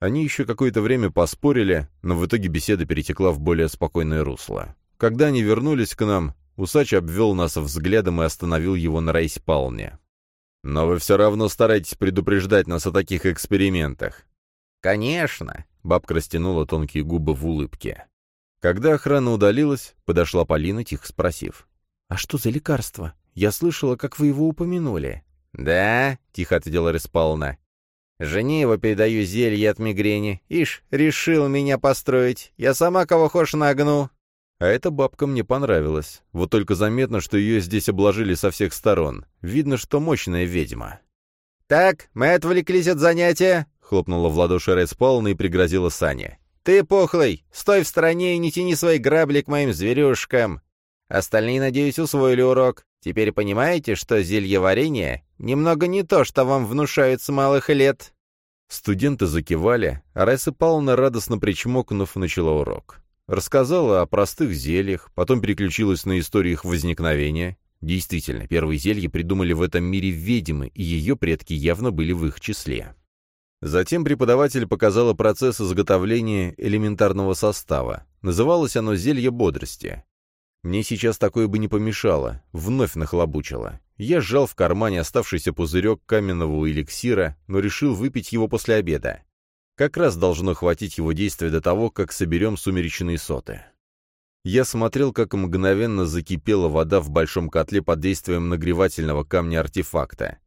Они еще какое-то время поспорили, но в итоге беседа перетекла в более спокойное русло. Когда они вернулись к нам, усач обвел нас взглядом и остановил его на рейспалне. «Но вы все равно стараетесь предупреждать нас о таких экспериментах». «Конечно», — бабка растянула тонкие губы в улыбке. Когда охрана удалилась, подошла Полина, тихо спросив. «А что за лекарство? Я слышала, как вы его упомянули». «Да», — тихо ответила Респална. «Жене его передаю зелье от мигрени. Ишь, решил меня построить. Я сама кого хочешь нагну». А эта бабка мне понравилась. Вот только заметно, что ее здесь обложили со всех сторон. Видно, что мощная ведьма. «Так, мы отвлеклись от занятия», — хлопнула в ладоши Респална и пригрозила Сане. «Ты, пухлый, стой в стороне и не тяни свои грабли к моим зверюшкам. Остальные, надеюсь, усвоили урок. Теперь понимаете, что зелье варенье немного не то, что вам внушают с малых лет?» Студенты закивали, а Райса Павловна, радостно причмокнув, начала урок. Рассказала о простых зельях, потом переключилась на историю их возникновения. Действительно, первые зелья придумали в этом мире ведьмы, и ее предки явно были в их числе. Затем преподаватель показала процесс изготовления элементарного состава. Называлось оно «зелье бодрости». Мне сейчас такое бы не помешало, вновь нахлобучило. Я сжал в кармане оставшийся пузырек каменного эликсира, но решил выпить его после обеда. Как раз должно хватить его действия до того, как соберем сумеречные соты. Я смотрел, как мгновенно закипела вода в большом котле под действием нагревательного камня артефакта.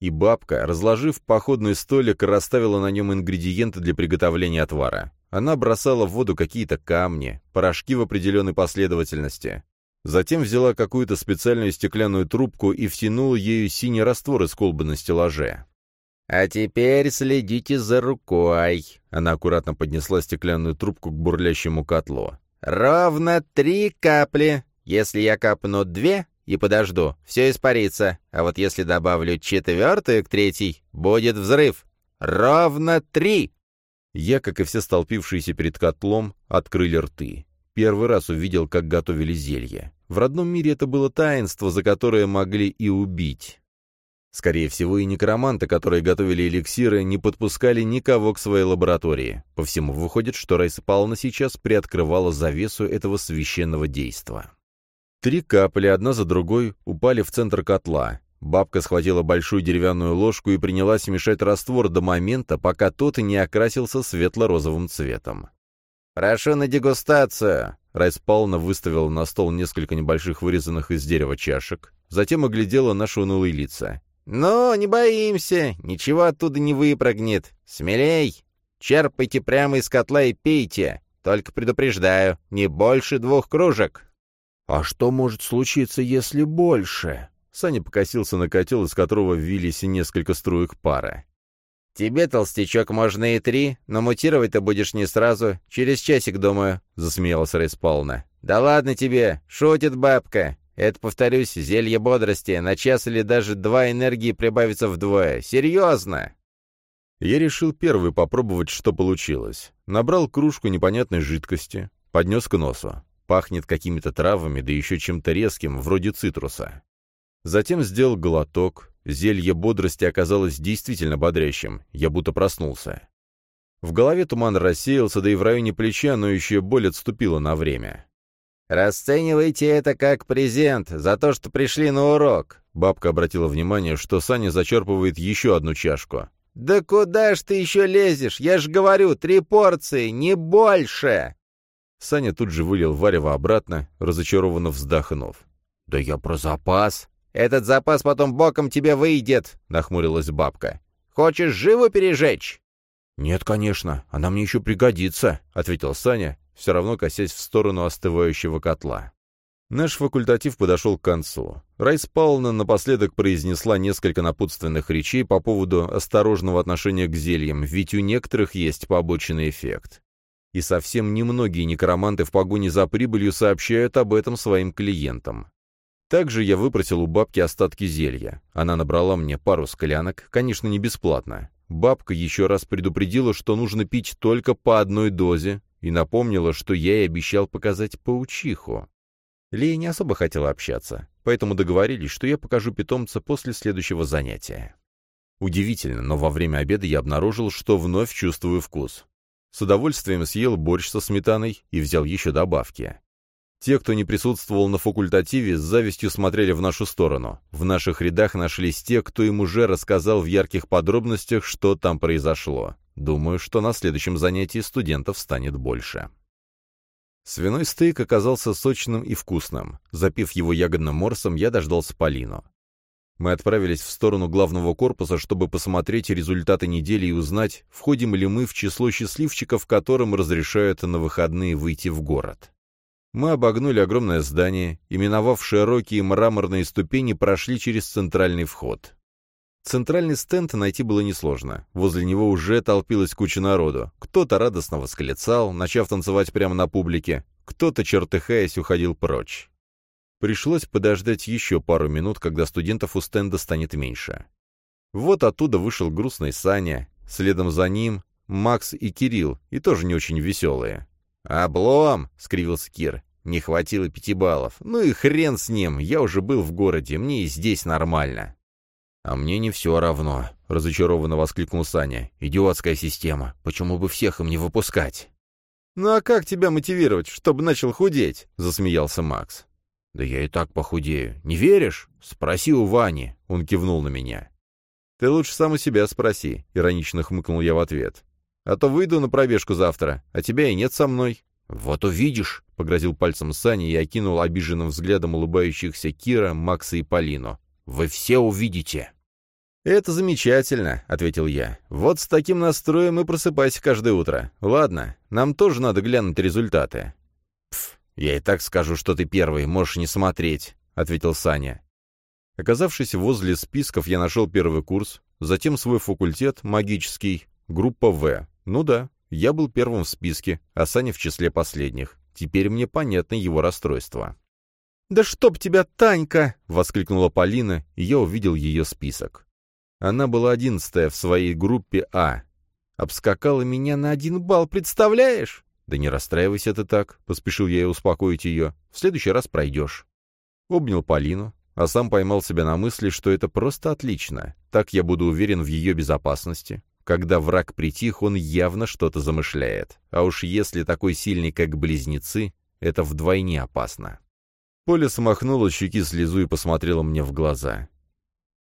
И бабка, разложив походный столик, расставила на нем ингредиенты для приготовления отвара. Она бросала в воду какие-то камни, порошки в определенной последовательности. Затем взяла какую-то специальную стеклянную трубку и втянула ею синий раствор из колбы на стеллаже. «А теперь следите за рукой!» Она аккуратно поднесла стеклянную трубку к бурлящему котлу. «Ровно три капли. Если я капну две и подожду, все испарится. А вот если добавлю четвертую к третьей, будет взрыв. Ровно три!» Я, как и все столпившиеся перед котлом, открыли рты. Первый раз увидел, как готовили зелье. В родном мире это было таинство, за которое могли и убить. Скорее всего, и некроманты, которые готовили эликсиры, не подпускали никого к своей лаборатории. По всему выходит, что Райса Павловна сейчас приоткрывала завесу этого священного действа. Три капли, одна за другой, упали в центр котла. Бабка схватила большую деревянную ложку и принялась мешать раствор до момента, пока тот не окрасился светло-розовым цветом. «Прошу на дегустацию!» Райс Павловна выставила на стол несколько небольших вырезанных из дерева чашек, затем оглядела наши унылые лица. «Ну, не боимся, ничего оттуда не выпрыгнет. Смелей! Черпайте прямо из котла и пейте. Только предупреждаю, не больше двух кружек». «А что может случиться, если больше?» Саня покосился на котел, из которого вились несколько струек пара. «Тебе, толстячок, можно и три, но мутировать ты будешь не сразу, через часик, думаю», — засмеялась Рейс Павловна. «Да ладно тебе, шутит бабка. Это, повторюсь, зелье бодрости, на час или даже два энергии прибавится вдвое. Серьезно!» Я решил первый попробовать, что получилось. Набрал кружку непонятной жидкости, поднес к носу. Пахнет какими-то травами, да еще чем-то резким, вроде цитруса. Затем сделал глоток. Зелье бодрости оказалось действительно бодрящим. Я будто проснулся. В голове туман рассеялся, да и в районе плеча, но еще боль отступила на время. «Расценивайте это как презент за то, что пришли на урок». Бабка обратила внимание, что Саня зачерпывает еще одну чашку. «Да куда ж ты еще лезешь? Я ж говорю, три порции, не больше!» Саня тут же вылил варево обратно, разочарованно вздохнув. «Да я про запас!» «Этот запас потом боком тебе выйдет», — нахмурилась бабка. «Хочешь живо пережечь?» «Нет, конечно, она мне еще пригодится», — ответил Саня, все равно косясь в сторону остывающего котла. Наш факультатив подошел к концу. Райс Павловна напоследок произнесла несколько напутственных речей по поводу осторожного отношения к зельям, ведь у некоторых есть побочный эффект. И совсем немногие некроманты в погоне за прибылью сообщают об этом своим клиентам. Также я выпросил у бабки остатки зелья. Она набрала мне пару склянок, конечно, не бесплатно. Бабка еще раз предупредила, что нужно пить только по одной дозе, и напомнила, что я ей обещал показать паучиху. Лея не особо хотела общаться, поэтому договорились, что я покажу питомца после следующего занятия. Удивительно, но во время обеда я обнаружил, что вновь чувствую вкус. С удовольствием съел борщ со сметаной и взял еще добавки. Те, кто не присутствовал на факультативе, с завистью смотрели в нашу сторону. В наших рядах нашлись те, кто им уже рассказал в ярких подробностях, что там произошло. Думаю, что на следующем занятии студентов станет больше. Свиной стейк оказался сочным и вкусным. Запив его ягодным морсом, я дождался Полину. Мы отправились в сторону главного корпуса, чтобы посмотреть результаты недели и узнать, входим ли мы в число счастливчиков, которым разрешают на выходные выйти в город. Мы обогнули огромное здание и, миновав широкие мраморные ступени, прошли через центральный вход. Центральный стенд найти было несложно. Возле него уже толпилась куча народу. Кто-то радостно восклицал, начав танцевать прямо на публике, кто-то, чертыхаясь, уходил прочь. Пришлось подождать еще пару минут, когда студентов у стенда станет меньше. Вот оттуда вышел грустный Саня, следом за ним Макс и Кирилл, и тоже не очень веселые. «Облом!» — скривился Кир. «Не хватило пяти баллов. Ну и хрен с ним, я уже был в городе, мне и здесь нормально». «А мне не все равно», — разочарованно воскликнул Саня. «Идиотская система. Почему бы всех им не выпускать?» «Ну а как тебя мотивировать, чтобы начал худеть?» — засмеялся Макс. «Да я и так похудею. Не веришь? Спроси у Вани», — он кивнул на меня. «Ты лучше сам у себя спроси», — иронично хмыкнул я в ответ. «А то выйду на пробежку завтра, а тебя и нет со мной». «Вот увидишь», — погрозил пальцем Саня и окинул обиженным взглядом улыбающихся Кира, Макса и Полину. «Вы все увидите». «Это замечательно», — ответил я. «Вот с таким настроем и просыпайся каждое утро. Ладно, нам тоже надо глянуть результаты». «Пф, я и так скажу, что ты первый, можешь не смотреть», — ответил Саня. Оказавшись возле списков, я нашел первый курс, затем свой факультет, магический, группа В. Ну да, я был первым в списке, а Саня в числе последних. Теперь мне понятно его расстройство. «Да чтоб тебя, Танька!» — воскликнула Полина, и я увидел ее список. Она была одиннадцатая в своей группе А. Обскакала меня на один балл, представляешь? «Да не расстраивайся ты так», — поспешил я успокоить ее. «В следующий раз пройдешь». Обнял Полину, а сам поймал себя на мысли, что это просто отлично. Так я буду уверен в ее безопасности. Когда враг притих, он явно что-то замышляет. А уж если такой сильный, как близнецы, это вдвойне опасно. Поля смахнула щеки слезу и посмотрела мне в глаза.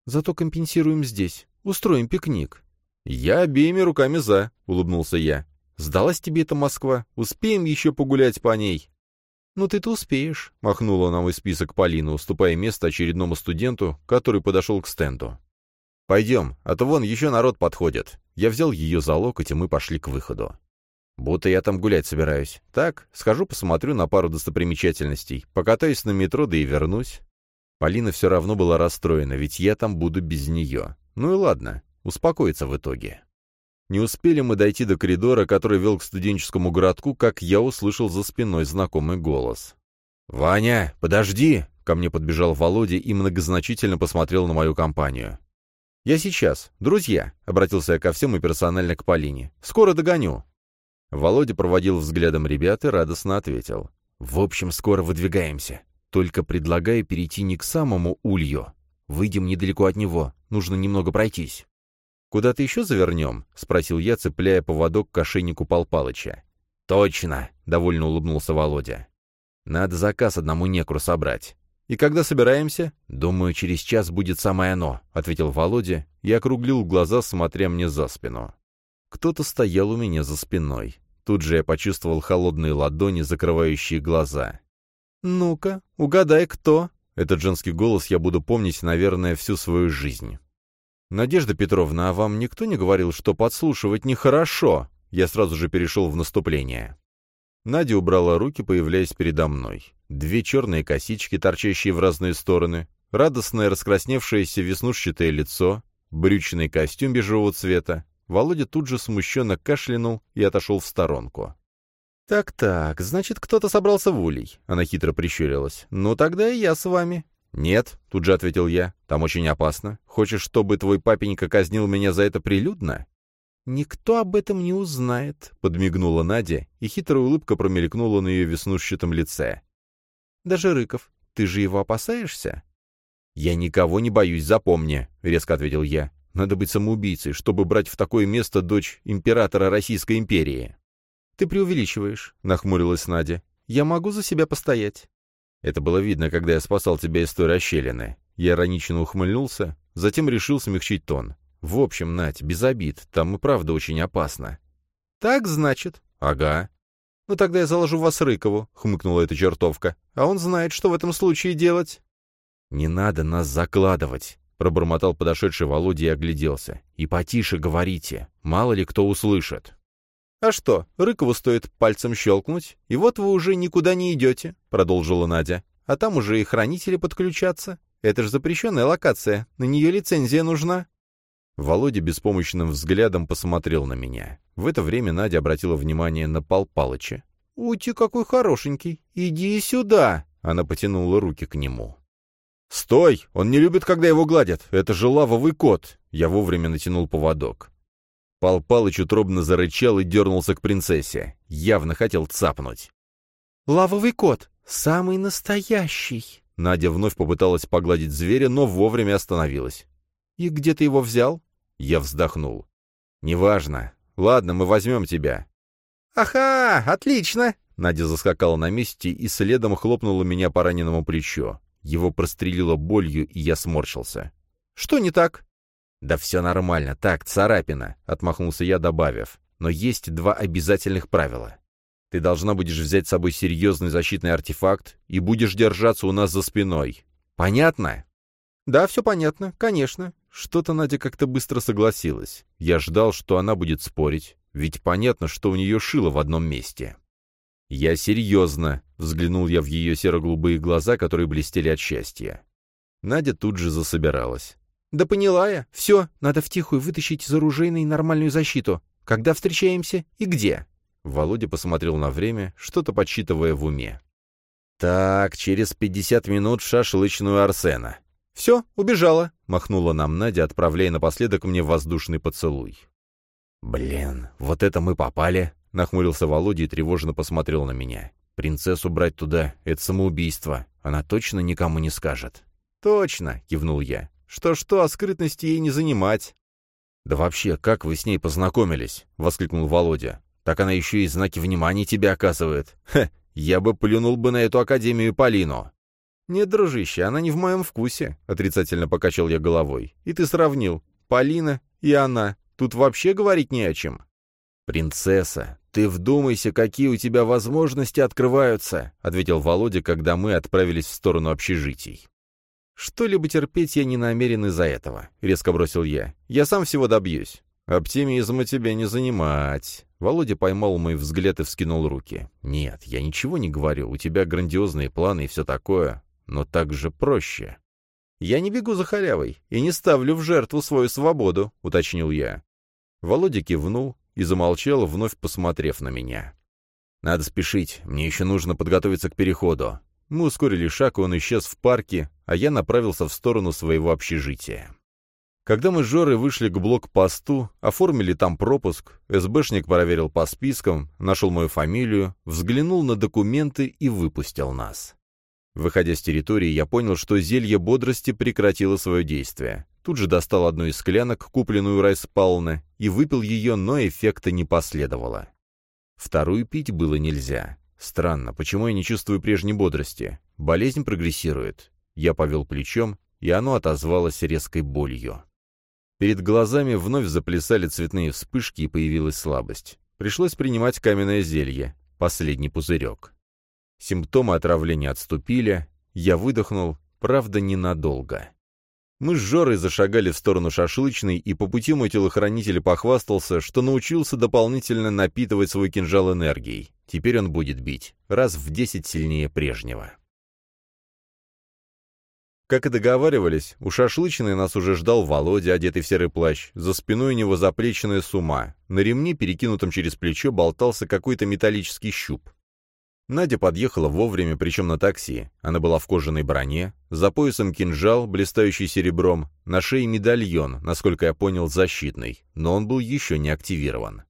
«Зато компенсируем здесь. Устроим пикник». «Я обеими руками за», — улыбнулся я. «Сдалась тебе эта Москва? Успеем еще погулять по ней?» «Ну ты-то успеешь», — махнула на мой список Полина, уступая место очередному студенту, который подошел к стенду. «Пойдем, а то вон еще народ подходит». Я взял ее за локоть, и мы пошли к выходу. Будто я там гулять собираюсь. Так, схожу посмотрю на пару достопримечательностей, покатаюсь на метро, да и вернусь. Полина все равно была расстроена, ведь я там буду без нее. Ну и ладно, успокоится в итоге. Не успели мы дойти до коридора, который вел к студенческому городку, как я услышал за спиной знакомый голос. «Ваня, подожди!» — ко мне подбежал Володя и многозначительно посмотрел на мою компанию. «Я сейчас. Друзья!» — обратился я ко всем и персонально к Полине. «Скоро догоню!» Володя проводил взглядом ребят и радостно ответил. «В общем, скоро выдвигаемся. Только предлагаю перейти не к самому улью. Выйдем недалеко от него. Нужно немного пройтись». «Куда-то еще завернем?» — спросил я, цепляя поводок к ошейнику Пал Палыча. «Точно!» — довольно улыбнулся Володя. «Надо заказ одному некру собрать». «И когда собираемся?» «Думаю, через час будет самое оно», — ответил Володя и округлил глаза, смотря мне за спину. Кто-то стоял у меня за спиной. Тут же я почувствовал холодные ладони, закрывающие глаза. «Ну-ка, угадай, кто?» Этот женский голос я буду помнить, наверное, всю свою жизнь. «Надежда Петровна, а вам никто не говорил, что подслушивать нехорошо?» Я сразу же перешел в наступление. Надя убрала руки, появляясь передо мной. Две черные косички, торчащие в разные стороны, радостное раскрасневшееся веснушчатое лицо, брючный костюм бежевого цвета. Володя тут же смущенно кашлянул и отошел в сторонку. «Так-так, значит, кто-то собрался в улей», — она хитро прищурилась. «Ну, тогда и я с вами. «Нет», — тут же ответил я, — «там очень опасно. Хочешь, чтобы твой папенька казнил меня за это прилюдно?» «Никто об этом не узнает», — подмигнула Надя, и хитрая улыбка промелькнула на ее веснушчатом лице. «Даже Рыков, ты же его опасаешься?» «Я никого не боюсь, запомни», — резко ответил я. «Надо быть самоубийцей, чтобы брать в такое место дочь императора Российской империи». «Ты преувеличиваешь», — нахмурилась Надя. «Я могу за себя постоять». Это было видно, когда я спасал тебя из той расщелины. Я иронично ухмыльнулся, затем решил смягчить тон. В общем, Надь, без обид, там и правда очень опасно. Так, значит? Ага. Ну тогда я заложу вас Рыкову, хмыкнула эта чертовка. А он знает, что в этом случае делать. Не надо нас закладывать, пробормотал подошедший Володя и огляделся. И потише говорите, мало ли кто услышит. «А что, Рыкову стоит пальцем щелкнуть, и вот вы уже никуда не идете», — продолжила Надя. «А там уже и хранители подключатся. Это же запрещенная локация, на нее лицензия нужна». Володя беспомощным взглядом посмотрел на меня. В это время Надя обратила внимание на Пал Палыча. «Ути, какой хорошенький! Иди сюда!» Она потянула руки к нему. «Стой! Он не любит, когда его гладят! Это же лавовый кот!» Я вовремя натянул поводок. Пал Палыч утробно зарычал и дернулся к принцессе. Явно хотел цапнуть. «Лавовый кот! Самый настоящий!» Надя вновь попыталась погладить зверя, но вовремя остановилась. «И где ты его взял?» Я вздохнул. «Неважно. Ладно, мы возьмем тебя». «Аха! Отлично!» Надя заскакала на месте и следом хлопнула меня по раненому плечу. Его прострелило болью, и я сморщился. «Что не так?» «Да все нормально, так, царапина», — отмахнулся я, добавив. «Но есть два обязательных правила. Ты должна будешь взять с собой серьезный защитный артефакт и будешь держаться у нас за спиной. Понятно?» «Да, все понятно, конечно». Что-то Надя как-то быстро согласилась. Я ждал, что она будет спорить, ведь понятно, что у нее шило в одном месте. «Я серьезно», — взглянул я в ее серо-голубые глаза, которые блестели от счастья. Надя тут же засобиралась. «Да поняла я. Все, надо втихую вытащить из оружейной нормальную защиту. Когда встречаемся и где?» Володя посмотрел на время, что-то подсчитывая в уме. «Так, через пятьдесят минут в шашлычную Арсена». «Все, убежала», — махнула нам Надя, отправляя напоследок мне воздушный поцелуй. «Блин, вот это мы попали!» — нахмурился Володя и тревожно посмотрел на меня. «Принцессу брать туда — это самоубийство. Она точно никому не скажет». «Точно!» — кивнул я. «Что-что, а скрытности ей не занимать». «Да вообще, как вы с ней познакомились?» — воскликнул Володя. «Так она еще и знаки внимания тебе оказывает. Хе, я бы плюнул бы на эту Академию Полину». «Нет, дружище, она не в моем вкусе», — отрицательно покачал я головой. «И ты сравнил. Полина и она. Тут вообще говорить не о чем». «Принцесса, ты вдумайся, какие у тебя возможности открываются», — ответил Володя, когда мы отправились в сторону общежитий. «Что-либо терпеть я не намерен из-за этого», — резко бросил я. «Я сам всего добьюсь. Оптимизма тебе не занимать». Володя поймал мой взгляд и вскинул руки. «Нет, я ничего не говорю. У тебя грандиозные планы и все такое но так же проще. «Я не бегу за халявой и не ставлю в жертву свою свободу», — уточнил я. Володя кивнул и замолчал, вновь посмотрев на меня. «Надо спешить, мне еще нужно подготовиться к переходу». Мы ускорили шаг, и он исчез в парке, а я направился в сторону своего общежития. Когда мы с Жорой вышли к блокпосту, оформили там пропуск, СБшник проверил по спискам, нашел мою фамилию, взглянул на документы и выпустил нас. Выходя с территории, я понял, что зелье бодрости прекратило свое действие. Тут же достал одну из склянок, купленную у Райспауна, и выпил ее, но эффекта не последовало. Вторую пить было нельзя. Странно, почему я не чувствую прежней бодрости? Болезнь прогрессирует. Я повел плечом, и оно отозвалось резкой болью. Перед глазами вновь заплясали цветные вспышки, и появилась слабость. Пришлось принимать каменное зелье, последний пузырек. Симптомы отравления отступили, я выдохнул, правда, ненадолго. Мы с Жорой зашагали в сторону шашлычной, и по пути мой телохранитель похвастался, что научился дополнительно напитывать свой кинжал энергией. Теперь он будет бить, раз в десять сильнее прежнего. Как и договаривались, у шашлычной нас уже ждал Володя, одетый в серый плащ, за спиной у него заплеченная сума. На ремне, перекинутом через плечо, болтался какой-то металлический щуп. Надя подъехала вовремя, причем на такси. Она была в кожаной броне, за поясом кинжал, блистающий серебром, на шее медальон, насколько я понял, защитный, но он был еще не активирован.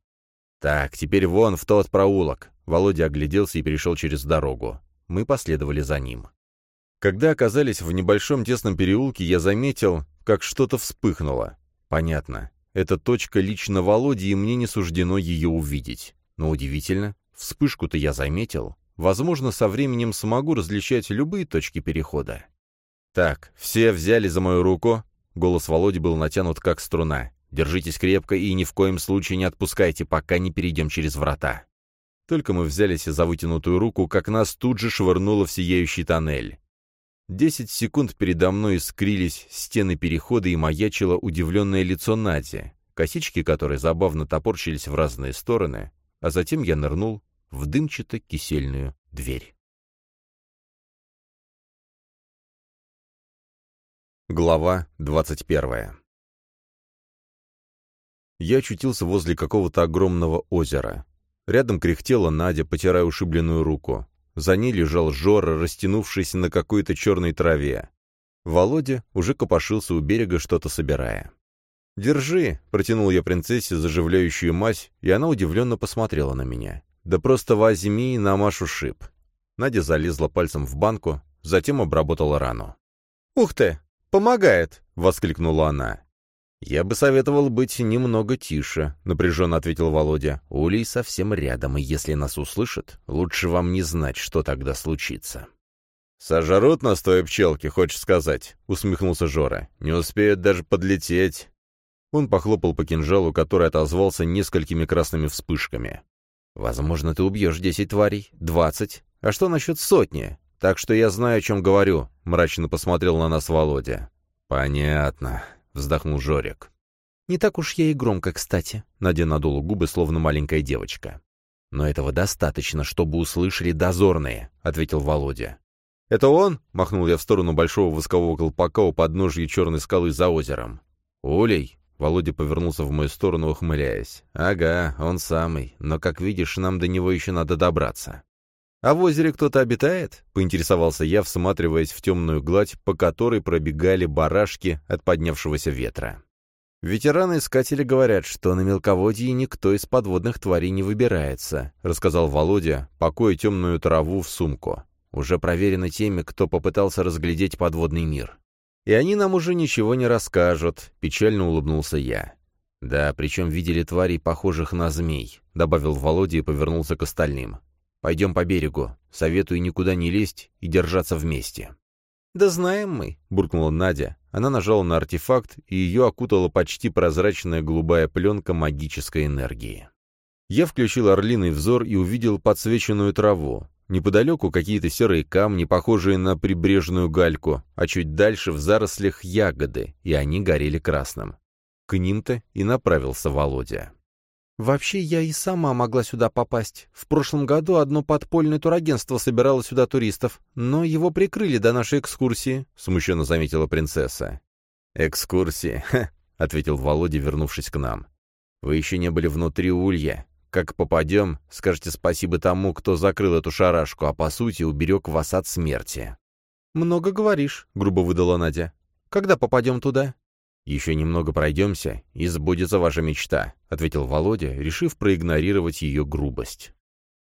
«Так, теперь вон в тот проулок». Володя огляделся и перешел через дорогу. Мы последовали за ним. Когда оказались в небольшом тесном переулке, я заметил, как что-то вспыхнуло. Понятно. Это точка лично Володи, и мне не суждено ее увидеть. Но удивительно, вспышку-то я заметил. Возможно, со временем смогу различать любые точки перехода. «Так, все взяли за мою руку». Голос Володи был натянут как струна. «Держитесь крепко и ни в коем случае не отпускайте, пока не перейдем через врата». Только мы взялись за вытянутую руку, как нас тут же швырнуло в сияющий тоннель. Десять секунд передо мной искрились стены перехода и маячило удивленное лицо Нади, косички которой забавно топорщились в разные стороны, а затем я нырнул в дымчато-кисельную дверь. Глава двадцать первая Я очутился возле какого-то огромного озера. Рядом кряхтела Надя, потирая ушибленную руку. За ней лежал Жора, растянувшись на какой-то черной траве. Володя уже копошился у берега, что-то собирая. «Держи», — протянул я принцессе заживляющую мазь, и она удивленно посмотрела на меня. «Да просто возьми и намажь ушиб». Надя залезла пальцем в банку, затем обработала рану. «Ух ты! Помогает!» — воскликнула она. «Я бы советовал быть немного тише», — напряженно ответил Володя. «Улей совсем рядом, и если нас услышат, лучше вам не знать, что тогда случится». «Сожрут нас твои пчелки, хочешь сказать?» — усмехнулся Жора. «Не успеют даже подлететь». Он похлопал по кинжалу, который отозвался несколькими красными вспышками. «Возможно, ты убьешь десять тварей, двадцать. А что насчет сотни? Так что я знаю, о чем говорю», — мрачно посмотрел на нас Володя. «Понятно», — вздохнул Жорик. «Не так уж я и громко, кстати», — Надя надула губы, словно маленькая девочка. «Но этого достаточно, чтобы услышали дозорные», — ответил Володя. «Это он?» — махнул я в сторону большого воскового колпака у подножья черной скалы за озером. «Улей?» — Володя повернулся в мою сторону, ухмыляясь. «Ага, он самый. Но, как видишь, нам до него еще надо добраться». «А в озере кто-то обитает?» — поинтересовался я, всматриваясь в темную гладь, по которой пробегали барашки от поднявшегося ветра. «Ветераны-искатели говорят, что на мелководье никто из подводных тварей не выбирается», — рассказал Володя, покоя темную траву в сумку уже проверено теми, кто попытался разглядеть подводный мир. И они нам уже ничего не расскажут, печально улыбнулся я. Да, причем видели тварей, похожих на змей, добавил Володя и повернулся к остальным. Пойдем по берегу. Советую никуда не лезть и держаться вместе. «Да знаем мы», — буркнула Надя. Она нажала на артефакт, и ее окутала почти прозрачная голубая пленка магической энергии. Я включил орлиный взор и увидел подсвеченную траву. Неподалеку какие-то серые камни, похожие на прибрежную гальку, а чуть дальше в зарослях ягоды, и они горели красным. К ним-то и направился Володя. «Вообще, я и сама могла сюда попасть. В прошлом году одно подпольное турагентство собирало сюда туристов, но его прикрыли до нашей экскурсии», — смущенно заметила принцесса. «Экскурсии, ха», — ответил Володя, вернувшись к нам. «Вы еще не были внутри улья. Как попадем, скажете спасибо тому, кто закрыл эту шарашку, а по сути уберег вас от смерти». «Много говоришь», — грубо выдала Надя. «Когда попадем туда?» «Еще немного пройдемся, и сбудется ваша мечта», — ответил Володя, решив проигнорировать ее грубость.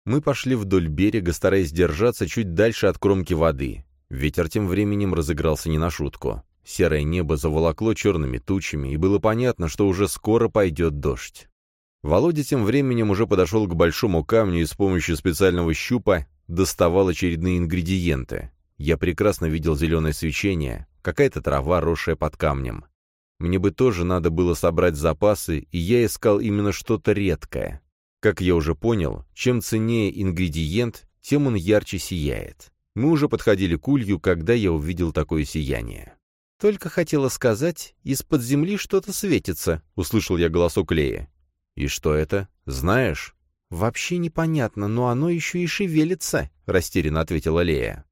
Мы пошли вдоль берега, стараясь держаться чуть дальше от кромки воды. Ветер тем временем разыгрался не на шутку. Серое небо заволокло черными тучами, и было понятно, что уже скоро пойдет дождь. Володя тем временем уже подошел к большому камню и с помощью специального щупа доставал очередные ингредиенты. Я прекрасно видел зеленое свечение, какая-то трава, росшая под камнем. Мне бы тоже надо было собрать запасы, и я искал именно что-то редкое. Как я уже понял, чем ценнее ингредиент, тем он ярче сияет. Мы уже подходили к улью, когда я увидел такое сияние. «Только хотела сказать, из-под земли что-то светится», — услышал я голосок Лея. «И что это? Знаешь?» «Вообще непонятно, но оно еще и шевелится», — растерянно ответила Лея.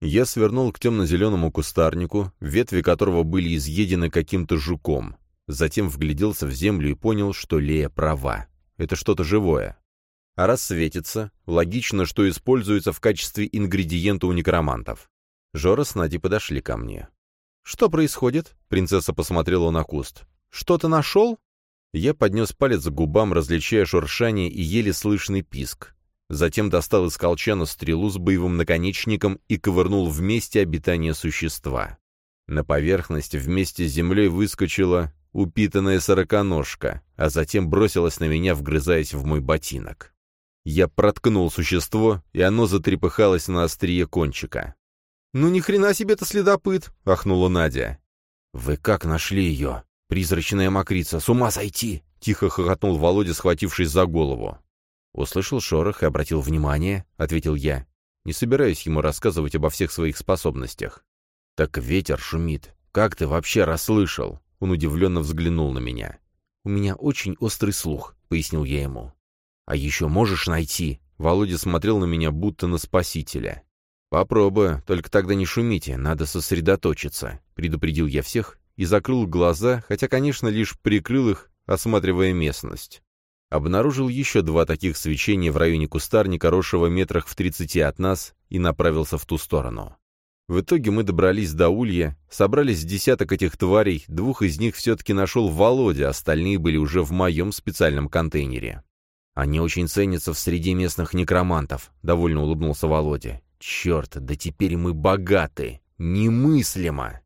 Я свернул к темно-зеленому кустарнику, ветви которого были изъедены каким-то жуком. Затем вгляделся в землю и понял, что Лея права. Это что-то живое. А раз светится, логично, что используется в качестве ингредиента у некромантов. Жора с Надей подошли ко мне. «Что происходит?» — принцесса посмотрела на куст. «Что-то нашел?» Я поднес палец к губам, различая шуршание и еле слышный писк. Затем достал из колчана стрелу с боевым наконечником и ковырнул в месте обитания существа. На поверхность вместе с землей выскочила упитанная сороконожка, а затем бросилась на меня, вгрызаясь в мой ботинок. Я проткнул существо, и оно затрепыхалось на острие кончика. «Ну ни хрена себе это следопыт!» — ахнула Надя. «Вы как нашли ее?» «Призрачная мокрица, с ума сойти!» — тихо хохотнул Володя, схватившись за голову. «Услышал шорох и обратил внимание», — ответил я. Не собираюсь ему рассказывать обо всех своих способностях. «Так ветер шумит. Как ты вообще расслышал?» Он удивленно взглянул на меня. «У меня очень острый слух», — пояснил я ему. «А еще можешь найти?» Володя смотрел на меня, будто на спасителя. «Попробую, только тогда не шумите, надо сосредоточиться», — предупредил я всех и закрыл глаза, хотя, конечно, лишь прикрыл их, осматривая местность. Обнаружил еще два таких свечения в районе кустарника, росшего метрах в тридцати от нас, и направился в ту сторону. В итоге мы добрались до улья, собрались десяток этих тварей, двух из них все-таки нашел Володя, остальные были уже в моем специальном контейнере. «Они очень ценятся в среде местных некромантов», — довольно улыбнулся Володя. «Черт, да теперь мы богаты! Немыслимо!»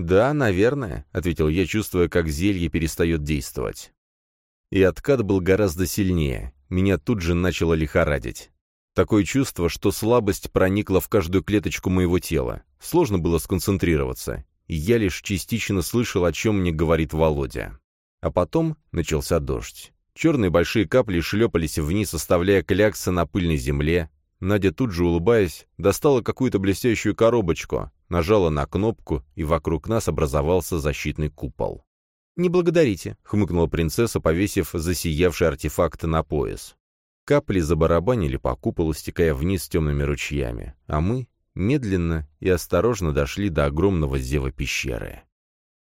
«Да, наверное», — ответил я, чувствуя, как зелье перестает действовать. И откат был гораздо сильнее. Меня тут же начало лихорадить. Такое чувство, что слабость проникла в каждую клеточку моего тела. Сложно было сконцентрироваться. И я лишь частично слышал, о чем мне говорит Володя. А потом начался дождь. Черные большие капли шлепались вниз, оставляя кляксы на пыльной земле. Надя тут же, улыбаясь, достала какую-то блестящую коробочку, нажала на кнопку, и вокруг нас образовался защитный купол. «Не благодарите», — хмыкнула принцесса, повесив засиявший артефакт на пояс. Капли забарабанили по куполу, стекая вниз темными ручьями, а мы медленно и осторожно дошли до огромного зева пещеры.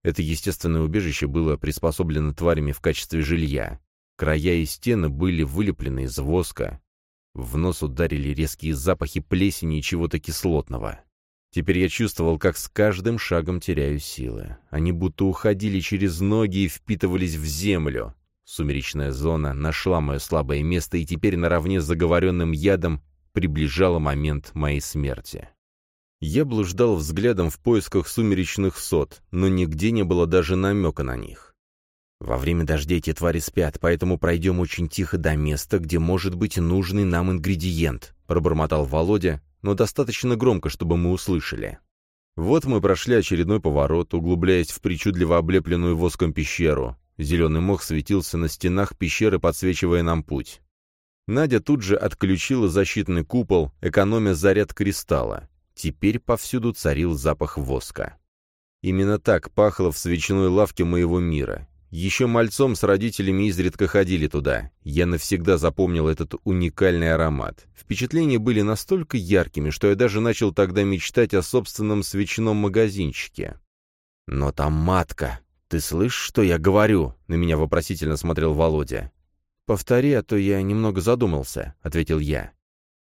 Это естественное убежище было приспособлено тварями в качестве жилья. Края и стены были вылеплены из воска. В нос ударили резкие запахи плесени и чего-то кислотного. Теперь я чувствовал, как с каждым шагом теряю силы. Они будто уходили через ноги и впитывались в землю. Сумеречная зона нашла мое слабое место и теперь наравне с заговоренным ядом приближала момент моей смерти. Я блуждал взглядом в поисках сумеречных сот, но нигде не было даже намека на них. Во время дождей эти твари спят, поэтому пройдем очень тихо до места, где может быть нужный нам ингредиент, пробормотал Володя, но достаточно громко, чтобы мы услышали. Вот мы прошли очередной поворот, углубляясь в причудливо облепленную воском пещеру. Зеленый мох светился на стенах пещеры, подсвечивая нам путь. Надя тут же отключила защитный купол, экономя заряд кристалла. Теперь повсюду царил запах воска. Именно так пахло в свечной лавке моего мира. Еще мальцом с родителями изредка ходили туда. Я навсегда запомнил этот уникальный аромат. Впечатления были настолько яркими, что я даже начал тогда мечтать о собственном свечном магазинчике. «Но там матка», «Ты слышишь, что я говорю?» — на меня вопросительно смотрел Володя. «Повтори, а то я немного задумался», — ответил я.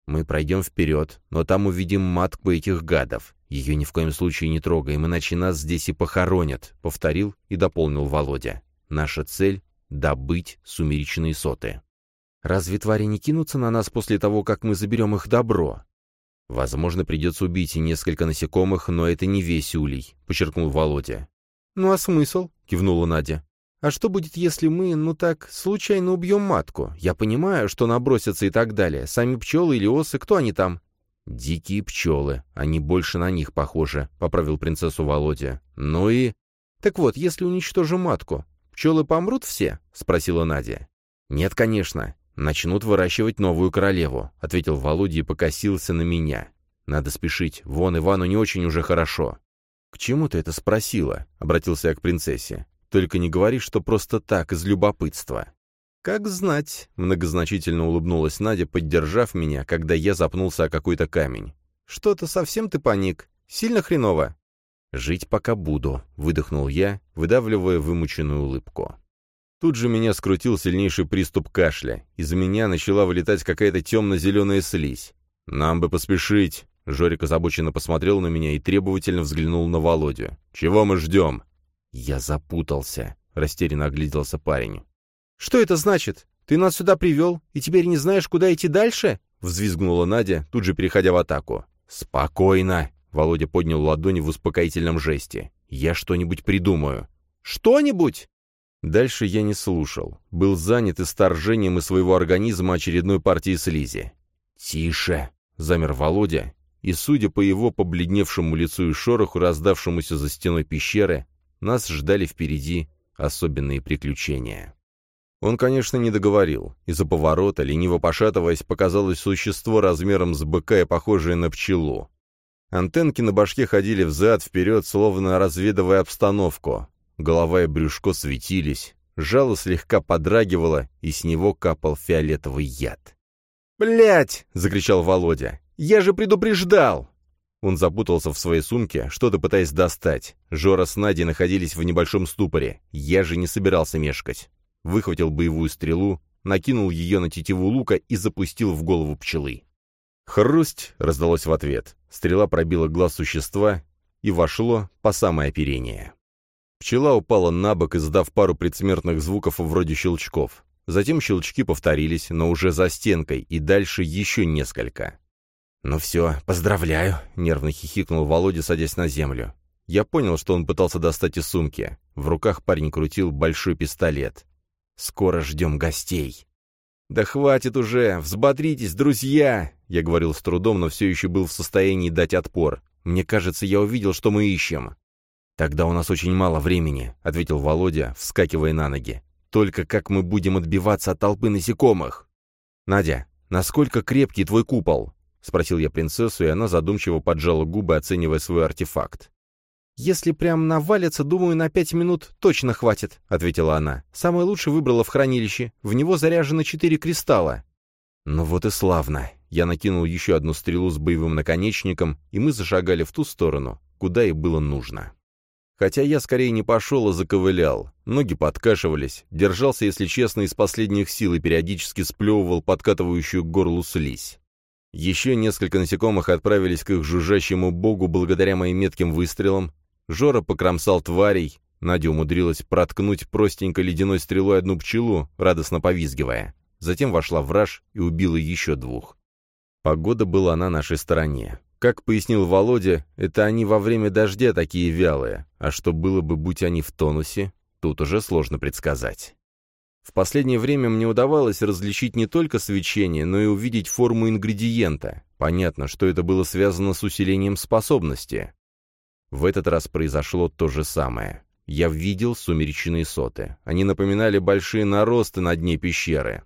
«Мы пройдем вперед, но там увидим матку этих гадов. Ее ни в коем случае не трогаем, иначе нас здесь и похоронят», — повторил и дополнил Володя. «Наша цель — добыть сумеречные соты». «Разве твари не кинутся на нас после того, как мы заберем их добро?» «Возможно, придется убить и несколько насекомых, но это не весь улей», — подчеркнул Володя. «Ну а смысл?» — кивнула Надя. «А что будет, если мы, ну так, случайно убьем матку? Я понимаю, что набросятся и так далее. Сами пчелы или осы, кто они там?» «Дикие пчелы. Они больше на них похожи», — поправил принцессу Володя. «Ну и...» «Так вот, если уничтожим матку, пчелы помрут все?» — спросила Надя. «Нет, конечно. Начнут выращивать новую королеву», — ответил Володя и покосился на меня. «Надо спешить. Вон Ивану не очень уже хорошо». «К чему ты это спросила?» — обратился я к принцессе. «Только не говори, что просто так, из любопытства». «Как знать», — многозначительно улыбнулась Надя, поддержав меня, когда я запнулся о какой-то камень. «Что-то совсем ты паник. Сильно хреново». «Жить пока буду», — выдохнул я, выдавливая вымученную улыбку. Тут же меня скрутил сильнейший приступ кашля. Из меня начала вылетать какая-то темно-зеленая слизь. «Нам бы поспешить», Жорик озабоченно посмотрел на меня и требовательно взглянул на Володю. «Чего мы ждем?» «Я запутался», — растерянно огляделся парень. «Что это значит? Ты нас сюда привел, и теперь не знаешь, куда идти дальше?» — взвизгнула Надя, тут же переходя в атаку. «Спокойно!» — Володя поднял ладони в успокоительном жесте. «Я что-нибудь придумаю». «Что-нибудь?» Дальше я не слушал. Был занят исторжением из своего организма очередной партии слизи. «Тише!» — замер Володя и, судя по его побледневшему лицу и шороху, раздавшемуся за стеной пещеры, нас ждали впереди особенные приключения. Он, конечно, не договорил. Из-за поворота, лениво пошатываясь, показалось существо размером с быка и похожее на пчелу. Антенки на башке ходили взад-вперед, словно разведывая обстановку. Голова и брюшко светились, жало слегка подрагивало, и с него капал фиолетовый яд. «Блядь!» — закричал Володя. «Я же предупреждал!» Он запутался в своей сумке, что-то пытаясь достать. Жора с Надей находились в небольшом ступоре. Я же не собирался мешкать. Выхватил боевую стрелу, накинул ее на тетиву лука и запустил в голову пчелы. «Хрусть!» — раздалось в ответ. Стрела пробила глаз существа и вошло по самое оперение. Пчела упала на бок, издав пару предсмертных звуков вроде щелчков. Затем щелчки повторились, но уже за стенкой, и дальше еще несколько. «Ну все, поздравляю», — нервно хихикнул Володя, садясь на землю. Я понял, что он пытался достать из сумки. В руках парень крутил большой пистолет. «Скоро ждем гостей». «Да хватит уже! Взбодритесь, друзья!» Я говорил с трудом, но все еще был в состоянии дать отпор. Мне кажется, я увидел, что мы ищем. «Тогда у нас очень мало времени», — ответил Володя, вскакивая на ноги. «Только как мы будем отбиваться от толпы насекомых?» «Надя, насколько крепкий твой купол?» — спросил я принцессу, и она задумчиво поджала губы, оценивая свой артефакт. «Если прям навалится, думаю, на пять минут точно хватит», — ответила она. «Самое лучшее выбрала в хранилище. В него заряжено четыре кристалла». «Ну вот и славно». Я накинул еще одну стрелу с боевым наконечником, и мы зашагали в ту сторону, куда и было нужно. Хотя я скорее не пошел, а заковылял. Ноги подкашивались, держался, если честно, из последних сил и периодически сплевывал подкатывающую к горлу слизь. Еще несколько насекомых отправились к их жужжащему богу благодаря моим метким выстрелам. Жора покромсал тварей. Надя умудрилась проткнуть простенькой ледяной стрелой одну пчелу, радостно повизгивая. Затем вошла в раж и убила еще двух. Погода была на нашей стороне. Как пояснил Володя, это они во время дождя такие вялые, а что было бы, будь они в тонусе, тут уже сложно предсказать. В последнее время мне удавалось различить не только свечение, но и увидеть форму ингредиента. Понятно, что это было связано с усилением способности. В этот раз произошло то же самое. Я видел сумеречные соты. Они напоминали большие наросты на дне пещеры.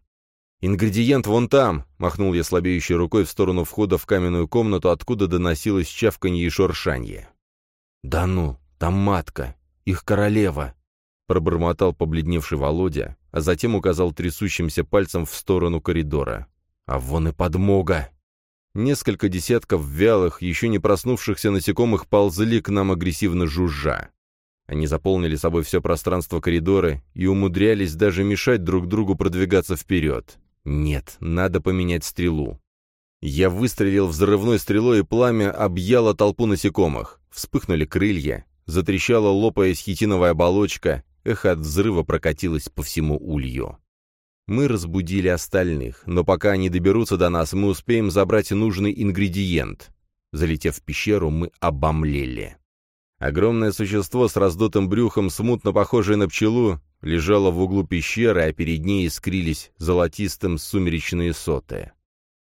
«Ингредиент вон там!» — махнул я слабеющей рукой в сторону входа в каменную комнату, откуда доносилось чавканье и шуршанье. «Да ну, там матка, их королева!» — пробормотал побледневший Володя, а затем указал трясущимся пальцем в сторону коридора. «А вон и подмога!» Несколько десятков вялых, еще не проснувшихся насекомых ползли к нам агрессивно жужжа. Они заполнили собой все пространство коридора и умудрялись даже мешать друг другу продвигаться вперед. Нет, надо поменять стрелу. Я выстрелил взрывной стрелой, и пламя объяло толпу насекомых. Вспыхнули крылья, затрещала лопаясь хитиновая оболочка, эхо от взрыва прокатилось по всему улью. Мы разбудили остальных, но пока они доберутся до нас, мы успеем забрать нужный ингредиент. Залетев в пещеру, мы обомлели. Огромное существо с раздутым брюхом, смутно похожее на пчелу, лежало в углу пещеры, а перед ней искрились золотистым сумеречные соты.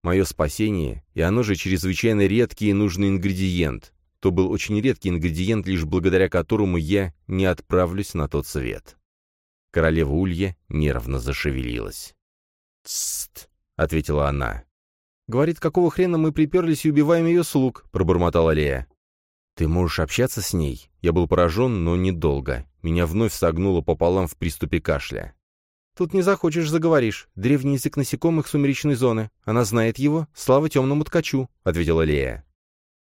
Мое спасение, и оно же чрезвычайно редкий и нужный ингредиент. То был очень редкий ингредиент, лишь благодаря которому я не отправлюсь на тот свет. Королева Улья нервно зашевелилась. «Тссст», — ответила она. «Говорит, какого хрена мы приперлись и убиваем ее слуг», — пробормотала Лея. «Ты можешь общаться с ней?» Я был поражен, но недолго. Меня вновь согнуло пополам в приступе кашля. «Тут не захочешь, заговоришь. Древний язык насекомых сумеречной зоны. Она знает его. Слава темному ткачу», — ответила Лея.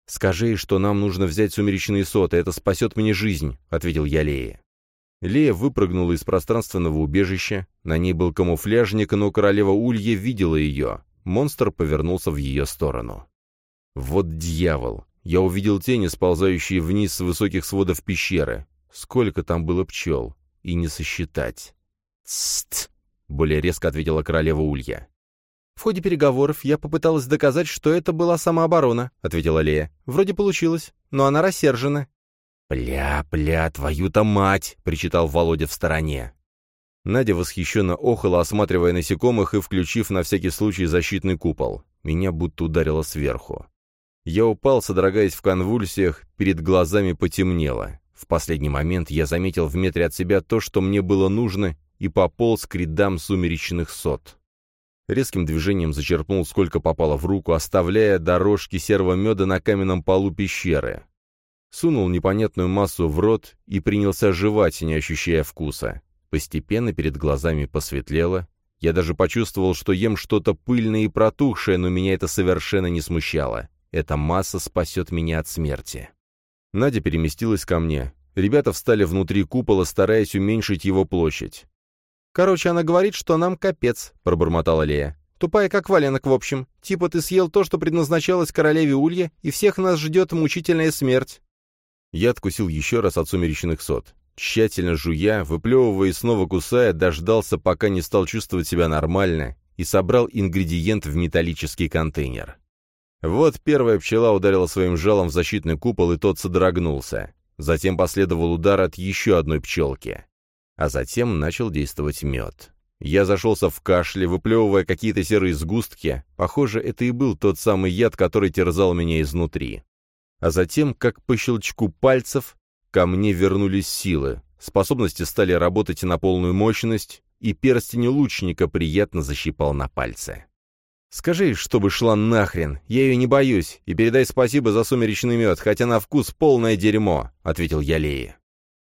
«Скажи, что нам нужно взять сумеречные соты, это спасет мне жизнь», — ответил я Лее. Лея выпрыгнула из пространственного убежища. На ней был камуфляжник, но королева Улья видела ее. Монстр повернулся в ее сторону. «Вот дьявол! Я увидел тени, сползающие вниз с высоких сводов пещеры. Сколько там было пчел? И не сосчитать. «Тсст!» — более резко ответила королева Улья. «В ходе переговоров я попыталась доказать, что это была самооборона», — ответила Лея. «Вроде получилось, но она рассержена». «Пля-пля, твою-то мать!» — причитал Володя в стороне. Надя восхищенно охала, осматривая насекомых и включив на всякий случай защитный купол. Меня будто ударило сверху. Я упал, содрогаясь в конвульсиях, перед глазами потемнело. В последний момент я заметил в метре от себя то, что мне было нужно, и пополз к рядам сумеречных сот. Резким движением зачерпнул, сколько попало в руку, оставляя дорожки серого меда на каменном полу пещеры. Сунул непонятную массу в рот и принялся жевать, не ощущая вкуса. Постепенно перед глазами посветлело. Я даже почувствовал, что ем что-то пыльное и протухшее, но меня это совершенно не смущало. Эта масса спасет меня от смерти. Надя переместилась ко мне. Ребята встали внутри купола, стараясь уменьшить его площадь. «Короче, она говорит, что нам капец», — пробормотала Лея. «Тупая, как валенок, в общем. Типа ты съел то, что предназначалось королеве Улье, и всех нас ждет мучительная смерть». Я откусил еще раз от сумеречных сот. Тщательно жуя, выплевывая и снова кусая, дождался, пока не стал чувствовать себя нормально, и собрал ингредиент в металлический контейнер. Вот первая пчела ударила своим жалом в защитный купол, и тот содрогнулся. Затем последовал удар от еще одной пчелки. А затем начал действовать мед. Я зашелся в кашле, выплевывая какие-то серые сгустки. Похоже, это и был тот самый яд, который терзал меня изнутри. А затем, как по щелчку пальцев, ко мне вернулись силы. Способности стали работать на полную мощность, и перстень лучника приятно защипал на пальце. «Скажи, чтобы шла нахрен, я ее не боюсь, и передай спасибо за сумеречный мед, хотя на вкус полное дерьмо», — ответил я Лее.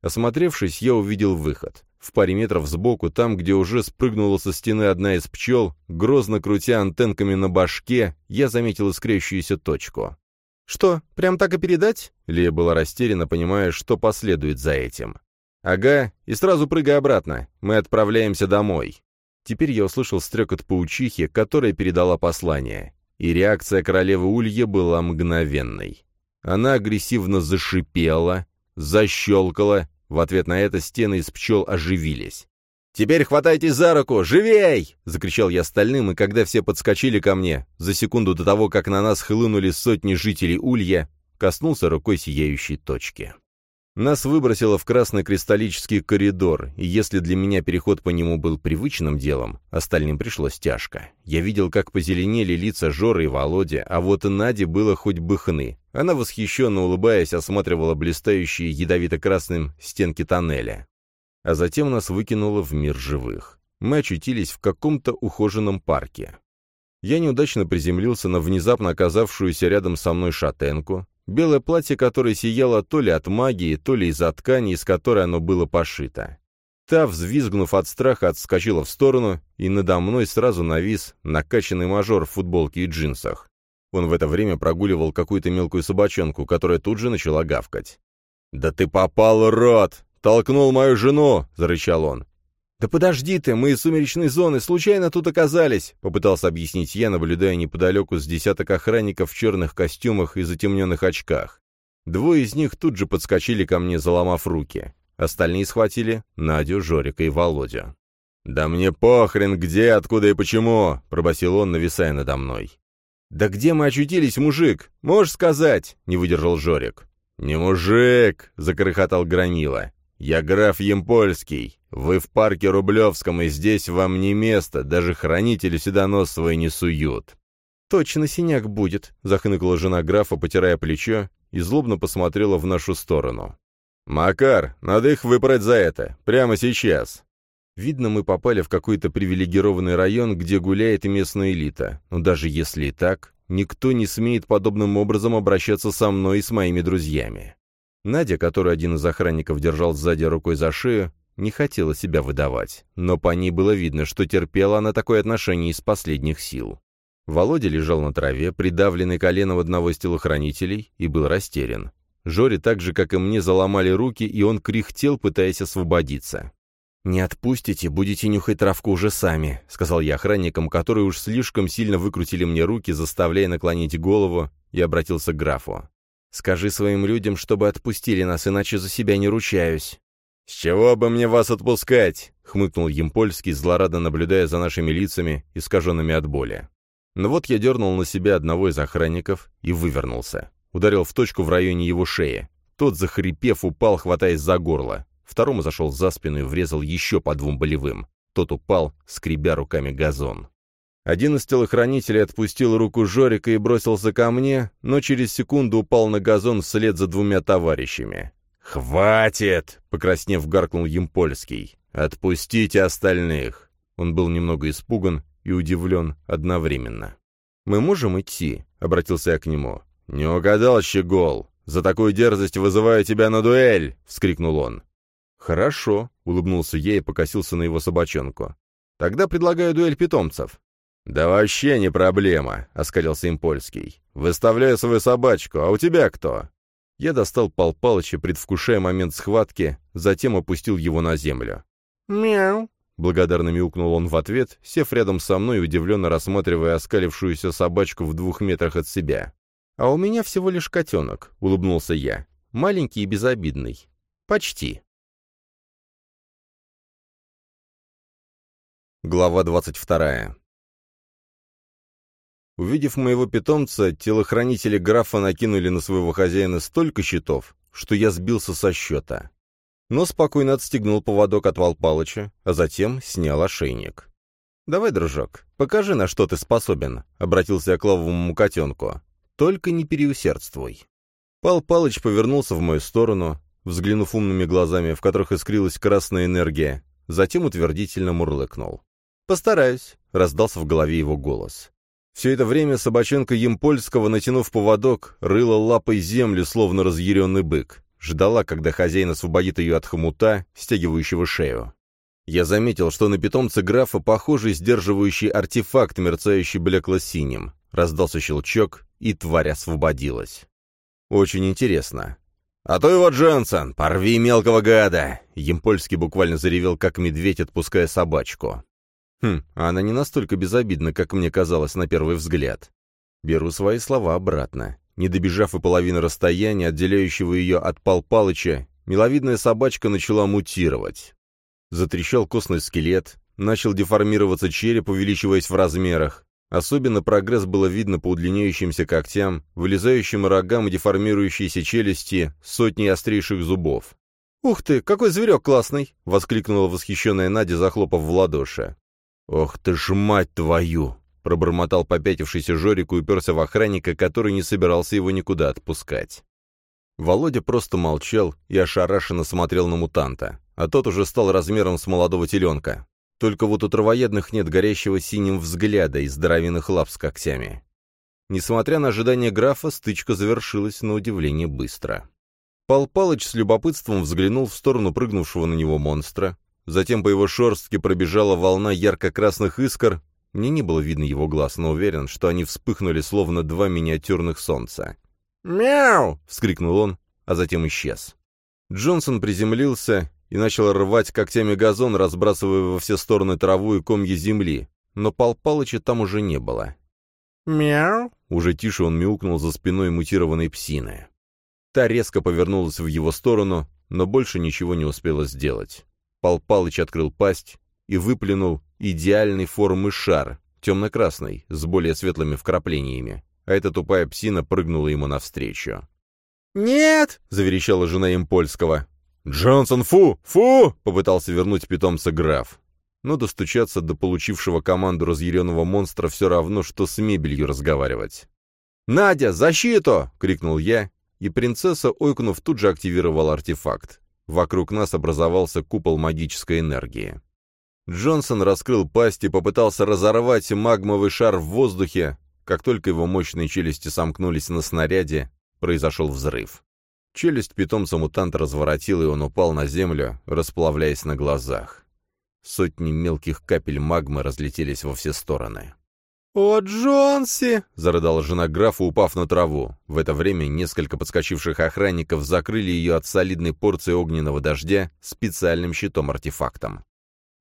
Осмотревшись, я увидел выход. В паре метров сбоку, там, где уже спрыгнула со стены одна из пчел, грозно крутя антенками на башке, я заметил искрящуюся точку. «Что, прям так и передать?» Лея была растеряна, понимая, что последует за этим. «Ага, и сразу прыгай обратно. Мы отправляемся домой». Теперь я услышал стрекот паучихи, которая передала послание. И реакция королевы Улья была мгновенной. Она агрессивно зашипела, защелкала. В ответ на это стены из пчел оживились. «Теперь хватайтесь за руку! Живей!» — закричал я остальным, и когда все подскочили ко мне, за секунду до того, как на нас хлынули сотни жителей Улья, коснулся рукой сияющей точки. Нас выбросило в красный кристаллический коридор, и если для меня переход по нему был привычным делом, остальным пришлось тяжко. Я видел, как позеленели лица Жоры и Володя, а вот Наде было хоть бы хны. Она, восхищенно улыбаясь, осматривала блистающие ядовито-красным стенки тоннеля. А затем нас выкинуло в мир живых. Мы очутились в каком-то ухоженном парке. Я неудачно приземлился на внезапно оказавшуюся рядом со мной шатенку, Белое платье, которое сияло то ли от магии, то ли из-за ткани, из которой оно было пошито. Та, взвизгнув от страха, отскочила в сторону, и надо мной сразу навис накачанный мажор в футболке и джинсах. Он в это время прогуливал какую-то мелкую собачонку, которая тут же начала гавкать. «Да ты попал, рот! Толкнул мою жену!» — зарычал он. «Да подожди ты, мы из сумеречной зоны, случайно тут оказались!» — попытался объяснить я, наблюдая неподалеку с десяток охранников в черных костюмах и затемненных очках. Двое из них тут же подскочили ко мне, заломав руки. Остальные схватили Надю, Жорика и Володю. «Да мне похрен, где, откуда и почему!» — пробасил он, нависая надо мной. «Да где мы очутились, мужик? Можешь сказать?» — не выдержал Жорик. «Не мужик!» — закрыхотал Громила. «Я граф Емпольский. Вы в парке Рублевском, и здесь вам не место, даже хранители сюда нос свой не суют». «Точно синяк будет», — захныкала жена графа, потирая плечо, и злобно посмотрела в нашу сторону. «Макар, надо их выпрать за это. Прямо сейчас». Видно, мы попали в какой-то привилегированный район, где гуляет местная элита. Но даже если и так, никто не смеет подобным образом обращаться со мной и с моими друзьями. Надя, которую один из охранников держал сзади рукой за шею, не хотела себя выдавать, но по ней было видно, что терпела она такое отношение из последних сил. Володя лежал на траве, придавленный коленом одного из телохранителей, и был растерян. Жоре так же, как и мне, заломали руки, и он кряхтел, пытаясь освободиться. «Не отпустите, будете нюхать травку уже сами», — сказал я охранникам, которые уж слишком сильно выкрутили мне руки, заставляя наклонить голову, и обратился к графу. Скажи своим людям, чтобы отпустили нас, иначе за себя не ручаюсь». «С чего бы мне вас отпускать?» — хмыкнул Емпольский, злорадно наблюдая за нашими лицами, искаженными от боли. Но вот я дернул на себя одного из охранников и вывернулся. Ударил в точку в районе его шеи. Тот, захрипев, упал, хватаясь за горло. Второму зашел за спину и врезал еще по двум болевым. Тот упал, скребя руками газон. Один из телохранителей отпустил руку Жорика и бросился ко мне, но через секунду упал на газон вслед за двумя товарищами. «Хватит!» — покраснев, гаркнул Емпольский. «Отпустите остальных!» Он был немного испуган и удивлен одновременно. «Мы можем идти?» — обратился я к нему. «Не угадал, щегол! За такую дерзость вызываю тебя на дуэль!» — вскрикнул он. «Хорошо», — улыбнулся я и покосился на его собачонку. «Тогда предлагаю дуэль питомцев». «Да вообще не проблема», — оскалился им польский. «Выставляю свою собачку, а у тебя кто?» Я достал Пал Палыча, предвкушая момент схватки, затем опустил его на землю. «Мяу!» — благодарно мяукнул он в ответ, сев рядом со мной и удивленно рассматривая оскалившуюся собачку в двух метрах от себя. «А у меня всего лишь котенок», — улыбнулся я. «Маленький и безобидный. Почти». Глава двадцать вторая Увидев моего питомца, телохранители графа накинули на своего хозяина столько щитов, что я сбился со счета. Но спокойно отстегнул поводок от Вал Палыча, а затем снял ошейник. «Давай, дружок, покажи, на что ты способен», — обратился я к лавовому котенку. «Только не переусердствуй». Пал Палыч повернулся в мою сторону, взглянув умными глазами, в которых искрилась красная энергия, затем утвердительно мурлыкнул. «Постараюсь», — раздался в голове его голос. Все это время собачонка Емпольского, натянув поводок, рыла лапой землю, словно разъяренный бык. Ждала, когда хозяин освободит ее от хомута, стягивающего шею. Я заметил, что на питомце графа похожий сдерживающий артефакт, мерцающий блекло-синим. Раздался щелчок, и тварь освободилась. Очень интересно. «А то его, Джонсон, порви мелкого гада!» Емпольский буквально заревел, как медведь, отпуская собачку. Хм, она не настолько безобидна, как мне казалось на первый взгляд. Беру свои слова обратно. Не добежав и половины расстояния, отделяющего ее от Пал Палыча, миловидная собачка начала мутировать. Затрещал костный скелет, начал деформироваться череп, увеличиваясь в размерах. Особенно прогресс было видно по удлиняющимся когтям, вылезающим рогам и деформирующейся челюсти сотни острейших зубов. «Ух ты, какой зверек классный!» — воскликнула восхищенная Надя, захлопав в ладоши. «Ох ты ж мать твою!» — пробормотал попятившийся Жорик и уперся в охранника, который не собирался его никуда отпускать. Володя просто молчал и ошарашенно смотрел на мутанта, а тот уже стал размером с молодого теленка. Только вот у травоядных нет горящего синим взгляда и здоровенных лап с когтями. Несмотря на ожидания графа, стычка завершилась на удивление быстро. Пал Палыч с любопытством взглянул в сторону прыгнувшего на него монстра, Затем по его шерстке пробежала волна ярко-красных искр. Мне не было видно его глаз, но уверен, что они вспыхнули, словно два миниатюрных солнца. «Мяу!» — вскрикнул он, а затем исчез. Джонсон приземлился и начал рвать когтями газон, разбрасывая во все стороны траву и комья земли, но Пал Палыча там уже не было. «Мяу!» — уже тише он мяукнул за спиной мутированной псины. Та резко повернулась в его сторону, но больше ничего не успела сделать. Пал Палыч открыл пасть и выплюнул идеальной формы шар, темно-красный, с более светлыми вкраплениями, а эта тупая псина прыгнула ему навстречу. «Нет!» — заверещала жена им польского. «Джонсон, фу! Фу!» — попытался вернуть питомца граф. Но достучаться до получившего команду разъяренного монстра все равно, что с мебелью разговаривать. «Надя, защиту!» — крикнул я, и принцесса, ойкнув, тут же активировал артефакт. Вокруг нас образовался купол магической энергии. Джонсон раскрыл пасть и попытался разорвать магмовый шар в воздухе. Как только его мощные челюсти сомкнулись на снаряде, произошел взрыв. Челюсть питомца-мутанта разворотила, и он упал на землю, расплавляясь на глазах. Сотни мелких капель магмы разлетелись во все стороны. «О, Джонси!» — зарыдала жена графа, упав на траву. В это время несколько подскочивших охранников закрыли ее от солидной порции огненного дождя специальным щитом-артефактом.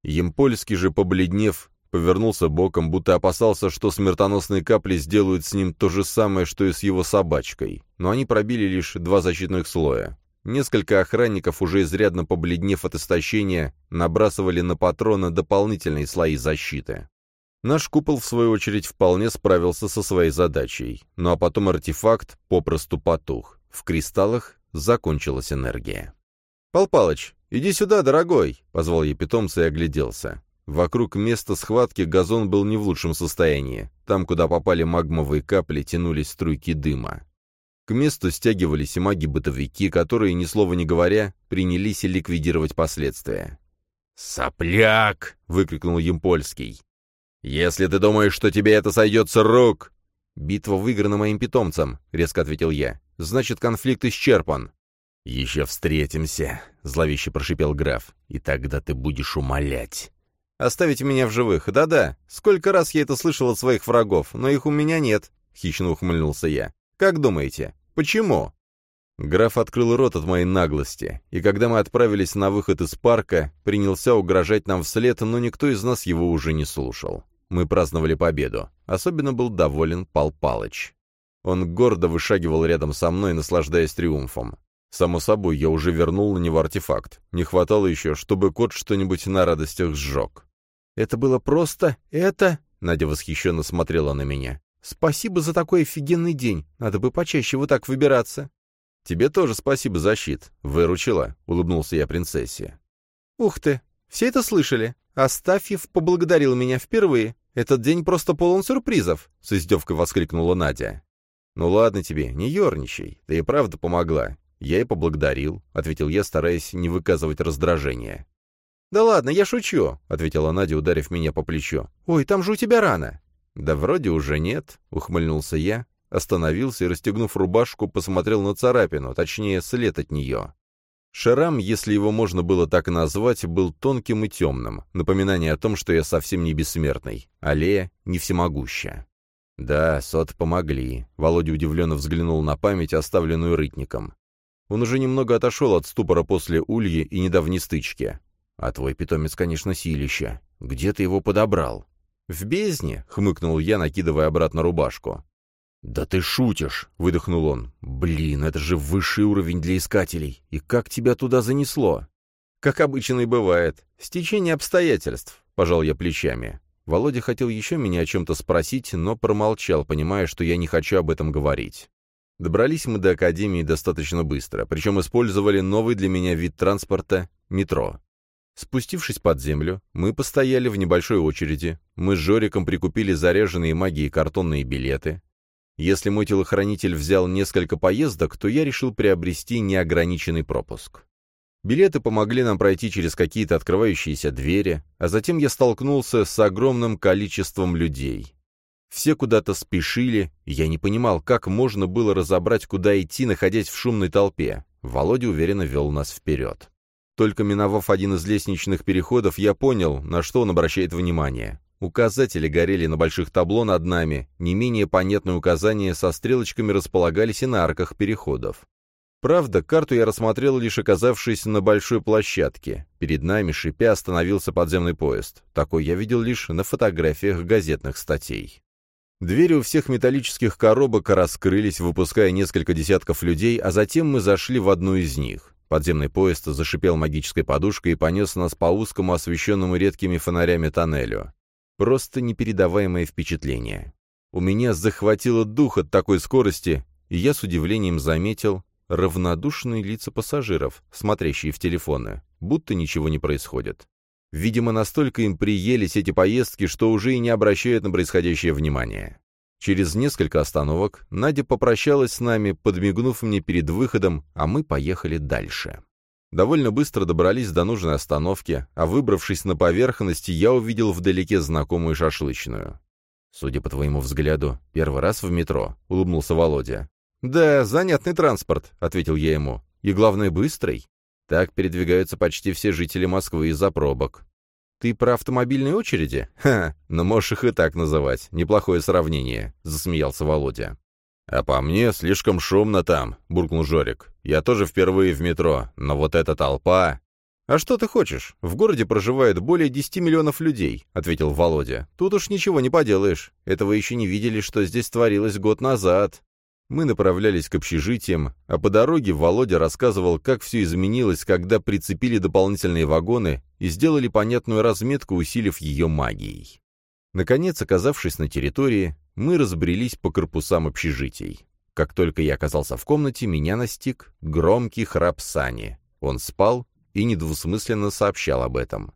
Емпольский же, побледнев, повернулся боком, будто опасался, что смертоносные капли сделают с ним то же самое, что и с его собачкой. Но они пробили лишь два защитных слоя. Несколько охранников, уже изрядно побледнев от истощения, набрасывали на патрона дополнительные слои защиты. Наш купол, в свою очередь, вполне справился со своей задачей. Ну а потом артефакт попросту потух. В кристаллах закончилась энергия. «Пал Палыч, иди сюда, дорогой!» — позвал я питомца и огляделся. Вокруг места схватки газон был не в лучшем состоянии. Там, куда попали магмовые капли, тянулись струйки дыма. К месту стягивались и маги-бытовики, которые, ни слова не говоря, принялись ликвидировать последствия. «Сопляк!» — выкрикнул Емпольский. «Если ты думаешь, что тебе это сойдет с рук...» «Битва выиграна моим питомцем», — резко ответил я. «Значит, конфликт исчерпан». «Еще встретимся», — зловеще прошипел граф. «И тогда ты будешь умолять». «Оставить меня в живых, да-да. Сколько раз я это слышал от своих врагов, но их у меня нет», — хищно ухмыльнулся я. «Как думаете, почему?» Граф открыл рот от моей наглости, и когда мы отправились на выход из парка, принялся угрожать нам вслед, но никто из нас его уже не слушал. Мы праздновали победу. Особенно был доволен Пал Палыч. Он гордо вышагивал рядом со мной, наслаждаясь триумфом. Само собой, я уже вернул на него артефакт. Не хватало еще, чтобы кот что-нибудь на радостях сжег. «Это было просто... это...» — Надя восхищенно смотрела на меня. «Спасибо за такой офигенный день. Надо бы почаще вот так выбираться». «Тебе тоже спасибо, защит. Выручила», — улыбнулся я принцессе. «Ух ты! Все это слышали? Астафьев поблагодарил меня впервые. Этот день просто полон сюрпризов!» — с издевкой воскликнула Надя. «Ну ладно тебе, не ерничай. Ты и правда помогла. Я и поблагодарил», — ответил я, стараясь не выказывать раздражения. «Да ладно, я шучу», — ответила Надя, ударив меня по плечу. «Ой, там же у тебя рана». «Да вроде уже нет», — ухмыльнулся я, остановился и, расстегнув рубашку, посмотрел на царапину, точнее, след от нее. Шрам, если его можно было так назвать, был тонким и темным, напоминание о том, что я совсем не бессмертный, а Лея не всемогуща. Да, сот помогли. Володя удивленно взглянул на память, оставленную рытником. Он уже немного отошел от ступора после ульи и недавней стычки. А твой питомец, конечно, силища. Где ты его подобрал? В бездне, хмыкнул я, накидывая обратно рубашку. «Да ты шутишь!» — выдохнул он. «Блин, это же высший уровень для искателей! И как тебя туда занесло?» «Как обычно и бывает. Стечение обстоятельств», — пожал я плечами. Володя хотел еще меня о чем-то спросить, но промолчал, понимая, что я не хочу об этом говорить. Добрались мы до Академии достаточно быстро, причем использовали новый для меня вид транспорта — метро. Спустившись под землю, мы постояли в небольшой очереди, мы с Жориком прикупили заряженные магией картонные билеты, если мой телохранитель взял несколько поездок, то я решил приобрести неограниченный пропуск. Билеты помогли нам пройти через какие-то открывающиеся двери, а затем я столкнулся с огромным количеством людей. Все куда-то спешили, и я не понимал, как можно было разобрать, куда идти, находясь в шумной толпе. Володя уверенно вел нас вперед. Только миновав один из лестничных переходов, я понял, на что он обращает внимание. Указатели горели на больших табло над нами, не менее понятные указания со стрелочками располагались и на арках переходов. Правда, карту я рассмотрел, лишь оказавшись на большой площадке. Перед нами, шипя, остановился подземный поезд. Такой я видел лишь на фотографиях газетных статей. Двери у всех металлических коробок раскрылись, выпуская несколько десятков людей, а затем мы зашли в одну из них. Подземный поезд зашипел магической подушкой и понес нас по узкому, освещенному редкими фонарями тоннелю. Просто непередаваемое впечатление. У меня захватило дух от такой скорости, и я с удивлением заметил равнодушные лица пассажиров, смотрящие в телефоны, будто ничего не происходит. Видимо, настолько им приелись эти поездки, что уже и не обращают на происходящее внимание. Через несколько остановок Надя попрощалась с нами, подмигнув мне перед выходом, а мы поехали дальше. Довольно быстро добрались до нужной остановки, а выбравшись на поверхность, я увидел вдалеке знакомую шашлычную. «Судя по твоему взгляду, первый раз в метро?» — улыбнулся Володя. «Да, занятный транспорт», — ответил я ему. «И главное, быстрый. Так передвигаются почти все жители Москвы из-за пробок». «Ты про автомобильные очереди?» «Ха, но можешь их и так называть. Неплохое сравнение», — засмеялся Володя. «А по мне слишком шумно там», — буркнул Жорик. «Я тоже впервые в метро, но вот эта толпа...» «А что ты хочешь? В городе проживает более 10 миллионов людей», — ответил Володя. «Тут уж ничего не поделаешь. Этого еще не видели, что здесь творилось год назад». Мы направлялись к общежитиям, а по дороге Володя рассказывал, как все изменилось, когда прицепили дополнительные вагоны и сделали понятную разметку, усилив ее магией. Наконец, оказавшись на территории, мы разбрелись по корпусам общежитий. Как только я оказался в комнате, меня настиг громкий храп Сани. Он спал и недвусмысленно сообщал об этом.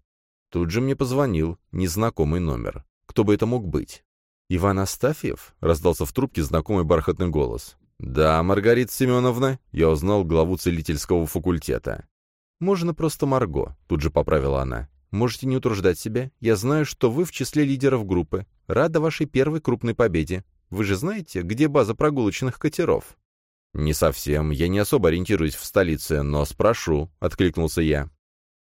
Тут же мне позвонил незнакомый номер. Кто бы это мог быть? «Иван Астафьев?» — раздался в трубке знакомый бархатный голос. «Да, Маргарита Семеновна», — я узнал главу целительского факультета. «Можно просто Марго», — тут же поправила она. «Можете не утруждать себя. Я знаю, что вы в числе лидеров группы. Рада вашей первой крупной победе. Вы же знаете, где база прогулочных катеров?» «Не совсем. Я не особо ориентируюсь в столице, но спрошу», — откликнулся я.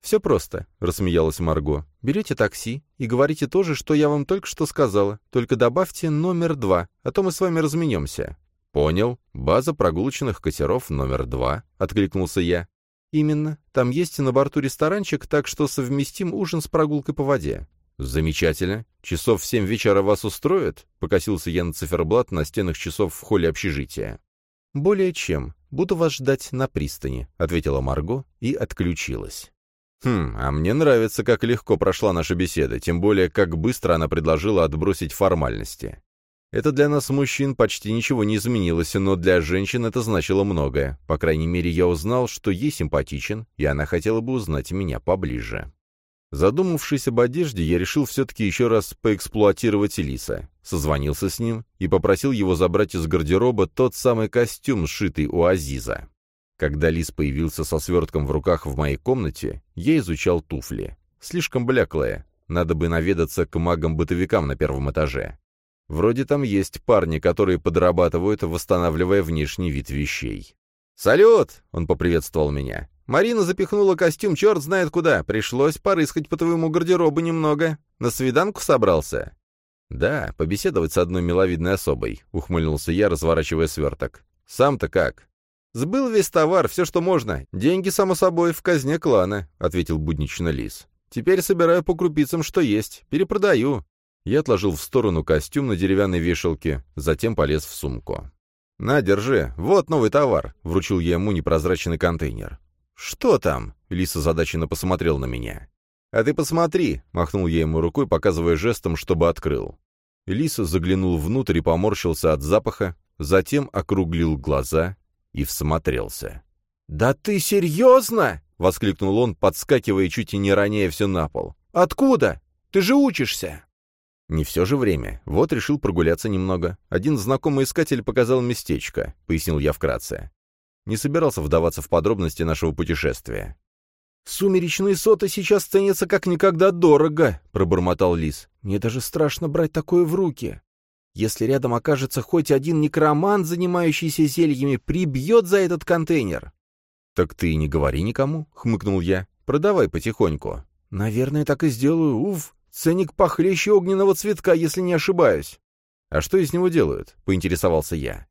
«Все просто», — рассмеялась Марго. «Берете такси и говорите то же, что я вам только что сказала, только добавьте номер два, а то мы с вами разменемся». «Понял. База прогулочных катеров номер два», — откликнулся я. «Именно. Там есть на борту ресторанчик, так что совместим ужин с прогулкой по воде. «Замечательно. Часов в семь вечера вас устроит?» — покосился я на циферблат на стенах часов в холле общежития. «Более чем. Буду вас ждать на пристани», — ответила Марго и отключилась. Хм, а мне нравится, как легко прошла наша беседа, тем более, как быстро она предложила отбросить формальности. Это для нас, мужчин, почти ничего не изменилось, но для женщин это значило многое. По крайней мере, я узнал, что ей симпатичен, и она хотела бы узнать меня поближе. Задумавшись об одежде, я решил все-таки еще раз поэксплуатировать Лиса. Созвонился с ним и попросил его забрать из гардероба тот самый костюм, сшитый у Азиза. Когда Лис появился со свертком в руках в моей комнате, я изучал туфли. Слишком бляклые. Надо бы наведаться к магам-бытовикам на первом этаже. Вроде там есть парни, которые подрабатывают, восстанавливая внешний вид вещей. «Салют!» — он поприветствовал меня. «Марина запихнула костюм черт знает куда. Пришлось порыскать по твоему гардеробу немного. На свиданку собрался?» «Да, побеседовать с одной миловидной особой», — ухмыльнулся я, разворачивая сверток. «Сам-то как?» «Сбыл весь товар, все, что можно. Деньги, само собой, в казне клана», — ответил буднично Лис. «Теперь собираю по крупицам, что есть. Перепродаю. Я отложил в сторону костюм на деревянной вешалке, затем полез в сумку. «На, держи, вот новый товар», — вручил я ему непрозрачный контейнер. «Что там?» — Лиса задаченно посмотрел на меня. «А ты посмотри», — махнул я ему рукой, показывая жестом, чтобы открыл. Лиса заглянул внутрь и поморщился от запаха, затем округлил глаза и всмотрелся. «Да ты серьезно?» — воскликнул он, подскакивая чуть и не роняя все на пол. «Откуда? Ты же учишься!» Не все же время. Вот решил прогуляться немного. Один знакомый искатель показал местечко, пояснил я вкратце. Не собирался вдаваться в подробности нашего путешествия. «Сумеречные соты сейчас ценятся как никогда дорого», — пробормотал Лис. «Мне даже страшно брать такое в руки. Если рядом окажется хоть один некромант, занимающийся зельями, прибьет за этот контейнер». «Так ты и не говори никому», — хмыкнул я. «Продавай потихоньку». «Наверное, так и сделаю, уф. Ценник похлеще огненного цветка, если не ошибаюсь. А что из него делают? Поинтересовался я.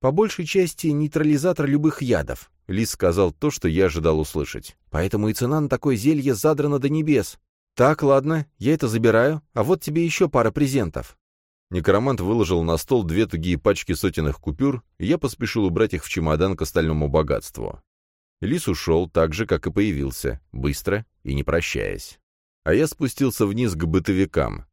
По большей части нейтрализатор любых ядов. Лис сказал то, что я ожидал услышать. Поэтому и цена на такое зелье задрана до небес. Так, ладно, я это забираю, а вот тебе еще пара презентов. Некромант выложил на стол две тугие пачки сотенных купюр, и я поспешил убрать их в чемодан к остальному богатству. Лис ушел так же, как и появился, быстро и не прощаясь а я спустился вниз к бытовикам.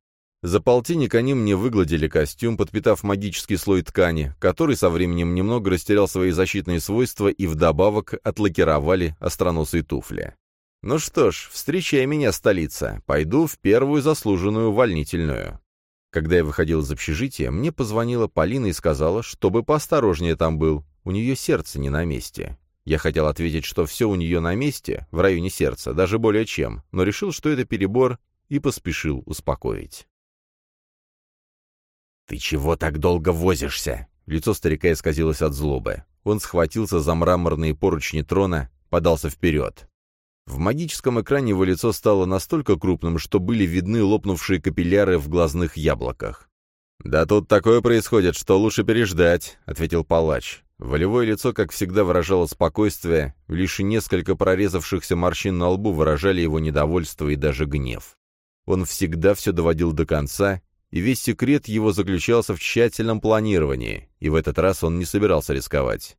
За полтинник они мне выгладили костюм, подпитав магический слой ткани, который со временем немного растерял свои защитные свойства и вдобавок отлакировали остроносые туфли. Ну что ж, встречай меня, столица. Пойду в первую заслуженную увольнительную. Когда я выходил из общежития, мне позвонила Полина и сказала, чтобы поосторожнее там был, у нее сердце не на месте. Я хотел ответить, что все у нее на месте, в районе сердца, даже более чем, но решил, что это перебор, и поспешил успокоить. «Ты чего так долго возишься?» Лицо старика исказилось от злобы. Он схватился за мраморные поручни трона, подался вперед. В магическом экране его лицо стало настолько крупным, что были видны лопнувшие капилляры в глазных яблоках. «Да тут такое происходит, что лучше переждать», — ответил палач. Волевое лицо, как всегда, выражало спокойствие, лишь несколько прорезавшихся морщин на лбу выражали его недовольство и даже гнев. Он всегда все доводил до конца, и весь секрет его заключался в тщательном планировании, и в этот раз он не собирался рисковать.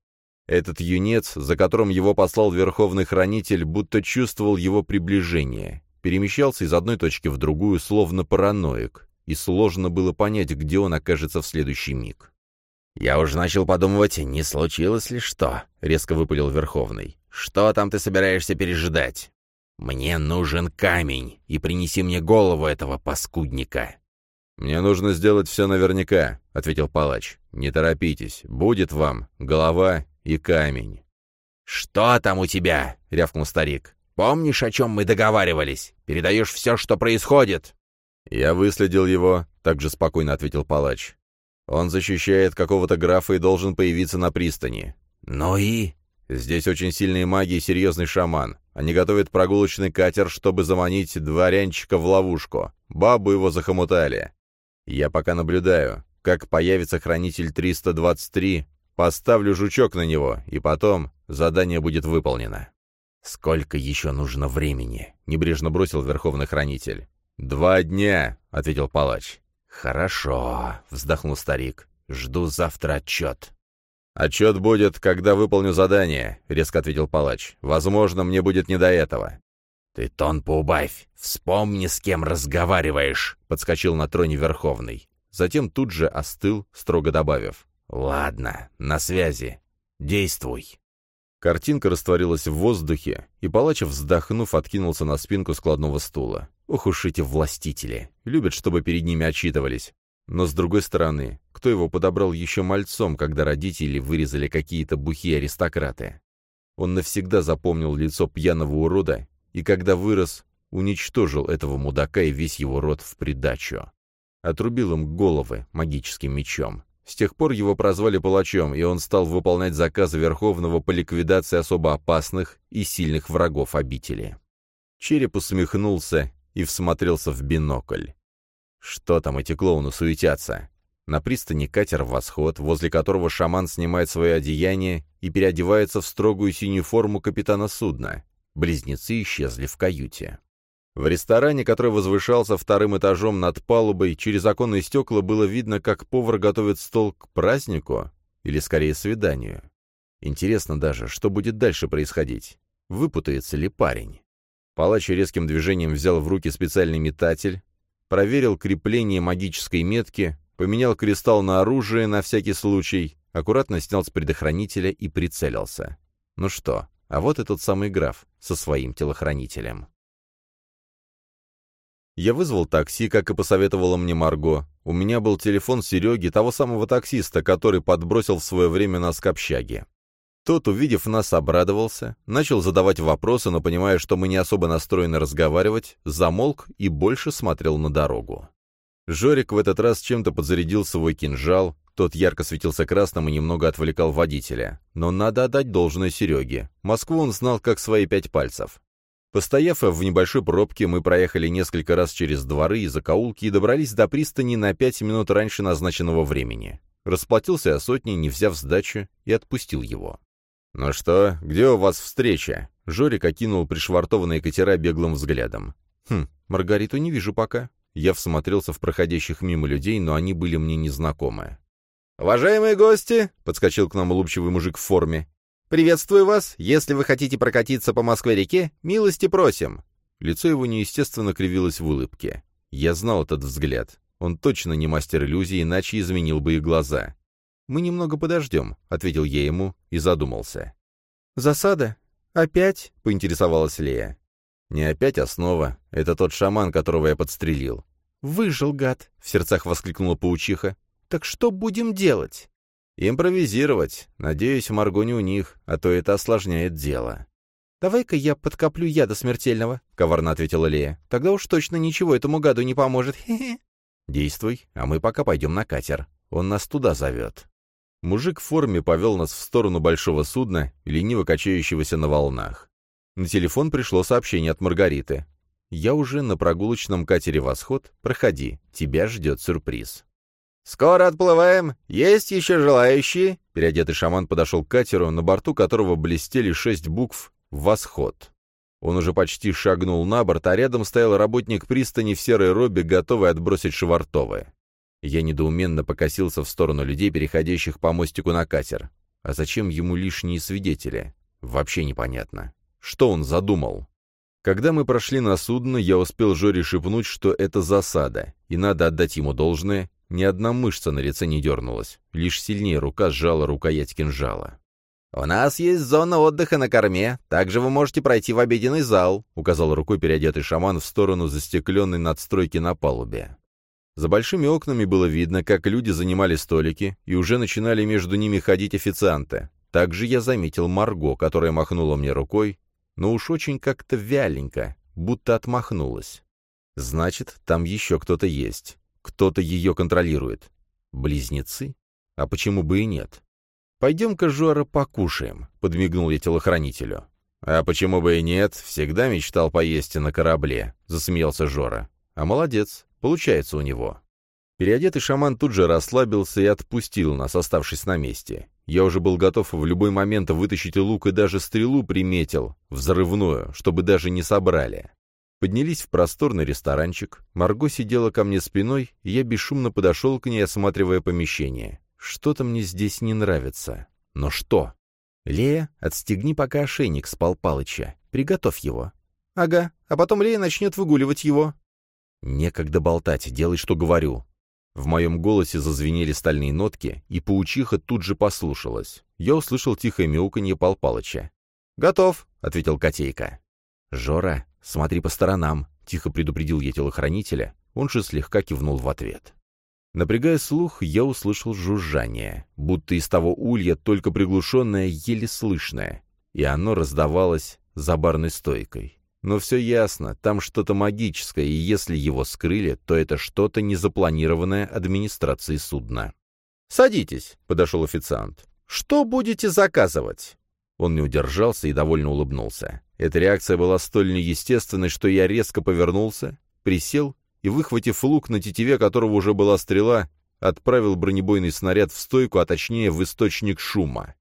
Этот юнец, за которым его послал Верховный Хранитель, будто чувствовал его приближение, перемещался из одной точки в другую, словно параноик, и сложно было понять, где он окажется в следующий миг. «Я уже начал подумывать, не случилось ли что?» — резко выпалил Верховный. «Что там ты собираешься пережидать?» «Мне нужен камень, и принеси мне голову этого паскудника». «Мне нужно сделать все наверняка», — ответил палач. «Не торопитесь, будет вам голова и камень». «Что там у тебя?» — рявкнул старик. «Помнишь, о чем мы договаривались? Передаешь все, что происходит?» «Я выследил его», — также спокойно ответил палач. Он защищает какого-то графа и должен появиться на пристани. Ну и? Здесь очень сильные маги и серьезный шаман. Они готовят прогулочный катер, чтобы заманить дворянчика в ловушку. Бабу его захомутали. Я пока наблюдаю. Как появится хранитель 323, поставлю жучок на него, и потом задание будет выполнено. «Сколько еще нужно времени?» — небрежно бросил Верховный Хранитель. «Два дня», — ответил палач. «Хорошо», — вздохнул старик. «Жду завтра отчет». «Отчет будет, когда выполню задание», — резко ответил палач. «Возможно, мне будет не до этого». «Ты тон поубавь. Вспомни, с кем разговариваешь», — подскочил на троне Верховный. затем тут же остыл, строго добавив. «Ладно, на связи. Действуй». Картинка растворилась в воздухе, и Палачев, вздохнув, откинулся на спинку складного стула. Ох уж эти властители. Любят, чтобы перед ними отчитывались. Но, с другой стороны, кто его подобрал еще мальцом, когда родители вырезали какие-то бухие аристократы? Он навсегда запомнил лицо пьяного урода, и когда вырос, уничтожил этого мудака и весь его род в придачу. Отрубил им головы магическим мечом. С тех пор его прозвали палачом, и он стал выполнять заказы Верховного по ликвидации особо опасных и сильных врагов обители. Череп усмехнулся и всмотрелся в бинокль. Что там эти клоуны суетятся? На пристани катер «Восход», возле которого шаман снимает свое одеяние и переодевается в строгую синюю форму капитана судна. Близнецы исчезли в каюте. В ресторане, который возвышался вторым этажом над палубой, через оконные стекла было видно, как повар готовит стол к празднику, или скорее свиданию. Интересно даже, что будет дальше происходить. Выпутается ли парень? Палач резким движением взял в руки специальный метатель, проверил крепление магической метки, поменял кристалл на оружие на всякий случай, аккуратно снял с предохранителя и прицелился. Ну что, а вот и тот самый граф со своим телохранителем. Я вызвал такси, как и посоветовала мне Марго. У меня был телефон Сереги, того самого таксиста, который подбросил в свое время нас к общаге. Тот, увидев нас, обрадовался, начал задавать вопросы, но, понимая, что мы не особо настроены разговаривать, замолк и больше смотрел на дорогу. Жорик в этот раз чем-то подзарядил свой кинжал, тот ярко светился красным и немного отвлекал водителя. Но надо отдать должное Сереге. Москву он знал как свои пять пальцев. Постояв в небольшой пробке, мы проехали несколько раз через дворы и закоулки и добрались до пристани на пять минут раньше назначенного времени. Расплатился о сотне, не взяв сдачу, и отпустил его. «Ну что, где у вас встреча?» Жорик окинул пришвартованные катера беглым взглядом. «Хм, Маргариту не вижу пока». Я всмотрелся в проходящих мимо людей, но они были мне незнакомы. «Уважаемые гости!» — подскочил к нам улыбчивый мужик в форме. «Приветствую вас! Если вы хотите прокатиться по Москве-реке, милости просим!» Лицо его неестественно кривилось в улыбке. Я знал этот взгляд. Он точно не мастер иллюзий, иначе изменил бы и глаза. «Мы немного подождем», — ответил я ему и задумался. «Засада? Опять?» — поинтересовалась Лея. «Не опять, а снова. Это тот шаман, которого я подстрелил». «Выжил, гад!» — в сердцах воскликнула паучиха. «Так что будем делать?» «Импровизировать. Надеюсь, Марго не у них, а то это осложняет дело». «Давай-ка я подкоплю яда смертельного», — коварно ответила Лея. «Тогда уж точно ничего этому гаду не поможет. Хе-хе». «Действуй, а мы пока пойдем на катер. Он нас туда зовет». Мужик в форме повел нас в сторону большого судна, лениво качающегося на волнах. На телефон пришло сообщение от Маргариты. «Я уже на прогулочном катере «Восход». Проходи, тебя ждет сюрприз». «Скоро отплываем! Есть еще желающие?» Переодетый шаман подошел к катеру, на борту которого блестели шесть букв «Восход». Он уже почти шагнул на борт, а рядом стоял работник пристани в серой робе, готовый отбросить швартовые. Я недоуменно покосился в сторону людей, переходящих по мостику на катер. А зачем ему лишние свидетели? Вообще непонятно. Что он задумал? Когда мы прошли на судно, я успел Жоре шепнуть, что это засада, и надо отдать ему должное, ни одна мышца на лице не дернулась, лишь сильнее рука сжала рукоять кинжала. «У нас есть зона отдыха на корме, также вы можете пройти в обеденный зал», указал рукой переодетый шаман в сторону застекленной надстройки на палубе. За большими окнами было видно, как люди занимали столики, и уже начинали между ними ходить официанты. Также я заметил Марго, которая махнула мне рукой, но уж очень как-то вяленько, будто отмахнулась. Значит, там еще кто-то есть. Кто-то ее контролирует. Близнецы? А почему бы и нет? «Пойдем-ка, Жора, покушаем», — подмигнул я телохранителю. «А почему бы и нет? Всегда мечтал поесть на корабле», — засмеялся Жора. «А молодец. Получается у него. Переодетый шаман тут же расслабился и отпустил нас, оставшись на месте. Я уже был готов в любой момент вытащить лук и даже стрелу приметил, взрывную, чтобы даже не собрали. Поднялись в просторный ресторанчик. Марго сидела ко мне спиной, и я бесшумно подошел к ней, осматривая помещение. Что-то мне здесь не нравится. Но что? Лея, отстегни пока ошейник с Пал Палыча. Приготовь его. Ага, а потом Лея начнет выгуливать его. «Некогда болтать, делай, что говорю». В моем голосе зазвенели стальные нотки, и паучиха тут же послушалась. Я услышал тихое мяуканье Пал Палыча. «Готов», — ответил Котейка. «Жора, смотри по сторонам», — тихо предупредил я телохранителя. Он же слегка кивнул в ответ. Напрягая слух, я услышал жужжание, будто из того улья только приглушенное, еле слышное, и оно раздавалось за барной стойкой. Но все ясно, там что-то магическое, и если его скрыли, то это что-то незапланированное администрацией судна. «Садитесь», — подошел официант. «Что будете заказывать?» Он не удержался и довольно улыбнулся. Эта реакция была столь неестественной, что я резко повернулся, присел и, выхватив лук, на тетиве которого уже была стрела, отправил бронебойный снаряд в стойку, а точнее в источник шума.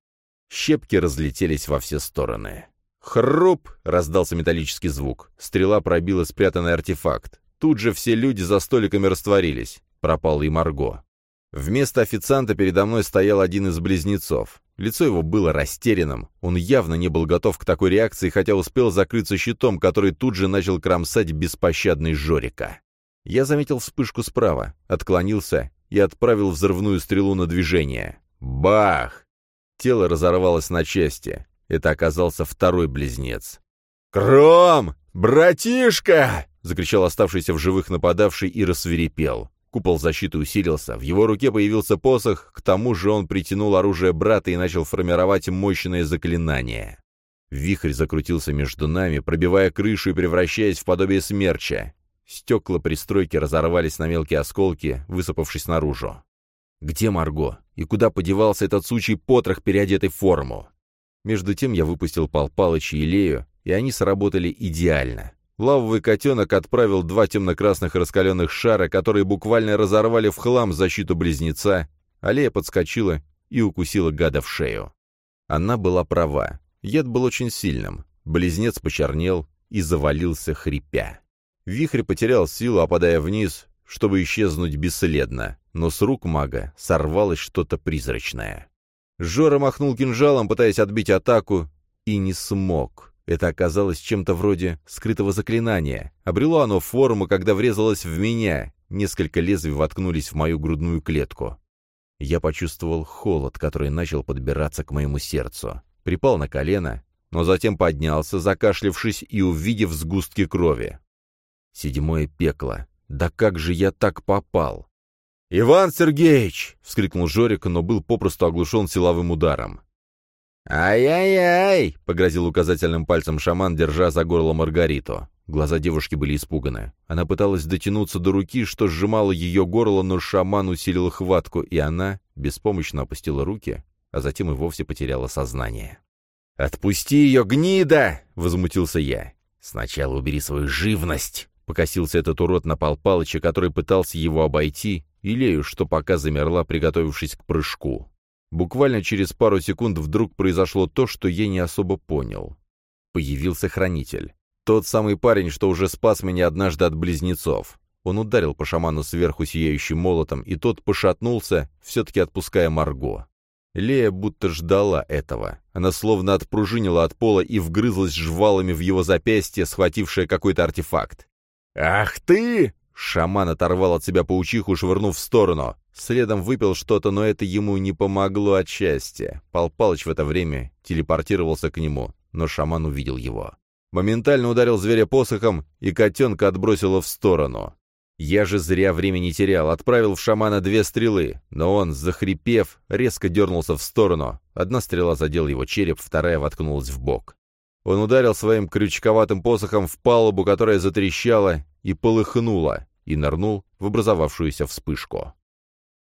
Щепки разлетелись во все стороны. «Хруп!» — раздался металлический звук. Стрела пробила спрятанный артефакт. Тут же все люди за столиками растворились. Пропал и Марго. Вместо официанта передо мной стоял один из близнецов. Лицо его было растерянным. Он явно не был готов к такой реакции, хотя успел закрыться щитом, который тут же начал кромсать беспощадный Жорика. Я заметил вспышку справа, отклонился и отправил взрывную стрелу на движение. Бах! Тело разорвалось на части. Это оказался второй близнец. «Кром! Братишка!» — закричал оставшийся в живых нападавший и рассверепел. Купол защиты усилился, в его руке появился посох, к тому же он притянул оружие брата и начал формировать мощное заклинание. Вихрь закрутился между нами, пробивая крышу и превращаясь в подобие смерча. Стекла пристройки разорвались на мелкие осколки, высыпавшись наружу. Где Марго? И куда подевался этот сучий потрох, переодетый в форму? Между тем я выпустил Пал Палыча и Лею, и они сработали идеально. Лавовый котенок отправил два темно-красных раскаленных шара, которые буквально разорвали в хлам защиту близнеца, а Лея подскочила и укусила гада в шею. Она была права. Яд был очень сильным. Близнец почернел и завалился, хрипя. Вихрь потерял силу, опадая вниз, чтобы исчезнуть бесследно, но с рук мага сорвалось что-то призрачное. Жора махнул кинжалом, пытаясь отбить атаку, и не смог. Это оказалось чем-то вроде скрытого заклинания. Обрело оно форму, когда врезалось в меня. Несколько лезвий воткнулись в мою грудную клетку. Я почувствовал холод, который начал подбираться к моему сердцу. Припал на колено, но затем поднялся, закашлявшись и увидев сгустки крови. Седьмое пекло. Да как же я так попал? «Иван Сергеевич!» — вскрикнул Жорик, но был попросту оглушен силовым ударом. «Ай-яй-яй!» — погрозил указательным пальцем шаман, держа за горло Маргариту. Глаза девушки были испуганы. Она пыталась дотянуться до руки, что сжимало ее горло, но шаман усилил хватку, и она беспомощно опустила руки, а затем и вовсе потеряла сознание. «Отпусти ее, гнида!» — возмутился я. «Сначала убери свою живность!» — покосился этот урод на Пал Палыча, который пытался его обойти, и Лею, что пока замерла, приготовившись к прыжку. Буквально через пару секунд вдруг произошло то, что я не особо понял. Появился хранитель. Тот самый парень, что уже спас меня однажды от близнецов. Он ударил по шаману сверху сияющим молотом, и тот пошатнулся, все-таки отпуская Марго. Лея будто ждала этого. Она словно отпружинила от пола и вгрызлась жвалами в его запястье, схватившее какой-то артефакт. «Ах ты!» Шаман оторвал от себя паучиху, швырнув в сторону. Следом выпил что-то, но это ему не помогло от счастья. Пал Палыч в это время телепортировался к нему, но шаман увидел его. Моментально ударил зверя посохом, и котенка отбросило в сторону. Я же зря времени терял, отправил в шамана две стрелы, но он, захрипев, резко дернулся в сторону. Одна стрела задела его череп, вторая воткнулась в бок. Он ударил своим крючковатым посохом в палубу, которая затрещала и полыхнула, и нырнул в образовавшуюся вспышку.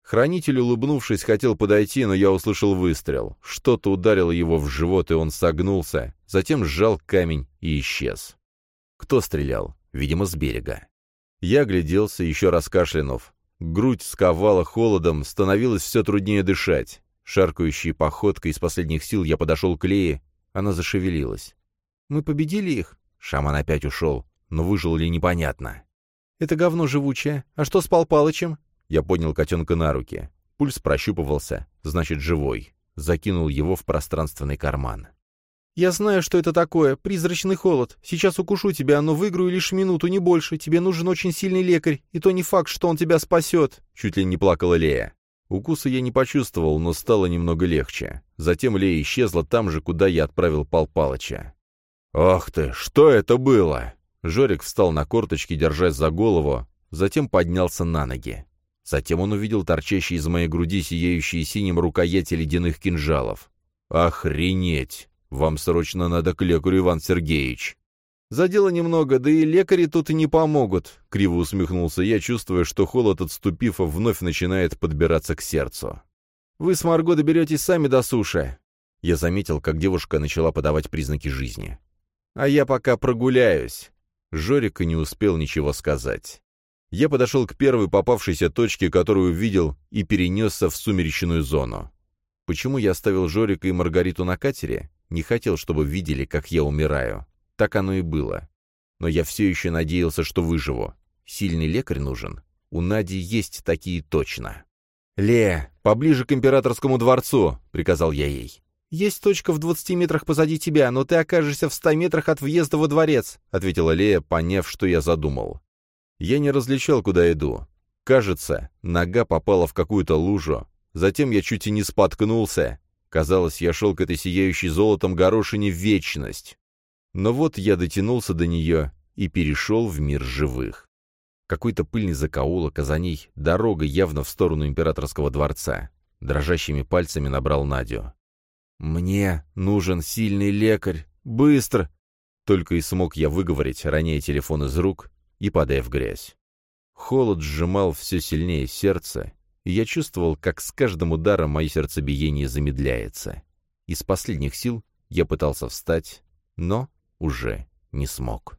Хранитель, улыбнувшись, хотел подойти, но я услышал выстрел. Что-то ударило его в живот, и он согнулся, затем сжал камень и исчез. Кто стрелял? Видимо, с берега. Я гляделся, еще раз кашлянув. Грудь сковала холодом, становилось все труднее дышать. Шаркающей походкой из последних сил я подошел к Лее, она зашевелилась. Мы победили их? Шаман опять ушел, но выжил ли непонятно. Это говно живучее. А что с Пал Палычем? Я поднял котенка на руки. Пульс прощупывался, значит, живой. Закинул его в пространственный карман. «Я знаю, что это такое. Призрачный холод. Сейчас укушу тебя, но выиграю лишь минуту, не больше. Тебе нужен очень сильный лекарь, и то не факт, что он тебя спасет», — чуть ли не плакала Лея. Укуса я не почувствовал, но стало немного легче. Затем Лея исчезла там же, куда я отправил Пал Палыча. «Ах ты, что это было?» Жорик встал на корточки, держась за голову, затем поднялся на ноги. Затем он увидел торчащие из моей груди сияющие синим рукояти ледяных кинжалов. «Охренеть! Вам срочно надо к лекарю, Иван Сергеевич!» «Задело немного, да и лекари тут и не помогут», — криво усмехнулся я, чувствуя, что холод, отступив, вновь начинает подбираться к сердцу. «Вы с Марго доберетесь сами до суши». Я заметил, как девушка начала подавать признаки жизни. «А я пока прогуляюсь». Жорик не успел ничего сказать. Я подошел к первой попавшейся точке, которую увидел, и перенесся в сумеречную зону. Почему я оставил Жорика и Маргариту на катере? Не хотел, чтобы видели, как я умираю. Так оно и было. Но я все еще надеялся, что выживу. Сильный лекарь нужен. У Нади есть такие точно. «Ле, поближе к императорскому дворцу», — приказал я ей. «Есть точка в двадцати метрах позади тебя, но ты окажешься в ста метрах от въезда во дворец», — ответила Лея, поняв, что я задумал. Я не различал, куда иду. Кажется, нога попала в какую-то лужу. Затем я чуть и не споткнулся. Казалось, я шел к этой сияющей золотом горошине в вечность. Но вот я дотянулся до нее и перешел в мир живых. Какой-то пыльный закоулок, а за ней дорога явно в сторону императорского дворца. Дрожащими пальцами набрал Надю. «Мне нужен сильный лекарь! Быстро!» Только и смог я выговорить, роняя телефон из рук и падая в грязь. Холод сжимал все сильнее сердце, и я чувствовал, как с каждым ударом мое сердцебиение замедляется. Из последних сил я пытался встать, но уже не смог.